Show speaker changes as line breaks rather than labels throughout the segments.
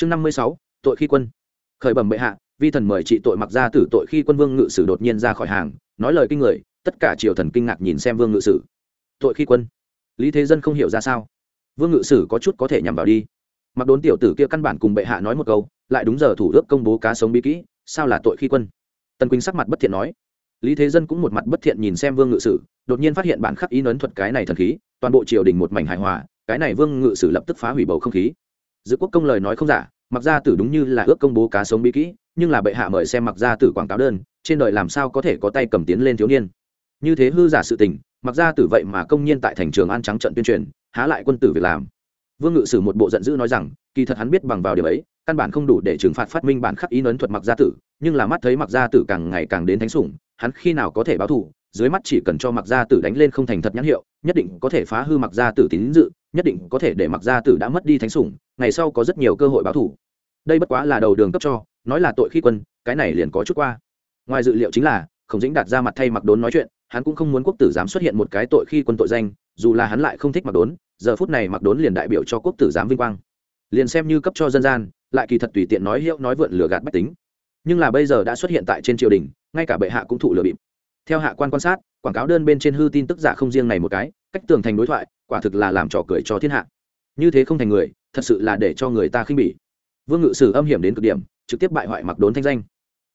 chương năm mươi sáu, tội khi quân. Khởi bẩm bệ hạ, vi thần mời trị tội mặc ra tử tội khi quân vương ngự sử đột nhiên ra khỏi hàng, nói lời kinh người, tất cả triều thần kinh ngạc nhìn xem vương ngự sử. Tội khi quân. Lý thế dân không hiểu ra sao. Vương ngự sử có chút có thể nhằm vào đi. Mặc đốn tiểu tử kia căn bản cùng bệ hạ nói một câu, lại đúng giờ thủ ước công bố cá sống bí kỹ, sao là tội khi quân? Tần quỳnh sắc mặt bất thiện nói. Lý thế dân cũng một mặt bất thiện nhìn xem vương ngự sử, đột nhiên phát hiện bản khắc ý nấn thuật cái này thần khí, toàn bộ triều đình một mảnh hài hòa, cái này vương ngự sử lập tức phá hủy bầu không khí giữ quốc công lời nói không giả, mặc gia tử đúng như là ước công bố cá sống bí kỹ, nhưng là bệ hạ mời xem mặc gia tử quảng cáo đơn, trên đời làm sao có thể có tay cầm tiến lên thiếu niên. Như thế hư giả sự tình, mặc gia tử vậy mà công nhiên tại thành trường an trắng trận tuyên truyền, há lại quân tử việc làm. Vương ngự sử một bộ giận dữ nói rằng, kỳ thật hắn biết bằng vào điều ấy, căn bản không đủ để trừng phạt phát minh bản khắc ý nấn thuật mặc gia tử, nhưng là mắt thấy mặc gia tử càng ngày càng đến thánh sủng, hắn khi nào có thể báo thù dưới mắt chỉ cần cho mặc gia tử đánh lên không thành thật nhãn hiệu, nhất định có thể phá hư mặc gia tử tín dự, nhất định có thể để mặc gia tử đã mất đi thánh sủng, ngày sau có rất nhiều cơ hội báo thù. Đây bất quá là đầu đường cấp cho, nói là tội khi quân, cái này liền có chút qua. Ngoài dự liệu chính là, khổng dĩnh đặt ra mặt thay mặc đốn nói chuyện, hắn cũng không muốn quốc tử giám xuất hiện một cái tội khi quân tội danh, dù là hắn lại không thích mặc đốn, giờ phút này mặc đốn liền đại biểu cho quốc tử giám vinh quang. Liền xem như cấp cho dân gian, lại kỳ thật tùy tiện nói hiệu nói vượn lừa gạt bách tính. Nhưng là bây giờ đã xuất hiện tại trên triều đình, ngay cả bệ hạ cũng thụ lừa bịp theo hạ quan quan sát, quảng cáo đơn bên trên hư tin tức giả không riêng này một cái, cách tường thành đối thoại, quả thực là làm trò cười cho thiên hạ. Như thế không thành người, thật sự là để cho người ta khinh bỉ. Vương ngự sử âm hiểm đến cực điểm, trực tiếp bại hoại mặc đốn thanh danh.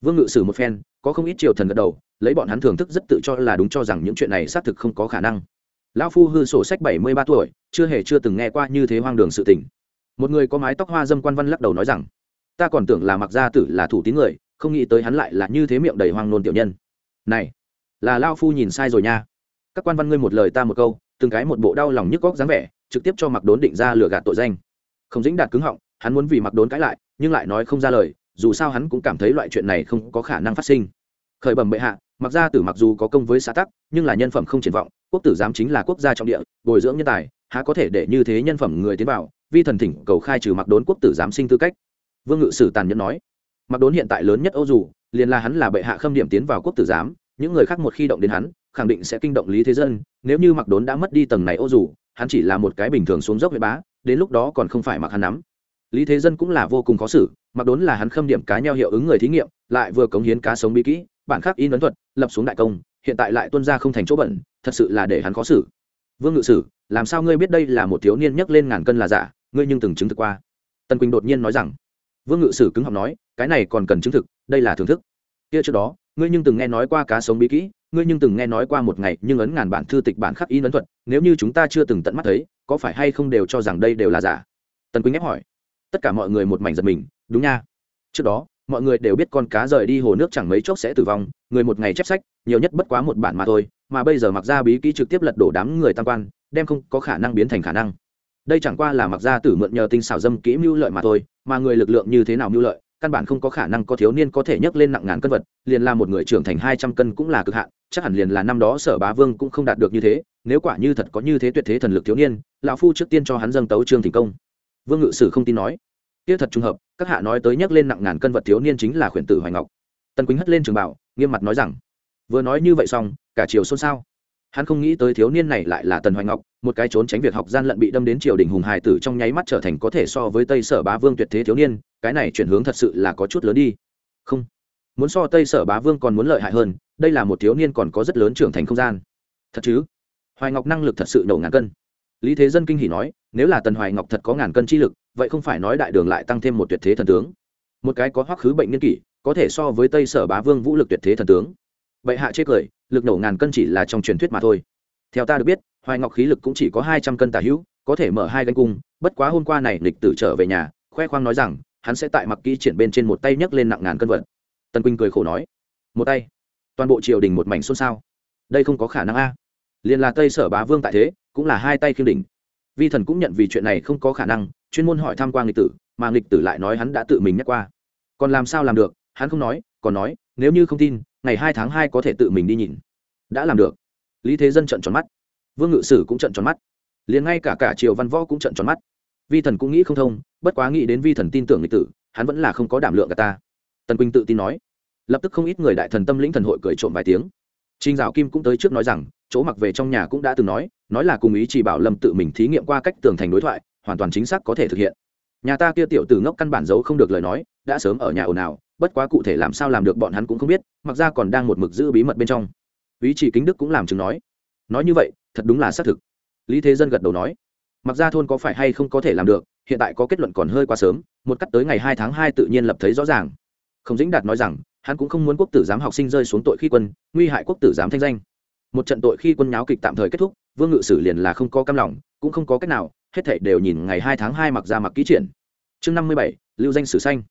Vương ngự sử một phen, có không ít triều thần gật đầu, lấy bọn hắn thưởng thức rất tự cho là đúng cho rằng những chuyện này xác thực không có khả năng. Lão phu hư sổ sách bảy mươi ba tuổi, chưa hề chưa từng nghe qua như thế hoang đường sự tình. Một người có mái tóc hoa dâm quan văn lắc đầu nói rằng, ta còn tưởng là mặc gia tử là thủ tín người, không nghĩ tới hắn lại là như thế miệng đầy hoang nôn tiểu nhân. Này là lao phu nhìn sai rồi nha. Các quan văn ngươi một lời ta một câu, từng cái một bộ đau lòng nhức góc dáng vẻ, trực tiếp cho mặc đốn định ra lừa gạt tội danh. Không dính đạt cứng họng, hắn muốn vì mặc đốn cãi lại, nhưng lại nói không ra lời, dù sao hắn cũng cảm thấy loại chuyện này không có khả năng phát sinh. Khởi bẩm bệ hạ mặc gia tử mặc dù có công với xã tắc, nhưng là nhân phẩm không triển vọng, quốc tử giám chính là quốc gia trọng địa, bồi dưỡng nhân tài, há có thể để như thế nhân phẩm người tiến vào, vi thần thỉnh cầu khai trừ mặc đốn quốc tử giám sinh tư cách. Vương ngự sử tàn nhẫn nói mặc đốn hiện tại lớn nhất âu dù, liền là hắn là bệ hạ khâm điểm tiến vào quốc tử giám những người khác một khi động đến hắn, khẳng định sẽ kinh động lý thế dân, nếu như mặc đốn đã mất đi tầng này ô dù, hắn chỉ là một cái bình thường xuống dốc với bá, đến lúc đó còn không phải mặc hắn nắm. Lý thế dân cũng là vô cùng khó xử mặc đốn là hắn khâm điểm cá nhau hiệu ứng người thí nghiệm, lại vừa cống hiến cá sống bí kỹ, bản khắc in ấn thuật, lập xuống đại công, hiện tại lại tuân ra không thành chỗ bẩn, thật sự là để hắn khó xử. Vương ngự sử, làm sao ngươi biết đây là một thiếu niên nhấc lên ngàn cân là giả, ngươi nhưng từng chứng thực qua. Tần quỳnh đột nhiên nói rằng. Vương ngự sử cứng học nói, cái này còn cần chứng thực, đây là thưởng thức. Kia trước đó ngươi nhưng từng nghe nói qua cá sống bí kỹ, ngươi nhưng từng nghe nói qua một ngày nhưng ấn ngàn bản thư tịch bản khắc in ấn thuật, nếu như chúng ta chưa từng tận mắt thấy, có phải hay không đều cho rằng đây đều là giả? Tần quỳnh ép hỏi. Tất cả mọi người một mảnh giật mình, đúng nha. Trước đó, mọi người đều biết con cá rời đi hồ nước chẳng mấy chốc sẽ tử vong, người một ngày chép sách, nhiều nhất bất quá một bản mà thôi, mà bây giờ mặc ra bí kỹ trực tiếp lật đổ đám người tam quan, đem không có khả năng biến thành khả năng. Đây chẳng qua là mặc ra tử mượn nhờ tinh xảo dâm kỹ mưu lợi mà thôi, mà người lực lượng như thế nào mưu lợi căn bản không có khả năng có thiếu niên có thể nhấc lên nặng ngàn cân vật, liền là một người trưởng thành hai trăm cân cũng là cực hạn, chắc hẳn liền là năm đó sở bá vương cũng không đạt được như thế, nếu quả như thật có như thế tuyệt thế thần lực thiếu niên, lão phu trước tiên cho hắn dâng tấu trương thành công. Vương ngự sử không tin nói. Kia thật trùng hợp, các hạ nói tới nhấc lên nặng ngàn cân vật thiếu niên chính là khuyển tử hoài ngọc. Tân quýnh hất lên trường bảo, nghiêm mặt nói rằng, vừa nói như vậy xong, cả chiều xôn xao. Hắn không nghĩ tới thiếu niên này lại là tần hoài ngọc một cái trốn tránh việc học gian lận bị đâm đến triều đình hùng hài tử trong nháy mắt trở thành có thể so với tây sở bá vương tuyệt thế thiếu niên, cái này chuyển hướng thật sự là có chút lớn đi. Không, muốn so tây sở bá vương còn muốn lợi hại hơn, đây là một thiếu niên còn có rất lớn trưởng thành không gian. Thật chứ? Hoài ngọc năng lực thật sự nổ ngàn cân. Lý thế dân kinh hỉ nói, nếu là tần hoài ngọc thật có ngàn cân chi lực, vậy không phải nói đại đường lại tăng thêm một tuyệt thế thần tướng. Một cái có hoắc khứ bệnh nghiên kỷ, có thể so với tây sở bá vương vũ lực tuyệt thế thần tướng. Vậy hạ chê cười, lực nổ ngàn cân chỉ là trong truyền thuyết mà thôi. Theo ta được biết hoài ngọc khí lực cũng chỉ có hai trăm cân tà hữu, có thể mở hai gánh cung, bất quá hôm qua này lịch tử trở về nhà, khoe khoang nói rằng, hắn sẽ tại mặc kỹ triển bên trên một tay nhấc lên nặng ngàn cân vật. Tần quỳnh cười khổ nói, một tay? Toàn bộ triều đình một mảnh xôn xao. Đây không có khả năng a. Liền là tây sở bá vương tại thế, cũng là hai tay khiêm đỉnh. Vi thần cũng nhận vì chuyện này không có khả năng, chuyên môn hỏi tham quan lịch tử, mà lịch tử lại nói hắn đã tự mình nhắc qua. Còn làm sao làm được? Hắn không nói, còn nói, nếu như không tin, ngày hai tháng hai có thể tự mình đi nhìn. Đã làm được. Lý thế dân trận tròn mắt vương ngự sử cũng trận tròn mắt. Liền ngay cả cả triều văn võ cũng trận tròn mắt. Vi thần cũng nghĩ không thông bất quá nghĩ đến vi thần tin tưởng lịch tử hắn vẫn là không có đảm lượng cả ta. Tần quỳnh tự tin nói. Lập tức không ít người đại thần tâm lĩnh thần hội cười trộm vài tiếng. Trình Dạo Kim cũng tới trước nói rằng, chỗ mặc về trong nhà cũng đã từng nói, nói là cùng ý chỉ bảo Lâm tự mình thí nghiệm qua cách tường thành đối thoại, hoàn toàn chính xác có thể thực hiện. nhà ta kia tiểu tử ngốc căn bản giấu không được lời nói đã sớm ở nhà ồn ào bất quá cụ thể làm sao làm được bọn hắn cũng không biết mặc ra còn đang một mực giữ bí mật bên trong. Ý chỉ kính đức cũng làm chứng nói nói như vậy, thật đúng là xác thực. Lý thế dân gật đầu nói, mặc ra thôn có phải hay không có thể làm được, hiện tại có kết luận còn hơi quá sớm, một cắt tới ngày hai tháng hai tự nhiên lập thấy rõ ràng. Không dĩnh đạt nói rằng, hắn cũng không muốn quốc tử giám học sinh rơi xuống tội khi quân, nguy hại quốc tử giám thanh danh. Một trận tội khi quân nháo kịch tạm thời kết thúc, vương ngự sử liền là không có cam lòng, cũng không có cách nào, hết thảy đều nhìn ngày hai tháng hai mặc ra mặc ký triển. Chương năm mươi bảy, lưu danh sử xanh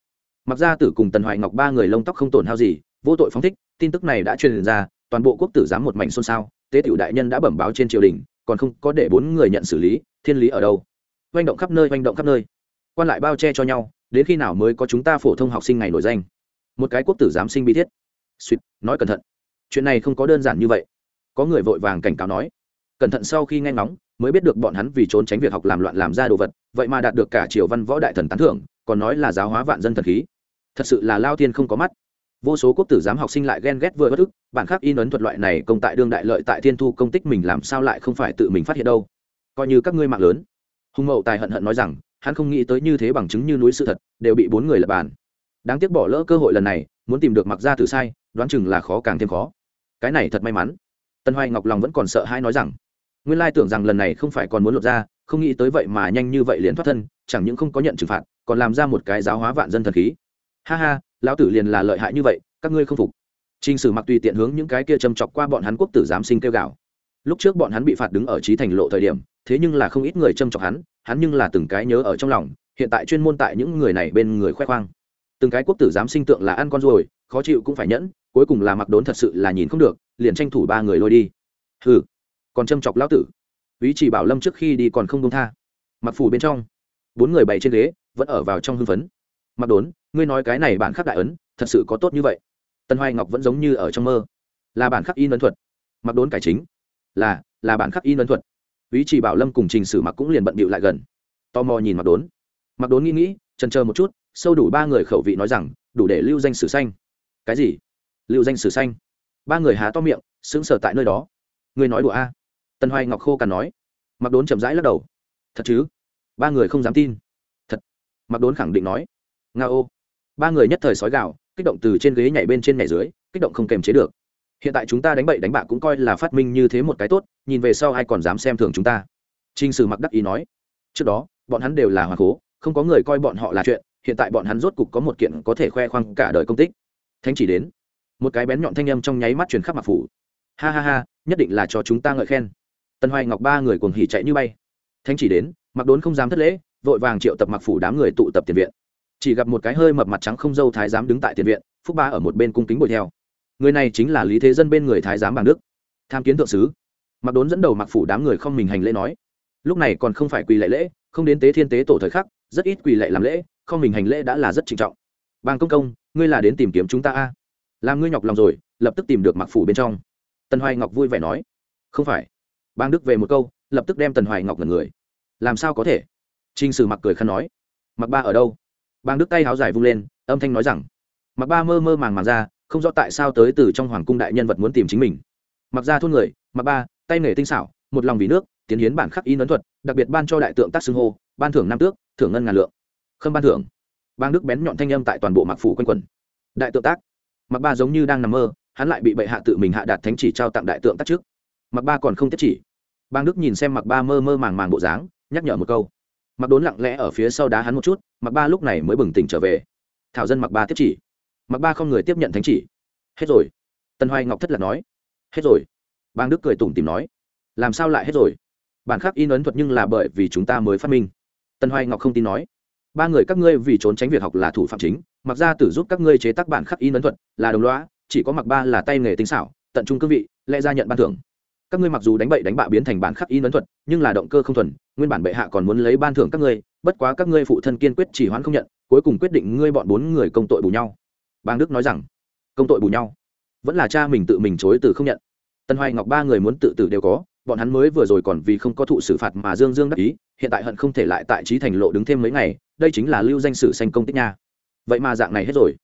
mặc ra tử cùng tần hoài ngọc ba người lông tóc không tổn hao gì, vô tội phóng thích, tin tức này đã truyền ra, toàn bộ quốc tử giám một mảnh xôn xao tế tiểu đại nhân đã bẩm báo trên triều đình, còn không có để bốn người nhận xử lý, thiên lý ở đâu? Oanh động khắp nơi oanh động khắp nơi. Quan lại bao che cho nhau, đến khi nào mới có chúng ta phổ thông học sinh ngày nổi danh? Một cái quốc tử giám sinh bi thiết. Suýt, nói cẩn thận. Chuyện này không có đơn giản như vậy. Có người vội vàng cảnh cáo nói. Cẩn thận sau khi nghe ngóng, mới biết được bọn hắn vì trốn tránh việc học làm loạn làm ra đồ vật, vậy mà đạt được cả triều văn võ đại thần tán thưởng, còn nói là giáo hóa vạn dân thần khí. Thật sự là lao tiên không có mắt vô số quốc tử giám học sinh lại ghen ghét vừa bất ức, bản khác in ấn thuật loại này công tại đương đại lợi tại thiên thu công tích mình làm sao lại không phải tự mình phát hiện đâu. Coi như các ngươi mạng lớn. Hùng mậu tài hận hận nói rằng, hắn không nghĩ tới như thế bằng chứng như núi sự thật, đều bị bốn người lập bàn. Đáng tiếc bỏ lỡ cơ hội lần này, muốn tìm được mặc ra thử sai, đoán chừng là khó càng thêm khó. Cái này thật may mắn. Tân hoài ngọc lòng vẫn còn sợ hãi nói rằng, nguyên lai tưởng rằng lần này không phải còn muốn lột ra, không nghĩ tới vậy mà nhanh như vậy liền thoát thân, chẳng những không có nhận trừng phạt, còn làm ra một cái giáo hóa vạn dân thần khí ha ha lão tử liền là lợi hại như vậy các ngươi không phục Trình Sử Mặc tùy tiện hướng những cái kia châm chọc qua bọn hắn quốc tử giám sinh kêu gào. Lúc trước bọn hắn bị phạt đứng ở trí thành lộ thời điểm, thế nhưng là không ít người châm chọc hắn, hắn nhưng là từng cái nhớ ở trong lòng, hiện tại chuyên môn tại những người này bên người khoe khoang. Từng cái quốc tử giám sinh tượng là ăn con rồi, khó chịu cũng phải nhẫn, cuối cùng là Mặc Đốn thật sự là nhìn không được, liền tranh thủ ba người lôi đi. Hừ, còn châm chọc lão tử. Úy Chỉ Bảo Lâm trước khi đi còn không buông tha. Mặc phủ bên trong, bốn người bày trên ghế, vẫn ở vào trong hưng phấn. Mặc Đốn, ngươi nói cái này bản khắc đại ấn, thật sự có tốt như vậy? tân hoài ngọc vẫn giống như ở trong mơ. Là bản khắc in ấn thuật. Mặc đốn cải chính. Là là bản khắc in ấn thuật. Ý chỉ bảo lâm cùng trình sử mặc cũng liền bận bịu lại gần. Tò mò nhìn mặc đốn. Mặc đốn nghĩ nghĩ trần chờ một chút sâu đủ ba người khẩu vị nói rằng đủ để lưu danh sử xanh cái gì? Lưu danh sử xanh ba người há to miệng sững sờ tại nơi đó. Ngươi nói đùa a. Tân hoài ngọc khô cằn nói. Mặc đốn chậm rãi lắc đầu. Thật chứ? Ba người không dám tin. Thật. Mặc đốn khẳng định nói. Nga ô ba người nhất thời sói gạo kích động từ trên ghế nhảy bên trên nhảy dưới, kích động không kềm chế được. Hiện tại chúng ta đánh bậy đánh bạ cũng coi là phát minh như thế một cái tốt, nhìn về sau ai còn dám xem thường chúng ta? Trinh sử mặc đắc ý nói. Trước đó, bọn hắn đều là hoàng cố không có người coi bọn họ là chuyện, hiện tại bọn hắn rốt cục có một kiện có thể khoe khoang cả đời công tích. Thánh chỉ đến. Một cái bén nhọn thanh âm trong nháy mắt truyền khắp mặt phủ. Ha ha ha, nhất định là cho chúng ta ngợi khen. Tân hoài ngọc ba người cuồng hỉ chạy như bay. Thánh chỉ đến, mặc đốn không dám thất lễ, vội vàng triệu tập mặc phủ đám người tụ tập tiền viện chỉ gặp một cái hơi mập mặt trắng không dâu thái giám đứng tại tiền viện, phúc ba ở một bên cung kính bồi theo. Người này chính là lý thế dân bên người thái giám bàng đức. Tham kiến thượng sứ. Mặc đốn dẫn đầu mặc phủ đám người không mình hành lễ nói. Lúc này còn không phải quỳ lệ lễ, không đến tế thiên tế tổ thời khắc, rất ít quỳ lệ làm lễ, không mình hành lễ đã là rất trịnh trọng. Bàng công công, ngươi là đến tìm kiếm chúng ta a? Làm ngươi nhọc lòng rồi, lập tức tìm được mặc phủ bên trong. Tần hoài ngọc vui vẻ nói. Không phải. Bang đức về một câu, lập tức đem tần hoài ngọc là người. Làm sao có thể? T r i n h sử mặc cười khăn nói. Mặc ba ở đâu? Bang đức tay háo dài vung lên, âm thanh nói rằng, mặc ba mơ mơ màng màng ra, không rõ tại sao tới từ trong hoàng cung đại nhân vật muốn tìm chính mình. Mặc ra thôn người, mặc ba, tay nghề tinh xảo, một lòng vì nước, tiến hiến bản khắc in ấn thuật, đặc biệt ban cho đại tượng tác xưng hô, ban thưởng năm tước, thưởng ngân ngàn lượng. Khâm ban thưởng. Bang đức bén nhọn thanh âm tại toàn bộ mặc phủ quanh quẩn. Đại tượng tác. Mặc ba giống như đang nằm mơ, hắn lại bị bệ hạ tự mình hạ đạt thánh chỉ trao tặng đại tượng tác trước. Mặc ba còn không tiếp chỉ. Bang đức nhìn xem mặc ba mơ mơ màng màng bộ dáng, nhắc nhở một câu mặc đốn lặng lẽ ở phía sau đá hắn một chút, mặc ba lúc này mới bừng tỉnh trở về. Thảo dân mặc ba tiếp chỉ. Mặc ba không người tiếp nhận thánh chỉ. Hết rồi. Tân hoài ngọc thất lạc nói. Hết rồi. Bang đức cười tủm tìm nói. Làm sao lại hết rồi? Bản khắc in ấn thuật nhưng là bởi vì chúng ta mới phát minh. Tân hoài ngọc không tin nói. Ba người các ngươi vì trốn tránh việc học là thủ phạm chính, mặc ra tử giúp các ngươi chế tác bản khắc in ấn thuật là đồng loa chỉ có mặc ba là tay nghề tinh xảo, tận trung cương vị, lẽ ra nhận ban thưởng các ngươi mặc dù đánh bậy đánh bạ biến thành bản khắc in ấn thuật, nhưng là động cơ không thuần, nguyên bản bệ hạ còn muốn lấy ban thưởng các ngươi, bất quá các ngươi phụ thân kiên quyết chỉ hoãn không nhận, cuối cùng quyết định ngươi bọn bốn người công tội bù nhau. Bang đức nói rằng. Công tội bù nhau? Vẫn là cha mình tự mình chối từ không nhận. Tân hoài ngọc ba người muốn tự tử đều có, bọn hắn mới vừa rồi còn vì không có thụ xử phạt mà dương dương đắc ý, hiện tại hận không thể lại tại trí thành lộ đứng thêm mấy ngày, đây chính là lưu danh sử xanh công tích nha. Vậy mà dạng này hết rồi.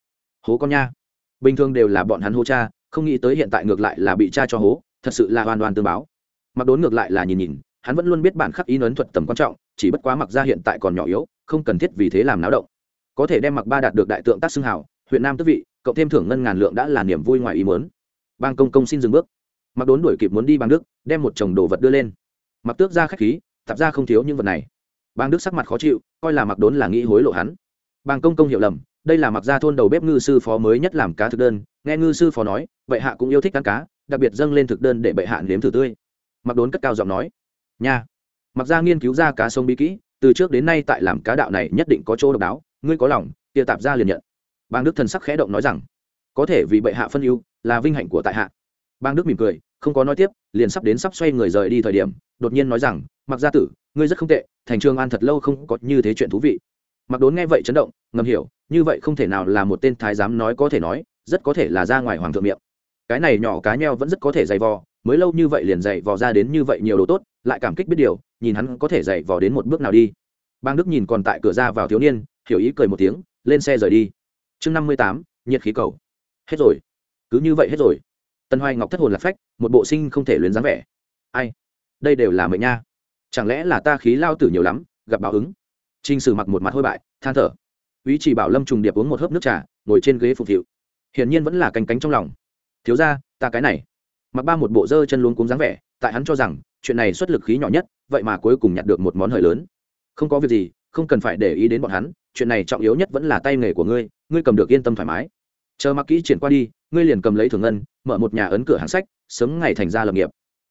Hố con nha. Bình thường đều là bọn hắn hô cha, không nghĩ tới hiện tại ngược lại là bị cha cho hố thật sự là hoàn toàn tương báo. Mặc đốn ngược lại là nhìn nhìn, hắn vẫn luôn biết bản khắc in ấn thuật tầm quan trọng, chỉ bất quá mặc ra hiện tại còn nhỏ yếu, không cần thiết vì thế làm náo động. Có thể đem mặc ba đạt được đại tượng tác xưng hào, huyện nam tứ vị, cộng thêm thưởng ngân ngàn lượng đã là niềm vui ngoài ý muốn. Bang công công xin dừng bước. Mặc đốn đuổi kịp muốn đi bang đức, đem một chồng đồ vật đưa lên. Mặc tước ra khách khí, tạp ra không thiếu những vật này. Bang đức sắc mặt khó chịu, coi là mặc đốn là nghĩ hối lộ hắn. Bang công công hiểu lầm, đây là mặc gia thôn đầu bếp ngư sư phó mới nhất làm cá thực đơn, nghe ngư sư phó nói, vậy hạ cũng yêu thích ăn cá đặc biệt dâng lên thực đơn để bệ hạ nếm thử tươi. Mặc đốn cất cao giọng nói, nha. Mặc ra nghiên cứu ra cá sông bí kỹ, từ trước đến nay tại làm cá đạo này nhất định có chỗ độc đáo, ngươi có lòng tia tạp ra liền nhận. Bang đức thần sắc khẽ động nói rằng, có thể vì bệ hạ phân ưu, là vinh hạnh của tại hạ. Bang đức mỉm cười, không có nói tiếp, liền sắp đến sắp xoay người rời đi thời điểm, đột nhiên nói rằng, mặc gia tử, ngươi rất không tệ, thành trường an thật lâu không có như thế chuyện thú vị. Mặc đốn nghe vậy chấn động, ngầm hiểu, như vậy không thể nào là một tên thái giám nói có thể nói, rất có thể là ra ngoài hoàng thượng miệng cái này nhỏ cá nheo vẫn rất có thể dày vò, mới lâu như vậy liền dày vò ra đến như vậy nhiều đồ tốt, lại cảm kích biết điều, nhìn hắn có thể dày vò đến một bước nào đi. Bang đức nhìn còn tại cửa ra vào thiếu niên, hiểu ý cười một tiếng, lên xe rời đi. Chương năm mươi tám, nhiệt khí cầu. Hết rồi. Cứ như vậy hết rồi. Tân hoài ngọc thất hồn lạc phách, một bộ sinh không thể luyến dáng vẻ. Ai? Đây đều là mệnh nha. Chẳng lẽ là ta khí lao tử nhiều lắm, gặp báo ứng? T r ì n h sử mặc một mặt hôi bại, than thở. Ý chỉ bảo lâm trùng điệp uống một hớp nước trà, ngồi trên ghế phục vụ hiển nhiên vẫn là canh cánh trong lòng thiếu ra, ta cái này. Mặc ba một bộ dơ chân luôn cúng dáng vẻ, tại hắn cho rằng, chuyện này xuất lực khí nhỏ nhất, vậy mà cuối cùng nhặt được một món hời lớn. Không có việc gì, không cần phải để ý đến bọn hắn, chuyện này trọng yếu nhất vẫn là tay nghề của ngươi ngươi cầm được yên tâm thoải mái. Chờ mặc kỹ triển qua đi, ngươi liền cầm lấy thường ngân, mở một nhà ấn cửa hàng sách, sớm ngày thành ra lập nghiệp.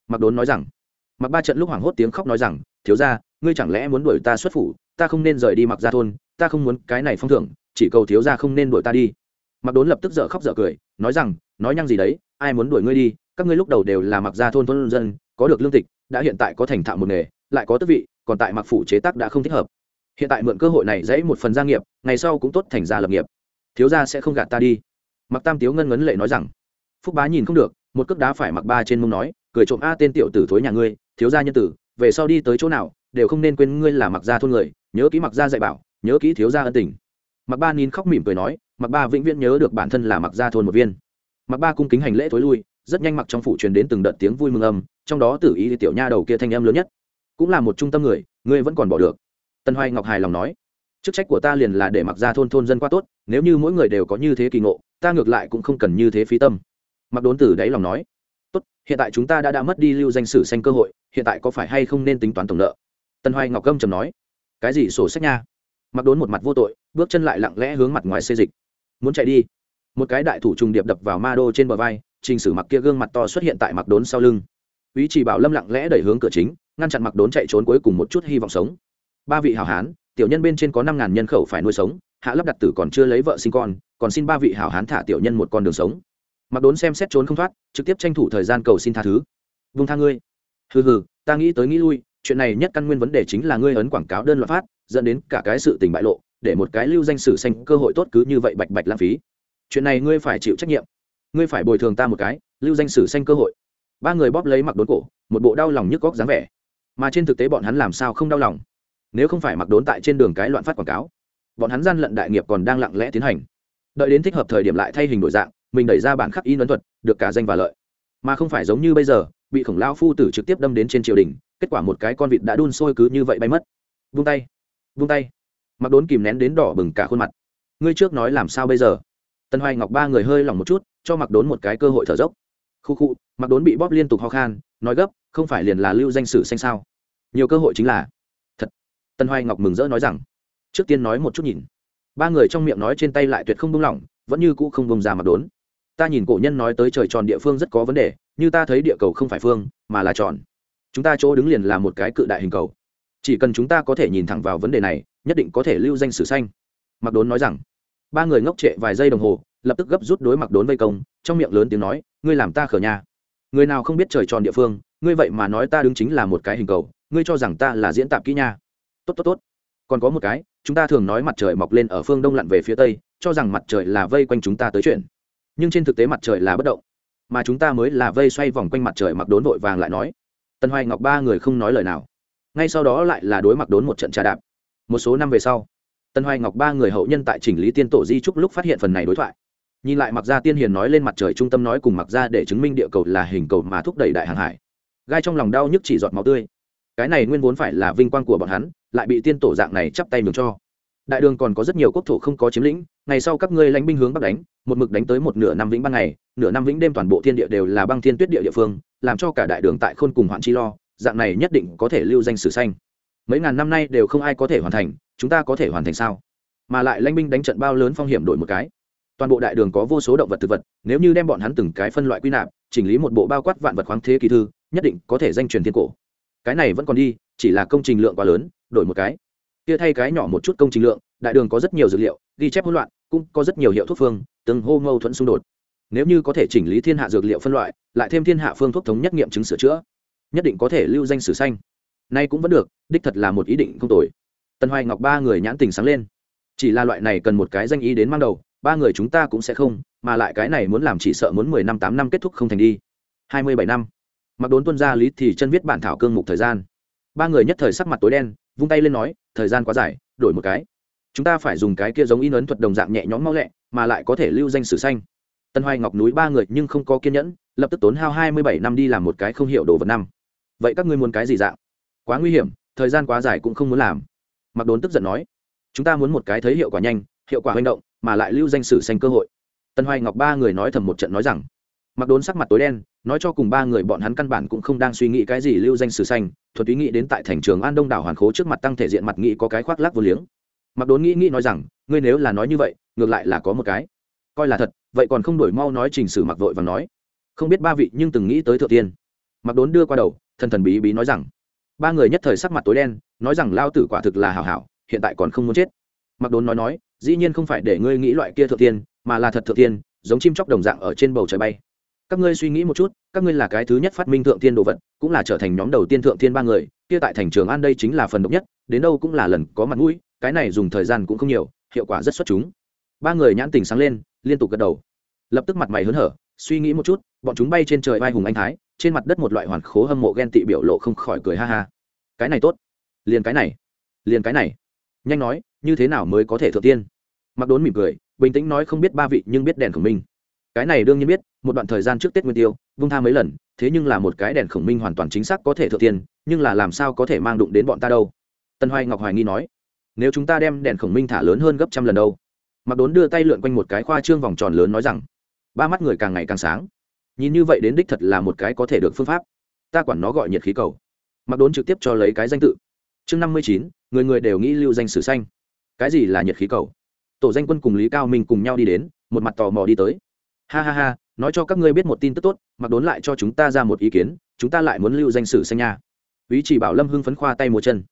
Mặc đốn nói rằng mặc ba trận lúc hoảng hốt tiếng khóc nói rằng, thiếu ra, ngươi chẳng lẽ muốn đuổi ta xuất phủ, ta không nên rời đi mặc ra thôn, ta không muốn cái này phong thưởng, chỉ cầu thiếu ra không nên đuổi ta đi. Mặc đốn lập tức dở khóc dở cười, nói rằng nói nhăng gì đấy, ai muốn đuổi ngươi đi, các ngươi lúc đầu đều là mặc gia thôn thôn dân, có được lương tịch, đã hiện tại có thành thạo một nghề, lại có tước vị, còn tại mặc phủ chế tác đã không thích hợp. Hiện tại mượn cơ hội này dãy một phần gia nghiệp, ngày sau cũng tốt thành gia lập nghiệp. Thiếu gia sẽ không gạt ta đi. Mặc tam tiếu ngân ngấn lệ nói rằng. Phúc bá nhìn không được, một cước đá phải mặc ba trên mông nói, cười trộm a tên tiểu tử thối nhà ngươi, thiếu gia nhân tử, về sau đi tới chỗ nào, đều không nên quên ngươi là mặc gia thôn người, nhớ kỹ mặc gia dạy bảo, nhớ kỹ thiếu gia ân tình. Mặc ba nín khóc mỉm cười nói, mặc ba vĩnh viễn nhớ được bản thân là mặc gia thôn một viên mặc ba cung kính hành lễ thối lui, rất nhanh mặc trong phủ truyền đến từng đợt tiếng vui mừng âm, trong đó tử ý tiểu nha đầu kia thanh âm lớn nhất. Cũng là một trung tâm người, ngươi vẫn còn bỏ được. Tân hoài ngọc hài lòng nói, chức trách của ta liền là để mặc gia thôn thôn dân qua tốt, nếu như mỗi người đều có như thế kỳ ngộ, ta ngược lại cũng không cần như thế phí tâm. Mặc đốn tử đáy lòng nói, tốt, hiện tại chúng ta đã đã mất đi lưu danh sử xanh cơ hội, hiện tại có phải hay không nên tính toán tổng nợ? Tân hoài ngọc gâm trầm nói, cái gì sổ sách nha? Mặc đốn một mặt vô tội, bước chân lại lặng lẽ hướng mặt ngoài xê dịch. Muốn chạy đi một cái đại thủ trùng điệp đập vào ma đô trên bờ vai, trình sử mặc kia gương mặt to xuất hiện tại mặc đốn sau lưng. Ý chỉ bảo lâm lặng lẽ đẩy hướng cửa chính, ngăn chặn mặc đốn chạy trốn cuối cùng một chút hy vọng sống. Ba vị hảo hán, tiểu nhân bên trên có năm ngàn nhân khẩu phải nuôi sống, hạ lấp đặt tử còn chưa lấy vợ sinh con, còn xin ba vị hảo hán thả tiểu nhân một con đường sống. Mặc đốn xem xét trốn không thoát, trực tiếp tranh thủ thời gian cầu xin tha thứ. Vung tha ngươi. Hừ hừ, ta nghĩ tới nghĩ lui, chuyện này nhất căn nguyên vấn đề chính là ngươi ấn quảng cáo đơn loạt phát, dẫn đến cả cái sự tình bại lộ, để một cái lưu danh sử xanh cơ hội tốt cứ như vậy bạch bạch lãng phí chuyện này ngươi phải chịu trách nhiệm. Ngươi phải bồi thường ta một cái, lưu danh sử xanh cơ hội. Ba người bóp lấy mặc đốn cổ, một bộ đau lòng nhức góc dáng vẻ. Mà trên thực tế bọn hắn làm sao không đau lòng? Nếu không phải mặc đốn tại trên đường cái loạn phát quảng cáo, bọn hắn gian lận đại nghiệp còn đang lặng lẽ tiến hành. Đợi đến thích hợp thời điểm lại thay hình đổi dạng, mình đẩy ra bản khắc in ấn thuật, được cả danh và lợi. Mà không phải giống như bây giờ, bị khổng lao phu tử trực tiếp đâm đến trên triều đình, kết quả một cái con vịt đã đun sôi cứ như vậy bay mất. Vung tay vung tay. Mặc đốn kìm nén đến đỏ bừng cả khuôn mặt. Ngươi trước nói làm sao bây giờ? Tân hoài ngọc ba người hơi lỏng một chút, cho mặc đốn một cái cơ hội thở dốc. Khu khu mặc đốn bị bóp liên tục ho khan, nói gấp, không phải liền là lưu danh sử xanh sao? Nhiều cơ hội chính là. Thật. Tân hoài ngọc mừng rỡ nói rằng. Trước tiên nói một chút nhìn. Ba người trong miệng nói trên tay lại tuyệt không buông lỏng, vẫn như cũ không bông ra mặc đốn. Ta nhìn cổ nhân nói tới trời tròn địa phương rất có vấn đề, như ta thấy địa cầu không phải phương, mà là tròn. Chúng ta chỗ đứng liền là một cái cự đại hình cầu. Chỉ cần chúng ta có thể nhìn thẳng vào vấn đề này, nhất định có thể lưu danh sử xanh. Mặc đốn nói rằng ba người ngốc trệ vài giây đồng hồ, lập tức gấp rút đối mặc đốn vây công, trong miệng lớn tiếng nói, ngươi làm ta khở nhà người nào không biết trời tròn địa phương, ngươi vậy mà nói ta đứng chính là một cái hình cầu, ngươi cho rằng ta là diễn tạp kỹ nha. Tốt tốt tốt. Còn có một cái, chúng ta thường nói mặt trời mọc lên ở phương đông lặn về phía tây, cho rằng mặt trời là vây quanh chúng ta tới chuyện. Nhưng trên thực tế mặt trời là bất động. Mà chúng ta mới là vây xoay vòng quanh mặt trời mặc đốn vội vàng lại nói. Tần hoài ngọc ba người không nói lời nào. Ngay sau đó lại là đối mặc đốn một trận trà đạp. Một số năm về sau Tân hoài ngọc ba người hậu nhân tại chỉnh lý tiên tổ di trúc lúc phát hiện phần này đối thoại. Nhìn lại mặc Gia tiên hiền nói lên mặt trời trung tâm nói cùng mặc Gia để chứng minh địa cầu là hình cầu mà thúc đẩy đại hàng hải. Gai trong lòng đau nhức chỉ giọt máu tươi. Cái này nguyên vốn phải là vinh quang của bọn hắn, lại bị tiên tổ dạng này chắp tay mừng cho. Đại đường còn có rất nhiều quốc thổ không có chiếm lĩnh, ngày sau các ngươi lãnh binh hướng bắc đánh, một mực đánh tới một nửa năm vĩnh ban ngày, nửa năm vĩnh đêm toàn bộ thiên địa đều là băng thiên tuyết địa địa phương, làm cho cả đại đường tại khôn cùng hoạn chi lo, dạng này nhất định có thể lưu danh sử xanh mấy ngàn năm nay đều không ai có thể hoàn thành, chúng ta có thể hoàn thành sao? Mà lại lãnh binh đánh trận bao lớn phong hiểm đổi một cái. Toàn bộ đại đường có vô số động vật thực vật, nếu như đem bọn hắn từng cái phân loại quy nạp, chỉnh lý một bộ bao quát vạn vật khoáng thế kỳ thư, nhất định có thể danh truyền thiên cổ. Cái này vẫn còn đi, chỉ là công trình lượng quá lớn, đổi một cái. Kia thay cái nhỏ một chút công trình lượng, đại đường có rất nhiều dược liệu, ghi chép hỗn loạn, cũng có rất nhiều hiệu thuốc phương, từng hô mâu thuẫn xung đột. Nếu như có thể chỉnh lý thiên hạ dược liệu phân loại, lại thêm thiên hạ phương thuốc thống nhất nghiệm chứng sửa chữa, nhất định có thể lưu danh sử xanh nay cũng vẫn được, đích thật là một ý định không tồi. Tần hoài ngọc ba người nhãn tình sáng lên. Chỉ là loại này cần một cái danh ý đến mang đầu, ba người chúng ta cũng sẽ không, mà lại cái này muốn làm chỉ sợ muốn mười năm, tám năm kết thúc không thành đi. Hai mươi bảy năm. Mặc đốn tuân gia lý thì chân viết bản thảo cương mục thời gian. Ba người nhất thời sắc mặt tối đen, vung tay lên nói, thời gian quá dài, đổi một cái. Chúng ta phải dùng cái kia giống in ấn thuật đồng dạng nhẹ nhõm mau lẹ, mà lại có thể lưu danh sử xanh. Tân hoài ngọc núi ba người nhưng không có kiên nhẫn, lập tức tốn hao hai mươi bảy năm đi làm một cái không hiểu đồ vật năm. Vậy các ngươi muốn cái gì dạng? Quá nguy hiểm, thời gian quá dài cũng không muốn làm. Mặc đốn tức giận nói, chúng ta muốn một cái thấy hiệu quả nhanh, hiệu quả hành động, mà lại lưu danh sử xanh cơ hội. Tân hoài ngọc ba người nói thầm một trận nói rằng, mặc đốn sắc mặt tối đen, nói cho cùng ba người bọn hắn căn bản cũng không đang suy nghĩ cái gì lưu danh sử xanh thuật ý nghĩ đến tại thành trường an đông đảo hoàn khố trước mặt tăng thể diện mặt nghĩ có cái khoác lác vô liếng. Mặc đốn nghĩ nghĩ nói rằng, ngươi nếu là nói như vậy, ngược lại là có một cái. Coi là thật, vậy còn không đổi mau nói trình sử mặc vội và nói. Không biết ba vị nhưng từng nghĩ tới thượng tiên. Mặc đốn đưa qua đầu, thần thần bí bí nói rằng ba người nhất thời sắc mặt tối đen, nói rằng lao tử quả thực là hảo hảo, hiện tại còn không muốn chết. Mặc đốn nói nói, dĩ nhiên không phải để ngươi nghĩ loại kia thượng tiên, mà là thật thượng tiên, giống chim chóc đồng dạng ở trên bầu trời bay. Các ngươi suy nghĩ một chút, các ngươi là cái thứ nhất phát minh thượng tiên đồ vật, cũng là trở thành nhóm đầu tiên thượng tiên ba người, kia tại thành trường an đây chính là phần độc nhất, đến đâu cũng là lần có mặt mũi, cái này dùng thời gian cũng không nhiều, hiệu quả rất xuất chúng. Ba người nhãn tình sáng lên, liên tục gật đầu. Lập tức mặt mày hớn hở, suy nghĩ một chút, bọn chúng bay trên trời vai hùng anh thái trên mặt đất một loại hoàn khố hâm mộ ghen tị biểu lộ không khỏi cười ha ha. Cái này tốt. Liền cái này. Liền cái này. Nhanh nói, như thế nào mới có thể thượng tiên? Mặc đốn mỉm cười, bình tĩnh nói không biết ba vị nhưng biết đèn khổng minh. Cái này đương nhiên biết, một đoạn thời gian trước tết nguyên tiêu, vung tha mấy lần, thế nhưng là một cái đèn khổng minh hoàn toàn chính xác có thể thượng tiên, nhưng là làm sao có thể mang đụng đến bọn ta đâu? Tân hoài ngọc hoài nghi nói, nếu chúng ta đem đèn khổng minh thả lớn hơn gấp trăm lần đâu? Mặc đốn đưa tay lượn quanh một cái khoa trương vòng tròn lớn nói rằng, ba mắt người càng ngày càng sáng nhìn như vậy đến đích thật là một cái có thể được phương pháp. Ta quản nó gọi nhiệt khí cầu. Mặc đốn trực tiếp cho lấy cái danh tự. Chương năm mươi chín, người người đều nghĩ lưu danh sử xanh. Cái gì là nhiệt khí cầu? Tổ danh quân cùng lý cao minh cùng nhau đi đến, một mặt tò mò đi tới. Ha ha ha, nói cho các ngươi biết một tin tức tốt, mặc đốn lại cho chúng ta ra một ý kiến, chúng ta lại muốn lưu danh sử xanh nha. Ý chỉ bảo lâm hưng phấn khoa tay mua chân.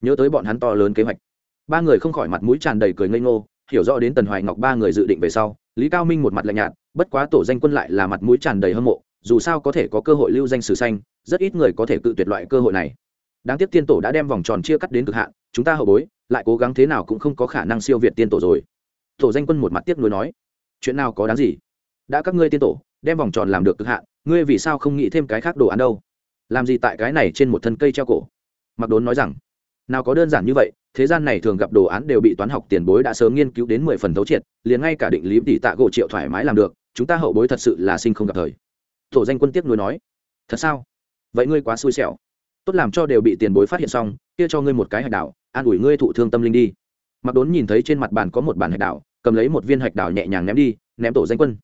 Nhớ tới bọn hắn to lớn kế hoạch. Ba người không khỏi mặt mũi tràn đầy cười ngây ngô, hiểu rõ đến tần hoài ngọc ba người dự định về sau lý cao minh một mặt lạnh nhạt, bất quá tổ danh quân lại là mặt mũi tràn đầy hâm mộ, dù sao có thể có cơ hội lưu danh sử xanh rất ít người có thể cự tuyệt loại cơ hội này. Đáng tiếc tiên tổ đã đem vòng tròn chia cắt đến cực hạn, chúng ta hậu bối, lại cố gắng thế nào cũng không có khả năng siêu việt tiên tổ rồi. Tổ danh quân một mặt tiếc nuối nói, chuyện nào có đáng gì? Đã các ngươi tiên tổ, đem vòng tròn làm được cực hạn, ngươi vì sao không nghĩ thêm cái khác đồ ăn đâu? Làm gì tại cái này trên một thân cây treo cổ? Mặc đốn nói rằng nào có đơn giản như vậy, thế gian này thường gặp đồ án đều bị toán học tiền bối đã sớm nghiên cứu đến mười phần thấu triệt, liền ngay cả định lý tỷ tạ gỗ triệu thoải mái làm được, chúng ta hậu bối thật sự là sinh không gặp thời. Tổ danh quân tiếp nối nói, thật sao? Vậy ngươi quá xui xẻo. Tốt làm cho đều bị tiền bối phát hiện xong, kia cho ngươi một cái hạch đảo, an ủi ngươi thụ thương tâm linh đi. Mặc đốn nhìn thấy trên mặt bàn có một bản hạch đảo, cầm lấy một viên hạch đảo nhẹ nhàng ném đi, ném tổ danh quân.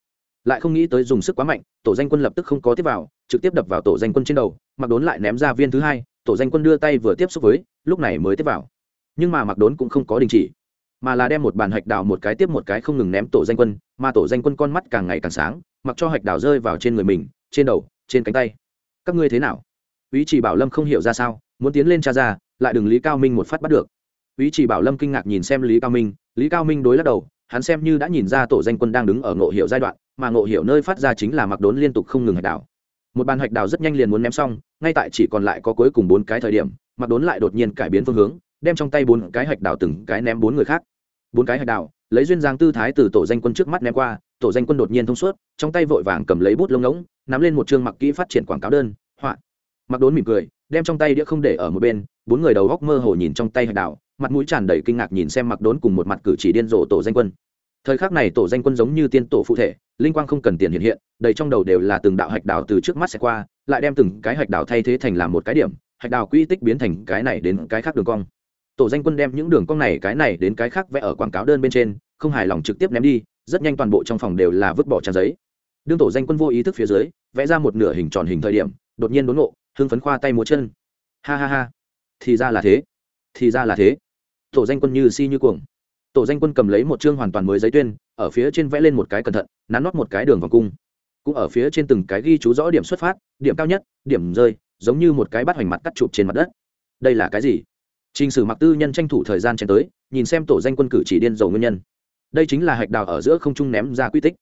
Lại không nghĩ tới dùng sức quá mạnh, tổ danh quân lập tức không có tiếp vào, trực tiếp đập vào tổ danh quân trên đầu mặc đốn lại ném ra viên thứ hai tổ danh quân đưa tay vừa tiếp xúc với, lúc này mới tiếp vào. Nhưng mà mặc đốn cũng không có đình chỉ, mà là đem một bàn hạch đào một cái tiếp một cái không ngừng ném tổ danh quân, mà tổ danh quân con mắt càng ngày càng sáng, mặc cho hạch đào rơi vào trên người mình, trên đầu, trên cánh tay. Các ngươi thế nào? Ý chỉ bảo lâm không hiểu ra sao, muốn tiến lên cha ra, lại đừng lý cao minh một phát bắt được. Ý chỉ bảo lâm kinh ngạc nhìn xem lý cao minh, lý cao minh đối lắc đầu, hắn xem như đã nhìn ra tổ danh quân đang đứng ở ngộ hiệu giai đoạn, mà ngộ hiệu nơi phát ra chính là mặc đốn liên tục không ngừng hạch đào một bàn hạch đào rất nhanh liền muốn ném xong, ngay tại chỉ còn lại có cuối cùng bốn cái thời điểm mặc đốn lại đột nhiên cải biến phương hướng, đem trong tay bốn cái hạch đào từng cái ném bốn người khác. Bốn cái hạch đào, lấy duyên giang tư thái từ tổ danh quân trước mắt ném qua, tổ danh quân đột nhiên thông suốt, trong tay vội vàng cầm lấy bút lông ngỗng, nắm lên một chương mặc kỹ phát triển quảng cáo đơn, họa. Mặc đốn mỉm cười, đem trong tay đĩa không để ở một bên, bốn người đầu góc mơ hồ nhìn trong tay hạch đào, mặt mũi tràn đầy kinh ngạc nhìn xem mặc đốn cùng một mặt cử chỉ điên rồ tổ danh quân thời khắc này tổ danh quân giống như tiên tổ phụ thể, linh quang không cần tiền hiện hiện, đầy trong đầu đều là từng đạo hạch đào từ trước mắt sẽ qua, lại đem từng cái hạch đào thay thế thành làm một cái điểm, hạch đào quy tích biến thành cái này đến cái khác đường cong. Tổ danh quân đem những đường cong này, cái này đến cái khác vẽ ở quảng cáo đơn bên trên, không hài lòng trực tiếp ném đi, rất nhanh toàn bộ trong phòng đều là vứt bỏ trang giấy. Đương tổ danh quân vô ý thức phía dưới, vẽ ra một nửa hình tròn hình thời điểm, đột nhiên đốn ngộ, hưng phấn khoa tay múa chân. Ha ha ha. Thì ra là thế. Thì ra là thế. Tổ danh quân như si như cuồng tổ danh quân cầm lấy một chương hoàn toàn mới giấy tuyên, ở phía trên vẽ lên một cái cẩn thận, nắn nót một cái đường vòng cung. Cũng ở phía trên từng cái ghi chú rõ điểm xuất phát, điểm cao nhất, điểm rơi, giống như một cái bắt hoành mặt cắt chụp trên mặt đất. Đây là cái gì? Trình sử mặc tư nhân tranh thủ thời gian chen tới, nhìn xem tổ danh quân cử chỉ điên dầu nguyên nhân. Đây chính là hạch đào ở giữa không trung ném ra quy tích.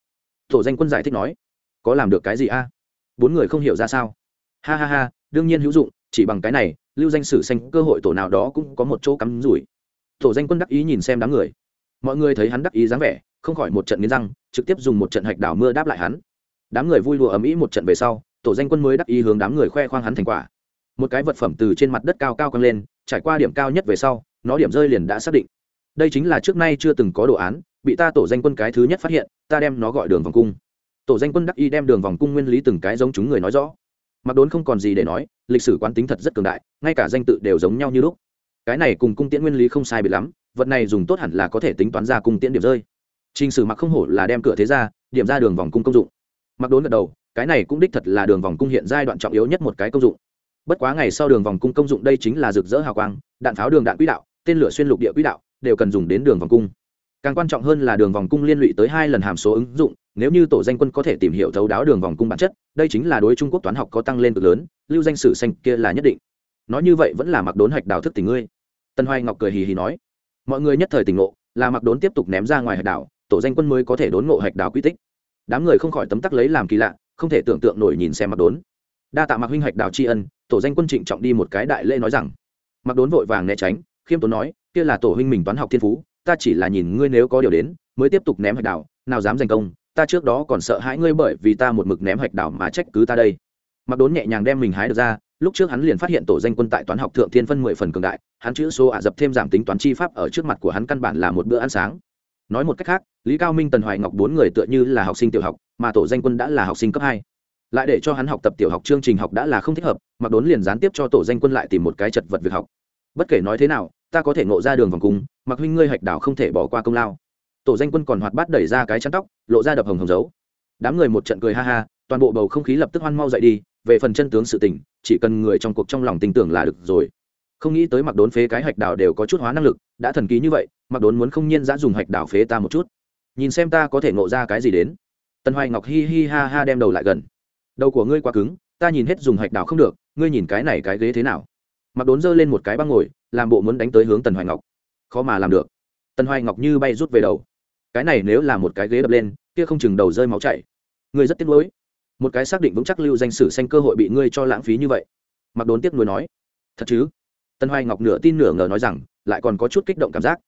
Tổ danh quân giải thích nói, có làm được cái gì a? Bốn người không hiểu ra sao. Ha ha ha, đương nhiên hữu dụng, chỉ bằng cái này, lưu danh sử xanh cơ hội tổ nào đó cũng có một chỗ cắm rủi tổ danh quân đắc ý nhìn xem đám người. Mọi người thấy hắn đắc ý dáng vẻ, không khỏi một trận nghiến răng, trực tiếp dùng một trận hạch đảo mưa đáp lại hắn. Đám người vui lùa ầm ĩ một trận về sau tổ danh quân mới đắc ý hướng đám người khoe khoang hắn thành quả. Một cái vật phẩm từ trên mặt đất cao cao căng lên, trải qua điểm cao nhất về sau, nó điểm rơi liền đã xác định. Đây chính là trước nay chưa từng có đồ án, bị ta tổ danh quân cái thứ nhất phát hiện, ta đem nó gọi đường vòng cung. Tổ danh quân đắc y đem đường vòng cung nguyên lý từng cái giống chúng người nói rõ. Mặc đốn không còn gì để nói, lịch sử quán tính thật rất cường đại, ngay cả danh tự đều giống nhau như lúc cái này cùng cung tiễn nguyên lý không sai biệt lắm, vật này dùng tốt hẳn là có thể tính toán ra cung tiễn điểm rơi. T r ì n h sử mặc không hổ là đem cửa thế ra, điểm ra đường vòng cung công dụng. Mặc đốn gật đầu, cái này cũng đích thật là đường vòng cung hiện giai đoạn trọng yếu nhất một cái công dụng. Bất quá ngày sau đường vòng cung công dụng đây chính là rực rỡ hào quang, đạn pháo đường đạn quỹ đạo, tên lửa xuyên lục địa quỹ đạo, đều cần dùng đến đường vòng cung. Càng quan trọng hơn là đường vòng cung liên lụy tới hai lần hàm số ứng dụng, nếu như tổ danh quân có thể tìm hiểu thấu đáo đường vòng cung bản chất, đây chính là đối trung quốc toán học có tăng lên cực lớn, lưu danh sử xanh kia là nhất định. Nói như vậy vẫn là mặc đốn hạch đào thức tình ngươi tân hoài ngọc cười hì hì nói mọi người nhất thời tỉnh ngộ là mặc đốn tiếp tục ném ra ngoài hạch đảo tổ danh quân mới có thể đốn ngộ hạch đảo quy tích. Đám người không khỏi tấm tắc lấy làm kỳ lạ không thể tưởng tượng nổi nhìn xem mặc đốn. Đa tạ mặc huynh hạch đảo tri ân tổ danh quân trịnh trọng đi một cái đại lễ nói rằng. Mặc đốn vội vàng né tránh khiêm tốn nói kia là tổ huynh mình toán học thiên phú ta chỉ là nhìn ngươi nếu có điều đến mới tiếp tục ném hạch đảo, nào dám giành công ta trước đó còn sợ hãi ngươi bởi vì ta một mực ném hạch đảo mà trách cứ ta đây. Mặc đốn nhẹ nhàng đem mình hái được ra lúc trước hắn liền phát hiện tổ danh quân tại toán học thượng thiên phân mười phần cường đại, hắn chữ số ả dập thêm giảm tính toán chi pháp ở trước mặt của hắn căn bản là một bữa ăn sáng. Nói một cách khác, lý cao minh, tần hoài ngọc bốn người tựa như là học sinh tiểu học, mà tổ danh quân đã là học sinh cấp hai. Lại để cho hắn học tập tiểu học chương trình học đã là không thích hợp, mặc đốn liền gián tiếp cho tổ danh quân lại tìm một cái chật vật việc học. Bất kể nói thế nào, ta có thể ngộ ra đường vòng cung, mặc huynh ngươi hạch đảo không thể bỏ qua công lao. Tổ danh quân còn hoạt bát đẩy ra cái chắn tóc, lộ ra đập hồng hồng dấu. Đám người một trận cười ha ha, toàn bộ bầu không khí lập tức hoan mau dậy đi về phần chân tướng sự tình, chỉ cần người trong cuộc trong lòng tin tưởng là được rồi. Không nghĩ tới mặc đốn phế cái hạch đảo đều có chút hóa năng lực, đã thần kỳ như vậy mặc đốn muốn không nhiên dã dùng hạch đảo phế ta một chút. Nhìn xem ta có thể ngộ ra cái gì đến. Tần hoài ngọc hi hi ha ha đem đầu lại gần. Đầu của ngươi quá cứng, ta nhìn hết dùng hạch đảo không được, ngươi nhìn cái này cái ghế thế nào? Mặc đốn giơ lên một cái băng ngồi, làm bộ muốn đánh tới hướng tần hoài ngọc. Khó mà làm được. Tần hoài ngọc như bay rút về đầu. Cái này nếu là một cái ghế đập lên, kia không chừng đầu rơi máu chảy. Ngươi rất tiếc nuối một cái xác định vững chắc lưu danh sử xanh cơ hội bị ngươi cho lãng phí như vậy. Mặc đốn tiếc nuối nói, thật chứ? Tân hoài ngọc nửa tin nửa ngờ nói rằng, lại còn có chút kích động cảm giác.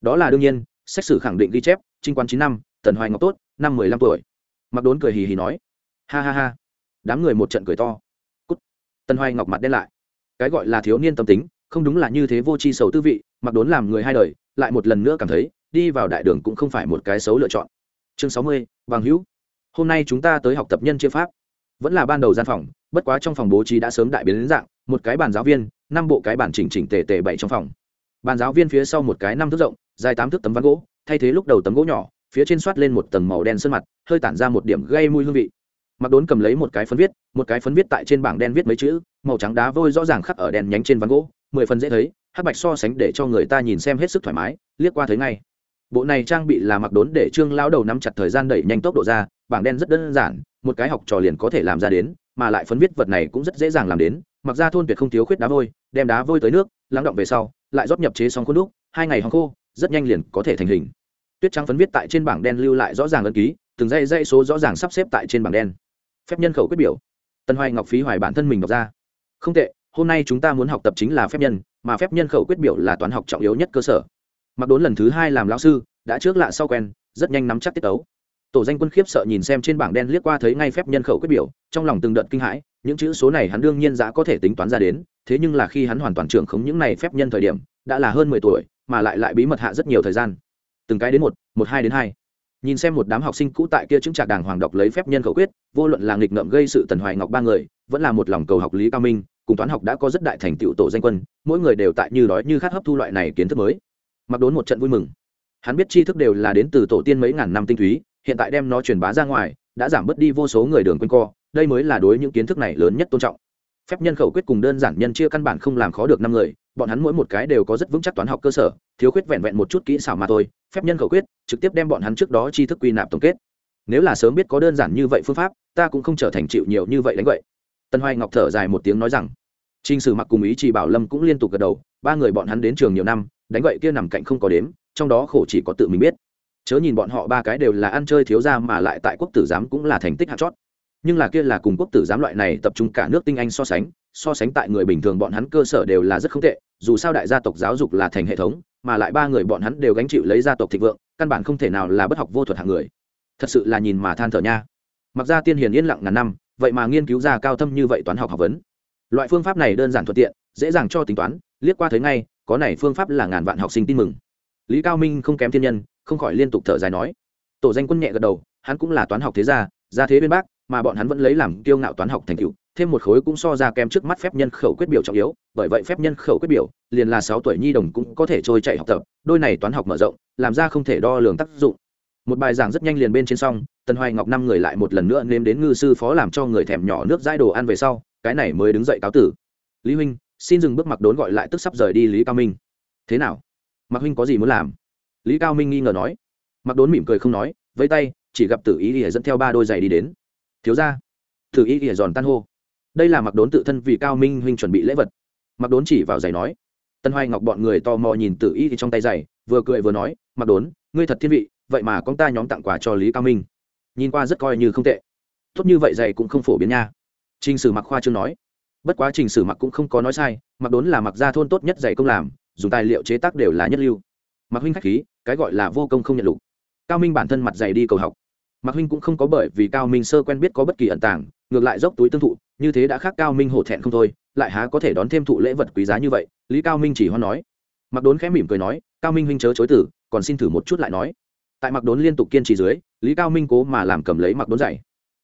Đó là đương nhiên, xét xử khẳng định ghi chép, trinh quan chín năm, tần hoài ngọc tốt, năm mười lăm tuổi. Mặc đốn cười hì hì nói, ha ha ha, đám người một trận cười to. Cút. Tần hoài ngọc mặt đen lại. Cái gọi là thiếu niên tâm tính, không đúng là như thế vô tri sầu tư vị, mặc đốn làm người hai đời, lại một lần nữa cảm thấy, đi vào đại đường cũng không phải một cái xấu lựa chọn. Chương sáu mươi, bằng hữu hôm nay chúng ta tới học tập nhân chia pháp. Vẫn là ban đầu gian phòng, bất quá trong phòng bố trí đã sớm đại biến đến dạng, một cái bàn giáo viên, năm bộ cái bản chỉnh chỉnh tề tề bảy trong phòng. Bàn giáo viên phía sau một cái năm thước rộng, dài tám thước tấm ván gỗ, thay thế lúc đầu tấm gỗ nhỏ, phía trên soát lên một tầng màu đen sơn mặt, hơi tản ra một điểm gây mùi hương vị. Mặc đốn cầm lấy một cái phấn viết, một cái phấn viết tại trên bảng đen viết mấy chữ, màu trắng đá vôi rõ ràng khắc ở đèn nhánh trên ván gỗ, mười phần dễ thấy, hắc bạch so sánh để cho người ta nhìn xem hết sức thoải mái, liếc qua thấy ngay bộ này trang bị là mặc đốn để trương lao đầu nắm chặt thời gian đẩy nhanh tốc độ ra, bảng đen rất đơn giản, một cái học trò liền có thể làm ra đến, mà lại phấn viết vật này cũng rất dễ dàng làm đến, mặc ra thôn tuyệt không thiếu khuyết đá vôi, đem đá vôi tới nước, lắng động về sau, lại rót nhập chế xong khuôn đúc, hai ngày hòng khô, rất nhanh liền có thể thành hình. Tuyết trắng phấn viết tại trên bảng đen lưu lại rõ ràng ấn ký, từng dây dây số rõ ràng sắp xếp tại trên bảng đen. Phép nhân khẩu quyết biểu. Tân hoài ngọc phí hoài bản thân mình đọc ra. Không tệ, hôm nay chúng ta muốn học tập chính là phép nhân, mà phép nhân khẩu quyết biểu là toán học trọng yếu nhất cơ sở mặc đốn lần thứ hai làm lão sư, đã trước lạ sau quen, rất nhanh nắm chắc tiết tấu. Tổ danh quân khiếp sợ nhìn xem trên bảng đen liếc qua thấy ngay phép nhân khẩu quyết biểu, trong lòng từng đợt kinh hãi, những chữ số này hắn đương nhiên giá có thể tính toán ra đến, thế nhưng là khi hắn hoàn toàn trưởng khống những này phép nhân thời điểm, đã là hơn mười tuổi, mà lại lại bí mật hạ rất nhiều thời gian. Từng cái đến một một hai đến hai. Nhìn xem một đám học sinh cũ tại kia chứng trạc đàng hoàng đọc lấy phép nhân khẩu quyết, vô luận là nghịch ngợm gây sự tần hoài ngọc ba người, vẫn là một lòng cầu học lý cao minh, cùng toán học đã có rất đại thành tựu tổ danh quân, mỗi người đều tại như đói như khát hấp thu loại này kiến thức mới mặc đốn một trận vui mừng. Hắn biết tri thức đều là đến từ tổ tiên mấy ngàn năm tinh túy, hiện tại đem nó truyền bá ra ngoài, đã giảm bớt đi vô số người đường quanh co, đây mới là đối những kiến thức này lớn nhất tôn trọng. Phép nhân khẩu quyết cùng đơn giản nhân chia căn bản không làm khó được năm người, bọn hắn mỗi một cái đều có rất vững chắc toán học cơ sở, thiếu khuyết vẹn vẹn một chút kỹ xảo mà thôi, phép nhân khẩu quyết, trực tiếp đem bọn hắn trước đó tri thức quy nạp tổng kết. Nếu là sớm biết có đơn giản như vậy phương pháp, ta cũng không trở thành chịu nhiều như vậy đánh vậy tân hoài ngọc thở dài một tiếng nói rằng t r n h sử mặc cùng ý chỉ bảo lâm cũng liên tục gật đầu, ba người bọn hắn đến trường nhiều năm đánh vậy kia nằm cạnh không có đếm, trong đó khổ chỉ có tự mình biết. Chớ nhìn bọn họ ba cái đều là ăn chơi thiếu ra mà lại tại quốc tử giám cũng là thành tích hạt chót. Nhưng là kia là cùng quốc tử giám loại này tập trung cả nước tinh anh so sánh so sánh tại người bình thường bọn hắn cơ sở đều là rất không tệ, dù sao đại gia tộc giáo dục là thành hệ thống, mà lại ba người bọn hắn đều gánh chịu lấy gia tộc thịnh vượng, căn bản không thể nào là bất học vô thuật hạng người. Thật sự là nhìn mà than thở nha. Mặc ra tiên hiền yên lặng ngàn năm, vậy mà nghiên cứu ra cao thâm như vậy toán học học vấn. Loại phương pháp này đơn giản thuận tiện, dễ dàng cho tính toán, liếc qua thấy ngay có này phương pháp là ngàn vạn học sinh tin mừng. Lý cao minh không kém thiên nhân, không khỏi liên tục thở dài nói. Tổ danh quân nhẹ gật đầu, hắn cũng là toán học thế gia gia thế bên bác, mà bọn hắn vẫn lấy làm kiêu ngạo toán học thành tựu, thêm một khối cũng so ra kém trước mắt phép nhân khẩu quyết biểu trọng yếu, bởi vậy phép nhân khẩu quyết biểu, liền là sáu tuổi nhi đồng cũng có thể trôi chạy học tập, đôi này toán học mở rộng, làm ra không thể đo lường tác dụng. Một bài giảng rất nhanh liền bên trên xong, tần hoài ngọc năm người lại một lần nữa nếm đến ngư sư phó làm cho người thèm nhỏ nước dãi đồ ăn về sau, cái này mới đứng dậy cáo tử. Lý huynh xin dừng bước mặc đốn gọi lại tức sắp rời đi lý cao minh thế nào mặc huynh có gì muốn làm lý cao minh nghi ngờ nói mặc đốn mỉm cười không nói vẫy tay chỉ gặp tử ý ỉa dẫn theo ba đôi giày đi đến thiếu ra tử ý ỉa giòn tan hô đây là mặc đốn tự thân vì cao minh huynh chuẩn bị lễ vật mặc đốn chỉ vào giày nói tân hoài ngọc bọn người tò mò nhìn tử ý trong tay giày vừa cười vừa nói mặc đốn ngươi thật thiên vị vậy mà con ta nhóm tặng quà cho lý cao minh nhìn qua rất coi như không tệ tốt như vậy giày cũng không phổ biến nha trình sử mặc khoa chưa nói bất quá trình sử mặc cũng không có nói sai, mặc đốn là mặc gia thôn tốt nhất dạy công làm, dùng tài liệu chế tác đều là nhất lưu. Mặc huynh khách khí, cái gọi là vô công không nhận lục. Cao minh bản thân mặt dạy đi cầu học. Mặc huynh cũng không có bởi vì cao minh sơ quen biết có bất kỳ ẩn tàng, ngược lại dốc túi tương thụ, như thế đã khác cao minh hổ thẹn không thôi, lại há có thể đón thêm thụ lễ vật quý giá như vậy, lý cao minh chỉ hoan nói. Mặc đốn khẽ mỉm cười nói, cao minh huynh chớ chối tử còn xin thử một chút lại nói. Tại mặc đốn liên tục kiên trì dưới, lý cao minh cố mà làm cầm lấy mặc đốn giày.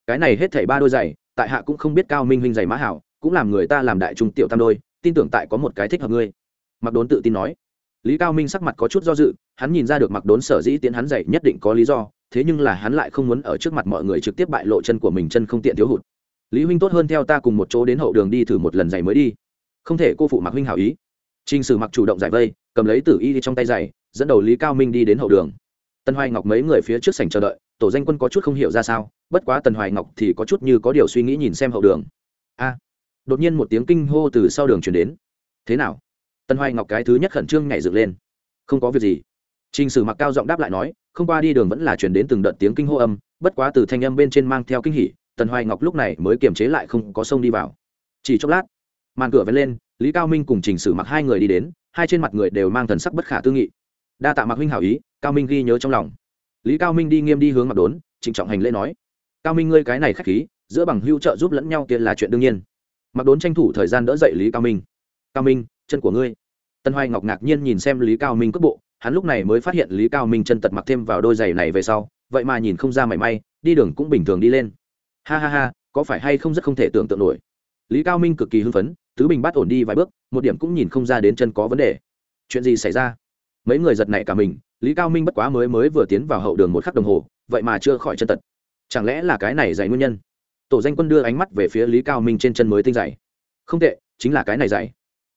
Cái này hết thảy ba đôi giày, tại hạ cũng không biết cao minh huynh giày mã hảo cũng làm người ta làm đại trung tiểu tam đôi, tin tưởng tại có một cái thích hợp ngươi. Mặc đốn tự tin nói. Lý cao minh sắc mặt có chút do dự, hắn nhìn ra được mặc đốn sở dĩ tiến hắn giày nhất định có lý do, thế nhưng là hắn lại không muốn ở trước mặt mọi người trực tiếp bại lộ chân của mình chân không tiện thiếu hụt. Lý huynh tốt hơn theo ta cùng một chỗ đến hậu đường đi thử một lần giày mới đi. Không thể cô phụ mặc huynh hảo ý. T r ì n h sử mặc chủ động giải vây, cầm lấy tử y trong tay giày, dẫn đầu lý cao minh đi đến hậu đường. Tần hoài ngọc mấy người phía trước sảnh chờ đợi, tổ danh quân có chút không hiểu ra sao, bất quá tần hoài ngọc thì có chút như có điều suy nghĩ nhìn xem hậu đường. A đột nhiên một tiếng kinh hô từ sau đường chuyển đến. Thế nào? Tần hoài ngọc cái thứ nhất khẩn trương nhảy dựng lên. Không có việc gì. T r ì n h sử mặc cao giọng đáp lại nói, không qua đi đường vẫn là chuyển đến từng đợt tiếng kinh hô âm, bất quá từ thanh âm bên trên mang theo kinh hỉ tần hoài ngọc lúc này mới kiềm chế lại không có sông đi vào. Chỉ chốc lát, màn cửa vén lên, lý cao minh cùng trình sử mặc hai người đi đến, hai trên mặt người đều mang thần sắc bất khả tư nghị. Đa tạ mặc huynh hảo ý, cao minh ghi nhớ trong lòng. Lý cao minh đi nghiêm đi hướng mặc đốn, trịnh trọng hành lễ nói, cao minh ngươi cái này k h á c h khí, giữa bằng hưu trợ giúp lẫn nhau kia là chuyện đương nhiên mặc đốn tranh thủ thời gian đỡ dậy lý cao minh. Cao minh, chân của ngươi. Tân hoài ngọc ngạc nhiên nhìn xem lý cao minh cước bộ, hắn lúc này mới phát hiện lý cao minh chân tật mặc thêm vào đôi giày này về sau, vậy mà nhìn không ra mảy may, đi đường cũng bình thường đi lên. Ha ha ha, có phải hay không rất không thể tưởng tượng nổi? Lý cao minh cực kỳ hưng phấn, tứ bình bắt ổn đi vài bước, một điểm cũng nhìn không ra đến chân có vấn đề. Chuyện gì xảy ra? Mấy người giật nảy cả mình, lý cao minh bất quá mới mới vừa tiến vào hậu đường một khắc đồng hồ, vậy mà chưa khỏi chân tật. Chẳng lẽ là cái này dạy nguyên nhân? Tổ danh quân đưa ánh mắt về phía lý cao minh trên chân mới tinh dày. Không tệ, chính là cái này dày.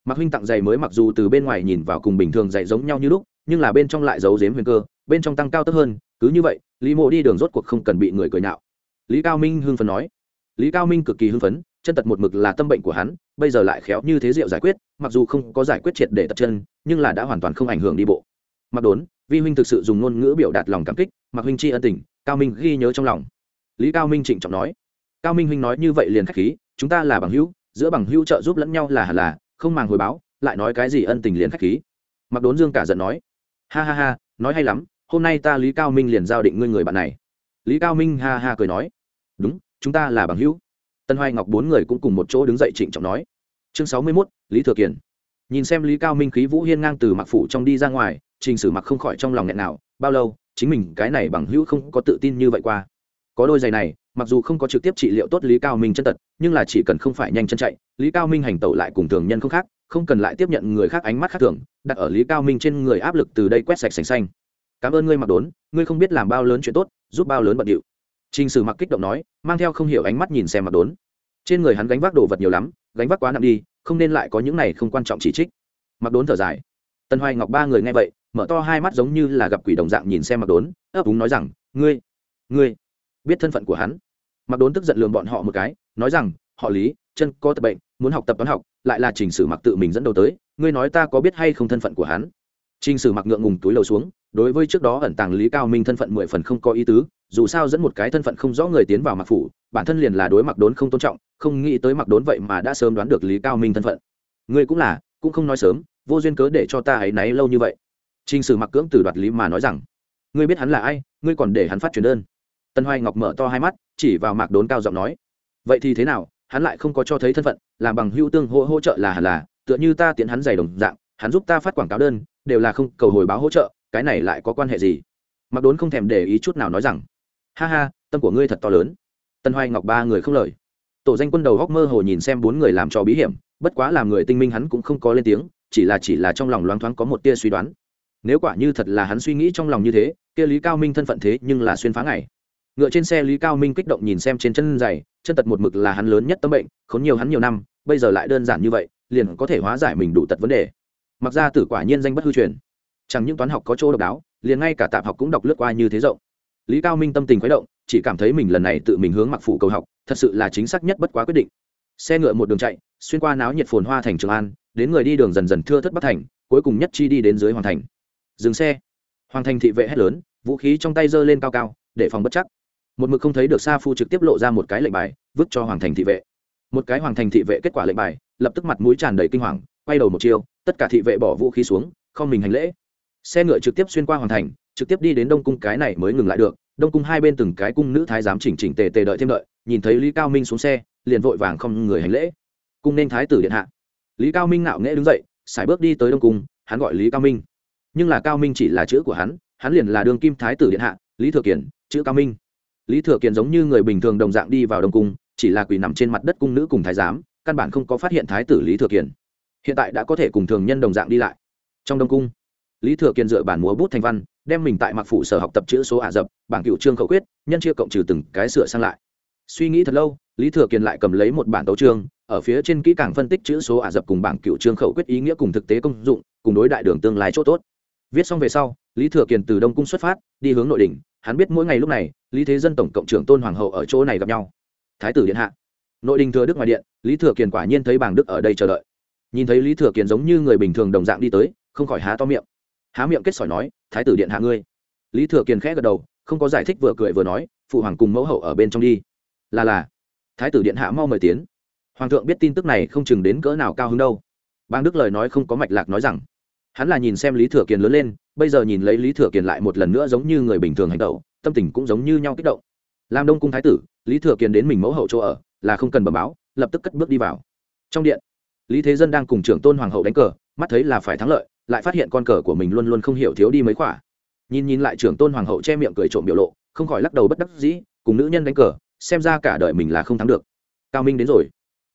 Mặc huynh tặng giày mới mặc dù từ bên ngoài nhìn vào cùng bình thường dạy giống nhau như lúc, nhưng là bên trong lại giấu giếm huyền cơ, bên trong tăng cao tấp hơn, cứ như vậy, lý mộ đi đường rốt cuộc không cần bị người cười nhạo. Lý cao minh hưng phấn nói. Lý cao minh cực kỳ hưng phấn, chân tật một mực là tâm bệnh của hắn, bây giờ lại khéo như thế diệu giải quyết, mặc dù không có giải quyết triệt để tật chân, nhưng là đã hoàn toàn không ảnh hưởng đi bộ. Mặc đốn, vi huynh thực sự dùng ngôn ngữ biểu đạt lòng cảm kích mặc huynh tri ân tình, cao minh ghi nhớ trong lòng. Lý cao minh trịnh trọng nói cao minh huynh nói như vậy liền k h á c h khí, chúng ta là bằng hữu, giữa bằng hữu trợ giúp lẫn nhau là hẳn là, không màng hồi báo, lại nói cái gì ân tình liền k h á c h khí. Mặc đốn dương cả giận nói, ha ha ha, nói hay lắm, hôm nay ta lý cao minh liền giao định ngươi người bạn này. Lý cao minh ha ha cười nói, đúng, chúng ta là bằng hữu. Tân hoài ngọc bốn người cũng cùng một chỗ đứng dậy trịnh trọng nói, chương sáu mươi mốt, lý thừa kiển. Nhìn xem lý cao minh khí vũ hiên ngang từ mặc phủ trong đi ra ngoài, trình sử mặc không khỏi trong lòng nghẹn nào bao lâu, chính mình cái này bằng hữu không có tự tin như vậy qua. Có đôi giày này mặc dù không có trực tiếp trị liệu tốt lý cao minh chân tật nhưng là chỉ cần không phải nhanh chân chạy lý cao minh hành tẩu lại cùng thường nhân không khác không cần lại tiếp nhận người khác ánh mắt khác thường đặt ở lý cao minh trên người áp lực từ đây quét sạch sành xanh cảm ơn ngươi mặc đốn ngươi không biết làm bao lớn chuyện tốt giúp bao lớn bận điệu Trình Sử Mặc kích động nói, mang theo không hiểu ánh mắt nhìn xem Mặc Đốn. Trên người hắn gánh vác đồ vật nhiều lắm, gánh vác quá nặng đi, không nên lại có những này không quan trọng chỉ trích. Mặc Đốn thở dài. Tân Hoài Ngọc ba người nghe vậy, mở to hai mắt giống như là gặp quỷ đồng dạng nhìn xem Mặc Đốn, ấp úng nói rằng, "Ngươi, ngươi biết thân phận của hắn?" Mặc Đốn tức giận lườm bọn họ một cái, nói rằng, "Họ Lý, chân có tập bệnh, muốn học tập toán học, lại là Trình Sử Mặc tự mình dẫn đầu tới, ngươi nói ta có biết hay không thân phận của hắn?" Trình Sử Mặc ngượng ngùng túi lầu xuống, đối với trước đó ẩn tàng Lý Cao Minh thân phận mười phần không có ý tứ, dù sao dẫn một cái thân phận không rõ người tiến vào mặc phủ bản thân liền là đối mặc đốn không tôn trọng không nghĩ tới mặc đốn vậy mà đã sớm đoán được lý cao minh thân phận. Ngươi cũng là cũng không nói sớm vô duyên cớ để cho ta ấy náy lâu như vậy. T r ì n h sử mặc cưỡng từ đoạt lý mà nói rằng ngươi biết hắn là ai ngươi còn để hắn phát truyền đơn tân hoài ngọc mở to hai mắt, chỉ vào mặc đốn cao giọng nói, vậy thì thế nào? Hắn lại không có cho thấy thân phận, làm bằng hữu tương hỗ hỗ trợ là hẳn là, tựa như ta tiện hắn giày đồng dạng, hắn giúp ta phát quảng cáo đơn, đều là không, cầu hồi báo hỗ trợ, cái này lại có quan hệ gì? Mặc đốn không thèm để ý chút nào nói rằng, ha ha, tâm của ngươi thật to lớn. Tân hoài ngọc ba người không lời. Tổ danh quân đầu góc mơ hồ nhìn xem bốn người làm cho bí hiểm, bất quá làm người tinh minh hắn cũng không có lên tiếng, chỉ là chỉ là trong lòng loáng thoáng có một tia suy đoán. Nếu quả như thật là hắn suy nghĩ trong lòng như thế, kia lý cao minh thân phận thế nhưng là xuyên phá ngày ngựa trên xe lý cao minh kích động nhìn xem trên chân dày chân tật một mực là hắn lớn nhất tâm bệnh, khốn nhiều hắn nhiều năm, bây giờ lại đơn giản như vậy, liền có thể hóa giải mình đủ tật vấn đề. Mặc ra tử quả nhiên danh bất hư truyền. Chẳng những toán học có chỗ độc đáo, liền ngay cả tạp học cũng đọc lướt qua như thế rộng. Lý cao minh tâm tình khuấy động, chỉ cảm thấy mình lần này tự mình hướng mặc phủ cầu học, thật sự là chính xác nhất bất quá quyết định. Xe ngựa một đường chạy, xuyên qua náo nhiệt phồn hoa thành trường an, đến người đi đường dần dần thưa thất bắc thành, cuối cùng nhất chi đi đến dưới hoàng thành. Dừng xe. Hoàng thành thị vệ hét lớn, vũ khí trong tay giơ lên cao cao, để phòng bất chắc một mực không thấy được sa phu trực tiếp lộ ra một cái lệnh bài, vứt cho hoàng thành thị vệ. Một cái hoàng thành thị vệ kết quả lệnh bài, lập tức mặt mũi tràn đầy kinh hoàng, quay đầu một chiều tất cả thị vệ bỏ vũ khí xuống, không mình hành lễ. Xe ngựa trực tiếp xuyên qua hoàng thành, trực tiếp đi đến đông cung, cái này mới ngừng lại được. Đông cung hai bên từng cái cung nữ thái giám chỉnh chỉnh tề tề đợi thêm đợi, nhìn thấy lý cao minh xuống xe, liền vội vàng không người hành lễ. Cung nên thái tử điện hạ. Lý cao minh ngạo nghễ đứng dậy, sải bước đi tới đông cung, hắn gọi lý cao minh. Nhưng là cao minh chỉ là chữ của hắn hắn liền là đường kim thái tử điện hạ, lý thừa kiển, chữ cao minh lý thừa kiển giống như người bình thường đồng dạng đi vào đông cung, chỉ là quỳ nằm trên mặt đất cung nữ cùng thái giám, căn bản không có phát hiện thái tử lý thừa kiển hiện tại đã có thể cùng thường nhân đồng dạng đi lại. Trong đông cung, lý thừa kiên dựa bản múa bút thành văn, đem mình tại mặc phủ sở học tập chữ số ả rập, bảng cựu trương khẩu quyết, nhân chia cộng trừ từng cái sửa sang lại. Suy nghĩ thật lâu, lý thừa kiên lại cầm lấy một bản tấu trương ở phía trên kỹ càng phân tích chữ số ả rập cùng bảng cựu trương khẩu quyết ý nghĩa cùng thực tế công dụng, cùng đối đại đường tương lai chỗ tốt. Viết xong về sau, lý thừa kiên từ đông cung xuất phát, đi hướng nội đỉnh hắn biết mỗi ngày lúc này, lý thế dân tổng cộng trưởng tôn hoàng hậu ở chỗ này gặp nhau. Thái tử điện hạ. Nội đình thừa đức ngoài điện, lý thừa kiền quả nhiên thấy bảng đức ở đây chờ đợi. Nhìn thấy lý thừa kiền giống như người bình thường đồng dạng đi tới, không khỏi há to miệng. Há miệng kết sỏi nói, thái tử điện hạ ngươi. Lý thừa kiền khẽ gật đầu, không có giải thích vừa cười vừa nói, phụ hoàng cùng mẫu hậu ở bên trong đi. Là là. Thái tử điện hạ mau mời tiến. Hoàng thượng biết tin tức này không chừng đến cỡ nào cao hứng đâu. Bang đức lời nói không có mạch lạc nói rằng hắn là nhìn xem lý thừa kiền lớn lên, bây giờ nhìn lấy lý thừa kiền lại một lần nữa giống như người bình thường hành tẩu, tâm tình cũng giống như nhau kích động. Làm đông cung thái tử, lý thừa kiền đến mình mẫu hậu chỗ ở, là không cần bẩm báo, lập tức cất bước đi vào. Trong điện, lý thế dân đang cùng trưởng tôn hoàng hậu đánh cờ, mắt thấy là phải thắng lợi, lại phát hiện con cờ của mình luôn luôn không hiểu thiếu đi mấy khỏa nhìn nhìn lại trưởng tôn hoàng hậu che miệng cười trộm biểu lộ, không khỏi lắc đầu bất đắc dĩ, cùng nữ nhân đánh cờ, xem ra cả đời mình là không thắng được. Cao minh đến rồi.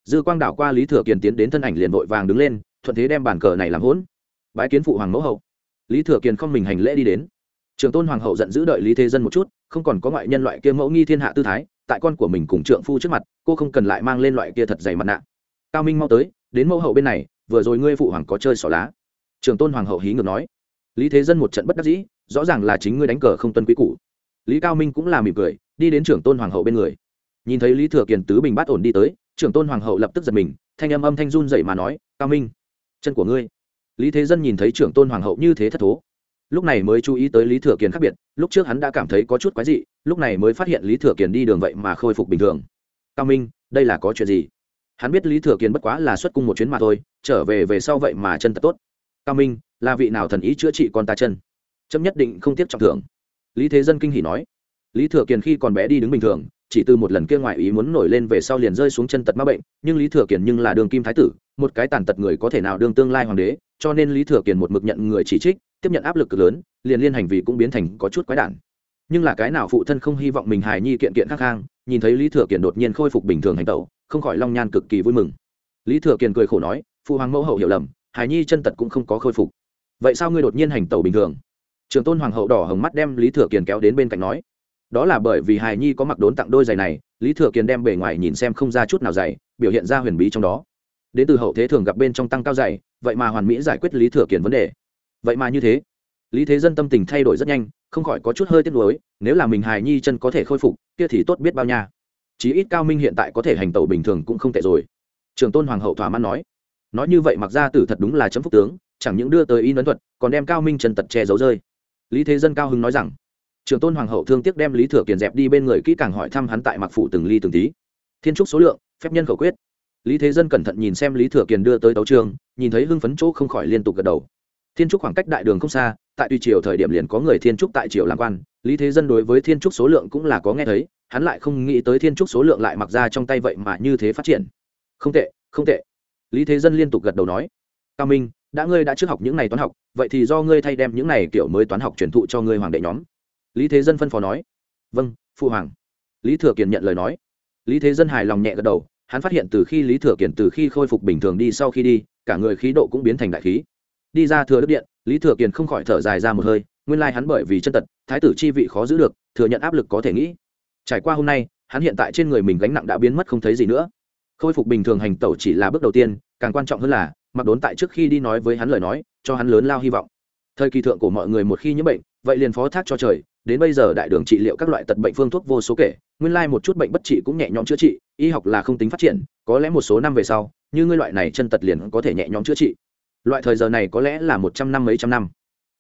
Dư quang đảo qua lý thừa kiền tiến đến thân ảnh liền vội vàng đứng lên, thuận thế đem bàn cờ này làm hỗn bái kiến phụ hoàng mẫu hậu. Lý thừa kiền không mình hành lễ đi đến. Trường tôn hoàng hậu giận dữ đợi lý thế dân một chút, không còn có ngoại nhân loại kia mẫu nghi thiên hạ tư thái, tại con của mình cùng trượng phu trước mặt, cô không cần lại mang lên loại kia thật dày mặt nạ. Cao minh mau tới, đến mẫu hậu bên này, vừa rồi ngươi phụ hoàng có chơi xỏ lá. Trường tôn hoàng hậu hí ngược nói. Lý thế dân một trận bất đắc dĩ, rõ ràng là chính ngươi đánh cờ không tuân quý cũ lý cao minh cũng là mỉm cười, đi đến trưởng tôn hoàng hậu bên người. Nhìn thấy lý thừa kiền tứ bình bát ổn đi tới trưởng tôn hoàng hậu lập tức giật mình, thanh âm âm thanh run dậy mà nói, cao minh, chân của ngươi lý thế dân nhìn thấy trưởng tôn hoàng hậu như thế thất thố. Lúc này mới chú ý tới lý thừa kiền khác biệt, lúc trước hắn đã cảm thấy có chút quái dị, lúc này mới phát hiện lý thừa kiền đi đường vậy mà khôi phục bình thường. Cao minh, đây là có chuyện gì? Hắn biết lý thừa kiền bất quá là xuất cung một chuyến mà thôi, trở về về sau vậy mà chân thật tốt. Cao minh, là vị nào thần ý chữa trị con ta chân? Chấm nhất định không tiếp trọng thưởng. Lý thế dân kinh hỉ nói. Lý thừa kiền khi còn bé đi đứng bình thường chỉ từ một lần kia ngoại ý muốn nổi lên về sau liền rơi xuống chân tật ma bệnh, nhưng lý thừa kiển nhưng là đường kim thái tử, một cái tàn tật người có thể nào đương tương lai hoàng đế, cho nên lý thừa kiển một mực nhận người chỉ trích, tiếp nhận áp lực cực lớn, liền liên hành vi cũng biến thành có chút quái đản. Nhưng là cái nào phụ thân không hy vọng mình hài nhi kiện kiện khắc khang, nhìn thấy lý thừa kiển đột nhiên khôi phục bình thường hành tẩu, không khỏi long nhan cực kỳ vui mừng. Lý thừa kiển cười khổ nói, phụ hoàng mẫu hậu hiểu lầm, hài nhi chân tật cũng không có khôi phục. Vậy sao ngươi đột nhiên hành tẩu bình thường? Trường tôn hoàng hậu đỏ hồng mắt đem lý thừa kiển kéo đến bên cạnh nói đó là bởi vì hài nhi có mặc đốn tặng đôi giày này, lý thừa kiền đem bề ngoài nhìn xem không ra chút nào dày biểu hiện ra huyền bí trong đó. Đến từ hậu thế thường gặp bên trong tăng cao dày vậy mà hoàn mỹ giải quyết lý thừa kiền vấn đề. Vậy mà như thế, lý thế dân tâm tình thay đổi rất nhanh, không khỏi có chút hơi tiếc nuối, nếu là mình hài nhi chân có thể khôi phục, kia thì tốt biết bao nha. Chí ít cao minh hiện tại có thể hành tẩu bình thường cũng không tệ rồi. Trường tôn hoàng hậu thỏa mãn nói. Nói như vậy mặc ra tử thật đúng là chấm phúc tướng, chẳng những đưa tới in ấn thuật, còn đem cao minh chân tật che giấu rơi. Lý thế dân cao hứng nói rằng trường tôn hoàng hậu thương tiếc đem lý thừa kiền dẹp đi bên người kỹ càng hỏi thăm hắn tại mặc phủ từng ly từng tí. Thiên trúc số lượng, phép nhân khẩu quyết. Lý thế dân cẩn thận nhìn xem lý thừa kiền đưa tới tấu trường, nhìn thấy hưng phấn chỗ không khỏi liên tục gật đầu. Thiên trúc khoảng cách đại đường không xa, tại tùy triều thời điểm liền có người thiên trúc tại triều làm quan, lý thế dân đối với thiên trúc số lượng cũng là có nghe thấy, hắn lại không nghĩ tới thiên trúc số lượng lại mặc ra trong tay vậy mà như thế phát triển. Không tệ không tệ. Lý thế dân liên tục gật đầu nói, cao minh, đã ngươi đã trước học những n à y toán học, vậy thì do ngươi thay đem những n à y kiểu mới toán học truyền thụ cho ngươi hoàng đệ nhóm lý thế dân phân phó nói. Vâng phụ hoàng. Lý thừa kiền nhận lời nói. Lý thế dân hài lòng nhẹ gật đầu, hắn phát hiện từ khi lý thừa kiền từ khi khôi phục bình thường đi sau khi đi, cả người khí độ cũng biến thành đại khí. Đi ra thừa đức điện, lý thừa kiền không khỏi thở dài ra một hơi, nguyên lai hắn bởi vì chân tật, thái tử chi vị khó giữ được, thừa nhận áp lực có thể nghĩ. Trải qua hôm nay, hắn hiện tại trên người mình gánh nặng đã biến mất không thấy gì nữa. Khôi phục bình thường hành tẩu chỉ là bước đầu tiên, càng quan trọng hơn là, mặc đốn tại trước khi đi nói với hắn lời nói, cho hắn lớn lao hy vọng. Thời kỳ thượng của mọi người một khi nhiễm bệnh, vậy liền phó thác cho trời đến bây giờ đại đường trị liệu các loại tật bệnh phương thuốc vô số kể, nguyên lai một chút bệnh bất trị cũng nhẹ nhõm chữa trị, y học là không tính phát triển, có lẽ một số năm về sau, như ngươi loại này chân tật liền có thể nhẹ nhõm chữa trị. Loại thời giờ này có lẽ là một trăm năm mấy trăm năm.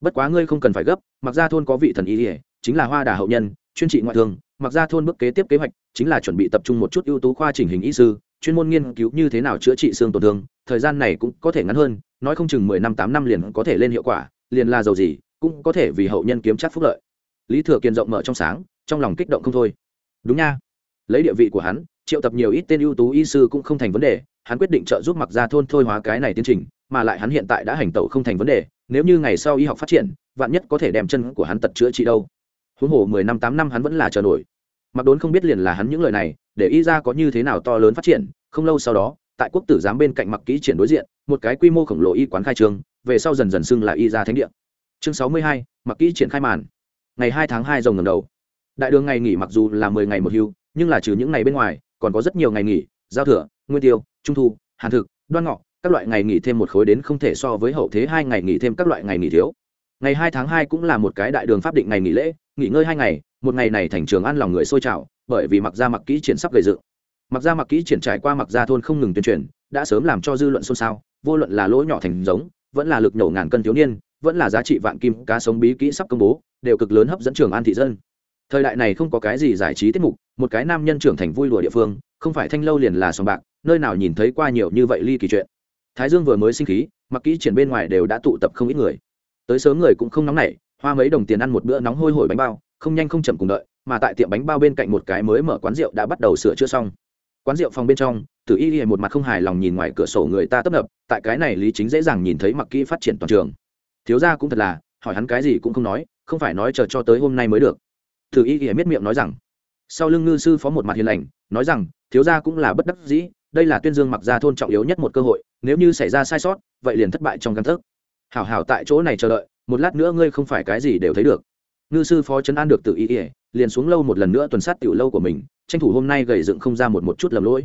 Bất quá ngươi không cần phải gấp mặc ra thôn có vị thần y ỉa chính là hoa đà hậu nhân, chuyên trị ngoại thương mặc ra thôn bước kế tiếp kế hoạch chính là chuẩn bị tập trung một chút ưu tú khoa chỉnh hình y sư, chuyên môn nghiên cứu như thế nào chữa trị xương tổn thương, thời gian này cũng có thể ngắn hơn, nói không chừng mười năm tám năm liền có thể lên hiệu quả, liền là giàu gì, cũng có thể vì hậu nhân kiếm chắc phúc lợi lý thừa kiên rộng mở trong sáng, trong lòng kích động không thôi. Đúng nha. Lấy địa vị của hắn, triệu tập nhiều ít tên ưu tú y sư cũng không thành vấn đề, hắn quyết định trợ giúp mặc ra thôn thôi hóa cái này tiến trình, mà lại hắn hiện tại đã hành tẩu không thành vấn đề, nếu như ngày sau y học phát triển, vạn nhất có thể đem chân của hắn tật chữa trị đâu. Huống hồ mười năm tám năm hắn vẫn là chờ nổi. Mặc đốn không biết liền là hắn những lời này, để y ra có như thế nào to lớn phát triển, không lâu sau đó, tại quốc tử giám bên cạnh mặc kỹ triển đối diện, một cái quy mô khổng lồ y quán khai trương, về sau dần dần xưng là y ra thánh địa. Chương sáu mươi hai mặc kỹ triển khai màn ngày hai tháng hai rồng ngầm đầu. Đại đường ngày nghỉ mặc dù là mười ngày một hưu, nhưng là trừ những ngày bên ngoài, còn có rất nhiều ngày nghỉ, giao thừa, nguyên tiêu, trung thu, hàn thực, đoan ngọ, các loại ngày nghỉ thêm một khối đến không thể so với hậu thế hai ngày nghỉ thêm các loại ngày nghỉ thiếu. Ngày hai tháng hai cũng là một cái đại đường pháp định ngày nghỉ lễ, nghỉ ngơi hai ngày, một ngày này thành trường ăn lòng người sôi trào, bởi vì mặc ra mặc kỹ triển sắp gây dựng. Mặc ra mặc kỹ triển trải qua mặc ra thôn không ngừng tuyên truyền, đã sớm làm cho dư luận xôn xao, vô luận là lỗ nhỏ thành giống, vẫn là lực nhổ ngàn cân thiếu niên vẫn là giá trị vạn kim cá sống bí kỹ sắp công bố, đều cực lớn hấp dẫn trường an thị dân. Thời đại này không có cái gì giải trí tiết mục, một cái nam nhân trưởng thành vui lùa địa phương, không phải thanh lâu liền là sòng bạc, nơi nào nhìn thấy qua nhiều như vậy ly kỳ chuyện. Thái dương vừa mới sinh khí, mặc kỹ triển bên ngoài đều đã tụ tập không ít người. Tới sớm người cũng không nóng nảy, hoa mấy đồng tiền ăn một bữa nóng hôi hổi bánh bao, không nhanh không chậm cùng đợi, mà tại tiệm bánh bao bên cạnh một cái mới mở quán rượu đã bắt đầu sửa chữa xong. Quán rượu phòng bên trong, tử y y một mặt không hài lòng nhìn ngoài cửa sổ người ta tấp nập, tại cái này lý chính dễ dàng nhìn thấy mặc kỹ phát triển toàn trường thiếu gia cũng thật là, hỏi hắn cái gì cũng không nói, không phải nói chờ cho tới hôm nay mới được. Thử y y miết miệng nói rằng, sau lưng ngư sư phó một mặt hiền lành, nói rằng, thiếu gia cũng là bất đắc dĩ, đây là tuyên dương mặc ra thôn trọng yếu nhất một cơ hội, nếu như xảy ra sai sót, vậy liền thất bại trong căn thức hảo hảo tại chỗ này chờ đợi, một lát nữa ngươi không phải cái gì đều thấy được. Ngư sư phó chấn an được tự ý ỉa liền xuống lâu một lần nữa tuần sát tiểu lâu của mình, tranh thủ hôm nay gầy dựng không ra một một chút lầm lỗi.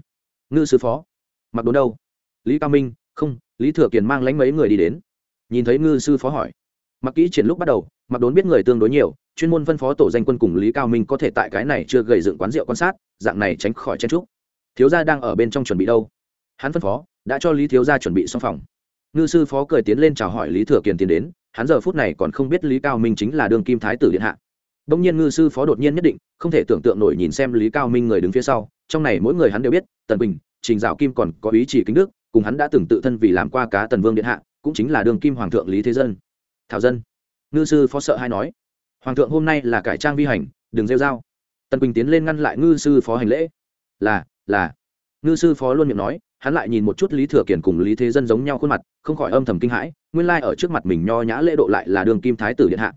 Ngư sư phó, mặc đốn đâu? Lý cao minh, không, lý thừa kiền mang lánh mấy người đi đến nhìn thấy ngư sư phó hỏi. Mặc kỹ triển lúc bắt đầu, mặc đốn biết người tương đối nhiều, chuyên môn phân phó tổ danh quân cùng lý cao minh có thể tại cái này chưa gầy dựng quán rượu quan sát, dạng này tránh khỏi chen trúc. Thiếu gia đang ở bên trong chuẩn bị đâu? Hắn phân phó, đã cho lý thiếu gia chuẩn bị xong phòng. Ngư sư phó cười tiến lên chào hỏi lý thừa kiền tiến đến, hắn giờ phút này còn không biết lý cao minh chính là đương kim thái tử điện hạ. Bỗng nhiên ngư sư phó đột nhiên nhất định, không thể tưởng tượng nổi nhìn xem lý cao minh người đứng phía sau, trong này mỗi người hắn đều biết, tần bình, trình dạo kim còn có ý chỉ kính đức, cùng hắn đã từng tự thân vì làm qua cá tần vương điện hạ cũng chính là đường kim hoàng thượng lý thế dân. Thảo dân. Ngư sư phó sợ hay nói, hoàng thượng hôm nay là cải trang vi hành, đừng rêu dao tần bình tiến lên ngăn lại ngư sư phó hành lễ. Là là. Ngư sư phó luôn miệng nói, hắn lại nhìn một chút lý thừa kiển cùng lý thế dân giống nhau khuôn mặt, không khỏi âm thầm kinh hãi, nguyên lai ở trước mặt mình nho nhã lễ độ lại là đường kim thái tử điện hạ.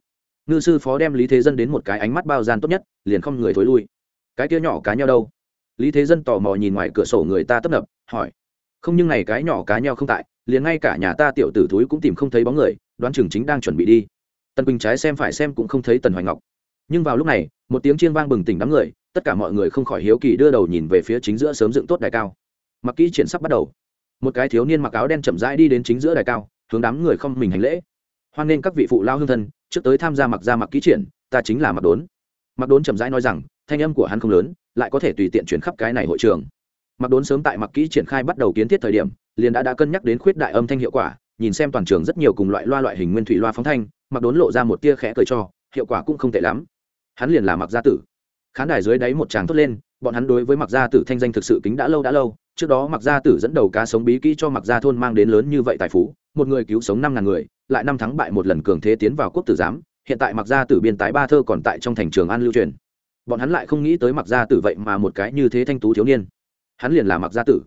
Ngư sư phó đem lý thế dân đến một cái ánh mắt bao gian tốt nhất, liền không người thối lui. Cái kia nhỏ cá nhau đâu? Lý thế dân tò mò nhìn ngoài cửa sổ người ta tấp nập, hỏi. Không, nhưng này cái nhỏ cá nhau không tại liền ngay cả nhà ta tiểu tử thúi cũng tìm không thấy bóng người, đoán chừng chính đang chuẩn bị đi. Tần quỳnh trái xem phải xem cũng không thấy tần hoài ngọc. Nhưng vào lúc này, một tiếng chiên vang bừng tỉnh đám người, tất cả mọi người không khỏi hiếu kỳ đưa đầu nhìn về phía chính giữa sớm dựng tốt đài cao. Mặc kỹ triển sắp bắt đầu. Một cái thiếu niên mặc áo đen chậm rãi đi đến chính giữa đài cao, hướng đám người không mình hành lễ. Hoan nghênh các vị phụ lao hương thân, trước tới tham gia mặc ra mặc kỹ triển, ta chính là mặc đốn. Mặc đốn chậm rãi nói rằng, thanh âm của hắn không lớn, lại có thể tùy tiện chuyển khắp cái này hội trường mặc đốn sớm tại mặc kỹ triển khai bắt đầu kiến thiết thời điểm, liền đã đã cân nhắc đến khuyết đại âm thanh hiệu quả, nhìn xem toàn trường rất nhiều cùng loại loa loại hình nguyên thủy loa phóng thanh, mặc đốn lộ ra một tia khẽ cười cho, hiệu quả cũng không tệ lắm. Hắn liền là mặc gia tử. Khán đài dưới đáy một tràng thốt lên, bọn hắn đối với mặc gia tử thanh danh thực sự kính đã lâu đã lâu, trước đó mặc gia tử dẫn đầu cá sống bí kỹ cho mặc gia thôn mang đến lớn như vậy tài phú, một người cứu sống năm ngàn người, lại năm thắng bại một lần cường thế tiến vào quốc tử giám, hiện tại mặc gia tử biên tái ba thơ còn tại trong thành trường an lưu truyền. Bọn hắn lại không nghĩ tới mặc gia tử vậy mà một cái như thế thanh tú thiếu niên hắn liền là mặc gia tử.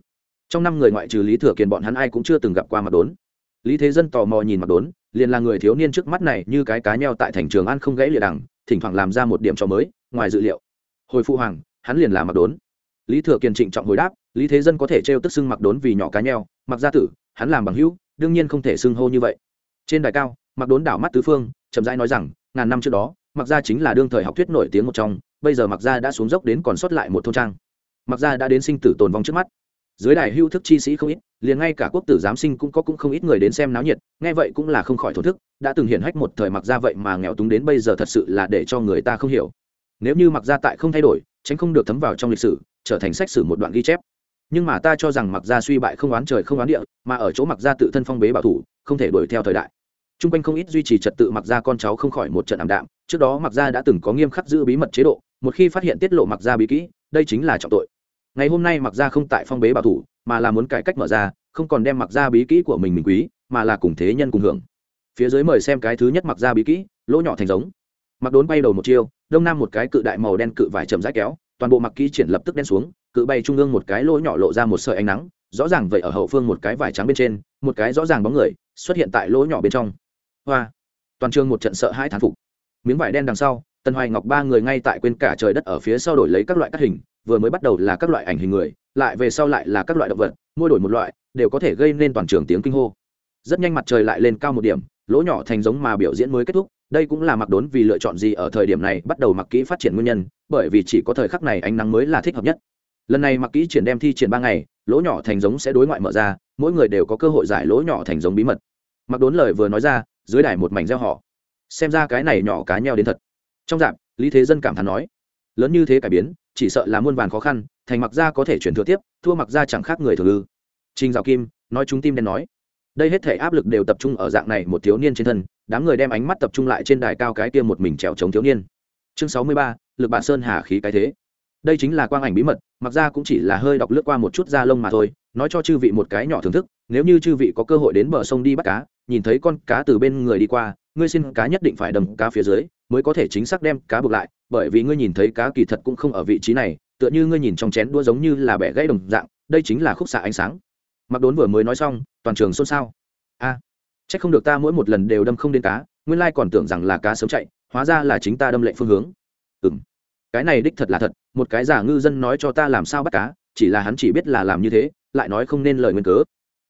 Trong năm người ngoại trừ lý thừa kiền bọn hắn ai cũng chưa từng gặp qua mặc đốn. Lý thế dân tò mò nhìn mặc đốn, liền là người thiếu niên trước mắt này như cái cá nheo tại thành trường an không gãy lìa đằng, thỉnh thoảng làm ra một điểm cho mới, ngoài dự liệu. Hồi phụ hoàng, hắn liền là mặc đốn. Lý thừa kiền trịnh trọng hồi đáp, lý thế dân có thể trêu tức xưng mặc đốn vì nhỏ cá nheo, mặc gia tử, hắn làm bằng hữu, đương nhiên không thể xưng hô như vậy. Trên đài cao mặc đốn đảo mắt tứ phương, chậm rãi nói rằng, ngàn năm trước đó, mặc gia chính là đương thời học thuyết nổi tiếng một trong, bây giờ mặc gia đã xuống dốc đến còn sót lại một thôn trang mặc gia đã đến sinh tử tồn vong trước mắt. Dưới đài hưu thức chi sĩ không ít, liền ngay cả quốc tử giám sinh cũng có cũng không ít người đến xem náo nhiệt, nghe vậy cũng là không khỏi thổ thức, đã từng hiển hách một thời mặc gia vậy mà nghèo túng đến bây giờ thật sự là để cho người ta không hiểu. Nếu như mặc gia tại không thay đổi, tránh không được thấm vào trong lịch sử, trở thành sách sử một đoạn ghi chép. Nhưng mà ta cho rằng mặc gia suy bại không oán trời không oán địa, mà ở chỗ mặc gia tự thân phong bế bảo thủ, không thể đuổi theo thời đại. T r u n g quanh không ít duy trì trật tự mặc gia con cháu không khỏi một trận ảm đạm, trước đó mặc gia đã từng có nghiêm khắc giữ bí mật chế độ, một khi phát hiện tiết lộ mặc gia bí kỹ, đây chính là trọng tội ngày hôm nay mặc ra không tại phong bế bảo thủ, mà là muốn cải cách mở ra, không còn đem mặc ra bí kỹ của mình mình quý, mà là cùng thế nhân cùng hưởng. Phía dưới mời xem cái thứ nhất mặc ra bí kỹ, lỗ nhỏ thành giống. Mặc đốn bay đầu một chiêu, đông nam một cái cự đại màu đen cự vải chậm rãi kéo, toàn bộ mặc kỹ triển lập tức đen xuống, cự bay trung ương một cái lỗ nhỏ lộ ra một sợi ánh nắng, rõ ràng vậy ở hậu phương một cái vải trắng bên trên, một cái rõ ràng bóng người, xuất hiện tại lỗ nhỏ bên trong. Hoa! Toàn trường một trận sợ hai thán phục. Miếng vải đen đằng sau tần hoài ngọc ba người ngay tại quên cả trời đất ở phía sau đổi lấy các loại cắt hình vừa mới bắt đầu là các loại ảnh hình người, lại về sau lại là các loại động vật, mỗi đổi một loại, đều có thể gây nên toàn trường tiếng kinh hô. Rất nhanh mặt trời lại lên cao một điểm, lỗ nhỏ thành giống mà biểu diễn mới kết thúc, đây cũng là mặc đốn vì lựa chọn gì ở thời điểm này bắt đầu mặc kỹ phát triển nguyên nhân, bởi vì chỉ có thời khắc này ánh nắng mới là thích hợp nhất. Lần này mặc kỹ triển đem thi triển ba ngày, lỗ nhỏ thành giống sẽ đối ngoại mở ra, mỗi người đều có cơ hội giải lỗ nhỏ thành giống bí mật. Mặc đốn lời vừa nói ra, dưới đài một mảnh gieo họ. Xem ra cái này nhỏ cá nheo đến thật. Trong dạp lý thế dân cảm thán nói, lớn như thế cải biến chỉ sợ là muôn vàn khó khăn, thành mặc gia có thể chuyển thừa tiếp, thua mặc gia chẳng khác người thường ư. Trình dạo kim nói chúng tim đen nói, đây hết thể áp lực đều tập trung ở dạng này một thiếu niên trên thân, đám người đem ánh mắt tập trung lại trên đài cao cái kia một mình trèo chống thiếu niên. Chương sáu mươi ba, lực bản sơn hà khí cái thế. Đây chính là quang ảnh bí mật, mặc ra cũng chỉ là hơi đọc lướt qua một chút da lông mà thôi, nói cho chư vị một cái nhỏ thưởng thức, nếu như chư vị có cơ hội đến bờ sông đi bắt cá, nhìn thấy con cá từ bên người đi qua, ngươi xin cá nhất định phải đầm cá phía dưới mới có thể chính xác đem cá buộc lại bởi vì ngươi nhìn thấy cá kỳ thật cũng không ở vị trí này tựa như ngươi nhìn trong chén đua giống như là bẻ gãy đồng dạng đây chính là khúc xạ ánh sáng. Mặc đốn vừa mới nói xong toàn trường xôn xao. A à, c h ắ c không được ta mỗi một lần đều đâm không đến cá nguyên lai còn tưởng rằng là cá sớm chạy hóa ra là chính ta đâm lệ phương hướng. Ừ m cái này đích thật là thật một cái giả ngư dân nói cho ta làm sao bắt cá chỉ là hắn chỉ biết là làm như thế lại nói không nên lời nguyên cớ.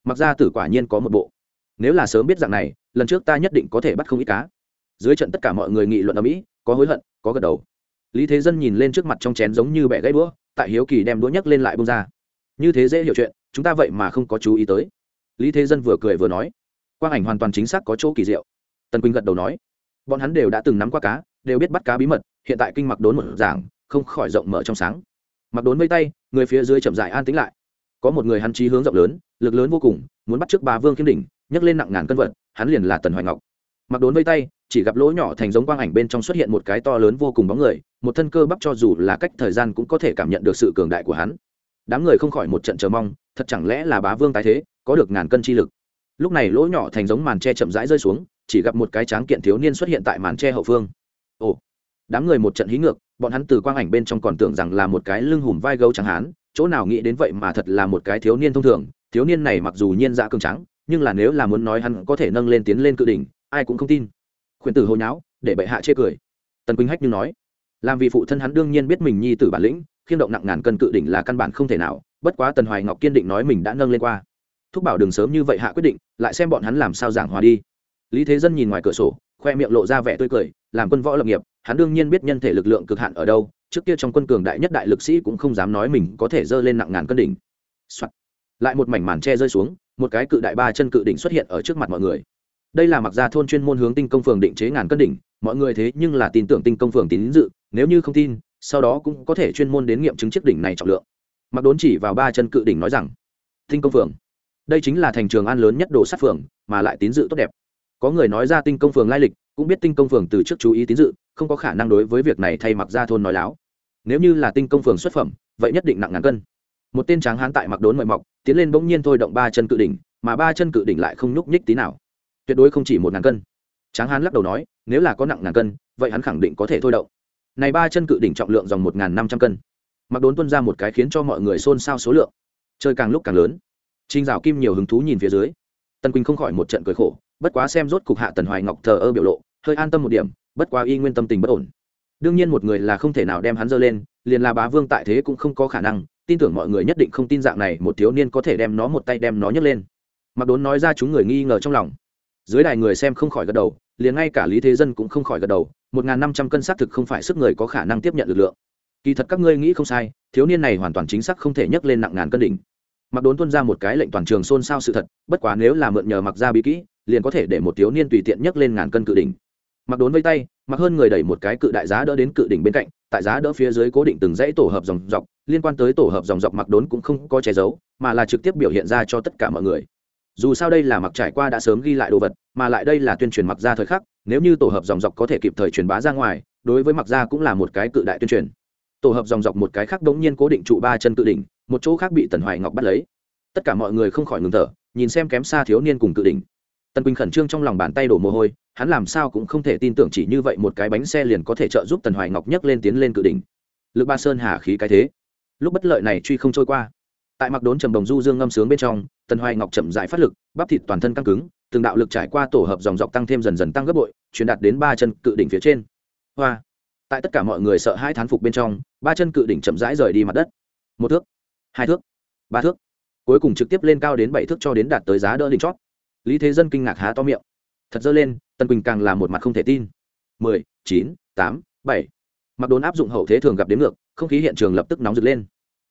Mặc ra tử quả nhiên có một bộ. Nếu là sớm biết dạng này lần trước ta nhất định có thể bắt không ít cá dưới trận tất cả mọi người nghị luận ở mỹ, có hối hận, có gật đầu. Lý thế dân nhìn lên trước mặt trong chén giống như bẻ gãy đũa, tại hiếu kỳ đem đũa nhấc lên lại bông ra. Như thế dễ hiểu chuyện, chúng ta vậy mà không có chú ý tới. Lý thế dân vừa cười vừa nói. Quang ảnh hoàn toàn chính xác có chỗ kỳ diệu. Tần quỳnh gật đầu nói. Bọn hắn đều đã từng nắm qua cá, đều biết bắt cá bí mật, hiện tại kinh mặc đốn một giảng không khỏi rộng mở trong sáng. Mặc đốn vây tay, người phía dưới chậm dại an tính lại. Có một người hắn trí hướng rộng lớn, lực lớn vô cùng, muốn bắt trước bà vương kiếm đỉnh, nhấc lên nặng ngàn cân vật, hắn liền là tần hoài ngọc mặc đốn vây tay, chỉ gặp lỗ nhỏ thành giống quang ảnh bên trong xuất hiện một cái to lớn vô cùng bóng người, một thân cơ bắp cho dù là cách thời gian cũng có thể cảm nhận được sự cường đại của hắn. Đám người không khỏi một trận chờ mong, thật chẳng lẽ là bá vương tái thế, có được ngàn cân chi lực. Lúc này lỗ nhỏ thành giống màn tre chậm rãi rơi xuống, chỉ gặp một cái tráng kiện thiếu niên xuất hiện tại màn tre hậu phương. Ồ, đám người một trận hí ngược, bọn hắn từ quang ảnh bên trong còn tưởng rằng là một cái lưng hùm vai gấu chẳng hán, chỗ nào nghĩ đến vậy mà thật là một cái thiếu niên thông thường, thiếu niên này mặc dù nhiên dạ cường trắng nhưng là nếu là muốn nói hắn có thể nâng lên tiến lên cự đỉnh ai cũng không tin. Khuyển tử hồi nháo, để bệ hạ chê cười. Tần quỳnh hách như nói, làm vì phụ thân hắn đương nhiên biết mình nhi tử bản lĩnh, khiêm động nặng ngàn cân cự đỉnh là căn bản không thể nào, bất quá tần hoài ngọc kiên định nói mình đã nâng lên qua. Thúc bảo đừng sớm như vậy hạ quyết định, lại xem bọn hắn làm sao giảng hòa đi. Lý thế dân nhìn ngoài cửa sổ, khoe miệng lộ ra vẻ tươi cười, làm quân võ lập nghiệp, hắn đương nhiên biết nhân thể lực lượng cực hạn ở đâu, trước kia trong quân cường đại nhất đại lực sĩ cũng không dám nói mình có thể dơ lên nặng ngàn cân đỉnh、Soạn. lại một mảnh màn tre rơi xuống, một cái cự đại ba chân cự đỉnh xuất hiện ở trước mặt mọi người đây là mặc gia thôn chuyên môn hướng tinh công phường định chế ngàn cân đỉnh, mọi người thế nhưng là tin tưởng tinh công phường tín dự, nếu như không tin, sau đó cũng có thể chuyên môn đến nghiệm chứng chiếc đỉnh này trọng lượng. Mặc đốn chỉ vào ba chân cự đỉnh nói rằng, tinh công phường, đây chính là thành trường an lớn nhất đồ sát phường, mà lại tín dự tốt đẹp. Có người nói ra tinh công phường lai lịch, cũng biết tinh công phường từ trước chú ý tín dự, không có khả năng đối với việc này thay mặc ra thôn nói láo. Nếu như là tinh công phường xuất phẩm, vậy nhất định nặng ngàn cân. Một tên tráng hán tại mặc đốn mời mọc, tiến lên bỗng nhiên thôi động ba chân cự đỉnh, mà ba chân cự đỉnh lại không nhúc nhích tí nào tuyệt đối không chỉ một ngàn cân. Tráng hán lắc đầu nói, nếu là có nặng ngàn cân, vậy hắn khẳng định có thể thôi động. Này ba chân cự đỉnh trọng lượng dòng một ngàn năm trăm cân. Mặc đốn tuân ra một cái khiến cho mọi người xôn xao số lượng. Chơi càng lúc càng lớn. Trinh dạo kim nhiều hứng thú nhìn phía dưới. Tần quỳnh không khỏi một trận cười khổ, bất quá xem rốt cục hạ tần hoài ngọc thờ ơ biểu lộ, hơi an tâm một điểm, bất quá y nguyên tâm tình bất ổn. Đương nhiên một người là không thể nào đem hắn dơ lên, liền là bá vương tại thế cũng không có khả năng, tin tưởng mọi người nhất định không tin dạng này một thiếu niên có thể đem nó một tay đem nó nhấc lên. Mặc đốn nói ra chúng người nghi ngờ trong lòng dưới đài người xem không khỏi gật đầu, liền ngay cả lý thế dân cũng không khỏi gật đầu, một n g h n năm trăm cân xác thực không phải sức người có khả năng tiếp nhận lực lượng. Kỳ thật các ngươi nghĩ không sai, thiếu niên này hoàn toàn chính xác không thể nhấc lên nặng ngàn cân đỉnh. Mặc đốn tuân ra một cái lệnh toàn trường xôn xao sự thật, bất quá nếu là mượn nhờ mặc ra bí kỹ, liền có thể để một thiếu niên tùy tiện nhấc lên ngàn cân cự đỉnh. Mặc đốn vây tay, mặc hơn người đẩy một cái cự đại giá đỡ đến cự đỉnh bên cạnh, tại giá đỡ phía dưới cố định từng dãy tổ hợp dòng dọc, liên quan tới tổ hợp dòng dọc mặc đốn cũng không có che giấu, mà là trực tiếp biểu hiện ra cho tất cả mọi người dù sao đây là mặc trải qua đã sớm ghi lại đồ vật, mà lại đây là tuyên truyền mặc ra thời khắc, nếu như tổ hợp dòng dọc có thể kịp thời truyền bá ra ngoài, đối với mặc ra cũng là một cái cự đại tuyên truyền. Tổ hợp dòng dọc một cái khác đống nhiên cố định trụ ba chân cự đỉnh, một chỗ khác bị tần hoài ngọc bắt lấy. Tất cả mọi người không khỏi ngừng thở, nhìn xem kém xa thiếu niên cùng cự đỉnh. Tần quỳnh khẩn trương trong lòng bàn tay đổ mồ hôi, hắn làm sao cũng không thể tin tưởng chỉ như vậy một cái bánh xe liền có thể trợ giúp tần hoài ngọc nhấc lên tiến lên cự đỉnh. Lực ba sơn hà khí cái thế. Lúc bất lợi này truy không trôi qua. Tại mặc đốn trầm đồng du dương ngâm sướng bên trong tần hoài ngọc chậm dại phát lực, bắp thịt toàn thân căng cứng, từng đạo lực trải qua tổ hợp dòng dọc tăng thêm dần dần tăng gấp bội, truyền đạt đến ba chân cự đỉnh phía trên. Hoa. Tại tất cả mọi người sợ hai thán phục bên trong, ba chân cự đỉnh chậm rãi rời đi mặt đất. Một thước, hai thước, ba thước. Cuối cùng trực tiếp lên cao đến bảy thước cho đến đạt tới giá đỡ đỉnh chót. Lý thế dân kinh ngạc há to miệng. Thật dơ lên, tần quỳnh càng là một mặt không thể tin. Mười, chín, tám, bảy. Mặc đốn áp dụng hậu thế thường gặp đến ngược, không khí hiện trường lập tức nóng rực lên.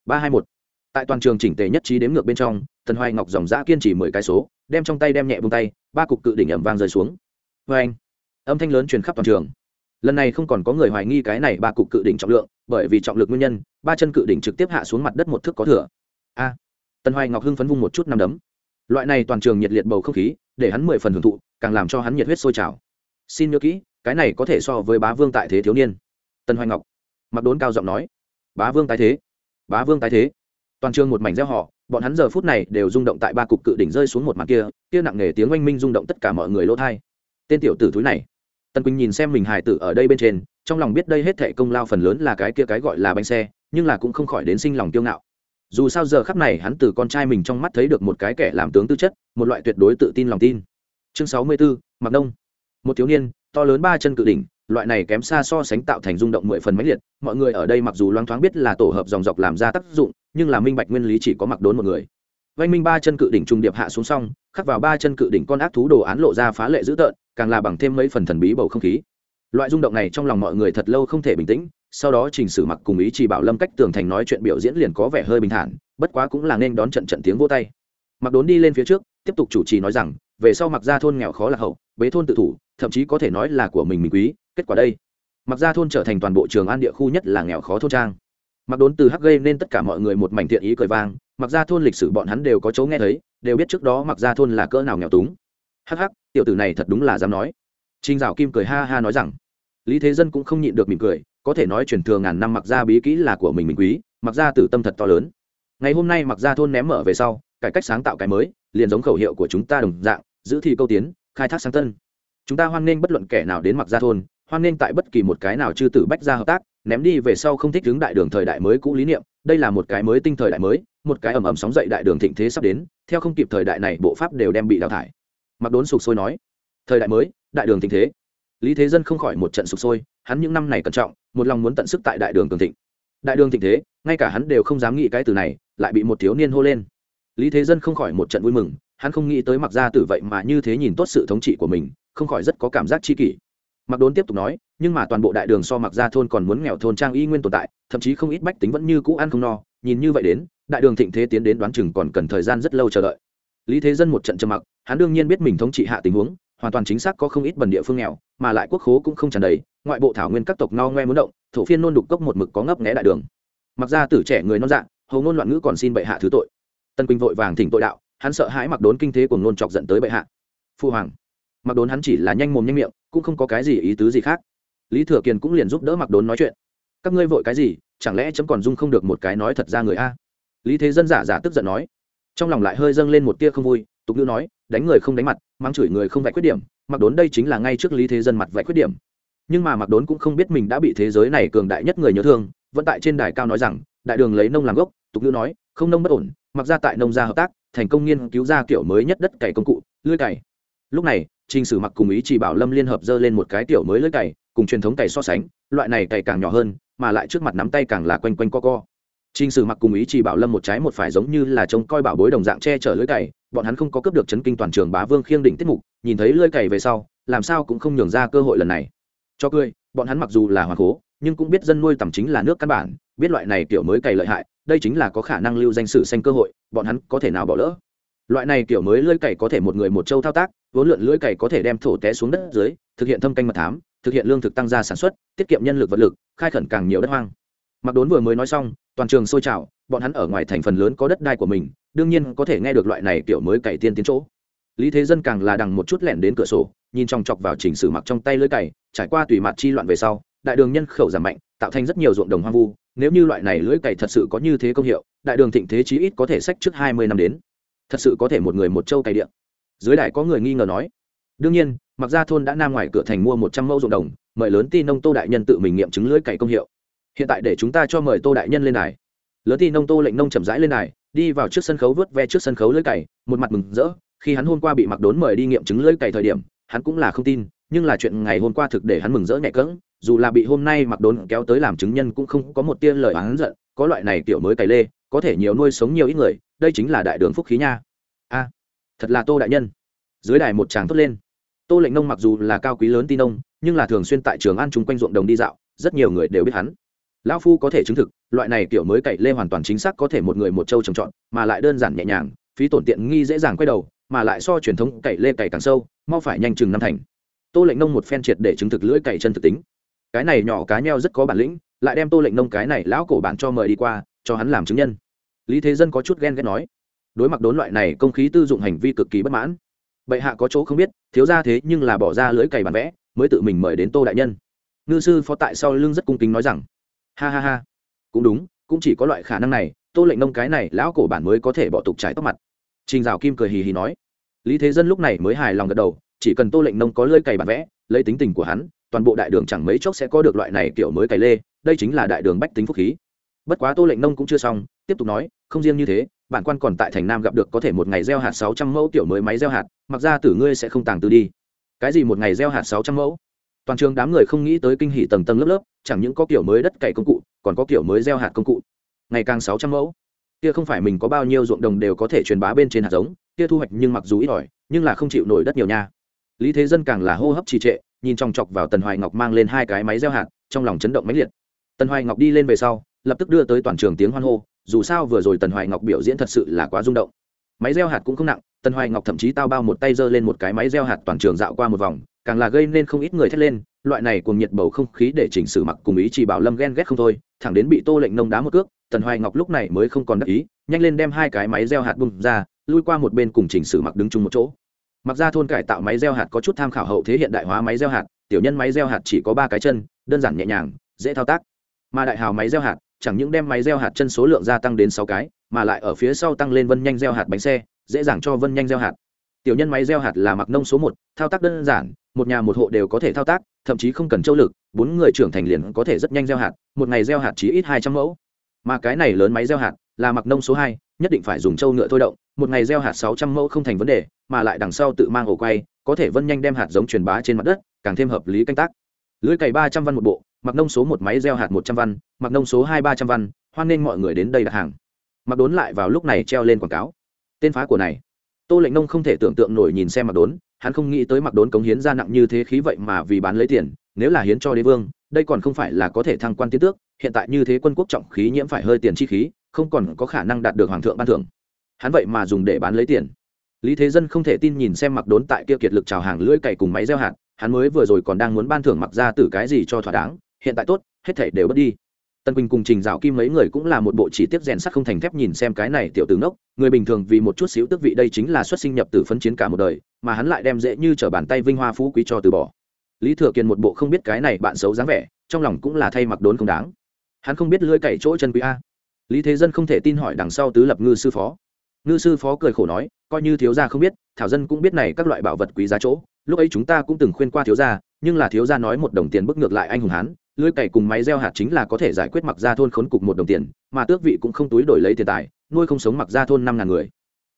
Ba hai một tại toàn trường chỉnh tề nhất trí đếm ngược bên trong, tần hoài ngọc dòng giã kiên trì mười cái số, đem trong tay đem nhẹ bông tay, ba cục cự đỉnh ẩm vang rơi xuống. Vê anh, âm thanh lớn truyền khắp toàn trường. Lần này không còn có người hoài nghi cái này ba cục cự đỉnh trọng lượng, bởi vì trọng lực nguyên nhân, ba chân cự đỉnh trực tiếp hạ xuống mặt đất một thước có thừa. A, tần hoài ngọc hưng phấn vung một chút năm đấm. Loại này toàn trường nhiệt liệt bầu không khí, để hắn mười phần hưởng thụ, càng làm cho hắn nhiệt huyết sôi trào. Xin nhớ kỹ, cái này có thể so với bá vương tại thế thiếu niên. Tần hoài ngọc, mặc đốn cao giọng nói. Bá vương tái thế. Bá vương tái thế toàn trường một mảnh gieo họ bọn hắn giờ phút này đều rung động tại ba cục cự đỉnh rơi xuống một mặt kia kia nặng nề tiếng oanh minh rung động tất cả mọi người lỗ thai tên tiểu tử thúi này tần quỳnh nhìn xem mình hài tử ở đây bên trên, trong lòng biết đây hết thệ công lao phần lớn là cái kia cái gọi là bánh xe, nhưng là cũng không khỏi đến sinh lòng kiêu ngạo. Dù sao giờ khắp này hắn từ con trai mình trong mắt thấy được một cái kẻ làm tướng tư chất, một loại tuyệt đối tự tin lòng tin. Chương sáu mươi bốn, mặc đông. Một thiếu niên, to lớn ba chân cự đỉnh, loại này kém xa so sánh tạo thành rung động mười phần máy liệt, mọi người ở đây mặc dù loáng thoáng biết là tổ hợp dòng dọc làm ra tác dụng nhưng là minh bạch nguyên lý chỉ có mặc đốn một người. Vanh minh ba chân cự đỉnh trung điệp hạ xuống xong, khắc vào ba chân cự đỉnh con ác thú đồ án lộ ra phá lệ dữ tợn, càng là bằng thêm mấy phần thần bí bầu không khí. Loại rung động này trong lòng mọi người thật lâu không thể bình tĩnh, sau đó chỉnh sử mặc cùng ý chỉ bảo lâm cách tường thành nói chuyện biểu diễn liền có vẻ hơi bình thản, bất quá cũng là nên đón trận trận tiếng vô tay. Mặc đốn đi lên phía trước, tiếp tục chủ trì nói rằng, về sau mặc ra thôn nghèo khó lạc hậu, bế thôn tự thủ, thậm chí có thể nói là của mình mình quý, kết quả đây. Mặc ra thôn trở thành toàn bộ trường an địa khu nhất là nghèo khó thôn trang mặc đốn từ hắc gây nên tất cả mọi người một mảnh thiện ý cười vang, mặc ra thôn lịch sử bọn hắn đều có chỗ nghe thấy, đều biết trước đó mặc ra thôn là cỡ nào nghèo túng. Hắc hắc, tiểu tử này thật đúng là dám nói. Trinh dạo kim cười ha ha nói rằng, lý thế dân cũng không nhịn được mỉm cười, có thể nói truyền thừa ngàn năm mặc ra bí kỹ là của mình mình quý, mặc ra tử tâm thật to lớn. Ngày hôm nay mặc ra thôn ném mở về sau, cải cách sáng tạo cái mới, liền giống khẩu hiệu của chúng ta đồng dạng, giữ thì câu tiến, khai thác sáng tân. Chúng ta hoan nghênh bất luận kẻ nào đến mặc ra thôn, hoan nghênh tại bất kỳ một cái nào chư tử bách ra hợp tác ném đi về sau không thích hướng đại đường thời đại mới cũ lý niệm, đây là một cái mới tinh thời đại mới, một cái ầm ầm sóng dậy đại đường thịnh thế sắp đến, theo không kịp thời đại này bộ pháp đều đem bị đào thải. Mặc đốn sụp sôi nói, thời đại mới, đại đường thịnh thế. Lý thế dân không khỏi một trận sụp sôi, hắn những năm này cẩn trọng, một lòng muốn tận sức tại đại đường cường thịnh. Đại đường thịnh thế, ngay cả hắn đều không dám nghĩ cái từ này, lại bị một thiếu niên hô lên. Lý thế dân không khỏi một trận vui mừng, hắn không nghĩ tới mặc gia tử vậy mà như thế nhìn tốt sự thống trị của mình, không khỏi rất có cảm giác chi kỷ. Mặc đốn tiếp tục nói nhưng mà toàn bộ đại đường so mặc gia thôn còn muốn nghèo thôn trang y nguyên tồn tại, thậm chí không ít bách tính vẫn như cũ ăn không no, nhìn như vậy đến, đại đường thịnh thế tiến đến đoán chừng còn cần thời gian rất lâu chờ đợi. Lý thế dân một trận trầm mặc, hắn đương nhiên biết mình thống trị hạ tình huống, hoàn toàn chính xác có không ít bần địa phương nghèo, mà lại quốc khố cũng không tràn đầy, ngoại bộ thảo nguyên các tộc no ngoe muốn động, thổ phiên nôn đục cốc một mực có ngấp nghẽ đại đường. Mặc ra tử trẻ người non dạng hầu ngôn loạn ngữ còn xin bệ hạ thứ tội. Tân quỳnh vội vàng thỉnh tội đạo, hắn sợ hãi mặc đốn kinh thế của ngôn chọc dẫn tới bệ hạ. Phu hoàng, mặc đốn hắn chỉ là nhanh mồm nhanh miệng, cũng không có cái gì ý tứ gì khác lý thừa kiền cũng liền giúp đỡ mặc đốn nói chuyện. Các ngươi vội cái gì? Chẳng lẽ chấm còn dung không được một cái nói thật ra người a? Lý thế dân giả giả tức giận nói. Trong lòng lại hơi dâng lên một tia không vui, tục ngữ nói, đánh người không đánh mặt mang chửi người không vạch khuyết điểm mặc đốn đây chính là ngay trước lý thế dân mặt vạch khuyết điểm. Nhưng mà mặc đốn cũng không biết mình đã bị thế giới này cường đại nhất người nhớ thương, vẫn tại trên đài cao nói rằng, đại đường lấy nông làm gốc, tục ngữ nói, không nông bất ổn, mặc ra tại nông gia hợp tác, thành công nghiên cứu ra kiểu mới nhất đất cày công cụ, lưới cày. Lúc này, trình sử mặc cùng ý chỉ bảo lâm liên hợp dơ lên một cái kiểu mới lưới cày cùng truyền thống cày so sánh loại này cày càng nhỏ hơn mà lại trước mặt nắm tay càng là quanh quanh co co Trình Sử Mặc cùng ý chỉ bảo Lâm một trái một phải giống như là trông coi bảo bối đồng dạng che chở lưỡi cày, bọn hắn không có cướp được chấn kinh toàn trường Bá Vương khiêng đỉnh tiết mục, nhìn thấy lưỡi cày về sau, làm sao cũng không nhường ra cơ hội lần này. Cho cười, bọn hắn mặc dù là hoàng cố, nhưng cũng biết dân nuôi tầm chính là nước căn bản, biết loại này kiểu mới cày lợi hại, đây chính là có khả năng lưu danh sử xanh cơ hội, bọn hắn có thể nào bỏ lỡ. Loại này kiểu mới lưỡi cày có thể một người một châu thao tác, vốn lượn lưỡi cày có thể đem thổ té xuống đất dưới, thực hiện thâm canh mật thám, thực hiện lương thực tăng gia sản xuất, tiết kiệm nhân lực vật lực, khai khẩn càng nhiều đất hoang. Mặc Đốn vừa mới nói xong, toàn trường sôi trào, bọn hắn ở ngoài thành phần lớn có đất đai của mình đương nhiên có thể nghe được loại này kiểu mới cày tiên tiến chỗ. Lý thế dân càng là đằng một chút lẻn đến cửa sổ nhìn chòng chọc vào chỉnh sử mặc trong tay lưới cày trải qua tùy mặt chi loạn về sau đại đường nhân khẩu giảm mạnh tạo thành rất nhiều ruộng đồng hoang vu. Nếu như loại này lưới cày thật sự có như thế công hiệu đại đường thịnh thế chí ít có thể sách trước hai mươi năm đến. Thật sự có thể một người một châu cày điện dưới đại có người nghi ngờ nói đương nhiên mặc ra thôn đã nam ngoài cửa thành mua một trăm mẫu ruộng đồng mời lớn ti nông tô đại nhân tự mình nghiệm chứng lưới cày công hiệu. Hiện tại để chúng ta cho mời tô đại nhân lên đài. Lớn ti nông tô lệnh nông chậm rãi lên đài, đi vào trước sân khấu vớt ve trước sân khấu lưỡi cày một mặt mừng rỡ khi hắn hôm qua bị mặc đốn mời đi nghiệm chứng lưỡi cày thời điểm hắn cũng là không tin nhưng là chuyện ngày hôm qua thực để hắn mừng rỡ nhẹ cỡng dù là bị hôm nay mặc đốn kéo tới làm chứng nhân cũng không có một tia lời oán giận có loại này tiểu mới cày lê có thể nhiều nuôi sống nhiều ít người đây chính là đại đường phúc khí nha. A thật là tô đại nhân. Dưới đài một tràng thốt lên tô lệnh nông mặc dù là cao quý lớn tin nông nhưng là thường xuyên tại trường ăn chung quanh ruộng đồng đi dạo, rất nhiều người đều biết hắn. Lão phu có thể chứng thực, loại này kiểu mới cậy lê hoàn toàn chính xác có thể một người một châu trồng trọt, mà lại đơn giản nhẹ nhàng, phí tổn tiện nghi dễ dàng quay đầu, mà lại so truyền thống cậy lê cày càng sâu, mau phải nhanh chừng năm thành. Tô lệnh nông một phen triệt để chứng thực lưỡi cày chân thực tính. Cái này nhỏ cá nheo rất có bản lĩnh, lại đem tô lệnh nông cái này lão cổ bạn cho mời đi qua, cho hắn làm chứng nhân. Lý thế dân có chút ghen ghét nói, đối mặt đốn loại này công khí tư dụng hành vi cực kỳ bất mãn bệ hạ có chỗ không biết, thiếu ra thế nhưng là bỏ ra lưỡi cày bản vẽ, mới tự mình mời đến tô đại nhân. Ngư sư phó tại sau lưng rất cung kính nói rằng, ha ha ha, cũng đúng, cũng chỉ có loại khả năng này, tô lệnh nông cái này lão cổ bản mới có thể bỏ tục trái tóc mặt. Trình rào kim cười hì hì nói. Lý thế dân lúc này mới hài lòng gật đầu, chỉ cần tô lệnh nông có lơi cày bản vẽ, lấy tính tình của hắn, toàn bộ đại đường chẳng mấy chốc sẽ có được loại này kiểu mới cày lê, đây chính là đại đường bách tính phúc khí. Bất quá tô lệnh nông cũng chưa xong, tiếp tục nói, không riêng như thế bản quan còn tại thành nam gặp được có thể một ngày gieo hạt sáu trăm mẫu tiểu mới máy gieo hạt, mặc ra tử ngươi sẽ không tàng từ đi. Cái gì một ngày gieo hạt sáu trăm mẫu? Toàn trường đám người không nghĩ tới kinh hỷ tầng tầng lớp lớp, chẳng những có kiểu mới đất cày công cụ, còn có kiểu mới gieo hạt công cụ. Ngày càng sáu trăm mẫu. Kia không phải mình có bao nhiêu ruộng đồng đều có thể truyền bá bên trên hạt giống, kia thu hoạch nhưng mặc dù ít ỏi, nhưng là không chịu nổi đất nhiều nha. Lý thế dân càng là hô hấp trì trệ, nhìn chòng chọc vào tần hoài ngọc mang lên hai cái máy gieo hạt, trong lòng chấn động mãnh liệt. Tần hoài ngọc đi lên về sau, lập tức đưa tới toàn trường tiếng hoan hô dù sao vừa rồi tần hoài ngọc biểu diễn thật sự là quá rung động. Máy gieo hạt cũng không nặng, tần hoài ngọc thậm chí tao bao một tay giơ lên một cái máy gieo hạt toàn trường dạo qua một vòng, càng là gây nên không ít người thét lên, loại này cùng nhiệt bầu không khí để chỉnh sử mặc cùng ý chỉ bảo lâm ghen ghét không thôi, thẳng đến bị tô lệnh nông đá một cước, tần hoài ngọc lúc này mới không còn đắc ý, nhanh lên đem hai cái máy gieo hạt bung ra, lui qua một bên cùng chỉnh sử mặc đứng chung một chỗ. Mặc ra thôn cải tạo máy gieo hạt có chút tham khảo hậu thế hiện đại hóa máy gieo hạt, tiểu nhân máy gieo hạt chỉ có ba cái chân, đơn giản nhẹ nhàng, dễ thao tác. Mà đại hào máy gieo hạt chẳng những đem máy gieo hạt chân số lượng gia tăng đến sáu cái, mà lại ở phía sau tăng lên vân nhanh gieo hạt bánh xe, dễ dàng cho vân nhanh gieo hạt. Tiểu nhân máy gieo hạt là mặc nông số một, thao tác đơn giản, một nhà một hộ đều có thể thao tác, thậm chí không cần châu lực, bốn người trưởng thành liền có thể rất nhanh gieo hạt, một ngày gieo hạt chỉ ít hai trăm mẫu. Mà cái này lớn máy gieo hạt là mặc nông số hai, nhất định phải dùng châu ngựa thôi động, một ngày gieo hạt sáu trăm mẫu không thành vấn đề, mà lại đằng sau tự mang ổ quay, có thể vân nhanh đem hạt giống truyền bá trên mặt đất, càng thêm hợp lý canh tác. Lưới cày ba trăm văn một bộ mặc nông số một máy gieo hạt một trăm văn, mặc nông số hai ba trăm văn, hoan nghênh mọi người đến đây đặt hàng. Mặc đốn lại vào lúc này treo lên quảng cáo. Tên phá của này. Tô lệnh nông không thể tưởng tượng nổi nhìn xem mặc đốn, hắn không nghĩ tới mặc đốn cống hiến ra nặng như thế khí vậy mà vì bán lấy tiền, nếu là hiến cho đế vương, đây còn không phải là có thể thăng quan tiến tước, hiện tại như thế quân quốc trọng khí nhiễm phải hơi tiền chi khí, không còn có khả năng đạt được hoàng thượng ban thưởng. Hắn vậy mà dùng để bán lấy tiền. Lý thế dân không thể tin nhìn xem mặc đốn tại kia kiệt lực trào hàng lưỡi cày cùng máy gieo hạt, hắn mới vừa rồi còn đang muốn ban thưởng mặc ra từ cái gì cho thỏa đáng hiện tại tốt, hết thể đều bất đi. Tân quỳnh cùng trình dạo kim mấy người cũng là một bộ chỉ tiết rèn sắt không thành thép nhìn xem cái này tiểu tướng đốc người bình thường vì một chút xíu tước vị đây chính là xuất sinh nhập từ phấn chiến cả một đời, mà hắn lại đem dễ như trở bàn tay vinh hoa phú quý cho từ bỏ. Lý thừa kiên một bộ không biết cái này bạn xấu dáng vẻ, trong lòng cũng là thay mặc đốn không đáng. Hắn không biết lưỡi cày chỗ chân quý a. Lý thế dân không thể tin hỏi đằng sau tứ lập ngư sư phó. Ngư sư phó cười khổ nói, coi như thiếu gia không biết, thảo dân cũng biết này các loại bảo vật quý giá chỗ, lúc ấy chúng ta cũng từng khuyên qua thiếu gia, nhưng là thiếu gia nói một đồng tiền bức ngược lại anh hùng hán lưới cày cùng máy gieo hạt chính là có thể giải quyết mặc ra thôn khốn cục một đồng tiền, mà tước vị cũng không túi đổi lấy tiền tài, nuôi không sống mặc ra thôn năm ngàn người.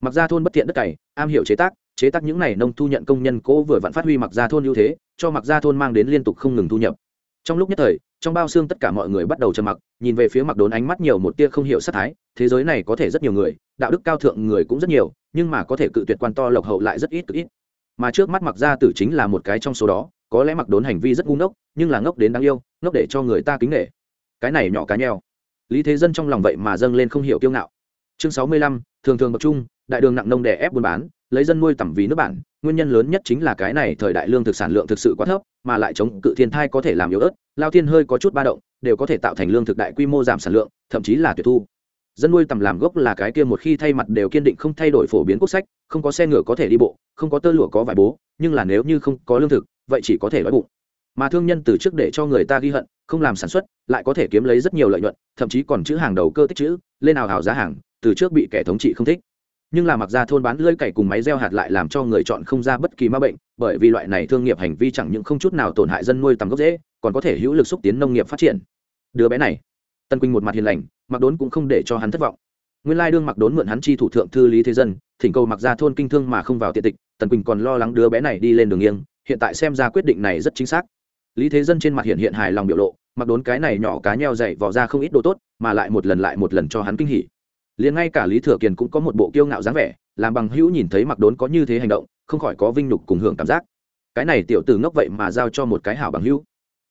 Mặc ra thôn bất tiện đất cày, am hiểu chế tác chế tác những này nông thu nhận công nhân cố vừa vặn phát huy mặc ra thôn ưu thế, cho mặc ra thôn mang đến liên tục không ngừng thu nhập. Trong lúc nhất thời, trong bao xương tất cả mọi người bắt đầu trầm mặc, nhìn về phía mặc đốn ánh mắt nhiều một tia không hiểu sát thái, thế giới này có thể rất nhiều người, đạo đức cao thượng người cũng rất nhiều, nhưng mà có thể cự tuyệt quan to lộc hậu lại rất ít cực ít. Mà trước mắt mặc ra tử chính là một cái trong số đó có lẽ mặc đốn hành vi rất ngu ngốc, nhưng là ngốc đến đáng yêu, ngốc để cho người ta kính nghệ cái này nhỏ cá nheo. Lý thế dân trong lòng vậy mà dâng lên không hiểu kiêu ngạo. Chương sáu mươi lăm, thường thường tập trung, đại đường nặng nông đè ép buôn bán, lấy dân nuôi tẩm vì nước bản, nguyên nhân lớn nhất chính là cái này thời đại lương thực sản lượng thực sự quá thấp, mà lại chống cự thiên thai có thể làm yếu ớt, lao thiên hơi có chút ba động, đều có thể tạo thành lương thực đại quy mô giảm sản lượng, thậm chí là tuyệt thu. Dân nuôi tầm làm gốc là cái kia một khi thay mặt đều kiên định không thay đổi phổ biến quốc sách, không có xe ngựa có thể đi bộ, không có tơ lụa có vải bố, nhưng là nếu như không có lương thực vậy chỉ có thể đói bụng. Mà thương nhân từ trước để cho người ta ghi hận, không làm sản xuất, lại có thể kiếm lấy rất nhiều lợi nhuận, thậm chí còn chữ hàng đầu cơ tích chữ, lên nào hào giá hàng, từ trước bị kẻ thống trị không thích. Nhưng là mặc ra thôn bán lưỡi cày cùng máy gieo hạt lại làm cho người chọn không ra bất kỳ ma bệnh, bởi vì loại này thương nghiệp hành vi chẳng những không chút nào tổn hại dân nuôi tầm gốc dễ, còn có thể hữu lực xúc tiến nông nghiệp phát triển. Đứa bé này, tân quỳnh một mặt hiền lành mặc đốn cũng không để cho hắn thất vọng. Nguyên lai đương mặc đốn mượn hắn chi thủ thượng thư lý thế dân, thỉnh cầu mặc ra thôn kinh thương mà không vào tiện tịch tần quỳnh còn lo lắng đứa bé này đi lên đường nghiêng hiện tại xem ra quyết định này rất chính xác. Lý thế dân trên mặt hiện hiện hài lòng biểu lộ, mặc đốn cái này nhỏ cá nheo dậy vỏ ra không ít đồ tốt, mà lại một lần lại một lần cho hắn kinh hỉ. Liền ngay cả lý thừa kiền cũng có một bộ kiêu ngạo dáng vẻ, làm bằng hữu nhìn thấy mặc đốn có như thế hành động, không khỏi có vinh nhục cùng hưởng cảm giác. Cái này tiểu tử ngốc vậy mà giao cho một cái hảo bằng hữu.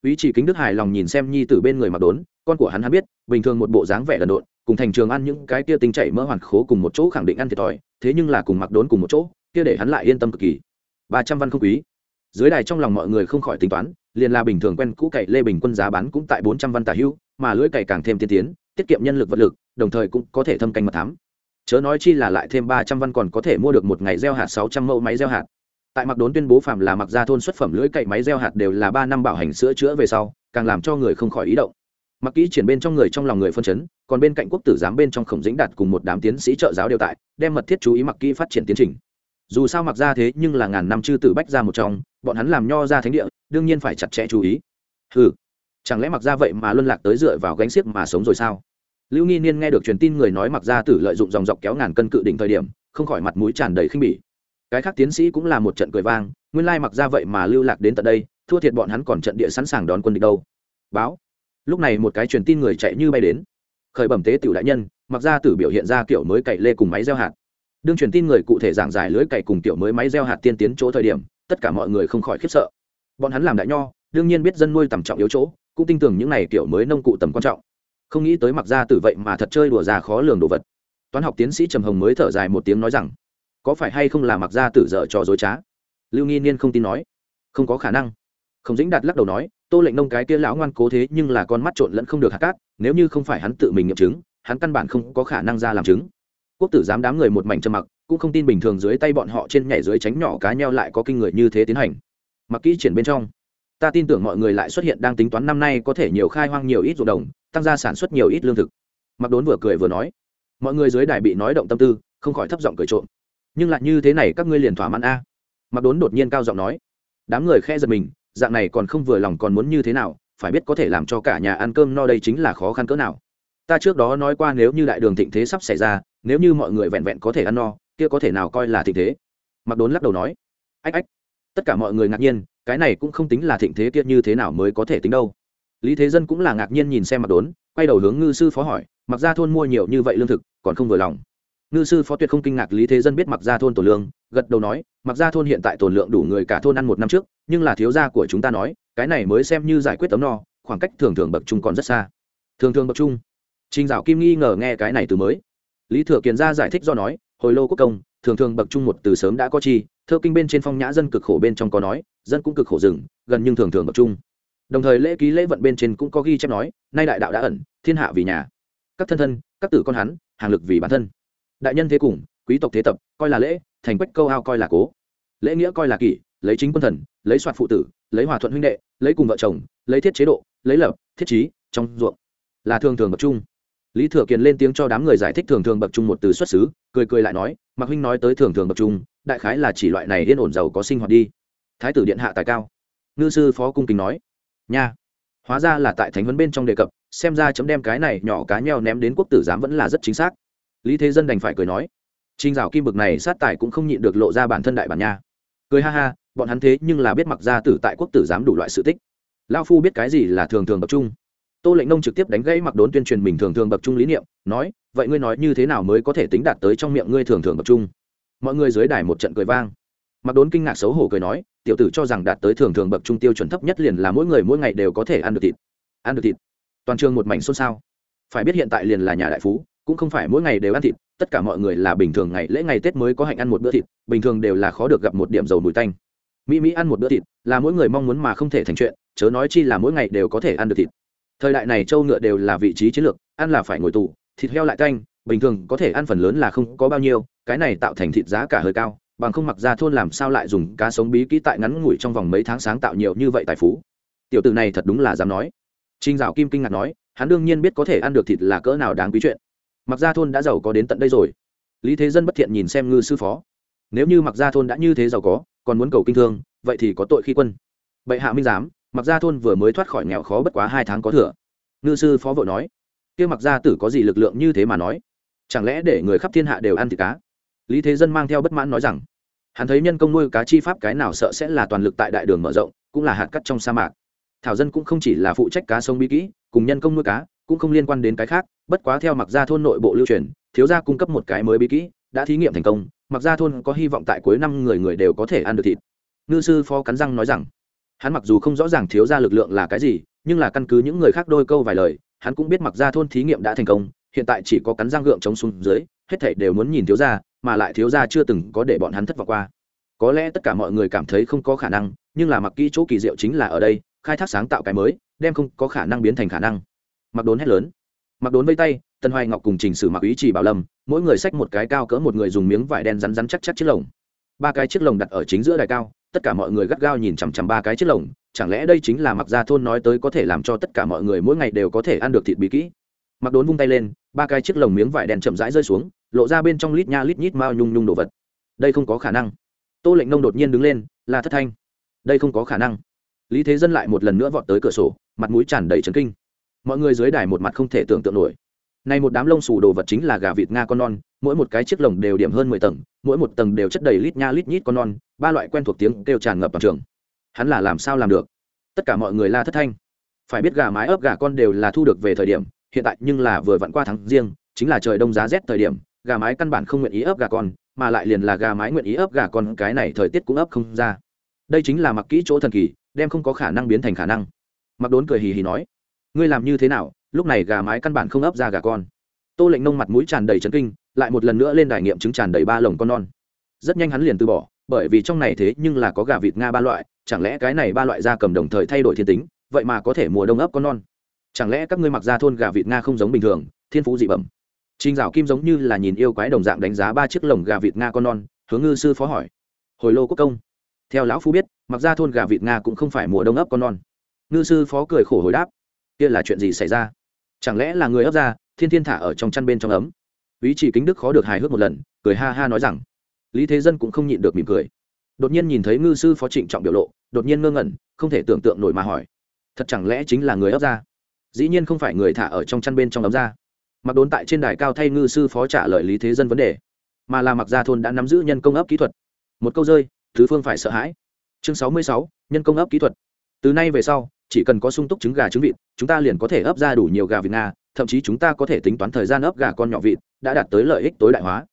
Ý chỉ kính đức hài lòng nhìn xem nhi tử bên người mặc đốn, con của hắn hắn biết, bình thường một bộ dáng vẻ đần độn, cùng thành trường ăn những cái kia tinh chảy mỡ hoàn khố cùng một chỗ khẳng định ăn thiệt thòi, thế nhưng là cùng mặc đốn cùng một chỗ, kia để hắn lại yên tâm cực kỳ. Ba trăm văn không quý dưới đài trong lòng mọi người không khỏi tính toán, liền là bình thường quen cũ cậy lê bình quân giá bán cũng tại bốn trăm văn tả hữu mà lưỡi cày càng thêm tiên tiến, tiết kiệm nhân lực vật lực, đồng thời cũng có thể thâm canh mật thám. Chớ nói chi là lại thêm ba trăm văn còn có thể mua được một ngày gieo hạt sáu trăm mẫu máy gieo hạt. Tại mặc đốn tuyên bố phạm là mặc ra thôn xuất phẩm lưỡi cậy máy gieo hạt đều là ba năm bảo hành sữa chữa về sau, càng làm cho người không khỏi ý động. Mặc kỹ triển bên trong người trong lòng người phân chấn, còn bên cạnh quốc tử giám bên trong khổng dĩnh đạt cùng một đám tiến sĩ trợ giáo đều tại, đem mật thiết chú ý mặc kỹ phát triển tiến trình dù sao mặc ra thế nhưng là ngàn năm chư tử bách ra một trong, bọn hắn làm nho ra thánh địa, đương nhiên phải chặt chẽ chú ý. Ừ chẳng lẽ mặc ra vậy mà luân lạc tới dựa vào gánh xiếc mà sống rồi sao? Lưu nghi niên nghe được truyền tin người nói mặc ra tử lợi dụng dòng dọc kéo ngàn cân cự đỉnh thời điểm, không khỏi mặt mũi tràn đầy khinh bỉ. Cái khác tiến sĩ cũng là một trận cười vang, nguyên lai mặc ra vậy mà lưu lạc đến tận đây, thua thiệt bọn hắn còn trận địa sẵn sàng đón quân địch đâu. Báo. Lúc này một cái truyền tin người chạy như bay đến. Khởi bẩm tế tiểu đại nhân, mặc ra tử biểu hiện ra kiểu mới cậy lê cùng máy gieo hạt đương truyền tin người cụ thể giảng giải lưới cày cùng tiểu mới máy gieo hạt tiên tiến chỗ thời điểm, tất cả mọi người không khỏi khiếp sợ. Bọn hắn làm đại nho, đương nhiên biết dân nuôi tầm trọng yếu chỗ, cũng tin tưởng những này kiểu mới nông cụ tầm quan trọng. Không nghĩ tới mặc ra tử vậy mà thật chơi đùa già khó lường đồ vật. Toán học tiến sĩ trầm hồng mới thở dài một tiếng nói rằng, có phải hay không là mặc ra tử dở trò dối trá? Lưu nghi niên không tin nói, không có khả năng. Không dĩnh đạt lắc đầu nói, tô lệnh nông cái kia lão ngoan cố thế nhưng là con mắt trộn lẫn không được hạt cát, nếu như không phải hắn tự mình nghiệm chứng, hắn căn bản không có khả năng ra làm chứng quốc tử dám đám người một mảnh trầm mặc, cũng không tin bình thường dưới tay bọn họ trên nhảy dưới tránh nhỏ cá nheo lại có kinh người như thế tiến hành. Mặc kỹ triển bên trong, ta tin tưởng mọi người lại xuất hiện đang tính toán năm nay có thể nhiều khai hoang nhiều ít ruộng đồng, tăng gia sản xuất nhiều ít lương thực. Mặc đốn vừa cười vừa nói, mọi người dưới đài bị nói động tâm tư, không khỏi thấp giọng cười trộm. Nhưng lại như thế này các ngươi liền thỏa mãn a? Mặc đốn đột nhiên cao giọng nói. Đám người khe giật mình, dạng này còn không vừa lòng còn muốn như thế nào, phải biết có thể làm cho cả nhà ăn cơm no đây chính là khó khăn cỡ nào ta trước đó nói qua nếu như đại đường thịnh thế sắp xảy ra, nếu như mọi người vẹn vẹn có thể ăn no, kia có thể nào coi là thịnh thế? Mặc đốn lắc đầu nói. Ách ách. Tất cả mọi người ngạc nhiên, cái này cũng không tính là thịnh thế kia như thế nào mới có thể tính đâu. Lý thế dân cũng là ngạc nhiên nhìn xem mặc đốn, quay đầu hướng ngư sư phó hỏi, mặc ra thôn mua nhiều như vậy lương thực, còn không vừa lòng? Ngư sư phó tuyệt không kinh ngạc lý thế dân biết mặc ra thôn tổ lương, gật đầu nói, mặc ra thôn hiện tại tồn lượng đủ người cả thôn ăn một năm trước, nhưng là thiếu gia của chúng ta nói, cái này mới xem như giải quyết tấm no, khoảng cách thường thường bậc trung còn rất xa. Thường thường bậc trung? Trình dạo kim nghi ngờ nghe cái này từ mới. Lý thừa kiền ra giải thích do nói, hồi lô quốc công, thường thường bậc trung một từ sớm đã có chi, thơ kinh bên trên phong nhã dân cực khổ bên trong có nói, dân cũng cực khổ rừng, gần nhưng thường thường bậc trung. Đồng thời lễ ký lễ vận bên trên cũng có ghi chép nói, nay đại đạo đã ẩn, thiên hạ vì nhà. Các thân thân, các tử con hắn, hàng lực vì bản thân. Đại nhân thế cùng, quý tộc thế tập, coi là lễ, thành quách câu ao coi là cố. Lễ nghĩa coi là kỷ, lấy chính quân thần, lấy soạt phụ tử, lấy hòa thuận huynh đệ, lấy cùng vợ chồng, lấy thiết chế độ, lấy lập, thiết trí, trong ruộng. Là thường thường bậc trung lý thừa kiền lên tiếng cho đám người giải thích thường thường bậc trung một từ xuất xứ, cười cười lại nói, mạc huynh nói tới thường thường bậc trung, đại khái là chỉ loại này yên ổn giàu có sinh hoạt đi. Thái tử điện hạ tài cao. Ngư sư phó cung kính nói, nha. Hóa ra là tại thánh vấn bên trong đề cập, xem ra chấm đem cái này nhỏ cá nheo ném đến quốc tử giám vẫn là rất chính xác. Lý thế dân đành phải cười nói trinh dạo kim bực này sát tài cũng không nhịn được lộ ra bản thân đại bản nha. Cười ha ha, bọn hắn thế nhưng là biết mặc gia tử tại quốc tử giám đủ loại sự tích. Lao phu biết cái gì là thường thường bậc trung? Tô lệnh nông trực tiếp đánh gãy mặc đốn tuyên truyền mình thường thường bậc trung lý niệm, nói, vậy ngươi nói như thế nào mới có thể tính đạt tới trong miệng ngươi thường thường bậc trung? Mọi người dưới đài một trận cười vang. Mặc đốn kinh ngạc xấu hổ cười nói, tiểu tử cho rằng đạt tới thường thường bậc trung tiêu chuẩn thấp nhất liền là mỗi người mỗi ngày đều có thể ăn được thịt. Ăn được thịt? Toàn trường một mảnh xôn xao. Phải biết hiện tại liền là nhà đại phú, cũng không phải mỗi ngày đều ăn thịt, tất cả mọi người là bình thường ngày lễ ngày tết mới có hạnh ăn một bữa thịt, bình thường đều là khó được gặp một điểm dầu mùi tanh. Mỹ mỹ ăn một bữa thịt, là mỗi người mong muốn mà không thể thành chuyện, chớ nói chi là mỗi ngày đều có thể ăn được thịt thời đại này châu ngựa đều là vị trí chiến lược, ăn là phải ngồi tù, thịt heo lại canh, bình thường có thể ăn phần lớn là không có bao nhiêu, cái này tạo thành thịt giá cả hơi cao, bằng không mặc ra thôn làm sao lại dùng cá sống bí kỹ tại ngắn ngủi trong vòng mấy tháng sáng tạo nhiều như vậy tài phú. Tiểu tử này thật đúng là dám nói. Trinh dạo kim kinh ngạc nói, hắn đương nhiên biết có thể ăn được thịt là cỡ nào đáng quý chuyện. Mặc ra thôn đã giàu có đến tận đây rồi. Lý thế dân bất thiện nhìn xem ngư sư phó. Nếu như mặc ra thôn đã như thế giàu có, còn muốn cầu kinh thương, vậy thì có tội khi quân. Bệ hạ minh giám mặc ra thôn vừa mới thoát khỏi nghèo khó bất quá hai tháng có thừa. Ngư sư phó vội nói, kia mặc gia tử có gì lực lượng như thế mà nói? Chẳng lẽ để người khắp thiên hạ đều ăn thịt cá? Lý thế dân mang theo bất mãn nói rằng, hắn thấy nhân công nuôi cá chi pháp cái nào sợ sẽ là toàn lực tại đại đường mở rộng, cũng là hạt cắt trong sa mạc. Thảo dân cũng không chỉ là phụ trách cá sông bí kỹ, cùng nhân công nuôi cá, cũng không liên quan đến cái khác. Bất quá theo mặc gia thôn nội bộ lưu truyền, thiếu gia cung cấp một cái mới bí kỹ, đã thí nghiệm thành công. Mặc gia thôn có hy vọng tại cuối năm người người đều có thể ăn được thịt. Ngư sư phó cắn răng nói rằng hắn mặc dù không rõ ràng thiếu gia lực lượng là cái gì, nhưng là căn cứ những người khác đôi câu vài lời, hắn cũng biết mặc gia thôn thí nghiệm đã thành công, hiện tại chỉ có cắn răng gượng chống xuống dưới, hết thảy đều muốn nhìn thiếu gia, mà lại thiếu gia chưa từng có để bọn hắn thất vọng qua. Có lẽ tất cả mọi người cảm thấy không có khả năng, nhưng là mặc kỹ chỗ kỳ diệu chính là ở đây, khai thác sáng tạo cái mới, đem không có khả năng biến thành khả năng. Mặc đốn hét lớn. Mặc đốn vây tay tân hoài ngọc cùng trình sử mặc ý chỉ bảo lâm, mỗi người xách một cái cao cỡ một người dùng miếng vải đen rắn rắn chắc chắc chiếc lồng. Ba cái chiếc lồng đặt ở chính giữa đài cao tất cả mọi người gắt gao nhìn chằm chằm ba cái chiếc lồng, chẳng lẽ đây chính là mặc gia thôn nói tới có thể làm cho tất cả mọi người mỗi ngày đều có thể ăn được thịt bí kỹ? Mặc đốn vung tay lên, ba cái chiếc lồng miếng vải đen chậm rãi rơi xuống, lộ ra bên trong lít nha lít nhít mao nhung nhung đồ vật. Đây không có khả năng. Tô lệnh nông đột nhiên đứng lên, là thất thanh. Đây không có khả năng. Lý thế dân lại một lần nữa vọt tới cửa sổ, mặt mũi tràn đầy trấn kinh. Mọi người dưới đài một mặt không thể tưởng tượng nổi này một đám lông xù đồ vật chính là gà vịt nga con non, mỗi một cái chiếc lồng đều điểm hơn mười tầng, mỗi một tầng đều chất đầy lít nha lít nhít con non, ba loại quen thuộc tiếng kêu tràn ngập toàn trường. Hắn là làm sao làm được? Tất cả mọi người la thất thanh. Phải biết gà mái ấp gà con đều là thu được về thời điểm, hiện tại nhưng là vừa vặn qua tháng riêng, chính là trời đông giá rét thời điểm, gà mái căn bản không nguyện ý ấp gà con, mà lại liền là gà mái nguyện ý ấp gà con, cái này thời tiết cũng ấp không ra. Đây chính là mặc kỹ chỗ thần kỳ, đem không có khả năng biến thành khả năng. Mặc đốn cười hì hì nói, ngươi làm như thế nào lúc này gà mái căn bản không ấp ra gà con tô lệnh nông mặt mũi tràn đầy trấn kinh lại một lần nữa lên đài nghiệm chứng tràn đầy ba lồng con non rất nhanh hắn liền từ bỏ bởi vì trong này thế nhưng là có gà vịt nga ba loại chẳng lẽ cái này ba loại da cầm đồng thời thay đổi thiên tính vậy mà có thể mùa đông ấp con non chẳng lẽ các ngươi mặc ra thôn gà vịt nga không giống bình thường thiên phú dị bẩm Trình Dạo Kim giống như là nhìn yêu quái đồng dạng đánh giá ba chiếc lồng gà vịt nga con non, hướng ngư sư phó hỏi. Hồi lô quốc công. Theo lão phu biết, mặc ra thôn gà vịt nga cũng không phải mùa đông ấp con non. Ngư sư phó cười khổ hồi đáp, kia là chuyện gì xảy ra? Chẳng lẽ là người ấp ra, thiên thiên thả ở trong chăn bên trong ấm? ý chỉ kính đức khó được hài hước một lần, cười ha ha nói rằng, Lý Thế Dân cũng không nhịn được mỉm cười. Đột nhiên nhìn thấy ngư sư phó trịnh trọng biểu lộ, đột nhiên ngơ ngẩn, không thể tưởng tượng nổi mà hỏi, thật chẳng lẽ chính là người ấp ra? Dĩ nhiên không phải người thả ở trong chăn bên trong ấm ra. Mặc đốn tại trên đài cao thay ngư sư phó trả lời lý thế dân vấn đề. Mà là mặc gia thôn đã nắm giữ nhân công ấp kỹ thuật. Một câu rơi thứ phương phải sợ hãi. Chương sáu mươi sáu nhân công ấp kỹ thuật từ nay về sau, chỉ cần có sung túc trứng gà trứng vịt, chúng ta liền có thể ấp ra đủ nhiều gà vịt nga, thậm chí chúng ta có thể tính toán thời gian ấp gà con nhỏ vịt đã đạt tới lợi ích tối đại hóa.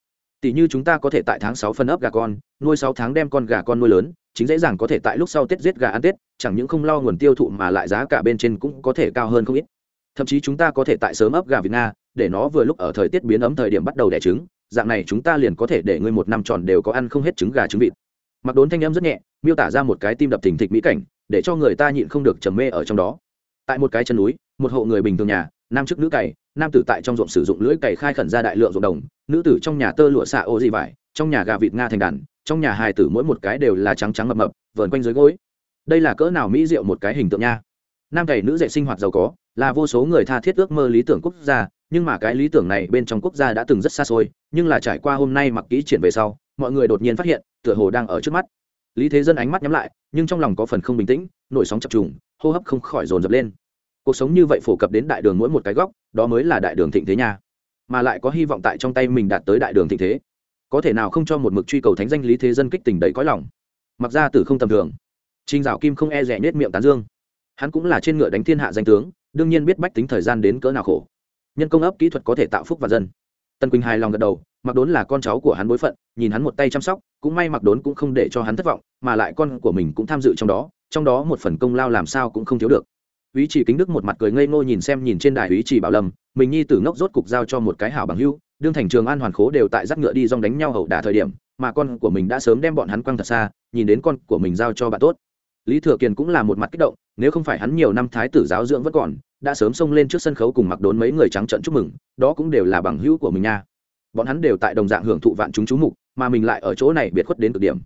Tỷ như chúng ta có thể tại tháng sáu phân ấp gà con, nuôi sáu tháng đem con gà con nuôi lớn, chính dễ dàng có thể tại lúc sau tết giết gà ăn tết, chẳng những không lo nguồn tiêu thụ mà lại giá cả bên trên cũng có thể cao hơn không ít. Thậm chí chúng ta có thể tại sớm ấp gà việt nga, để nó vừa lúc ở thời tiết biến ấm thời điểm bắt đầu đẻ trứng, dạng này chúng ta liền có thể để ngươi một năm tròn đều có ăn không hết trứng gà trứng vịt. Mặc đốn thanh em rất nhẹ, miêu tả ra một cái tim đập thình thịch mỹ cảnh để cho người ta nhịn không được trầm mê ở trong đó. Tại một cái chân núi, một hộ người bình thường nhà, nam chức nữ cày, nam tử tại trong ruộng sử dụng lưỡi cày khai khẩn ra đại lượng ruộng đồng, nữ tử trong nhà tơ lụa xạ ô gì vải, trong nhà gà vịt nga thành đàn, trong nhà hài tử mỗi một cái đều là trắng trắng mập mập, vờn quanh dưới gối. Đây là cỡ nào mỹ diệu một cái hình tượng nha. Nam cày nữ dạy sinh hoạt giàu có, là vô số người tha thiết ước mơ lý tưởng quốc gia, nhưng mà cái lý tưởng này bên trong quốc gia đã từng rất xa xôi, nhưng là trải qua hôm nay mặc kỹ triển về sau, mọi người đột nhiên phát hiện, tựa hồ đang ở trước mắt lý thế dân ánh mắt nhắm lại nhưng trong lòng có phần không bình tĩnh nổi sóng chập trùng hô hấp không khỏi dồn dập lên. Cuộc sống như vậy phổ cập đến đại đường mỗi một cái góc đó mới là đại đường thịnh thế nhà, mà lại có hy vọng tại trong tay mình đạt tới đại đường thịnh thế. Có thể nào không cho một mực truy cầu thánh danh lý thế dân kích tình đầy cõi lòng? Mặc ra tử không tầm thường. Trinh dạo kim không e rẻ nết miệng tán dương. Hắn cũng là trên ngựa đánh thiên hạ danh tướng đương nhiên biết bách tính thời gian đến cỡ nào khổ. Nhân công ấp kỹ thuật có thể tạo phúc và dân. Tân quỳnh hài lòng gật đầu mặc đốn là con cháu của hắn bối phận, nhìn hắn một tay chăm sóc, cũng may mặc đốn cũng không để cho hắn thất vọng, mà lại con của mình cũng tham dự trong đó trong đó một phần công lao làm sao cũng không thiếu được. Ý chỉ kính đức một mặt cười ngây ngô nhìn xem nhìn trên đài ý chỉ bảo lâm, mình nhi tử ngốc rốt cục giao cho một cái hảo bằng hưu đương thành trường an hoàn khố đều tại dắt ngựa đi dong đánh nhau hậu đả thời điểm, mà con của mình đã sớm đem bọn hắn quăng thật xa, nhìn đến con của mình giao cho bạn tốt. Lý thừa kiền cũng là một mặt kích động, nếu không phải hắn nhiều năm thái tử giáo dưỡng vẫn còn, đã sớm xông lên trước sân khấu cùng mặc đốn mấy người trắng trận chúc mừng, đó cũng đều là bằng hữu của mình nha bọn hắn đều tại đồng dạng hưởng thụ vạn chúng chú mục, mà mình lại ở chỗ này biệt khuất đến cực điểm.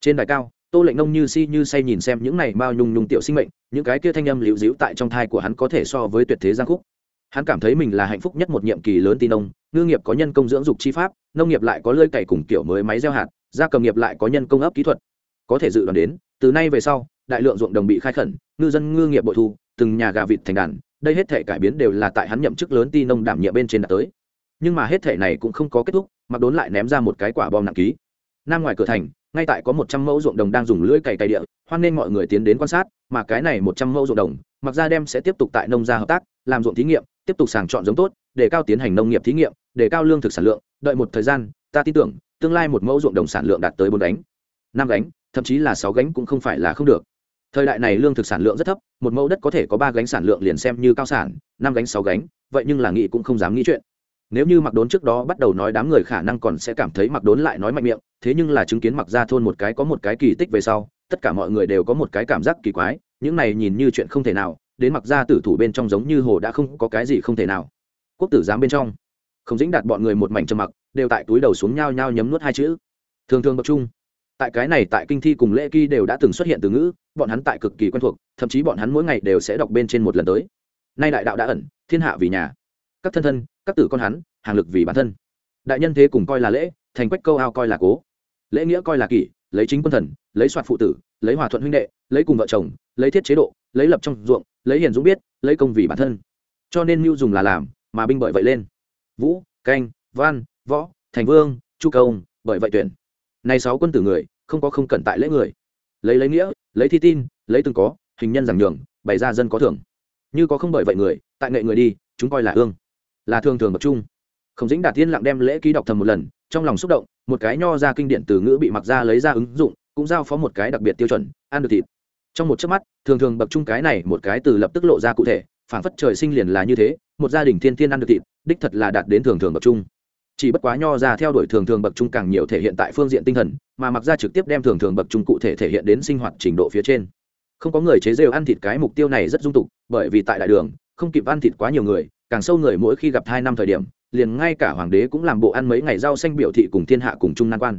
Trên đài cao, tô lệnh nông như si như say nhìn xem những này bao nhung nhung tiểu sinh mệnh, những cái kia thanh âm liễu díu tại trong thai của hắn có thể so với tuyệt thế giang khúc. Hắn cảm thấy mình là hạnh phúc nhất một nhiệm kỳ lớn tin nông ngư nghiệp có nhân công dưỡng dục chi pháp, nông nghiệp lại có lơi cày cùng kiểu mới máy gieo hạt, gia cầm nghiệp lại có nhân công ấp kỹ thuật. Có thể dự đoán đến, từ nay về sau, đại lượng ruộng đồng bị khai khẩn, ngư dân ngư nghiệp bội thu, từng nhà gà vịt thành đàn, đây hết thể cải biến đều là tại hắn nhậm chức lớn ti nông đảm nhiệm bên trên đã tới nhưng mà hết thể này cũng không có kết thúc, mặc đốn lại ném ra một cái quả bom nặng ký. Nam ngoài cửa thành, ngay tại có một trăm mẫu ruộng đồng đang dùng lưỡi cày cày địa, hoan nên mọi người tiến đến quan sát, mà cái này một trăm mẫu ruộng đồng, mặc ra đem sẽ tiếp tục tại nông gia hợp tác, làm ruộng thí nghiệm, tiếp tục sàng chọn giống tốt, để cao tiến hành nông nghiệp thí nghiệm, để cao lương thực sản lượng, đợi một thời gian, ta tin tưởng, tương lai một mẫu ruộng đồng sản lượng đạt tới bốn gánh. Năm gánh, thậm chí là sáu gánh cũng không phải là không được. Thời đại này lương thực sản lượng rất thấp, một mẫu đất có thể có ba gánh sản lượng liền xem như cao sản, năm gánh, sáu gánh, vậy nhưng là nghĩ cũng không dám nghĩ chuyện nếu như mặc đốn trước đó bắt đầu nói đám người khả năng còn sẽ cảm thấy mặc đốn lại nói mạnh miệng, thế nhưng là chứng kiến mặc ra thôn một cái có một cái kỳ tích về sau, tất cả mọi người đều có một cái cảm giác kỳ quái, những này nhìn như chuyện không thể nào, đến mặc ra tử thủ bên trong giống như hồ đã không có cái gì không thể nào. Quốc tử giám bên trong không dĩnh đặt bọn người một mảnh trầm mặc, đều tại túi đầu xuống nhao nhao nhấm nuốt hai chữ. Thường thường tập trung, tại cái này tại kinh thi cùng lễ kỳ đều đã từng xuất hiện từ ngữ, bọn hắn tại cực kỳ quen thuộc, thậm chí bọn hắn mỗi ngày đều sẽ đọc bên trên một lần tới. Nay đại đạo đã ẩn, thiên hạ vì nhà các thân thân, các tử con hắn, hàng lực vì bản thân. Đại nhân thế cùng coi là lễ, thành quách câu ao coi là cố. Lễ nghĩa coi là kỷ, lấy chính quân thần, lấy soạt phụ tử, lấy hòa thuận huynh đệ, lấy cùng vợ chồng, lấy thiết chế độ, lấy lập trong ruộng, lấy hiền dũng biết, lấy công vì bản thân. Cho nên mưu dùng là làm, mà binh bởi vậy lên. Vũ, canh, văn, võ, thành vương, chu công, bởi vậy tuyển. Này sáu quân tử người, không có không cẩn tại lễ người. Lấy lấy nghĩa, lấy thi tin, lấy từng có, hình nhân giảng nhường, bày ra dân có thưởng. Như có không bởi vậy người, tại nghệ người đi, chúng coi là ương là thường thường bậc trung. Không dĩnh đạt tiên lặng đem lễ ký đọc thầm một lần, trong lòng xúc động, một cái nho ra kinh điển từ ngữ bị mặc ra lấy ra ứng dụng, cũng giao phó một cái đặc biệt tiêu chuẩn, ăn được thịt. Trong một chớp mắt, thường thường bậc trung cái này một cái từ lập tức lộ ra cụ thể phản phất trời sinh liền là như thế, một gia đình thiên thiên ăn được thịt, đích thật là đạt đến thường thường bậc trung. Chỉ bất quá nho ra theo đuổi thường thường bậc trung càng nhiều thể hiện tại phương diện tinh thần, mà mặc ra trực tiếp đem thường thường bậc trung cụ thể thể hiện đến sinh hoạt trình độ phía trên. Không có người chế rêu ăn thịt cái mục tiêu này rất dung tục, bởi vì tại đại đường, không kịp ăn thịt quá nhiều người càng sâu người mỗi khi gặp hai năm thời điểm, liền ngay cả hoàng đế cũng làm bộ ăn mấy ngày rau xanh biểu thị cùng thiên hạ cùng chung nan quan.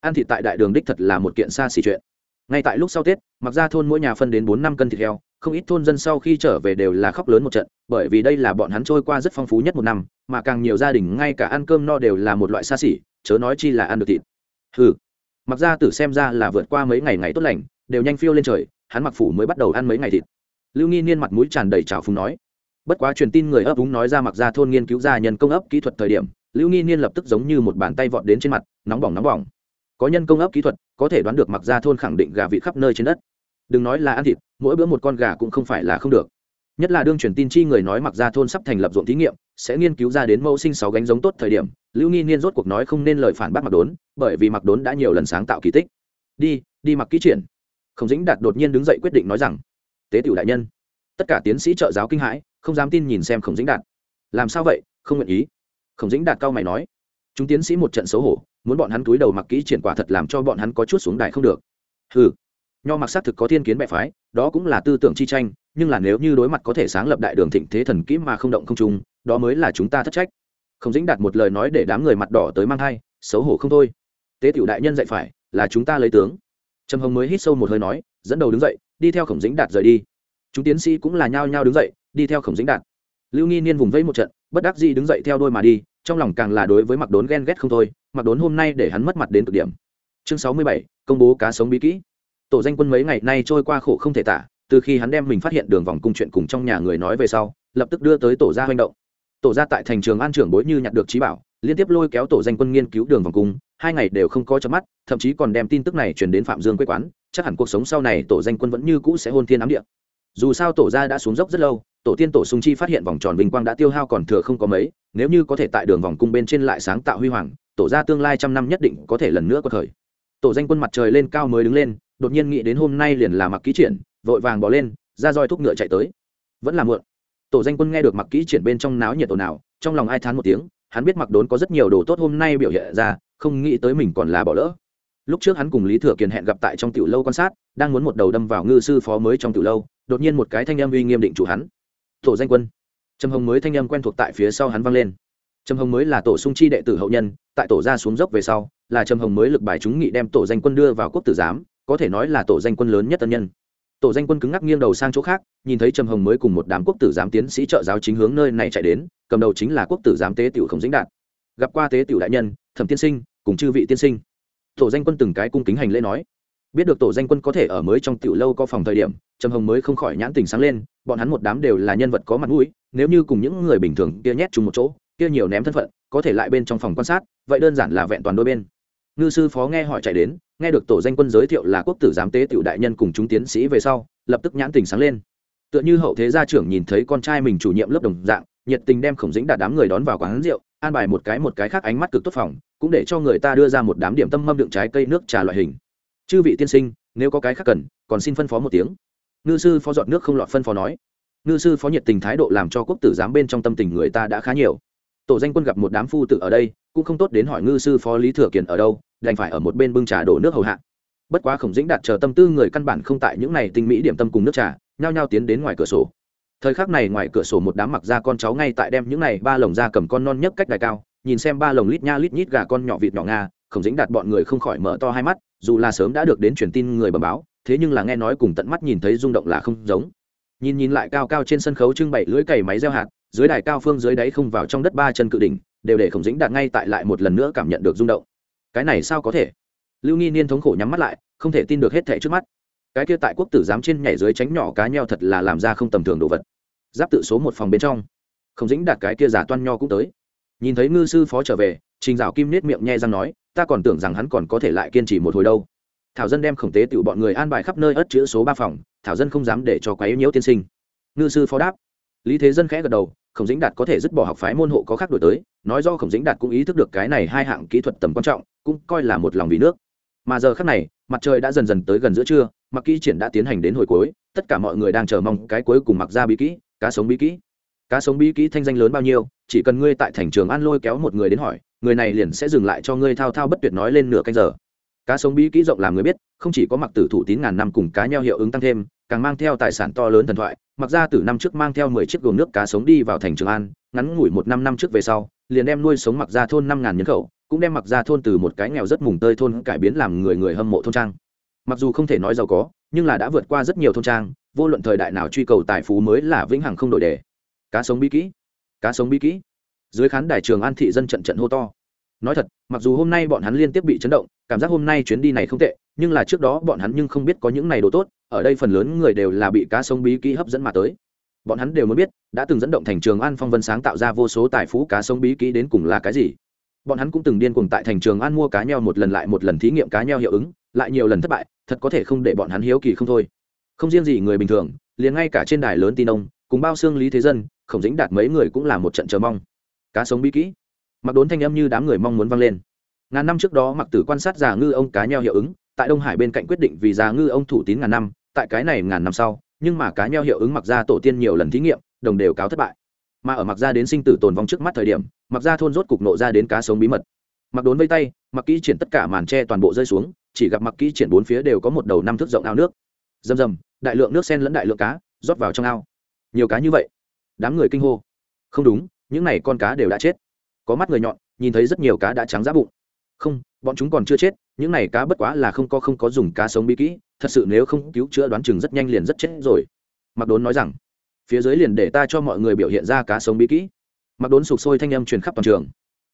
Ăn thịt tại đại đường đích thật là một kiện xa xỉ chuyện. Ngay tại lúc sau tết, mặc ra thôn mỗi nhà phân đến bốn năm cân thịt heo, không ít thôn dân sau khi trở về đều là khóc lớn một trận, bởi vì đây là bọn hắn trôi qua rất phong phú nhất một năm, mà càng nhiều gia đình ngay cả ăn cơm no đều là một loại xa xỉ, chớ nói chi là ăn được thịt. Ừ mặc ra tử xem ra là vượt qua mấy ngày ngày tốt lành, đều nhanh phiêu lên trời, hắn mặc phủ mới bắt đầu ăn mấy ngày thịt. Lưu nghi niên mặt mũi tràn đầy trào phúng nói bất quá truyền tin người ấp úng nói ra mặc ra thôn nghiên cứu ra nhân công ấp kỹ thuật thời điểm, lưu nghi niên lập tức giống như một bàn tay vọt đến trên mặt, nóng bỏng nóng bỏng. Có nhân công ấp kỹ thuật, có thể đoán được mặc ra thôn khẳng định gà vị khắp nơi trên đất. Đừng nói là ăn thịt, mỗi bữa một con gà cũng không phải là không được. Nhất là đương truyền tin chi người nói mặc ra thôn sắp thành lập ruộng thí nghiệm, sẽ nghiên cứu ra đến mẫu sinh sáu gánh giống tốt thời điểm, lưu nghi niên rốt cuộc nói không nên lời phản bác mặc đốn, bởi vì mặc đốn đã nhiều lần sáng tạo kỳ tích. Đi đi mặc kỹ triển. Khổng dĩnh đạt đột nhiên đứng dậy quyết định nói rằng, tế tiểu đại nhân. Tất cả tiến sĩ trợ giáo kinh hãi không dám tin nhìn xem khổng dĩnh đạt. Làm sao vậy? Không nguyện ý. Khổng dĩnh đạt cao mày nói. Chúng tiến sĩ một trận xấu hổ, muốn bọn hắn túi đầu mặc kỹ triển quả thật làm cho bọn hắn có chút xuống đài không được. Ừ nho mặc xác thực có thiên kiến bệ phái, đó cũng là tư tưởng chi tranh, nhưng là nếu như đối mặt có thể sáng lập đại đường thịnh thế thần kỹ mà không động không trung, đó mới là chúng ta thất trách. Không dĩnh đạt một lời nói để đám người mặt đỏ tới mang thai, xấu hổ không thôi. Tế tiểu đại nhân dạy phải, là chúng ta lấy tướng. Trầm hồng mới hít sâu một hơi nói, dẫn đầu đứng dậy, đi theo khổng dĩnh đạt rời đi. Chúng tiến sĩ cũng là nhao nhao đứng dậy đi theo khổng dĩnh đạt. Lưu nghi niên vùng vẫy một trận, bất đắc dĩ đứng dậy theo đôi mà đi, trong lòng càng là đối với mặc đốn ghen ghét không thôi mặc đốn hôm nay để hắn mất mặt đến cực điểm. Chương sáu mươi bảy, công bố cá sống bí kỹ. Tổ danh quân mấy ngày nay trôi qua khổ không thể tả, từ khi hắn đem mình phát hiện đường vòng cung chuyện cùng trong nhà người nói về sau, lập tức đưa tới tổ gia hành động. Tổ gia tại thành trường an trưởng bối như nhặt được trí bảo, liên tiếp lôi kéo tổ danh quân nghiên cứu đường vòng cung, hai ngày đều không có chớp mắt, thậm chí còn đem tin tức này truyền đến phạm dương quê quán, chắc hẳn cuộc sống sau này tổ danh quân vẫn như cũ sẽ hôn thiên ám địa dù sao tổ gia đã xuống dốc rất lâu, tổ tiên tổ sung chi phát hiện vòng tròn vinh quang đã tiêu hao còn thừa không có mấy, nếu như có thể tại đường vòng cung bên trên lại sáng tạo huy hoàng, tổ gia tương lai trăm năm nhất định có thể lần nữa có thời. Tổ danh quân mặt trời lên cao mới đứng lên, đột nhiên nghĩ đến hôm nay liền là mặc ký triển, vội vàng bỏ lên, ra roi thúc ngựa chạy tới. Vẫn là muộn. Tổ danh quân nghe được mặc ký triển bên trong náo nhiệt ồn ào, trong lòng ai thán một tiếng, hắn biết mặc đốn có rất nhiều đồ tốt hôm nay biểu hiện ra, không nghĩ tới mình còn là bỏ lỡ lúc trước hắn cùng lý thừa kiền hẹn gặp tại trong tiểu lâu quan sát, đang muốn một đầu đâm vào ngư sư phó mới trong tiểu lâu, đột nhiên một cái thanh âm uy nghiêm định chủ hắn. Tổ danh quân. Trầm hồng mới thanh âm quen thuộc tại phía sau hắn vang lên. Trầm hồng mới là tổ sung chi đệ tử hậu nhân, tại tổ ra xuống dốc về sau, là trầm hồng mới lực bài chúng nghị đem tổ danh quân đưa vào quốc tử giám, có thể nói là tổ danh quân lớn nhất tân nhân. Tổ danh quân cứng ngắc nghiêng đầu sang chỗ khác, nhìn thấy trầm hồng mới cùng một đám quốc tử giám tiến sĩ trợ giáo chính hướng nơi này chạy đến, cầm đầu chính là quốc tử giám tế tiểu khổng dĩnh đạt. Gặp qua tế tiểu đại nhân, thẩm tiên sinh, cùng chư vị tiên sinh tổ danh quân từng cái cung kính hành lễ nói. Biết được tổ danh quân có thể ở mới trong tiểu lâu có phòng thời điểm, trầm hồng mới không khỏi nhãn tình sáng lên, bọn hắn một đám đều là nhân vật có mặt mũi, nếu như cùng những người bình thường kia nhét chung một chỗ, kia nhiều ném thân phận, có thể lại bên trong phòng quan sát, vậy đơn giản là vẹn toàn đôi bên. Ngư sư phó nghe hỏi chạy đến, nghe được tổ danh quân giới thiệu là quốc tử giám tế tiểu đại nhân cùng chúng tiến sĩ về sau, lập tức nhãn tình sáng lên. Tựa như hậu thế gia trưởng nhìn thấy con trai mình chủ nhiệm lớp đồng dạng, nhiệt tình đem khổng dĩnh đạt đám người đón vào quán rượu an bài một cái một cái khác ánh mắt cực tốt phòng, cũng để cho người ta đưa ra một đám điểm tâm mâm đựng trái cây nước trà loại hình. Chư vị tiên sinh, nếu có cái khác cần, còn xin phân phó một tiếng. Ngư sư phó dọn nước không lọt phân phó nói. Ngư sư phó nhiệt tình thái độ làm cho quốc tử giám bên trong tâm tình người ta đã khá nhiều. Tổ danh quân gặp một đám phu tử ở đây, cũng không tốt đến hỏi ngư sư phó lý thừa kiền ở đâu, đành phải ở một bên bưng trà đổ nước hầu hạ. Bất quá khổng dĩnh đạt chờ tâm tư người căn bản không tại những này tinh mỹ điểm tâm cùng nước trà, nhao nhao tiến đến ngoài cửa sổ thời khắc này ngoài cửa sổ một đám mặc ra con cháu ngay tại đem những này ba lồng ra cầm con non nhất cách đài cao, nhìn xem ba lồng lít nha lít nhít gà con nhỏ vịt nhỏ nga khổng dĩnh đạt bọn người không khỏi mở to hai mắt, dù là sớm đã được đến truyền tin người bẩm báo, thế nhưng là nghe nói cùng tận mắt nhìn thấy rung động là không giống. Nhìn nhìn lại cao cao trên sân khấu trưng bày lưỡi cày máy gieo hạt, dưới đài cao phương dưới đáy không vào trong đất ba chân cự đỉnh, đều để khổng dĩnh đạt ngay tại lại một lần nữa cảm nhận được rung động. Cái này sao có thể? Lưu nghi niên thống khổ nhắm mắt lại, không thể tin được hết thẻ trước mắt cái kia tại quốc tử giám trên nhảy dưới tránh nhỏ cá nheo thật là làm ra không tầm thường đồ vật. Giáp tự số một phòng bên trong. Không dính đạt cái kia giả toan nho cũng tới. Nhìn thấy ngư sư phó trở về, trình dạo kim nết miệng nhẹ răng nói, ta còn tưởng rằng hắn còn có thể lại kiên trì một hồi đâu. Thảo dân đem khổng tế tự bọn người an bài khắp nơi ất chữ số ba phòng, thảo dân không dám để cho quấy nhiễu tiên sinh. Ngư sư phó đáp. Lý thế dân khẽ gật đầu, khổng dĩnh đạt có thể dứt bỏ học phái môn hộ có khác đổi tới, nói do khổng dĩnh đạt cũng ý thức được cái này hai hạng kỹ thuật tầm quan trọng, cũng coi là một lòng vì nước. Mà giờ khác này mặt trời đã dần dần tới gần giữa trưa, mặc kỹ triển đã tiến hành đến hồi cuối, tất cả mọi người đang chờ mong cái cuối cùng mặc ra bí kỹ, cá sống bí kỹ. Cá sống bí kỹ thanh danh lớn bao nhiêu, chỉ cần ngươi tại thành trường an lôi kéo một người đến hỏi, người này liền sẽ dừng lại cho ngươi thao thao bất tuyệt nói lên nửa canh giờ. Cá sống bí kỹ rộng làm người biết, không chỉ có mặc tử thủ tín ngàn năm cùng cá nheo hiệu ứng tăng thêm, càng mang theo tài sản to lớn thần thoại, mặc ra từ năm trước mang theo mười chiếc gồm nước cá sống đi vào thành trường an, ngắn ngủi một năm năm trước về sau, liền đem nuôi sống mặc ra thôn năm ngàn nhân khẩu cũng đem mặc ra thôn từ một cái nghèo rất mùng tơi thôn cải biến làm người người hâm mộ thôn trang. Mặc dù không thể nói giàu có, nhưng là đã vượt qua rất nhiều thôn trang, vô luận thời đại nào truy cầu tài phú mới là vĩnh hằng không đổi đề. Cá sống bí kỹ, cá sống bí kỹ. Dưới khán đài trường an thị dân trận trận hô to. Nói thật, mặc dù hôm nay bọn hắn liên tiếp bị chấn động, cảm giác hôm nay chuyến đi này không tệ, nhưng là trước đó bọn hắn nhưng không biết có những này đồ tốt, ở đây phần lớn người đều là bị cá sống bí kỹ hấp dẫn mà tới. Bọn hắn đều mới biết, đã từng dẫn động thành trường an phong vân sáng tạo ra vô số tài phú cá sống bí kỹ đến cùng là cái gì bọn hắn cũng từng điên cuồng tại thành trường an mua cá nheo một lần lại một lần thí nghiệm cá nheo hiệu ứng, lại nhiều lần thất bại, thật có thể không để bọn hắn hiếu kỳ không thôi. Không riêng gì người bình thường, liền ngay cả trên đài lớn tin ông, cùng bao xương lý thế dân, khổng dính đạt mấy người cũng là một trận chờ mong. Cá sống bí kỹ. Mặc đốn thanh âm như đám người mong muốn vang lên. Ngàn năm trước đó mặc tử quan sát già ngư ông cá nheo hiệu ứng, tại đông hải bên cạnh quyết định vì già ngư ông thủ tín ngàn năm, tại cái này ngàn năm sau, nhưng mà cá nheo hiệu ứng mặc ra tổ tiên nhiều lần thí nghiệm, đồng đều cáo thất bại mà ở mặc ra đến sinh tử tồn vong trước mắt thời điểm, mặc ra thôn rốt cục nộ ra đến cá sống bí mật. Mặc đốn vây tay, mặc kỹ triển tất cả màn tre toàn bộ rơi xuống, chỉ gặp mặc kỹ triển bốn phía đều có một đầu năm thước rộng ao nước. Rầm rầm, đại lượng nước sen lẫn đại lượng cá, rót vào trong ao. Nhiều cá như vậy. Đám người kinh hô. Không đúng, những này con cá đều đã chết. Có mắt người nhọn, nhìn thấy rất nhiều cá đã trắng giáp bụng. Không, bọn chúng còn chưa chết, những này cá bất quá là không có không có dùng cá sống bí kỹ, thật sự nếu không cứu chữa đoán chừng rất nhanh liền rất chết rồi. Mặc đốn nói rằng phía dưới liền để ta cho mọi người biểu hiện ra cá sống bí kỹ. Mặc đốn sụp sôi thanh âm truyền khắp toàn trường.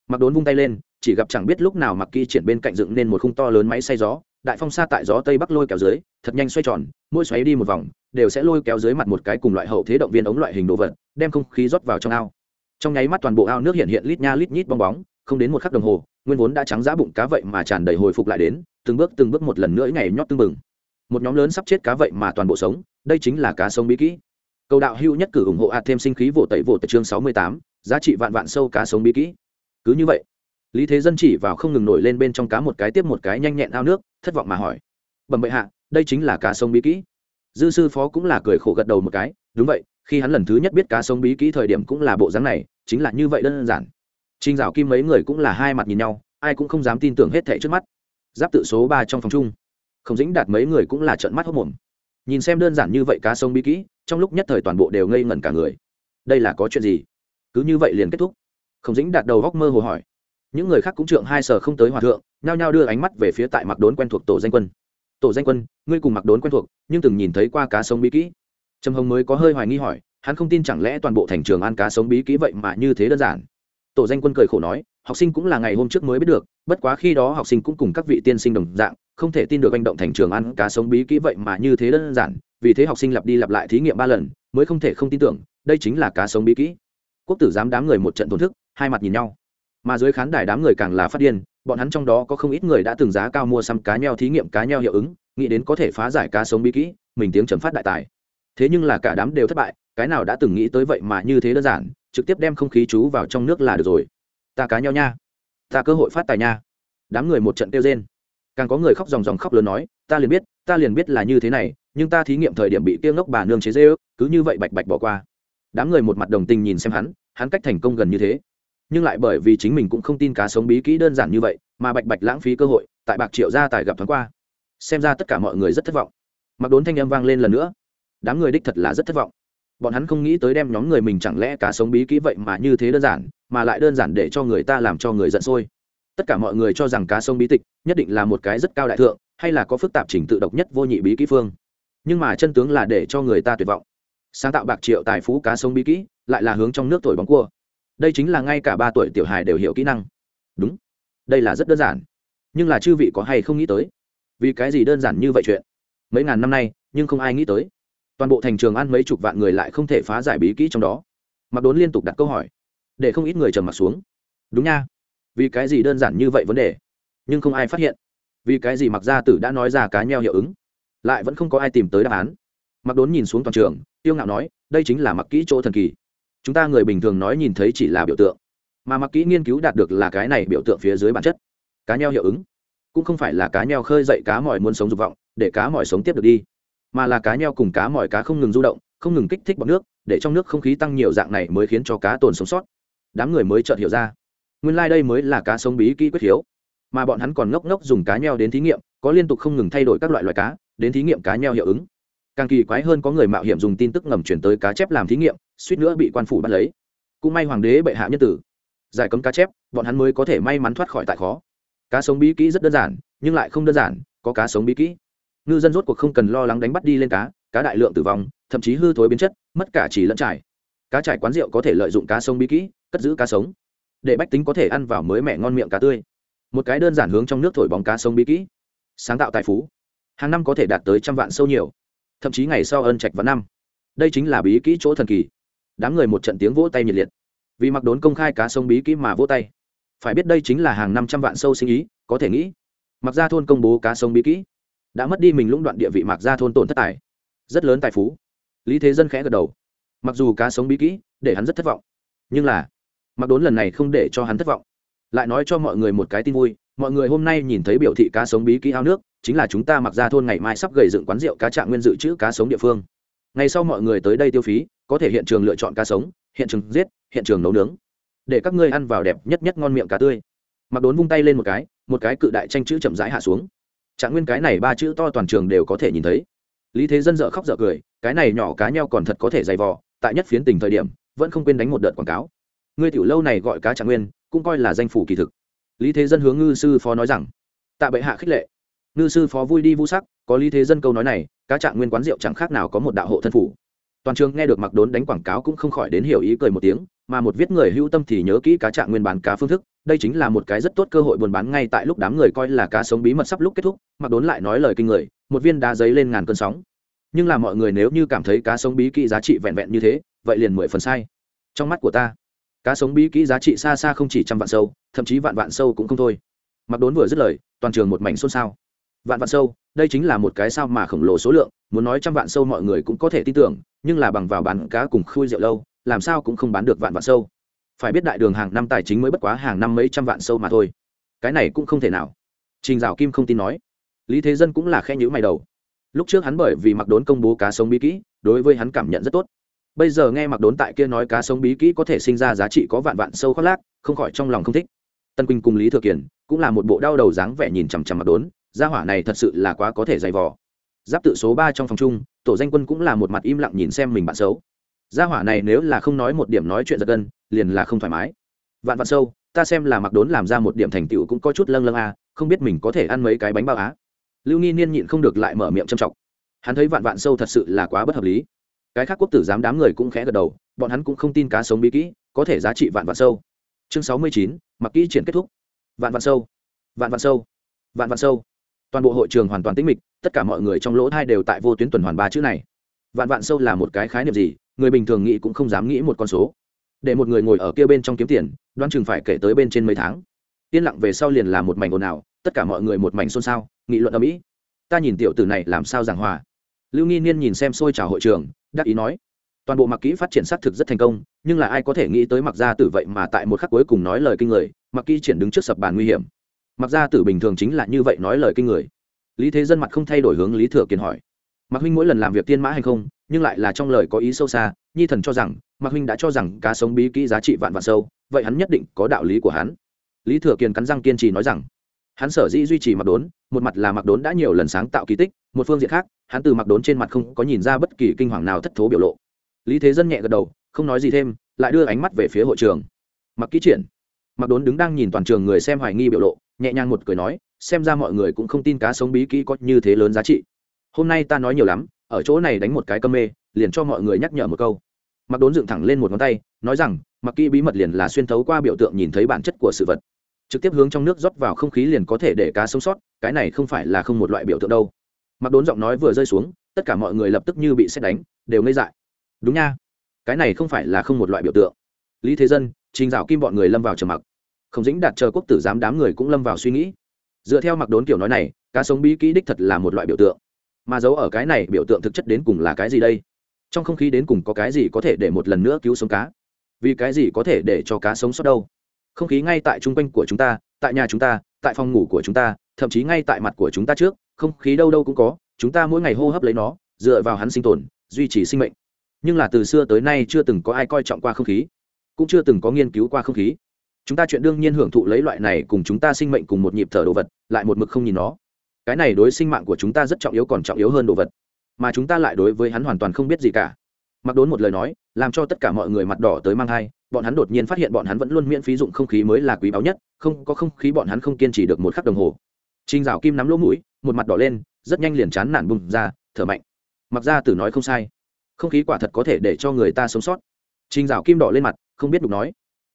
Mặc đốn vung tay lên, chỉ gặp chẳng biết lúc nào mặc kỳ triển bên cạnh dựng nên một khung to lớn máy xay gió, đại phong xa tại gió tây bắc lôi kéo dưới, thật nhanh xoay tròn, mỗi xoáy đi một vòng, đều sẽ lôi kéo dưới mặt một cái cùng loại hậu thế động viên ống loại hình đồ vật, đem không khí rót vào trong ao. Trong nháy mắt toàn bộ ao nước hiện hiện lít nha lít nhít bong bóng, không đến một khắc đồng hồ, nguyên vốn đã trắng giá bụng cá vậy mà tràn đầy hồi phục lại đến, từng bước từng bước một lần nữa ngày nhót tưng bừng. Một nhóm lớn sắp chết cá vậy mà toàn bộ sống, đây chính là cá sống bí kỹ cầu đạo hưu nhất cử ủng hộ hạt thêm sinh khí vỗ tẩy vỗ tẩy chương sáu mươi tám, giá trị vạn vạn sâu cá sống bí kỹ. Cứ như vậy, lý thế dân chỉ vào không ngừng nổi lên bên trong cá một cái tiếp một cái nhanh nhẹn ao nước, thất vọng mà hỏi. Bẩm bệ hạ, đây chính là cá sông bí kỹ. Dư sư phó cũng là cười khổ gật đầu một cái. Đúng vậy, khi hắn lần thứ nhất biết cá sông bí kỹ thời điểm cũng là bộ dáng này, chính là như vậy đơn giản. Trinh dạo kim mấy người cũng là hai mặt nhìn nhau, ai cũng không dám tin tưởng hết thảy trước mắt. Giáp tự số ba trong phòng chung. Không dính đạt mấy người cũng là trợn mắt hốc mồm nhìn xem đơn giản như vậy cá sông bí kỹ, trong lúc nhất thời toàn bộ đều ngây ngẩn cả người. Đây là có chuyện gì? Cứ như vậy liền kết thúc. Không dĩnh đạt đầu góc mơ hồ hỏi. Những người khác cũng trượng hai sở không tới hòa thượng, nhao nhao đưa ánh mắt về phía tại mặc đốn quen thuộc tổ danh quân. Tổ danh quân, ngươi cùng mặc đốn quen thuộc, nhưng từng nhìn thấy qua cá sông bí kỹ. Trầm hồng mới có hơi hoài nghi hỏi, hắn không tin chẳng lẽ toàn bộ thành trường ăn cá sống bí kỹ vậy mà như thế đơn giản? Tổ danh quân cười khổ nói, học sinh cũng là ngày hôm trước mới biết được, bất quá khi đó học sinh cũng cùng các vị tiên sinh đồng dạng không thể tin được hành động thành trường ăn cá sống bí kỹ vậy mà như thế đơn giản, vì thế học sinh lặp đi lặp lại thí nghiệm ba lần, mới không thể không tin tưởng, đây chính là cá sống bí kỹ. Quốc tử giám đám người một trận thổn thức, hai mặt nhìn nhau. Mà dưới khán đài đám người càng là phát điên, bọn hắn trong đó có không ít người đã từng giá cao mua xăm cá nheo thí nghiệm cá nheo hiệu ứng, nghĩ đến có thể phá giải cá sống bí kỹ, mình tiếng chấm phát đại tài. Thế nhưng là cả đám đều thất bại, cái nào đã từng nghĩ tới vậy mà như thế đơn giản, trực tiếp đem không khí chú vào trong nước là được rồi. Ta cá nheo nha. Ta cơ hội phát tài nha. Đám người một trận kêu rên càng có người khóc ròng ròng khóc lớn nói, ta liền biết, ta liền biết là như thế này, nhưng ta thí nghiệm thời điểm bị tiêu ngốc bà nương chế dê ước cứ như vậy bạch bạch bỏ qua. Đám người một mặt đồng tình nhìn xem hắn hắn cách thành công gần như thế. Nhưng lại bởi vì chính mình cũng không tin cá sống bí kỹ đơn giản như vậy, mà bạch bạch lãng phí cơ hội, tại bạc triệu gia tài gặp thoáng qua. Xem ra tất cả mọi người rất thất vọng. Mặc đốn thanh âm vang lên lần nữa. Đám người đích thật là rất thất vọng. Bọn hắn không nghĩ tới đem nhóm người mình chẳng lẽ cá sống bí kỹ vậy mà như thế đơn giản, mà lại đơn giản để cho người ta làm cho người giận sôi tất cả mọi người cho rằng cá sông bí tịch nhất định là một cái rất cao đại thượng, hay là có phức tạp trình tự độc nhất vô nhị bí kỹ phương. Nhưng mà chân tướng là để cho người ta tuyệt vọng. Sáng tạo bạc triệu tài phú cá sông bí kỹ lại là hướng trong nước thổi bóng cua. Đây chính là ngay cả ba tuổi tiểu hài đều hiểu kỹ năng. Đúng. Đây là rất đơn giản. Nhưng là chư vị có hay không nghĩ tới? Vì cái gì đơn giản như vậy chuyện? Mấy ngàn năm nay, nhưng không ai nghĩ tới. Toàn bộ thành trường ăn mấy chục vạn người lại không thể phá giải bí kỹ trong đó. Mặc đốn liên tục đặt câu hỏi. Để không ít người trầm m ặ t xuống. Đúng nha vì cái gì đơn giản như vậy vấn đề? Nhưng không ai phát hiện. Vì cái gì mặc gia tử đã nói ra cá nheo hiệu ứng? Lại vẫn không có ai tìm tới đáp án. Mặc đốn nhìn xuống toàn trường, tiêu ngạo nói, đây chính là mặc kỹ chỗ thần kỳ. Chúng ta người bình thường nói nhìn thấy chỉ là biểu tượng. Mà mặc kỹ nghiên cứu đạt được là cái này biểu tượng phía dưới bản chất. Cá nheo hiệu ứng. Cũng không phải là cá nheo khơi dậy cá mỏi muốn sống dục vọng, để cá mỏi sống tiếp được đi. Mà là cá nheo cùng cá mỏi cá không ngừng du động, không ngừng kích thích bọc nước, để trong nước không khí tăng nhiều dạng này mới khiến cho cá tồn sống sót. Đám người mới chợt hiểu ra nguyên lai、like、đây mới là cá sống bí kỹ quyết hiếu. Mà bọn hắn còn ngốc ngốc dùng cá nheo đến thí nghiệm, có liên tục không ngừng thay đổi các loại loài cá, đến thí nghiệm cá nheo hiệu ứng. Càng kỳ quái hơn có người mạo hiểm dùng tin tức ngầm chuyển tới cá chép làm thí nghiệm, suýt nữa bị quan phủ bắt lấy. Cũng may hoàng đế bệ hạ nhân tử. Giải cấm cá chép, bọn hắn mới có thể may mắn thoát khỏi tại khó. Cá sống bí kỹ rất đơn giản, nhưng lại không đơn giản, có cá sống bí kỹ. Ngư dân rốt cuộc không cần lo lắng đánh bắt đi lên cá cá đại lượng tử vong, thậm chí hư thối biến chất, mất cả chỉ lẫn trải. Cá trải quán rượu có thể lợi dụng cá sống bí kỹ, cất giữ cá sống để bách tính có thể ăn vào mới mẹ ngon miệng cá tươi. Một cái đơn giản hướng trong nước thổi bóng cá sông bí kỹ. Sáng tạo tài phú. Hàng năm có thể đạt tới trăm vạn sâu nhiều. Thậm chí ngày sau ân trạch vào năm. Đây chính là bí kỹ chỗ thần kỳ. Đám người một trận tiếng vỗ tay nhiệt liệt. Vì mặc đốn công khai cá sông bí kỹ mà vỗ tay. Phải biết đây chính là hàng năm trăm vạn sâu sinh ý, có thể nghĩ. Mặc gia thôn công bố cá sông bí kỹ. Đã mất đi mình lũng đoạn địa vị mặc gia thôn tổn thất tài. Rất lớn tài phú. Lý thế dân khẽ gật đầu. Mặc dù cá sống bí kỹ, để hắn rất thất vọng. Nhưng là mặc đốn lần này không để cho hắn thất vọng. Lại nói cho mọi người một cái tin vui, mọi người hôm nay nhìn thấy biểu thị cá sống bí kỹ ao nước, chính là chúng ta mặc ra thôn ngày mai sắp gầy dựng quán rượu cá trạng nguyên dự trữ cá sống địa phương. Ngày sau mọi người tới đây tiêu phí, có thể hiện trường lựa chọn cá sống, hiện trường giết, hiện trường nấu nướng. Để các ngươi ăn vào đẹp nhất nhất ngon miệng cá tươi. Mặc đốn vung tay lên một cái một cái cự đại tranh chữ chậm rãi hạ xuống. Trạng nguyên cái này ba chữ to toàn trường đều có thể nhìn thấy. Lý thế dân dợ khóc dợ cười, cái này nhỏ cá nheo còn thật có thể dày vò, tại nhất phiến tình thời điểm, vẫn không quên đánh một đợt quảng cáo ngươi tiểu lâu này gọi cá trạng nguyên, cũng coi là danh phủ kỳ thực. Lý thế dân hướng ngư sư phó nói rằng, tạ bệ hạ khích lệ. Ngư sư phó vui đi vu sắc, có lý thế dân câu nói này, cá trạng nguyên quán rượu chẳng khác nào có một đạo hộ thân phủ. Toàn trường nghe được mặc đốn đánh quảng cáo cũng không khỏi đến hiểu ý cười một tiếng, mà một viết người hữu tâm thì nhớ kỹ cá trạng nguyên bán cá phương thức, đây chính là một cái rất tốt cơ hội buôn bán ngay tại lúc đám người coi là cá sống bí mật sắp lúc kết thúc mặc đốn lại nói lời kinh người, một viên đá giấy lên ngàn cơn sóng. Nhưng là mọi người nếu như cảm thấy cá sống bí kỹ giá trị vẹn vẹn như thế, vậy liền mười phần sai. Trong mắt của ta cá sống bí kỹ giá trị xa xa không chỉ trăm vạn sâu, thậm chí vạn vạn sâu cũng không thôi. Mặc đốn vừa dứt lời, toàn trường một mảnh xôn xao. Vạn vạn sâu, đây chính là một cái sao mà khổng lồ số lượng, muốn nói trăm vạn sâu mọi người cũng có thể tin tưởng, nhưng là bằng vào bán cá cùng khui rượu lâu, làm sao cũng không bán được vạn vạn sâu. Phải biết đại đường hàng năm tài chính mới bất quá hàng năm mấy trăm vạn sâu mà thôi. Cái này cũng không thể nào. Trình dạo kim không tin nói. Lý thế dân cũng là khe nhữ mày đầu. Lúc trước hắn bởi vì mặc đốn công bố cá sống bí kỹ, đối với hắn cảm nhận rất tốt bây giờ nghe mặc đốn tại kia nói cá sống bí kỹ có thể sinh ra giá trị có vạn vạn sâu khoác lác, không khỏi trong lòng không thích. Tân quỳnh cùng lý thừa kiển cũng là một bộ đau đầu dáng vẻ nhìn chằm chằm mặc đốn, gia hỏa này thật sự là quá có thể dày vò. Giáp tự số ba trong phòng chung, tổ danh quân cũng là một mặt im lặng nhìn xem mình bạn xấu. Gia hỏa này nếu là không nói một điểm nói chuyện giật gân, liền là không thoải mái. Vạn vạn sâu, ta xem là mặc đốn làm ra một điểm thành tựu cũng có chút lâng lâng à không biết mình có thể ăn mấy cái bánh bao á. Lưu nghi niên nhịn không được lại mở miệng châm trọng hắn thấy vạn vạn sâu thật sự là quá bất hợp lý cái khác quốc tử giám đám người cũng khẽ gật đầu, bọn hắn cũng không tin cá sống bí kỹ, có thể giá trị vạn vạn sâu. Chương sáu mươi chín, mặc kỹ triển kết thúc. Vạn vạn sâu. Vạn vạn sâu. Vạn vạn sâu. Toàn bộ hội trường hoàn toàn tĩnh mịch, tất cả mọi người trong lỗ thai đều tại vô tuyến tuần hoàn ba chữ này. Vạn vạn sâu là một cái khái niệm gì, người bình thường nghĩ cũng không dám nghĩ một con số. Để một người ngồi ở kia bên trong kiếm tiền, đoán chừng phải kể tới bên trên mấy tháng. Yên lặng về sau liền là một mảnh ồn ào, tất cả mọi người một mảnh xôn xao, nghị luận ở mỹ ta nhìn tiểu tử này làm sao giảng hòa. Lưu nghi niên nhìn xem xôi trào hội trường đắc ý nói, toàn bộ mặc kỹ phát triển xác thực rất thành công, nhưng là ai có thể nghĩ tới mặc gia tử vậy mà tại một khắc cuối cùng nói lời kinh người, mặc kỹ triển đứng trước sập bàn nguy hiểm. Mặc gia tử bình thường chính là như vậy nói lời kinh người. Lý thế dân mặt không thay đổi hướng lý thừa kiên hỏi mặc huynh mỗi lần làm việc tiên mã hay không, nhưng lại là trong lời có ý sâu xa, nhi thần cho rằng mặc huynh đã cho rằng cá sống bí kỹ giá trị vạn vạn sâu, vậy hắn nhất định có đạo lý của hắn. Lý thừa kiên cắn răng kiên trì nói rằng hắn sở dĩ duy trì mặc đốn, một mặt là mặc đốn đã nhiều lần sáng tạo kỳ tích, một phương diện khác, hắn từ mặc đốn trên mặt không có nhìn ra bất kỳ kinh hoàng nào thất thố biểu lộ. Lý thế dân nhẹ gật đầu, không nói gì thêm, lại đưa ánh mắt về phía hội trường. Mặc ký triển mặc đốn đứng đang nhìn toàn trường người xem hoài nghi biểu lộ, nhẹ nhàng một cười nói, xem ra mọi người cũng không tin cá sống bí kỹ có như thế lớn giá trị. Hôm nay ta nói nhiều lắm, ở chỗ này đánh một cái cơm mê, liền cho mọi người nhắc nhở một câu. Mặc đốn dựng thẳng lên một ngón tay, nói rằng, mặc kỹ bí mật liền là xuyên thấu qua biểu tượng nhìn thấy bản chất của sự vật trực tiếp hướng trong nước rót vào không khí liền có thể để cá sống sót, cái này không phải là không một loại biểu tượng đâu. Mặc đốn giọng nói vừa rơi xuống, tất cả mọi người lập tức như bị xét đánh, đều ngây dại. Đúng nha, cái này không phải là không một loại biểu tượng. Lý thế dân, trình dạo kim bọn người lâm vào trầm mặc. Không dính đạt chờ quốc tử giám đám người cũng lâm vào suy nghĩ. Dựa theo mặc đốn kiểu nói này, cá sống bí kỹ đích thật là một loại biểu tượng. Mà giấu ở cái này biểu tượng thực chất đến cùng là cái gì đây? Trong không khí đến cùng có cái gì có thể để một lần nữa cứu sống cá? Vì cái gì có thể để cho cá sống sót đâu? Không khí ngay tại chung quanh của chúng ta, tại nhà chúng ta, tại phòng ngủ của chúng ta, thậm chí ngay tại mặt của chúng ta trước, không khí đâu đâu cũng có, chúng ta mỗi ngày hô hấp lấy nó, dựa vào hắn sinh tồn, duy trì sinh mệnh. Nhưng là từ xưa tới nay chưa từng có ai coi trọng qua không khí, cũng chưa từng có nghiên cứu qua không khí. Chúng ta chuyện đương nhiên hưởng thụ lấy loại này cùng chúng ta sinh mệnh cùng một nhịp thở đồ vật, lại một mực không nhìn nó. Cái này đối sinh mạng của chúng ta rất trọng yếu còn trọng yếu hơn đồ vật, mà chúng ta lại đối với hắn hoàn toàn không biết gì cả. Mặc đốn một lời nói, làm cho tất cả mọi người mặt đỏ tới mang thai bọn hắn đột nhiên phát hiện bọn hắn vẫn luôn miễn phí dụng không khí mới là quý báu nhất không có không khí bọn hắn không kiên trì được một khắc đồng hồ Trình Dạo Kim nắm lỗ mũi, một mặt đỏ lên, rất nhanh liền chán nản bùng ra, thở mạnh. Mặc ra tử nói không sai, không khí quả thật có thể để cho người ta sống sót. Trình Dạo Kim đỏ lên mặt, không biết đục nói.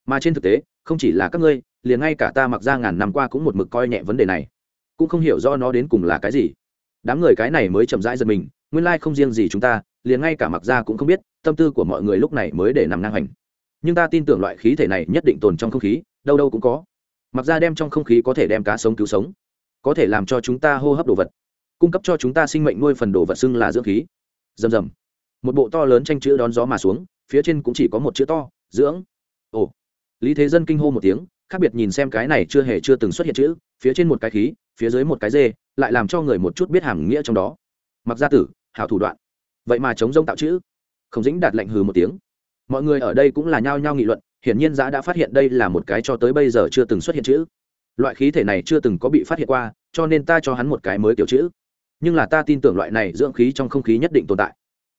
Mà trên thực tế, không chỉ là các ngươi, liền ngay cả ta mặc ra ngàn năm qua cũng một mực coi nhẹ vấn đề này, cũng không hiểu do nó đến cùng là cái gì. Đám người cái này mới chậm rãi giật mình, nguyên lai không riêng gì chúng ta, liền ngay cả mặc ra cũng không biết, tâm tư của mọi người lúc này mới để nằm ngang hành. Nhưng ta tin tưởng loại khí thể này nhất định tồn trong không khí, đâu đâu cũng có. Mặc ra đem trong không khí có thể đem cá sống cứu sống có thể làm cho chúng ta hô hấp đồ vật cung cấp cho chúng ta sinh mệnh nuôi phần đồ vật xưng là dưỡng khí. Rầm rầm. Một bộ to lớn tranh chữ đón gió mà xuống phía trên cũng chỉ có một chữ to dưỡng. Ồ. Lý thế dân kinh hô một tiếng khác biệt nhìn xem cái này chưa hề chưa từng xuất hiện chữ phía trên một cái khí phía dưới một cái dê lại làm cho người một chút biết hàm nghĩa trong đó. Mặc gia tử hảo thủ đoạn. Vậy mà chống rông tạo chữ. Không dính đạt lệnh hừ một tiếng mọi người ở đây cũng là nhao nhao nghị luận, hiển nhiên giã đã phát hiện đây là một cái cho tới bây giờ chưa từng xuất hiện chữ. Loại khí thể này chưa từng có bị phát hiện qua, cho nên ta cho hắn một cái mới kiểu chữ. Nhưng là ta tin tưởng loại này dưỡng khí trong không khí nhất định tồn tại.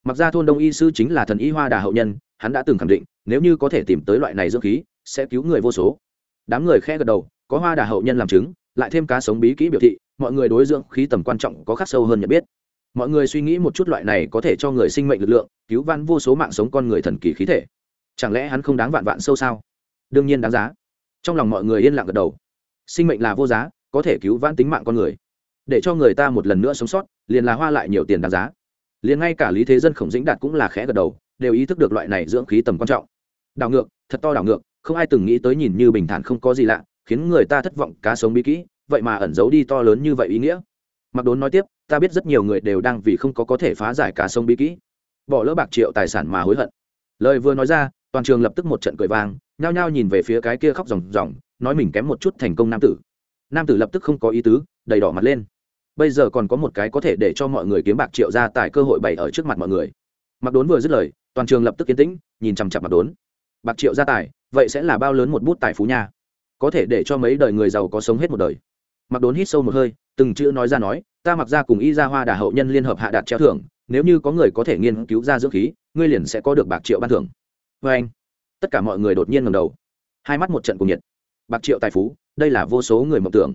Mặc ra thôn đông y sư chính là thần y hoa đà hậu nhân, hắn đã từng khẳng định, nếu như có thể tìm tới loại này dưỡng khí, sẽ cứu người vô số. Đám người khe gật đầu, có hoa đà hậu nhân làm chứng, lại thêm cá sống bí kỹ biểu thị, mọi người đối dưỡng khí tầm quan trọng có khắc sâu hơn nhận biết mọi người suy nghĩ một chút loại này có thể cho người sinh mệnh lực lượng, cứu vãn vô số mạng sống con người thần kỳ khí thể. Chẳng lẽ hắn không đáng vạn vạn sâu sao? Đương nhiên đáng giá. Trong lòng mọi người yên lặng gật đầu. Sinh mệnh là vô giá, có thể cứu vãn tính mạng con người. Để cho người ta một lần nữa sống sót, liền là hoa lại nhiều tiền đáng giá. Liền ngay cả lý thế dân khổng dĩnh đạt cũng là khẽ gật đầu, đều ý thức được loại này dưỡng khí tầm quan trọng. Đảo ngược, thật to đảo ngược, không ai từng nghĩ tới nhìn như bình thản không có gì lạ, khiến người ta thất vọng cá sống bí kỹ, vậy mà ẩn giấu đi to lớn như vậy ý nghĩa. Mặc đốn nói tiếp ta biết rất nhiều người đều đang vì không có có thể phá giải cá sông bí kỹ. Bỏ lỡ bạc triệu tài sản mà hối hận. Lời vừa nói ra, toàn trường lập tức một trận cười vang, nhao nhao nhìn về phía cái kia khóc ròng ròng, nói mình kém một chút thành công nam tử. Nam tử lập tức không có ý tứ, đầy đỏ mặt lên. Bây giờ còn có một cái có thể để cho mọi người kiếm bạc triệu ra tại cơ hội bày ở trước mặt mọi người. Mặc đốn vừa dứt lời, toàn trường lập tức kiến tĩnh, nhìn chằm chặp mặc đốn. Bạc triệu gia tài, vậy sẽ là bao lớn một bút tài phú nha. Có thể để cho mấy đời người giàu có sống hết một đời. Mặc đốn hít sâu một hơi từng chữ nói ra nói, ta mặc ra cùng y ra hoa đà hậu nhân liên hợp hạ đạt treo thưởng, nếu như có người có thể nghiên cứu ra dưỡng khí, ngươi liền sẽ có được bạc triệu ban thưởng. Vê anh. Tất cả mọi người đột nhiên ngầm đầu. Hai mắt một trận cùng nhiệt. Bạc triệu tài phú, đây là vô số người mộng tưởng.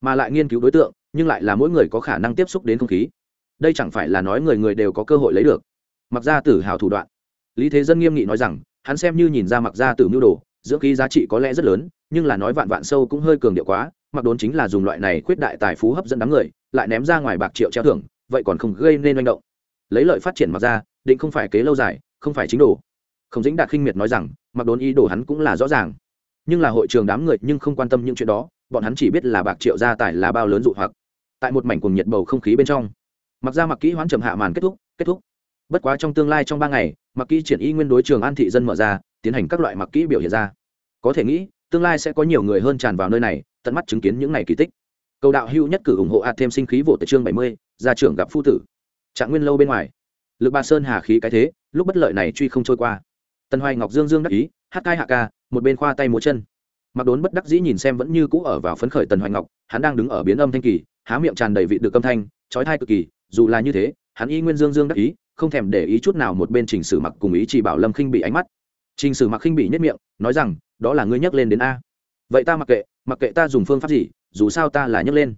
Mà lại nghiên cứu đối tượng, nhưng lại là mỗi người có khả năng tiếp xúc đến không khí. Đây chẳng phải là nói người người đều có cơ hội lấy được. Mặc ra tử hào thủ đoạn. Lý thế dân nghiêm nghị nói rằng, hắn xem như nhìn ra mặc ra tử mưu đồ, dưỡng khí giá trị có lẽ rất lớn, nhưng là nói vạn vạn sâu cũng hơi cường điệu quá mặc đốn chính là dùng loại này khuyết đại tài phú hấp dẫn đám người, lại ném ra ngoài bạc triệu treo thưởng, vậy còn không gây nên manh động. Lấy lợi phát triển mặc ra, định không phải kế lâu dài, không phải chính đồ. Không dĩnh đạt khinh miệt nói rằng, mặc đốn ý đồ hắn cũng là rõ ràng. Nhưng là hội trường đám người nhưng không quan tâm những chuyện đó, bọn hắn chỉ biết là bạc triệu gia tài là bao lớn dụ hoặc. Tại một mảnh cuồng nhiệt bầu không khí bên trong, mặc ra mặc kỹ hoãn trầm hạ màn kết thúc kết thúc. Bất quá trong tương lai trong ba ngày, mặc kỹ triển y nguyên đối trường an thị dân mở ra, tiến hành các loại mặc kỹ biểu hiện ra. Có thể nghĩ, tương lai sẽ có nhiều người hơn tràn vào nơi này tận mắt chứng kiến những ngày kỳ tích. Cầu đạo hữu nhất cử ủng hộ hạt thêm sinh khí vỗ tại chương bảy mươi, gia trưởng gặp phu tử. Trạng nguyên lâu bên ngoài. Lực ba sơn hà khí cái thế, lúc bất lợi này truy không trôi qua. Tần hoài ngọc dương dương đắc ý, hát cai hạ ca, một bên khoa tay múa chân. Mặc đốn bất đắc dĩ nhìn xem vẫn như cũ ở vào phấn khởi tần hoài ngọc, hắn đang đứng ở biến âm thanh kỳ, há miệng tràn đầy vị được âm thanh, trói thai cực kỳ, dù là như thế, hắn y nguyên dương dương đắc ý, không thèm để ý chút nào một bên trình sử mặc cùng ý chỉ bảo lâm khinh bị ánh mắt. Trình sử mặc khinh bị nhất miệng, nói rằng, đó là ngươi nhắc lên đến a vậy ta mặc kệ mặc kệ ta dùng phương pháp gì, dù sao ta là nhấc lên.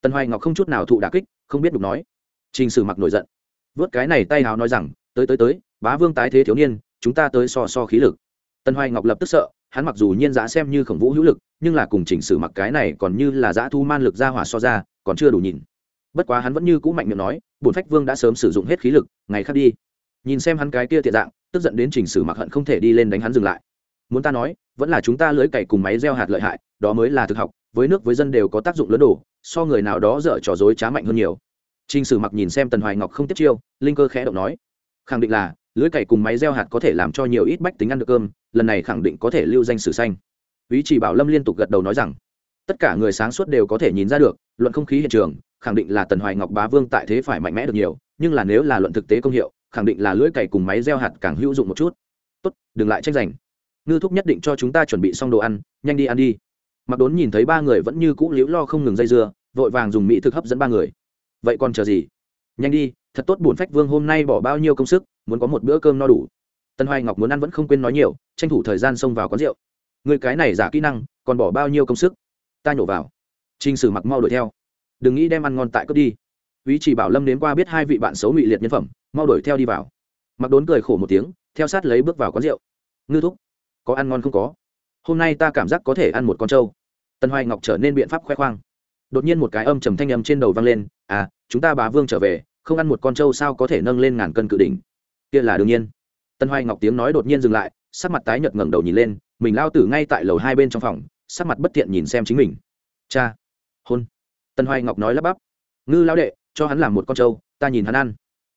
Tần hoài ngọc không chút nào thụ đà kích, không biết đục nói. Trình sử mặc nổi giận. Vớt cái này tay hào nói rằng, tới tới tới, bá vương tái thế thiếu niên, chúng ta tới so so khí lực. Tần hoài ngọc lập tức sợ, hắn mặc dù nhiên giã xem như khổng vũ hữu lực, nhưng là cùng chỉnh sử mặc cái này còn như là giã thu man lực ra hỏa so ra, còn chưa đủ nhìn. Bất quá hắn vẫn như cũ mạnh miệng nói bùn phách vương đã sớm sử dụng hết khí lực, ngày khác đi. Nhìn xem hắn cái kia thiệt dạng, tức giận đến chỉnh sử mặc hận không thể đi lên đánh hắn dừng lại muốn ta nói vẫn là chúng ta lưới cày cùng máy gieo hạt lợi hại đó mới là thực học với nước với dân đều có tác dụng lớn đủ so người nào đó dở trò dối trá mạnh hơn nhiều Trình Sử Mặc nhìn xem Tần Hoài Ngọc không tiếp chiêu, linh cơ khẽ động nói, khẳng định là lưới cày cùng máy gieo hạt có thể làm cho nhiều ít bách tính ăn được cơm, lần này khẳng định có thể lưu danh sử xanh. Úy Chỉ Bảo Lâm liên tục gật đầu nói rằng, tất cả người sáng suốt đều có thể nhìn ra được, luận không khí hiện trường, khẳng định là Tần Hoài Ngọc bá vương tại thế phải mạnh mẽ được nhiều, nhưng là nếu là luận thực tế công hiệu, khẳng định là lưới cày cùng máy gieo hạt càng hữu dụng một chút. Tốt, đừng lại tranh giành. Ngư thúc nhất định cho chúng ta chuẩn bị xong đồ ăn, nhanh đi ăn đi. Mặc Đốn nhìn thấy ba người vẫn như cũ liễu lo không ngừng dây dưa, vội vàng dùng mỹ thực hấp dẫn ba người. Vậy còn chờ gì? Nhanh đi thật tốt bổn phách vương hôm nay bỏ bao nhiêu công sức muốn có một bữa cơm no đủ. Tân hoài ngọc muốn ăn vẫn không quên nói nhiều tranh thủ thời gian xông vào quán rượu. Người cái này giả kỹ năng còn bỏ bao nhiêu công sức? Ta nhổ vào. T r ì n h sử mặc mau đuổi theo. Đừng nghĩ đem ăn ngon tại cướp đi. Ý chỉ bảo lâm đến qua biết hai vị bạn xấu ngụy liệt nhân phẩm mau đuổi theo đi vào. Mặc đốn cười khổ một tiếng theo sát lấy bước vào quán rượu. Ngư thúc có ăn ngon không có? Hôm nay ta cảm giác có thể ăn một con trâu. Tân hoài ngọc trở nên biện pháp khoe khoang. Đột nhiên một cái âm trầm thanh âm trên đầu vang lên à chúng ta bá vương trở về, không ăn một con trâu sao có thể nâng lên ngàn cân cự đỉnh? Kia là đương nhiên. Tân hoài ngọc tiếng nói đột nhiên dừng lại, sắc mặt tái nhợt ngẩng đầu nhìn lên, mình lao tử ngay tại lầu hai bên trong phòng, sắc mặt bất thiện nhìn xem chính mình. Cha, hôn. Tân hoài ngọc nói lắp bắp, ngư lao đệ, cho hắn làm một con trâu, ta nhìn hắn ăn.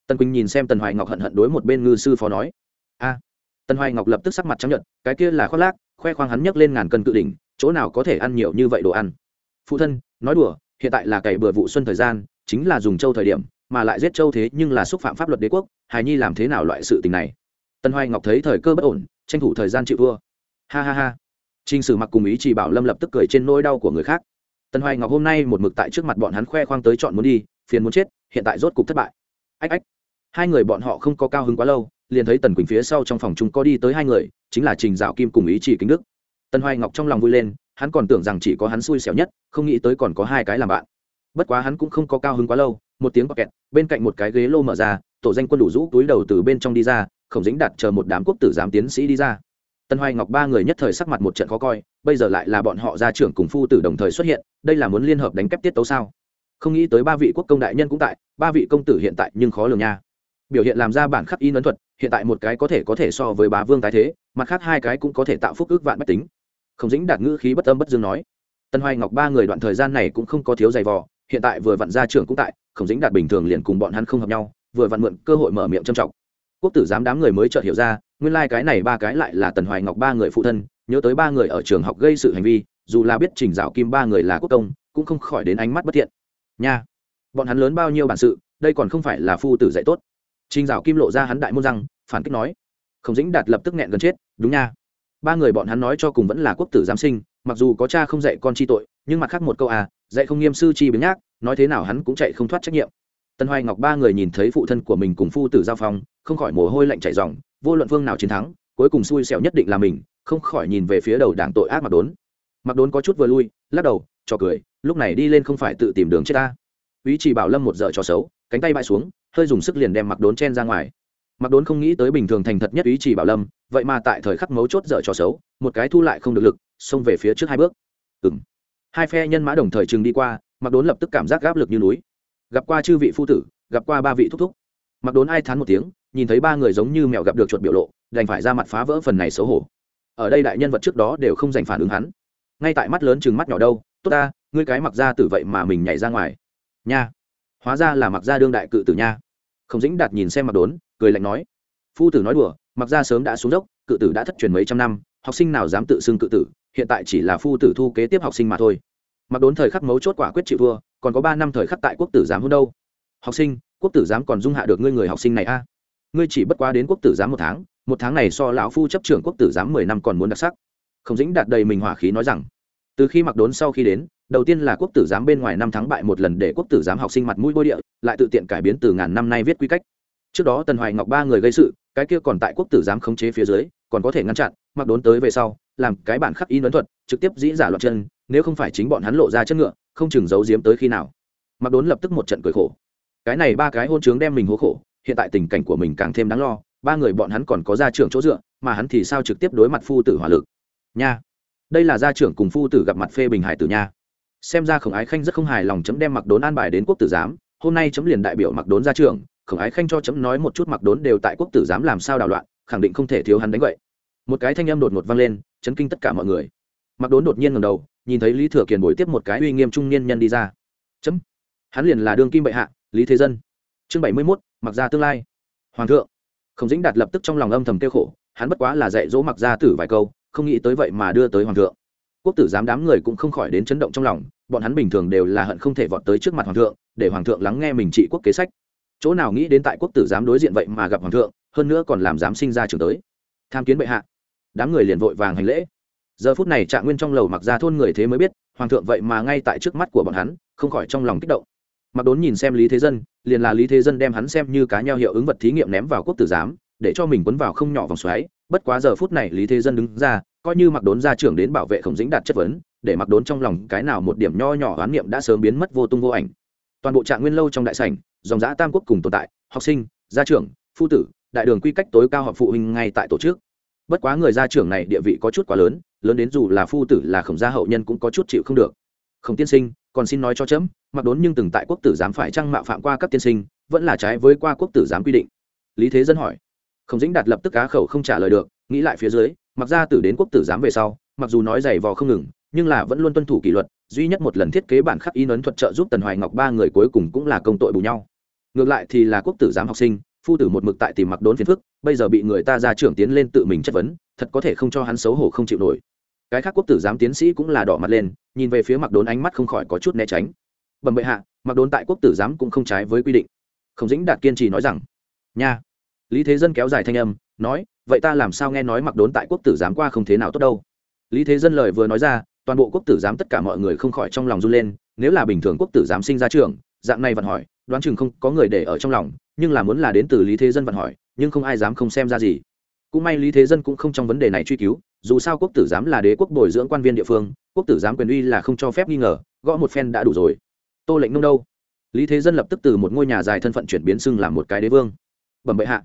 Tần quỳnh nhìn xem tần hoài ngọc hận hận đối một bên ngư sư phó nói, a Tân hoài ngọc lập tức sắc mặt chấp nhận cái kia là khoác lác khoe khoang hắn nhấc lên ngàn cân cự đỉnh chỗ nào có thể ăn nhiều như vậy đồ ăn phụ thân nói đùa hiện tại là cày bừa vụ xuân thời gian chính là dùng châu thời điểm mà lại giết châu thế nhưng là xúc phạm pháp luật đế quốc hài nhi làm thế nào loại sự tình này Tân hoài ngọc thấy thời cơ bất ổn tranh thủ thời gian chịu thua ha ha ha Trình Sử Mặc cùng ý chỉ bảo Lâm lập tức cười trên nỗi đau của người khác. Tần Hoài Ngọc hôm nay một mực tại trước mặt bọn hắn khoe khoang tới chọn muốn đi, phiền muốn chết, hiện tại rốt cục thất bại. Ách ách. Hai người bọn họ không có cao hứng quá lâu, liền thấy Tần Quỳnh phía sau trong phòng chúng có đi tới hai người, chính là Trình Dạo Kim cùng ý chỉ kính đức. Tần Hoài Ngọc trong lòng vui lên, hắn còn tưởng rằng chỉ có hắn xui xẻo nhất, không nghĩ tới còn có hai cái làm bạn. Bất quá hắn cũng không có cao hứng quá lâu, một tiếng kẹt, bên cạnh một cái ghế lô mở ra, tổ danh quân đủ rũ túi đầu từ bên trong đi ra, Khổng dính đặt chờ một đám quốc tử giám tiến sĩ đi ra tân hoài ngọc ba người nhất thời sắc mặt một trận khó coi bây giờ lại là bọn họ gia trưởng cùng phu tử đồng thời xuất hiện đây là muốn liên hợp đánh kép tiết tấu sao không nghĩ tới ba vị quốc công đại nhân cũng tại ba vị công tử hiện tại nhưng khó lường nha biểu hiện làm ra bản khắc in ấn thuật, hiện tại một cái có thể có thể so với bá vương tái thế, mặt khác hai cái cũng có thể tạo phúc ước vạn bách tính. Không dính đạt ngữ khí bất âm bất dương nói tân hoài ngọc ba người đoạn thời gian này cũng không có thiếu giày vò, hiện tại vừa vặn gia trưởng cũng tại không dính đạt bình thường liền cùng bọn hắn không hợp nhau, vừa vặn mượn cơ hội mở miệng trầm trọng. Quốc tử giám đám người mới chợt hiểu ra, nguyên lai cái này ba cái lại là tần hoài ngọc ba người phụ thân, nhớ tới ba người ở trường học gây sự hành vi, dù là biết trình dạo kim ba người là quốc công, cũng không khỏi đến ánh mắt bất thiện. Nha, bọn hắn lớn bao nhiêu bản sự, đây còn không phải là phu tử dạy tốt trình dạo kim lộ ra hắn đại môn răng, phản kích nói không dĩnh đạt lập tức nghẹn gần chết, đúng nha. Ba người bọn hắn nói cho cùng vẫn là quốc tử giám sinh, mặc dù có cha không dạy con chi tội, nhưng mặt khác một câu à dạy không nghiêm sư chi biến nhác, nói thế nào hắn cũng chạy không thoát trách nhiệm. Tân hoài ngọc ba người nhìn thấy phụ thân của mình cùng phu tử giao phong, không khỏi mồ hôi lạnh chảy ròng, vô luận phương nào chiến thắng, cuối cùng xui xẻo nhất định là mình, không khỏi nhìn về phía đầu đảng tội ác mặc đốn. Mặc đốn có chút vừa lui, lắc đầu cho cười, lúc này đi lên không phải tự tìm đường chết ta. Úy chỉ bảo lâm một giờ cho xấu, cánh tay bại xuống hơi dùng sức liền đem mặc đốn chen ra ngoài. Mặc đốn không nghĩ tới bình thường thành thật nhất ý chỉ bảo lâm, vậy mà tại thời khắc mấu chốt dở cho xấu, một cái thu lại không được lực, xông về phía trước hai bước. Ừng hai phe nhân mã đồng thời chừng đi qua, mặc đốn lập tức cảm giác gáp lực như núi. Gặp qua chư vị phu tử, gặp qua ba vị thúc thúc. Mặc đốn ai thán một tiếng, nhìn thấy ba người giống như mèo gặp được chuột biểu lộ, đành phải ra mặt phá vỡ phần này xấu hổ. Ở đây đại nhân vật trước đó đều không dành phản ứng hắn. Ngay tại mắt lớn chừng mắt nhỏ đâu, tốt ta, ngươi cái mặc ra tử vậy mà mình nhảy ra ngoài. Nha hóa ra là mặc gia đương đại cự tử nha. Không dĩnh đạt nhìn xem mặc đốn, cười lạnh nói, phu tử nói đùa, mặc gia sớm đã xuống dốc, cự tử đã thất truyền mấy trăm năm, học sinh nào dám tự xưng cự tử, hiện tại chỉ là phu tử thu kế tiếp học sinh mà thôi. Mặc đốn thời khắc mấu chốt quả quyết chịu thua, còn có ba năm thời khắc tại quốc tử giám hôn đâu. Học sinh, quốc tử giám còn dung hạ được ngươi người học sinh này a? Ngươi chỉ bất quá đến quốc tử giám một tháng một tháng này so lão phu chấp trưởng quốc tử giám mười năm còn muốn đặc sắc. Không dĩnh đạt đầy mình hỏa khí nói rằng, từ khi mặc đốn sau khi đến đầu tiên là quốc tử giám bên ngoài năm tháng bại một lần để quốc tử giám học sinh mặt mũi bôi địa, lại tự tiện cải biến từ ngàn năm nay viết quy cách. Trước đó tần hoài ngọc ba người gây sự, cái kia còn tại quốc tử giám khống chế phía dưới, còn có thể ngăn chặn, mặc đốn tới về sau, làm cái bản khắc in ấn thuật, trực tiếp dĩ giả loạn chân, nếu không phải chính bọn hắn lộ ra chất ngựa, không chừng giấu giếm tới khi nào. Mặc đốn lập tức một trận cười khổ. Cái này ba cái hôn trướng đem mình hố khổ, hiện tại tình cảnh của mình càng thêm đáng lo, ba người bọn hắn còn có gia trưởng chỗ dựa, mà hắn thì sao trực tiếp đối mặt phu tử hỏa lực. Nha. Đây là gia trưởng cùng phu tử gặp mặt phê bình hải tử nha xem ra khổng ái khanh rất không hài lòng chấm đem mặc đốn an bài đến quốc tử giám, hôm nay chấm liền đại biểu mặc đốn ra trưởng khổng ái khanh cho chấm nói một chút mặc đốn đều tại quốc tử giám làm sao đảo loạn, khẳng định không thể thiếu hắn đánh vậy. Một cái thanh âm đột ngột vang lên, chấn kinh tất cả mọi người. Mặc đốn đột nhiên ngầm đầu, nhìn thấy lý thừa kiền bồi tiếp một cái uy nghiêm trung niên nhân đi ra. Chấm, hắn liền là đương kim bệ hạ, lý thế dân. Chương bảy mươi mốt mặc ra tương lai. Hoàng thượng. Khổng dĩnh đạt lập tức trong lòng âm thầm kêu khổ, hắn bất quá là dạy dỗ mặc ra tử vài câu, không nghĩ tới vậy mà đưa tới hoàng thượng. Quốc tử giám đám người cũng không khỏi đến chấn động trong lòng bọn hắn bình thường đều là hận không thể vọt tới trước mặt hoàng thượng, để hoàng thượng lắng nghe mình trị quốc kế sách. Chỗ nào nghĩ đến tại quốc tử giám đối diện vậy mà gặp hoàng thượng, hơn nữa còn làm giám sinh ra trường tới. Tham kiến bệ hạ. Đám người liền vội vàng hành lễ. Giờ phút này trạng nguyên trong lầu mặc ra thôn người thế mới biết, hoàng thượng vậy mà ngay tại trước mắt của bọn hắn, không khỏi trong lòng kích động. Mặc đốn nhìn xem lý thế dân, liền là lý thế dân đem hắn xem như cá nhau hiệu ứng vật thí nghiệm ném vào quốc tử giám, để cho mình quấn vào không nhỏ vòng xoáy. Bất quá giờ phút này lý thế dân đứng ra coi như mặc đốn ra trưởng đến bảo vệ khổng dĩnh đạt chất vấn, để mặc đốn trong lòng cái nào một điểm nho nhỏ oán niệm đã sớm biến mất vô tung vô ảnh. Toàn bộ trạng nguyên lâu trong đại sảnh, dòng giã tam quốc cùng tồn tại, học sinh, gia trưởng, phu tử, đại đường quy cách tối cao họp phụ huynh ngay tại tổ chức. Bất quá người gia trưởng này địa vị có chút quá lớn lớn đến dù là phu tử là khổng gia hậu nhân cũng có chút chịu không được. Khổng tiên sinh, còn xin nói cho chấm, mặc đốn nhưng từng tại quốc tử giám phải trăng mạo phạm qua các tiên sinh, vẫn là trái với qua quốc tử giám quy định. Lý thế dân hỏi. Khổng dĩnh đạt lập tức cá khẩu không trả lời được, nghĩ lại phía dưới mặc ra tử đến quốc tử giám về sau, mặc dù nói giày vò không ngừng, nhưng là vẫn luôn tuân thủ kỷ luật, duy nhất một lần thiết kế bản khắc in ấn thuật trợ giúp tần hoài ngọc ba người cuối cùng cũng là công tội bù nhau. Ngược lại thì là quốc tử giám học sinh, phu tử một mực tại tìm mặc đốn phiền phức, bây giờ bị người ta ra trưởng tiến lên tự mình chất vấn, thật có thể không cho hắn xấu hổ không chịu nổi. Cái khác quốc tử giám tiến sĩ cũng là đỏ mặt lên, nhìn về phía mặc đốn ánh mắt không khỏi có chút né tránh. Bẩm bệ hạ, mặc đốn tại quốc tử giám cũng không trái với quy định. Khổng dĩnh đạt kiên trì nói rằng, nha lý thế dân kéo dài thanh âm, nói, vậy ta làm sao nghe nói mặc đốn tại quốc tử giám qua không thế nào tốt đâu? Lý thế dân lời vừa nói ra, toàn bộ quốc tử giám tất cả mọi người không khỏi trong lòng run lên, nếu là bình thường quốc tử giám sinh ra trường dạng này vẫn hỏi, đoán chừng không có người để ở trong lòng, nhưng là muốn là đến từ lý thế dân vẫn hỏi, nhưng không ai dám không xem ra gì. Cũng may lý thế dân cũng không trong vấn đề này truy cứu, dù sao quốc tử giám là đế quốc bồi dưỡng quan viên địa phương, quốc tử giám quyền uy là không cho phép nghi ngờ, gõ một phen đã đủ rồi. Tô lệnh nông đâu? Lý thế dân lập tức từ một ngôi nhà dài thân phận chuyển biến xưng làm một cái đế vương. Bẩm bệ hạ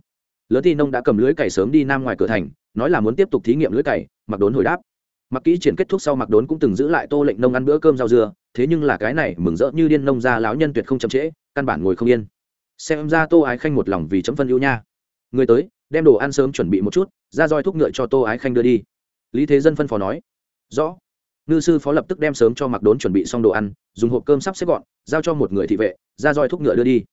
lớn thi nông đã cầm lưới cày sớm đi nam ngoài cửa thành, nói là muốn tiếp tục thí nghiệm lưới cày mặc đốn hồi đáp. Mặc kỹ triển kết thúc sau mặc đốn cũng từng giữ lại tô lệnh nông ăn bữa cơm rau dưa, thế nhưng là cái này mừng rỡ như điên nông ra lão nhân tuyệt không chậm trễ, căn bản ngồi không yên. Xem ra tô ái khanh một lòng vì chấm phân ưu nha. Người tới, đem đồ ăn sớm chuẩn bị một chút, ra roi thúc ngựa cho tô ái khanh đưa đi. Lý thế dân phân phó nói. Rõ. Ngư sư phó lập tức đem sớm cho mặc đốn chuẩn bị xong đồ ăn, dùng hộp cơm sắp xếp gọn, giao cho một người thị vệ, ra roi thúc ngựa đưa đi.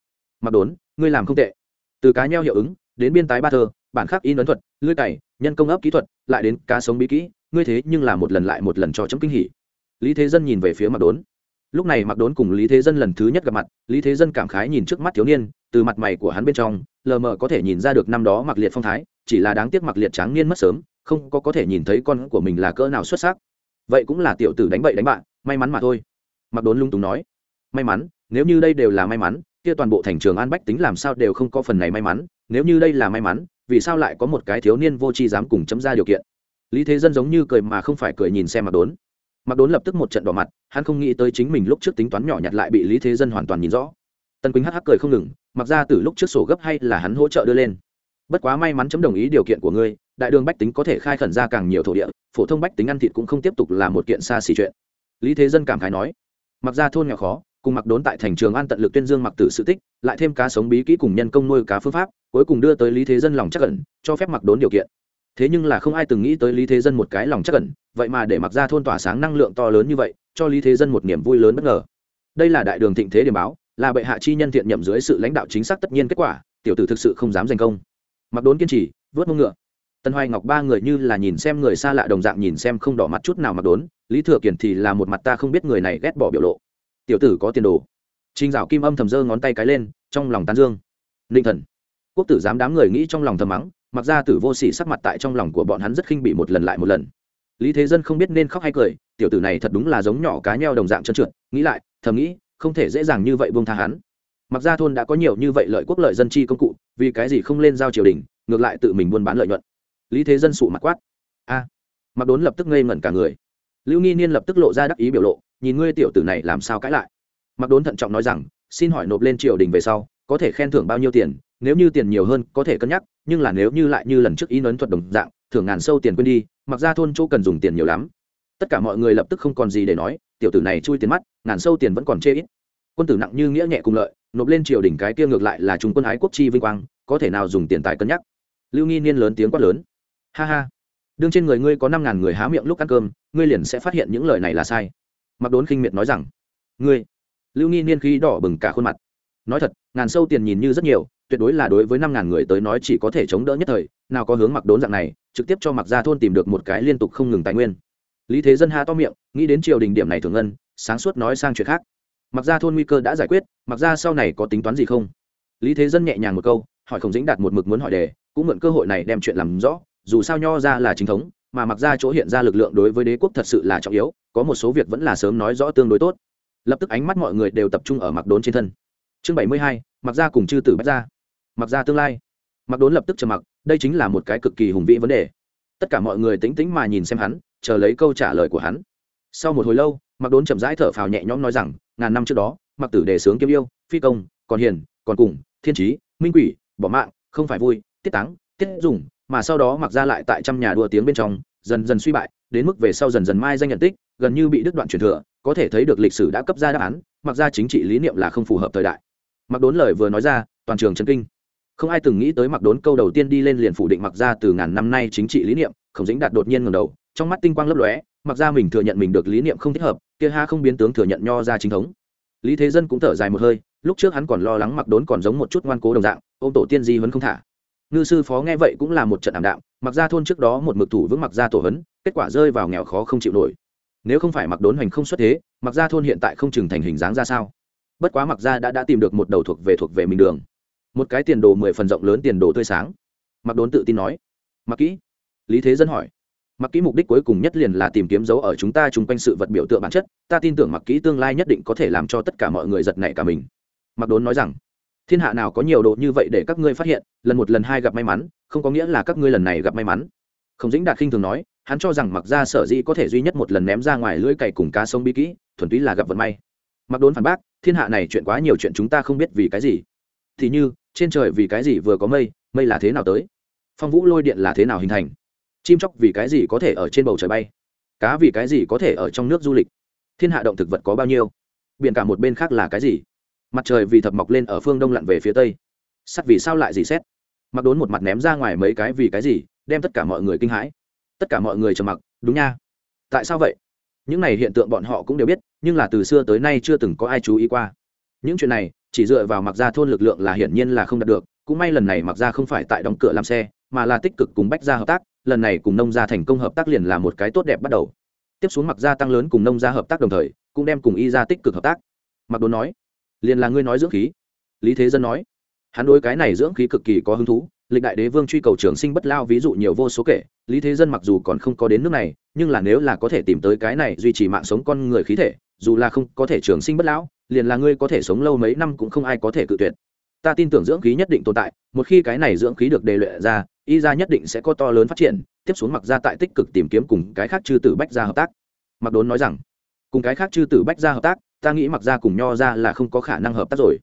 Mặc đốn, ngươi làm không tệ. Từ cá nheo hiệu ứng đến biên tái ba thơ, bản khắc in ấn thuật lưới cày, nhân công ấp kỹ thuật, lại đến cá sống bí kỹ, ngươi thế nhưng là một lần lại một lần cho chấm kinh hỉ. Lý thế dân nhìn về phía mặc đốn. Lúc này mặc đốn cùng lý thế dân lần thứ nhất gặp mặt, lý thế dân cảm khái nhìn trước mắt thiếu niên, từ mặt mày của hắn bên trong, lờ mờ có thể nhìn ra được năm đó mặc liệt phong thái, chỉ là đáng tiếc mặc liệt tráng niên mất sớm, không có có thể nhìn thấy con của mình là cỡ nào xuất sắc. Vậy cũng là tiểu tử đánh bậy đánh bạn may mắn mà thôi. Mặc đốn lung túng nói. May mắn, nếu như đây đều là may mắn, kia toàn bộ thành trường an bách tính làm sao đều không có phần này may mắn nếu như đây là may mắn, vì sao lại có một cái thiếu niên vô tri dám cùng chấm ra điều kiện? Lý thế dân giống như cười mà không phải cười nhìn xem mặc đốn. Mặc đốn lập tức một trận đỏ mặt, hắn không nghĩ tới chính mình lúc trước tính toán nhỏ nhặt lại bị lý thế dân hoàn toàn nhìn rõ. Tân quýnh hắc hắc cười không ngừng, mặc ra từ lúc trước sổ gấp hay là hắn hỗ trợ đưa lên. Bất quá may mắn chấm đồng ý điều kiện của ngươi, đại đường bách tính có thể khai khẩn ra càng nhiều thổ địa, phổ thông bách tính ăn thịt cũng không tiếp tục là một kiện xa xỉ chuyện. Lý thế dân cảm khái nói. Mặc ra thôn nghèo khó cùng mặc đốn tại thành trường an tận lực tuyên dương mặc tử sự tích lại thêm cá sống bí kỹ cùng nhân công nuôi cá phương pháp cuối cùng đưa tới lý thế dân lòng chắc ẩn, cho phép mặc đốn điều kiện. Thế nhưng là không ai từng nghĩ tới lý thế dân một cái lòng chắc ẩn, vậy mà để mặc ra thôn tỏa sáng năng lượng to lớn như vậy cho lý thế dân một niềm vui lớn bất ngờ. Đây là đại đường thịnh thế điểm báo là bệ hạ chi nhân thiện nhậm dưới sự lãnh đạo chính xác tất nhiên kết quả tiểu tử thực sự không dám giành công. Mặc đốn kiên trì vớt mông ngựa. Tân hoài ngọc ba người như là nhìn xem người xa lạ đồng dạng nhìn xem không đỏ mặt chút nào mặc đốn lý thừa kiển thì là một mặt ta không biết người này ghét bỏ biểu lộ tiểu tử có tiền đồ. Trinh dạo kim âm thầm giơ ngón tay cái lên, trong lòng tán dương. Ninh thần. Quốc tử dám đám người nghĩ trong lòng thầm mắng, mặc ra tử vô sỉ sắc mặt tại trong lòng của bọn hắn rất khinh bị một lần lại một lần. Lý thế dân không biết nên khóc hay cười, tiểu tử này thật đúng là giống nhỏ cá nheo đồng dạng trơn trượt, nghĩ lại, thầm nghĩ, không thể dễ dàng như vậy buông tha hắn. Mặc ra thôn đã có nhiều như vậy lợi quốc lợi dân chi công cụ, vì cái gì không lên giao triều đình, ngược lại tự mình buôn bán lợi nhuận. Lý thế dân sụ mặt quát. A. Mặc đốn lập tức ngây ngẩn cả người. Lưu nghi niên lập tức lộ ra đắc ý biểu lộ nhìn ngươi tiểu tử này làm sao cãi lại. Mặc đốn thận trọng nói rằng, xin hỏi nộp lên triều đình về sau, có thể khen thưởng bao nhiêu tiền? Nếu như tiền nhiều hơn, có thể cân nhắc, nhưng là nếu như lại như lần trước ý nấn thuật đồng dạng, thưởng ngàn sâu tiền quên đi, mặc ra thôn chỗ cần dùng tiền nhiều lắm. Tất cả mọi người lập tức không còn gì để nói, tiểu tử này chui tiền mắt, ngàn sâu tiền vẫn còn chê ít. Quân tử nặng như nghĩa nhẹ cùng lợi, nộp lên triều đình cái kia ngược lại là chúng quân ái quốc chi vinh quang, có thể nào dùng tiền tài cân nhắc? Lưu nghi niên lớn tiếng quát lớn. Ha ha. Đương trên người ngươi có năm ngàn người há miệng lúc ăn cơm, ngươi liền sẽ phát hiện những lời này là sai mặc đốn khinh miệt nói rằng, ngươi. Lưu nghi niên khí đỏ bừng cả khuôn mặt. Nói thật, ngàn sâu tiền nhìn như rất nhiều, tuyệt đối là đối với năm ngàn người tới nói chỉ có thể chống đỡ nhất thời, nào có hướng mặc đốn dạng này, trực tiếp cho mặc ra thôn tìm được một cái liên tục không ngừng tài nguyên. Lý thế dân ha to miệng, nghĩ đến triều đình điểm này thường ngân, sáng suốt nói sang chuyện khác. Mặc ra thôn nguy cơ đã giải quyết, mặc ra sau này có tính toán gì không? Lý thế dân nhẹ nhàng một câu, hỏi khổng dĩnh đạt một mực muốn hỏi đề, cũng mượn cơ hội này đem chuyện làm rõ, dù sao nho ra là chính thống mà mặc ra chỗ hiện ra lực lượng đối với đế quốc thật sự là trọng yếu, có một số việc vẫn là sớm nói rõ tương đối tốt. Lập tức ánh mắt mọi người đều tập trung ở mặc đốn trên thân. Chương bảy mươi hai mặc ra cùng chư tử bách ra mặc ra tương lai. Mặc đốn lập tức trầm mặc, đây chính là một cái cực kỳ hùng vĩ vấn đề. Tất cả mọi người tính tính mà nhìn xem hắn, chờ lấy câu trả lời của hắn. Sau một hồi lâu mặc đốn chậm rãi thở phào nhẹ nhõm nói rằng, ngàn năm trước đó mặc tử đề sướng kiếm yêu, phi công, còn hiền, còn cùng, thiên trí, minh quỷ, bỏ mạng, không phải vui, tiết táng, tiết dùng mà sau đó mặc ra lại tại trăm nhà đua tiếng bên trong, dần dần suy bại, đến mức về sau dần dần mai danh nhận tích, gần như bị đứt đoạn truyền thừa, có thể thấy được lịch sử đã cấp ra đáp án, mặc ra chính trị lý niệm là không phù hợp thời đại. Mặc đốn lời vừa nói ra, toàn trường chân kinh. Không ai từng nghĩ tới mặc đốn câu đầu tiên đi lên liền phủ định mặc ra từ ngàn năm nay chính trị lý niệm, khổng dính đạt đột nhiên ngầm đầu, trong mắt tinh quang lấp lóe, mặc ra mình thừa nhận mình được lý niệm không thích hợp, kia ha không biến tướng thừa nhận nho ra chính thống. Lý thế dân cũng thở dài một hơi, lúc trước hắn còn lo lắng mặc đốn còn giống một chút ngoan cố đồng dạng ô m tổ tiên di vẫn không thả ngư sư phó nghe vậy cũng là một trận ảm đạm, mặc ra thôn trước đó một mực thủ vững mặc ra tổ hấn, kết quả rơi vào nghèo khó không chịu nổi. Nếu không phải mặc đốn hoành không xuất thế, mặc ra thôn hiện tại không chừng thành hình dáng ra sao? Bất quá mặc ra đã đã tìm được một đầu thuộc về thuộc về mình đường. Một cái tiền đồ mười phần rộng lớn tiền đồ tươi sáng. Mặc đốn tự tin nói. Mặc kỹ. Lý thế dân hỏi. Mặc kỹ mục đích cuối cùng nhất liền là tìm kiếm dấu ở chúng ta chung quanh sự vật biểu tượng bản chất, ta tin tưởng mặc kỹ tương lai nhất định có thể làm cho tất cả mọi người giật nảy cả mình. Mặc đốn nói rằng thiên hạ nào có nhiều độ như vậy để các ngươi phát hiện, lần một lần hai gặp may mắn, không có nghĩa là các ngươi lần này gặp may mắn. Không dĩnh đạt khinh thường nói, hắn cho rằng mặc ra sở dĩ có thể duy nhất một lần ném ra ngoài lưỡi cày cùng cá sông bi kỹ, thuần túy là gặp vận may. Mặc đốn phản bác, thiên hạ này chuyện quá nhiều chuyện chúng ta không biết vì cái gì. Thì như, trên trời vì cái gì vừa có mây mây là thế nào tới? Phong vũ lôi điện là thế nào hình thành? Chim chóc vì cái gì có thể ở trên bầu trời bay? Cá vì cái gì có thể ở trong nước du lịch? Thiên hạ động thực vật có bao nhiêu? Biển cả một bên khác là cái gì? Mặt trời vì thập mọc lên ở phương đông lặn về phía tây. Sắt vì sao lại dì xét? Mặc đốn một mặt ném ra ngoài mấy cái vì cái gì, đem tất cả mọi người kinh hãi. Tất cả mọi người trầm mặc, đúng nha. Tại sao vậy? Những này hiện tượng bọn họ cũng đều biết, nhưng là từ xưa tới nay chưa từng có ai chú ý qua. Những chuyện này, chỉ dựa vào mặc ra thôn lực lượng là hiển nhiên là không đạt được, cũng may lần này mặc ra không phải tại đóng cửa làm xe, mà là tích cực cùng bách gia hợp tác, lần này cùng nông gia thành công hợp tác liền là một cái tốt đẹp bắt đầu. Tiếp xuống mặc gia tăng lớn cùng nông gia hợp tác đồng thời, cũng đem cùng y gia tích cực hợp tác. Mặc đốn nói liền là ngươi nói dưỡng khí. Lý thế dân nói, hắn đối cái này dưỡng khí cực kỳ có hứng thú, lịch đại đế vương truy cầu trường sinh bất lao ví dụ nhiều vô số kể, lý thế dân mặc dù còn không có đến nước này, nhưng là nếu là có thể tìm tới cái này duy trì mạng sống con người khí thể, dù là không có thể trường sinh bất lão, liền là ngươi có thể sống lâu mấy năm cũng không ai có thể cự tuyệt. Ta tin tưởng dưỡng khí nhất định tồn tại, một khi cái này dưỡng khí được đề luyện ra, y ra nhất định sẽ có to lớn phát triển, tiếp xuống mặc ra tại tích cực tìm kiếm cùng cái khác chư tử bách ra hợp tác. Mặc đốn nói rằng, cùng cái khác chư tử bách ra hợp tác ta nghĩ mặc ra cùng nho ra là không có khả năng hợp tác rồi.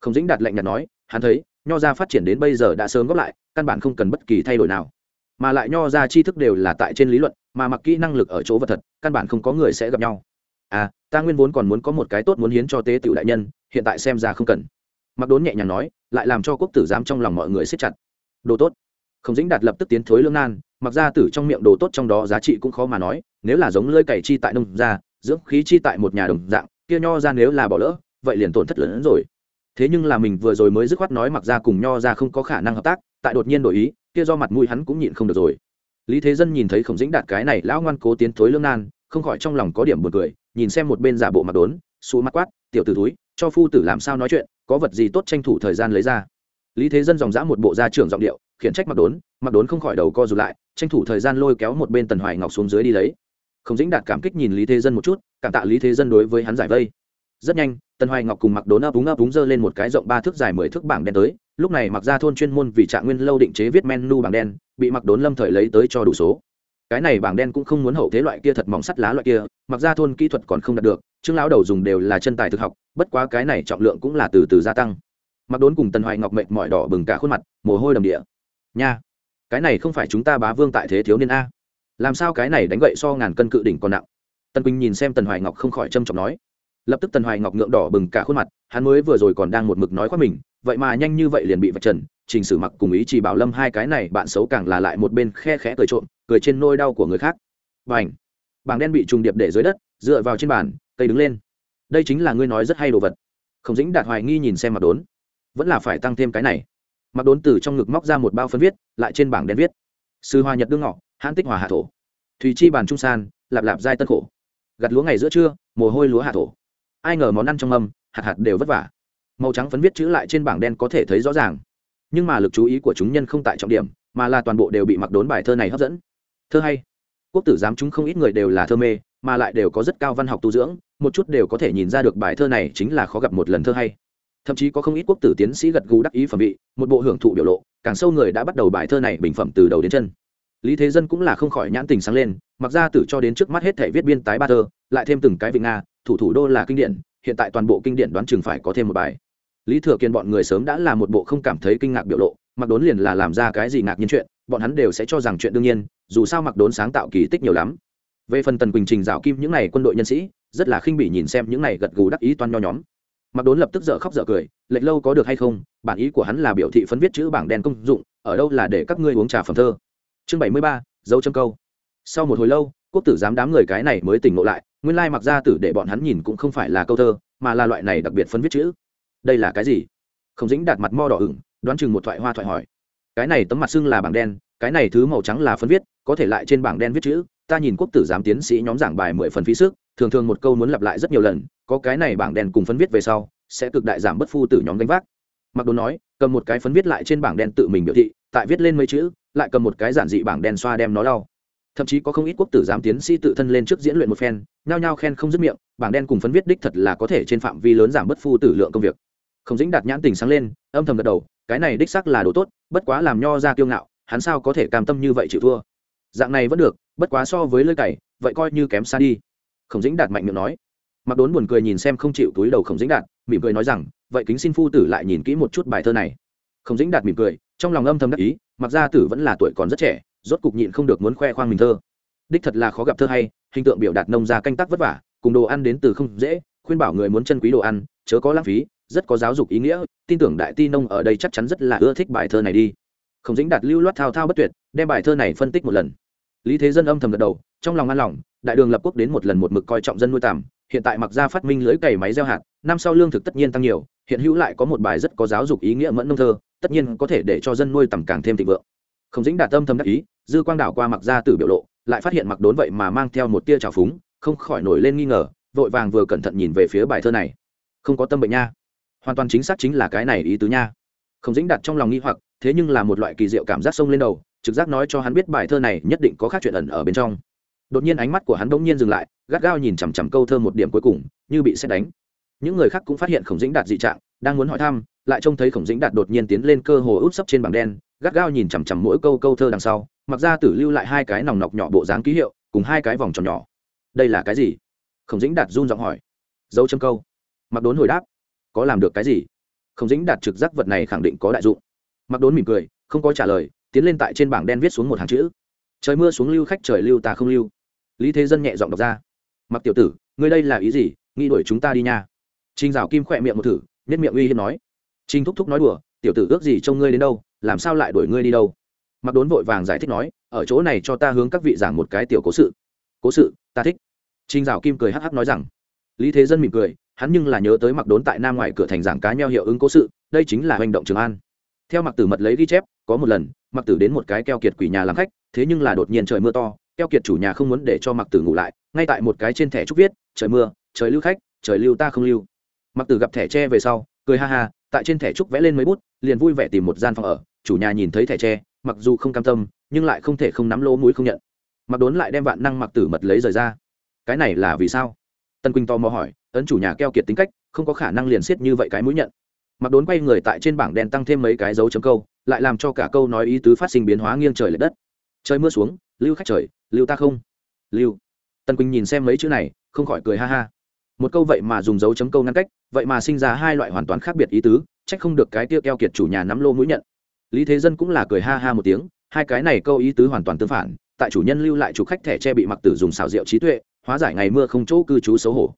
Không dĩnh đạt lệnh nhạt nói, hắn thấy, nho ra phát triển đến bây giờ đã sớm góp lại, căn bản không cần bất kỳ thay đổi nào. Mà lại nho ra tri thức đều là tại trên lý luận, mà mặc kỹ năng lực ở chỗ vật thật, căn bản không có người sẽ gặp nhau. À ta nguyên vốn còn muốn có một cái tốt muốn hiến cho tế tiểu đại nhân, hiện tại xem ra không cần. Mặc đốn nhẹ nhàng nói, lại làm cho quốc tử giám trong lòng mọi người siết chặt. Đồ tốt. Không dĩnh đạt lập tức tiến thối lương nan, mặc ra tử trong miệng đồ tốt trong đó giá trị cũng khó mà nói, nếu là giống lơi cày chi tại nông gia, dưỡng khí chi tại một nhà đồng dạng kia nho ra nếu là bỏ lỡ, vậy liền tổn thất lớn hơn rồi. Thế nhưng là mình vừa rồi mới dứt khoát nói mặc ra cùng nho ra không có khả năng hợp tác, tại đột nhiên đổi ý, kia do mặt mũi hắn cũng nhịn không được rồi. Lý thế dân nhìn thấy khổng dĩnh đạt cái này lão ngoan cố tiến thối lương nan, không khỏi trong lòng có điểm buồn cười, nhìn xem một bên giả bộ mặt đốn xù mắt quát, tiểu t ử túi cho phu tử làm sao nói chuyện, có vật gì tốt tranh thủ thời gian lấy ra. Lý thế dân dòng dã một bộ gia trưởng giọng điệu, khiển trách mặc đốn mặc đốn không khỏi đầu co rụt lại, tranh thủ thời gian lôi kéo một bên tần hoài ngọc xuống dưới đi lấy không dĩnh đạt cảm kích nhìn lý thế dân một chút, cảm tạ lý thế dân đối với hắn giải vây. Rất nhanh, tần hoài ngọc cùng mặc đốn ấp úng ấp úng giơ lên một cái rộng ba thước dài mười thước bảng đen tới, lúc này mặc ra thôn chuyên môn vì trạng nguyên lâu định chế viết menu bảng đen, bị mặc đốn lâm thời lấy tới cho đủ số. Cái này bảng đen cũng không muốn hậu thế loại kia thật mỏng sắt lá loại kia mặc ra thôn kỹ thuật còn không đạt được chương lão đầu dùng đều là chân tài thực học, bất quá cái này trọng lượng cũng là từ từ gia tăng. Mặc đốn cùng tần hoài ngọc mệt mỏi đỏ bừng cả khuôn mặt, mồ hôi đầm địa. Nha, cái này không phải chúng ta bá vương tại thế thiếu niên a làm sao cái này đánh gậy so ngàn cân cự đỉnh còn nặng? Tần quỳnh nhìn xem tần hoài ngọc không khỏi trâm trọng nói. Lập tức tần hoài ngọc ngượng đỏ bừng cả khuôn mặt, hắn mới vừa rồi còn đang một mực nói khoác mình, vậy mà nhanh như vậy liền bị vạch trần, trình sử mặc cùng ý chỉ bảo lâm hai cái này bạn xấu càng là lại một bên khe khẽ cười trộm, cười trên nôi đau của người khác. B à n h bảng đen bị trùng điệp để dưới đất, dựa vào trên bàn, cây đứng lên. Đây chính là ngươi nói rất hay đồ vật. Không dĩnh đạt hoài nghi nhìn xem mặt đốn. Vẫn là phải tăng thêm cái này. Mặc đốn từ trong ngực móc ra một bao phân viết, lại trên bảng đen viết. Sư hoa nhật đương ngọ hãn tích hòa hạ thổ. Thùy chi bàn trung san, lạp lạp giai tân khổ. Gặt lúa ngày giữa trưa, mồ hôi lúa hạ thổ. Ai ngờ món ăn trong mâm, hạt hạt đều vất vả. Màu trắng phấn viết chữ lại trên bảng đen có thể thấy rõ ràng. Nhưng mà lực chú ý của chúng nhân không tại trọng điểm, mà là toàn bộ đều bị mặc đốn bài thơ này hấp dẫn. Thơ hay. Quốc tử giám chúng không ít người đều là thơ mê, mà lại đều có rất cao văn học tu dưỡng, một chút đều có thể nhìn ra được bài thơ này chính là khó gặp một lần thơ hay. Thậm chí có không ít quốc tử tiến sĩ gật gù đắc ý phẩm vị, một bộ hưởng thụ biểu lộ, càng sâu người đã bắt đầu bài thơ này bình phẩm từ đầu đến chân lý thế dân cũng là không khỏi nhãn tình sáng lên, mặc ra tử cho đến trước mắt hết thể viết biên tái ba thơ, lại thêm từng cái vị nga, thủ thủ đô là kinh điển, hiện tại toàn bộ kinh điển đoán chừng phải có thêm một bài. Lý thừa kiên bọn người sớm đã là một bộ không cảm thấy kinh ngạc biểu lộ, mặc đốn liền là làm ra cái gì ngạc nhiên chuyện, bọn hắn đều sẽ cho rằng chuyện đương nhiên, dù sao mặc đốn sáng tạo kỳ tích nhiều lắm. Về phần tần quỳnh trình dạo kim những n à y quân đội nhân sĩ, rất là khinh bỉ nhìn xem những n à y gật gù đắc ý toan nho nhóm. Mặc đốn lập tức dở khóc dở cười, lệch lâu có được hay không, bản ý của hắn là biểu thị phấn viết chữ bảng đen công dụng, ở đâu là để các ngươi uống trà phẩm thơ chương bảy mươi ba, dấu châm câu. Sau một hồi lâu, quốc tử giám đám người cái này mới tỉnh ngộ lại, nguyên lai mặc ra tử để bọn hắn nhìn cũng không phải là câu thơ, mà là loại này đặc biệt phân viết chữ. Đây là cái gì? Không dính đạt mặt mo đỏ ửng, đoán chừng một thoại hoa thoại hỏi. Cái này tấm mặt xưng là bảng đen, cái này thứ màu trắng là phân viết, có thể lại trên bảng đen viết chữ. Ta nhìn quốc tử giám tiến sĩ nhóm giảng bài mười phần phí sức, thường thường một câu muốn lặp lại rất nhiều lần, có cái này bảng đen cùng phân viết về sau, sẽ cực đại giảm bất phu tử nhóm đánh vác. Mặc đồ nói cầm một cái phấn viết lại trên bảng đen tự mình biểu thị, tại viết lên mấy chữ, lại cầm một cái giản dị bảng đen xoa đem nó lau. Thậm chí có không ít quốc tử giám tiến sĩ tự thân lên trước diễn luyện một phen, nhao nhao khen không dứt miệng, bảng đen cùng phấn viết đích thật là có thể trên phạm vi lớn giảm bất phu tử lượng công việc. Không dính đạt nhãn tình sáng lên, âm thầm gật đầu, cái này đích xác là đồ tốt, bất quá làm nho ra kiêu ngạo, hắn sao có thể cam tâm như vậy chịu thua? Dạng này vẫn được, bất quá so với lơi cày, vậy coi như kém xa đi. Khổng dĩnh đạt mạnh miệng nói. Mặc đốn buồn cười nhìn xem không chịu túi đầu khổng dĩnh đạt, mỉm cười nói rằng vậy kính xin phu tử lại nhìn kỹ một chút bài thơ này. Không dĩnh đạt mỉm cười, trong lòng âm thầm đắc ý, mặc gia tử vẫn là tuổi còn rất trẻ, rốt cục nhịn không được muốn khoe khoang mình thơ. Đích thật là khó gặp thơ hay, hình tượng biểu đạt nông gia canh tác vất vả, cùng đồ ăn đến từ không dễ, khuyên bảo người muốn chân quý đồ ăn, chớ có lãng phí, rất có giáo dục ý nghĩa, tin tưởng đại ti nông ở đây chắc chắn rất là ưa thích bài thơ này đi. Khổng dĩnh đạt lưu loát thao thao bất tuyệt, đem bài thơ này phân tích một lần. Lý thế dân âm thầm gật đầu, trong lòng an lòng, đại đường lập quốc đến một lần một mực coi trọng dân nuôi tằm hiện tại mặc ra phát minh lưới cày máy gieo hạt, năm sau lương thực tất nhiên tăng nhiều, hiện hữu lại có một bài rất có giáo dục ý nghĩa mẫn nông thơ, tất nhiên có thể để cho dân nuôi tầm càng thêm thịnh vượng. Không dính đạt tâm thầm đắc ý, dư quang đảo qua mặc ra từ biểu lộ, lại phát hiện mặc đốn vậy mà mang theo một tia trào phúng, không khỏi nổi lên nghi ngờ, vội vàng vừa cẩn thận nhìn về phía bài thơ này. Không có tâm bệnh nha. Hoàn toàn chính xác chính là cái này ý tứ nha. Không dính đặt trong lòng nghi hoặc, thế nhưng là một loại kỳ diệu cảm giác sông lên đầu, trực giác nói cho hắn biết bài thơ này nhất định có khác chuyện ẩn ở bên trong đột nhiên ánh mắt của hắn bỗng nhiên dừng lại, gắt gao nhìn chằm chằm câu thơ một điểm cuối cùng, như bị xét đánh. Những người khác cũng phát hiện khổng dĩnh đạt dị trạng, đang muốn hỏi thăm, lại trông thấy khổng dĩnh đạt đột nhiên tiến lên cơ hồ út sấp trên bảng đen, gắt gao nhìn chằm chằm mỗi câu câu thơ đằng sau, mặc ra tử lưu lại hai cái nòng nọc nhỏ bộ dáng ký hiệu, cùng hai cái vòng tròn nhỏ. Đây là cái gì? Khổng dĩnh đạt run giọng hỏi. Dấu châm câu. Mặc đốn hồi đáp. Có làm được cái gì? Khổng dĩnh đạt trực giác vật này khẳng định có đại dụng. Mặc đốn mỉm cười, không có trả lời, tiến lên tại trên bảng đen viết xuống một hàng chữ. Trời mưa xuống lưu khách, trời lưu ta không lưu lý thế dân nhẹ giọng đọc ra. Mặc tiểu tử, ngươi đây là ý gì? Nghĩ đuổi chúng ta đi nha. Trinh dạo kim khỏe miệng một thử, nhất miệng uy hiếp nói. Trinh thúc thúc nói đùa, tiểu tử ước gì trông ngươi đến đâu, làm sao lại đuổi ngươi đi đâu? Mặc đốn vội vàng giải thích nói, ở chỗ này cho ta hướng các vị giảng một cái tiểu cố sự. Cố sự? Ta thích. Trinh dạo kim cười hắc hắc nói rằng. Lý thế dân mỉm cười, hắn nhưng là nhớ tới mặc đốn tại nam ngoài cửa thành giảng cá nheo hiệu ứng cố sự, đây chính là hành động trường an. Theo mặc tử mật lấy ghi chép, có một lần mặc tử đến một cái keo kiệt quỷ nhà làm khách, thế nhưng là đột nhiên trời mưa to keo kiệt chủ nhà không muốn để cho mặc tử ngủ lại, ngay tại một cái trên thẻ trúc viết, trời mưa, trời lưu khách, trời lưu ta không lưu. Mặc tử gặp thẻ tre về sau, cười ha ha, tại trên thẻ trúc vẽ lên mấy bút, liền vui vẻ tìm một gian phòng ở. Chủ nhà nhìn thấy thẻ tre, mặc dù không cam tâm, nhưng lại không thể không nắm lỗ mũi không nhận. Mặc đốn lại đem vạn năng mặc tử mật lấy rời ra. Cái này là vì sao? Tân quỳnh to mò hỏi. Ấn chủ nhà keo kiệt tính cách, không có khả năng liền xiết như vậy cái mũi nhận. Mặc đốn quay người tại trên bảng đen tăng thêm mấy cái dấu chấm câu, lại làm cho cả câu nói ý tứ phát sinh biến hóa nghiêng trời l ệ đất. Trời mưa xuống lưu khách trời lưu ta không? Lưu. Tân quỳnh nhìn xem mấy chữ này không khỏi cười ha ha. Một câu vậy mà dùng dấu chấm câu ngăn cách vậy mà sinh ra hai loại hoàn toàn khác biệt ý tứ trách không được cái tiêu keo kiệt chủ nhà nắm lô mũi nhận. Lý thế dân cũng là cười ha ha một tiếng hai cái này câu ý tứ hoàn toàn tương phản tại chủ nhân lưu lại chủ khách thẻ tre bị mặc tử dùng xào rượu trí tuệ hóa giải ngày mưa không chỗ cư trú xấu hổ.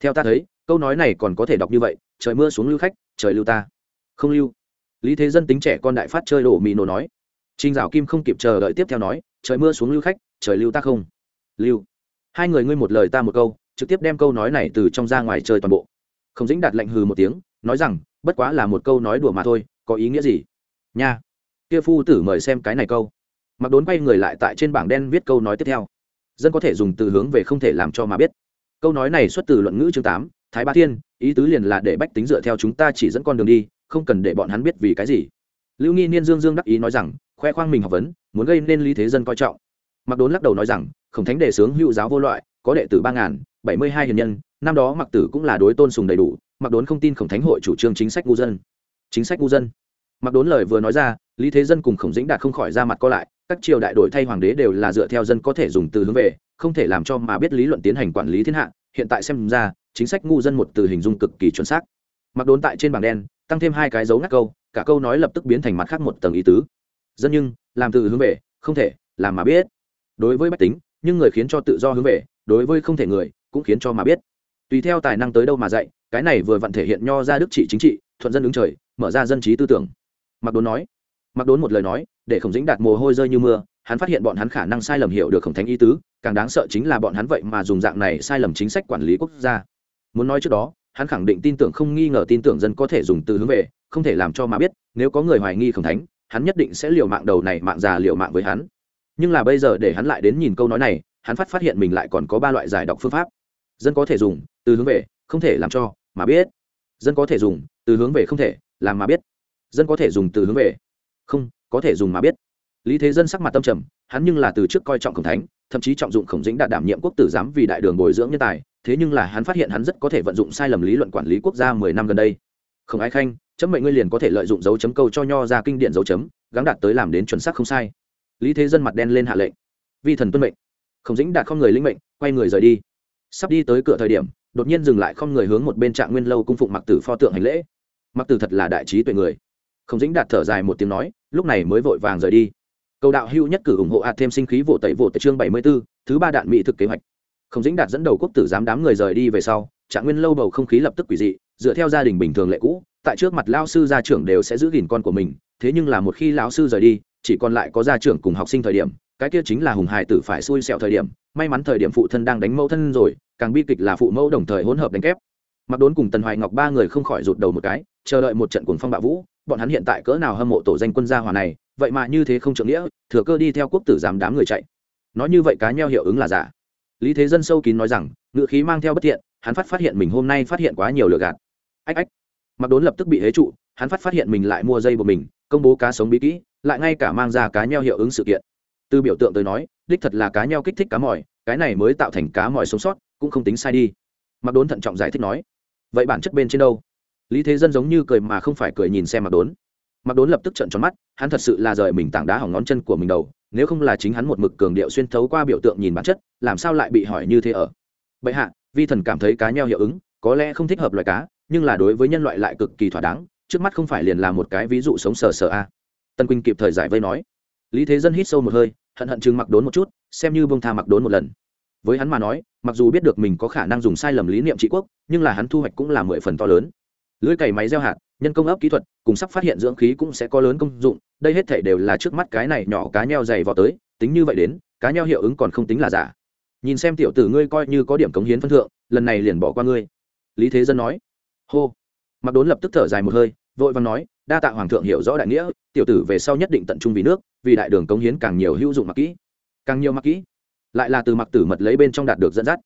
Theo ta thấy câu nói này còn có thể đọc như vậy trời mưa xuống lưu khách trời lưu ta. Không lưu. Lý thế dân tính trẻ con đại phát chơi đổ mì nổ nói. Trình Dạo Kim không kịp chờ đợi tiếp theo nói, trời mưa xuống lưu khách, trời lưu ta không. Lưu. Hai người ngươi một lời ta một câu, trực tiếp đem câu nói này từ trong ra ngoài chơi toàn bộ. Không dĩnh đạt lạnh hừ một tiếng, nói rằng, bất quá là một câu nói đùa mà thôi, có ý nghĩa gì? Nha. Kia phu tử mời xem cái này câu. Mặc Đốn quay người lại tại trên bảng đen viết câu nói tiếp theo. Dân có thể dùng từ hướng về không thể làm cho mà biết. Câu nói này xuất từ luận ngữ chương tám, Thái Ba Thiên, ý tứ liền là để bách tính dựa theo chúng ta chỉ dẫn con đường đi, không cần để bọn hắn biết vì cái gì. Lưu Nghi Niên Dương Dương đắc ý nói rằng, khoe khoang mình học vấn, muốn gây nên lý thế dân coi trọng. Mặc đốn lắc đầu nói rằng, khổng thánh đề sướng hữu giáo vô loại, có đệ tử ba ngàn, bảy mươi hai hiền nhân, năm đó mặc tử cũng là đối tôn sùng đầy đủ, mặc đốn không tin khổng thánh hội chủ trương chính sách ngu dân. Chính sách ngu dân. Mặc đốn lời vừa nói ra, lý thế dân cùng khổng dĩnh đạt không khỏi ra mặt co lại, các triều đại đổi thay hoàng đế đều là dựa theo dân có thể dùng từ hướng về, không thể làm cho mà biết lý luận tiến hành quản lý thiên hạ, hiện tại xem ra, chính sách ngu dân một từ hình dung cực kỳ chuẩn xác. Mặc đốn tại trên bảng đen, tăng thêm hai cái dấu ngắt câu, cả câu nói lập tức biến thành mặt khác một tầng ý tứ dân nhưng, làm từ hướng về, không thể, làm mà biết. Đối với bách tính, nhưng người khiến cho tự do hướng về, đối với không thể người, cũng khiến cho mà biết. Tùy theo tài năng tới đâu mà dạy, cái này vừa vặn thể hiện nho ra đức trị chính trị, thuận dân ứng trời, mở ra dân trí tư tưởng. Mặc đốn nói mặc đốn một lời nói, để khổng dĩnh đạt mồ hôi rơi như mưa, hắn phát hiện bọn hắn khả năng sai lầm hiểu được khổng thánh ý tứ, càng đáng sợ chính là bọn hắn vậy mà dùng dạng này sai lầm chính sách quản lý quốc gia. Muốn nói trước đó, hắn khẳng định tin tưởng không nghi ngờ tin tưởng dân có thể dùng từ hướng về, không thể làm cho mà biết, nếu có người hoài nghi khổng thánh hắn nhất định sẽ liều mạng đầu này mạng già liều mạng với hắn. Nhưng là bây giờ để hắn lại đến nhìn câu nói này, hắn phát phát hiện mình lại còn có ba loại giải đọc phương pháp. Dân có thể dùng, từ hướng về, không thể làm cho, mà biết. Dân có thể dùng, từ hướng về không thể, làm mà biết. Dân có thể dùng từ hướng về, không, có thể dùng mà biết. Lý thế dân sắc mặt tâm trầm, hắn nhưng là từ trước coi trọng khổng thánh, thậm chí trọng dụng khổng dĩnh đạt đảm nhiệm quốc tử giám vì đại đường bồi dưỡng nhân tài, thế nhưng là hắn phát hiện hắn rất có thể vận dụng sai lầm lý luận quản lý quốc gia mười năm gần đây. Không ai khanh chấm mệnh ngươi liền có thể lợi dụng dấu chấm câu cho nho ra kinh điển dấu chấm gắn đạt tới làm đến chuẩn xác không sai. Lý thế dân mặt đen lên hạ lệnh. Vi thần tuân mệnh. Khổng dĩnh đạt không người linh mệnh quay người rời đi. Sắp đi tới cửa thời điểm đột nhiên dừng lại không người hướng một bên trạng nguyên lâu cung phụng mặc tử pho tượng hành lễ. Mặc tử thật là đại trí tuệ người. Khổng dĩnh đạt thở dài một tiếng nói lúc này mới vội vàng rời đi. Cầu đạo hưu nhất cử ủng hộ hạt thêm sinh khí vỗ tẩy vỗ tẩy chương bảy mươi 74, thứ ba đạn mỹ thực kế hoạch. Khổng dĩnh đạt dẫn đầu quốc tử giám đám người rời đi về sau trạng nguyên lâu bầu không khí lập tức quỷ dị dựa theo gia đình bình thường lệ cũ tại trước mặt lao sư gia trưởng đều sẽ giữ gìn con của mình, thế nhưng là một khi lão sư rời đi, chỉ còn lại có gia trưởng cùng học sinh thời điểm, cái kia chính là hùng hải tử phải xui xẹo thời điểm, may mắn thời điểm phụ thân đang đánh mẫu thân rồi, càng bi kịch là phụ mẫu đồng thời hỗn hợp đánh kép. Mặc đốn cùng tần hoài ngọc ba người không khỏi rụt đầu một cái, chờ đợi một trận cuồng phong bạo vũ, bọn hắn hiện tại cỡ nào hâm mộ tổ danh quân gia hòa này, vậy mà như thế không trượng nghĩa, thừa cơ đi theo quốc tử giám đám người chạy. Nói như vậy cá nheo hiệu ứng là giả. Lý thế dân sâu kín nói rằng, ngựa khí mang theo bất thiện, hắn phát phát hiện mình hôm nay phát hiện quá nhiều lừa gạt. Ách ách mặc đốn lập tức bị hế trụ, hắn phát phát hiện mình lại mua dây của mình, công bố cá sống bí kỹ, lại ngay cả mang ra cá nheo hiệu ứng sự kiện. Từ biểu tượng tới nói, đích thật là cá nheo kích thích cá mỏi cái này mới tạo thành cá mỏi sống sót, cũng không tính sai đi. Mặc đốn thận trọng giải thích nói, vậy bản chất bên trên đâu? Lý thế dân giống như cười mà không phải cười nhìn xem mặc đốn. Mặc đốn lập tức trận tròn mắt, hắn thật sự là rời mình tảng đá hỏng ngón chân của mình đầu, nếu không là chính hắn một mực cường điệu xuyên thấu qua biểu tượng nhìn bản chất, làm sao lại bị hỏi như thế ở? Bệ hạ, vi thần cảm thấy cá nheo hiệu ứng, có lẽ không thích hợp loài cá nhưng là đối với nhân loại lại cực kỳ thỏa đáng, trước mắt không phải liền là một cái ví dụ sống sờ sờ a. Tân quỳnh kịp thời giải vây nói. Lý thế dân hít sâu một hơi, hận hận chừng mặc đốn một chút, xem như bông tha mặc đốn một lần. Với hắn mà nói, mặc dù biết được mình có khả năng dùng sai lầm lý niệm trị quốc, nhưng là hắn thu hoạch cũng là mười phần to lớn. Lưới cày máy gieo hạt, nhân công ấp kỹ thuật, cùng sắp phát hiện dưỡng khí cũng sẽ có lớn công dụng, đây hết thể đều là trước mắt cái này nhỏ cá nheo dày vào tới, tính như vậy đến, cá nheo hiệu ứng còn không tính là giả. Nhìn xem tiểu tử ngươi coi như có điểm cống hiến phân thượng, lần này liền bỏ qua ngươi. Lý thế dân nói hô. Mặc đốn lập tức thở dài một hơi, vội vàng nói, đa tạ hoàng thượng hiểu rõ đại nghĩa, tiểu tử về sau nhất định tận trung vì nước, vì đại đường cống hiến càng nhiều hữu dụng mặc kỹ. Càng nhiều mặc kỹ, lại là từ mặc tử mật lấy bên trong đạt được dẫn dắt.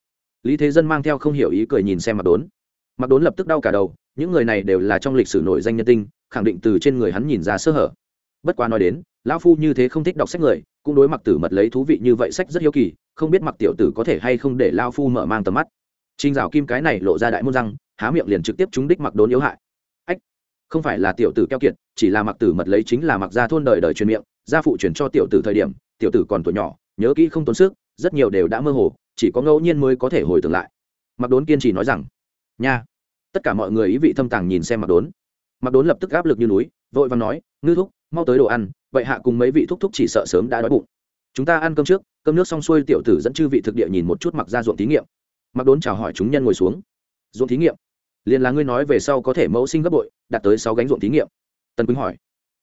Lý thế dân mang theo không hiểu ý cười nhìn xem mặc đốn. Mặc đốn lập tức đau cả đầu, những người này đều là trong lịch sử nổi danh nhân tinh, khẳng định từ trên người hắn nhìn ra sơ hở. Bất quá nói đến, lão phu như thế không thích đọc sách người, cũng đối mặc tử mật lấy thú vị như vậy sách rất hiếu kỳ, không biết mặc tiểu tử có thể hay không để lao phu mở mang tầm mắt. Trinh dạo kim cái này lộ ra đại môn răng há miệng liền trực tiếp trúng đích mặc đốn yếu hại. Ách, không phải là tiểu tử keo kiệt, chỉ là mặc tử mật lấy chính là mặc gia thôn đời đời truyền miệng, gia phụ truyền cho tiểu tử thời điểm, tiểu tử còn tuổi nhỏ, nhớ kỹ không tốn sức, rất nhiều đều đã mơ hồ, chỉ có ngẫu nhiên mới có thể hồi tưởng lại. Mặc đốn kiên trì nói rằng, nha. Tất cả mọi người ý vị thâm tàng nhìn xem mặc đốn. Mặc đốn lập tức áp lực như núi, vội và nói, ngư thúc, mau tới đồ ăn, vậy hạ cùng mấy vị thúc thúc chỉ sợ sớm đã đói bụng. Chúng ta ăn cơm trước, cơm nước xong xuôi tiểu tử dẫn chư vị thực địa nhìn một chút mặc ra ruộng thí nghiệm. Mặc đốn chào hỏi chúng nhân ngồi xuống. Ruộng thí nghiệm liền là ngươi nói về sau có thể mẫu sinh gấp bội đạt tới sáu gánh ruộng thí nghiệm. Tần quýnh hỏi.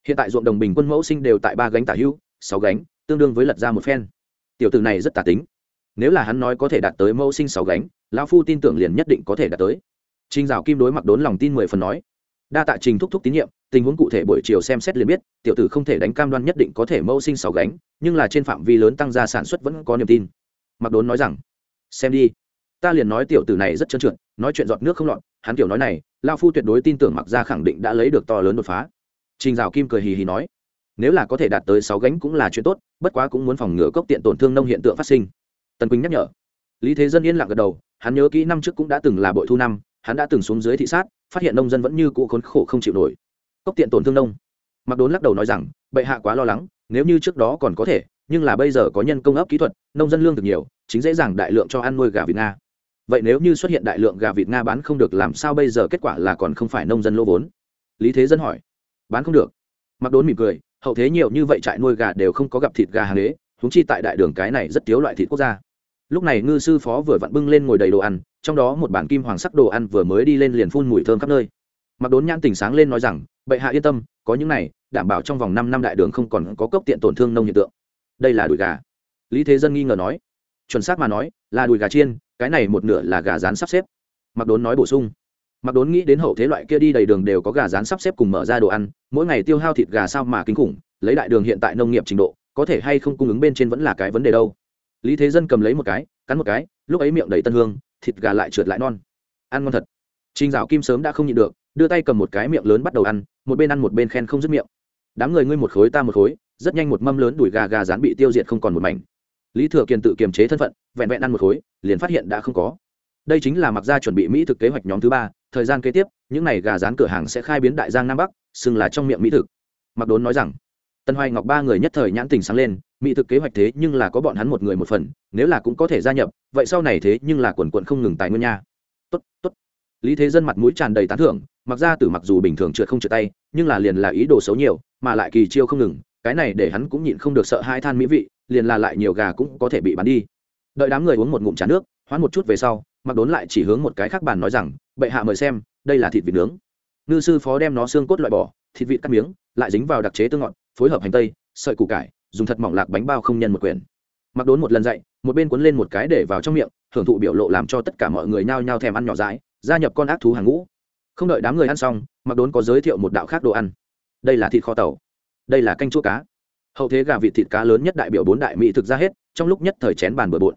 Hiện tại ruộng đồng bình quân mẫu sinh đều tại ba gánh tả hưu sáu gánh tương đương với lật ra một phen. Tiểu tử này rất tà tính. Nếu là hắn nói có thể đạt tới mẫu sinh sáu gánh lão phu tin tưởng liền nhất định có thể đạt tới. Trình Dạo Kim đối mặc đốn lòng tin mười phần nói, đa tạ Trình thúc thúc tín nhiệm, tình huống cụ thể buổi chiều xem xét liền biết, tiểu tử không thể đánh cam đoan nhất định có thể mẫu sinh sáu gánh, nhưng là trên phạm vi lớn tăng gia sản xuất vẫn có niềm tin. Mặc đốn nói rằng, xem đi, ta liền nói tiểu tử này rất trơn trượt, nói chuyện giọt nước không lọt, hắn tiểu nói này, lão phu tuyệt đối tin tưởng mặc ra khẳng định đã lấy được to lớn đột phá. Trình Dạo Kim cười hì hì nói, nếu là có thể đạt tới sáu gánh cũng là chuyện tốt, bất quá cũng muốn phòng ngừa cốc tiện tổn thương nông hiện tượng phát sinh. Tần Quỳnh nhắc nhở. Lý Thế Dân yên lặng gật đầu, hắn nhớ kỹ năm trước cũng đã từng là bội thu năm, hắn đã từng xuống dưới thị sát phát hiện nông dân vẫn như cũ khốn khổ không chịu nổi cốc tiện tổn thương nông mặc đốn lắc đầu nói rằng bệ hạ quá lo lắng nếu như trước đó còn có thể nhưng là bây giờ có nhân công ấp kỹ thuật nông dân lương thực nhiều chính dễ dàng đại lượng cho ăn nuôi gà vịt nga vậy nếu như xuất hiện đại lượng gà vịt nga bán không được, làm sao bây giờ kết quả là còn không phải nông dân lỗ vốn? Lý thế dân hỏi. Bán không được. Mặc đốn mỉm cười, hậu thế nhiều như vậy trại nuôi gà đều không có gặp thịt gà hàng đế húng chi tại đại đường cái này rất thiếu loại thịt quốc gia. Lúc này ngư sư phó vừa vặn bưng lên ngồi đầy đồ ăn, trong đó một bản kim hoàng sắc đồ ăn vừa mới đi lên liền phun mùi thơm khắp nơi. Mặc đốn nhãn tỉnh sáng lên nói rằng, bệ hạ yên tâm, có những này, đảm bảo trong vòng năm năm đại đường không còn có cốc tiện tổn thương nông hiện tượng. Đây là đùi gà. Lý thế dân nghi ngờ nói. Chuẩn xác mà nói, là đùi gà chiên cái này một nửa là gà rán sắp xếp. Mặc đốn nói bổ sung. Mặc đốn nghĩ đến hậu thế loại kia đi đầy đường đều có gà rán sắp xếp cùng mở ra đồ ăn mỗi ngày tiêu hao thịt gà sao mà kinh khủng lấy đại đường hiện tại nông nghiệp trình độ có thể hay không cung ứng bên trên vẫn là cái vấn đề đâu. Lý thế dân cầm lấy một cái cắn một cái lúc ấy miệng đầy tân hương thịt gà lại trượt lại non. Ăn ngon thật. Trình Dạo Kim sớm đã không nhịn được, đưa tay cầm một cái miệng lớn bắt đầu ăn, một bên ăn một bên khen không dứt miệng. Đám người ngươi một khối ta một khối, rất nhanh một mâm lớn đùi gà gà rán bị tiêu diệt không còn một mảnh. Lý Thừa Kiền tự kiềm chế thân phận, vẹn vẹn ăn một khối, liền phát hiện đã không có. Đây chính là mặc gia chuẩn bị mỹ thực kế hoạch nhóm thứ ba, thời gian kế tiếp, những này gà rán cửa hàng sẽ khai biến đại giang nam bắc, xưng là trong miệng mỹ thực. Mặc Đốn nói rằng, Tân Hoài Ngọc ba người nhất thời nhãn tình sáng lên, mỹ thực kế hoạch thế nhưng là có bọn hắn một người một phần, nếu là cũng có thể gia nhập, vậy sau này thế nhưng là quần quận không ngừng tài nguyên nha. Tốt, tốt lý thế dân mặt mũi tràn đầy tán thưởng mặc ra từ mặc dù bình thường trượt không trượt tay nhưng là liền là ý đồ xấu nhiều mà lại kỳ chiêu không ngừng cái này để hắn cũng nhịn không được sợ hai than mỹ vị, liền là lại nhiều gà cũng có thể bị bắn đi. Đợi đám người uống một ngụm trà nước, hoán một chút về sau mặc đốn lại chỉ hướng một cái khác bàn nói rằng, bệ hạ mời xem, đây là thịt vịt nướng. Ngư sư phó đem nó xương cốt loại bỏ, thịt vịt cắt miếng, lại dính vào đặc chế tương ngọt, phối hợp hành tây, sợi củ cải, dùng thật mỏng lạc bánh bao không nhân một quyển. Mặc đốn một lần dậy một bên cuốn lên một cái để vào trong miệng hưởng thụ biểu lộ làm cho tất cả mọi người nhao nhao thèm ăn nhỏ dãi, gia nhập con ác thú hàng ngũ. Không đợi đám người ăn xong mặc đốn có giới thiệu một đạo khác đồ ăn. Đây là thịt kho tàu đây là canh chua cá hậu thế gà vịt thịt cá lớn nhất đại biểu bốn đại mỹ thực ra hết trong lúc nhất thời chén bàn bừa bộn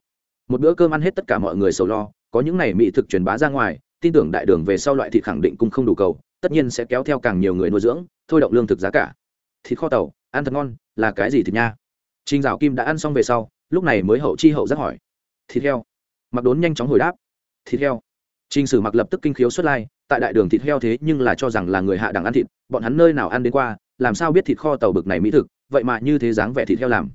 một bữa cơm ăn hết tất cả mọi người sầu lo có những này mỹ thực truyền bá ra ngoài tin tưởng đại đường về sau loại thịt khẳng định cũng không đủ cầu tất nhiên sẽ kéo theo càng nhiều người nuôi dưỡng thôi động lương thực giá cả thịt kho tàu ăn thật ngon là cái gì thịt nha Trình Dạo Kim đã ăn xong về sau, lúc này mới hậu chi hậu giác hỏi. Thịt heo. Mặc Đốn nhanh chóng hồi đáp. Thịt heo. Trình Sử Mặc lập tức kinh khiếu xuất lai, tại đại đường thịt heo thế nhưng là cho rằng là người hạ đẳng ăn thịt, bọn hắn nơi nào ăn đến qua, làm sao biết thịt kho tàu bực này mỹ thực, vậy mà như thế dáng vẻ thịt heo làm.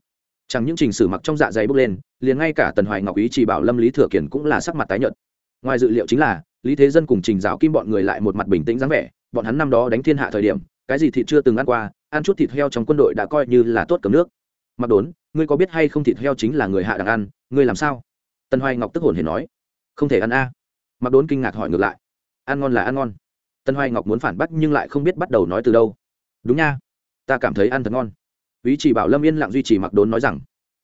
Chẳng những Trình Sử Mặc trong dạ dày bốc lên, liền ngay cả Tần Hoài Ngọc ý chỉ bảo Lâm Lý Thừa kiển cũng là sắc mặt tái nhợt. Ngoài dự liệu chính là, Lý Thế Dân cùng Trình giáo Kim bọn người lại một mặt bình tĩnh dáng vẻ, bọn hắn năm đó đánh thiên hạ thời điểm, cái gì thịt chưa từng ăn qua, ăn chút thịt heo trong quân đội đã coi như là tốt cầm nước. Mặc Đốn, ngươi có biết hay không thịt heo chính là người hạ đẳng ăn, ngươi làm sao? Tần Hoài Ngọc tức hồn hề nói, không thể ăn a mặc đốn kinh ngạc hỏi ngược lại ăn ngon là ăn ngon tân hoài ngọc muốn phản bác nhưng lại không biết bắt đầu nói từ đâu đúng nha. Ta cảm thấy ăn thật ngon. Ý chỉ bảo lâm yên lặng duy trì mặc đốn nói rằng,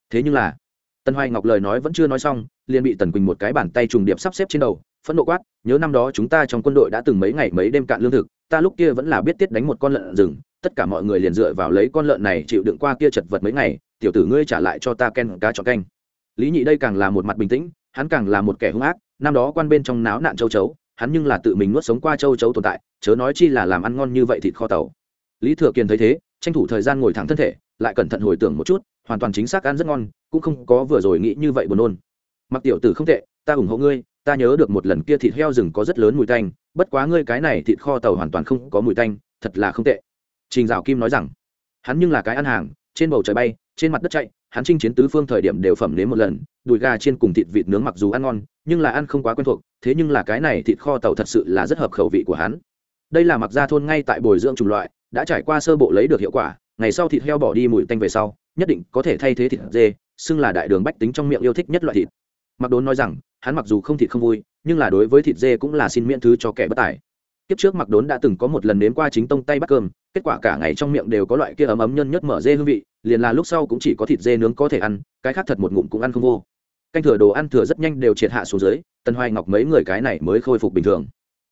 thế nhưng là, tân hoài ngọc lời nói vẫn chưa nói xong, liền bị tần quỳnh một cái bàn tay trùng điệp sắp xếp trên đầu, phẫn nộ quát, nhớ năm đó chúng ta trong quân đội đã từng mấy ngày mấy đêm cạn lương thực, ta lúc kia vẫn là biết tiết đánh một con lợn rừng, tất cả mọi người liền dựa vào lấy con lợn này chịu đựng qua kia chật vật mấy ngày, tiểu tử ngươi trả lại cho ta ken cá chọn canh. Lý nhị đây càng là một mặt bình tĩnh, hắn càng là một kẻ hung ác, năm đó quan bên trong náo nạn châu chấu, hắn nhưng là tự mình nuốt sống qua châu chấu tồn tại, chớ nói chi là làm ăn ngon như vậy thịt kho tàu lý thừa kiền thấy thế, tranh thủ thời gian ngồi thẳng thân thể, lại cẩn thận hồi tưởng một chút, hoàn toàn chính xác ăn rất ngon, cũng không có vừa rồi nghĩ như vậy buồn nôn. Mặc tiểu tử không tệ, ta ủng hộ ngươi, ta nhớ được một lần kia thịt heo rừng có rất lớn mùi tanh, bất quá ngươi cái này thịt kho tàu hoàn toàn không có mùi tanh, thật là không tệ. Trình dạo kim nói rằng, hắn nhưng là cái ăn hàng, trên bầu trời bay, trên mặt đất chạy, hắn chinh chiến tứ phương thời điểm đều phẩm nếm một lần, đùi gà chiên cùng thịt vịt nướng mặc dù ăn ngon, nhưng là ăn không quá quen thuộc, thế nhưng là cái này thịt kho tàu thật sự là rất hợp khẩu vị của hắn. Đây là mặc gia thôn ngay tại bồi dưỡng chủng loại đã trải qua sơ bộ lấy được hiệu quả, ngày sau thịt heo bỏ đi mùi tanh về sau, nhất định có thể thay thế thịt dê, xưng là đại đường bách tính trong miệng yêu thích nhất loại thịt. Mặc đốn nói rằng, hắn mặc dù không thịt không vui, nhưng là đối với thịt dê cũng là xin miễn thứ cho kẻ bất tài. Kiếp trước mặc đốn đã từng có một lần nếm qua chính tông tay bắt cơm, kết quả cả ngày trong miệng đều có loại kia ấm ấm nhân nhất mở dê hương vị, liền là lúc sau cũng chỉ có thịt dê nướng có thể ăn, cái khác thật một ngụm cũng ăn không vô. Canh thừa đồ ăn thừa rất nhanh đều triệt hạ xuống dưới, tần hoài ngọc mấy người cái này mới khôi phục bình thường.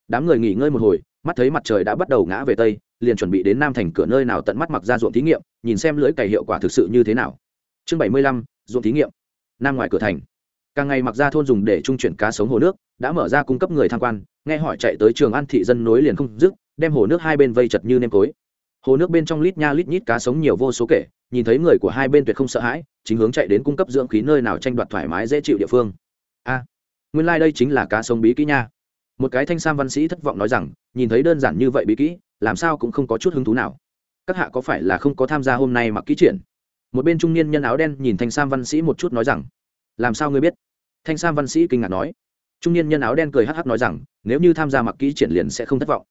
Đám người nghỉ ngơi một hồi, mắt thấy mặt trời đã bắt đầu ngã về tây liền chuẩn bị đến nam thành cửa nơi nào tận mắt mặc ra ruộng thí nghiệm, nhìn xem lưỡi cày hiệu quả thực sự như thế nào. Chương bảy mươi lăm, ruộng thí nghiệm. Nam ngoài cửa thành. Càng ngày mặc ra thôn dùng để trung chuyển cá sống hồ nước, đã mở ra cung cấp người tham quan, nghe hỏi chạy tới trường ăn thị dân nối liền không dứt, đem hồ nước hai bên vây chật như nêm tối hồ nước bên trong lít nha lít nhít cá sống nhiều vô số kể, nhìn thấy người của hai bên tuyệt không sợ hãi, chính hướng chạy đến cung cấp dưỡng khí nơi nào tranh đoạt thoải mái dễ chịu địa phương. A, nguyên lai、like、đây chính là cá sống bí kỹ nha một cái thanh sam văn sĩ thất vọng nói rằng, nhìn thấy đơn giản như vậy bí kỹ, làm sao cũng không có chút hứng thú nào. Các hạ có phải là không có tham gia hôm nay mặc kỹ triển? Một bên trung niên nhân áo đen nhìn thanh sam văn sĩ một chút nói rằng, làm sao ngươi biết? Thanh sam văn sĩ kinh ngạc nói. Trung niên nhân áo đen cười hắc hắc nói rằng, nếu như tham gia mặc kỹ triển liền sẽ không thất vọng.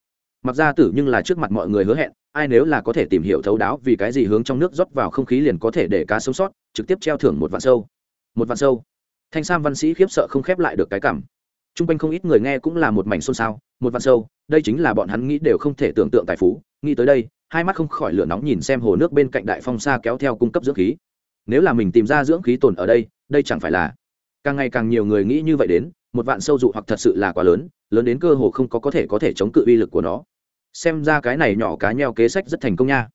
Mặc ra tử nhưng là trước mặt mọi người hứa hẹn, ai nếu là có thể tìm hiểu thấu đáo vì cái gì hướng trong nước rót vào không khí liền có thể để cá sống sót, trực tiếp treo thưởng một vạn sâu. Một vạn sâu. Thanh sam văn sĩ khiếp sợ không khép lại được cái cảm t r u n g quanh không ít người nghe cũng là một mảnh xôn xao, một vạn sâu, đây chính là bọn hắn nghĩ đều không thể tưởng tượng tài phú. Nghĩ tới đây, hai mắt không khỏi lửa nóng nhìn xem hồ nước bên cạnh đại phong xa kéo theo cung cấp dưỡng khí. Nếu là mình tìm ra dưỡng khí tồn ở đây đây chẳng phải là càng ngày càng nhiều người nghĩ như vậy đến, một vạn sâu dụ hoặc thật sự là quá lớn lớn đến cơ hồ không có có thể có thể chống cự uy lực của nó. Xem ra cái này nhỏ cá nheo kế sách rất thành công nha.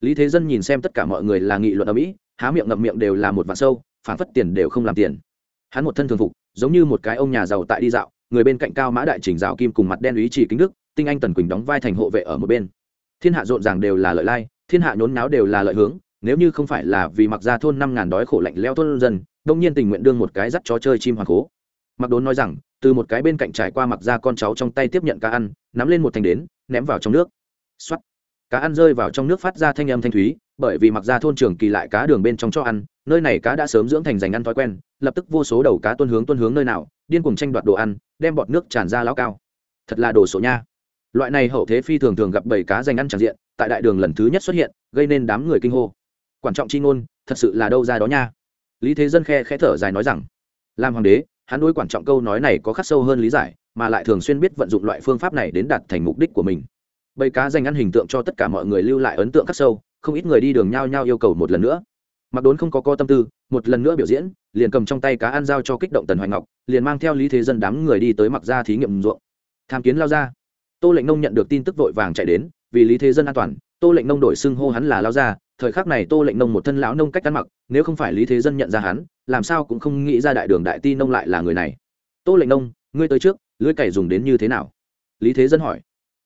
Lý thế dân nhìn xem tất cả mọi người là nghị luận ở mỹ, há miệng ngậm miệng đều là một vạn sâu, phản phất tiền đều không làm tiền hắn một thân thường phục, giống như một cái ông nhà giàu tại đi dạo, người bên cạnh cao mã đại chỉnh rào kim cùng mặt đen ý chỉ kính đức, tinh anh tần quỳnh đóng vai thành hộ vệ ở một bên. Thiên hạ rộn ràng đều là lợi lai, thiên hạ nhốn náo đều là lợi hướng, nếu như không phải là vì mặc ra thôn năm ngàn đói khổ lạnh leo thôn dân, đông nhiên tình nguyện đương một cái dắt chó chơi chim hoàng cố. Mặc đốn nói rằng, từ một cái bên cạnh trải qua mặc ra con cháu trong tay tiếp nhận cá ăn, nắm lên một thành đến, ném vào trong nước. Xoắt cá ăn rơi vào trong nước phát ra thanh âm thanh thúy, bởi vì mặc ra thôn trường kỳ lại cá đường bên trong cho ăn nơi này cá đã sớm dưỡng thành dành ăn thói quen, lập tức vô số đầu cá tuân hướng tuân hướng nơi nào, điên cùng tranh đoạt đồ ăn, đem bọt nước tràn ra lao cao. Thật là đồ sổ nha. Loại này hậu thế phi thường thường gặp bảy cá dành ăn tràn diện, tại đại đường lần thứ nhất xuất hiện, gây nên đám người kinh hô. Quan trọng chi ngôn, thật sự là đâu ra đó nha. Lý thế dân khe khẽ thở dài nói rằng làm hoàng đế, hắn đối quan trọng câu nói này có khắc sâu hơn lý giải, mà lại thường xuyên biết vận dụng loại phương pháp này đến đạt thành mục đích của mình. Bầy cá dành ăn hình tượng cho tất cả mọi người lưu lại ấn tượng khắc sâu, không ít người đi đường nhao nhao yêu cầu một lần nữa mặc đốn không có co tâm tư, một lần nữa biểu diễn, liền cầm trong tay cá ăn giao cho kích động tần hoài ngọc, liền mang theo lý thế dân đám người đi tới mặc ra thí nghiệm ruộng. Tham kiến lao ra tô lệnh nông nhận được tin tức vội vàng chạy đến, vì lý thế dân an toàn, tô lệnh nông đổi xưng hô hắn là lao ra thời khắc này tô lệnh nông một thân lão nông cách ăn mặc, nếu không phải lý thế dân nhận ra hắn, làm sao cũng không nghĩ ra đại đường đại ti nông lại là người này. Tô lệnh nông, ngươi tới trước lưới cày dùng đến như thế nào? Lý thế dân hỏi.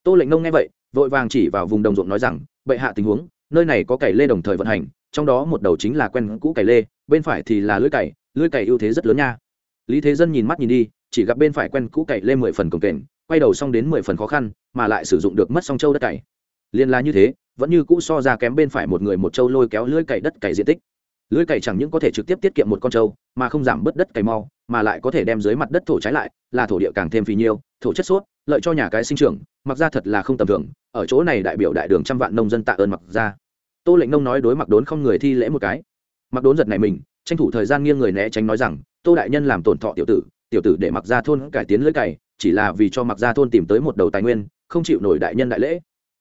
Tô lệnh nông nghe vậy, vội vàng chỉ vào vùng đồng ruộng nói rằng, bệ hạ tình huống, nơi này có cày lê đồng thời vận hành trong đó một đầu chính là quen cũ cày lê, bên phải thì là lưỡi cày lưỡi cày ưu thế rất lớn nha. Lý thế dân nhìn mắt nhìn đi, chỉ gặp bên phải quen cũ cày lê mười phần cồng kềnh, quay đầu xong đến mười phần khó khăn, mà lại sử dụng được mất song châu đất cày. Liên la như thế, vẫn như cũ so ra kém bên phải một người một châu lôi kéo lưỡi cày đất cày diện tích. Lưỡi cày chẳng những có thể trực tiếp tiết kiệm một con trâu mà không giảm bớt đất cày mau, mà lại có thể đem dưới mặt đất thổ trái lại, là thổ địa càng thêm phì nhiêu, thổ chất suốt lợi cho nhà cái sinh trưởng, mặc ra thật là không tầm thường, ở chỗ này đại biểu đại đường trăm vạn nông dân tạ ơn mặc ra tô lệnh nông nói đối mặc đốn không người thi lễ một cái. Mặc đốn giật này mình, tranh thủ thời gian nghiêng người né tránh nói rằng, tô đại nhân làm tổn thọ tiểu tử tiểu tử để mặc ra thôn cải tiến lưới cày, chỉ là vì cho mặc ra thôn tìm tới một đầu tài nguyên, không chịu nổi đại nhân đại lễ.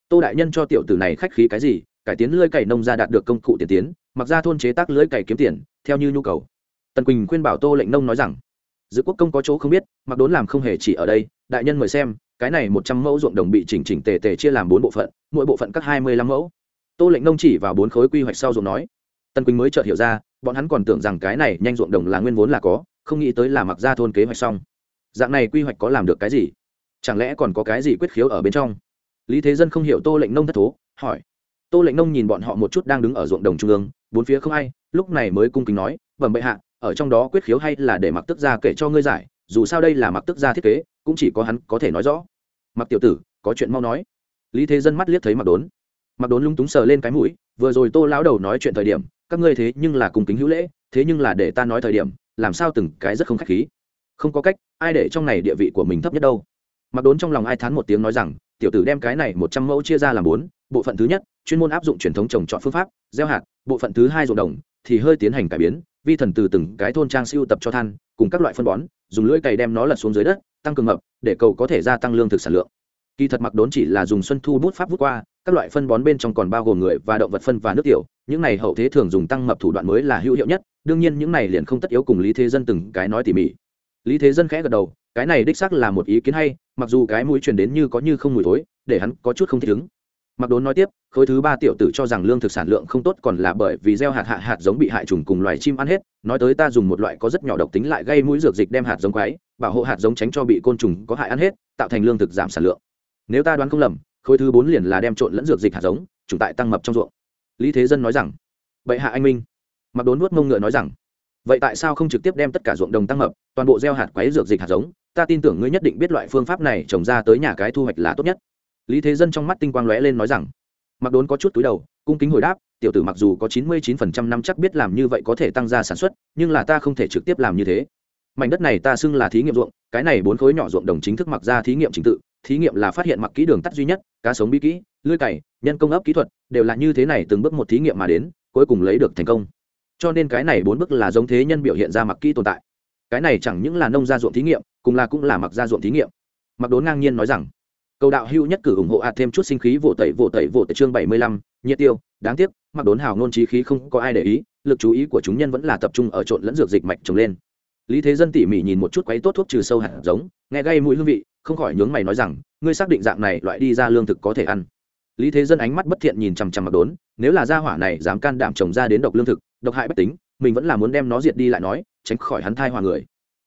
Tô đại nhân cho tiểu tử này khách khí cái gì, cải tiến lưới cày nông ra đạt được công cụ tiền tiến, mặc ra thôn chế tác lưới cày kiếm tiền, theo như nhu cầu. Tần quỳnh khuyên bảo tô lệnh nông nói rằng, giữ quốc công có chỗ không biết, mặc đốn làm không hề chỉ ở đây, đại nhân mời xem, cái này một trăm mẫu ruộng đồng bị chỉnh chỉnh tề tề chia làm bốn bộ phận, mỗi bộ phận cắt hai mươi lăm mẫu tô lệnh nông chỉ vào bốn khối quy hoạch sau ruộng nói tần quỳnh mới chợt hiểu ra, bọn hắn còn tưởng rằng cái này nhanh ruộng đồng là nguyên vốn là có, không nghĩ tới là mặc ra thôn kế hoạch xong. Dạng này quy hoạch có làm được cái gì? Chẳng lẽ còn có cái gì quyết khiếu ở bên trong? Lý thế dân không hiểu tô lệnh nông thất thố, hỏi. Tô lệnh nông nhìn bọn họ một chút đang đứng ở ruộng đồng trung ương, bốn phía không ai, lúc này mới cung kính nói vâng bệ hạ, ở trong đó quyết khiếu hay là để mặc tức gia kể cho ngươi giải, dù sao đây là mặc tức gia thiết kế, cũng chỉ có hắn có thể nói rõ. Mặc tiểu tử, có chuyện mau nói. Lý thế dân mắt liếc thấy mặc đốn mặc đốn lúng túng sờ lên cái mũi, vừa rồi tô lão đầu nói chuyện thời điểm, các ngươi thế nhưng là cùng kính hữu lễ, thế nhưng là để ta nói thời điểm, làm sao từng cái rất không khách khí. Không có cách, ai để trong này địa vị của mình thấp nhất đâu. Mặc đốn trong lòng ai thán một tiếng nói rằng, tiểu tử đem cái này một trăm mẫu chia ra làm bốn, bộ phận thứ nhất, chuyên môn áp dụng truyền thống trồng trọt phương pháp, gieo hạt, bộ phận thứ hai ruộng đồng, thì hơi tiến hành cải biến, vi thần từ từng cái thôn trang siêu tập cho than, cùng các loại phân bón, dùng lưỡi cày đem nó lật xuống dưới đất, tăng cường mập, để cầu có thể gia tăng lương thực sản lượng. Kỳ thật mặc đốn chỉ là dùng xuân thu bút pháp vút qua các loại phân bón bên trong còn bao gồm người và động vật phân và nước tiểu, những này hậu thế thường dùng tăng mập thủ đoạn mới là hữu hiệu nhất, đương nhiên những này liền không tất yếu cùng lý thế dân từng cái nói tỉ mỉ. Lý thế dân khẽ gật đầu, cái này đích xác là một ý kiến hay, mặc dù cái mũi truyền đến như có như không mùi thối, để hắn có chút không thích ứng. Mặc đốn nói tiếp, khối thứ ba tiểu tử cho rằng lương thực sản lượng không tốt còn là bởi vì gieo hạt hạ hạt giống bị hại trùng cùng loài chim ăn hết, nói tới ta dùng một loại có rất nhỏ độc tính lại gây mũi dược dịch đem hạt giống quái bảo hộ hạt giống tránh cho bị côn trùng có hại ăn hết, tạo thành lương thực giảm sản lượng. Nếu ta đoán không lầm khối thứ bốn liền là đem trộn lẫn dược dịch hạt giống chủ tại tăng mập trong ruộng. Lý thế dân nói rằng vậy hạ anh minh. Mặc đốn nuốt mông ngựa nói rằng, vậy tại sao không trực tiếp đem tất cả ruộng đồng tăng mập, toàn bộ gieo hạt quấy dược dịch hạt giống? Ta tin tưởng ngươi nhất định biết loại phương pháp này trồng ra tới nhà cái thu hoạch là tốt nhất. Lý thế dân trong mắt tinh quang lóe lên nói rằng, mặc đốn có chút túi đầu, cung kính hồi đáp, tiểu tử mặc dù có chín mươi chín phần trăm năm chắc biết làm như vậy có thể tăng gia sản xuất, nhưng là ta không thể trực tiếp làm như thế. Mảnh đất này ta xưng là thí nghiệm ruộng, cái này bốn khối nhỏ ruộng đồng chính thức mặc ra thí nghiệm trình tự thí nghiệm là phát hiện mặc kỹ đường tắt duy nhất, cá sống bí kỹ, lưới cày, nhân công ấp kỹ thuật, đều là như thế này từng bước một thí nghiệm mà đến, cuối cùng lấy được thành công. Cho nên cái này bốn bước là giống thế nhân biểu hiện ra mặc kỹ tồn tại. Cái này chẳng những là nông gia ruộng thí nghiệm cùng là cũng là mặc gia ruộng thí nghiệm. Mặc đốn ngang nhiên nói rằng, cầu đạo hưu nhất cử ủng hộ hạt thêm chút sinh khí vỗ tẩy vỗ tẩy vỗ tẩy chương bảy mươi lăm, nhiệt tiêu, đáng tiếc mặc đốn hào nôn trí khí không có ai để ý, lực chú ý của chúng nhân vẫn là tập trung ở trộn lẫn dược dịch mạch trồng lên. Lý thế dân tỉ mỉ nhìn một chút quấy tốt thuốc trừ sâu hạt giống, nghe gây mũi hương vị không khỏi nhướng mày nói rằng, ngươi xác định dạng này loại đi ra lương thực có thể ăn. Lý thế dân ánh mắt bất thiện nhìn chằm chằm mặc đốn, nếu là gia hỏa này dám can đảm trồng ra đến độc lương thực, độc hại bất tính, mình vẫn là muốn đem nó diệt đi lại nói, tránh khỏi hắn thai hòa người.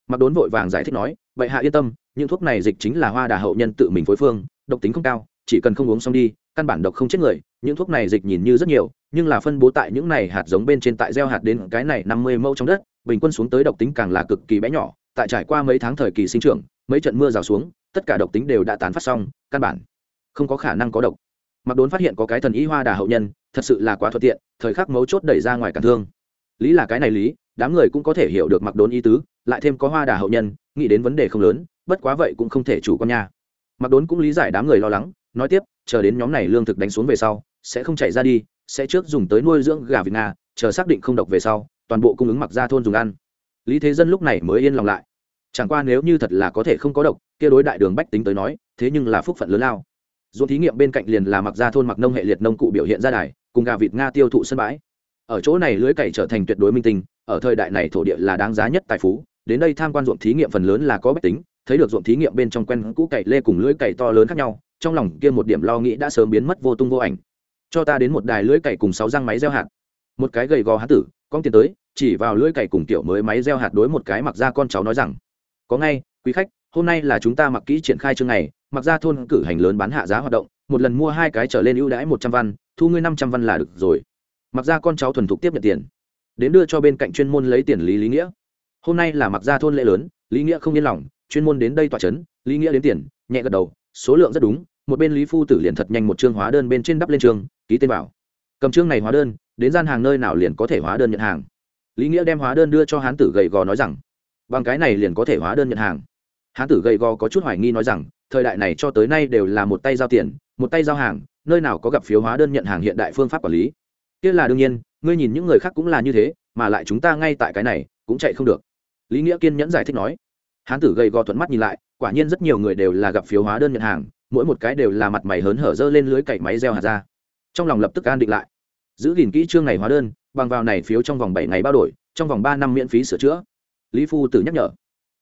Mặc đốn vội vàng giải thích nói, vậy hạ yên tâm, những thuốc này dịch chính là hoa đà hậu nhân tự mình phối phương, độc tính không cao, chỉ cần không uống xong đi, căn bản độc không chết người, những thuốc này dịch nhìn như rất nhiều, nhưng là phân bố tại những này hạt giống bên trên tại gieo hạt đến cái này năm mươi mẫu trong đất, bình quân xuống tới độc tính càng là cực kỳ bé nhỏ, tại trải qua mấy tháng thời kỳ sinh trưởng, mấy trận mưa rào xuống tất cả độc tính đều đã tán phát xong, căn bản không có khả năng có độc. Mặc đốn phát hiện có cái thần y hoa đà hậu nhân, thật sự là quá thuận tiện, thời khắc mấu chốt đẩy ra ngoài cản thương. Lý là cái này lý, đám người cũng có thể hiểu được mặc đốn ý tứ, lại thêm có hoa đà hậu nhân, nghĩ đến vấn đề không lớn, bất quá vậy cũng không thể chủ con nha. Mặc đốn cũng lý giải đám người lo lắng, nói tiếp, chờ đến nhóm này lương thực đánh xuống về sau, sẽ không chạy ra đi, sẽ trước dùng tới nuôi dưỡng gà việt nga, chờ xác định không độc về sau, toàn bộ cung ứng mặc ra thôn dùng ăn. Lý thế dân lúc này mới yên lòng lại chẳng qua nếu như thật là có thể không có độc, kia đối đại đường bách tính tới nói, thế nhưng là phúc phận lớn lao. Ruộng thí nghiệm bên cạnh liền là mặc ra thôn mặc nông hệ liệt nông cụ biểu hiện ra đài, cùng gà vịt nga tiêu thụ sân bãi. Ở chỗ này lưới cày trở thành tuyệt đối minh tinh, ở thời đại này thổ địa là đáng giá nhất tài phú, đến đây tham quan ruộng thí nghiệm phần lớn là có bách tính, thấy được ruộng thí nghiệm bên trong quen cũ cày lê cùng lưới cày to lớn khác nhau, trong lòng kia một điểm lo nghĩ đã sớm biến mất vô tung vô ảnh. Cho ta đến một đài lưới cày cùng sáu răng máy gieo hạt. Một cái gầy gò hán tử, con tiền tới, chỉ vào lưới cày cùng tiểu mới máy gieo hạt đối một cái mặc ra con cháu nói rằng có ngay, quý khách, hôm nay là chúng ta mặc kỹ triển khai chương này, mặc ra thôn cử hành lớn bán hạ giá hoạt động, một lần mua hai cái trở lên ưu đãi một trăm văn, thu ngươi năm trăm văn là được rồi. Mặc ra con cháu thuần thục tiếp nhận tiền. Đến đưa cho bên cạnh chuyên môn lấy tiền lý lý nghĩa. Hôm nay là mặc ra thôn lễ lớn, lý nghĩa không yên lòng, chuyên môn đến đây tỏa chấn, lý nghĩa đến tiền, nhẹ gật đầu, số lượng rất đúng, một bên lý phu tử liền thật nhanh một chương hóa đơn bên trên đắp lên trường, ký tên vào cầm chương này hóa đơn, đến gian hàng nơi nào liền có thể hóa đơn nhận hàng. Lý nghĩa đem hóa đơn đưa cho hán tử gầy gò nói rằng bằng cái này liền có thể hóa đơn nhận hàng. Hán tử gầy gò có chút hoài nghi nói rằng, thời đại này cho tới nay đều là một tay giao tiền, một tay giao hàng, nơi nào có gặp phiếu hóa đơn nhận hàng hiện đại phương pháp quản lý. Kia là đương nhiên, ngươi nhìn những người khác cũng là như thế, mà lại chúng ta ngay tại cái này, cũng chạy không được. Lý nghĩa kiên nhẫn giải thích nói. Hán tử gầy gò thuận mắt nhìn lại, quả nhiên rất nhiều người đều là gặp phiếu hóa đơn nhận hàng, mỗi một cái đều là mặt mày hớn hở dơ lên lưới cày máy gieo hạt ra. Trong lòng lập tức an định lại. Giữ gìn kỹ chương này hóa đơn, bằng vào này phiếu trong vòng bảy ngày bao đổi, trong vòng ba năm miễn phí sửa chữa lý phu tử nhắc nhở.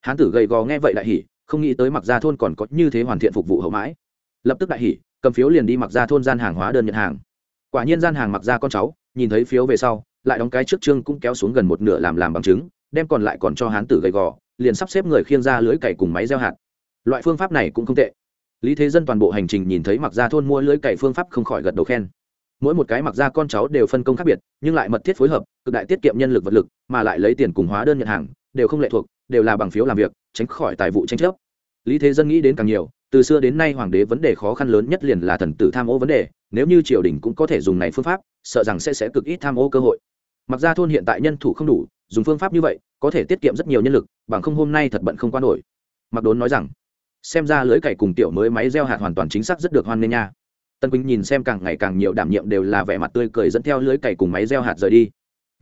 Hán tử gầy gò nghe vậy đại hỉ, không nghĩ tới mặc gia thôn còn có như thế hoàn thiện phục vụ hậu mãi. Lập tức đại hỉ, cầm phiếu liền đi mặc gia thôn gian hàng hóa đơn nhận hàng. Quả nhiên gian hàng mặc gia con cháu, nhìn thấy phiếu về sau, lại đóng cái trước trương cũng kéo xuống gần một nửa làm làm bằng chứng, đem còn lại còn cho hán tử gầy gò, liền sắp xếp người khiêng ra lưới cày cùng máy gieo hạt. Loại phương pháp này cũng không tệ. Lý thế dân toàn bộ hành trình nhìn thấy mặc gia thôn mua lưới cày phương pháp không khỏi gật đầu khen. Mỗi một cái mặc ra con cháu đều phân công khác biệt, nhưng lại mật thiết phối hợp, cực đại tiết kiệm nhân lực vật lực, mà lại lấy tiền cùng hóa đơn nhận hàng đều không lệ thuộc, đều là bằng phiếu làm việc, tránh khỏi tài vụ tranh chấp. Lý thế dân nghĩ đến càng nhiều, từ xưa đến nay hoàng đế vấn đề khó khăn lớn nhất liền là thần tử tham ô vấn đề, nếu như triều đình cũng có thể dùng này phương pháp, sợ rằng sẽ sẽ cực ít tham ô cơ hội. Mặc ra thôn hiện tại nhân thủ không đủ, dùng phương pháp như vậy, có thể tiết kiệm rất nhiều nhân lực, bằng không hôm nay thật bận không qua nổi. Mặc đốn nói rằng, xem ra lưới cày cùng tiểu mới máy gieo hạt hoàn toàn chính xác rất được hoan nghênh nha. Tân quỳnh nhìn xem càng ngày càng nhiều đảm nhiệm đều là vẻ mặt tươi cười dẫn theo lưới cày cùng máy gieo hạt rời đi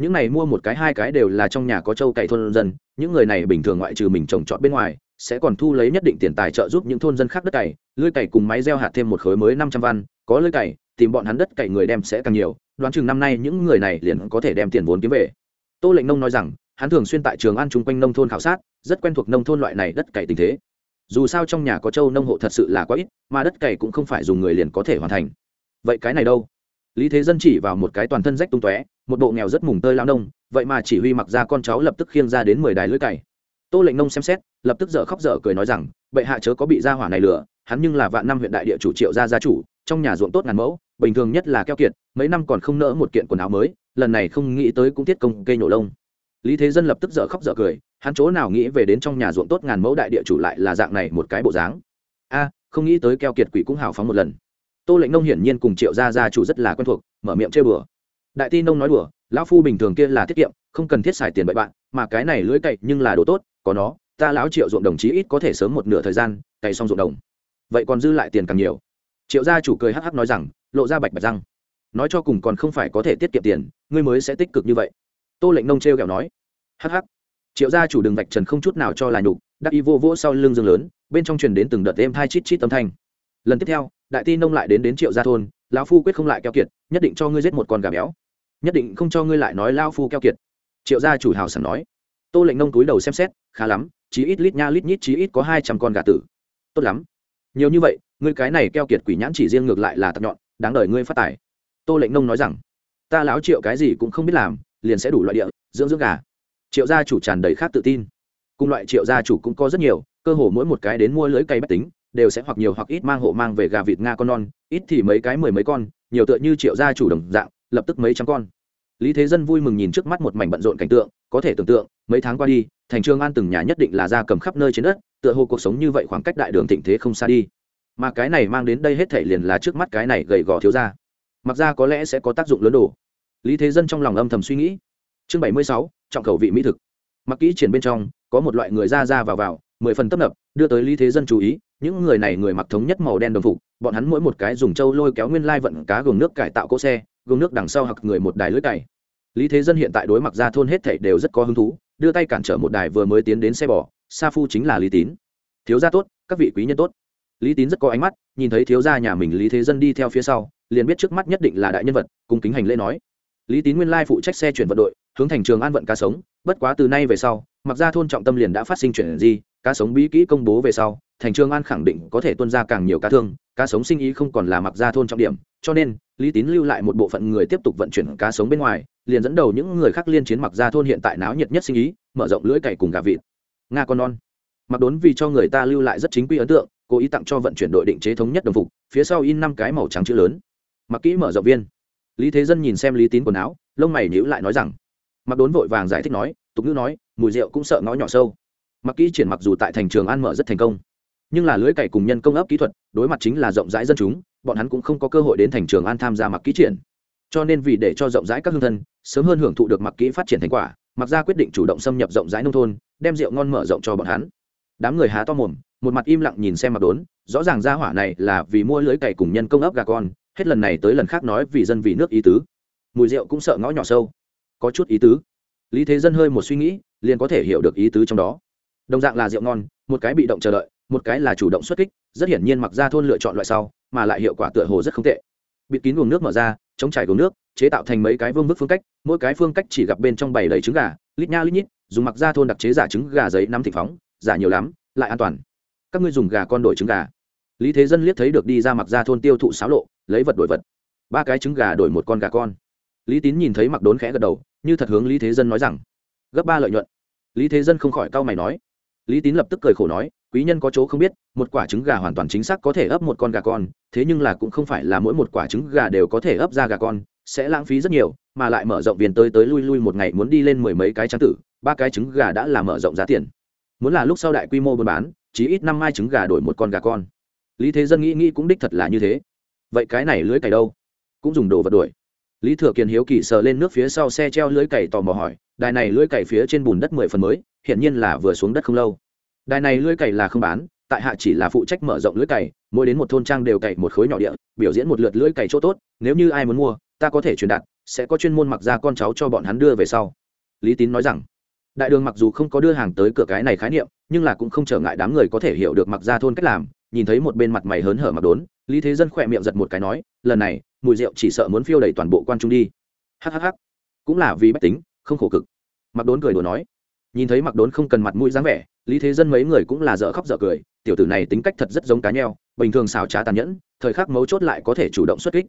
những này mua một cái, hai cái đều là trong nhà có trâu cày thôn dân, những người này bình thường ngoại trừ mình trồng trọt bên ngoài, sẽ còn thu lấy nhất định tiền tài trợ giúp những thôn dân khác đất cày, lưới cày cùng máy gieo hạt thêm một khối mới năm trăm văn, có lưới cày, tìm bọn hắn đất cày người đem sẽ càng nhiều, đoán chừng năm nay những người này liền có thể đem tiền vốn kiếm về. Tô lệnh nông nói rằng, hắn thường xuyên tại trường ăn chung quanh nông thôn khảo sát, rất quen thuộc nông thôn loại này đất cày tình thế. Dù sao trong nhà có châu nông hộ thật sự là quá ít, mà đất cày cũng không phải dùng người liền có thể hoàn thành. Vậy cái này đâu? Lý thế dân chỉ vào một cái toàn thân rách tung tóe, một bộ nghèo rất mùng tơi lao nông, vậy mà chỉ huy mặc ra con cháu lập tức khiêng ra đến mười đài lưỡi cày. Tô lệnh nông xem xét, lập tức dở khóc dở cười nói rằng, bệ hạ chớ có bị gia hỏa này lừa, hắn nhưng là vạn năm huyện đại địa chủ triệu gia gia chủ, trong nhà ruộng tốt ngàn mẫu, bình thường nhất là keo kiệt, mấy năm còn không nỡ một kiện quần áo mới, lần này không nghĩ tới cũng thiết công cây nổ lông. Lý thế dân lập tức dở khóc dở cười, hắn chỗ nào nghĩ về đến trong nhà ruộng tốt ngàn mẫu đại địa chủ lại là dạng này một cái bộ dáng. A, không nghĩ tới keo kiệt quỷ cũng hào phóng một lần tô lệnh nông hiển nhiên cùng triệu gia gia chủ rất là quen thuộc, mở miệng chơi bừa đại ti nông nói đùa, lão phu bình thường kia là tiết kiệm, không cần thiết xài tiền bậy bạn, mà cái này lưỡi cậy nhưng là đồ tốt, có nó, ta lão triệu ruộng đồng chí ít có thể sớm một nửa thời gian, cày xong ruộng đồng. Vậy còn dư lại tiền càng nhiều. Triệu gia chủ cười hắc hắc nói rằng, lộ ra bạch bạch răng. Nói cho cùng còn không phải có thể tiết kiệm tiền, ngươi mới sẽ tích cực như vậy. Tô lệnh nông t r kẹo nói. Hắc hắc. Triệu gia chủ đừng vạch trần không chút nào cho là nhục, đắc y vô vỗ sau lưng dương lớn, bên trong truyền đến từng đợt êm thai chít chít âm thanh lần tiếp theo, đại ti nông lại đến đến triệu gia thôn, lão phu quyết không lại keo kiệt, nhất định cho ngươi giết một con gà béo. Nhất định không cho ngươi lại nói lao phu keo kiệt. Triệu gia chủ hào sảng nói. Tô lệnh nông túi đầu xem xét, khá lắm, chí ít lít nha lít nhít chí ít có hai trăm con gà tử. Tốt lắm. Nhiều như vậy, ngươi cái này keo kiệt quỷ nhãn chỉ riêng ngược lại là tập nhọn, đáng đời ngươi phát tài. Tô lệnh nông nói rằng, ta lão triệu cái gì cũng không biết làm, liền sẽ đủ loại địa, dưỡng dưỡng gà. Triệu gia chủ tràn đầy khác tự tin. Cùng loại triệu gia chủ cũng có rất nhiều, cơ hồ mỗi một cái đến mua lưới cây bách tính đều sẽ hoặc nhiều hoặc ít mang hộ mang về gà vịt nga con non, ít thì mấy cái mười mấy con, nhiều tựa như triệu gia chủ đồng dạng, lập tức mấy trăm con. Lý thế dân vui mừng nhìn trước mắt một mảnh bận rộn cảnh tượng, có thể tưởng tượng, mấy tháng qua đi, thành trường an từng nhà nhất định là ra cầm khắp nơi trên đất, tựa hồ cuộc sống như vậy khoảng cách đại đường thịnh thế không xa đi. Mà cái này mang đến đây hết thể liền là trước mắt cái này gầy gò thiếu ra mặc ra có lẽ sẽ có tác dụng lớn đồ. Lý thế dân trong lòng âm thầm suy nghĩ. Chương bảy mươi sáu, trọng khẩu vị mỹ thực. Mặc kỹ triển bên trong, có một loại người ra ra vào vào mười phần tấp nập, đưa tới lý thế dân chú ý, những người này người mặc thống nhất màu đen đồng phục, bọn hắn mỗi một cái dùng trâu lôi kéo nguyên lai vận cá gồng nước cải tạo cỗ xe gồng nước đằng sau hoặc người một đài lưới cày. Lý thế dân hiện tại đối mặt ra thôn hết thảy đều rất có hứng thú, đưa tay cản trở một đài vừa mới tiến đến xe bò, sa phu chính là lý tín. Thiếu gia tốt, các vị quý nhân tốt. Lý tín rất có ánh mắt, nhìn thấy thiếu gia nhà mình lý thế dân đi theo phía sau, liền biết trước mắt nhất định là đại nhân vật cùng kính hành lễ nói. Lý tín nguyên lai phụ trách xe chuyển vận đội, hướng thành trường an vận cá sống, bất quá từ nay về sau, mặc ra thôn trọng tâm liền đã phát sinh chuyển gì cá sống bí kỹ công bố về sau, thành trường an khẳng định có thể tuân ra càng nhiều cá thương, cá sống sinh ý không còn là mặc ra thôn trọng điểm, cho nên, lý tín lưu lại một bộ phận người tiếp tục vận chuyển cá sống bên ngoài, liền dẫn đầu những người khác liên chiến mặc ra thôn hiện tại náo nhiệt nhất sinh ý, mở rộng lưỡi cày cùng gà vịt. Nga con non. Mặc đốn vì cho người ta lưu lại rất chính quy ấn tượng, cố ý tặng cho vận chuyển đội định chế thống nhất đồng phục, phía sau in năm cái màu trắng chữ lớn. Mặc kỹ mở rộng viên. Lý thế dân nhìn xem lý tín quần áo, lông mày nhíu lại nói rằng, mặc đốn vội vàng giải thích nói, tục ngữ nói, mùi rượu cũng sợ ngõ nhỏ sâu mặc kỹ triển mặc dù tại thành trường an mở rất thành công, nhưng là lưới cày cùng nhân công ấp kỹ thuật, đối mặt chính là rộng rãi dân chúng, bọn hắn cũng không có cơ hội đến thành trường an tham gia mặc kỹ triển. Cho nên vì để cho rộng rãi các hương thân sớm hơn hưởng thụ được mặc kỹ phát triển thành quả, mặc ra quyết định chủ động xâm nhập rộng rãi nông thôn, đem rượu ngon mở rộng cho bọn hắn. Đám người há to mồm, một mặt im lặng nhìn xem mặc đốn, rõ ràng ra hỏa này là vì mua lưới cày cùng nhân công ấp gà con, hết lần này tới lần khác nói vì dân vì nước ý tứ. Mùi rượu cũng sợ ngõ nhỏ sâu. Có chút ý tứ. Lý thế dân hơi một suy nghĩ, liền có thể hiểu được ý tứ trong đó đồng dạng là rượu ngon, một cái bị động chờ đợi, một cái là chủ động xuất kích, rất hiển nhiên mặc ra thôn lựa chọn loại sau, mà lại hiệu quả tựa hồ rất không tệ. Bịt kín luồng nước mở ra, chống trải luồng nước, chế tạo thành mấy cái vương vức phương cách, mỗi cái phương cách chỉ gặp bên trong bảy đầy trứng gà, lít nha lít nhít, dùng mặc ra thôn đặc chế giả trứng gà giấy nắm thịt phóng, giả nhiều lắm, lại an toàn. Các ngươi dùng gà con đổi trứng gà. Lý thế dân liếc thấy được đi ra mặc ra thôn tiêu thụ xáo lộ, lấy vật đổi vật. Ba cái trứng gà đổi một con gà con. Lý tín nhìn thấy mặc đốn khẽ gật đầu, như thật hướng lý thế dân nói rằng, gấp ba lợi nhuận. Lý thế dân không khỏi cau mày nói lý tín lập tức cười khổ nói, quý nhân có chỗ không biết, một quả trứng gà hoàn toàn chính xác có thể ấp một con gà con, thế nhưng là cũng không phải là mỗi một quả trứng gà đều có thể ấp ra gà con, sẽ lãng phí rất nhiều, mà lại mở rộng viền tới tới lui lui một ngày muốn đi lên mười mấy cái trắng tử, ba cái trứng gà đã là mở rộng giá tiền. Muốn là lúc sau đại quy mô buôn bán chỉ ít năm mai trứng gà đổi một con gà con. Lý thế dân nghĩ nghĩ cũng đích thật là như thế. Vậy cái này lưới cày đâu? Cũng dùng đồ vật đuổi. Lý thừa kiền hiếu kỳ sờ lên nước phía sau xe treo lưới cày tò mò hỏi, đài này lưới cày phía trên bùn đất mười phần mới hiện nhiên là vừa xuống đất không lâu. Đài này lưới cày là không bán, tại hạ chỉ là phụ trách mở rộng lưới cày, mỗi đến một thôn trang đều cày một khối nhỏ địa, biểu diễn một lượt lưới cày chỗ tốt, nếu như ai muốn mua, ta có thể truyền đạt, sẽ có chuyên môn mặc ra con cháu cho bọn hắn đưa về sau. Lý tín nói rằng. Đại đường mặc dù không có đưa hàng tới cửa cái này khái niệm, nhưng là cũng không trở ngại đám người có thể hiểu được mặc ra thôn cách làm, nhìn thấy một bên mặt mày hớn hở mặc đốn, lý thế dân khỏe miệng giật một cái nói, lần này, mùi rượu chỉ sợ muốn phiêu đầy toàn bộ quan trung đi. Hhh cũng là vì bách tính, không khổ cực. Mặc đốn cười đùa nói nhìn thấy mặc đốn không cần mặt mũi dáng vẻ, lý thế dân mấy người cũng là dở khóc dở cười, tiểu tử này tính cách thật rất giống cá nheo, bình thường xào trá tàn nhẫn, thời khắc mấu chốt lại có thể chủ động xuất kích.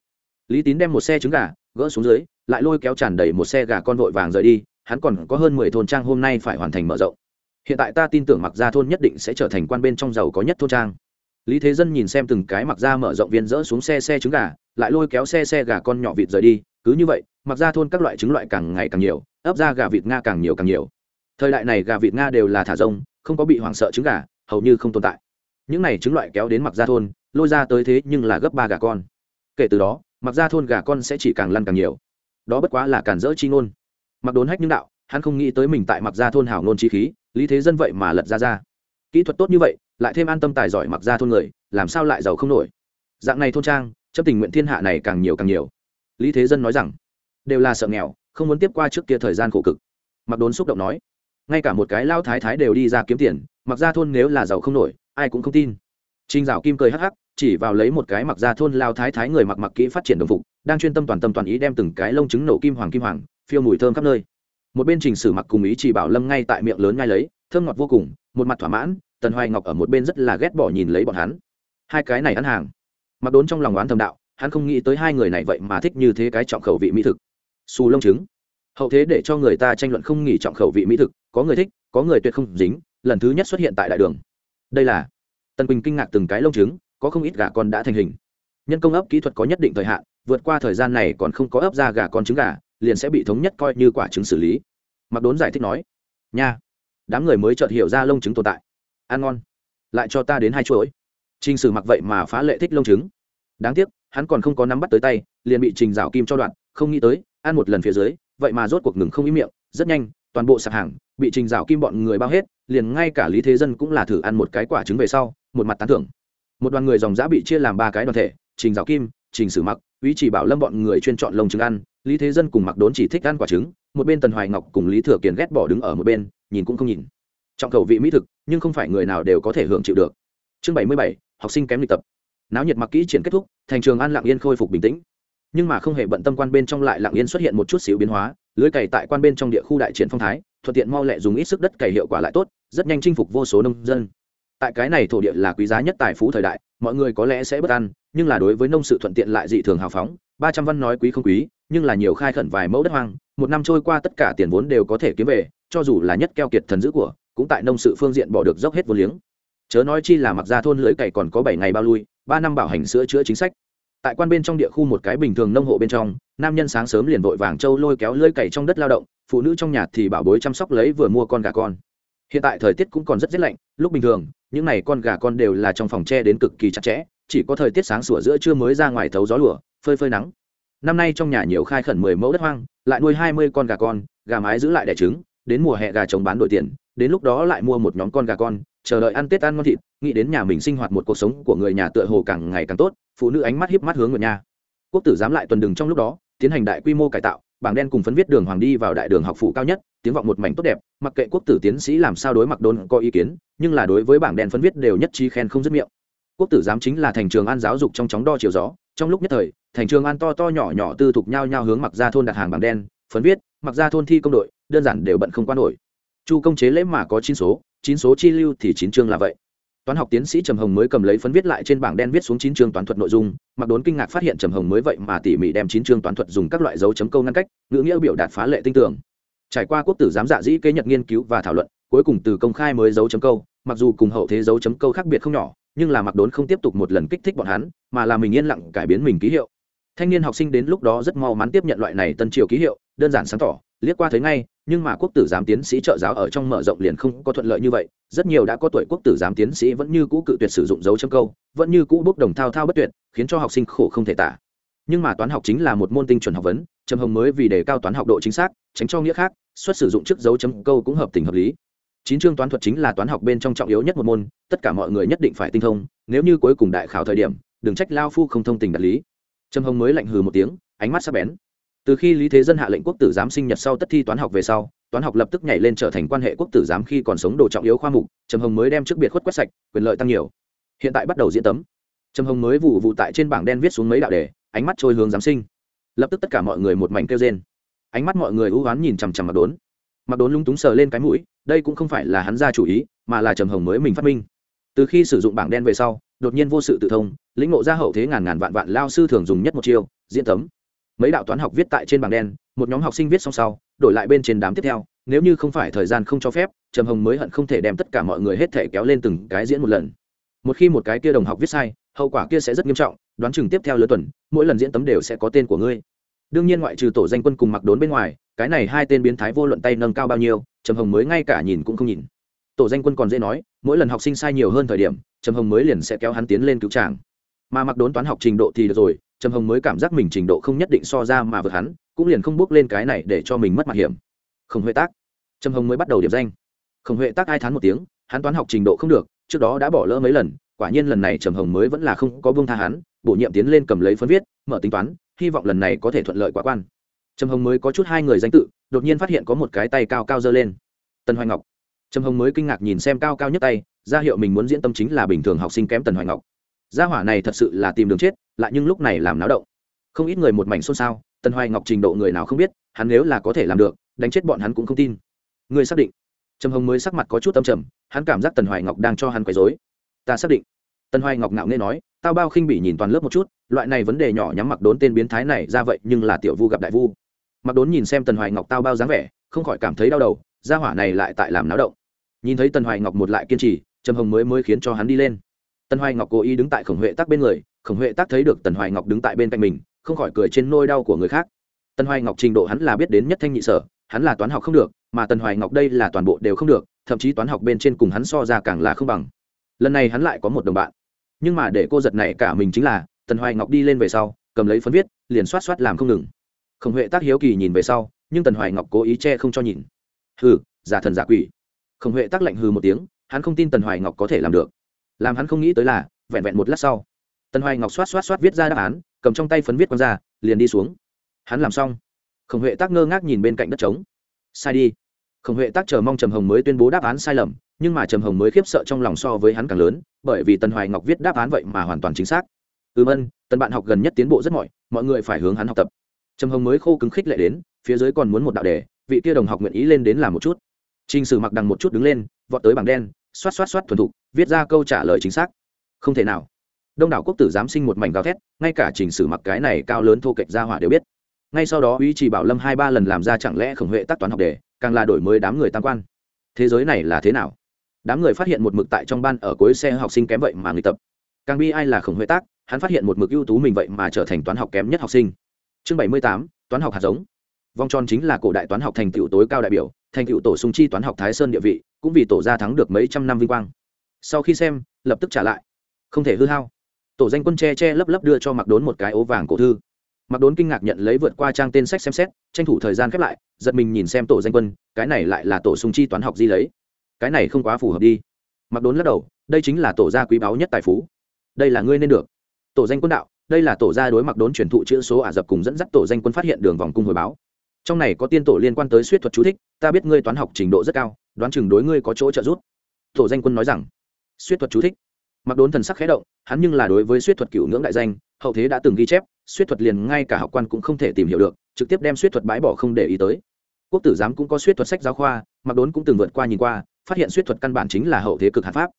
Lý tín đem một xe trứng gà, gỡ xuống dưới, lại lôi kéo tràn đầy một xe gà con vội vàng rời đi, hắn còn có hơn mười thôn trang hôm nay phải hoàn thành mở rộng. Hiện tại ta tin tưởng mặc gia thôn nhất định sẽ trở thành quan bên trong giàu có nhất thôn trang. Lý thế dân nhìn xem từng cái mặc gia mở rộng viên dỡ xuống xe xe trứng gà, lại lôi kéo xe xe gà con nhỏ vịt rời đi, cứ như vậy, mặc gia thôn các loại trứng loại càng ngày càng nhiều, ấp ra gà vịt nga càng nhiều càng nhiều thời đại này gà vịt nga đều là thả rông, không có bị hoảng sợ trứng gà, hầu như không tồn tại. Những này trứng loại kéo đến mặc ra thôn, lôi ra tới thế nhưng là gấp ba gà con. Kể từ đó, mặc ra thôn gà con sẽ chỉ càng lăn càng nhiều. Đó bất quá là cản rỡ chi ngôn. Mặc đốn hách những đạo, hắn không nghĩ tới mình tại mặc ra thôn hảo ngôn chi khí, lý thế dân vậy mà lật ra ra. Kỹ thuật tốt như vậy, lại thêm an tâm tài giỏi mặc ra thôn người, làm sao lại giàu không nổi? Dạng này thôn trang, chấp tình nguyện thiên hạ này càng nhiều càng nhiều. Lý thế dân nói rằng, đều là sợ nghèo, không muốn tiếp qua trước kia thời gian khổ cực. Mặc đốn xúc động nói ngay cả một cái lao thái thái đều đi ra kiếm tiền, mặc ra thôn nếu là giàu không nổi, ai cũng không tin. Trinh dạo kim cười hắc hắc, chỉ vào lấy một cái mặc ra thôn lao thái thái người mặc mặc kỹ phát triển đồng phục, đang chuyên tâm toàn tâm toàn ý đem từng cái lông trứng nổ kim hoàng kim hoàng, phiêu mùi thơm khắp nơi. Một bên trình sử mặc cùng ý chỉ bảo lâm ngay tại miệng lớn ngay lấy, thơm ngọt vô cùng, một mặt thỏa mãn, tần hoài ngọc ở một bên rất là ghét bỏ nhìn lấy bọn hắn. Hai cái này ăn hàng. Mặc đốn trong lòng oán thầm đạo, hắn không nghĩ tới hai người này vậy mà thích như thế cái trọng khẩu vị mỹ thực. Xù lông trứng hậu thế để cho người ta tranh luận không nghỉ trọng khẩu vị mỹ thực, có người thích, có người tuyệt không dính, lần thứ nhất xuất hiện tại đại đường. Đây là tần quỳnh kinh ngạc từng cái lông trứng, có không ít gà con đã thành hình. Nhân công ấp kỹ thuật có nhất định thời hạn, vượt qua thời gian này còn không có ấp ra gà con trứng gà, liền sẽ bị thống nhất coi như quả trứng xử lý. Mặc đốn giải thích nói, nha, đám người mới chợt hiểu ra lông trứng tồn tại. Ăn ngon. Lại cho ta đến hai chuỗi. Trình sử mặc vậy mà phá lệ thích lông trứng. Đáng tiếc, hắn còn không có nắm bắt tới tay, liền bị trình rào kim cho đoạn, không nghĩ tới, ăn một lần phía dưới vậy mà rốt cuộc ngừng không ý miệng, rất nhanh, toàn bộ sạp hàng, bị trình rào kim bọn người bao hết, liền ngay cả lý thế dân cũng là thử ăn một cái quả trứng về sau, một mặt tán thưởng. Một đoàn người dòng giã bị chia làm ba cái đoàn thể, trình rào kim, trình sử mặc ý chỉ bảo lâm bọn người chuyên chọn lông trứng ăn, lý thế dân cùng mặc đốn chỉ thích ăn quả trứng, một bên tần hoài ngọc cùng lý thừa kiền ghét bỏ đứng ở một bên, nhìn cũng không nhìn. Trọng khẩu vị mỹ thực, nhưng không phải người nào đều có thể hưởng chịu được. Chương bảy mươi bảy, học sinh kém lịch tập. Náo nhiệt mặc kỹ triển kết thúc, thành trường an lặng yên khôi phục bình tĩnh nhưng mà không hề bận tâm quan bên trong lại lặng yên xuất hiện một chút xíu biến hóa, lưới cày tại quan bên trong địa khu đại triển phong thái, thuận tiện mau lẹ dùng ít sức đất cày hiệu quả lại tốt, rất nhanh chinh phục vô số nông dân. Tại cái này thổ địa là quý giá nhất tài phú thời đại, mọi người có lẽ sẽ bất an, nhưng là đối với nông sự thuận tiện lại dị thường hào phóng, ba trăm văn nói quý không quý, nhưng là nhiều khai khẩn vài mẫu đất hoang, một năm trôi qua tất cả tiền vốn đều có thể kiếm về, cho dù là nhất keo kiệt thần dữ của, cũng tại nông sự phương diện bỏ được dốc hết vô liếng. Chớ nói chi là mặc ra thôn lưới cày còn có bảy ngày bao lui, ba năm bảo hành sữa chữa chính sách tại quan bên trong địa khu một cái bình thường nông hộ bên trong, nam nhân sáng sớm liền vội vàng trâu lôi kéo lưỡi cày trong đất lao động, phụ nữ trong nhà thì bảo bối chăm sóc lấy vừa mua con gà con. Hiện tại thời tiết cũng còn rất rét lạnh, lúc bình thường, những n à y con gà con đều là trong phòng tre đến cực kỳ chặt chẽ, chỉ có thời tiết sáng sủa giữa trưa mới ra ngoài thấu gió lửa phơi phơi nắng. Năm nay trong nhà nhiều khai khẩn mười mẫu đất hoang, lại nuôi hai mươi con gà con, gà mái giữ lại đẻ trứng, đến mùa hè gà trống bán đổi tiền, đến lúc đó lại mua một nhóm con gà con chờ đợi ăn tết ăn ngon thịt, nghĩ đến nhà mình sinh hoạt một cuộc sống của người nhà tựa hồ càng ngày càng tốt, phụ nữ ánh mắt hiếp mắt hướng người nhà quốc tử giám lại tuần đường trong lúc đó, tiến hành đại quy mô cải tạo, bảng đen cùng phấn viết đường hoàng đi vào đại đường học phụ cao nhất, tiếng vọng một mảnh tốt đẹp, mặc kệ quốc tử tiến sĩ làm sao đối mặc đôn có ý kiến, nhưng là đối với bảng đen phấn viết đều nhất trí khen không dứt miệng. Quốc tử giám chính là thành trường an giáo dục trong chóng đo chiều gió, trong lúc nhất thời, thành trường an to to nhỏ nhỏ tư thục nhau nhau hướng mặc ra thôn đặt hàng bảng đen, phấn viết, mặc ra thôn thi công đội, đơn giản đều bận không quan nổi chu công chế lễ mà có chín số chín số chi lưu thì chín chương là vậy. Toán học tiến sĩ trầm hồng mới cầm lấy phấn viết lại trên bảng đen viết xuống chín chương toán thuật nội dung, mặc đốn kinh ngạc phát hiện trầm hồng mới vậy mà tỉ mỉ đem chín chương toán thuật dùng các loại dấu chấm câu ngăn cách, ngữ nghĩa biểu đạt phá lệ tinh tưởng trải qua quốc tử giám dạ dĩ kế nhật nghiên cứu và thảo luận, cuối cùng từ công khai mới dấu chấm câu, mặc dù cùng hậu thế dấu chấm câu khác biệt không nhỏ, nhưng là mặc đốn không tiếp tục một lần kích thích bọn hắn, mà là mình yên lặng cải biến mình ký hiệu. Thanh niên học sinh đến lúc đó rất mau mắn tiếp nhận loại này tân triều ký hiệu, đơn giản sáng tỏ liếc qua thấy ngay, nhưng mà quốc tử giám tiến sĩ trợ giáo ở trong mở rộng liền không có thuận lợi như vậy. Rất nhiều đã có tuổi quốc tử giám tiến sĩ vẫn như cũ cự tuyệt sử dụng dấu chấm câu, vẫn như cũ bốc đồng thao thao bất tuyệt, khiến cho học sinh khổ không thể tả. Nhưng mà toán học chính là một môn tinh chuẩn học vấn, trầm hồng mới vì đề cao toán học độ chính xác, tránh cho nghĩa khác xuất sử dụng trước dấu chấm câu cũng hợp tình hợp lý. Chín chương toán thuật chính là toán học bên trong trọng yếu nhất một môn, tất cả mọi người nhất định phải tinh thông, nếu như cuối cùng đại khảo thời điểm, đừng trách lao phu không thông tình đạt lý. Trầm hồng mới lạnh hừ một tiếng, ánh mắt sắc bén từ khi lý thế dân hạ lệnh quốc tử giám sinh nhật sau tất thi toán học về sau, toán học lập tức nhảy lên trở thành quan hệ quốc tử giám khi còn sống đồ trọng yếu khoa mục, trầm hồng mới đem trước biệt khuất quét sạch, quyền lợi tăng nhiều. Hiện tại bắt đầu diễn tấm. Trầm hồng mới vụ vụ tại trên bảng đen viết xuống mấy đạo đề, ánh mắt trôi hướng giám sinh. Lập tức tất cả mọi người một mảnh kêu rên. Ánh mắt mọi người u oán nhìn chằm chằm mặc đốn. Mặc đốn lung túng sờ lên cái mũi, đây cũng không phải là hắn ra chủ ý, mà là trầm hồng mới mình phát minh. Từ khi sử dụng bảng đen về sau, đột nhiên vô sự tự thông, lĩnh ngộ ra hậu thế ngàn ngàn vạn vạn lao sư thường dùng nhất một chiêu, diễn tấm mấy đạo toán học viết tại trên bảng đen, một nhóm học sinh viết xong sau, đổi lại bên trên đám tiếp theo, nếu như không phải thời gian không cho phép, trầm hồng mới hận không thể đem tất cả mọi người hết thể kéo lên từng cái diễn một lần. Một khi một cái kia đồng học viết sai, hậu quả kia sẽ rất nghiêm trọng, đoán chừng tiếp theo lứa tuần, mỗi lần diễn tấm đều sẽ có tên của ngươi. Đương nhiên ngoại trừ tổ danh quân cùng mặc đốn bên ngoài, cái này hai tên biến thái vô luận tay nâng cao bao nhiêu, trầm hồng mới ngay cả nhìn cũng không nhìn. Tổ danh quân còn dễ nói, mỗi lần học sinh sai nhiều hơn thời điểm, trầm hồng mới liền sẽ kéo hắn tiến lên cứu tràng mà mặc đốn toán học trình độ thì được rồi trầm hồng mới cảm giác mình trình độ không nhất định so ra mà vượt hắn, cũng liền không bước lên cái này để cho mình mất mặt hiểm. Không huệ tác. Trầm hồng mới bắt đầu điểm danh. Không huệ tác ai thán một tiếng, hắn toán học trình độ không được, trước đó đã bỏ lỡ mấy lần, quả nhiên lần này trầm hồng mới vẫn là không có buông tha hắn, bổ nhiệm tiến lên cầm lấy phân viết, mở tính toán, hy vọng lần này có thể thuận lợi quá quan. Trầm hồng mới có chút hai người danh tự, đột nhiên phát hiện có một cái tay cao cao dơ lên. Tần hoài ngọc. Trầm hồng mới kinh ngạc nhìn xem cao cao nhất tay, ra hiệu mình muốn diễn tâm chính là bình thường học sinh kém tần hoài ngọc. Gia hỏa này thật sự là tìm đường chết lại nhưng lúc này làm náo động. Không ít người một mảnh xôn xao, tần hoài ngọc trình độ người nào không biết, hắn nếu là có thể làm được, đánh chết bọn hắn cũng không tin. Người xác định. Trầm hồng mới sắc mặt có chút tâm trầm, hắn cảm giác tần hoài ngọc đang cho hắn quấy dối ta xác định. Tần hoài ngọc ngạo nghe nói, tao bao khinh bị nhìn toàn lớp một chút, loại này vấn đề nhỏ nhắm mặc đốn tên biến thái này ra vậy nhưng là tiểu vu gặp đại vu. Mặc đốn nhìn xem tần hoài ngọc tao bao dáng vẻ, không khỏi cảm thấy đau đầu, gia hỏa này lại tại làm náo động. Nhìn thấy tần hoài ngọc một lại kiên trì, trầm hồng mới mới khiến cho hắn đi lên tần hoài ngọc cố ý đứng tại khổng huệ tắc bên người, khổng huệ tắc thấy được tần hoài ngọc đứng tại bên cạnh mình, không khỏi cười trên nôi đau của người khác. Tần hoài ngọc trình độ hắn là biết đến nhất thanh nhị sở, hắn là toán học không được, mà tần hoài ngọc đây là toàn bộ đều không được, thậm chí toán học bên trên cùng hắn so ra càng là không bằng. Lần này hắn lại có một đồng bạn. Nhưng mà để cô giật này cả mình chính là, tần hoài ngọc đi lên về sau, cầm lấy phấn viết, liền xoát xoát làm không ngừng. Khổng huệ tác hiếu kỳ nhìn về sau, nhưng tần hoài ngọc cố ý che không cho nhìn. Hừ, giả thần giả quỷ. Khổng huệ tác lạnh hừ một tiếng, hắn không tin tần hoài ngọc có thể làm được làm hắn không nghĩ tới là, vẹn vẹn một lát sau tần hoài ngọc xoát xoát xoát viết ra đáp án, cầm trong tay phấn viết q ra, liền đi xuống. Hắn làm xong. Khổng huệ tác ngơ ngác nhìn bên cạnh đất trống. Sai đi. Khổng huệ tác chờ mong trầm hồng mới tuyên bố đáp án sai lầm, nhưng mà trầm hồng mới khiếp sợ trong lòng so với hắn càng lớn, bởi vì tần hoài ngọc viết đáp án vậy mà hoàn toàn chính xác. Ừm ân tần bạn học gần nhất tiến bộ rất mọi mọi người phải hướng hắn học tập. Trầm hồng mới khô cứng khích lại đến, phía dưới còn muốn một đạo đề, vị kia đồng học nguyện ý lên đến làm một chút. T r ì n h sử mặc đằng một chút đứng lên, vọt tới bảng đen xoát xoát xoát thuần thục, viết ra câu trả lời chính xác. Không thể nào. Đông đảo quốc tử giám sinh một mảnh gào thét, ngay cả trình sử mặc cái này cao lớn thô kệch ra hỏa đều biết. Ngay sau đó ý chỉ bảo lâm hai ba lần làm ra chẳng lẽ khổng huệ tác toán học đề, càng là đổi mới đám người tam quan. Thế giới này là thế nào? Đám người phát hiện một mực tại trong ban ở cuối xe học sinh kém vậy mà người tập. Càng bi ai là khổng huệ tác, hắn phát hiện một mực ưu tú mình vậy mà trở thành toán học kém nhất học sinh. Chương bảy mươi tám, toán học hạt giống. Vòng tròn chính là cổ đại toán học thành tựu tối cao đại biểu, thành tựu tổ sung chi toán học thái sơn địa vị cũng vì tổ gia thắng được mấy trăm năm vinh quang. Sau khi xem, lập tức trả lại. Không thể hư hao. Tổ danh quân che che lấp lấp đưa cho mặc đốn một cái ố vàng cổ thư. Mặc đốn kinh ngạc nhận lấy vượt qua trang tên sách xem xét, tranh thủ thời gian khép lại, giật mình nhìn xem tổ danh quân, cái này lại là tổ sung chi toán học di lấy. Cái này không quá phù hợp đi. Mặc đốn lắc đầu, đây chính là tổ gia quý báu nhất tài phú. Đây là ngươi nên được. Tổ danh quân đạo, đây là tổ gia đối mặc đốn truyền thụ chữ số ả rập cùng dẫn dắt tổ danh quân phát hiện đường vòng cung hồi báo. Trong này có tiên tổ liên quan tới suýt thuật chú thích, ta biết ngươi toán học trình độ rất cao đoán chừng đối ngươi có chỗ trợ giúp. Tổ danh quân nói rằng suýt thuật chú thích. Mặc đốn thần sắc khẽ động, hắn nhưng là đối với suýt thuật cựu ngưỡng đại danh, hậu thế đã từng ghi chép suýt thuật liền ngay cả học quan cũng không thể tìm hiểu được, trực tiếp đem suýt thuật bãi bỏ không để ý tới. Quốc tử giám cũng có suýt thuật sách giáo khoa, mặc đốn cũng từng vượt qua nhìn qua, phát hiện suýt thuật căn bản chính là hậu thế cực hạt pháp.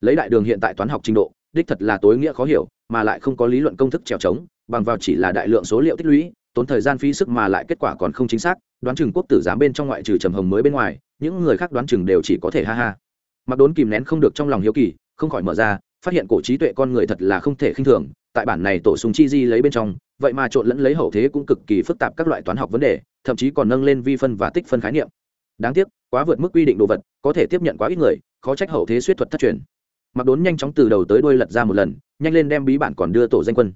Lấy đại đường hiện tại toán học trình độ, đích thật là tối nghĩa khó hiểu, mà lại không có lý luận công thức trèo trống, bằng vào chỉ là đại lượng số liệu tích lũy tốn thời gian phí sức mà lại kết quả còn không chính xác, đoán chừng quốc tử giám bên trong ngoại trừ trầm hồng mới bên ngoài, những người khác đoán chừng đều chỉ có thể ha ha. Mặc đốn kìm nén không được trong lòng hiếu kỳ, không khỏi mở ra, phát hiện cổ trí tuệ con người thật là không thể khinh thường, tại bản này tổ súng chi di lấy bên trong, vậy mà trộn lẫn lấy hậu thế cũng cực kỳ phức tạp các loại toán học vấn đề, thậm chí còn nâng lên vi phân và tích phân khái niệm. Đáng tiếc, quá vượt mức quy định đồ vật, có thể tiếp nhận quá ít người, khó trách hậu thế suýt thuật thất truyền. Mặc đốn nhanh chóng từ đầu tới đuôi lật ra một lần, nhanh lên đem bí bản còn đưa tổ danh quân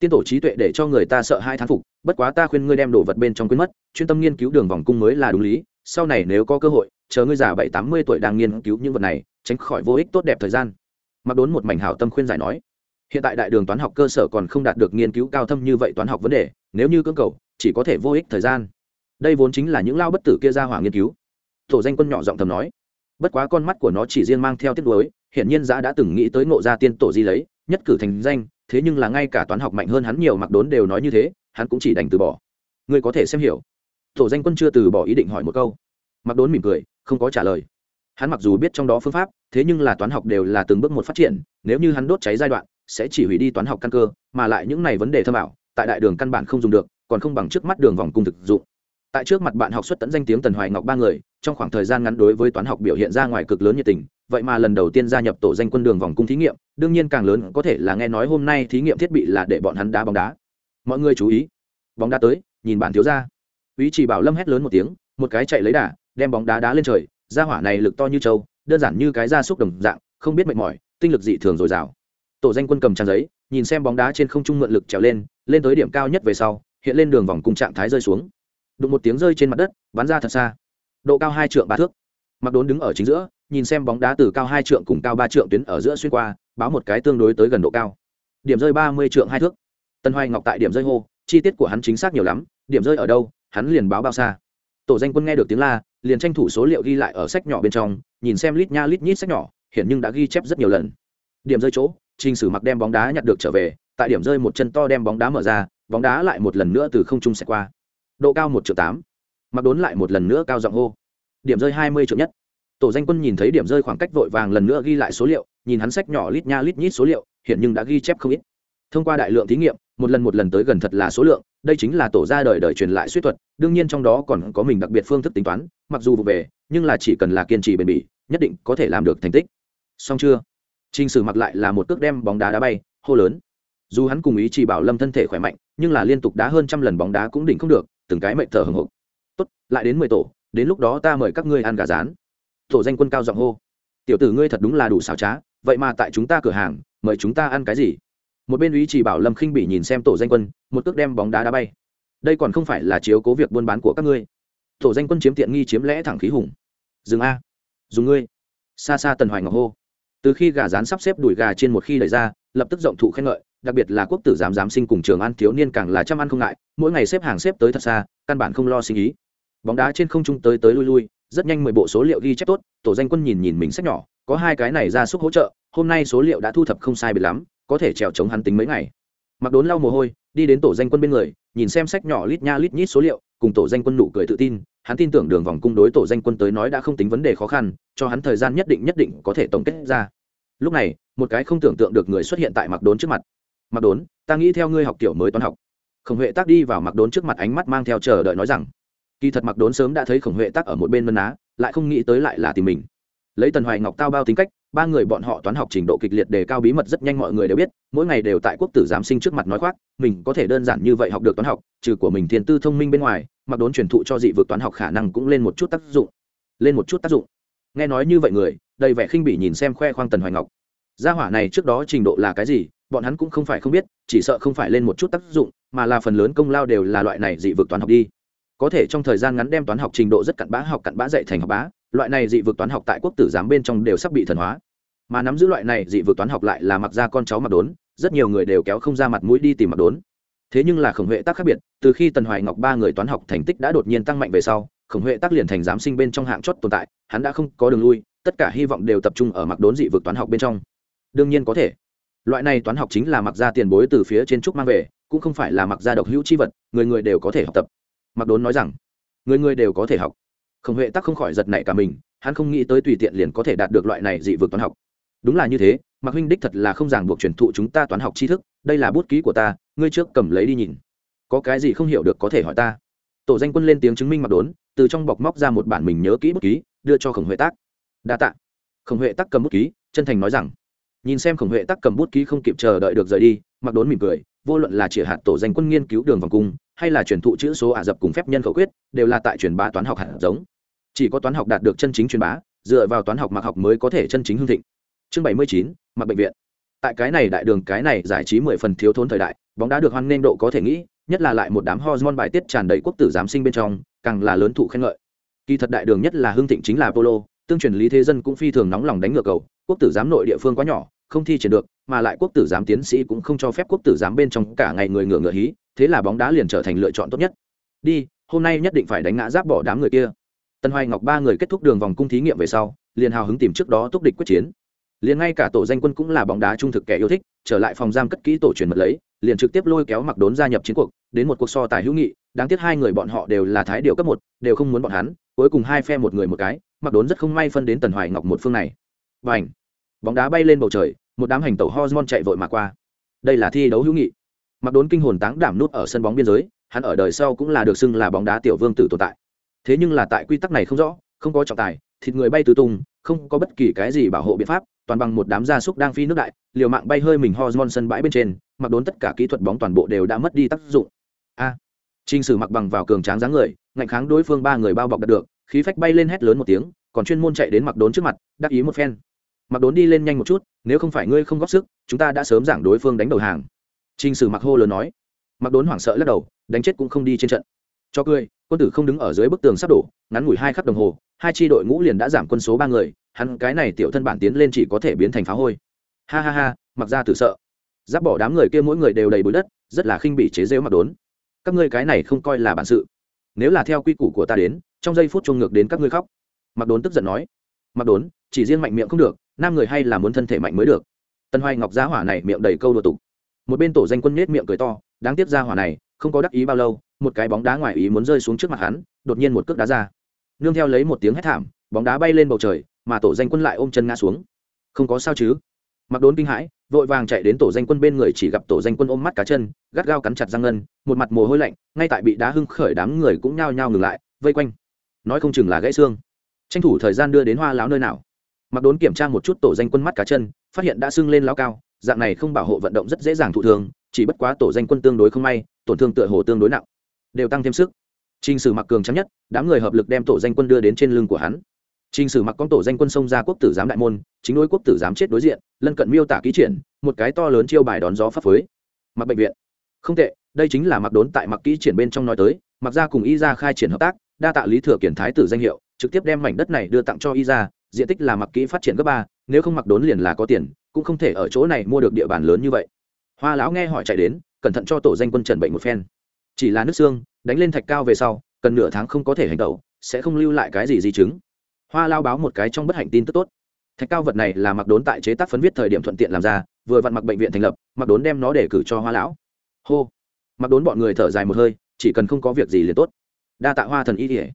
tiên tổ trí tuệ để cho người ta sợ hai thán phục, bất quá ta khuyên ngươi đem đồ vật bên trong quên mất, chuyên tâm nghiên cứu đường vòng cung mới là đúng lý, sau này nếu có cơ hội, chờ ngươi già bảy tám mươi tuổi đang nghiên cứu những vật này, tránh khỏi vô ích tốt đẹp thời gian. Mặc đốn một mảnh hảo tâm khuyên giải nói. Hiện tại đại đường toán học cơ sở còn không đạt được nghiên cứu cao thâm như vậy toán học vấn đề, nếu như cưỡng cầu, chỉ có thể vô ích thời gian. Đây vốn chính là những lao bất tử kia ra hỏa nghiên cứu. Tổ danh quân nhỏ giọng thầm nói. Bất quá con mắt của nó chỉ riêng mang theo tiết đối hiển nhiên giã đã từng nghĩ tới ngộ gia tiên tổ di lấy, nhất cử thành danh thế nhưng là ngay cả toán học mạnh hơn hắn nhiều mặc đốn đều nói như thế, hắn cũng chỉ đành từ bỏ. Ngươi có thể xem hiểu. Tổ danh quân chưa từ bỏ ý định hỏi một câu. Mặc đốn mỉm cười, không có trả lời. Hắn mặc dù biết trong đó phương pháp, thế nhưng là toán học đều là từng bước một phát triển, nếu như hắn đốt cháy giai đoạn, sẽ chỉ hủy đi toán học căn cơ, mà lại những này vấn đề thâm ảo, tại đại đường căn bản không dùng được, còn không bằng trước mắt đường vòng cung thực dụng. Tại trước mặt bạn học xuất tận danh tiếng tần hoài ngọc ba người, trong khoảng thời gian ngắn đối với toán học biểu hiện ra ngoài cực lớn nhiệt tình vậy mà lần đầu tiên gia nhập tổ danh quân đường vòng cung thí nghiệm, đương nhiên càng lớn có thể là nghe nói hôm nay thí nghiệm thiết bị là để bọn hắn đá bóng đá. Mọi người chú ý. Bóng đá tới, nhìn bản thiếu ra ý chỉ bảo lâm hét lớn một tiếng, một cái chạy lấy đà, đem bóng đá đá lên trời ra hỏa này lực to như trâu, đơn giản như cái da súc đồng dạng, không biết mệt mỏi, tinh lực dị thường dồi dào. Tổ danh quân cầm trang giấy, nhìn xem bóng đá trên không trung mượn lực trèo lên lên tới điểm cao nhất về sau, hiện lên đường vòng cùng trạng thái rơi xuống. Đụng một tiếng rơi trên mặt đất, bắn ra thật xa. Độ cao hai trượng ba thước mặc đốn đứng ở chính giữa, nhìn xem bóng đá từ cao hai trượng cùng cao ba trượng tuyến ở giữa xuyên qua, báo một cái tương đối tới gần độ cao. Điểm rơi ba mươi trượng hai thước. Tân hoài ngọc tại điểm rơi hô, chi tiết của hắn chính xác nhiều lắm, điểm rơi ở đâu, hắn liền báo bao xa. Tổ danh quân nghe được tiếng la, liền tranh thủ số liệu ghi lại ở sách nhỏ bên trong, nhìn xem lít nha lít nhít sách nhỏ hiện nhưng đã ghi chép rất nhiều lần. Điểm rơi chỗ, trình sử mặc đem bóng đá nhặt được trở về, tại điểm rơi một chân to đem bóng đá mở ra, bóng đá lại một lần nữa từ không trung xẹt qua. Độ cao một triệu tám. Mặc đốn lại một lần nữa cao giọng hô điểm rơi hai mươi triệu nhất tổ danh quân nhìn thấy điểm rơi khoảng cách vội vàng lần nữa ghi lại số liệu nhìn hắn sách nhỏ lít nha lít nhít số liệu hiện nhưng đã ghi chép không ít thông qua đại lượng thí nghiệm một lần một lần tới gần thật là số lượng đây chính là tổ ra đời đời truyền lại suy thuật đương nhiên trong đó còn có mình đặc biệt phương thức tính toán mặc dù vụ về nhưng là chỉ cần là kiên trì bền bỉ nhất định có thể làm được thành tích xong chưa Trình Sử mặc lại là một cước đem bóng đá đá bay, hô lớn. Dù hắn cùng ý chỉ bảo Lâm thân thể khỏe mạnh, nhưng là liên tục đá hơn trăm lần bóng đá cũng đỉnh không được, từng cái mệt thở hổn hộc. "Tốt, lại đến mười tổ, đến lúc đó ta mời các ngươi ăn gà rán." Tổ danh quân cao giọng hô. "Tiểu tử ngươi thật đúng là đủ xảo trá, vậy mà tại chúng ta cửa hàng, mời chúng ta ăn cái gì?" Một bên ý chỉ bảo Lâm khinh bị nhìn xem tổ danh quân, một cước đem bóng đá đá bay. Đây còn không phải là chiếu cố việc buôn bán của các ngươi. Tổ danh quân chiếm tiện nghi chiếm lẽ thẳng khí hùng. "Dừng a." "Dùng ngươi." Xa xa Tần Hoài Ngọc hô từ khi gà rán sắp xếp đùi gà trên một khi đẩy ra lập tức rộng thụ khen ngợi đặc biệt là quốc tử giám giám sinh cùng trường ăn thiếu niên càng là chăm ăn không ngại mỗi ngày xếp hàng xếp tới thật xa căn bản không lo sinh ý bóng đá trên không trung tới tới lui lui, rất nhanh mười bộ số liệu ghi chép tốt, tổ danh quân nhìn nhìn mình sách nhỏ, có hai cái này ra sức hỗ trợ, hôm nay số liệu đã thu thập không sai biệt lắm, có thể trèo chống hắn tính mấy ngày. Mặc đốn lau mồ hôi, đi đến tổ danh quân bên người, nhìn xem sách nhỏ lít nha lít nhít số liệu, cùng tổ danh quân nụ cười tự tin, hắn tin tưởng đường vòng cung đối tổ danh quân tới nói đã không tính vấn đề khó khăn, cho hắn thời gian nhất định nhất định có thể tổng kết ra. Lúc này, một cái không tưởng tượng được người xuất hiện tại mặc đốn trước mặt. Mặc đốn, ta nghĩ theo ngươi học kiểu mới toán học. Khổng huệ tác đi vào mặc đốn trước mặt ánh mắt mang theo chờ đợi nói rằng kỳ thật mặc đốn sớm đã thấy khổng huệ tắc ở một bên mân á, lại không nghĩ tới lại là tìm mình. Lấy tần hoài ngọc tao bao tính cách, ba người bọn họ toán học trình độ kịch liệt đề cao bí mật rất nhanh mọi người đều biết, mỗi ngày đều tại quốc tử giám sinh trước mặt nói khoác, mình có thể đơn giản như vậy học được toán học, trừ của mình thiên tư thông minh bên ngoài mặc đốn truyền thụ cho dị vực toán học khả năng cũng lên một chút tác dụng. Lên một chút tác dụng. Nghe nói như vậy người, đầy vẻ khinh bỉ nhìn xem khoe khoang tần hoài ngọc. Gia hỏa này trước đó trình độ là cái gì, bọn hắn cũng không phải không biết, chỉ sợ không phải lên một chút tác dụng, mà là phần lớn công lao đều là loại này dị vực toán học đi có thể trong thời gian ngắn đem toán học trình độ rất cặn bã học cặn bã dạy thành học bá, loại này dị vực toán học tại quốc tử giám bên trong đều sắp bị thần hóa. Mà nắm giữ loại này dị vực toán học lại là mặc ra con cháu mặc đốn, rất nhiều người đều kéo không ra mặt mũi đi tìm mặc đốn. Thế nhưng là khổng huệ tác khác biệt, từ khi tần hoài ngọc ba người toán học thành tích đã đột nhiên tăng mạnh về sau, khổng huệ tác liền thành giám sinh bên trong hạng chót tồn tại, hắn đã không có đường lui, tất cả hy vọng đều tập trung ở mặc đốn dị vực toán học bên trong. Đương nhiên có thể, loại này toán học chính là mặc ra tiền bối từ phía trên trúc mang về, cũng không phải là mặc ra độc hữu c h i vật, người người đều có thể học tập mặc đốn nói rằng, người người đều có thể học. Khổng huệ tắc không khỏi giật nảy cả mình, hắn không nghĩ tới tùy tiện liền có thể đạt được loại này dị vực toán học. Đúng là như thế mặc huynh đích thật là không ràng buộc truyền thụ chúng ta toán học tri thức, đây là bút ký của ta, ngươi trước cầm lấy đi nhìn. Có cái gì không hiểu được có thể hỏi ta. Tổ danh quân lên tiếng chứng minh mặc đốn, từ trong bọc móc ra một bản mình nhớ kỹ bút ký, đưa cho khổng huệ tác đa t ạ khổng huệ tắc cầm bút ký, chân thành nói rằng, nhìn xem khổng huệ tắc cầm bút ký không kịp chờ đợi được rời đi mặc đốn mỉm cười, vô luận là chỉ hạt tổ danh quân nghiên cứu đường vòng cung hay là truyền thụ chữ số ả rập cùng phép nhân khẩu quyết, đều là tại truyền bá toán học hạt giống. Chỉ có toán học đạt được chân chính truyền bá, dựa vào toán học mặc học mới có thể chân chính hương thịnh. Chương bảy mươi chín, mặc bệnh viện. Tại cái này đại đường, cái này giải trí mười phần thiếu thốn thời đại, bóng đá được hoan nghênh độ có thể nghĩ, nhất là lại một đám hormone bài tiết tràn đầy quốc tử giám sinh bên trong, càng là lớn thụ khen ngợi. Kỳ thật đại đường nhất là hương thịnh chính là polo tương truyền lý thế dân cũng phi thường nóng lòng đánh ngược cầu, quốc tử giám nội địa phương quá nhỏ, không thi triển được, mà lại quốc tử giám tiến sĩ cũng không cho phép quốc tử giám bên trong cả ngày người ngựa ngựa hí thế là bóng đá liền trở thành lựa chọn tốt nhất. Đi, hôm nay nhất định phải đánh ngã giáp bỏ đám người kia. Tân hoài ngọc ba người kết thúc đường vòng cung thí nghiệm về sau, liền hào hứng tìm trước đó túc địch quyết chiến. Liền ngay cả tổ danh quân cũng là bóng đá trung thực kẻ yêu thích, trở lại phòng giam cất kỹ tổ truyền mật lấy, liền trực tiếp lôi kéo mặc đốn gia nhập chiến cuộc, đến một cuộc so tài hữu nghị, đáng tiếc hai người bọn họ đều là thái điệu cấp một, đều không muốn bọn hắn, cuối cùng hai phe một người một cái, mặc đốn rất không may phân đến tần hoài ngọc một phương này. Và ảnh bóng đá bay lên bầu trời, một đám hành tẩu hormone chạy vội mà qua. Đây là thi đấu hữu nghị mặc đốn kinh hồn táng đảm nút ở sân bóng biên giới hắn ở đời sau cũng là được xưng là bóng đá tiểu vương tử tồn tại. Thế nhưng là tại quy tắc này không rõ không có trọng tài thịt người bay tứ tung không có bất kỳ cái gì bảo hộ biện pháp toàn bằng một đám gia súc đang phi nước đại liều mạng bay hơi mình hormone sân bãi bên trên mặc đốn tất cả kỹ thuật bóng toàn bộ đều đã mất đi tác dụng. A. À, Trình Sử mặc bằng vào cường tráng dáng người, ngạnh kháng đối phương ba người bao bọc đạt được, khí phách bay lên hét lớn một tiếng, còn chuyên môn chạy đến mặc đốn trước mặt, đắc ý một phen. Mặc đốn đi lên nhanh một chút nếu không phải ngươi không góp sức chúng ta đã sớm giảng đối phương đánh đầu hàng t r n h sử mặc hô lớn nói. Mặc đốn hoảng sợ lắc đầu, đánh chết cũng không đi trên trận. Cho cười, quân tử không đứng ở dưới bức tường sắp đổ, ngắn ngủi hai khắc đồng hồ, hai tri đội ngũ liền đã giảm quân số ba người, hắn cái này tiểu thân bản tiến lên chỉ có thể biến thành phá hôi. Ha ha ha, mặc ra tử sợ. Giáp bỏ đám người kia mỗi người đều đầy bụi đất, rất là khinh bị chế rêu mặc đốn. Các ngươi cái này không coi là bản sự. Nếu là theo quy củ của ta đến, trong giây phút chung ngược đến các ngươi khóc. Mặc đốn tức giận nói. Mặc đốn, chỉ riêng mạnh miệng không được, nam người hay là muốn thân thể mạnh mới được. Tân hoài ngọc giá hỏa này miệng đầy câu đùa tục một bên tổ danh quân nết miệng cười to, đáng tiếc ra hỏa này, không có đắc ý bao lâu, một cái bóng đá ngoài ý muốn rơi xuống trước mặt hắn, đột nhiên một cước đá ra. Nương theo lấy một tiếng hét thảm, bóng đá bay lên bầu trời, mà tổ danh quân lại ôm chân ngã xuống. Không có sao chứ? Mặc đốn kinh hãi, vội vàng chạy đến tổ danh quân bên người chỉ gặp tổ danh quân ôm mắt cá chân, gắt gao cắn chặt răng ngân, một mặt mồ hôi lạnh, ngay tại bị đá hưng khởi đám người cũng nhao nhao ngừng lại, vây quanh. Nói không chừng là gãy xương. Tranh thủ thời gian đưa đến hoa láo nơi nào. Mặc đốn kiểm tra một chút tổ danh quân mắt cá chân, phát hiện đã sưng lên lao cao dạng này không bảo hộ vận động rất dễ dàng thụ thường chỉ bất quá tổ danh quân tương đối không may tổn thương tựa hồ tương đối nặng đều tăng thêm sức Trình Sử Mặc cường trắng nhất, đám người hợp lực đem tổ danh quân đưa đến trên lưng của hắn. Trình Sử Mặc con tổ danh quân xông ra quốc tử giám đại môn, chính đối quốc tử giám chết đối diện, lân cận miêu tả ký triển, một cái to lớn chiêu bài đón gió pháp phối. Mặc bệnh viện. Không tệ, đây chính là mặc đốn tại mặc ký triển bên trong nói tới, mặc ra cùng y ra khai triển hợp tác, đa tạ lý thừa kiển thái tử danh hiệu, trực tiếp đem mảnh đất này đưa tặng cho y ra, diện tích là mặc kỹ phát triển gấp ba, nếu không mặc đốn liền là có tiền, cũng không thể ở chỗ này mua được địa bàn lớn như vậy. Hoa lão nghe hỏi chạy đến, cẩn thận cho tổ danh quân trần bệnh một phen. Chỉ là nước xương, đánh lên thạch cao về sau cần nửa tháng không có thể hành động sẽ không lưu lại cái gì di chứng. Hoa lao báo một cái trong bất hạnh tin tức tốt. Thạch cao vật này là mặc đốn tại chế tác phấn viết thời điểm thuận tiện làm ra vừa vặn mặc bệnh viện thành lập mặc đốn đem nó để cử cho hoa lão. Hô. Mặc đốn bọn người thở dài một hơi chỉ cần không có việc gì liền tốt. Đa tạ hoa thần y thể